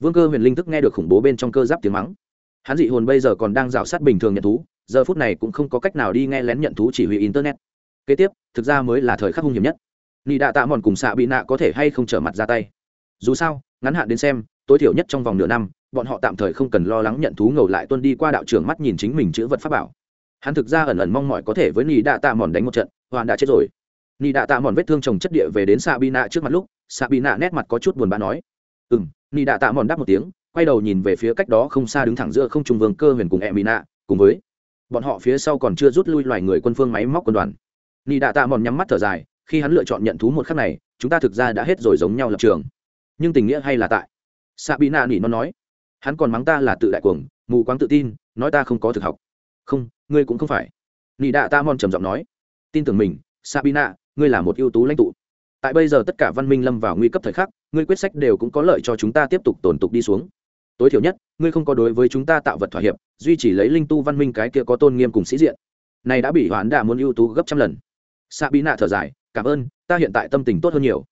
vương cơ huyền linh thức nghe được khủng bố bên trong cơ giáp tiếng mắng. Hắn dị hồn bây giờ còn đang rào sát bình thường nhận thú, giờ phút này cũng không có cách nào đi nghe lén nhận thú chỉ huy internet. Kế tiếp, thực ra mới là thời khắc hung hiểm nhất. Nị đạ tạ mòn cùng xạ bị nạ có thể hay không trở mặt ra tay? Dù sao, ngắn hạn đến xem, tối thiểu nhất trong vòng nửa năm, bọn họ tạm thời không cần lo lắng nhận thú ngầu lại tuân đi qua đạo trưởng mắt nhìn chính mình chữ vật pháp bảo. Hắn thực ra ẩn ẩn mong mỏi có thể với nị đạ tạ mòn đánh một trận, hoàn đã chết rồi. Nị đạ tạ mòn vết thương trồng chất địa về đến xạ bị nạ trước mặt lúc xạ bị nạ nét mặt có chút buồn bã nói ừ m nị đạ tạ mòn đáp một tiếng quay đầu nhìn về phía cách đó không xa đứng thẳng giữa không trung vương cơ huyền cùng e mỹ nạ cùng với bọn họ phía sau còn chưa rút lui loài người quân phương máy móc quân đoàn. Nị đạ tạ mòn nhắm mắt thở dài khi hắn lựa chọn nhận thú một khắc này chúng ta thực ra đã hết rồi giống nhau lập trường. Nhưng tình nghĩa hay là tại? Xạ bị nạ nỉ nó nói. Hắn còn mắng ta là tự đại cuồng mù quáng tự tin nói ta không có thực học. Không ngươi cũng không phải. Nị đạ tạ mòn trầm giọng nói. Tin tưởng mình Sabina, ngươi là một ưu tú lãnh tụ tại bây giờ tất cả văn minh lâm vào nguy cấp thời khắc, ngươi quyết sách đều cũng có lợi cho chúng ta tiếp tục tồn tục đi xuống. Tối thiểu nhất, ngươi không có đối với chúng ta tạo vật thỏa hiệp, duy trì lấy linh tu văn minh cái kia có tôn nghiêm cùng sĩ diện. Này đã bị hoán đà muốn ưu tú gấp trăm lần. Xạ bí nạ thở dài, cảm ơn, ta hiện tại tâm tình tốt hơn nhiều.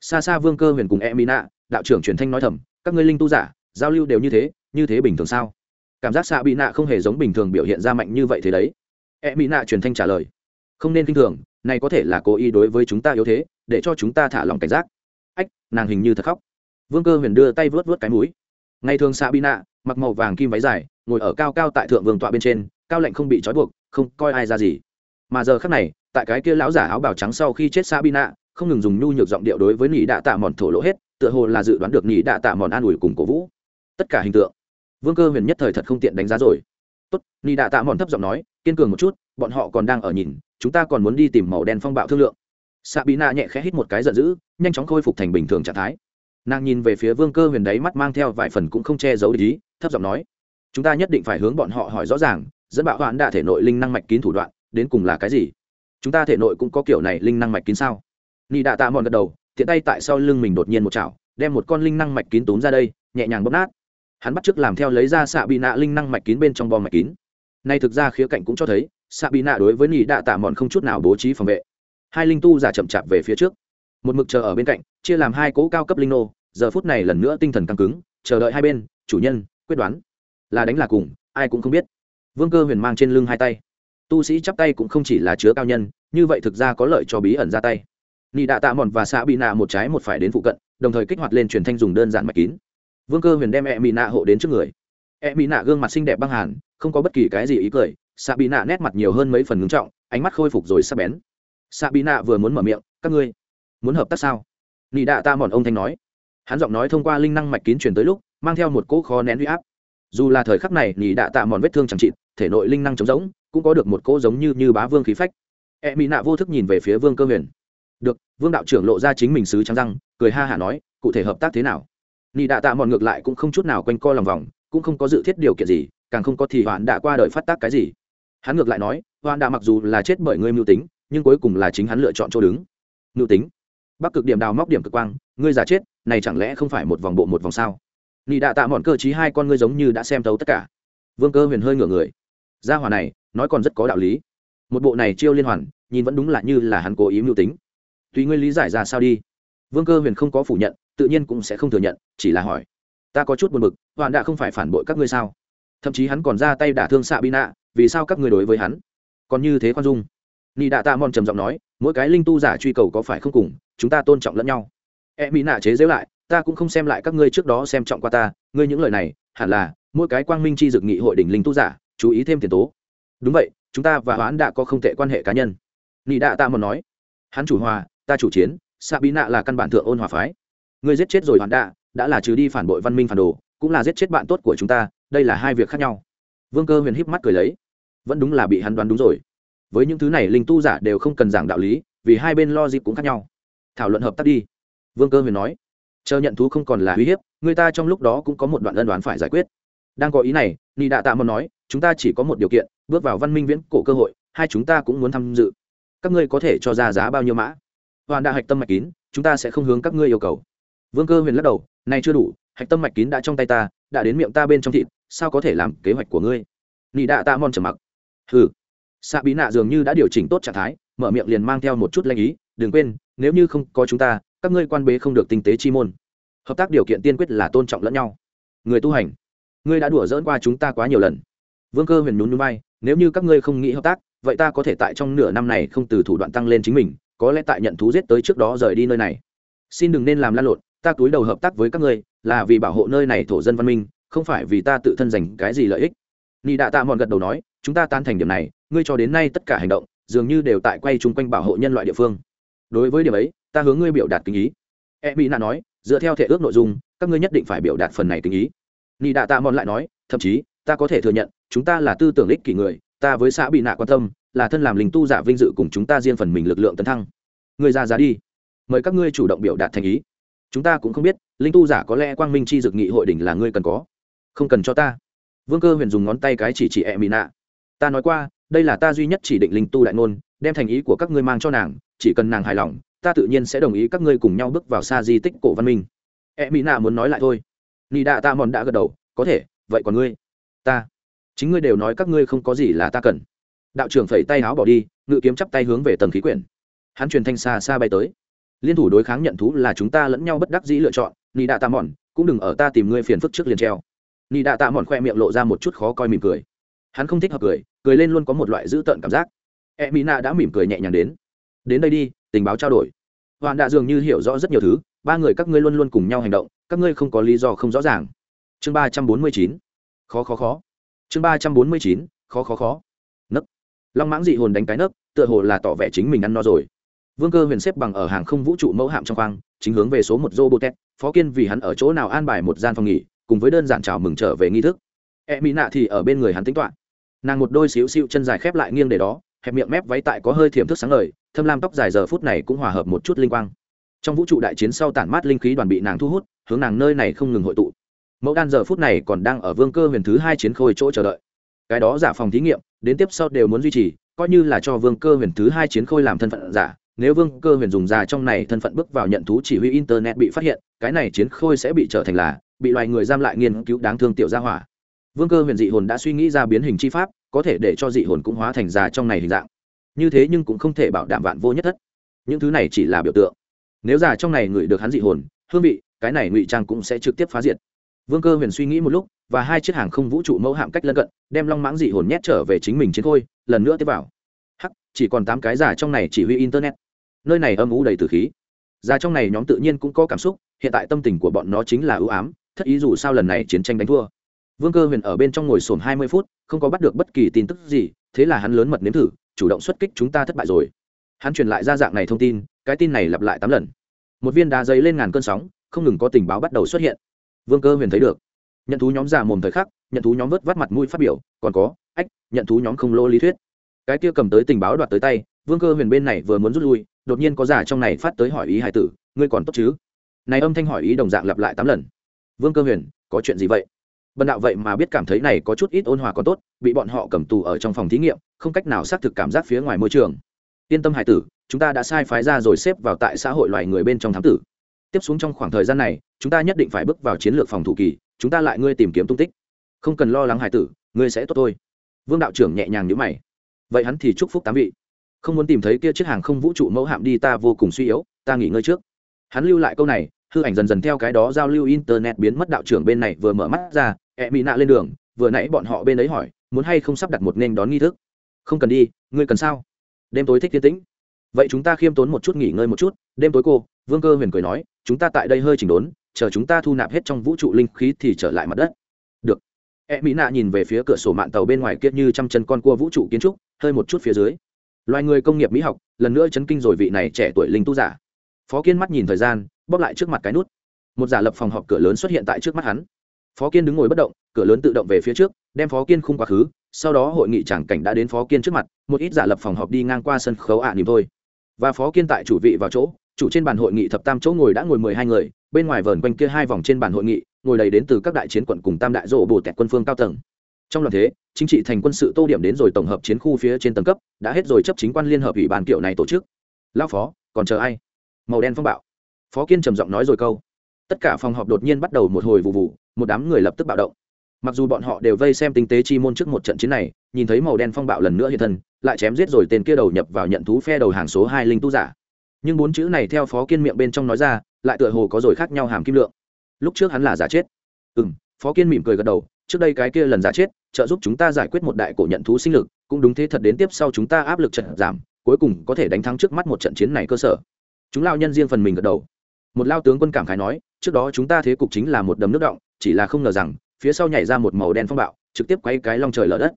Xa xa vương cơ huyền cùng e mỹ nạ đạo trưởng truyền thanh nói thầm, các ngươi linh tu giả, giao lưu đều như thế như thế bình thường sao? Cảm giác xạ bị nạ không hề giống bình thường biểu hiện ra mạnh như vậy thế đấy. E mỹ nạ truyền thanh trả lời, không nên k i n h thường, này có thể là cố ý đối với chúng ta yếu thế để cho chúng ta thả lòng cảnh giác. Ách, nàng hình như thật khóc. Vương cơ huyền đưa tay vớt vớt cái mũi. Ngày thường xạ bị nạ mặc màu vàng kim váy dài, ngồi ở cao cao tại thượng vương tọa bên trên, cao lệnh không bị trói buộc, không coi ai ra gì. Mà giờ khác này, tại cái kia lão giả áo bào trắng sau khi chết xạ bị nạ không ngừng dùng nhu nhược giọng điệu đối với nỉ đạ tạ mòn thổ lỗ hết, tựa hồ là dự đoán được nỉ đạ tạ mòn an ủi cùng cổ vũ. Tất cả hình tượng, vương cơ huyền nhất thời thật không tiện đánh giá rồi. Tốt, nỉ đạ tạ mòn thấp giọng nói, kiên cường một chút, bọn họ còn đang ở nhìn, chúng ta còn muốn đi tìm màu đen phong bạo thương lượng xạ bị nạ nhẹ khẽ hít một cái giận dữ, nhanh chóng khôi phục thành bình thường trạng thái. Nàng nhìn về phía vương cơ huyền đấy mắt mang theo vài phần cũng không che giấu ý, thấp giọng nói, chúng ta nhất định phải hướng bọn họ hỏi rõ ràng, dẫn bạo hoãn đạ thể nội linh năng mạch kín thủ đoạn, đến cùng là cái gì? Chúng ta thể nội cũng có kiểu này linh năng mạch kín sao? Nị đạ tạ mòn gật đầu, tiện tay tại sau lưng mình đột nhiên một chảo, đem một con linh năng mạch kín túm ra đây, nhẹ nhàng bóp nát. Hắn bắt t làm theo lấy ra xạ bị nạ linh năng mạch kín bên trong bom mạch kín. Nay thực ra khía cạnh cũng cho thấy xạ bị nạ đối với nị đạ tạ mòn không chút nào bố trí phòng vệ hai linh tu giả chậm chạp về phía trước. Một mực chờ ở bên cạnh, chia làm hai cỗ cao cấp linh nô, giờ phút này lần nữa tinh thần căng cứng, chờ đợi hai bên, chủ nhân, quyết đoán. Là đánh là cùng, ai cũng không biết. Vương cơ huyền mang trên lưng hai tay. Tu sĩ chắp tay cũng không chỉ là chứa cao nhân, như vậy thực ra có lợi cho bí ẩn ra tay. Nị đạ tạ mòn và xạ bị nạ một trái một phải đến phụ cận, đồng thời kích hoạt lên truyền thanh dùng đơn giản mạch kín. Vương cơ huyền đem e mỹ nạ hộ đến trước người. E mỹ nạ gương mặt xinh đẹp băng hàn, không có bất kỳ cái gì ý cười xạ bị nạ nét mặt nhiều hơn mấy phần ngưng trọng, ánh mắt khôi phục rồi sắp bén xạ bị nạ vừa muốn mở miệng, các ngươi muốn hợp tác sao? Nị đạ tạ mòn ông thanh nói. Hắn giọng nói thông qua linh năng mạch kín truyền tới lúc, mang theo một cỗ khó nén huy áp. Dù là thời khắc này, nị đạ tạ mòn vết thương chẳng trị thể nội linh năng trống rỗng, cũng có được một cỗ giống như như bá vương khí phách. E mỹ nạ vô thức nhìn về phía vương cơ huyền. Được, vương đạo trưởng lộ ra chính mình sứ trắng răng, cười ha hả nói, cụ thể hợp tác thế nào? Nị đạ tạ mòn ngược lại cũng không chút nào quanh co lòng vòng, cũng không có dự thiết điều kiện gì, càng không có thì hoạn đã qua đời phát tác cái gì. Hắn ngược lại nói, hoạn đã mặc dù là chết bởi ngươi mưu tính nhưng cuối cùng là chính hắn lựa chọn chỗ đứng. Ngự tính, bắc cực điểm đào móc điểm cực quang, ngươi giả chết, này chẳng lẽ không phải một vòng bộ một vòng sao? Nị đạ tạ mọn cơ chí hai con ngươi giống như đã xem thấu tất cả. Vương cơ huyền hơi ngửa người. Gia hòa này, nói còn rất có đạo lý. Một bộ này chiêu liên hoàn, nhìn vẫn đúng là như là hắn cố ý mưu tính. Tùy ngươi lý giải ra sao đi. Vương cơ huyền không có phủ nhận, tự nhiên cũng sẽ không thừa nhận, chỉ là hỏi. Ta có chút buồn bực hoàn đã không phải phản bội các ngươi sao? Thậm chí hắn còn ra tay đả thương xạ bi nạ vì sao các ngươi đối với hắn? Còn như thế khoan dung nị đạ tạ mòn trầm giọng nói, mỗi cái linh tu giả truy cầu có phải không cùng, chúng ta tôn trọng lẫn nhau. E mỹ nạ chế giễu lại, ta cũng không xem lại các ngươi trước đó xem trọng qua ta, ngươi những lời này, hẳn là, mỗi cái quang minh chi dực nghị hội đỉnh linh tu giả, chú ý thêm tiền tố. Đúng vậy, chúng ta và hoán đã có không tệ quan hệ cá nhân. Nị đạ tạ mòn nói. Hắn chủ hòa, ta chủ chiến xạ bí nạ là căn bản thượng ôn hòa phái. Ngươi giết chết rồi hoán đạ, đã là trừ đi phản bội văn minh phản đồ, cũng là giết chết bạn tốt của chúng ta, đây là hai việc khác nhau. Vương cơ huyền híp mắt cười lấy. Vẫn đúng là bị hắn đoán đúng rồi với những thứ này linh tu giả đều không cần giảng đạo lý, vì hai bên lo dịp cũng khác nhau. Thảo luận hợp tác đi. Vương cơ huyền nói. Chờ nhận thú không còn là uy hiếp, người ta trong lúc đó cũng có một đoạn ân đoán phải giải quyết. Đang có ý này ni đạ tạ mòn nói, chúng ta chỉ có một điều kiện, bước vào văn minh viễn cổ cơ hội, hai chúng ta cũng muốn tham dự. Các ngươi có thể cho ra giá bao nhiêu mã? Hoàn đã hạch tâm mạch kín, chúng ta sẽ không hướng các ngươi yêu cầu. Vương cơ huyền lắc đầu nay chưa đủ, hạch tâm mạch kín đã trong tay ta, đã đến miệng ta bên trong thịt, sao có thể làm kế hoạch của ngươi? Nị đạ tạ mòn trầm mặc. Hừ xạ bí nạ dường như đã điều chỉnh tốt trạng thái, mở miệng liền mang theo một chút lanh ý, đừng quên, nếu như không có chúng ta, các ngươi quan bế không được tinh tế chi môn. Hợp tác điều kiện tiên quyết là tôn trọng lẫn nhau. Người tu hành, ngươi đã đùa dỡn qua chúng ta quá nhiều lần. Vương cơ huyền nhún núi bay nếu như các ngươi không nghĩ hợp tác, vậy ta có thể tại trong nửa năm này không từ thủ đoạn tăng lên chính mình, có lẽ tại nhận thú giết tới trước đó rời đi nơi này. Xin đừng nên làm lan lộn, ta túi đầu hợp tác với các ngươi, là vì bảo hộ nơi này thổ dân văn minh, không phải vì ta tự thân giành cái gì lợi ích. Nị đạ tạ mòn gật đầu nói chúng ta tan thành điểm này, ngươi cho đến nay tất cả hành động, dường như đều tại quay chung quanh bảo hộ nhân loại địa phương. Đối với điểm ấy, ta hướng ngươi biểu đạt kinh ý. E mỹ nạ nói, dựa theo thể ước nội dung, các ngươi nhất định phải biểu đạt phần này kinh ý. Nị đạ tạ mòn lại nói, thậm chí, ta có thể thừa nhận, chúng ta là tư tưởng ích kỷ người, ta với xã bị nạ quan tâm, là thân làm linh tu giả vinh dự cùng chúng ta riêng phần mình lực lượng tấn thăng. Người ra giá đi. Mời các ngươi chủ động biểu đạt thành ý. Chúng ta cũng không biết, linh tu giả có lẽ quang minh chi dực nghị hội đỉnh là ngươi cần có. Không cần cho ta. Vương cơ huyền dùng ngón tay cái chỉ chỉ e mỹ nạ ta nói qua, đây là ta duy nhất chỉ định linh tu đại ngôn, đem thành ý của các ngươi mang cho nàng, chỉ cần nàng hài lòng, ta tự nhiên sẽ đồng ý các ngươi cùng nhau bước vào xa di tích cổ văn minh. E mỹ nạ muốn nói lại thôi. Nị đạ ta mòn đã gật đầu, có thể, vậy còn ngươi? Ta. Chính ngươi đều nói các ngươi không có gì là ta cần. Đạo trưởng phẩy tay áo bỏ đi, ngự kiếm chắp tay hướng về tầng khí quyển. Hắn truyền thanh xa xa bay tới. Liên thủ đối kháng nhận thú là chúng ta lẫn nhau bất đắc dĩ lựa chọn, nị đạ ta mòn, cũng đừng ở ta tìm ngươi phiền phức trước liền treo. Nị đạ ta mòn khoe miệng lộ ra một chút khó coi mỉm cười hắn không thích hợp cười cười lên luôn có một loại dữ tợn cảm giác. E mỹ nạ đã mỉm cười nhẹ nhàng đến. Đến đây đi, tình báo trao đổi. Hoàn đã dường như hiểu rõ rất nhiều thứ, ba người các ngươi luôn luôn cùng nhau hành động, các ngươi không có lý do không rõ ràng. Chương ba trăm bốn mươi chín. Khó khó khó. Chương ba trăm bốn mươi chín, khó khó khó. Nấc. Long mãng dị hồn đánh cái nấc, tựa hồ là tỏ vẻ chính mình ăn no rồi. Vương cơ huyền xếp bằng ở hàng không vũ trụ mẫu hạm trong khoang, chính hướng về số một robotet phó kiên vì hắn ở chỗ nào an bài một gian phòng nghỉ, cùng với đơn giản chào mừng trở về nghi thức. E mỹ nạ thì ở bên người hắn tính toán nàng một đôi xíu xíu chân dài khép lại nghiêng để đó, hẹp miệng mép váy tại có hơi thiểm thức sáng ngời, thâm lam tóc dài giờ phút này cũng hòa hợp một chút linh quang. Trong vũ trụ đại chiến sau tản mát linh khí đoàn bị nàng thu hút, hướng nàng nơi này không ngừng hội tụ. Mẫu đan giờ phút này còn đang ở vương cơ huyền thứ hai chiến khôi chỗ chờ đợi. Cái đó giả phòng thí nghiệm, đến tiếp sau đều muốn duy trì, coi như là cho vương cơ huyền thứ hai chiến khôi làm thân phận giả, nếu vương cơ huyền dùng già trong này thân phận bước vào nhận thú chỉ huy internet bị phát hiện, cái này chiến khôi sẽ bị trở thành là, bị loài người giam lại nghiên cứu đáng thương tiểu gia hỏa vương cơ huyền dị hồn đã suy nghĩ ra biến hình chi pháp, có thể để cho dị hồn cũng hóa thành già trong này hình dạng. Như thế nhưng cũng không thể bảo đảm vạn vô nhất thất. Những thứ này chỉ là biểu tượng. Nếu già trong này ngửi được hắn dị hồn, hương vị, cái này ngụy trang cũng sẽ trực tiếp phá diệt. Vương cơ huyền suy nghĩ một lúc, và hai chiếc hàng không vũ trụ mẫu hạm cách lân cận, đem long mãng dị hồn nhét trở về chính mình chiến khôi, lần nữa tiếp vào. Hắc, chỉ còn tám cái giả trong này chỉ huy internet. Nơi này âm ú đầy từ khí. Già trong này nhóm tự nhiên cũng có cảm xúc, hiện tại tâm tình của bọn nó chính là ưu ám, thất ý dù sao lần này chiến tranh đánh thua vương cơ huyền ở bên trong ngồi sồn hai mươi phút, không có bắt được bất kỳ tin tức gì, thế là hắn lớn mật nếm thử, chủ động xuất kích chúng ta thất bại rồi. Hắn truyền lại ra dạng này thông tin, cái tin này lặp lại tám lần. Một viên đá giấy lên ngàn cơn sóng, không ngừng có tình báo bắt đầu xuất hiện. Vương cơ huyền thấy được. Nhận thú nhóm giả mồm thời khắc, nhận thú nhóm vớt vắt mặt mũi phát biểu, còn có, ách, nhận thú nhóm không lô lý thuyết. Cái kia cầm tới tình báo đoạt tới tay, vương cơ huyền bên này vừa muốn rút lui, đột nhiên có giả trong này phát tới hỏi ý hải tử, ngươi còn tốt chứ? Này âm thanh hỏi ý đồng dạng lặp lại tám lần. Vương cơ huyền, có chuyện gì vậy? Bần đạo vậy mà biết cảm thấy này có chút ít ôn hòa còn tốt, bị bọn họ cầm tù ở trong phòng thí nghiệm, không cách nào xác thực cảm giác phía ngoài môi trường. Yên tâm hải tử, chúng ta đã sai phái ra rồi xếp vào tại xã hội loài người bên trong thám tử. Tiếp xuống trong khoảng thời gian này, chúng ta nhất định phải bước vào chiến lược phòng thủ kỳ, chúng ta lại ngươi tìm kiếm tung tích. Không cần lo lắng hải tử, ngươi sẽ tốt thôi. Vương đạo trưởng nhẹ nhàng nhữ mày. Vậy hắn thì chúc phúc tám vị. Không muốn tìm thấy kia chiếc hàng không vũ trụ mẫu hạm đi, ta vô cùng suy yếu, ta nghỉ ngơi trước. Hắn lưu lại câu này hư ảnh dần dần theo cái đó giao lưu internet biến mất đạo trưởng bên này vừa mở mắt ra e mỹ nạ lên đường, vừa nãy bọn họ bên ấy hỏi, muốn hay không sắp đặt một nên đón nghi thức? Không cần đi, ngươi cần sao? Đêm tối thích thiên tĩnh. Vậy chúng ta khiêm tốn một chút nghỉ ngơi một chút, đêm tối cô, vương cơ huyền cười nói, chúng ta tại đây hơi chỉnh đốn, chờ chúng ta thu nạp hết trong vũ trụ linh khí thì trở lại mặt đất. Được. E mỹ nạ nhìn về phía cửa sổ mạng tàu bên ngoài kia như trăm chân con cua vũ trụ kiến trúc, hơi một chút phía dưới. Loài người công nghiệp mỹ học, lần nữa chấn kinh rồi vị này trẻ tuổi linh tu giả phó kiên mắt nhìn thời gian, bóp lại trước mặt cái nút. Một giả lập phòng họp cửa lớn xuất hiện tại trước mắt hắn. Phó kiên đứng ngồi bất động, cửa lớn tự động về phía trước, đem phó kiên khung quá khứ, sau đó hội nghị tràng cảnh đã đến phó kiên trước mặt, một ít giả lập phòng họp đi ngang qua sân khấu ạ à niềm thôi. Và phó kiên tại chủ vị vào chỗ, chủ trên bàn hội nghị thập tam chỗ ngồi đã ngồi mười hai người, bên ngoài vờn quanh kia hai vòng trên bàn hội nghị, ngồi đầy đến từ các đại chiến quận cùng tam đại rộ bồ tẹt quân phương cao tầng. Trong loạt thế, chính trị thành quân sự tô điểm đến rồi tổng hợp chiến khu phía trên tầng cấp, đã hết rồi chấp chính quan liên hợp ủy ban kiểu này tổ chức. Lao phó, còn chờ ai? Màu đen phong bạo. Phó kiên trầm giọng nói rồi câu. Tất cả phòng họp đột nhiên bắt đầu một hồi vụ vụ một đám người lập tức bạo động. Mặc dù bọn họ đều vây xem tinh tế chi môn trước một trận chiến này, nhìn thấy màu đen phong bạo lần nữa hiện thân, lại chém giết rồi tên kia đầu nhập vào nhận thú phe đầu hàng số hai linh tu giả. Nhưng bốn chữ này theo phó kiên miệng bên trong nói ra, lại tựa hồ có rồi khác nhau hàm kim lượng. Lúc trước hắn là giả chết. Ừ m phó kiên mỉm cười gật đầu, trước đây cái kia lần giả chết, trợ giúp chúng ta giải quyết một đại cổ nhận thú sinh lực, cũng đúng thế thật đến tiếp sau chúng ta áp lực trận giảm, cuối cùng có thể đánh thắng trước mắt một trận chiến này cơ sở chúng lao nhân riêng phần mình gật đầu. Một lao tướng quân cảm khái nói, trước đó chúng ta thế cục chính là một đầm nước động, chỉ là không ngờ rằng, phía sau nhảy ra một màu đen phong bạo, trực tiếp quay cái long trời lở đất.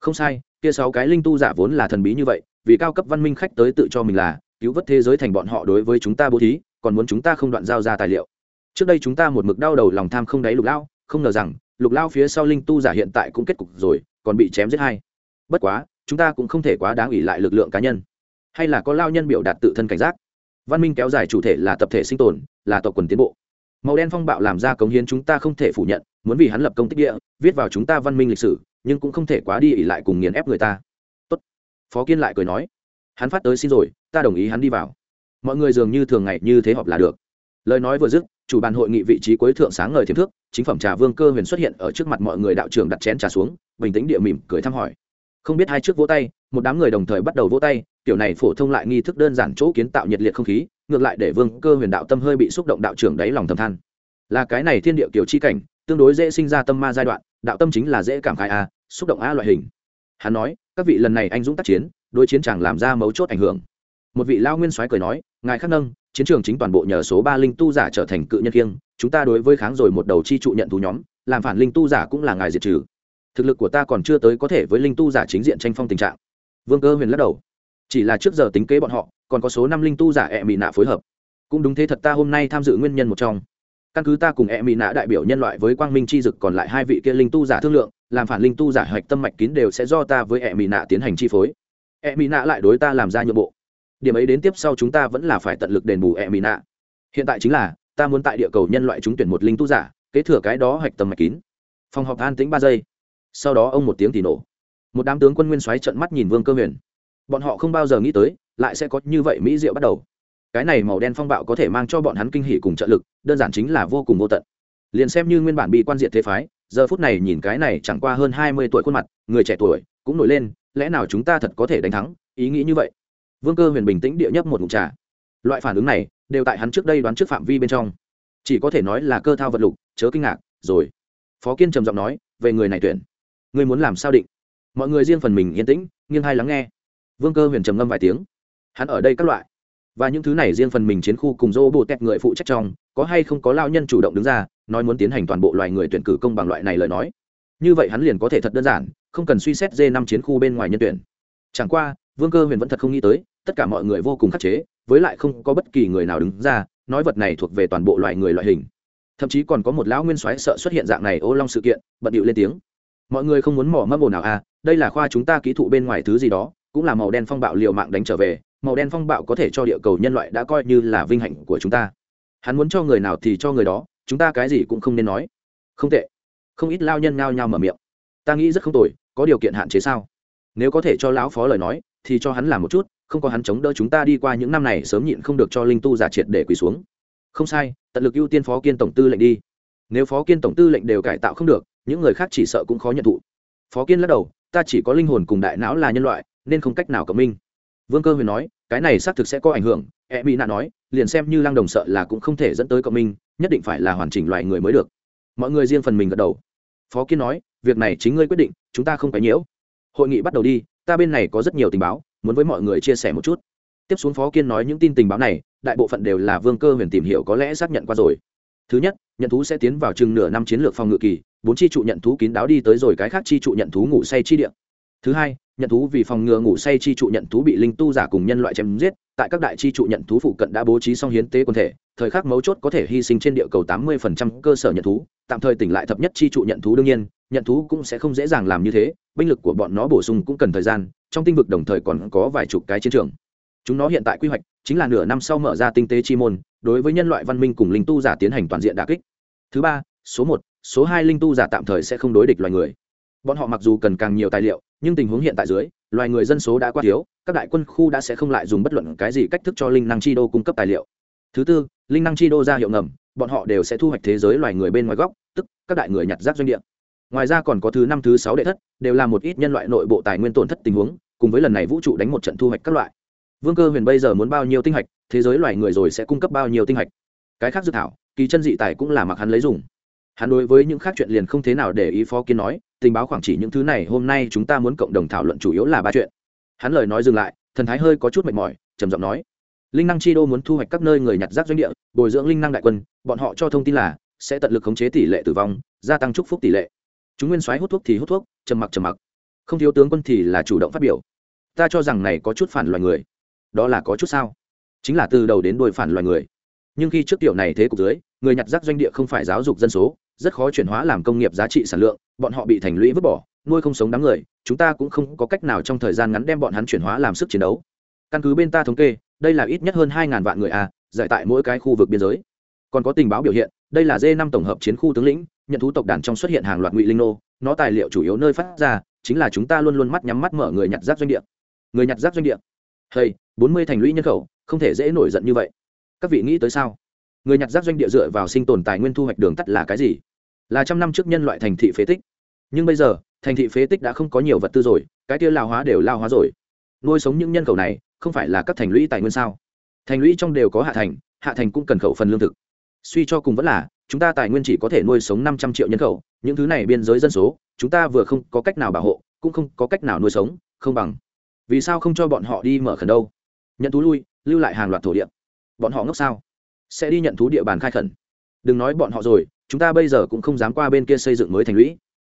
Không sai, kia sáu cái linh tu giả vốn là thần bí như vậy, vì cao cấp văn minh khách tới tự cho mình là, cứu vớt thế giới thành bọn họ đối với chúng ta bố thí, còn muốn chúng ta không đoạn giao ra tài liệu. Trước đây chúng ta một mực đau đầu lòng tham không đáy lục lao, không ngờ rằng, lục lao phía sau linh tu giả hiện tại cũng kết cục rồi, còn bị chém giết hai bất quá, chúng ta cũng không thể quá đáng ủy lại lực lượng cá nhân. Hay là có lao nhân biểu đạt tự thân cảnh giác văn minh kéo dài chủ thể là tập thể sinh tồn, là tộc quần tiến bộ. Màu đen phong bạo làm ra cống hiến chúng ta không thể phủ nhận, muốn vì hắn lập công tích địa, viết vào chúng ta văn minh lịch sử, nhưng cũng không thể quá đi ỉ lại cùng nghiền ép người ta. Tốt. phó kiên lại cười nói, hắn phát tới xin rồi, ta đồng ý hắn đi vào. Mọi người dường như thường ngày như thế họp là được. Lời nói vừa dứt, chủ bàn hội nghị vị trí cuối thượng sáng ngời thiếm thước, chính phẩm trà vương cơ huyền xuất hiện ở trước mặt mọi người đạo trưởng đặt chén trà xuống, bình tĩnh địa mỉm cười thăm hỏi. Không biết hai trước vỗ tay, một đám người đồng thời bắt đầu vỗ tay kiểu này phổ thông lại nghi thức đơn giản chỗ kiến tạo nhiệt liệt không khí, ngược lại để vương cơ huyền đạo tâm hơi bị xúc động đạo trưởng đáy lòng thầm than. Là cái này thiên địa kiểu chi cảnh, tương đối dễ sinh ra tâm ma giai đoạn, đạo tâm chính là dễ cảm khai a, xúc động a loại hình. Hắn nói, các vị lần này anh dũng tác chiến, đối chiến chẳng làm ra mấu chốt ảnh hưởng. Một vị lao nguyên soái cười nói, ngài khắc nâng, chiến trường chính toàn bộ nhờ số ba linh tu giả trở thành cự nhân kiêng, chúng ta đối với kháng rồi một đầu chi trụ nhận thú nhóm, làm phản linh tu giả cũng là ngài diệt trừ. Thực lực của ta còn chưa tới có thể với linh tu giả chính diện tranh phong tình trạng. Vương cơ huyền lắc đầu chỉ là trước giờ tính kế bọn họ, còn có số năm linh tu giả ẹ mị nạ phối hợp. Cũng đúng thế thật ta hôm nay tham dự nguyên nhân một trong. Căn cứ ta cùng ẹ mị nạ đại biểu nhân loại với quang minh c h i dực còn lại hai vị kia linh tu giả thương lượng, làm phản linh tu giả hạch tâm mạch kín đều sẽ do ta với ẹ mị nạ tiến hành chi phối. Ẹ mị nạ lại đối ta làm ra nhượng bộ. Điểm ấy đến tiếp sau chúng ta vẫn là phải tận lực đền bù ẹ mị nạ. Hiện tại chính là, ta muốn tại địa cầu nhân loại trúng tuyển một linh tu giả, kế thừa cái đó hạch tâm mạch kín. Phòng họp an tính ba giây. Sau đó ông một tiếng thì nổ. Một đám tướng quân nguyên xoáy trận mắt nhìn vương cơ huyền bọn họ không bao giờ nghĩ tới, lại sẽ có như vậy mỹ diệu bắt đầu. Cái này màu đen phong bạo có thể mang cho bọn hắn kinh hỉ cùng trợ lực, đơn giản chính là vô cùng vô tận. Liền xem như nguyên bản bị quan diện thế phái, giờ phút này nhìn cái này chẳng qua hơn hai mươi tuổi khuôn mặt, người trẻ tuổi cũng nổi lên, lẽ nào chúng ta thật có thể đánh thắng? Ý nghĩ như vậy. Vương cơ huyền bình tĩnh địa nhấp một mục trà. Loại phản ứng này đều tại hắn trước đây đoán trước phạm vi bên trong. Chỉ có thể nói là cơ thao vật lục, chớ kinh ngạc, rồi. Phó kiên trầm giọng nói, về người này tuyển, ngươi muốn làm sao định? Mọi người riêng phần mình yên tĩnh, nghiêng hay lắng nghe vương cơ huyền trầm ngâm vài tiếng. Hắn ở đây các loại. Và những thứ này riêng phần mình chiến khu cùng dô bộ tẹt người phụ trách trong, có hay không có lao nhân chủ động đứng ra, nói muốn tiến hành toàn bộ loài người tuyển cử công bằng loại này lời nói. Như vậy hắn liền có thể thật đơn giản, không cần suy xét d năm chiến khu bên ngoài nhân tuyển. Chẳng qua, vương cơ huyền vẫn thật không nghĩ tới, tất cả mọi người vô cùng khắc chế, với lại không có bất kỳ người nào đứng ra, nói vật này thuộc về toàn bộ loài người loại hình. Thậm chí còn có một lão nguyên soái sợ xuất hiện dạng này ô long sự kiện, bận điệu lên tiếng. Mọi người không muốn mỏ mâm ồn nào à đây là khoa chúng ta kỹ thụ bên ngoài thứ gì đó cũng là màu đen phong bạo liều mạng đánh trở về, màu đen phong bạo có thể cho địa cầu nhân loại đã coi như là vinh hạnh của chúng ta. Hắn muốn cho người nào thì cho người đó, chúng ta cái gì cũng không nên nói. Không tệ. Không ít lao nhân ngao nhau mở miệng. Ta nghĩ rất không tồi, có điều kiện hạn chế sao? Nếu có thể cho lão phó lời nói, thì cho hắn làm một chút, không có hắn chống đỡ chúng ta đi qua những năm này sớm nhịn không được cho linh tu giả triệt để quỳ xuống. Không sai, tận lực ưu tiên phó kiên tổng tư lệnh đi. Nếu phó kiên tổng tư lệnh đều cải tạo không được, những người khác chỉ sợ cũng khó nhận thụ. Phó kiên lắc đầu, ta chỉ có linh hồn cùng đại não là nhân loại nên không cách nào cộng minh. Vương cơ huyền nói, cái này xác thực sẽ có ảnh hưởng e mỹ nạ nói, liền xem như lăng đồng sợ là cũng không thể dẫn tới cộng minh, nhất định phải là hoàn chỉnh loại người mới được. Mọi người riêng phần mình gật đầu. Phó kiên nói, việc này chính ngươi quyết định, chúng ta không phải nhiễu. Hội nghị bắt đầu đi, ta bên này có rất nhiều tình báo, muốn với mọi người chia sẻ một chút. Tiếp xuống phó kiên nói những tin tình báo này, đại bộ phận đều là vương cơ huyền tìm hiểu có lẽ xác nhận qua rồi. Thứ nhất, nhận thú sẽ tiến vào chừng nửa năm chiến lược phòng ngự kỳ, bốn chi trụ nhận thú kín đáo đi tới rồi cái khác chi trụ nhận thú ngủ say chi điện thứ hai nhận thú vì phòng ngừa ngủ say chi trụ nhận thú bị linh tu giả cùng nhân loại chém giết, tại các đại chi trụ nhận thú phụ cận đã bố trí xong hiến tế quân thể, thời khắc mấu chốt có thể hy sinh trên địa cầu tám mươi cơ sở nhận thú, tạm thời tỉnh lại thập nhất chi trụ nhận thú đương nhiên, nhận thú cũng sẽ không dễ dàng làm như thế, binh lực của bọn nó bổ sung cũng cần thời gian, trong tinh vực đồng thời còn có vài chục cái chiến trường. Chúng nó hiện tại quy hoạch chính là nửa năm sau mở ra tinh tế chi môn, đối với nhân loại văn minh cùng linh tu giả tiến hành toàn diện đà kích. Thứ ba, số một, số hai linh tu giả tạm thời sẽ không đối địch loài người bọn họ mặc dù cần càng nhiều tài liệu, nhưng tình huống hiện tại dưới, loài người dân số đã quá thiếu, các đại quân khu đã sẽ không lại dùng bất luận cái gì cách thức cho linh năng chi đô cung cấp tài liệu. Thứ tư, linh năng chi đô ra hiệu ngầm, bọn họ đều sẽ thu hoạch thế giới loài người bên ngoài góc, tức các đại người nhặt rác doanh địa. Ngoài ra còn có thứ năm, thứ sáu đệ thất, đều là một ít nhân loại nội bộ tài nguyên tổn thất tình huống, cùng với lần này vũ trụ đánh một trận thu hoạch các loại. Vương cơ huyền bây giờ muốn bao nhiêu tinh hạch, thế giới loài người rồi sẽ cung cấp bao nhiêu tinh hạch. Cái khác dự thảo, kỳ chân dị tài cũng là mặc hắn lấy dùng hắn đối với những khác chuyện liền không thế nào để ý phó kiến nói, tình báo khoảng chỉ những thứ này hôm nay chúng ta muốn cộng đồng thảo luận chủ yếu là ba chuyện. Hắn lời nói dừng lại, thần thái hơi có chút mệt mỏi, trầm giọng nói, linh năng chi đô muốn thu hoạch các nơi người nhặt rác doanh địa, bồi dưỡng linh năng đại quân, bọn họ cho thông tin là, sẽ tận lực khống chế tỷ lệ tử vong, gia tăng chúc phúc tỷ lệ. Chúng nguyên soái hút thuốc thì hút thuốc, trầm mặc trầm mặc. Không thiếu tướng quân thì là chủ động phát biểu. Ta cho rằng này có chút phản loài người. Đó là có chút sao? Chính là từ đầu đến đuôi phản loài người. Nhưng khi trước tiểu này thế cục dưới, người nhặt rác doanh địa không phải giáo dục dân số rất khó chuyển hóa làm công nghiệp giá trị sản lượng bọn họ bị thành lũy vứt bỏ nuôi không sống đám người chúng ta cũng không có cách nào trong thời gian ngắn đem bọn hắn chuyển hóa làm sức chiến đấu. Căn cứ bên ta thống kê đây là ít nhất hơn hai ngàn vạn người a giải tại mỗi cái khu vực biên giới. Còn có tình báo biểu hiện đây là d năm tổng hợp chiến khu tướng lĩnh nhận thú tộc đàn trong xuất hiện hàng loạt ngụy linh nô nó tài liệu chủ yếu nơi phát ra chính là chúng ta luôn luôn mắt nhắm mắt mở người nhặt rác doanh địa. Người nhặt rác doanh địa. Hey, bốn mươi thành lũy nhân khẩu không thể dễ nổi giận như vậy. Các vị nghĩ tới sao? Người nhặt rác doanh địa dựa vào sinh tồn tài nguyên thu hoạch đường tắt là cái gì? Là trăm năm trước nhân loại thành thị phế tích. Nhưng bây giờ, thành thị phế tích đã không có nhiều vật tư rồi, cái kia lao hóa đều lao hóa rồi. Nuôi sống những nhân khẩu này, không phải là các thành lũy tài nguyên sao? Thành lũy trong đều có hạ thành hạ thành cũng cần khẩu phần lương thực. Suy cho cùng vẫn là, chúng ta tài nguyên chỉ có thể nuôi sống năm trăm triệu nhân khẩu, những thứ này biên giới dân số, chúng ta vừa không có cách nào bảo hộ, cũng không có cách nào nuôi sống, không bằng. Vì sao không cho bọn họ đi mở khẩn đâu? Nhận thú lui, lưu lại hàng loạt thổ địa. Bọn họ ngốc sao? Sẽ đi nhận thú địa bàn khai khẩn. Đừng nói bọn họ rồi, chúng ta bây giờ cũng không dám qua bên kia xây dựng mới thành lũy.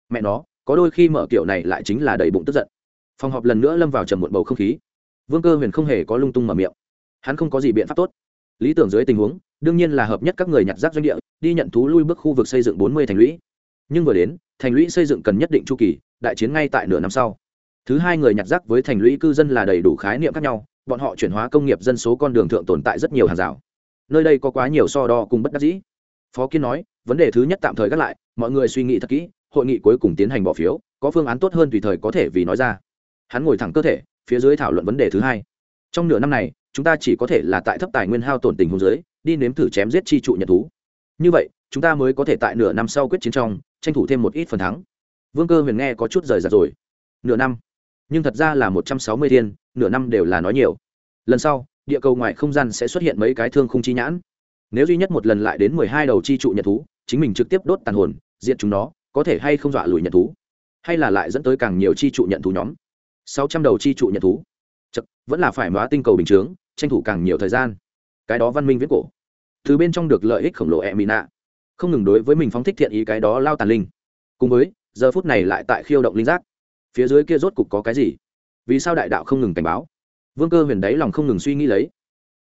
Mẹ nó, có đôi khi mở kiểu này lại chính là đầy bụng tức giận. Phòng họp lần nữa lâm vào trầm muộn bầu không khí. Vương cơ huyền không hề có lung tung mở miệng. Hắn không có gì biện pháp tốt. Lý tưởng dưới tình huống, đương nhiên là hợp nhất các người nhặt rác doanh địa, đi nhận thú lui bước khu vực xây dựng bốn mươi thành lũy. Nhưng vừa đến, thành lũy xây dựng cần nhất định chu kỳ, đại chiến ngay tại nửa năm sau. Thứ hai người nhặt rác với thành lũy cư dân là đầy đủ khái niệm khác nhau, bọn họ chuyển hóa công nghiệp dân số con đường thượng tồn tại rất nhiều hàng rào nơi đây có quá nhiều so đo cùng bất đắc dĩ. Phó kiên nói, vấn đề thứ nhất tạm thời gác lại, mọi người suy nghĩ thật kỹ, hội nghị cuối cùng tiến hành bỏ phiếu, có phương án tốt hơn tùy thời có thể vì nói ra. Hắn ngồi thẳng cơ thể, phía dưới thảo luận vấn đề thứ hai. Trong nửa năm này, chúng ta chỉ có thể là tại thấp tài nguyên hao tổn tình hôn giới đi nếm thử chém giết chi trụ nhật thú. Như vậy, chúng ta mới có thể tại nửa năm sau quyết chiến trong, tranh thủ thêm một ít phần thắng. Vương cơ huyền nghe có chút rời rạc rồi. Nửa năm. Nhưng thật ra là một trăm sáu mươi thiên, nửa năm đều là nói nhiều. Lần sau địa cầu ngoài không gian sẽ xuất hiện mấy cái thương không chi nhãn. Nếu duy nhất một lần lại đến mười hai đầu chi trụ nhận thú chính mình trực tiếp đốt tàn hồn diện chúng nó có thể hay không dọa lùi nhận thú? Hay là lại dẫn tới càng nhiều chi trụ nhận thú nhóm? Sáu trăm đầu chi trụ nhận thú. Chật, vẫn là phải hóa tinh cầu bình chướng tranh thủ càng nhiều thời gian. Cái đó văn minh viết cổ. Từ bên trong được lợi ích khổng lồ e mỹ nạ. Không ngừng đối với mình phóng thích thiện ý cái đó lao tàn linh. Cùng với giờ phút này lại tại khiêu động linh giác. Phía dưới kia rốt cục có cái gì? Vì sao đại đạo không ngừng cảnh báo? Vương cơ huyền đáy lòng không ngừng suy nghĩ lấy.